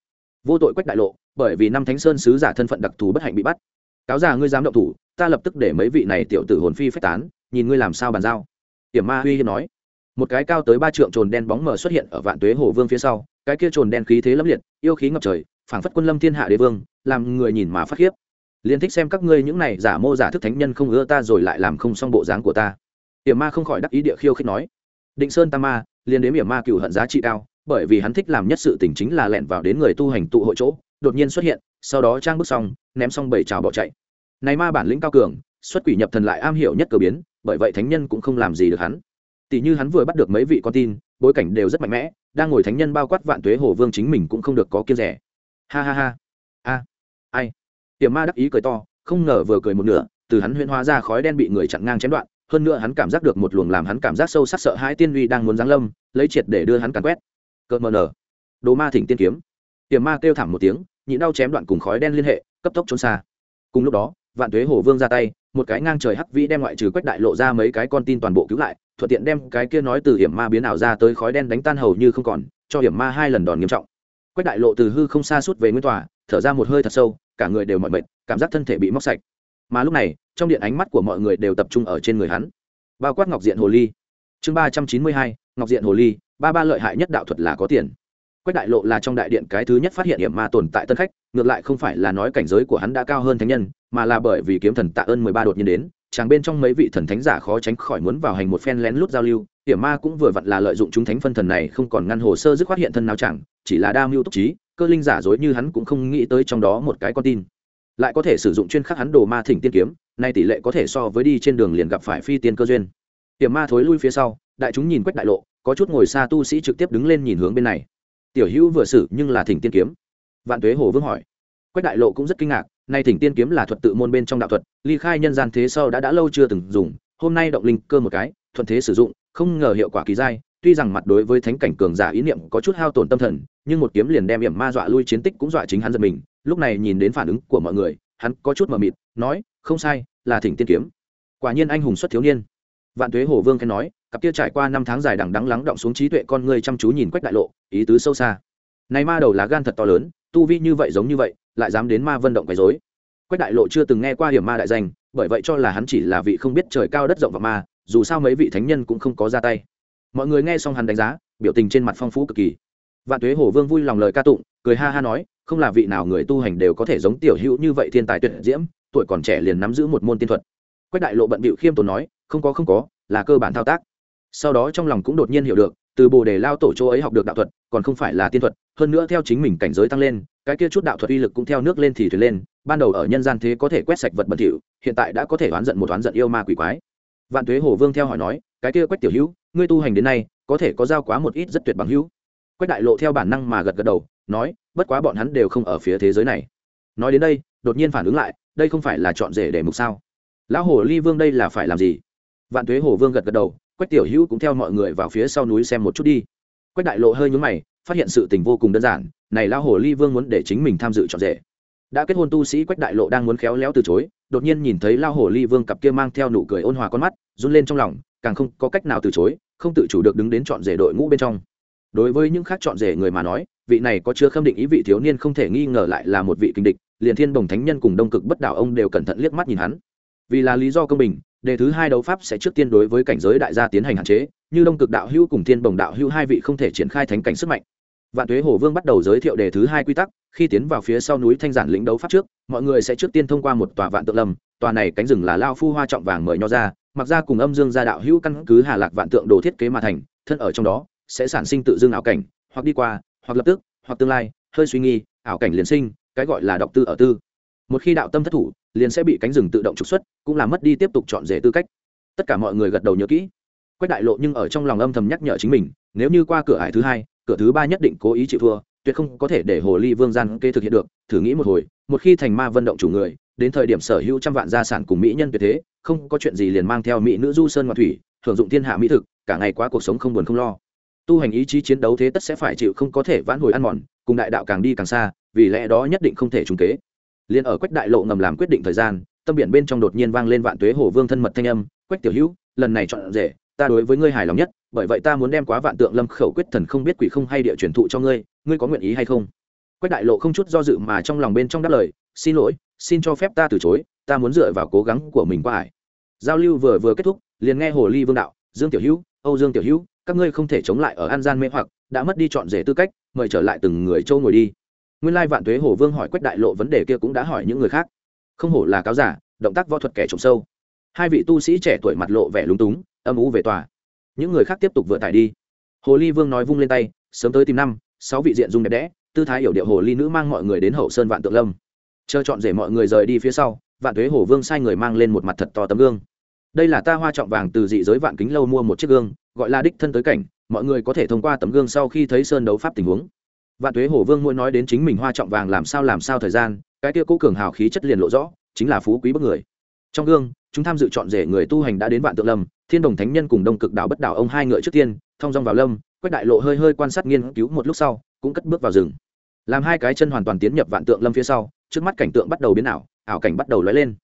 Vô tội quách đại lộ, bởi vì năm thánh sơn sứ giả thân phận đặc thù bất hạnh bị bắt. Cáo già ngươi dám động thủ, ta lập tức để mấy vị này tiểu tử hồn phi phách tán, nhìn ngươi làm sao bàn giao. Tiểm ma uy hiếp nói. Một cái cao tới ba trượng trồn đen bóng mờ xuất hiện ở vạn tuế hồ vương phía sau, cái kia trồn đen khí thế lấp liệt, yêu khí ngập trời, phảng phất quân lâm thiên hạ đế vương, làm người nhìn mà phát khiếp. Liên thích xem các ngươi những này giả mô giả thức thánh nhân không ưa ta rồi lại làm không xong bộ dáng của ta hiểm ma không khỏi đắc ý địa khiêu khích nói, định sơn tam ma, liền đến hiểm ma cựu hận giá trị cao, bởi vì hắn thích làm nhất sự tình chính là lẻn vào đến người tu hành tụ hội chỗ, đột nhiên xuất hiện, sau đó trang bước xong, ném xong bảy trào bỏ chạy. Này ma bản lĩnh cao cường, xuất quỷ nhập thần lại am hiểu nhất cờ biến, bởi vậy thánh nhân cũng không làm gì được hắn. Tỷ như hắn vừa bắt được mấy vị con tin, bối cảnh đều rất mạnh mẽ, đang ngồi thánh nhân bao quát vạn tuế hồ vương chính mình cũng không được có kiêng rẻ. Ha ha ha, a, ai? Tiềm ma đắc ý cười to, không ngờ vừa cười một nửa, từ hắn huyễn hóa ra khói đen bị người chặn ngang chém đoạn hơn nữa hắn cảm giác được một luồng làm hắn cảm giác sâu sắc sợ hãi tiên uy đang muốn giáng lâm, lấy triệt để đưa hắn càn quét. Cợt mờ nở. Đồ ma thỉnh tiên kiếm. Tiềm ma kêu thảm một tiếng nhịn đau chém đoạn cùng khói đen liên hệ, cấp tốc trốn xa. Cùng lúc đó, vạn tuế hồ vương ra tay, một cái ngang trời hắc vĩ đem ngoại trừ quách đại lộ ra mấy cái con tin toàn bộ cứu lại, thuận tiện đem cái kia nói từ hiểm ma biến ảo ra tới khói đen đánh tan hầu như không còn, cho hiểm ma hai lần đòn nghiêm trọng. Quách đại lộ từ hư không xa suốt về nguyên tòa, thở ra một hơi thật sâu, cả người đều mỏi mệt, cảm giác thân thể bị móc sạch mà lúc này, trong điện ánh mắt của mọi người đều tập trung ở trên người hắn. Bao quát ngọc diện hồ ly. Chương ba trăm chín mươi hai, ngọc diện hồ ly, ba ba lợi hại nhất đạo thuật là có tiền. Quách đại lộ là trong đại điện cái thứ nhất phát hiện hiểm ma tồn tại tân khách, ngược lại không phải là nói cảnh giới của hắn đã cao hơn thánh nhân, mà là bởi vì kiếm thần tạ ơn mười ba đột nhiên đến, chàng bên trong mấy vị thần thánh giả khó tránh khỏi muốn vào hành một phen lén lút giao lưu hiểm ma cũng vừa vặn là lợi dụng chúng thánh phân thần này không còn ngăn hồ sơ dứt khoát hiện thân nào chẳng, chỉ là đa mưu túc trí, cơ linh giả dối như hắn cũng không nghĩ tới trong đó một cái con tin lại có thể sử dụng chuyên khắc hắn đồ ma thỉnh tiên kiếm, nay tỷ lệ có thể so với đi trên đường liền gặp phải phi tiên cơ duyên. Hiểm ma thối lui phía sau, đại chúng nhìn quách đại lộ, có chút ngồi xa tu sĩ trực tiếp đứng lên nhìn hướng bên này. Tiểu hữu vừa xử nhưng là thỉnh tiên kiếm. Vạn tuế hồ vương hỏi. Quách đại lộ cũng rất kinh ngạc, nay thỉnh tiên kiếm là thuật tự môn bên trong đạo thuật, ly khai nhân gian thế sau đã đã lâu chưa từng dùng, hôm nay động linh cơ một cái, thuận thế sử dụng, không ngờ hiệu quả kỳ dai, tuy rằng mặt đối với thánh cảnh cường giả ý niệm có chút hao tổn tâm thần, nhưng một kiếm liền đem hiểm ma dọa lui chiến tích cũng dọa chính hắn giật mình lúc này nhìn đến phản ứng của mọi người, hắn có chút mờ mịt, nói, không sai, là thỉnh tiên kiếm. Quả nhiên anh hùng xuất thiếu niên. Vạn tuế hồ vương khen nói, cặp kia trải qua năm tháng dài đằng đắng lắng động xuống trí tuệ con người chăm chú nhìn quách đại lộ, ý tứ sâu xa. Này ma đầu lá gan thật to lớn, tu vi như vậy giống như vậy, lại dám đến ma vân động quấy rối. Quách đại lộ chưa từng nghe qua hiểm ma đại danh, bởi vậy cho là hắn chỉ là vị không biết trời cao đất rộng và ma, dù sao mấy vị thánh nhân cũng không có ra tay. Mọi người nghe xong hắn đánh giá, biểu tình trên mặt phong phú cực kỳ. Vạn tuế hồ vương vui lòng lời ca tụng, cười ha ha nói không là vị nào người tu hành đều có thể giống tiểu hữu như vậy thiên tài tuyệt diễm, tuổi còn trẻ liền nắm giữ một môn tiên thuật. Quách đại lộ bận bịu khiêm tốn nói, không có không có, là cơ bản thao tác. Sau đó trong lòng cũng đột nhiên hiểu được, từ bồ đề lao tổ chỗ ấy học được đạo thuật, còn không phải là tiên thuật, hơn nữa theo chính mình cảnh giới tăng lên, cái kia chút đạo thuật uy lực cũng theo nước lên thì thuyền lên, ban đầu ở nhân gian thế có thể quét sạch vật bẩn thỉu, hiện tại đã có thể oán giận một oán giận yêu ma quỷ quái. Vạn tuế hồ vương theo hỏi nói, cái kia quách tiểu hữu, ngươi tu hành đến nay, có thể có giao quá một ít rất tuyệt bằng hữu? Quách đại lộ theo bản năng mà gật gật đầu nói, bất quá bọn hắn đều không ở phía thế giới này. Nói đến đây, đột nhiên phản ứng lại, đây không phải là chọn rể để mục sao? Lão hồ ly vương đây là phải làm gì? Vạn tuế hồ vương gật gật đầu, quách tiểu hữu cũng theo mọi người vào phía sau núi xem một chút đi. Quách đại lộ hơi nhúng mày, phát hiện sự tình vô cùng đơn giản, này lão hồ ly vương muốn để chính mình tham dự chọn rể. Đã kết hôn tu sĩ quách đại lộ đang muốn khéo léo từ chối, đột nhiên nhìn thấy Lão hồ ly vương cặp kia mang theo nụ cười ôn hòa con mắt, run lên trong lòng, càng không có cách nào từ chối, không tự chủ được đứng đến chọn rể đội ngũ bên trong. Đối với những khác chọn rể người mà nói vị này có chưa khâm định ý vị thiếu niên không thể nghi ngờ lại là một vị kinh địch, liền thiên đồng thánh nhân cùng đông cực bất đảo ông đều cẩn thận liếc mắt nhìn hắn. Vì là lý do công bình, đề thứ hai đấu pháp sẽ trước tiên đối với cảnh giới đại gia tiến hành hạn chế, như đông cực đạo hữu cùng thiên Đồng đạo hữu hai vị không thể triển khai thánh cảnh sức mạnh. Vạn tuế hồ vương bắt đầu giới thiệu đề thứ hai quy tắc, khi tiến vào phía sau núi thanh giản lĩnh đấu pháp trước, mọi người sẽ trước tiên thông qua một tòa vạn tượng lâm, tòa này cánh rừng là lao phu hoa trọng vàng mời nho ra, mặc ra cùng âm dương gia đạo hữu căn cứ hà lạc vạn tượng đồ thiết kế mà thành, thân ở trong đó, sẽ sản sinh tự dương ảo cảnh, hoặc đi qua hoặc lập tức, hoặc tương lai, hơi suy nghi ảo cảnh liền sinh, cái gọi là đọc tư ở tư. Một khi đạo tâm thất thủ, liền sẽ bị cánh rừng tự động trục xuất, cũng là mất đi tiếp tục chọn rể tư cách. Tất cả mọi người gật đầu nhớ kỹ. Quách đại lộ nhưng ở trong lòng âm thầm nhắc nhở chính mình, nếu như qua cửa ải thứ hai, cửa thứ ba nhất định cố ý chịu thua, tuyệt không có thể để hồ ly vương gian kê thực hiện được. Thử nghĩ một hồi, một khi thành ma vận động chủ người, đến thời điểm sở hữu trăm vạn gia sản cùng mỹ nhân tuyệt thế, không có chuyện gì liền mang theo mỹ nữ du sơn ngoại thủy, hưởng dụng thiên hạ mỹ thực, cả ngày qua cuộc sống không buồn không lo tu hành ý chí chiến đấu thế tất sẽ phải chịu không có thể vãn hồi ăn mòn, cùng đại đạo càng đi càng xa, vì lẽ đó nhất định không thể trùng kế. Liền ở quách đại lộ ngầm làm quyết định thời gian, tâm biển bên trong đột nhiên vang lên vạn tuế hồ vương thân mật thanh âm, quách tiểu hữu, lần này chọn rể, ta đối với ngươi hài lòng nhất, bởi vậy ta muốn đem quá vạn tượng lâm khẩu quyết thần không biết quỷ không hay địa truyền thụ cho ngươi ngươi có nguyện ý hay không? Quách đại lộ không chút do dự mà trong lòng bên trong đáp lời, xin lỗi, xin cho phép ta từ chối, ta muốn dựa vào cố gắng của mình qua ải giao lưu vừa vừa kết thúc, liền nghe hồ ly vương đạo, dương tiểu hữu, âu dương tiểu hữu các ngươi không thể chống lại ở an gian mê hoặc, đã mất đi chọn rể tư cách, mời trở lại từng người châu ngồi đi. Nguyên lai vạn tuế hồ vương hỏi quách đại lộ vấn đề kia cũng đã hỏi những người khác. Không hổ là cáo giả, động tác võ thuật kẻ trộm sâu. Hai vị tu sĩ trẻ tuổi mặt lộ vẻ lúng túng, âm ú về tòa. Những người khác tiếp tục vừa tải đi. Hồ ly vương nói vung lên tay, sớm tới tìm năm, sáu vị diện dung đẹp đẽ, tư thái hiểu điệu hồ ly nữ mang mọi người đến hậu sơn vạn tượng lâm. Chờ chọn rể mọi người rời đi phía sau, vạn thuế hồ vương sai người mang lên một mặt thật to tấm gương. Đây là ta hoa trọng vàng từ dị giới vạn kính lâu mua một chiếc gương gọi là đích thân tới cảnh, mọi người có thể thông qua tấm gương sau khi thấy sơn đấu pháp tình huống. Vạn tuế hổ vương mỗi nói đến chính mình hoa trọng vàng làm sao làm sao thời gian, cái tia cố cường hào khí chất liền lộ rõ, chính là phú quý bức người. Trong gương, chúng tham dự chọn rể người tu hành đã đến vạn tượng lâm, thiên đồng thánh nhân cùng đông cực đảo bất đảo ông hai ngựa trước tiên thong dong vào lâm, quách đại lộ hơi hơi quan sát nghiên cứu một lúc sau, cũng cất bước vào rừng. Làm hai cái chân hoàn toàn tiến nhập vạn tượng lâm phía sau, trước mắt cảnh tượng bắt đầu biến ảo ảo cảnh bắt đầu lóe lên.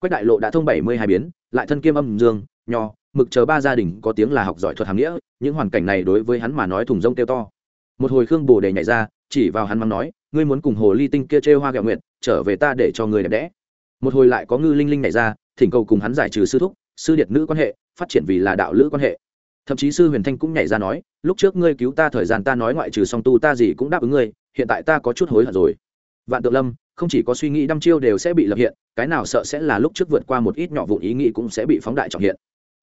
Quách đại lộ đã thông bảy mươi hai biến, lại thân kiêm âm dương, nho mực chờ ba gia đình có tiếng là học giỏi thuật hàm nghĩa, những hoàn cảnh này đối với hắn mà nói thùng rông tiêu to. Một hồi khương bồ đề nhảy ra, chỉ vào hắn mắng nói, ngươi muốn cùng hồ ly tinh kia trêu hoa gạo nguyện trở về ta để cho người đẹp đẽ. Một hồi lại có ngư linh linh nhảy ra, thỉnh cầu cùng hắn giải trừ sư thúc, sư điệt nữ quan hệ, phát triển vì là đạo lữ quan hệ. Thậm chí sư huyền thanh cũng nhảy ra nói, lúc trước ngươi cứu ta thời gian ta nói ngoại trừ song tu ta gì cũng đáp ứng ngươi, hiện tại ta có chút hối hận rồi. Vạn tượng lâm, không chỉ có suy nghĩ đăm chiêu đều sẽ bị lập hiện, cái nào sợ sẽ là lúc trước vượt qua một ít nhỏ vụn ý nghĩ cũng sẽ bị phóng đại trọng hiện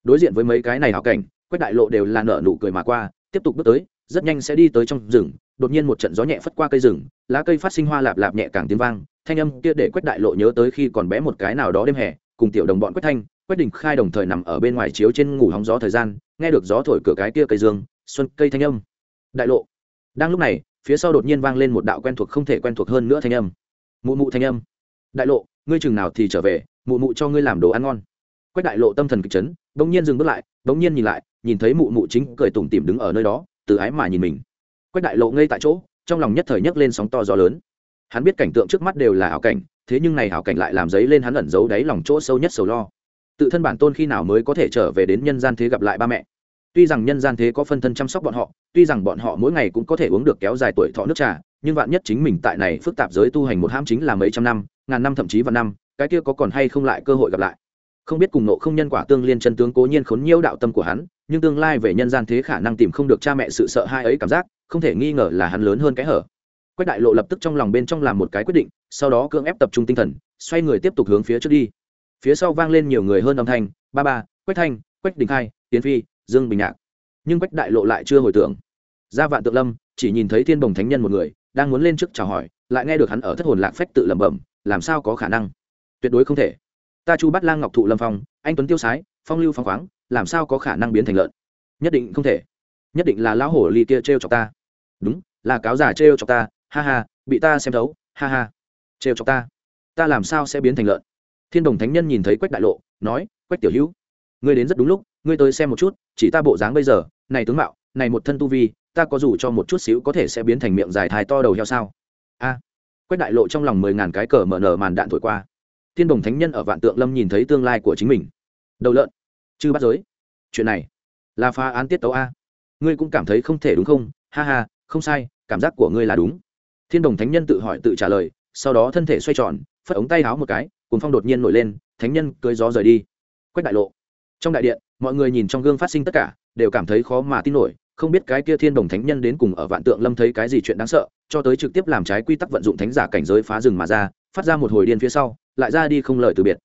đối diện với mấy cái này hảo cảnh, quách đại lộ đều là nở nụ cười mà qua, tiếp tục bước tới, rất nhanh sẽ đi tới trong rừng, đột nhiên một trận gió nhẹ phất qua cây rừng, lá cây phát sinh hoa lạp lạp nhẹ càng tiếng vang, thanh âm kia để quách đại lộ nhớ tới khi còn bé một cái nào đó đêm hè, cùng tiểu đồng bọn quách thanh, quách đình khai đồng thời nằm ở bên ngoài chiếu trên ngủ hóng gió thời gian, nghe được gió thổi cửa cái kia cây dương, xuân cây thanh âm. Đại lộ. Đang lúc này, phía sau đột nhiên vang lên một đạo quen thuộc không thể quen thuộc hơn nữa thanh âm. Mụ mụ thanh âm. Đại lộ, ngươi chừng nào thì trở về, mụ mụ cho ngươi làm đồ ăn ngon. Quách đại lộ tâm thần kịch chấn bỗng nhiên dừng bước lại, bỗng nhiên nhìn lại, nhìn thấy mụ mụ chính cười tủm tỉm đứng ở nơi đó, từ ái mà nhìn mình. Quách đại lộ ngây tại chỗ, trong lòng nhất thời nhấc lên sóng to gió lớn. Hắn biết cảnh tượng trước mắt đều là hảo cảnh, thế nhưng này hảo cảnh lại làm giấy lên hắn ẩn giấu đáy lòng chỗ sâu nhất sầu lo. Tự thân bản tôn khi nào mới có thể trở về đến nhân gian thế gặp lại ba mẹ? Tuy rằng nhân gian thế có phân thân chăm sóc bọn họ, tuy rằng bọn họ mỗi ngày cũng có thể uống được kéo dài tuổi thọ nước trà, nhưng vạn nhất chính mình tại này phức tạp giới tu hành một ham chính là mấy trăm năm, ngàn năm thậm chí vạn năm, cái kia có còn hay không lại cơ hội gặp lại? Không biết cùng nộ không nhân quả tương liên chân tướng cố nhiên khốn nhiễu đạo tâm của hắn, nhưng tương lai về nhân gian thế khả năng tìm không được cha mẹ sự sợ hai ấy cảm giác, không thể nghi ngờ là hắn lớn hơn cái hở. Quách đại lộ lập tức trong lòng bên trong làm một cái quyết định, sau đó cưỡng ép tập trung tinh thần, xoay người tiếp tục hướng phía trước đi. Phía sau vang lên nhiều người hơn âm thanh, ba ba, quách thanh, quách đình khai tiến phi, dương bình nhạc. Nhưng quách đại lộ lại chưa hồi tưởng. Ra vạn tượng lâm, chỉ nhìn thấy thiên bồng thánh nhân một người, đang muốn lên trước chào hỏi, lại nghe được hắn ở thất hồn lạc phách tự lẩm bẩm, làm sao có khả năng? Tuyệt đối không thể ta chu bắt lang ngọc thụ lâm phong anh tuấn tiêu sái phong lưu phong khoáng làm sao có khả năng biến thành lợn nhất định không thể nhất định là lão hổ ly kia trêu chọc ta đúng là cáo giả trêu chọc ta ha ha bị ta xem thấu ha ha trêu chọc ta ta làm sao sẽ biến thành lợn thiên đồng thánh nhân nhìn thấy quách đại lộ nói quách tiểu hữu ngươi đến rất đúng lúc ngươi tới xem một chút chỉ ta bộ dáng bây giờ này tướng mạo này một thân tu vi ta có dù cho một chút xíu có thể sẽ biến thành miệng dài thai to đầu heo sao a quách đại lộ trong lòng mười ngàn cái cờ mở nở màn đạn thổi qua thiên đồng thánh nhân ở vạn tượng lâm nhìn thấy tương lai của chính mình. Đầu lợn. Chư bắt giới. Chuyện này là phá án tiết tấu a. Ngươi cũng cảm thấy không thể đúng không? Ha ha, không sai, cảm giác của ngươi là đúng. Thiên đồng thánh nhân tự hỏi tự trả lời, sau đó thân thể xoay tròn, phất ống tay háo một cái cùng phong đột nhiên nổi lên, thánh nhân, cưới gió rời đi. Quách đại lộ. Trong đại điện, mọi người nhìn trong gương phát sinh tất cả, đều cảm thấy khó mà tin nổi, không biết cái kia thiên đồng thánh nhân đến cùng ở vạn tượng lâm thấy cái gì chuyện đáng sợ, cho tới trực tiếp làm trái quy tắc vận dụng thánh giả cảnh giới phá rừng mà ra, phát ra một hồi điên phía sau lại ra đi không lời từ biệt.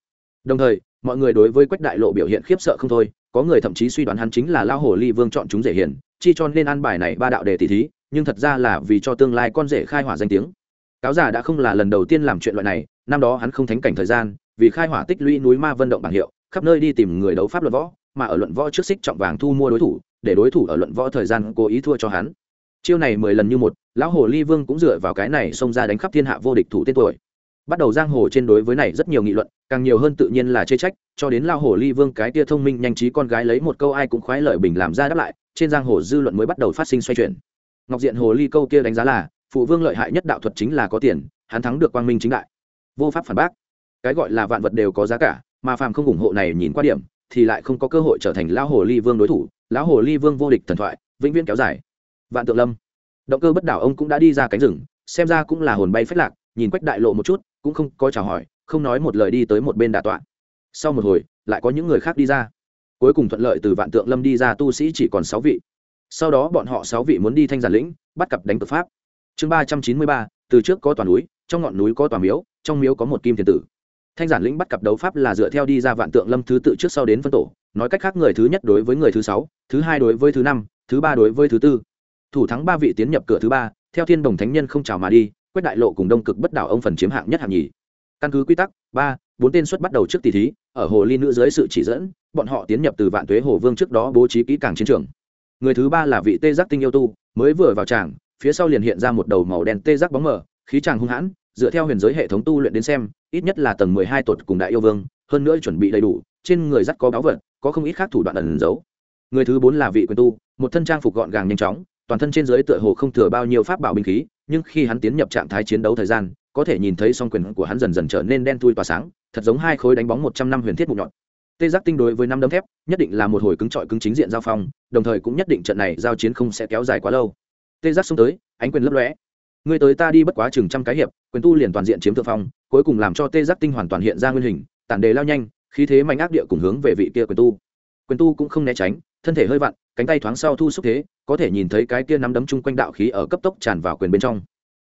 Đồng thời, mọi người đối với quách đại lộ biểu hiện khiếp sợ không thôi, có người thậm chí suy đoán hắn chính là lao hồ ly vương chọn chúng dễ hiền, chi cho nên an bài này ba đạo đề tỷ thí, nhưng thật ra là vì cho tương lai con rể khai hỏa danh tiếng. Cáo giả đã không là lần đầu tiên làm chuyện loại này, năm đó hắn không thánh cảnh thời gian, vì khai hỏa tích lũy núi ma vận động bảng hiệu, khắp nơi đi tìm người đấu pháp luận võ, mà ở luận võ trước xích trọng vàng thu mua đối thủ, để đối thủ ở luận võ thời gian cố ý thua cho hắn. Chiêu này mười lần như một, lão hồ ly vương cũng dựa vào cái này xông ra đánh khắp thiên hạ vô địch thủ tên tuổi bắt đầu giang hồ trên đối với này rất nhiều nghị luận, càng nhiều hơn tự nhiên là chê trách, cho đến lao hồ ly vương cái tia thông minh nhanh trí con gái lấy một câu ai cũng khoái lợi bình làm ra đáp lại, trên giang hồ dư luận mới bắt đầu phát sinh xoay chuyển. Ngọc diện hồ ly câu kia đánh giá là, phụ vương lợi hại nhất đạo thuật chính là có tiền, hắn thắng được quang minh chính đại. Vô pháp phản bác. Cái gọi là vạn vật đều có giá cả, mà phàm không ủng hộ này nhìn qua điểm, thì lại không có cơ hội trở thành lao hồ ly vương đối thủ. Lão hồ ly vương vô địch thần thoại, vĩnh viễn kéo dài. Vạn tượng lâm. Động cơ bất đảo ông cũng đã đi ra cánh rừng, xem ra cũng là hồn bay phách lạc, nhìn quách đại lộ một chút cũng không có chào hỏi, không nói một lời đi tới một bên đà tọa. Sau một hồi, lại có những người khác đi ra. Cuối cùng thuận lợi từ vạn tượng lâm đi ra tu sĩ chỉ còn sáu vị. Sau đó bọn họ sáu vị muốn đi thanh giản lĩnh, bắt cặp đánh cực pháp. Chương ba trăm chín mươi ba, từ trước có toàn núi, trong ngọn núi có toàn miếu, trong miếu có một kim thiền tử. Thanh giản lĩnh bắt cặp đấu pháp là dựa theo đi ra vạn tượng lâm thứ tự trước sau đến phân tổ, nói cách khác người thứ nhất đối với người thứ sáu, thứ hai đối với thứ năm, thứ ba đối với thứ tư. Thủ thắng ba vị tiến nhập cửa thứ ba, theo thiên đồng thánh nhân không chào mà đi Quét đại lộ cùng đông cực bất đảo ông phần chiếm hạng nhất hạng nhì. Căn cứ quy tắc, ba, bốn tên xuất bắt đầu trước tỷ thí, ở hồ ly nữ dưới sự chỉ dẫn, bọn họ tiến nhập từ vạn tuế hồ vương trước đó bố trí kỹ càng chiến trường. Người thứ ba là vị tê giác tinh yêu tu, mới vừa vào tràng, phía sau liền hiện ra một đầu màu đen tê giác bóng mờ, khí tràng hung hãn, dựa theo huyền giới hệ thống tu luyện đến xem, ít nhất là tầng mười hai tuột cùng đại yêu vương, hơn nữa chuẩn bị đầy đủ, trên người dắt có báu vật, có không ít khác thủ đoạn ẩn giấu. Người thứ bốn là vị quyền tu, một thân trang phục gọn gàng nhanh chóng toàn thân trên dưới tựa hồ không thừa bao nhiêu pháp bảo binh khí, nhưng khi hắn tiến nhập trạng thái chiến đấu thời gian, có thể nhìn thấy song quyền của hắn dần dần trở nên đen thui tỏa sáng, thật giống hai khối đánh bóng một trăm năm huyền thiết mục nhọn. Tê giác tinh đối với năm đấm thép, nhất định là một hồi cứng trọi cứng chính diện giao phong, đồng thời cũng nhất định trận này giao chiến không sẽ kéo dài quá lâu. Tê giác xông tới, ánh quyền lấp lóe. Người tới ta đi bất quá chừng trăm cái hiệp, quyền tu liền toàn diện chiếm thượng phong, cuối cùng làm cho tê giác tinh hoàn toàn hiện ra nguyên hình, tản đề lao nhanh, khí thế mạnh ác địa cùng hướng về vị kia quyền tu. Quyền tu cũng không né tránh thân thể hơi vặn, cánh tay thoáng sau thu xúc thế, có thể nhìn thấy cái kia nắm đấm chung quanh đạo khí ở cấp tốc tràn vào quyền bên trong.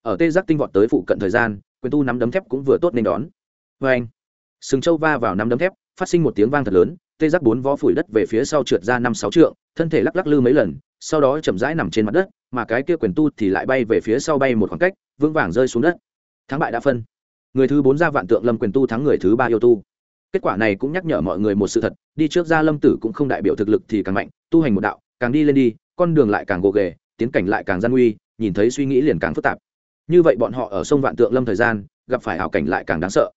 Ở tê giác tinh vọt tới phụ cận thời gian, quyền tu nắm đấm thép cũng vừa tốt nên đón. Vê anh, sừng châu va vào nắm đấm thép, phát sinh một tiếng vang thật lớn, tê giác bốn vó phủi đất về phía sau trượt ra năm sáu trượng, thân thể lắc lắc lư mấy lần, sau đó chậm rãi nằm trên mặt đất, mà cái kia quyền tu thì lại bay về phía sau bay một khoảng cách, vững vàng rơi xuống đất. Thắng bại đã phân. Người thứ bốn ra vạn tượng lâm quyền tu thắng người thứ ba yêu tu kết quả này cũng nhắc nhở mọi người một sự thật, đi trước ra lâm tử cũng không đại biểu thực lực thì càng mạnh, tu hành một đạo, càng đi lên đi, con đường lại càng gồ ghề, tiến cảnh lại càng gian nguy, nhìn thấy suy nghĩ liền càng phức tạp. Như vậy bọn họ ở sông vạn tượng lâm thời gian, gặp phải hảo cảnh lại càng đáng sợ.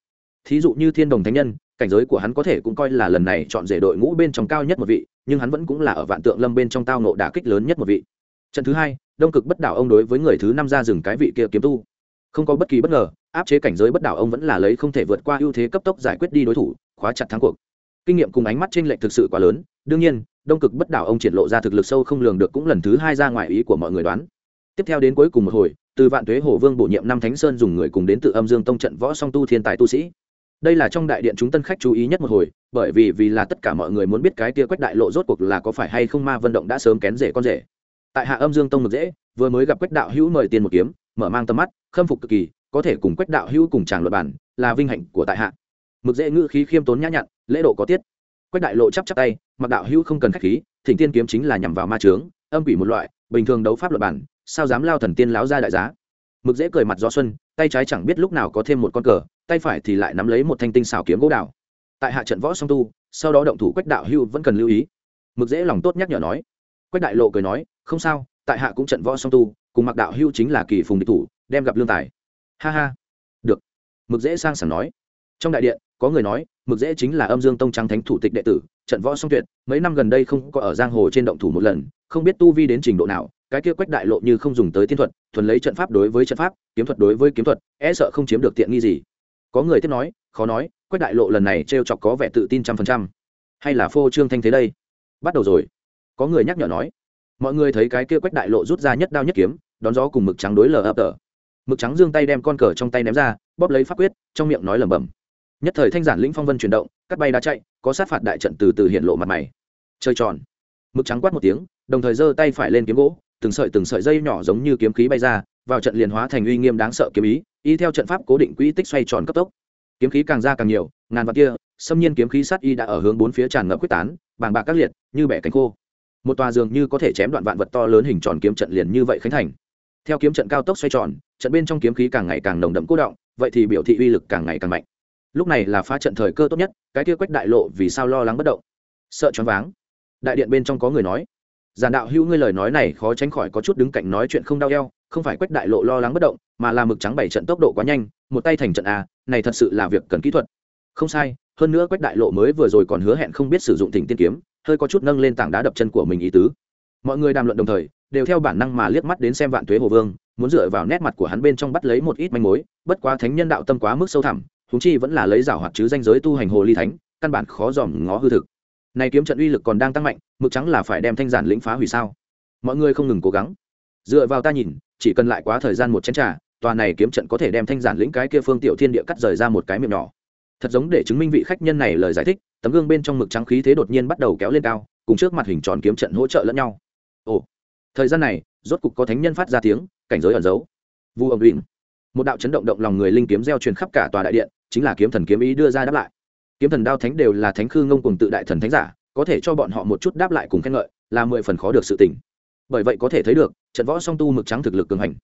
Thí dụ như thiên đồng thánh nhân, cảnh giới của hắn có thể cũng coi là lần này chọn rể đội ngũ bên trong cao nhất một vị, nhưng hắn vẫn cũng là ở vạn tượng lâm bên trong tao nộ đả kích lớn nhất một vị. Trận thứ hai, đông cực bất đảo ông đối với người thứ năm ra rừng cái vị kia kiếm tu. Không có bất kỳ bất ngờ, áp chế cảnh giới bất đảo ông vẫn là lấy không thể vượt qua ưu thế cấp tốc giải quyết đi đối thủ khóa chặt thắng cuộc. Kinh nghiệm cùng ánh mắt trên lệnh thực sự quá lớn, đương nhiên, đông cực bất đảo ông triển lộ ra thực lực sâu không lường được cũng lần thứ hai ra ngoài ý của mọi người đoán. Tiếp theo đến cuối cùng một hồi, từ vạn tuế hồ vương bổ nhiệm năm thánh sơn dùng người cùng đến từ âm dương tông trận võ song tu thiên tài tu sĩ. Đây là trong đại điện chúng tân khách chú ý nhất một hồi, bởi vì vì là tất cả mọi người muốn biết cái tia quách đại lộ rốt cuộc là có phải hay không ma vận động đã sớm kén rể con rể. Tại hạ âm dương tông mực dễ, vừa mới gặp quách đạo hữu mời tiền một kiếm, mở mang tầm mắt, khâm phục cực kỳ, có thể cùng quách đạo hữu cùng chàng luật bản là vinh hạnh của tại hạ mực dễ ngữ khí khiêm tốn nhã nhặn, lễ độ có tiết. Quách đại lộ chắp chắp tay, mặc đạo hữu không cần khách khí, thỉnh tiên kiếm chính là nhằm vào ma trướng âm quỷ một loại, bình thường đấu pháp luật bản, sao dám lao thần tiên láo ra đại giá? Mực dễ cười mặt gió xuân, tay trái chẳng biết lúc nào có thêm một con cờ, tay phải thì lại nắm lấy một thanh tinh xào kiếm gỗ đào. Tại hạ trận võ song tu, sau đó động thủ quách đạo hưu vẫn cần lưu ý. Mực dễ lòng tốt nhắc nhở nói. Quách đại lộ cười nói, không sao, tại hạ cũng trận võ song tu, cùng mặc đạo hưu chính là kỳ phùng địch thủ, đem gặp lương tài. Ha ha. Được. Mực dễ sang sảng nói. Trong đại điện có người nói, mực dễ chính là âm dương tông trắng thánh thủ tịch đệ tử, trận võ song tuyệt, mấy năm gần đây không có ở giang hồ trên động thủ một lần, không biết tu vi đến trình độ nào, cái kia quách đại lộ như không dùng tới tiên thuật, thuần lấy trận pháp đối với trận pháp, kiếm thuật đối với kiếm thuật e sợ không chiếm được tiện nghi gì. Có người tiếp nói, khó nói, quách đại lộ lần này t r e o chọc có vẻ tự tin trăm phần trăm. Hay là phô trương thanh thế đây? Bắt đầu rồi. Có người nhắc nhở nói, mọi người thấy cái kia quách đại lộ rút ra nhất đao nhất kiếm, đón gió cùng mực trắng đối lờ ập tờ. Mực trắng giương tay đem con cờ trong tay ném ra, bóp lấy pháp quyết, trong miệng nói lẩm bẩm nhất thời thanh giản lĩnh phong vân chuyển động, cắt bay đá chạy, có sát phạt đại trận từ từ hiện lộ mặt mày. Chơi tròn. Mực trắng quát một tiếng, đồng thời giơ tay phải lên kiếm gỗ, từng sợi từng sợi dây nhỏ giống như kiếm khí bay ra, vào trận liền hóa thành uy nghiêm đáng sợ kiếm ý, y theo trận pháp cố định quỹ tích xoay tròn cấp tốc. Kiếm khí càng ra càng nhiều, ngàn vạn kia, xâm nhiên kiếm khí sát y đã ở hướng bốn phía tràn ngập quyết tán, bàng bạc các liệt, như bẻ cánh khô. Một tòa dường như có thể chém đoạn vạn vật to lớn hình tròn kiếm trận liền như vậy khánh thành. Theo kiếm trận cao tốc xoay tròn, trận bên trong kiếm khí càng ngày càng nồng đậm cố động, vậy thì biểu thị uy lực càng ngày càng mạnh lúc này là phá trận thời cơ tốt nhất, cái kia quách đại lộ vì sao lo lắng bất động? Sợ choáng váng. Đại điện bên trong có người nói, giản đạo hữu ngươi lời nói này khó tránh khỏi có chút đứng cạnh nói chuyện không đau eo, không phải quách đại lộ lo lắng bất động, mà là mực trắng bảy trận tốc độ quá nhanh, một tay thành trận a, này thật sự là việc cần kỹ thuật. Không sai, hơn nữa quách đại lộ mới vừa rồi còn hứa hẹn không biết sử dụng thỉnh tiên kiếm, hơi có chút nâng lên tảng đá đập chân của mình ý tứ. Mọi người đàm luận đồng thời, đều theo bản năng mà liếc mắt đến xem vạn tuế hồ vương, muốn dựa vào nét mặt của hắn bên trong bắt lấy một ít manh mối, bất quá thánh nhân đạo tâm quá mức sâu thẳm húng chi vẫn là lấy giảo hoạt chứ danh giới tu hành hồ ly thánh, căn bản khó dòm ngó hư thực. Này kiếm trận uy lực còn đang tăng mạnh, mực trắng là phải đem thanh giản lĩnh phá hủy sao? Mọi người không ngừng cố gắng. Dựa vào ta nhìn, chỉ cần lại quá thời gian một chén trà, tòa này kiếm trận có thể đem thanh giản lĩnh cái kia phương tiểu thiên địa cắt rời ra một cái miệng nhỏ. Thật giống để chứng minh vị khách nhân này lời giải thích, tấm gương bên trong mực trắng khí thế đột nhiên bắt đầu kéo lên cao, cùng trước mặt hình tròn kiếm trận hỗ trợ lẫn nhau. Ồ, thời gian này, rốt cục có thánh nhân phát ra tiếng, cảnh giới ẩn giấu. Vu ẩm đuyện một đạo chấn động động lòng người linh kiếm gieo truyền khắp cả tòa đại điện chính là kiếm thần kiếm ý đưa ra đáp lại. Kiếm thần đao thánh đều là thánh khư ngông cùng tự đại thần thánh giả, có thể cho bọn họ một chút đáp lại cùng khen ngợi, là mười phần khó được sự tỉnh bởi vậy có thể thấy được, trận võ song tu mực trắng thực lực cường hành.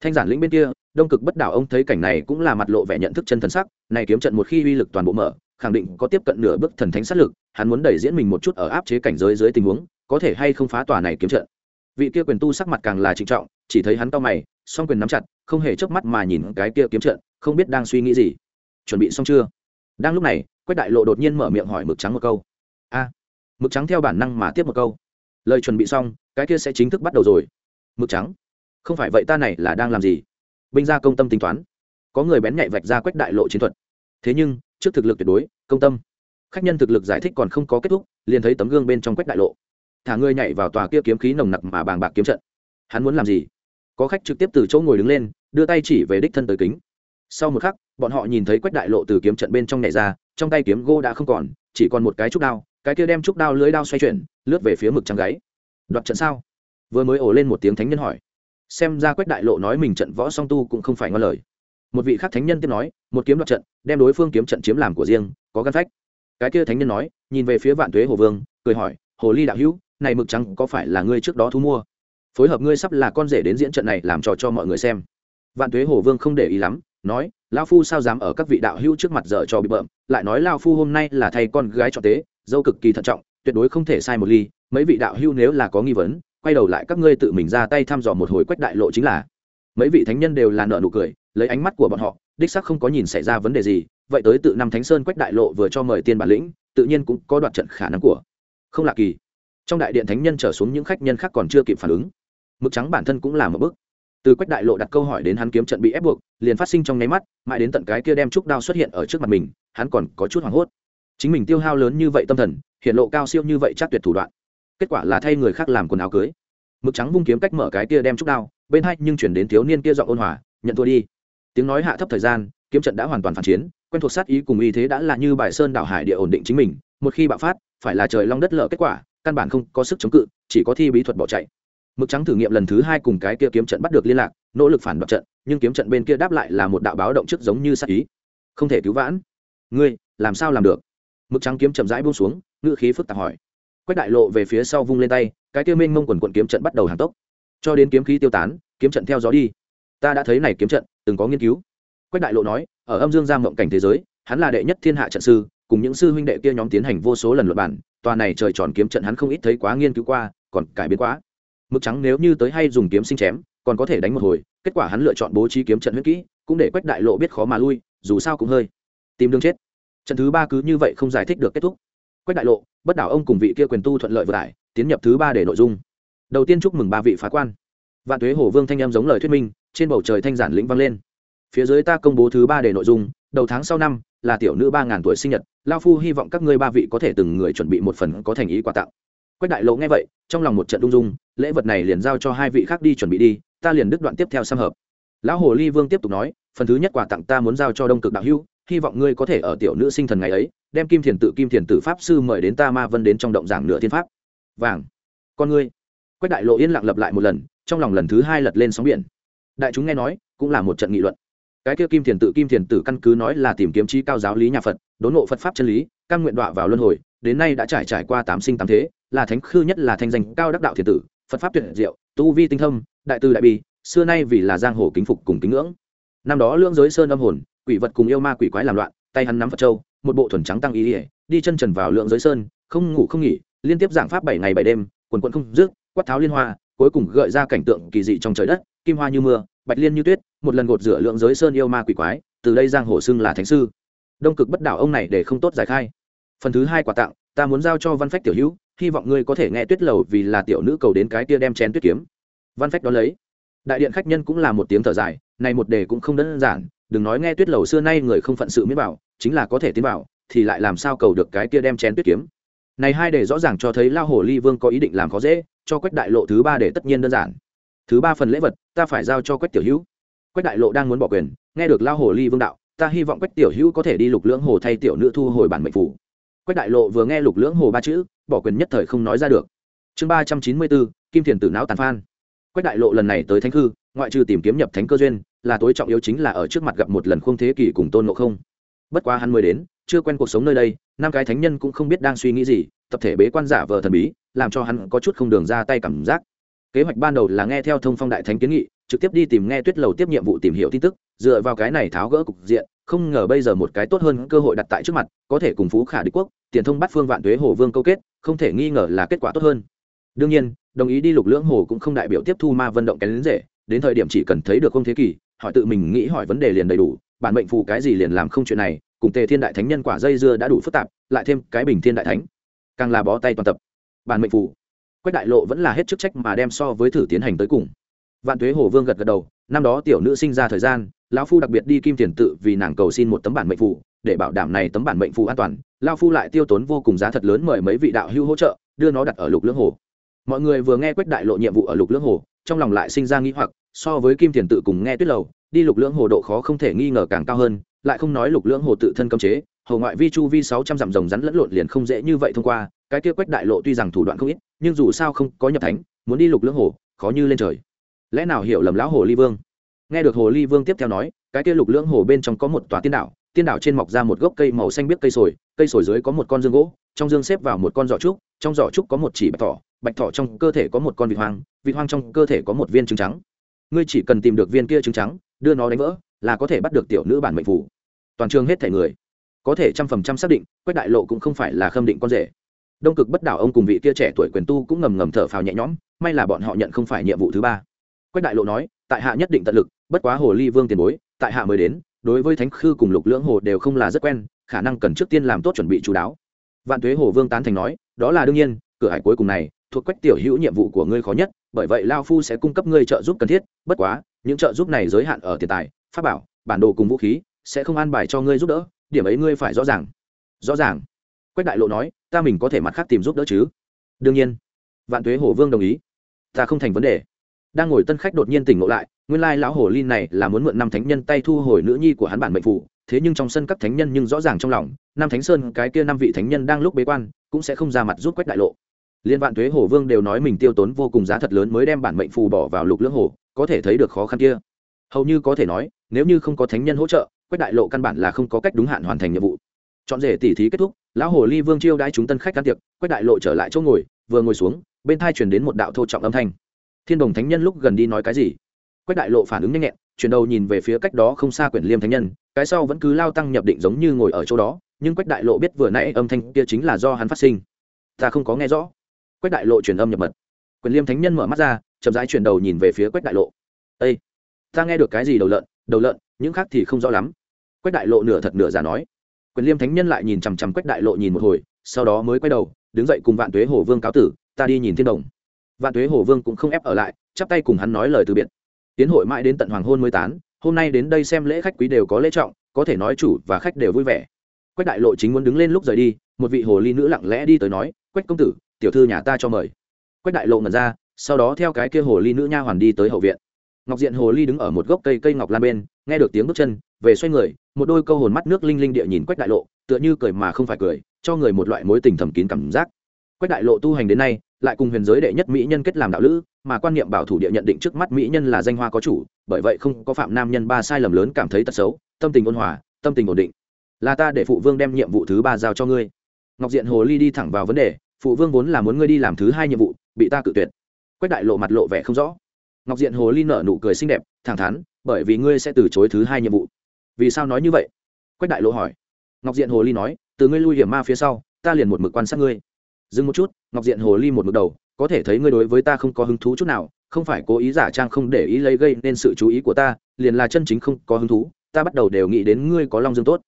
Thanh giản lĩnh bên kia, đông cực bất đảo ông thấy cảnh này cũng là mặt lộ vẻ nhận thức chân thần sắc, này kiếm trận một khi uy lực toàn bộ mở, khẳng định có tiếp cận nửa bước thần thánh sát lực, hắn muốn đẩy diễn mình một chút ở áp chế cảnh giới dưới tình huống, có thể hay không phá tòa này kiếm trận. Vị kia quyền tu sắc mặt càng là trịnh trọng, chỉ thấy hắn to mày, song quyền nắm chặt, không hề chớp mắt mà nhìn cái kia kiếm trận, không biết đang suy nghĩ gì chuẩn bị xong chưa? Đang lúc này, quách đại lộ đột nhiên mở miệng hỏi mực trắng một câu. A, mực trắng theo bản năng mà tiếp một câu. Lời chuẩn bị xong, cái kia sẽ chính thức bắt đầu rồi. Mực trắng, không phải vậy ta này là đang làm gì? Binh gia công tâm tính toán. Có người bén nhạy vạch ra quách đại lộ chiến thuật. Thế nhưng, trước thực lực tuyệt đối, công tâm. Khách nhân thực lực giải thích còn không có kết thúc, liền thấy tấm gương bên trong quách đại lộ. Thả ngươi nhảy vào tòa kia kiếm khí nồng nặc mà bàng bạc kiếm trận. Hắn muốn làm gì? Có khách trực tiếp từ chỗ ngồi đứng lên, đưa tay chỉ về đích thân tới kính sau một khắc, bọn họ nhìn thấy quách đại lộ từ kiếm trận bên trong nhảy ra, trong tay kiếm gô đã không còn, chỉ còn một cái trúc đao, cái kia đem trúc đao lưới đao xoay chuyển, lướt về phía mực trắng gáy. Đoạt trận sao? Vừa mới ổ lên một tiếng thánh nhân hỏi. Xem ra quách đại lộ nói mình trận võ song tu cũng không phải ngon lời. Một vị khác thánh nhân tiếp nói, một kiếm đoạt trận, đem đối phương kiếm trận chiếm làm của riêng, có gắn phách. Cái kia thánh nhân nói, nhìn về phía vạn tuế hồ vương, cười hỏi, hồ ly đạo hữu, này mực trắng có phải là ngươi trước đó thu mua? Phối hợp ngươi sắp là con rể đến diễn trận này làm trò cho mọi người xem. Vạn tuế hồ vương không để ý lắm nói lao phu sao dám ở các vị đạo hữu trước mặt dở cho bị bợm, lại nói lao phu hôm nay là thay con gái cho tế, dâu cực kỳ thận trọng, tuyệt đối không thể sai một ly, mấy vị đạo hữu nếu là có nghi vấn, quay đầu lại các ngươi tự mình ra tay thăm dò một hồi quách đại lộ chính là. Mấy vị thánh nhân đều là nợ nụ cười, lấy ánh mắt của bọn họ, đích sắc không có nhìn xảy ra vấn đề gì, vậy tới tự năm thánh sơn quách đại lộ vừa cho mời tiên bản lĩnh, tự nhiên cũng có đoạt trận khả năng của. Không lạ kỳ. Trong đại điện thánh nhân trở xuống những khách nhân khác còn chưa kịp phản ứng. Mực trắng bản thân cũng là một bước từ quách đại lộ đặt câu hỏi đến hắn kiếm trận bị ép buộc, liền phát sinh trong nháy mắt, mãi đến tận cái kia đem trúc đao xuất hiện ở trước mặt mình, hắn còn có chút hoảng hốt. Chính mình tiêu hao lớn như vậy tâm thần, hiện lộ cao siêu như vậy chắc tuyệt thủ đoạn. Kết quả là thay người khác làm quần áo cưới. Mực trắng vung kiếm cách mở cái kia đem trúc đao, bên hai nhưng chuyển đến thiếu niên kia giọng ôn hòa, nhận thua đi. Tiếng nói hạ thấp thời gian, kiếm trận đã hoàn toàn phản chiến, quen thuộc sát ý cùng y thế đã là như bài sơn đảo hải địa ổn định chính mình, một khi bạo phát, phải là trời long đất lở kết quả, căn bản không có sức chống cự, chỉ có thi bí thuật bỏ chạy mực trắng thử nghiệm lần thứ hai cùng cái kia kiếm trận bắt được liên lạc, nỗ lực phản đoạt trận, nhưng kiếm trận bên kia đáp lại là một đạo báo động trước giống như sát ý. Không thể cứu vãn. Ngươi, làm sao làm được? Mực trắng kiếm chậm rãi buông xuống, ngữ khí phức tạp hỏi. Quách đại lộ về phía sau vung lên tay, cái kia mênh mông quần quận kiếm trận bắt đầu hàng tốc. Cho đến kiếm khí tiêu tán, kiếm trận theo gió đi. Ta đã thấy này kiếm trận, từng có nghiên cứu. Quách đại lộ nói, ở âm dương giam mộng cảnh thế giới, hắn là đệ nhất thiên hạ trận sư, cùng những sư huynh đệ kia nhóm tiến hành vô số lần luận bản tòa này trời tròn kiếm trận hắn không ít thấy quá nghiên cứu qua, còn cải biến quá mực trắng nếu như tới hay dùng kiếm sinh chém, còn có thể đánh một hồi, kết quả hắn lựa chọn bố trí kiếm trận huyết kỹ, cũng để quách đại lộ biết khó mà lui, dù sao cũng hơi tìm đường chết. Trận thứ ba cứ như vậy không giải thích được kết thúc. Quách đại lộ, bất đảo ông cùng vị kia quyền tu thuận lợi vừa tải tiến nhập thứ ba để nội dung. Đầu tiên chúc mừng ba vị phá quan. Vạn tuế hồ vương thanh em giống lời thuyết minh, trên bầu trời thanh giản lĩnh vang lên. Phía dưới ta công bố thứ ba để nội dung, đầu tháng sau năm, là tiểu nữ ba ngàn tuổi sinh nhật, lao phu hy vọng các ngươi ba vị có thể từng người chuẩn bị một phần có thành ý quà tặng quách đại lộ nghe vậy, trong lòng một trận đung dung lễ vật này liền giao cho hai vị khác đi chuẩn bị đi, ta liền đứt đoạn tiếp theo xăm hợp. Lão hồ ly vương tiếp tục nói, phần thứ nhất quà tặng ta muốn giao cho đông cực đạo hữu, hy vọng ngươi có thể ở tiểu nữ sinh thần ngày ấy, đem kim thiền tự kim thiền tử pháp sư mời đến ta ma vân đến trong động giảng nửa thiên pháp. Vàng. Con ngươi. Quách đại lộ yên lặng lập lại một lần, trong lòng lần thứ hai lật lên sóng biển. Đại chúng nghe nói, cũng là một trận nghị luận. Cái kia kim thiền tự kim thiền tử căn cứ nói là tìm kiếm trí cao giáo lý nhà phật, đốn ngộ phật pháp chân lý căn nguyện đọa vào luân hồi, đến nay đã trải trải qua tám sinh tám thế là thánh khư nhất là thanh danh cao đắc đạo thiền tử, phật pháp tuyệt diệu, tu vi tinh thâm đại từ đại bi, xưa nay vì là giang hồ kính phục cùng kính ngưỡng. Năm đó lưỡng giới sơn âm hồn, quỷ vật cùng yêu ma quỷ quái làm loạn, tay hắn nắm phật châu, một bộ thuần trắng tăng ý ỉa, đi chân trần vào lượng giới sơn, không ngủ không nghỉ, liên tiếp giảng pháp bảy ngày bảy đêm, quần quận không dứt, quát tháo liên hoa, cuối cùng gợi ra cảnh tượng kỳ dị trong trời đất, kim hoa như mưa, bạch liên như tuyết, một lần gột rửa lượng giới sơn yêu ma quỷ quái, từ đây giang hồ xưng là thánh sư. Đông cực bất đảo ông này để không tốt giải khai. Phần thứ hai quà tặng, ta muốn giao cho văn phách tiểu hữu hy vọng ngươi có thể nghe tuyết lầu vì là tiểu nữ cầu đến cái tia đem chén tuyết kiếm. Văn phách đón lấy. Đại điện khách nhân cũng là một tiếng thở dài, này một đề cũng không đơn giản, đừng nói nghe tuyết lầu xưa nay người không phận sự miễn bảo, chính là có thể tiến bảo, thì lại làm sao cầu được cái kia đem chén tuyết kiếm. Này hai đề rõ ràng cho thấy lao hồ ly vương có ý định làm khó dễ, cho quách đại lộ thứ ba để tất nhiên đơn giản. Thứ ba phần lễ vật, ta phải giao cho quách tiểu hữu. Quách đại lộ đang muốn bỏ quyền, nghe được lao hồ ly vương đạo, ta hy vọng quách tiểu hữu có thể đi lục lưỡng hồ thay tiểu nữ thu hồi bản mệnh phủ quách đại lộ vừa nghe lục lưỡng hồ ba chữ, bỏ quyền nhất thời không nói ra được. Chương ba trăm chín mươi bốn, kim thiền tử não tàn phan. Quách đại lộ lần này tới thánh hư ngoại trừ tìm kiếm nhập thánh cơ duyên, là tối trọng yếu chính là ở trước mặt gặp một lần không thế kỷ cùng tôn ngộ không. Bất quá hắn mới đến, chưa quen cuộc sống nơi đây, năm cái thánh nhân cũng không biết đang suy nghĩ gì, tập thể bế quan giả vờ thần bí, làm cho hắn có chút không đường ra tay cảm giác. Kế hoạch ban đầu là nghe theo thông phong đại thánh kiến nghị trực tiếp đi tìm nghe tuyết lầu tiếp nhiệm vụ tìm hiểu tin tức, dựa vào cái này tháo gỡ cục diện, không ngờ bây giờ một cái tốt hơn cơ hội đặt tại trước mặt, có thể cùng phú khả đế quốc, tiền thông bắt phương vạn tuế hồ vương câu kết, không thể nghi ngờ là kết quả tốt hơn. Đương nhiên, đồng ý đi lục lưỡng hồ cũng không đại biểu tiếp thu ma vận động cái đến rể đến thời điểm chỉ cần thấy được không thế kỷ, hỏi tự mình nghĩ hỏi vấn đề liền đầy đủ, bản mệnh phù cái gì liền làm không chuyện này, cùng tề thiên đại thánh nhân quả dây dưa đã đủ phức tạp, lại thêm cái bình thiên đại thánh, càng là bó tay toàn tập. Bản mệnh phù. Quách đại lộ vẫn là hết chức trách mà đem so với thử tiến hành tới cùng vạn tuế hồ vương gật gật đầu, năm đó tiểu nữ sinh ra thời gian, lão phu đặc biệt đi kim tiền tự vì nàng cầu xin một tấm bản mệnh phụ. để bảo đảm này tấm bản mệnh phụ an toàn, lão phu lại tiêu tốn vô cùng giá thật lớn mời mấy vị đạo hưu hỗ trợ, đưa nó đặt ở lục lưỡng hồ mọi người vừa nghe quách đại lộ nhiệm vụ ở lục lưỡng hồ, trong lòng lại sinh ra nghĩ hoặc, so với kim tiền tự cùng nghe tuyết lầu, đi lục lưỡng hồ độ khó không thể nghi ngờ càng cao hơn, lại không nói lục lưỡng hồ tự thân cấm chế, hồ ngoại vi chu vi sáu trăm dặm rồng rắn lẫn lộn liền không dễ như vậy thông qua, cái kia quách đại lộ tuy rằng thủ đoạn không ít, nhưng dù sao không có nhập thánh, muốn đi lục lưỡng hồ, khó như lên trời lẽ nào hiểu lầm lão hồ ly vương? Nghe được hồ ly vương tiếp theo nói, cái kia lục lưỡng hồ bên trong có một tòa tiên đảo tiên đảo trên mọc ra một gốc cây màu xanh biếc cây sồi cây sồi dưới có một con dương gỗ, trong dương xếp vào một con giỏ trúc, trong giỏ trúc có một chỉ bạch thỏ bạch thỏ trong cơ thể có một con vịt hoang vịt hoang trong cơ thể có một viên trứng trắng. Ngươi chỉ cần tìm được viên kia trứng trắng, đưa nó đánh vỡ, là có thể bắt được tiểu nữ bản mệnh phủ toàn trường hết thể người, có thể trăm phần trăm xác định, quách đại lộ cũng không phải là khâm định con rể. Đông cực bất đảo ông cùng vị kia trẻ tuổi quyền tu cũng ngầm ngầm thở phào nhẹ nhõm, may là bọn họ nhận không phải nhiệm vụ thứ ba quách đại lộ nói, tại hạ nhất định tận lực, bất quá hồ ly vương tiền bối, tại hạ mới đến, đối với thánh khư cùng lục lưỡng hồ đều không là rất quen, khả năng cần trước tiên làm tốt chuẩn bị chú đáo. Vạn tuế hồ vương tán thành nói, đó là đương nhiên, cửa hải cuối cùng này, thuộc quách tiểu hữu nhiệm vụ của ngươi khó nhất, bởi vậy lao phu sẽ cung cấp ngươi trợ giúp cần thiết, bất quá, những trợ giúp này giới hạn ở tiền tài, pháp bảo, bản đồ cùng vũ khí, sẽ không an bài cho ngươi giúp đỡ, điểm ấy ngươi phải rõ ràng. Rõ ràng. Quách đại lộ nói, ta mình có thể mặt khác tìm giúp đỡ chứ? Đương nhiên. Vạn tuế hồ vương đồng ý. Ta không thành vấn đề đang ngồi tân khách đột nhiên tỉnh ngộ lại, nguyên lai lão hồ ly này là muốn mượn năm thánh nhân tay thu hồi nữ nhi của hắn bản mệnh phụ thế nhưng trong sân các thánh nhân nhưng rõ ràng trong lòng, năm thánh sơn cái kia năm vị thánh nhân đang lúc bế quan, cũng sẽ không ra mặt giúp quách đại lộ. Liên vạn thuế hồ vương đều nói mình tiêu tốn vô cùng giá thật lớn mới đem bản mệnh phù bỏ vào lục lưỡng hồ, có thể thấy được khó khăn kia. Hầu như có thể nói, nếu như không có thánh nhân hỗ trợ quách đại lộ căn bản là không có cách đúng hạn hoàn thành nhiệm vụ. Chọn rể tỉ thí kết thúc, lão hồ ly vương chiêu đãi chúng tân khách can tiệc quách đại lộ trở lại chỗ ngồi, vừa ngồi xuống, bên thai chuyển đến một đạo thô trọng âm thanh thiên đồng thánh nhân lúc gần đi nói cái gì? Quách đại lộ phản ứng nhanh nhẹn, chuyển đầu nhìn về phía cách đó không xa quyển liêm thánh nhân, cái sau vẫn cứ lao tăng nhập định giống như ngồi ở chỗ đó, nhưng quách đại lộ biết vừa nãy âm thanh kia chính là do hắn phát sinh. Ta không có nghe rõ. Quách đại lộ truyền âm nhập mật. Quyền liêm thánh nhân mở mắt ra, chậm rãi chuyển đầu nhìn về phía quách đại lộ. Ây ta nghe được cái gì đầu lợn? Đầu lợn, những khác thì không rõ lắm. Quách đại lộ nửa thật nửa giả nói. Quyền liêm thánh nhân lại nhìn chằm chằm quách đại lộ nhìn một hồi, sau đó mới quay đầu, đứng dậy cùng vạn tuế hồ vương cáo tử, ta đi nhìn thiên đồng vạn tuế hồ vương cũng không ép ở lại, chắp tay cùng hắn nói lời từ biệt. Tiến hội mãi đến tận hoàng hôn mới tán, hôm nay đến đây xem lễ khách quý đều có lễ trọng, có thể nói chủ và khách đều vui vẻ. Quách đại lộ chính muốn đứng lên lúc rời đi, một vị hồ ly nữ lặng lẽ đi tới nói, quách công tử, tiểu thư nhà ta cho mời. Quách đại lộ ngẩn ra, sau đó theo cái kia hồ ly nữ nha hoàn đi tới hậu viện. Ngọc diện hồ ly đứng ở một gốc cây cây ngọc lan bên, nghe được tiếng bước chân, về xoay người, một đôi câu hồn mắt nước linh linh địa nhìn quách đại lộ, tựa như cười mà không phải cười, cho người một loại mối tình thầm kín cảm giác. Quách đại lộ tu hành đến nay lại cùng huyền giới đệ nhất mỹ nhân kết làm đạo lữ, mà quan niệm bảo thủ địa nhận định trước mắt mỹ nhân là danh hoa có chủ, bởi vậy không có phạm nam nhân ba sai lầm lớn cảm thấy tật xấu, tâm tình ôn hòa, tâm tình ổn định. Là ta để phụ vương đem nhiệm vụ thứ ba giao cho ngươi. Ngọc diện hồ ly đi thẳng vào vấn đề, phụ vương vốn là muốn ngươi đi làm thứ hai nhiệm vụ, bị ta cự tuyệt. Quách đại lộ mặt lộ vẻ không rõ. Ngọc diện hồ ly nở nụ cười xinh đẹp, thẳng thắn, bởi vì ngươi sẽ từ chối thứ hai nhiệm vụ. Vì sao nói như vậy? Quách đại lộ hỏi. Ngọc diện hồ ly nói, từ ngươi lui hiểm ma phía sau, ta liền một mực quan sát ngươi dừng một chút, ngọc diện hồ ly một mực đầu, có thể thấy ngươi đối với ta không có hứng thú chút nào, không phải cố ý giả trang không để ý lấy gây nên sự chú ý của ta, liền là chân chính không có hứng thú, ta bắt đầu đều nghĩ đến ngươi có long dương tốt.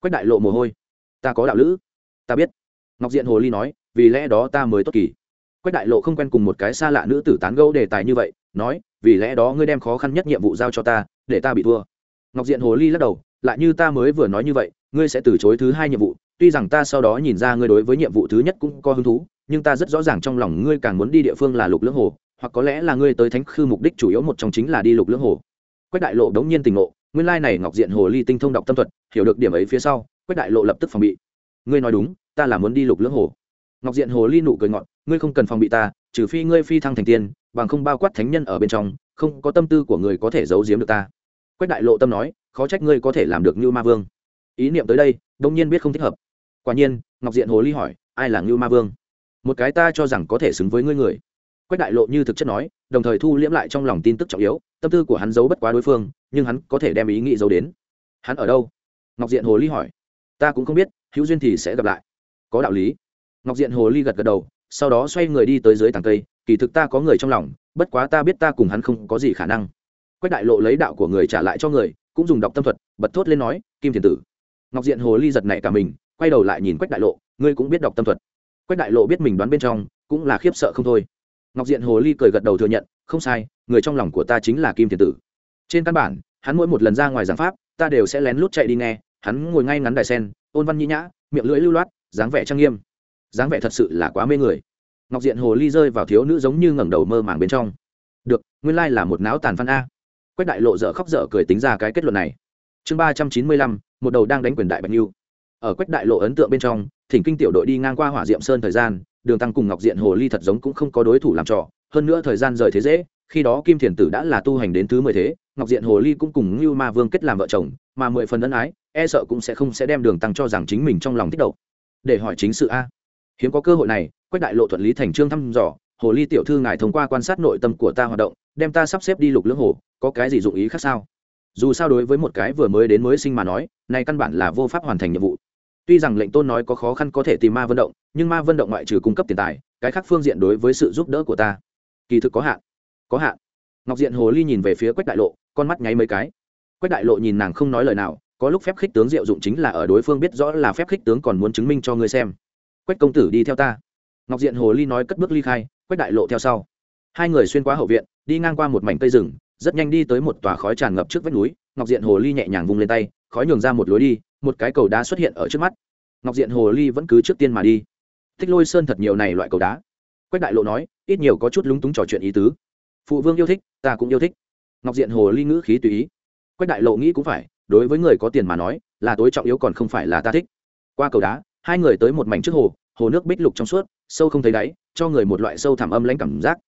Quách đại lộ mồ hôi. Ta có đạo lữ. Ta biết. Ngọc diện hồ ly nói, vì lẽ đó ta mới tốt kỳ. Quách đại lộ không quen cùng một cái xa lạ nữ tử tán gẫu đề tài như vậy, nói, vì lẽ đó ngươi đem khó khăn nhất nhiệm vụ giao cho ta, để ta bị thua. Ngọc diện hồ ly lắc đầu, lại như ta mới vừa nói như vậy, ngươi sẽ từ chối thứ hai nhiệm vụ tuy rằng ta sau đó nhìn ra ngươi đối với nhiệm vụ thứ nhất cũng có hứng thú, nhưng ta rất rõ ràng trong lòng ngươi càng muốn đi địa phương là lục lưỡng hồ, hoặc có lẽ là ngươi tới thánh khư mục đích chủ yếu một trong chính là đi lục lưỡng hồ. Quách đại lộ đống nhiên tình ngộ, nguyên lai này ngọc diện hồ ly tinh thông đọc tâm thuật, hiểu được điểm ấy phía sau, quách đại lộ lập tức phòng bị. Ngươi nói đúng, ta là muốn đi lục lưỡng hồ. Ngọc diện hồ ly nụ cười ngọn ngươi không cần phòng bị ta, trừ phi ngươi phi thăng thành tiên, bằng không bao quát thánh nhân ở bên trong, không có tâm tư của người có thể giấu giếm được ta. Quách đại lộ tâm nói, khó trách ngươi có thể làm được như ma vương. Ý niệm tới đây đông nhiên biết không thích hợp quả nhiên, ngọc diện hồ ly hỏi, ai là ngưu ma vương? Một cái ta cho rằng có thể xứng với ngươi người. Quách đại lộ như thực chất nói, đồng thời thu liễm lại trong lòng tin tức trọng yếu, tâm tư của hắn giấu bất quá đối phương, nhưng hắn có thể đem ý nghĩ giấu đến. Hắn ở đâu? Ngọc diện hồ ly hỏi. Ta cũng không biết, hữu duyên thì sẽ gặp lại. Có đạo lý. Ngọc diện hồ ly gật gật đầu, sau đó xoay người đi tới dưới tàng cây, kỳ thực ta có người trong lòng, bất quá ta biết ta cùng hắn không có gì khả năng. Quách đại lộ lấy đạo của người trả lại cho người, cũng dùng đọc tâm thuật, bật thốt lên nói, kim thiền tử. Ngọc diện hồ ly giật nảy cả mình quay đầu lại nhìn quách đại lộ, ngươi cũng biết đọc tâm thuật. Quách đại lộ biết mình đoán bên trong, cũng là khiếp sợ không thôi. Ngọc diện hồ ly cười gật đầu thừa nhận, không sai, người trong lòng của ta chính là kim thiền tử. Trên căn bản, hắn mỗi một lần ra ngoài giảng pháp, ta đều sẽ lén lút chạy đi nghe, hắn ngồi ngay ngắn đài sen, ôn văn nhĩ nhã, miệng lưỡi lưu loát, dáng vẻ trang nghiêm. Dáng vẻ thật sự là quá mê người. Ngọc diện hồ ly rơi vào thiếu nữ giống như ngẩng đầu mơ màng bên trong. Được, nguyên lai là một não tàn văn a. Quách đại lộ dở khóc dở cười tính ra cái kết luận này. Chương ba trăm chín mươi lăm, một đầu đang đánh quyền đại bạch lưu ở quách đại lộ ấn tượng bên trong, thỉnh kinh tiểu đội đi ngang qua hỏa diệm sơn thời gian, đường tăng cùng ngọc diện hồ ly thật giống cũng không có đối thủ làm trò, hơn nữa thời gian rời thế dễ, khi đó kim thiền tử đã là tu hành đến thứ mười thế, ngọc diện hồ ly cũng cùng ngưu ma vương kết làm vợ chồng, mà mười phần ân ái e sợ cũng sẽ không sẽ đem đường tăng cho rằng chính mình trong lòng thích đậu để hỏi chính sự a. Hiếm có cơ hội này, quách đại lộ thuận lý thành trương thăm dò, hồ ly tiểu thư ngài thông qua quan sát nội tâm của ta hoạt động, đem ta sắp xếp đi lục lưỡng hồ, có cái gì dụng ý khác sao? Dù sao đối với một cái vừa mới đến mới sinh mà nói, này căn bản là vô pháp hoàn thành nhiệm vụ tuy rằng lệnh tôn nói có khó khăn có thể tìm ma vận động, nhưng ma vận động ngoại trừ cung cấp tiền tài, cái khác phương diện đối với sự giúp đỡ của ta, kỳ thực có hạn có hạn. Ngọc diện hồ ly nhìn về phía quách đại lộ, con mắt nháy mấy cái. Quách đại lộ nhìn nàng không nói lời nào, có lúc phép khích tướng diệu dụng chính là ở đối phương biết rõ là phép khích tướng còn muốn chứng minh cho ngươi xem. Quách công tử đi theo ta. Ngọc diện hồ ly nói cất bước ly khai, quách đại lộ theo sau. Hai người xuyên qua hậu viện, đi ngang qua một mảnh cây rừng, rất nhanh đi tới một tòa khói tràn ngập trước vách núi. Ngọc diện hồ ly nhẹ nhàng vung lên tay, khói nhường ra một lối đi một cái cầu đá xuất hiện ở trước mắt. Ngọc diện hồ ly vẫn cứ trước tiên mà đi. Thích lôi sơn thật nhiều này loại cầu đá. Quách đại lộ nói, ít nhiều có chút lúng túng trò chuyện ý tứ. Phụ vương yêu thích, ta cũng yêu thích. Ngọc diện hồ ly ngữ khí tùy ý. Quách đại lộ nghĩ cũng phải, đối với người có tiền mà nói, là tối trọng yếu còn không phải là ta thích. Qua cầu đá, hai người tới một mảnh trước hồ hồ nước bích lục trong suốt, sâu không thấy đáy, cho người một loại sâu thẳm âm lãnh cảm giác.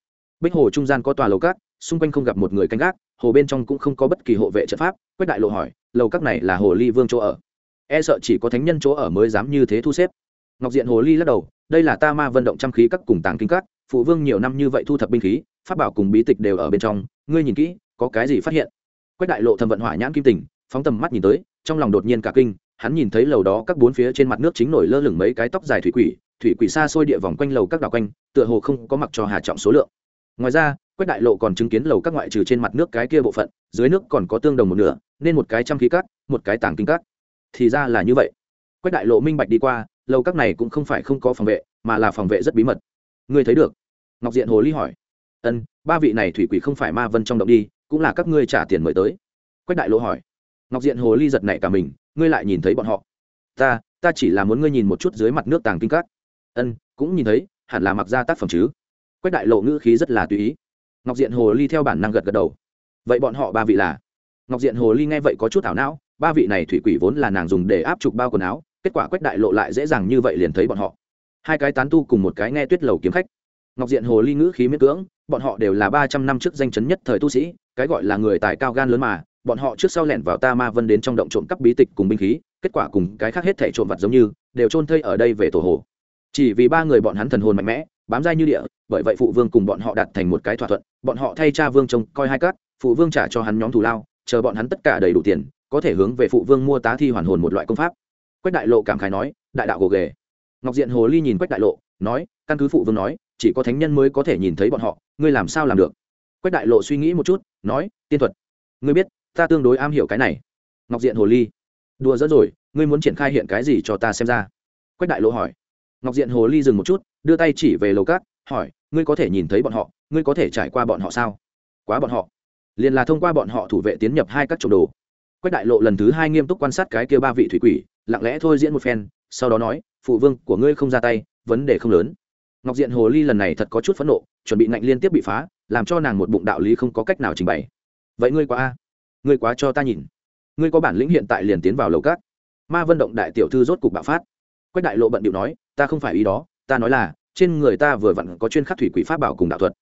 Bích hồ trung gian có tòa lầu cát, xung quanh không gặp một người canh gác, hồ bên trong cũng không có bất kỳ hộ vệ trận pháp. Quách đại lộ hỏi, lầu các này là hồ ly vương chỗ ở? E sợ chỉ có thánh nhân chỗ ở mới dám như thế thu xếp. Ngọc diện hồ ly lắc đầu, đây là ta ma vận động trăm khí các cùng tàng kinh các, phụ vương nhiều năm như vậy thu thập binh khí, pháp bảo cùng bí tịch đều ở bên trong, ngươi nhìn kỹ, có cái gì phát hiện? Quách đại lộ thầm vận hỏa nhãn kim tình, phóng tầm mắt nhìn tới, trong lòng đột nhiên cả kinh, hắn nhìn thấy lầu đó các bốn phía trên mặt nước chính nổi lơ lửng mấy cái tóc dài thủy quỷ thủy quỷ xa xôi địa vòng quanh lầu các đảo quanh, tựa hồ không có mặc cho hà trọng số lượng. Ngoài ra, quách đại lộ còn chứng kiến lầu các ngoại trừ trên mặt nước cái kia bộ phận, dưới nước còn có tương đồng một nửa, nên một cái trăm khí cắt một cái tàng kinh cắt thì ra là như vậy. Quách đại lộ minh bạch đi qua lầu các này cũng không phải không có phòng vệ, mà là phòng vệ rất bí mật. Ngươi thấy được? Ngọc diện hồ ly hỏi. Ân, ba vị này thủy quỷ không phải ma vân trong động đi, cũng là các ngươi trả tiền mời tới. Quách đại lộ hỏi. Ngọc diện hồ ly giật nảy cả mình, ngươi lại nhìn thấy bọn họ. Ta ta chỉ là muốn ngươi nhìn một chút dưới mặt nước tàng kinh các. Ân, cũng nhìn thấy, hẳn là mặc ra tác phẩm chứ. Quách đại lộ ngữ khí rất là tùy ý. Ngọc diện hồ ly theo bản năng gật gật đầu. Vậy bọn họ ba vị là? Ngọc diện hồ ly nghe vậy có chút ảo não ba vị này thủy quỷ vốn là nàng dùng để áp trục bao quần áo, kết quả quách đại lộ lại dễ dàng như vậy liền thấy bọn họ. Hai cái tán tu cùng một cái nghe tuyết lầu kiếm khách. Ngọc diện hồ ly ngữ khí miết cưỡng, bọn họ đều là ba trăm năm trước danh chấn nhất thời tu sĩ, cái gọi là người tài cao gan lớn mà, bọn họ trước sau lẻn vào ta ma vân đến trong động trộm cắp bí tịch cùng binh khí, kết quả cùng cái khác hết thể trộm vặt giống như, đều trôn thây ở đây về tổ hồ. Chỉ vì ba người bọn hắn thần hồn mạnh mẽ, bám dai như địa, bởi vậy phụ vương cùng bọn họ đạt thành một cái thỏa thuận, bọn họ thay cha vương trông coi hai cát, phụ vương trả cho hắn nhóm thù lao, chờ bọn hắn tất cả đầy đủ tiền có thể hướng về phụ vương mua tá thi hoàn hồn một loại công pháp. Quách đại lộ cảm khái nói, đại đạo gồ ghề. Ngọc diện hồ ly nhìn quách đại lộ, nói, căn cứ phụ vương nói, chỉ có thánh nhân mới có thể nhìn thấy bọn họ, ngươi làm sao làm được? Quách đại lộ suy nghĩ một chút, nói, tiên thuật, ngươi biết, ta tương đối am hiểu cái này. Ngọc diện hồ ly, đùa dẫn rồi, ngươi muốn triển khai hiện cái gì cho ta xem ra? Quách đại lộ hỏi. Ngọc diện hồ ly dừng một chút, đưa tay chỉ về lầu cát, hỏi, ngươi có thể nhìn thấy bọn họ, ngươi có thể trải qua bọn họ sao? Quá bọn họ. Liền là thông qua bọn họ thủ vệ tiến nhập hai các trộm đồ quách đại lộ lần thứ hai nghiêm túc quan sát cái kia ba vị thủy quỷ, lặng lẽ thôi diễn một phen, sau đó nói, phụ vương, của ngươi không ra tay, vấn đề không lớn. Ngọc diện hồ ly lần này thật có chút phẫn nộ, chuẩn bị nạnh liên tiếp bị phá, làm cho nàng một bụng đạo lý không có cách nào trình bày. Vậy ngươi quá a, ngươi quá cho ta nhìn. Ngươi có bản lĩnh hiện tại liền tiến vào lầu cát ma vân động đại tiểu thư rốt cục bạo phát. Quách đại lộ bận điệu nói, ta không phải ý đó, ta nói là, trên người ta vừa vặn có chuyên khắc thủy quỷ pháp bảo cùng đạo thuật.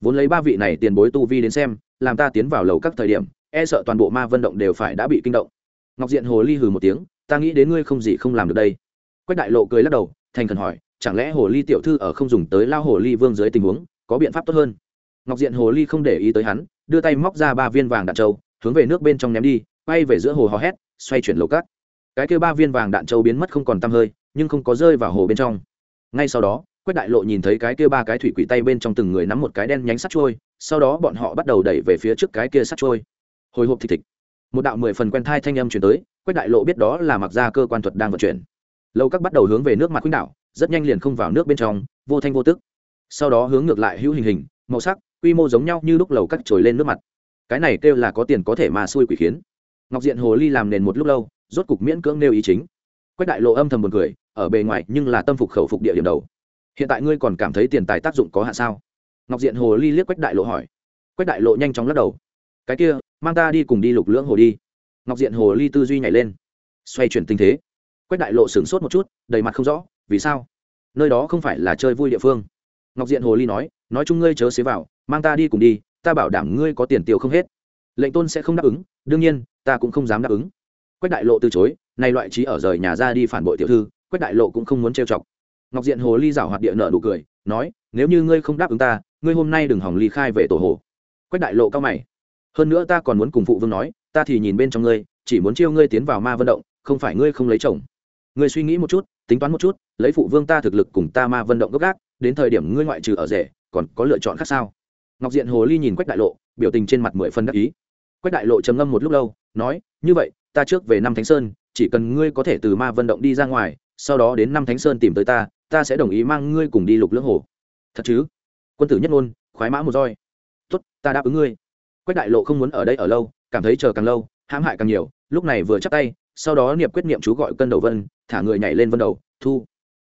Vốn lấy ba vị này tiền bối tu vi đến xem, làm ta tiến vào lầu các thời điểm e sợ toàn bộ ma vân động đều phải đã bị kinh động. Ngọc diện hồ ly hừ một tiếng, ta nghĩ đến ngươi không gì không làm được đây. Quách đại lộ cười lắc đầu, thành khẩn hỏi, chẳng lẽ hồ ly tiểu thư ở không dùng tới lao hồ ly vương dưới tình huống, có biện pháp tốt hơn? Ngọc diện hồ ly không để ý tới hắn, đưa tay móc ra ba viên vàng đạn trâu, hướng về nước bên trong ném đi, quay về giữa hồ hò hét, xoay chuyển lầu cát. Cái kêu ba viên vàng đạn trâu biến mất không còn tăm hơi, nhưng không có rơi vào hồ bên trong. Ngay sau đó, quách đại lộ nhìn thấy cái kia ba cái thủy quỷ tay bên trong từng người nắm một cái đen nhánh sắt trôi, sau đó bọn họ bắt đầu đẩy về phía trước cái kia sắt trôi hồi hộp thịt thịt. Một đạo mười phần quen thai thanh âm chuyển tới, quách đại lộ biết đó là mặc ra cơ quan thuật đang vận chuyển. Lâu các bắt đầu hướng về nước mặt khuynh đảo, rất nhanh liền không vào nước bên trong, vô thanh vô tức. Sau đó hướng ngược lại hữu hình hình, màu sắc, quy mô giống nhau như lúc lầu cắt trồi lên nước mặt. Cái này kêu là có tiền có thể mà xui quỷ khiến. Ngọc diện hồ ly làm nền một lúc lâu, rốt cục miễn cưỡng nêu ý chính. Quách đại lộ âm thầm buồn cười, ở bề ngoài nhưng là tâm phục khẩu phục địa điểm đầu. Hiện tại ngươi còn cảm thấy tiền tài tác dụng có hạ sao? Ngọc diện hồ ly liếc quách đại lộ hỏi. Quách đại lộ nhanh chóng lắc đầu. Cái kia mang ta đi cùng đi lục lưỡng hồ đi. Ngọc diện hồ ly tư duy nhảy lên. Xoay chuyển tình thế. Quách đại lộ sửng sốt một chút, đầy mặt không rõ, vì sao? Nơi đó không phải là chơi vui địa phương. Ngọc diện hồ ly nói nói chung ngươi chớ xế vào, mang ta đi cùng đi, ta bảo đảm ngươi có tiền tiêu không hết. Lệnh tôn sẽ không đáp ứng, đương nhiên, ta cũng không dám đáp ứng. Quách đại lộ từ chối, nay loại trí ở rời nhà ra đi phản bội tiểu thư, quách đại lộ cũng không muốn trêu chọc. Ngọc diện hồ ly rảo hoạt địa nợ nụ cười, nói, nếu như ngươi không đáp ứng ta, ngươi hôm nay đừng hỏng ly khai về tổ hồ. Quách đại lộ cao mày hơn nữa ta còn muốn cùng phụ vương nói, ta thì nhìn bên trong ngươi, chỉ muốn chiêu ngươi tiến vào ma vận động, không phải ngươi không lấy chồng. Ngươi suy nghĩ một chút, tính toán một chút, lấy phụ vương ta thực lực cùng ta ma vận động gốc gác, đến thời điểm ngươi ngoại trừ ở rể, còn có lựa chọn khác sao? Ngọc diện hồ ly nhìn quách đại lộ, biểu tình trên mặt mười phân đắc ý. Quách đại lộ trầm ngâm một lúc lâu, nói, như vậy, ta trước về năm thánh sơn, chỉ cần ngươi có thể từ ma vận động đi ra ngoài, sau đó đến năm thánh sơn tìm tới ta ta sẽ đồng ý mang ngươi cùng đi lục lưỡng hồ. Thật chứ? Quân tử nhất ngôn, khoái mã một roi. Tốt, ta đáp ứng ngươi quách đại lộ không muốn ở đây ở lâu, cảm thấy chờ càng lâu, hãm hại càng nhiều, lúc này vừa chắp tay, sau đó niệm quyết niệm chú gọi cân đầu vân, thả người nhảy lên vân đầu, thu.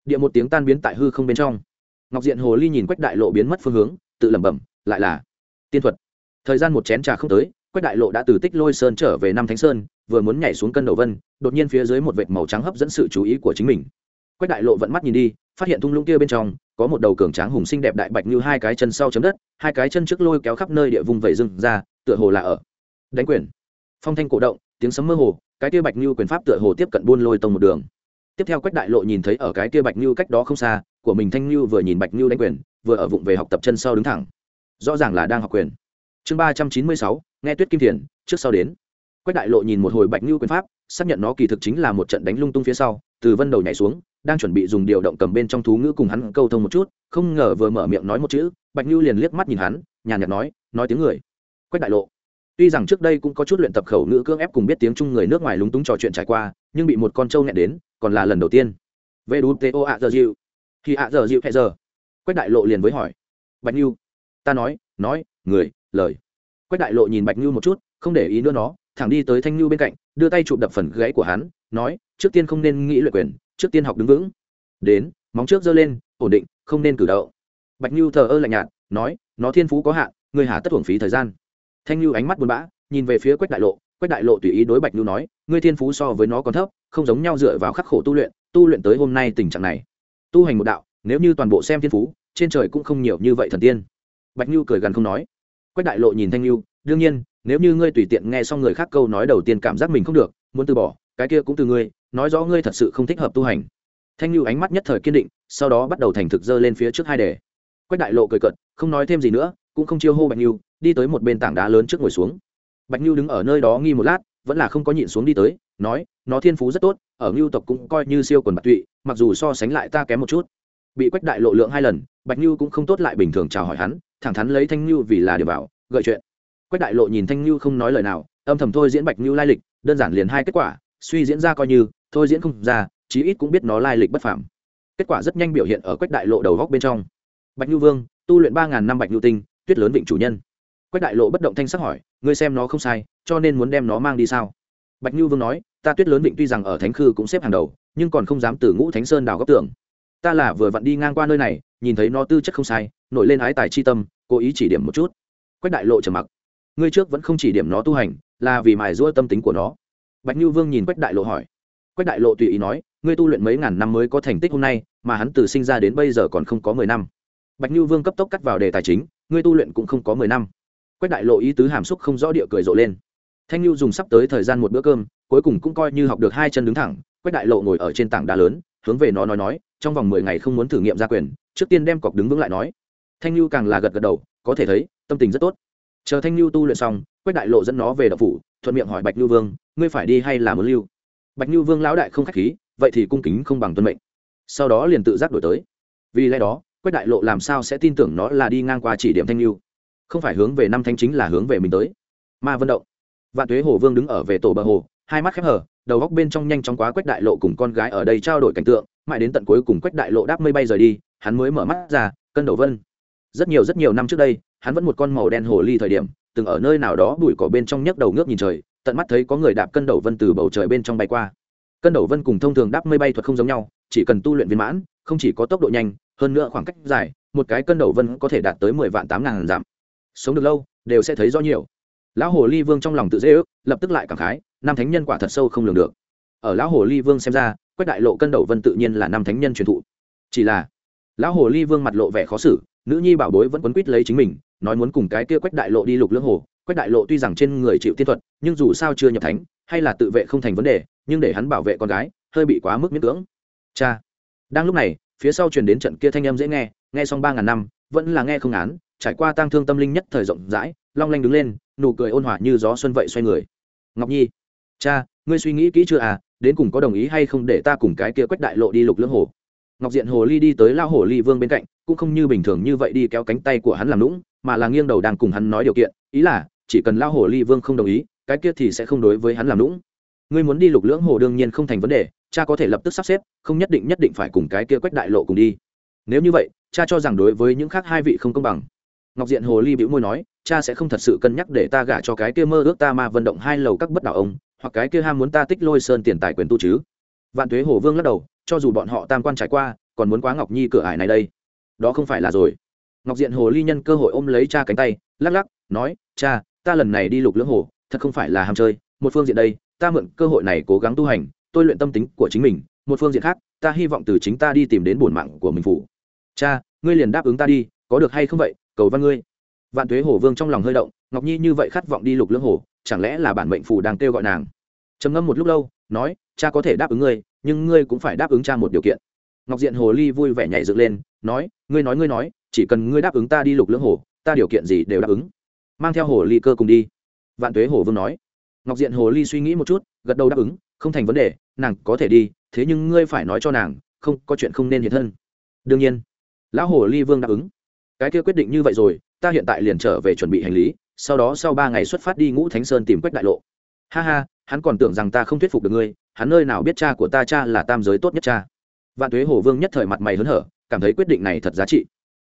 Địa một tiếng tan biến tại hư không bên trong. Ngọc diện hồ ly nhìn quách đại lộ biến mất phương hướng, tự lẩm bẩm, lại là tiên thuật. Thời gian một chén trà không tới, quách đại lộ đã từ tích lôi sơn trở về năm thánh sơn, vừa muốn nhảy xuống cân đầu vân, đột nhiên phía dưới một vệt màu trắng hấp dẫn sự chú ý của chính mình. Quách đại lộ vận mắt nhìn đi, phát hiện thung lũng kia bên trong có một đầu cường tráng hùng sinh đẹp đại bạch như hai cái chân sau chấm đất, hai cái chân trước lôi kéo khắp nơi địa vùng vẩy rừng ra, tựa hồ là ở đánh quyền. Phong thanh cổ động, tiếng sấm mơ hồ, cái kia bạch như quyền pháp tựa hồ tiếp cận buôn lôi tông một đường. Tiếp theo quách đại lộ nhìn thấy ở cái kia bạch như cách đó không xa, của mình thanh như vừa nhìn bạch như đánh quyền, vừa ở vụng về học tập chân sau đứng thẳng. Rõ ràng là đang học quyền. Chương ba trăm chín mươi sáu, nghe tuyết kim thiền, trước sau đến. Quách đại lộ nhìn một hồi bạch như quyền pháp, xác nhận nó kỳ thực chính là một trận đánh lung tung phía sau, từ vân đầu nhảy xuống đang chuẩn bị dùng điều động cầm bên trong thú ngữ cùng hắn câu thông một chút, không ngờ vừa mở miệng nói một chữ, bạch như liền liếc mắt nhìn hắn, nhàn nhạt nói nói tiếng người. Quách đại lộ. Tuy rằng trước đây cũng có chút luyện tập khẩu ngữ cưỡng ép cùng biết tiếng chung người nước ngoài lúng túng trò chuyện trải qua, nhưng bị một con trâu nhẹ đến, còn là lần đầu tiên. Vê đu tê ô ạ giờ dịu. Thì ạ giờ dịu hẹ giờ. Quách đại lộ liền với hỏi. Bạch như ta nói nói, người, lời. Quách đại lộ nhìn bạch như một chút, không để ý nữa nó, thẳng đi tới thanh như bên cạnh, đưa tay chụp đập phần gãy của hắn, nói, trước tiên không nên nghĩ luyện quyền trước tiên học đứng vững. Đến, móng trước giơ lên, ổn định, không nên cử động. Bạch như thờ ơ lạnh nhạt, nói, nó thiên phú có hạn người hà tất hưởng phí thời gian. Thanh như ánh mắt buồn bã, nhìn về phía quách đại lộ. Quách đại lộ tùy ý đối bạch như nói, ngươi thiên phú so với nó còn thấp, không giống nhau dựa vào khắc khổ tu luyện tu luyện tới hôm nay tình trạng này. Tu hành một đạo, nếu như toàn bộ xem thiên phú, trên trời cũng không nhiều như vậy thần tiên. Bạch như cười gần không nói. Quách đại lộ nhìn thanh như đương nhiên, nếu như ngươi tùy tiện nghe xong người khác câu nói đầu tiên cảm giác mình không được, muốn từ bỏ, cái kia cũng từ ngươi nói rõ ngươi thật sự không thích hợp tu hành. Thanh lưu ánh mắt nhất thời kiên định sau đó bắt đầu thành thực dơ lên phía trước hai đề. Quách đại lộ cười cợt, không nói thêm gì nữa cũng không chiêu hô bạch lưu đi tới một bên tảng đá lớn trước ngồi xuống. Bạch lưu đứng ở nơi đó nghi một lát vẫn là không có nhịn xuống đi tới nói nó thiên phú rất tốt ở ngưu tộc cũng coi như siêu quần bạc tụy mặc dù so sánh lại ta kém một chút. Bị quách đại lộ lượng hai lần bạch lưu cũng không tốt lại bình thường chào hỏi hắn thẳng thắn lấy thanh lưu vì là điều bảo gợi chuyện. Quách đại lộ nhìn thanh lưu không nói lời nào âm thầm thôi diễn bạch lưu lai lịch đơn giản liền hai kết quả suy diễn ra coi như thôi diễn không ra, chí ít cũng biết nó lai lịch bất phàm. Kết quả rất nhanh biểu hiện ở quách đại lộ đầu góc bên trong. Bạch nhu vương, tu luyện ba ngàn năm bạch nhu tinh, tuyết lớn vịnh chủ nhân. Quách đại lộ bất động thanh sắc hỏi, ngươi xem nó không sai, cho nên muốn đem nó mang đi sao? Bạch nhu vương nói, ta tuyết lớn vịnh tuy rằng ở thánh khư cũng xếp hàng đầu, nhưng còn không dám từ ngũ thánh sơn đào góc tưởng. Ta là vừa vặn đi ngang qua nơi này, nhìn thấy nó tư chất không sai, nổi lên ái tài chi tâm, cố ý chỉ điểm một chút. Quách đại lộ trầm mặc. Ngươi trước vẫn không chỉ điểm nó tu hành, là vì mài giũa tâm tính của nó. Bạch nhu vương nhìn quách đại lộ hỏi quách đại lộ tùy ý nói, ngươi tu luyện mấy ngàn năm mới có thành tích hôm nay, mà hắn từ sinh ra đến bây giờ còn không có mười năm. Bạch như vương cấp tốc cắt vào đề tài chính, ngươi tu luyện cũng không có mười năm. Quách đại lộ ý tứ hàm xúc không rõ địa cười rộ lên. Thanh lưu dùng sắp tới thời gian một bữa cơm, cuối cùng cũng coi như học được hai chân đứng thẳng, quách đại lộ ngồi ở trên tảng đá lớn, hướng về nó nói nói, trong vòng mười ngày không muốn thử nghiệm gia quyền, trước tiên đem cọc đứng vững lại nói. Thanh lưu càng là gật gật đầu, có thể thấy, tâm tình rất tốt. Chờ thanh lưu tu luyện xong, quách đại lộ dẫn nó về đập phủ, thuận miệng hỏi bạch Nhu vương, ngươi phải đi hay là muốn lưu? Bạch như vương lão đại không k h á c h khí, vậy thì cung kính không bằng tuân mệnh. Sau đó liền tự giác đổi tới. Vì lẽ đó, quách đại lộ làm sao sẽ tin tưởng nó là đi ngang qua chỉ điểm thanh lưu không phải hướng về năm thanh chính là hướng về mình tới. Ma vận động. Vạn tuế hồ vương đứng ở về tổ bờ hồ, hai mắt khép hờ, đầu góc bên trong nhanh chóng quá quách đại lộ cùng con gái ở đây trao đổi cảnh tượng, mãi đến tận cuối cùng quách đại lộ đáp mây bay rời đi, hắn mới mở mắt ra, cân đầu vân. Rất nhiều rất nhiều năm trước đây, hắn vẫn một con màu đen hồ ly thời điểm, từng ở nơi nào đó bụi cỏ bên trong nhấc đầu ngước nhìn trời tận mắt thấy có người đạp cân đầu vân từ bầu trời bên trong bay qua. Cân đầu vân cùng thông thường đáp mây bay thuật không giống nhau, chỉ cần tu luyện viên mãn, không chỉ có tốc độ nhanh, hơn nữa khoảng cách dài, một cái cân đầu vân có thể đạt tới mười vạn tám ngàn dặm. Sống được lâu, đều sẽ thấy rõ nhiều. Lão hồ ly vương trong lòng tự dễ ước, lập tức lại cảm khái nam thánh nhân quả thật sâu không lường được. Ở lão hồ ly vương xem ra, quách đại lộ cân đầu vân tự nhiên là nam thánh nhân truyền thụ. Chỉ là, lão hồ ly vương mặt lộ vẻ khó xử, nữ nhi bảo bối vẫn quấn quýt lấy chính mình, nói muốn cùng cái kia quách đại lộ đi lục lưỡng hồ quách đại lộ tuy rằng trên người chịu tiên thuật, nhưng dù sao chưa nhập thánh, hay là tự vệ không thành vấn đề, nhưng để hắn bảo vệ con gái, hơi bị quá mức miễn cưỡng. Cha. Đang lúc này, phía sau truyền đến trận kia thanh âm dễ nghe nghe xong ba ngàn năm, vẫn là nghe không án trải qua tang thương tâm linh nhất thời rộng rãi, long lanh đứng lên, nụ cười ôn hòa như gió xuân vậy xoay người. Ngọc nhi. Cha, ngươi suy nghĩ kỹ chưa à đến cùng có đồng ý hay không để ta cùng cái kia quách đại lộ đi lục lưỡng hồ. Ngọc diện hồ ly đi tới lao hồ ly vương bên cạnh, cũng không như bình thường như vậy đi kéo cánh tay của hắn làm lũng mà là nghiêng đầu đang cùng hắn nói điều kiện, ý là chỉ cần lao hồ ly vương không đồng ý, cái kia thì sẽ không đối với hắn làm lũng ngươi muốn đi lục lưỡng hồ đương nhiên không thành vấn đề, cha có thể lập tức sắp xếp, không nhất định nhất định phải cùng cái kia quách đại lộ cùng đi. Nếu như vậy, cha cho rằng đối với những khác hai vị không công bằng. Ngọc diện hồ ly bĩu môi nói, cha sẽ không thật sự cân nhắc để ta gả cho cái kia mơ ước ta mà vận động hai lầu các bất đạo ông, hoặc cái kia ham muốn ta tích lôi sơn tiền tài quyền tu chứ. Vạn thuế hồ vương lắc đầu, cho dù bọn họ tam quan trải qua, còn muốn quá ngọc nhi cửa ải này đây. Đó không phải là rồi. Ngọc diện hồ ly nhân cơ hội ôm lấy cha cánh tay, lắc lắc, nói, cha ta lần này đi lục lưỡng hồ, thật không phải là ham chơi, một phương diện đây, ta mượn cơ hội này cố gắng tu hành, tôi luyện tâm tính của chính mình, một phương diện khác, ta hy vọng từ chính ta đi tìm đến bổn mạng của mình phủ. Cha, ngươi liền đáp ứng ta đi, có được hay không vậy, cầu văn ngươi. Vạn tuế hồ vương trong lòng hơi động, ngọc nhi như vậy khát vọng đi lục lưỡng hồ, chẳng lẽ là bản mệnh phủ đang kêu gọi nàng? Trầm ngâm một lúc lâu, nói, cha có thể đáp ứng ngươi, nhưng ngươi cũng phải đáp ứng cha một điều kiện. Ngọc diện hồ ly vui vẻ nhảy dựng lên, nói, ngươi nói ngươi nói, chỉ cần ngươi đáp ứng ta đi lục lưỡng hồ, ta điều kiện gì đều đáp ứng mang theo hồ ly cơ cùng đi. Vạn tuế hồ vương nói. Ngọc diện hồ ly suy nghĩ một chút, gật đầu đáp ứng, không thành vấn đề, nàng có thể đi, thế nhưng ngươi phải nói cho nàng, không, có chuyện không nên hiện thân. Đương nhiên, lão hồ ly vương đáp ứng. Cái kia quyết định như vậy rồi, ta hiện tại liền trở về chuẩn bị hành lý, sau đó sau ba ngày xuất phát đi ngũ thánh sơn tìm quách đại lộ. Ha ha, hắn còn tưởng rằng ta không thuyết phục được ngươi, hắn nơi nào biết cha của ta, cha là tam giới tốt nhất cha. Vạn tuế hồ vương nhất thời mặt mày hớn hở, cảm thấy quyết định này thật giá trị.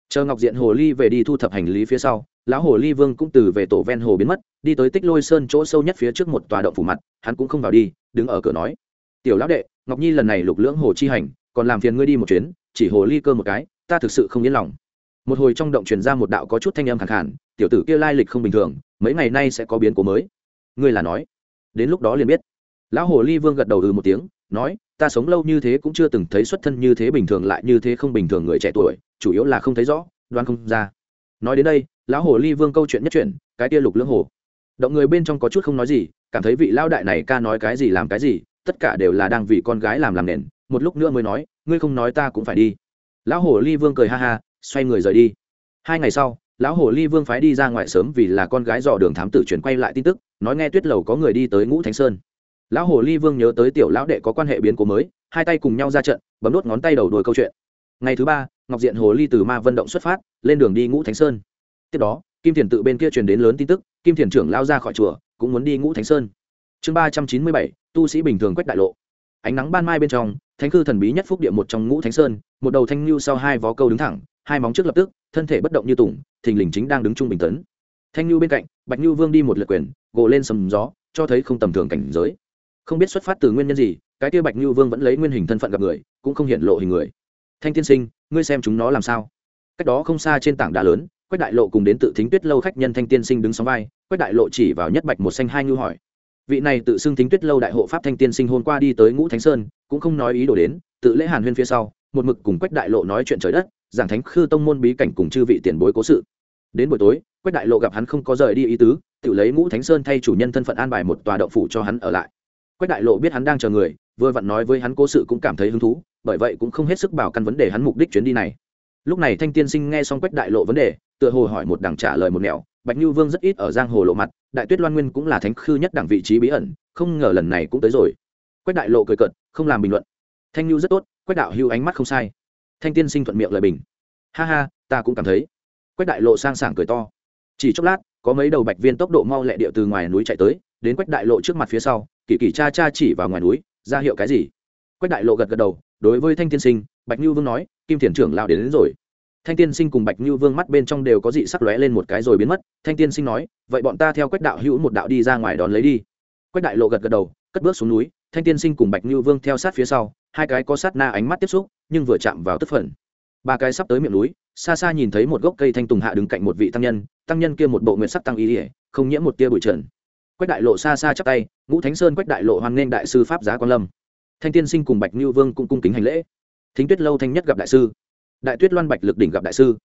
Chờ ngọc diện hồ ly về đi thu thập hành lý phía sau lão hồ ly vương cũng từ về tổ ven hồ biến mất, đi tới tích lôi sơn chỗ sâu nhất phía trước một tòa động phủ mặt, hắn cũng không vào đi, đứng ở cửa nói, tiểu lão đệ, ngọc nhi lần này lục lưỡng hồ chi hành, còn làm phiền ngươi đi một chuyến, chỉ hồ ly cơ một cái, ta thực sự không yên lòng. Một hồi trong động truyền ra một đạo có chút thanh âm khẳng khản tiểu tử kia lai lịch không bình thường, mấy ngày nay sẽ có biến cố mới. Ngươi là nói. Đến lúc đó liền biết. Lão hồ ly vương gật đầu ừ một tiếng, nói, ta sống lâu như thế cũng chưa từng thấy xuất thân như thế bình thường lại như thế không bình thường người trẻ tuổi, chủ yếu là không thấy rõ, đoán không ra. Nói đến đây lão hồ ly vương câu chuyện nhất chuyện cái tia lục lưỡng hồ. Động người bên trong có chút không nói gì, cảm thấy vị lao đại này ca nói cái gì làm cái gì, tất cả đều là đang vì con gái làm làm nền, một lúc nữa mới nói, ngươi không nói ta cũng phải đi. Lão hồ ly vương cười ha ha, xoay người rời đi. Hai ngày sau, lão hồ ly vương phái đi ra ngoài sớm vì là con gái dò đường thám tử chuyển quay lại tin tức, nói nghe tuyết lầu có người đi tới ngũ thánh sơn. Lão hồ ly vương nhớ tới tiểu lão đệ có quan hệ biến cố mới, hai tay cùng nhau ra trận, bấm đốt ngón tay đầu đuôi câu chuyện. Ngày thứ ba, ngọc diện hồ ly từ ma Vân động xuất phát, lên đường đi ngũ thánh sơn tiếp đó, kim thiền tự bên kia truyền đến lớn tin tức, kim thiền trưởng lao ra khỏi chùa, cũng muốn đi ngũ thánh sơn. Chương ba trăm chín mươi bảy, tu sĩ bình thường quách đại lộ. Ánh nắng ban mai bên trong, thánh cư thần bí nhất phúc địa một trong ngũ thánh sơn, một đầu thanh lưu sau hai vó câu đứng thẳng, hai móng trước lập tức, thân thể bất động như tùng, thình lình chính đang đứng trung bình tấn. Thanh lưu bên cạnh, bạch lưu vương đi một lượt quyền gộ lên sầm gió, cho thấy không tầm thường cảnh giới. Không biết xuất phát từ nguyên nhân gì, cái kia bạch lưu vương vẫn lấy nguyên hình thân phận gặp người, cũng không hiện lộ hình người. Thanh tiên sinh, ngươi xem chúng nó làm sao? Cách đó không xa trên tảng đá lớn quách đại lộ cùng đến tự thính tuyết lâu khách nhân thanh tiên sinh đứng sóng vai, quách đại lộ chỉ vào nhất bạch một xanh hai ngư hỏi. Vị này tự xưng thính tuyết lâu đại hộ pháp thanh tiên sinh hôm qua đi tới ngũ thánh sơn, cũng không nói ý đồ đến, tự lễ hàn huyên phía sau, một mực cùng quách đại lộ nói chuyện trời đất, giảng thánh khư tông môn bí cảnh cùng chư vị tiền bối cố sự. Đến buổi tối, quách đại lộ gặp hắn không có rời đi ý tứ, tự lấy ngũ thánh sơn thay chủ nhân thân phận an bài một tòa động phủ cho hắn ở lại. Quách đại lộ biết hắn đang chờ người, vừa vặn nói với hắn cố sự cũng cảm thấy hứng thú, bởi vậy cũng không hết sức bảo căn vấn đề hắn mục đích chuyến đi này lúc này thanh tiên sinh nghe xong quách đại lộ vấn đề, tựa hồ hỏi một đằng trả lời một nẻo, bạch như vương rất ít ở giang hồ lộ mặt, đại tuyết loan nguyên cũng là thánh khư nhất đẳng vị trí bí ẩn, không ngờ lần này cũng tới rồi. Quách đại lộ cười cợt, không làm bình luận. Thanh như rất tốt, quách đạo hưu ánh mắt không sai. Thanh tiên sinh thuận miệng lời bình. Ha ha, ta cũng cảm thấy. Quách đại lộ sang sảng cười to. Chỉ chốc lát, có mấy đầu bạch viên tốc độ mau lẹ địa từ ngoài núi chạy tới, đến quách đại lộ trước mặt phía sau, kỳ kỳ cha cha chỉ vào ngoài núi, ra hiệu cái gì? Quách đại lộ gật gật đầu, đối với thanh tiên sinh, bạch như vương nói kim thiền trưởng lao đến, đến rồi. Thanh tiên sinh cùng bạch như vương mắt bên trong đều có dị sắc lóe lên một cái rồi biến mất. Thanh tiên sinh nói vậy bọn ta theo quách đạo hữu một đạo đi ra ngoài đón lấy đi. Quách đại lộ gật gật đầu cất bước xuống núi. Thanh tiên sinh cùng bạch như vương theo sát phía sau hai cái có sát na ánh mắt tiếp xúc nhưng vừa chạm vào tức phần ba cái sắp tới miệng núi xa xa nhìn thấy một gốc cây thanh tùng hạ đứng cạnh một vị tăng nhân tăng nhân kia một bộ nguyện sắc tăng ý ỉa không nhiễm một tia bụi trần. Quách đại lộ xa xa chắp tay ngũ thánh sơn quách đại lộ hoan nghênh đại sư pháp giá quan lâm. Thanh tiên sinh cùng bạch như vương cũng cung kính hành lễ thính tuyết lâu thanh nhất gặp đại sư. Đại tuyết loan bạch lực đỉnh gặp đại sư.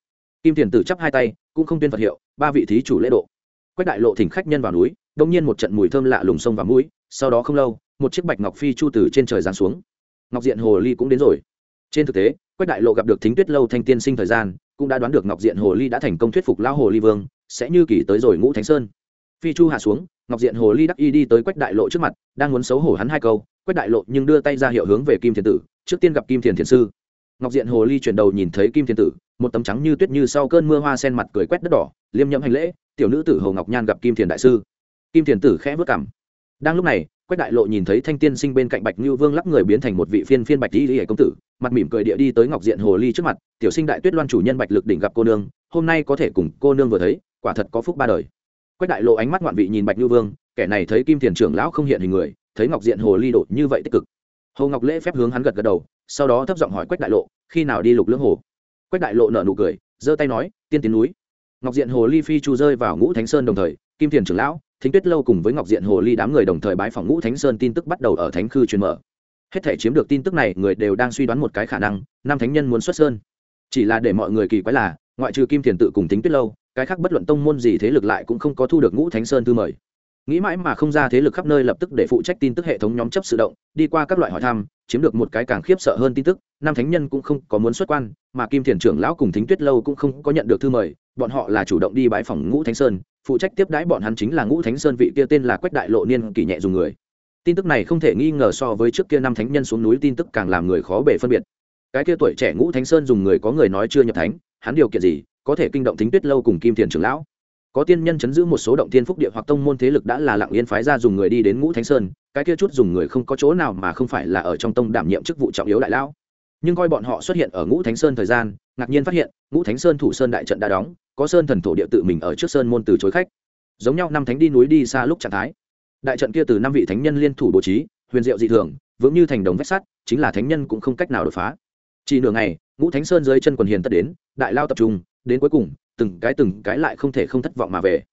Kim thiền tử chắp hai tay, cũng không tuyên phật hiệu, ba vị thí chủ lễ độ. Quách đại lộ thỉnh khách nhân vào núi, đông nhiên một trận mùi thơm lạ lùng sông vào mũi, sau đó không lâu, một chiếc bạch ngọc phi chu từ trên trời giáng xuống. Ngọc diện hồ ly cũng đến rồi. Trên thực tế, quách đại lộ gặp được thính tuyết lâu thanh tiên sinh thời gian, cũng đã đoán được ngọc diện hồ ly đã thành công thuyết phục lão hồ ly vương, sẽ như kỳ tới rồi ngũ thánh sơn. Phi chu hạ xuống, ngọc diện hồ ly đắc y đi tới quách đại lộ trước mặt, đang muốn xấu hổ hắn hai câu, quách đại lộ nhưng đưa tay ra hiệu hướng về kim thiền tử trước tiên gặp kim thiền thiền sư. Ngọc diện hồ ly chuyển đầu nhìn thấy kim thiền tử, một tấm trắng như tuyết như sau cơn mưa hoa sen mặt cười quét đất đỏ, liêm nhậm hành lễ, tiểu nữ tử hồ ngọc nhan gặp kim thiền đại sư. Kim thiền tử khẽ vất cảm đang lúc này, quách đại lộ nhìn thấy thanh tiên sinh bên cạnh bạch như vương lắc người biến thành một vị phiên phiên bạch di lý công tử, mặt mỉm cười địa đi tới ngọc diện hồ ly trước mặt, tiểu sinh đại tuyết loan chủ nhân bạch lực đỉnh gặp cô nương, hôm nay có thể cùng cô nương vừa thấy, quả thật có phúc ba đời. Quách đại lộ ánh mắt ngoạn vị nhìn bạch như vương, kẻ này thấy kim thiền trưởng lão không hiện hình người, thấy ngọc diện hồ ly đột như vậy tích cực hồ ngọc lễ phép hướng hắn gật gật đầu, sau đó thấp giọng hỏi quách đại lộ, khi nào đi lục lưỡng hồ? Quách đại lộ nở nụ cười, giơ tay nói, tiên tiến núi. Ngọc diện hồ ly phi chu rơi vào ngũ thánh sơn đồng thời, kim thiền trưởng lão, thính tuyết lâu cùng với ngọc diện hồ ly đám người đồng thời bái phòng ngũ thánh sơn tin tức bắt đầu ở thánh khư truyền mở. Hết thể chiếm được tin tức này, người đều đang suy đoán một cái khả năng, năm thánh nhân muốn xuất sơn. Chỉ là để mọi người kỳ quái là, ngoại trừ kim thiền tự cùng thính tuyết lâu, cái khác bất luận tông môn gì thế lực lại cũng không có thu được ngũ thánh sơn thư mời nghĩ mãi mà không ra thế lực khắp nơi lập tức để phụ trách tin tức hệ thống nhóm chấp sự động, đi qua các loại hỏi thăm, chiếm được một cái càng khiếp sợ hơn tin tức nam thánh nhân cũng không có muốn xuất quan, mà kim thiền trưởng lão cùng thính tuyết lâu cũng không có nhận được thư mời, bọn họ là chủ động đi bãi phòng ngũ thánh sơn, phụ trách tiếp đãi bọn hắn chính là ngũ thánh sơn vị kia tên là quách đại lộ niên kỷ nhẹ dùng người. Tin tức này không thể nghi ngờ so với trước kia năm thánh nhân xuống núi tin tức càng làm người khó bể phân biệt. Cái kia tuổi trẻ ngũ thánh sơn dùng người có người nói chưa nhập thánh, hắn điều kiện gì, có thể kinh động thính tuyết lâu cùng kim thiền trưởng lão? Có tiên nhân chấn giữ một số động tiên phúc địa hoặc tông môn thế lực đã là lặng yên phái ra dùng người đi đến ngũ thánh sơn, cái kia chút dùng người không có chỗ nào mà không phải là ở trong tông đảm nhiệm chức vụ trọng yếu đại lão. Nhưng coi bọn họ xuất hiện ở ngũ thánh sơn thời gian, ngạc nhiên phát hiện, ngũ thánh sơn thủ sơn đại trận đã đóng, có sơn thần thổ địa tự mình ở trước sơn môn từ chối khách. Giống nhau năm thánh đi núi đi xa lúc trạng thái. Đại trận kia từ năm vị thánh nhân liên thủ bố trí, huyền diệu dị thường, vững như thành đồng vách sắt, chính là thánh nhân cũng không cách nào đột phá. Chỉ nửa ngày, ngũ thánh sơn dưới chân quần hiền tất đến, đại lao tập trung, đến cuối cùng từng cái từng cái lại không thể không thất vọng mà về.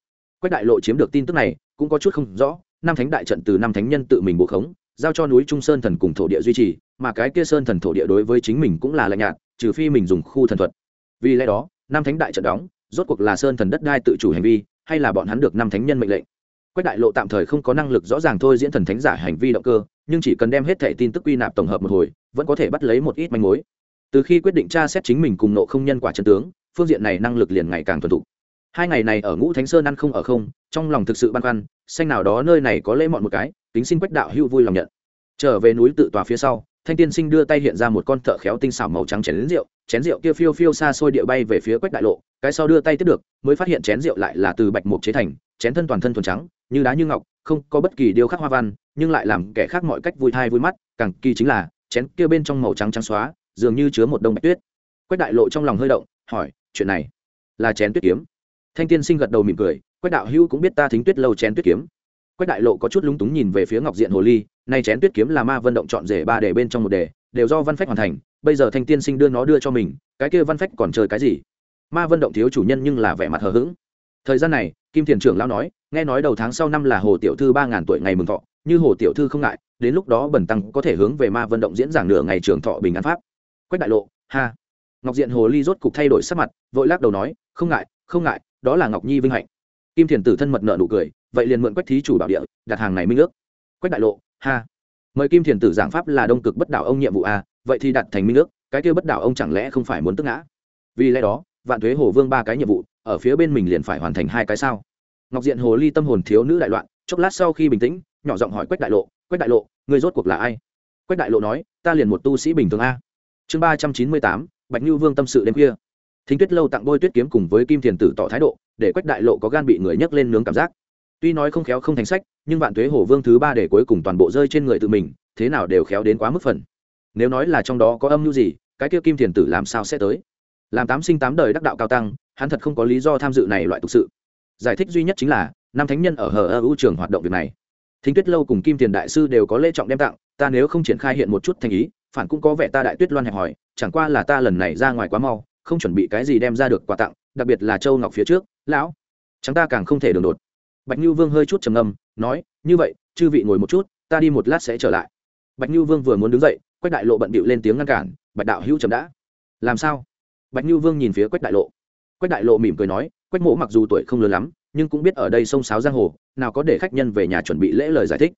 Quách đại lộ chiếm được tin tức này, cũng có chút không rõ, năm thánh đại trận từ năm thánh nhân tự mình bố khống, giao cho núi trung sơn thần cùng thổ địa duy trì, mà cái kia sơn thần thổ địa đối với chính mình cũng là lạnh nhạt, trừ phi mình dùng khu thần thuật. Vì lẽ đó, năm thánh đại trận đóng, rốt cuộc là sơn thần đất đai tự chủ hành vi, hay là bọn hắn được năm thánh nhân mệnh lệnh? Quách đại lộ tạm thời không có năng lực rõ ràng thôi diễn thần thánh giả hành vi động cơ, nhưng chỉ cần đem hết thẻ tin tức quy nạp tổng hợp một hồi, vẫn có thể bắt lấy một ít manh mối. Từ khi quyết định tra xét chính mình cùng nộ không nhân quả chân tướng phương diện này năng lực liền ngày càng thuần thục. Hai ngày này ở ngũ thánh sơn ăn không ở không, trong lòng thực sự băn khoăn, xanh nào đó nơi này có lễ mọn một cái tính xin quách đạo hưu vui lòng nhận. Trở về núi tự tòa phía sau, thanh tiên sinh đưa tay hiện ra một con thợ khéo tinh xảo màu trắng chén rượu chén rượu kia phiêu phiêu xa xôi địa bay về phía quách đại lộ, cái sau đưa tay tiếp được, mới phát hiện chén rượu lại là từ bạch mục chế thành, chén thân toàn thân thuần trắng, như đá như ngọc, không có bất kỳ điều khắc hoa văn, nhưng lại làm kẻ khác mọi cách vui thai vui mắt, càng kỳ chính là, chén kia bên trong màu trắng trắng xóa, dường như chứa một đông bạch tuyết. Quách đại lộ trong lòng hơi động hỏi, chuyện này là chén tuyết kiếm? Thanh tiên sinh gật đầu mỉm cười, quách đạo hữu cũng biết ta thính tuyết lâu chén tuyết kiếm. Quách đại lộ có chút lúng túng nhìn về phía ngọc diện hồ ly nay chén tuyết kiếm là ma vân động chọn rể ba đề bên trong một đề, đều do văn phách hoàn thành, bây giờ thanh tiên sinh đưa nó đưa cho mình, cái kia văn phách còn chơi cái gì? Ma vân động thiếu chủ nhân nhưng là vẻ mặt hờ hững. Thời gian này, kim thiền trưởng lão nói, nghe nói đầu tháng sau năm là hồ tiểu thư ba ngàn tuổi ngày mừng thọ, như hồ tiểu thư không ngại, đến lúc đó bẩn tăng có thể hướng về ma vận động diễn giảng nửa ngày trường thọ bình an pháp. Quách đại lộ, ha ngọc diện hồ ly rốt cục thay đổi sắc mặt, vội lắc đầu nói, không ngại không ngại, đó là ngọc nhi vinh hạnh. Kim thiền tử thân mật nợ nụ cười, vậy liền mượn quách thí chủ bảo địa, đặt hàng này minh ước. Quách đại lộ, ha. Mời kim thiền tử giảng pháp là đông cực bất đảo ông nhiệm vụ a vậy thì đặt thành minh ước, cái kia bất đảo ông chẳng lẽ không phải muốn tức ngã? Vì lẽ đó, vạn thuế hồ vương ba cái nhiệm vụ, ở phía bên mình liền phải hoàn thành hai cái sao? Ngọc diện hồ ly tâm hồn thiếu nữ đại loạn, chốc lát sau khi bình tĩnh, nhỏ giọng hỏi quách đại lộ, quách đại lộ người rốt cuộc là ai? Quách đại lộ nói, ta liền một tu sĩ bình thường a. Chương ba trăm chín mươi tám bạch như vương tâm sự đêm khuya. Thính tuyết lâu tặng bôi tuyết kiếm cùng với kim thiền tử tỏ thái độ, để quách đại lộ có gan bị người nhấc lên nướng cảm giác. Tuy nói không khéo không thành sách, nhưng vạn tuế hổ vương thứ ba để cuối cùng toàn bộ rơi trên người tự mình, thế nào đều khéo đến quá mức phần. Nếu nói là trong đó có âm mưu gì, cái kia kim thiền tử làm sao sẽ tới? Làm tám sinh tám đời đắc đạo cao tăng, hắn thật không có lý do tham dự này loại thực sự. Giải thích duy nhất chính là, năm thánh nhân ở hờ ơ ưu trường hoạt động việc này. Thính tuyết lâu cùng kim Thiền đại sư đều có lễ trọng đem tặng, ta nếu không triển khai hiện một chút thành ý phản cũng có vẻ ta đại tuyết loan hẹp hỏi chẳng qua là ta lần này ra ngoài quá mau, không chuẩn bị cái gì đem ra được quà tặng, đặc biệt là châu ngọc phía trước, lão. Chúng ta càng không thể đường đột. Bạch như vương hơi chút trầm ngâm, nói, như vậy, chư vị ngồi một chút, ta đi một lát sẽ trở lại. Bạch như vương vừa muốn đứng dậy, quách đại lộ bận bịu lên tiếng ngăn cản, bạch đạo hữu chậm đã. Làm sao? Bạch như vương nhìn phía quách đại lộ. Quách đại lộ mỉm cười nói, quách mộ mặc dù tuổi không lớn lắm, nhưng cũng biết ở đây sông sáo giang hồ, nào có để khách nhân về nhà chuẩn bị lễ lời giải thích.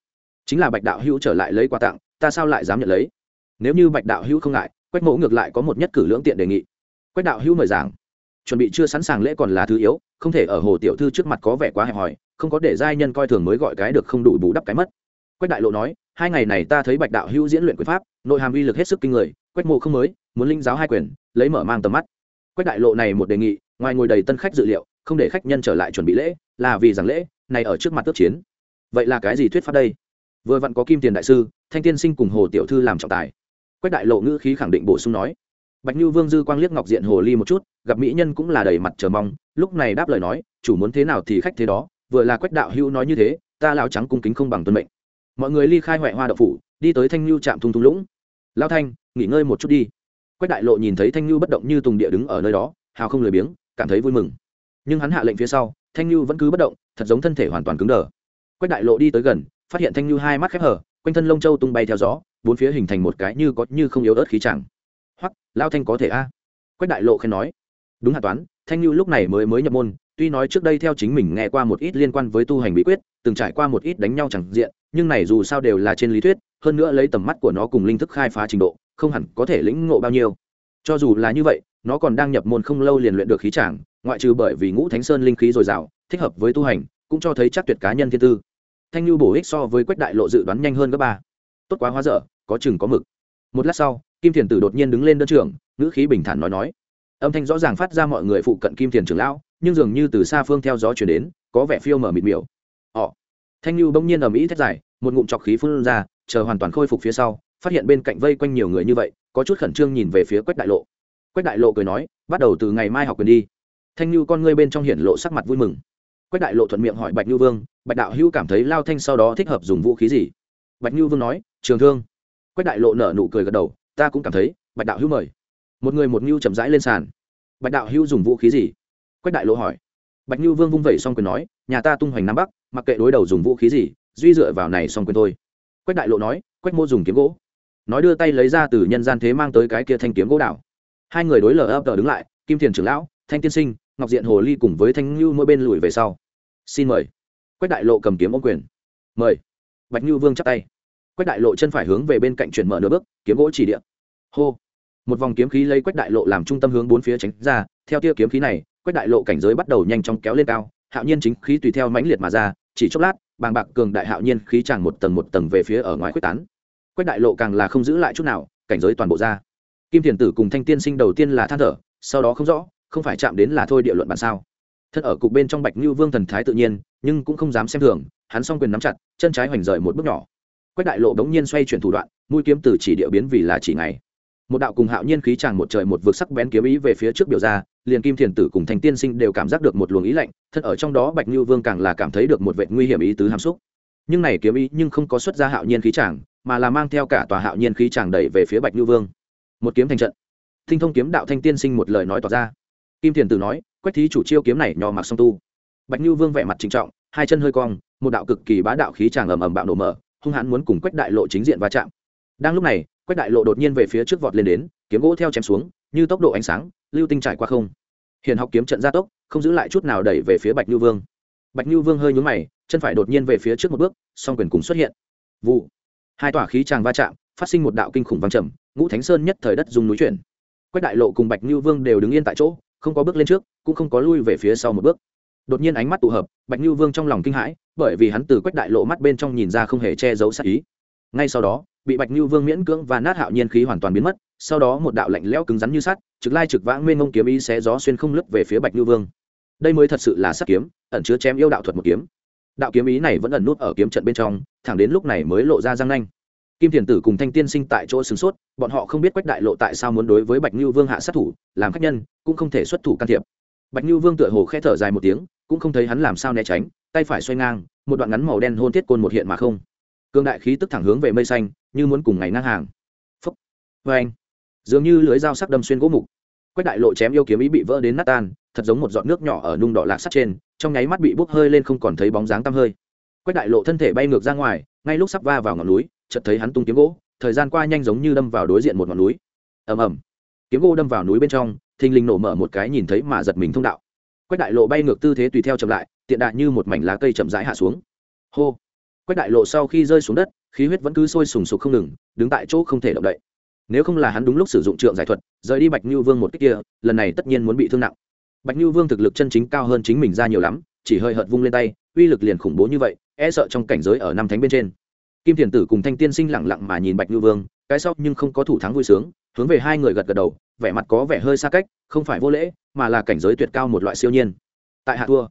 Chính là bạch đạo hữu trở lại lấy quà tặng, ta sao lại dám nhận lấy? Nếu như bạch đạo hữu không ngại, quách mộ ngược lại có một nhất cử lưỡng tiện đề nghị. Quách đạo hữu mời giảng. Chuẩn bị chưa sẵn sàng lễ còn là thứ yếu, không thể ở hồ tiểu thư trước mặt có vẻ quá hẹp hòi, không có để giai nhân coi thường mới gọi cái được không đủ bù đắp cái mất. Quách đại lộ nói, hai ngày này ta thấy bạch đạo hữu diễn luyện quyền pháp, nội hàm uy lực hết sức kinh người, quách mộ không mới, muốn linh giáo hai quyền, lấy mở mang tầm mắt. Quách đại lộ này một đề nghị, ngoài ngồi đầy tân khách dự liệu, không để khách nhân trở lại chuẩn bị lễ, là vì rằng lễ, này ở trước mặt tước chiến. Vậy là cái gì thuyết pháp đây? Vừa vặn có kim tiền đại sư, thanh tiên sinh cùng hồ tiểu thư làm trọng tài quách đại lộ ngữ khí khẳng định bổ sung nói. Bạch như vương dư quang liếc ngọc diện hồ ly một chút, gặp mỹ nhân cũng là đầy mặt chờ mong, lúc này đáp lời nói, chủ muốn thế nào thì khách thế đó, vừa là quách đạo hữu nói như thế, ta lao trắng cung kính không bằng tuân mệnh. Mọi người ly khai huệ hoa đậu phủ, đi tới thanh lưu trạm thung thung lũng. Lao thanh, nghỉ ngơi một chút đi. Quách đại lộ nhìn thấy thanh lưu bất động như tùng địa đứng ở nơi đó, hào không lười biếng, cảm thấy vui mừng. Nhưng hắn hạ lệnh phía sau, thanh lưu vẫn cứ bất động, thật giống thân thể hoàn toàn cứng đờ. Quách đại lộ đi tới gần, phát hiện thanh lưu hai mắt khép hở quanh thân lông châu tung bay theo gió bốn phía hình thành một cái như có như không yếu ớt khí chẳng. Hoặc lao thanh có thể a? Quách đại lộ khen nói. Đúng hạ toán, thanh lưu lúc này mới mới nhập môn, tuy nói trước đây theo chính mình nghe qua một ít liên quan với tu hành bí quyết, từng trải qua một ít đánh nhau chẳng diện, nhưng này dù sao đều là trên lý thuyết, hơn nữa lấy tầm mắt của nó cùng linh thức khai phá trình độ, không hẳn có thể lĩnh ngộ bao nhiêu. Cho dù là như vậy, nó còn đang nhập môn không lâu liền luyện được khí tràng ngoại trừ bởi vì ngũ thánh sơn linh khí dồi dào, thích hợp với tu hành, cũng cho thấy chắc tuyệt cá nhân thiên tư. Thanh lưu bổ ích so với quách đại lộ dự đoán nhanh hơn gấp ba. Tốt quá hóa dở có chừng có mực. Một lát sau, kim thiền tử đột nhiên đứng lên đơn trưởng, ngữ khí bình thản nói nói. Âm thanh rõ ràng phát ra mọi người phụ cận kim thiền trưởng lão, nhưng dường như từ xa phương theo gió chuyển đến, có vẻ phiêu mở mịt miểu. Họ. Thanh lưu bỗng nhiên ầm ĩ thét dài, một ngụm trọc khí phun ra, chờ hoàn toàn khôi phục phía sau, phát hiện bên cạnh vây quanh nhiều người như vậy, có chút khẩn trương nhìn về phía quách đại lộ. Quách đại lộ cười nói, bắt đầu từ ngày mai học quyền đi. Thanh lưu con ngươi bên trong hiển lộ sắc mặt vui mừng. Quách đại lộ thuận miệng hỏi bạch lưu vương, bạch đạo hữu cảm thấy lao thanh sau đó thích hợp dùng vũ khí gì? Bạch lưu vương nói, trường thương quách đại lộ nở nụ cười gật đầu, ta cũng cảm thấy, bạch đạo hữu mời. Một người một ngưu chậm rãi lên sàn. Bạch đạo hữu dùng vũ khí gì? Quách đại lộ hỏi. Bạch lưu vương vung vẩy xong quyền nói, nhà ta tung hoành nam bắc, mặc kệ đối đầu dùng vũ khí gì, duy dựa vào này xong quyền thôi. Quách đại lộ nói, quách mô dùng kiếm gỗ. Nói đưa tay lấy ra từ nhân gian thế mang tới cái kia thanh kiếm gỗ đảo. Hai người đối lờ ấp đứng lại, kim thiền trưởng lão, thanh tiên sinh, ngọc diện hồ ly cùng với thanh ngưu mỗi bên lùi về sau. Xin mời. Quách đại lộ cầm kiếm ô quyền. Mời. Bạch ngưu vương chắp tay quách đại lộ chân phải hướng về bên cạnh chuyển mở nửa bước, kiếm gỗ chỉ điện hô. Một vòng kiếm khí lấy quách đại lộ làm trung tâm hướng bốn phía tránh ra, theo tia kiếm khí này, quách đại lộ cảnh giới bắt đầu nhanh chóng kéo lên cao, hạo nhiên chính khí tùy theo mãnh liệt mà ra, chỉ chốc lát, bàng bạc cường đại hạo nhiên khí tràn một tầng một tầng về phía ở ngoài quyết tán. Quách đại lộ càng là không giữ lại chút nào, cảnh giới toàn bộ ra. Kim thiền tử cùng thanh tiên sinh đầu tiên là than thở, sau đó không rõ, không phải chạm đến là thôi địa luận bản sao. Thân ở cục bên trong bạch như vương thần thái tự nhiên, nhưng cũng không dám xem thường, hắn s o n g quyền nắm chặt, chân trái hoành rời một bước nhỏ quách đại lộ đống nhiên xoay chuyển thủ đoạn, mũi kiếm từ chỉ địa biến vì là chỉ ngày. Một đạo cùng hạo nhiên khí tràng một trời một vực sắc bén kiếm ý về phía trước biểu ra, liền kim thiền tử cùng thành tiên sinh đều cảm giác được một luồng ý lạnh, thân ở trong đó bạch như vương càng là cảm thấy được một vệ nguy hiểm ý tứ hàm xúc. Nhưng này kiếm ý nhưng không có xuất ra hạo nhiên khí tràng, mà là mang theo cả tòa hạo nhiên khí tràng đẩy về phía bạch như vương. Một kiếm thành trận. Thinh thông kiếm đạo thanh tiên sinh một lời nói tỏ ra. Kim thiền tử nói, quách thí chủ chiêu kiếm này nhỏ mặc song tu. Bạch như vương vẻ mặt trịnh trọng, hai chân hơi cong, một đạo cực kỳ bá đạo khí tràng ầm ầm bạo nổ mở hung hãn muốn cùng quách đại lộ chính diện va chạm. Đang lúc này, quách đại lộ đột nhiên về phía trước vọt lên đến, kiếm gỗ theo chém xuống, như tốc độ ánh sáng, lưu tinh trải qua không. Hiện học kiếm trận gia tốc, không giữ lại chút nào đẩy về phía bạch như vương. Bạch như vương hơi nhún mày, chân phải đột nhiên về phía trước một bước, song quyền cùng xuất hiện. Vụ. Hai tỏa khí tràng va chạm, phát sinh một đạo kinh khủng vang trầm, ngũ thánh sơn nhất thời đất dùng núi chuyển. Quách đại lộ cùng bạch như vương đều đứng yên tại chỗ, không có bước lên trước, cũng không có lui về phía sau một bước đột nhiên ánh mắt tụ hợp, bạch như vương trong lòng kinh hãi, bởi vì hắn từ quách đại lộ mắt bên trong nhìn ra không hề che giấu sát ý. Ngay sau đó, bị bạch như vương miễn cưỡng và nát hạo nhiên khí hoàn toàn biến mất, sau đó một đạo lạnh lẽo cứng rắn như sắt, trực lai trực vãng nguyên ngông kiếm ý xé gió xuyên không lướt về phía bạch như vương. Đây mới thật sự là sắt kiếm, ẩn chứa chém yêu đạo thuật một kiếm. Đạo kiếm ý này vẫn ẩn nút ở kiếm trận bên trong, thẳng đến lúc này mới lộ ra răng nanh. Kim thiền tử cùng thanh tiên sinh tại chỗ sửng sốt, bọn họ không biết quách đại lộ tại sao muốn đối với bạch như vương hạ sát thủ, làm khách nhân, cũng không thể xuất thủ can thiệp. Bạch như vương tựa hồ khẽ thở dài một tiếng cũng không thấy hắn làm sao né tránh tay phải xoay ngang một đoạn ngắn màu đen hôn thiết côn một hiện mà không. Cương đại khí tức thẳng hướng về mây xanh như muốn cùng ngày ngang hàng. Phấp, vê anh. Dường như lưới dao sắc đâm xuyên gỗ mục. Quách đại lộ chém yêu kiếm ý bị vỡ đến nát tan thật giống một giọt nước nhỏ ở nung đỏ lạc sắt trên trong nháy mắt bị bốc hơi lên không còn thấy bóng dáng tăm hơi. Quách đại lộ thân thể bay ngược ra ngoài ngay lúc sắp va vào ngọn núi chợt thấy hắn tung kiếm gỗ thời gian qua nhanh giống như đâm vào đối diện một ngọn núi. Ầm ầm. Kiếm gỗ đâm vào núi bên trong thình lình nổ mở một cái nhìn thấy mà giật mình thông đạo quách đại lộ bay ngược tư thế tùy theo chậm lại, tiện đại như một mảnh lá cây chậm rãi hạ xuống. Hô! Quách đại lộ sau khi rơi xuống đất, khí huyết vẫn cứ sôi sùng sục không ngừng, đứng tại chỗ không thể động đậy. Nếu không là hắn đúng lúc sử dụng trượng giải thuật, rời đi bạch như vương một cách kia, lần này tất nhiên muốn bị thương nặng. Bạch như vương thực lực chân chính cao hơn chính mình ra nhiều lắm, chỉ hơi hợt vung lên tay, uy lực liền khủng bố như vậy e sợ trong cảnh giới ở năm thánh bên trên. Kim thiền tử cùng thanh tiên sinh lẳng lặng mà nhìn bạch như vương, cái sau nhưng không có thủ thắng vui sướng hướng về hai người gật gật đầu, vẻ mặt có vẻ hơi xa cách, không phải vô lễ, mà là cảnh giới tuyệt cao một loại siêu nhiên. Tại hạ thua.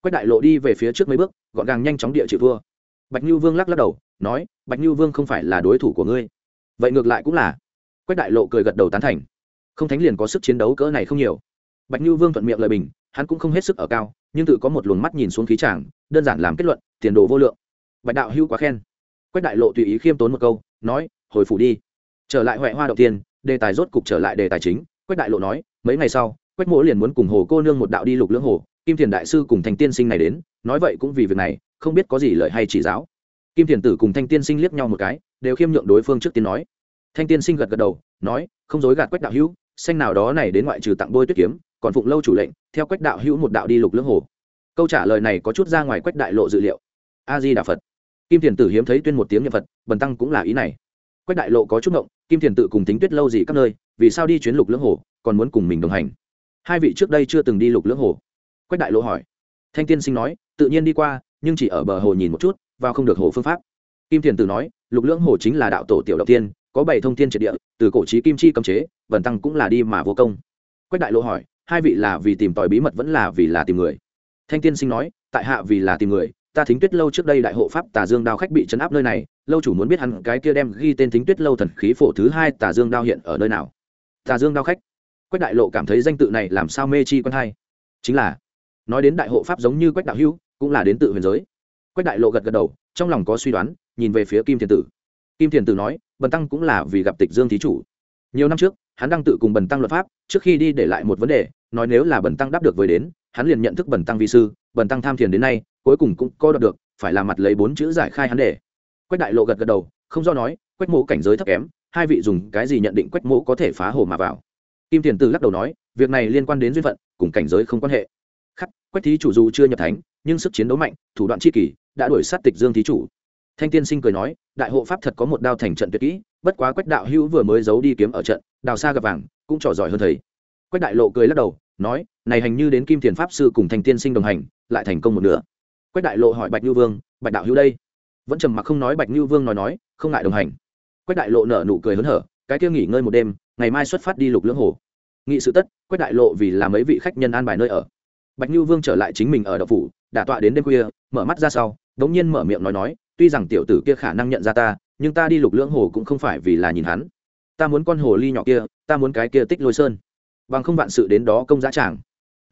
Quách đại lộ đi về phía trước mấy bước, gọn gàng nhanh chóng địa chịu thua. Bạch như vương lắc lắc đầu, nói, bạch như vương không phải là đối thủ của ngươi. Vậy ngược lại cũng là. Quách đại lộ cười gật đầu tán thành. Không thánh liền có sức chiến đấu cỡ này không nhiều. Bạch như vương thuận miệng lời bình, hắn cũng không hết sức ở cao, nhưng tự có một luồng mắt nhìn xuống khí tràng đơn giản làm kết luận, tiền đồ vô lượng. Bạch đạo hữu quá khen. Quách đại lộ tùy ý khiêm tốn một câu, nói, hồi phủ đi. Trở lại huệ hoa đầu tiên đề tài rốt cục trở lại đề tài chính, quách đại lộ nói, mấy ngày sau, quách mỗ liền muốn cùng hồ cô nương một đạo đi lục lưỡng hồ, kim thiền đại sư cùng thành tiên sinh này đến, nói vậy cũng vì việc này, không biết có gì lợi hay chỉ giáo. Kim thiền tử cùng thanh tiên sinh liếc nhau một cái, đều khiêm nhượng đối phương trước tiên nói. Thanh tiên sinh gật gật đầu, nói, không dối gạt quách đạo hữu, xanh nào đó này đến ngoại trừ tặng bôi tuyết kiếm, còn phụng lâu chủ lệnh, theo quách đạo hữu một đạo đi lục lưỡng hồ. Câu trả lời này có chút ra ngoài quách đại lộ dự liệu. A di đà phật. Kim thiền tử hiếm thấy tuyên một tiếng nhật phật, bần tăng cũng là ý này. Quách đại lộ có chút ngộng kim thiền tự cùng tính tuyết lâu gì các nơi, vì sao đi chuyến lục lưỡng hồ, còn muốn cùng mình đồng hành? Hai vị trước đây chưa từng đi lục lưỡng hồ. Quách đại lộ hỏi. Thanh tiên sinh nói, tự nhiên đi qua, nhưng chỉ ở bờ hồ nhìn một chút, vào không được hồ phương pháp. Kim thiền Tự nói, lục lưỡng hồ chính là đạo tổ tiểu đầu tiên, có bảy thông thiên triệt địa, từ cổ trí kim chi cấm chế, vần tăng cũng là đi mà vô công. Quách đại lộ hỏi, hai vị là vì tìm tòi bí mật vẫn là vì là tìm người? Thanh tiên sinh nói, tại hạ vì là tìm người ta thính tuyết lâu trước đây đại hộ pháp tà dương đao khách bị chấn áp nơi này, lâu chủ muốn biết hắn cái kia đem ghi tên thính tuyết lâu thần khí phổ thứ hai tà dương đao hiện ở nơi nào. Tà dương đao khách. Quách đại lộ cảm thấy danh tự này làm sao mê chi quân hay. Chính là, nói đến đại hộ pháp giống như quách đạo hữu, cũng là đến tự huyền giới. Quách đại lộ gật gật đầu, trong lòng có suy đoán, nhìn về phía kim thiền tử. Kim thiền tử nói, bần tăng cũng là vì gặp tịch dương thí chủ. Nhiều năm trước, hắn đang tự cùng bần tăng luật pháp, trước khi đi để lại một vấn đề, nói nếu là bần tăng đáp được với đến, hắn liền nhận thức bần tăng vi sư, bần tăng tham thiền đến nay cuối cùng cũng có đoạt được, phải là mặt lấy bốn chữ giải khai hắn để. Quách đại lộ gật gật đầu, không do nói, quách mộ cảnh giới thấp kém, hai vị dùng cái gì nhận định quách mộ có thể phá hồ mà vào? Kim thiền tử lắc đầu nói, việc này liên quan đến duyên phận, cùng cảnh giới không quan hệ. Khắc, quách thí chủ dù chưa nhập thánh, nhưng sức chiến đấu mạnh, thủ đoạn chi kỷ đã đuổi sát tịch dương thí chủ. Thanh tiên sinh cười nói, đại hộ pháp thật có một đao thành trận tuyệt kỹ, bất quá quách đạo hữu vừa mới giấu đi kiếm ở trận, đào xa gặp vàng, cũng trò giỏi hơn thầy. Quách đại lộ cười lắc đầu, nói, này hành như đến kim thiền pháp sư cùng thanh tiên sinh đồng hành, lại thành công một nửa quách đại lộ hỏi bạch như vương, bạch đạo hữu đây? Vẫn trầm mặc không nói, bạch như vương nói nói, không ngại đồng hành. Quách đại lộ nở nụ cười hớn hở, cái kia nghỉ ngơi một đêm, ngày mai xuất phát đi lục lưỡng hồ. Nghị sự tất, quách đại lộ vì làm mấy vị khách nhân an bài nơi ở. Bạch như vương trở lại chính mình ở đậu phủ, đả tọa đến đêm khuya, mở mắt ra sau đ ố n g nhiên mở miệng nói nói, tuy rằng tiểu tử kia khả năng nhận ra ta, nhưng ta đi lục lưỡng hồ cũng không phải vì là nhìn hắn. Ta muốn con hồ ly nhỏ kia, ta muốn cái kia tích lôi sơn. Bằng không vạn sự đến đó công giá tràng.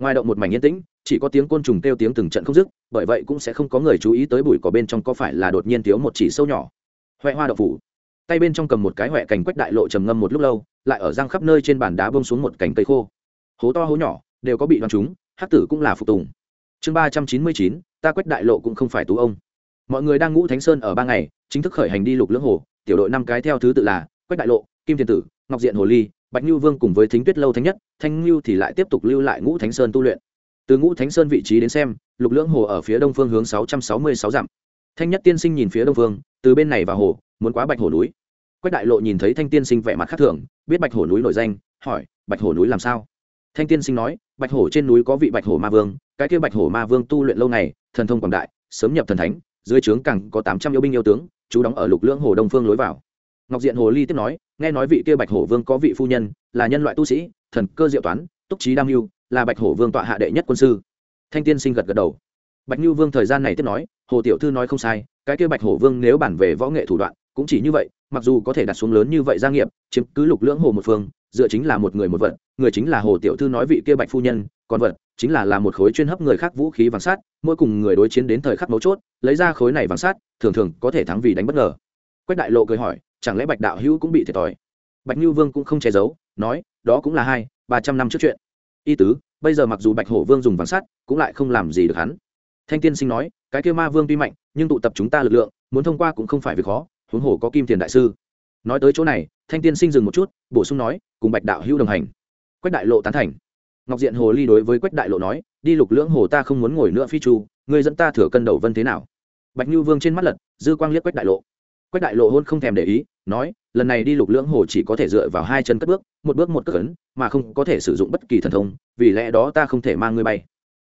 Ngoài động một mảnh yên tĩnh chỉ có tiếng côn trùng kêu tiếng từng trận không dứt, bởi vậy cũng sẽ không có người chú ý tới bụi cỏ bên trong có phải là đột nhiên thiếu một chỉ sâu nhỏ. Huệ hoa đậu phủ. Tay bên trong cầm một cái huệ cành quách đại lộ trầm ngâm một lúc lâu, lại ở răng khắp nơi trên bàn đá bông xuống một cành cây khô. Hố to hố nhỏ, đều có bị đoán chúng hát tử cũng là phục tùng. Chương ba trăm chín mươi chín, ta quách đại lộ cũng không phải tú ông. Mọi người đang ngũ thánh sơn ở ba ngày, chính thức khởi hành đi lục lưỡng hồ, tiểu đội năm cái theo thứ tự là quách đại lộ, kim thiên tử, ngọc diện hồ ly, bạch như vương cùng với thính tuyết lâu thánh nhất, thanh như thì lại tiếp tục lưu lại ngũ thánh sơn tu luyện từ ngũ thánh sơn vị trí đến xem, lục lưỡng hồ ở phía đông phương hướng sáu trăm sáu mươi sáu dặm. Thanh nhất tiên sinh nhìn phía đông phương, từ bên này vào hồ, muốn quá bạch hồ núi. Quách đại lộ nhìn thấy thanh tiên sinh vẻ mặt khác thường, biết bạch hồ núi nổi danh, hỏi, bạch hồ núi làm sao? Thanh tiên sinh nói, bạch hổ trên núi có vị bạch hổ ma vương, cái kia bạch hổ ma vương tu luyện lâu ngày, thần thông quảng đại, sớm nhập thần thánh, dưới trướng cẳng có tám trăm yêu binh yêu tướng, chú đóng ở lục lưỡng hồ đông phương lối vào. Ngọc diện hồ ly tiếp nói, nghe nói vị kia bạch hổ vương có vị phu nhân, là nhân loại tu sĩ, thần cơ diệu toán, túc trí đam mưu là bạch hổ vương tọa hạ đệ nhất quân sư thanh tiên sinh gật gật đầu bạch như vương thời gian này tiếp nói hồ tiểu thư nói không sai cái kia bạch hổ vương nếu bản về võ nghệ thủ đoạn cũng chỉ như vậy mặc dù có thể đặt xuống lớn như vậy gia nghiệp chiếm cứ lục lưỡng hồ một phương dựa chính là một người một vật người chính là hồ tiểu thư nói vị kia bạch phu nhân còn vật chính là là một khối chuyên hấp người khác vũ khí vàng sát mỗi cùng người đối chiến đến thời khắc mấu chốt lấy ra khối này vàng sát thường thường có thể thắng vì đánh bất ngờ quách đại lộ cười hỏi chẳng lẽ bạch đạo hữu cũng bị thiệt thòi bạch như vương cũng không che giấu nói đó cũng là hai ba trăm năm trước chuyện y tứ, bây giờ mặc dù bạch hổ vương dùng vàng sắt, cũng lại không làm gì được hắn. Thanh tiên sinh nói, cái kia ma vương tuy mạnh, nhưng tụ tập chúng ta lực lượng, muốn thông qua cũng không phải việc khó, huống hồ có kim tiền đại sư. Nói tới chỗ này, thanh tiên sinh dừng một chút, bổ sung nói, cùng bạch đạo hữu đồng hành. Quách đại lộ tán thành. Ngọc diện hồ ly đối với quách đại lộ nói, đi lục lưỡng hồ ta không muốn ngồi nữa phi chu người dẫn ta thừa cân đầu vân thế nào? Bạch như vương trên mắt lật, dư quang liếc quách đại lộ quách đại lộ hôn không thèm để ý, nói, lần này đi lục lưỡng hồ chỉ có thể dựa vào hai chân cất bước, một bước một cất ấn, mà không có thể sử dụng bất kỳ thần thông, vì lẽ đó ta không thể mang ngươi bay.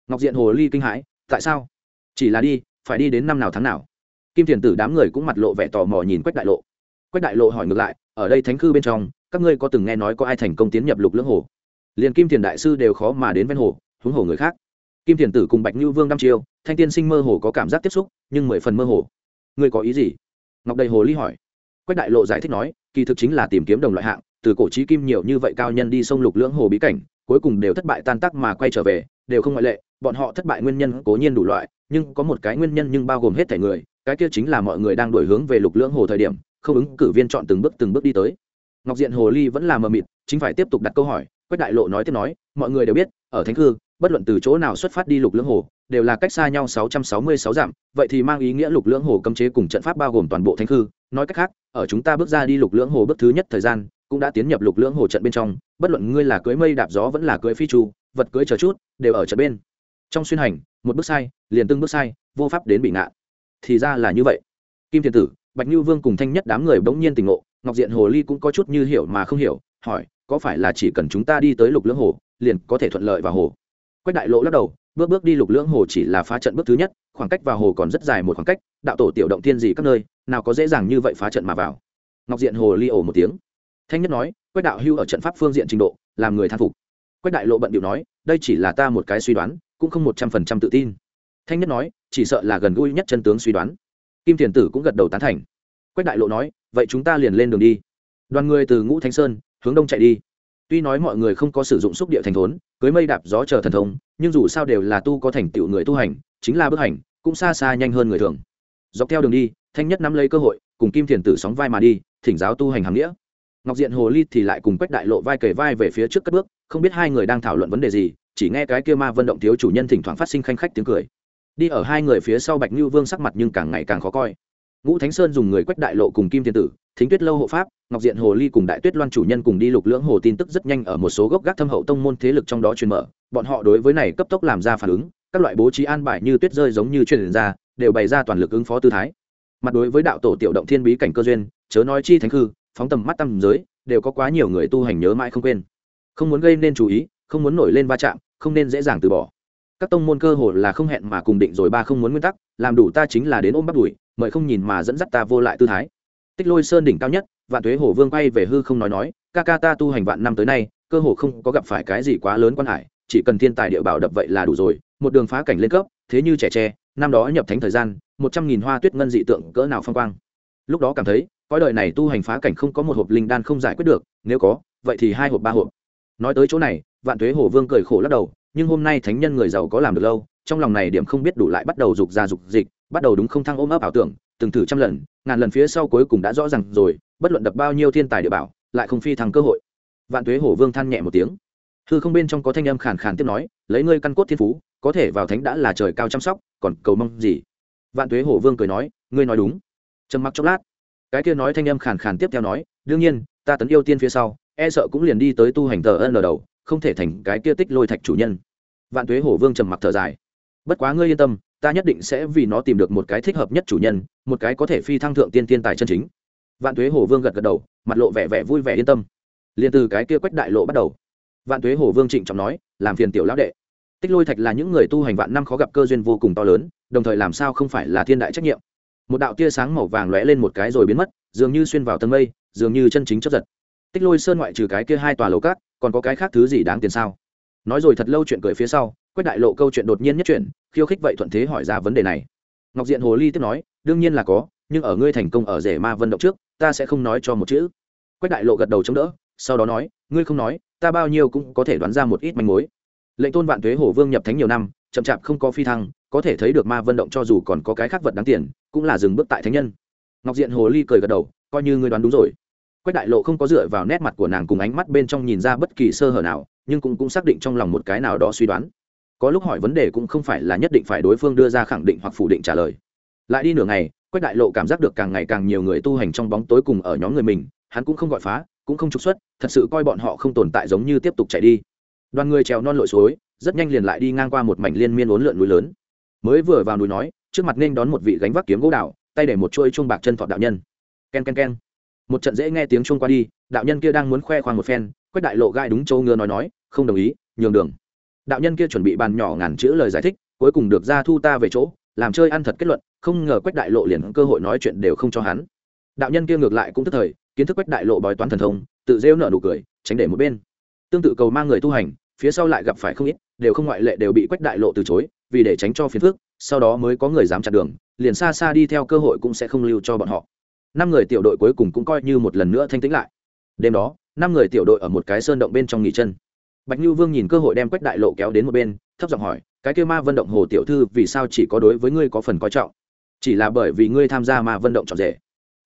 Ngọc diện hồ ly kinh hãi, tại sao? Chỉ là đi, phải đi đến năm nào tháng nào? Kim thiền tử đám người cũng mặt lộ vẻ tò mò nhìn quách đại lộ. Quách đại lộ hỏi ngược lại, ở đây thánh khư bên trong, các ngươi có từng nghe nói có ai thành công tiến nhập lục lưỡng hồ? Liền kim thiền đại sư đều khó mà đến ven hồ, huống hồ người khác. Kim thiền tử cùng bạch như vương đăm chiêu, thanh tiên sinh mơ hồ có cảm giác tiếp xúc, nhưng mười phần mơ hồ. Ngươi có ý gì? Ngọc đầy hồ ly hỏi. Quách đại lộ giải thích nói, kỳ thực chính là tìm kiếm đồng loại hạng, từ cổ trí kim nhiều như vậy cao nhân đi sông lục lưỡng hồ bí cảnh, cuối cùng đều thất bại tan tác mà quay trở về, đều không ngoại lệ, bọn họ thất bại nguyên nhân cố nhiên đủ loại, nhưng có một cái nguyên nhân nhưng bao gồm hết thể người, cái kia chính là mọi người đang đổi hướng về lục lưỡng hồ thời điểm, không ứng cử viên chọn từng bước từng bước đi tới. Ngọc diện hồ ly vẫn là mờ mịt, chính phải tiếp tục đặt câu hỏi, quách đại lộ nói tiếp nói, mọi người đều biết, ở thánh cư, bất luận từ chỗ nào xuất phát đi lục lưỡng hồ đều là cách xa nhau 666 dặm, vậy thì mang ý nghĩa lục lưỡng hồ cấm chế cùng trận pháp bao gồm toàn bộ thánh hư. nói cách khác, ở chúng ta bước ra đi lục lưỡng hồ bước thứ nhất thời gian, cũng đã tiến nhập lục lưỡng hồ trận bên trong, bất luận ngươi là cưỡi mây đạp gió vẫn là cưỡi phi chu vật cưỡi chờ chút, đều ở trận bên trong xuyên hành, một bước sai, liền từng bước sai, vô pháp đến bị ngạ. thì ra là như vậy kim thiên tử, bạch như vương cùng thanh nhất đám người bỗng nhiên tình ngộ, ngọc diện hồ ly cũng có chút như hiểu mà không hiểu, hỏi, có phải là chỉ cần chúng ta đi tới lục lưỡng hồ, liền có thể thuận lợi vào hồ quách đại lộ lắc đầu bước bước đi lục lưỡng hồ chỉ là phá trận bước thứ nhất, khoảng cách vào hồ còn rất dài một khoảng cách, đạo tổ tiểu động thiên gì các nơi, nào có dễ dàng như vậy phá trận mà vào. Ngọc diện hồ ly ổ một tiếng. Thanh nhất nói, quách đạo hưu ở trận pháp phương diện trình độ, làm người thán phục. Quách đại lộ bận điệu nói, đây chỉ là ta một cái suy đoán, cũng không một trăm phần trăm tự tin. Thanh nhất nói, chỉ sợ là gần gũi nhất chân tướng suy đoán. Kim thiền tử cũng gật đầu tán thành. Quách đại lộ nói, vậy chúng ta liền lên đường đi. Đoàn người từ ngũ thanh sơn, hướng đông chạy đi. Tuy nói mọi người không có sử dụng xúc địa thành thốn, cưới mây đạp gió chờ thần thông nhưng dù sao đều là tu có thành tựu người tu hành, chính là bước hành, cũng xa xa nhanh hơn người thường. Dọc theo đường đi, thanh nhất nắm lấy cơ hội, cùng kim thiền tử sóng vai mà đi, thỉnh giáo tu hành hàm nghĩa. Ngọc diện hồ ly thì lại cùng quách đại lộ vai kề vai về phía trước cất bước, không biết hai người đang thảo luận vấn đề gì, chỉ nghe cái kia ma vận động thiếu chủ nhân thỉnh thoảng phát sinh khanh khách tiếng cười. Đi ở hai người phía sau bạch như vương sắc mặt nhưng càng ngày càng khó coi ngũ thánh sơn dùng người quách đại lộ cùng kim thiên tử, thính tuyết lâu hộ pháp, ngọc diện hồ ly cùng đại tuyết loan chủ nhân cùng đi lục lưỡng hồ tin tức rất nhanh ở một số gốc gác thâm hậu tông môn thế lực trong đó truyền mở. Bọn họ đối với này cấp tốc làm ra phản ứng, các loại bố trí an bài như tuyết rơi giống như truyền ra, đều bày ra toàn lực ứng phó tư thái. Mặt đối với đạo tổ tiểu động thiên bí cảnh cơ duyên, chớ nói chi thánh hư phóng tầm mắt tầm giới, đều có quá nhiều người tu hành nhớ mãi không quên. Không muốn gây nên chú ý, không muốn nổi lên va chạm, không nên dễ dàng từ bỏ các tông môn cơ hồ là không hẹn mà cùng định rồi ba không muốn nguyên tắc, làm đủ ta chính là đến ôm bắt đuổi mời không nhìn mà dẫn dắt ta vô lại tư thái. Tích lôi sơn đỉnh cao nhất, vạn tuế hổ vương quay về hư không nói nói, ca ca ta tu hành vạn năm tới nay, cơ hồ không có gặp phải cái gì quá lớn quan hải, chỉ cần thiên tài địa bảo đập vậy là đủ rồi, một đường phá cảnh lên cấp, thế như trẻ tre, năm đó nhập thánh thời gian, một trăm nghìn hoa tuyết ngân dị tượng cỡ nào phong quang. Lúc đó cảm thấy, cõi đời này tu hành phá cảnh không có một hộp linh đan không giải quyết được, nếu có, vậy thì hai hộp ba hộp. Nói tới chỗ này, vạn tuế hổ vương cười khổ lắc đầu nhưng hôm nay thánh nhân người giàu có làm được lâu, trong lòng này điểm không biết đủ lại bắt đầu dục ra dục dịch, bắt đầu đúng không thăng ôm ấp ảo tưởng, từng thử trăm lần, ngàn lần phía sau cuối cùng đã rõ ràng rồi, bất luận đập bao nhiêu thiên tài địa bảo, lại không phi thăng cơ hội. Vạn tuế hổ vương than nhẹ một tiếng. Hư không bên trong có thanh âm khàn khàn tiếp nói, lấy ngươi căn cốt thiên phú, có thể vào thánh đã là trời cao chăm sóc, còn cầu mong gì? Vạn tuế hổ vương cười nói, ngươi nói đúng. Trầm mặc chốc lát, cái kia nói thanh âm khàn khàn tiếp theo nói, đương nhiên, ta tấn yêu tiên phía sau e sợ cũng liền đi tới tu hành tờ ân lờ đầu không thể thành cái kia tích lôi thạch chủ nhân. Vạn tuế hổ vương trầm mặc thở dài. Bất quá ngươi yên tâm, ta nhất định sẽ vì nó tìm được một cái thích hợp nhất chủ nhân, một cái có thể phi thăng thượng tiên tiên tài chân chính. Vạn tuế hổ vương gật gật đầu, mặt lộ vẻ vẻ vui vẻ yên tâm. Liền từ cái kia quách đại lộ bắt đầu. Vạn tuế hổ vương trịnh trọng nói, làm phiền tiểu lão đệ. Tích lôi thạch là những người tu hành vạn năm khó gặp cơ duyên vô cùng to lớn, đồng thời làm sao không phải là thiên đại trách nhiệm. Một đạo tia sáng màu vàng lóe lên một cái rồi biến mất, dường như xuyên vào tầng mây, dường như chân chính chấp giật. Tích lôi sơn ngoại trừ cái kia hai tòa lầu cát còn có cái khác thứ gì đáng tiền sao? Nói rồi thật lâu chuyện cười phía sau, quách đại lộ câu chuyện đột nhiên nhất chuyện khiêu khích vậy thuận thế hỏi ra vấn đề này. Ngọc diện hồ ly tiếp nói, đương nhiên là có, nhưng ở ngươi thành công ở rể ma vân động trước, ta sẽ không nói cho một chữ. Quách đại lộ gật đầu chống đỡ, sau đó nói, ngươi không nói, ta bao nhiêu cũng có thể đoán ra một ít manh mối. Lệnh tôn vạn thuế hổ vương nhập thánh nhiều năm, chậm chạp không có phi thăng, có thể thấy được ma vân động cho dù còn có cái khác vật đáng tiền, cũng là dừng bước tại thánh nhân. Ngọc diện hồ ly cười gật đầu, coi như ngươi đoán đúng rồi quách đại lộ không có dựa vào nét mặt của nàng cùng ánh mắt bên trong nhìn ra bất kỳ sơ hở nào, nhưng cũng cũng xác định trong lòng một cái nào đó suy đoán. Có lúc hỏi vấn đề cũng không phải là nhất định phải đối phương đưa ra khẳng định hoặc phủ định trả lời. Lại đi nửa ngày, quách đại lộ cảm giác được càng ngày càng nhiều người tu hành trong bóng tối cùng ở nhóm người mình, hắn cũng không gọi phá, cũng không trục xuất, thật sự coi bọn họ không tồn tại giống như tiếp tục chạy đi. Đoàn người trèo non lội suối, rất nhanh liền lại đi ngang qua một mảnh liên miên uốn lượn núi lớn. Mới vừa vào núi nói, trước mặt nên đón một vị gánh vác kiếm gỗ đào tay để một chuôi chuông bạc chân thọ đạo nhân. Ken ken ken một trận dễ nghe tiếng chuông qua đi, đạo nhân kia đang muốn khoe khoang một phen, quách đại lộ gai đúng châu ngứa nói nói, không đồng ý, nhường đường. Đạo nhân kia chuẩn bị bàn nhỏ ngàn chữ lời giải thích, cuối cùng được ra thu ta về chỗ, làm chơi ăn thật kết luận, không ngờ quách đại lộ liền cơ hội nói chuyện đều không cho hắn. Đạo nhân kia ngược lại cũng tức thời, kiến thức quách đại lộ bói toán thần thông, tự rêu nợ nụ cười, tránh để một bên. Tương tự cầu mang người tu hành, phía sau lại gặp phải không ít, đều không ngoại lệ đều bị quách đại lộ từ chối, vì để tránh cho phiền phước sau đó mới có người dám chặn đường, liền xa xa đi theo cơ hội cũng sẽ không lưu cho bọn họ năm người tiểu đội cuối cùng cũng coi như một lần nữa thanh tĩnh lại. Đêm đó, năm người tiểu đội ở một cái sơn động bên trong nghỉ chân. Bạch như vương nhìn cơ hội đem quách đại lộ kéo đến một bên, thấp giọng hỏi, cái kêu ma vận động hồ tiểu thư vì sao chỉ có đối với ngươi có phần coi trọng? Chỉ là bởi vì ngươi tham gia ma vận động trọn rể.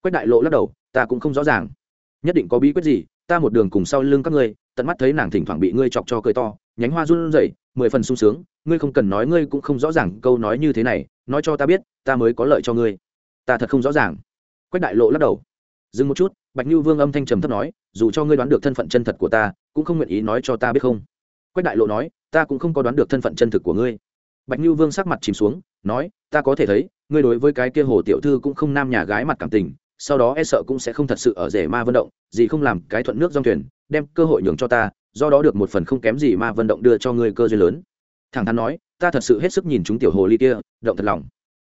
Quách đại lộ lắc đầu, ta cũng không rõ ràng. Nhất định có bí quyết gì, ta một đường cùng sau lưng các ngươi, tận mắt thấy nàng thỉnh thoảng bị ngươi chọc cho cười to, nhánh hoa run rẩy, mười phần sung sướng, ngươi không cần nói ngươi cũng không rõ ràng câu nói như thế này, nói cho ta biết, ta mới có lợi cho ngươi. Ta thật không rõ ràng quách đại lộ lắc đầu. Dừng một chút. Bạch như vương âm thanh trầm thấp nói, dù cho ngươi đoán được thân phận chân thật của ta, cũng không nguyện ý nói cho ta biết không? Quách đại lộ nói, ta cũng không có đoán được thân phận chân thực của ngươi. Bạch như vương sắc mặt chìm xuống, nói, ta có thể thấy, ngươi đối với cái kia hồ tiểu thư cũng không nam nhà gái mặt cảm tình, sau đó e sợ cũng sẽ không thật sự ở rể ma vận động, gì không làm cái thuận nước dòng thuyền, đem cơ hội nhường cho ta, do đó được một phần không kém gì ma vận động đưa cho ngươi cơ duyên lớn. Thẳng thắn nói, ta thật sự hết sức nhìn chúng tiểu hồ ly kia, động thật lòng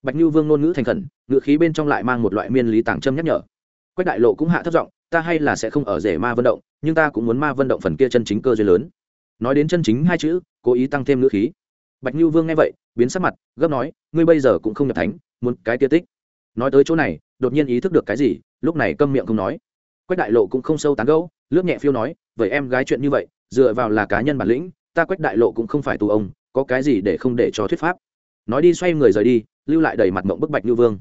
bạch như vương ngôn ngữ thành khẩn, ngữ khí bên trong lại mang một loại miên lý tàng châm nhắc nhở. Quách đại lộ cũng hạ thấp giọng, ta hay là sẽ không ở rể ma vận động, nhưng ta cũng muốn ma vận động phần kia chân chính cơ duyên lớn. Nói đến chân chính hai chữ, cố ý tăng thêm ngữ khí. Bạch như vương nghe vậy, biến sắc mặt, gấp nói, ngươi bây giờ cũng không nhập thánh, muốn cái tia tích. Nói tới chỗ này, đột nhiên ý thức được cái gì, lúc này câm miệng không nói. Quách đại lộ cũng không sâu tán gẫu, lướt nhẹ phiêu nói, vậy em gái chuyện như vậy, dựa vào là cá nhân bản lĩnh, ta quách đại lộ cũng không phải tù ông, có cái gì để không để cho thuyết pháp. Nói đi xoay người rời đi lưu lại đầy mặt mộng bức bạch như vương.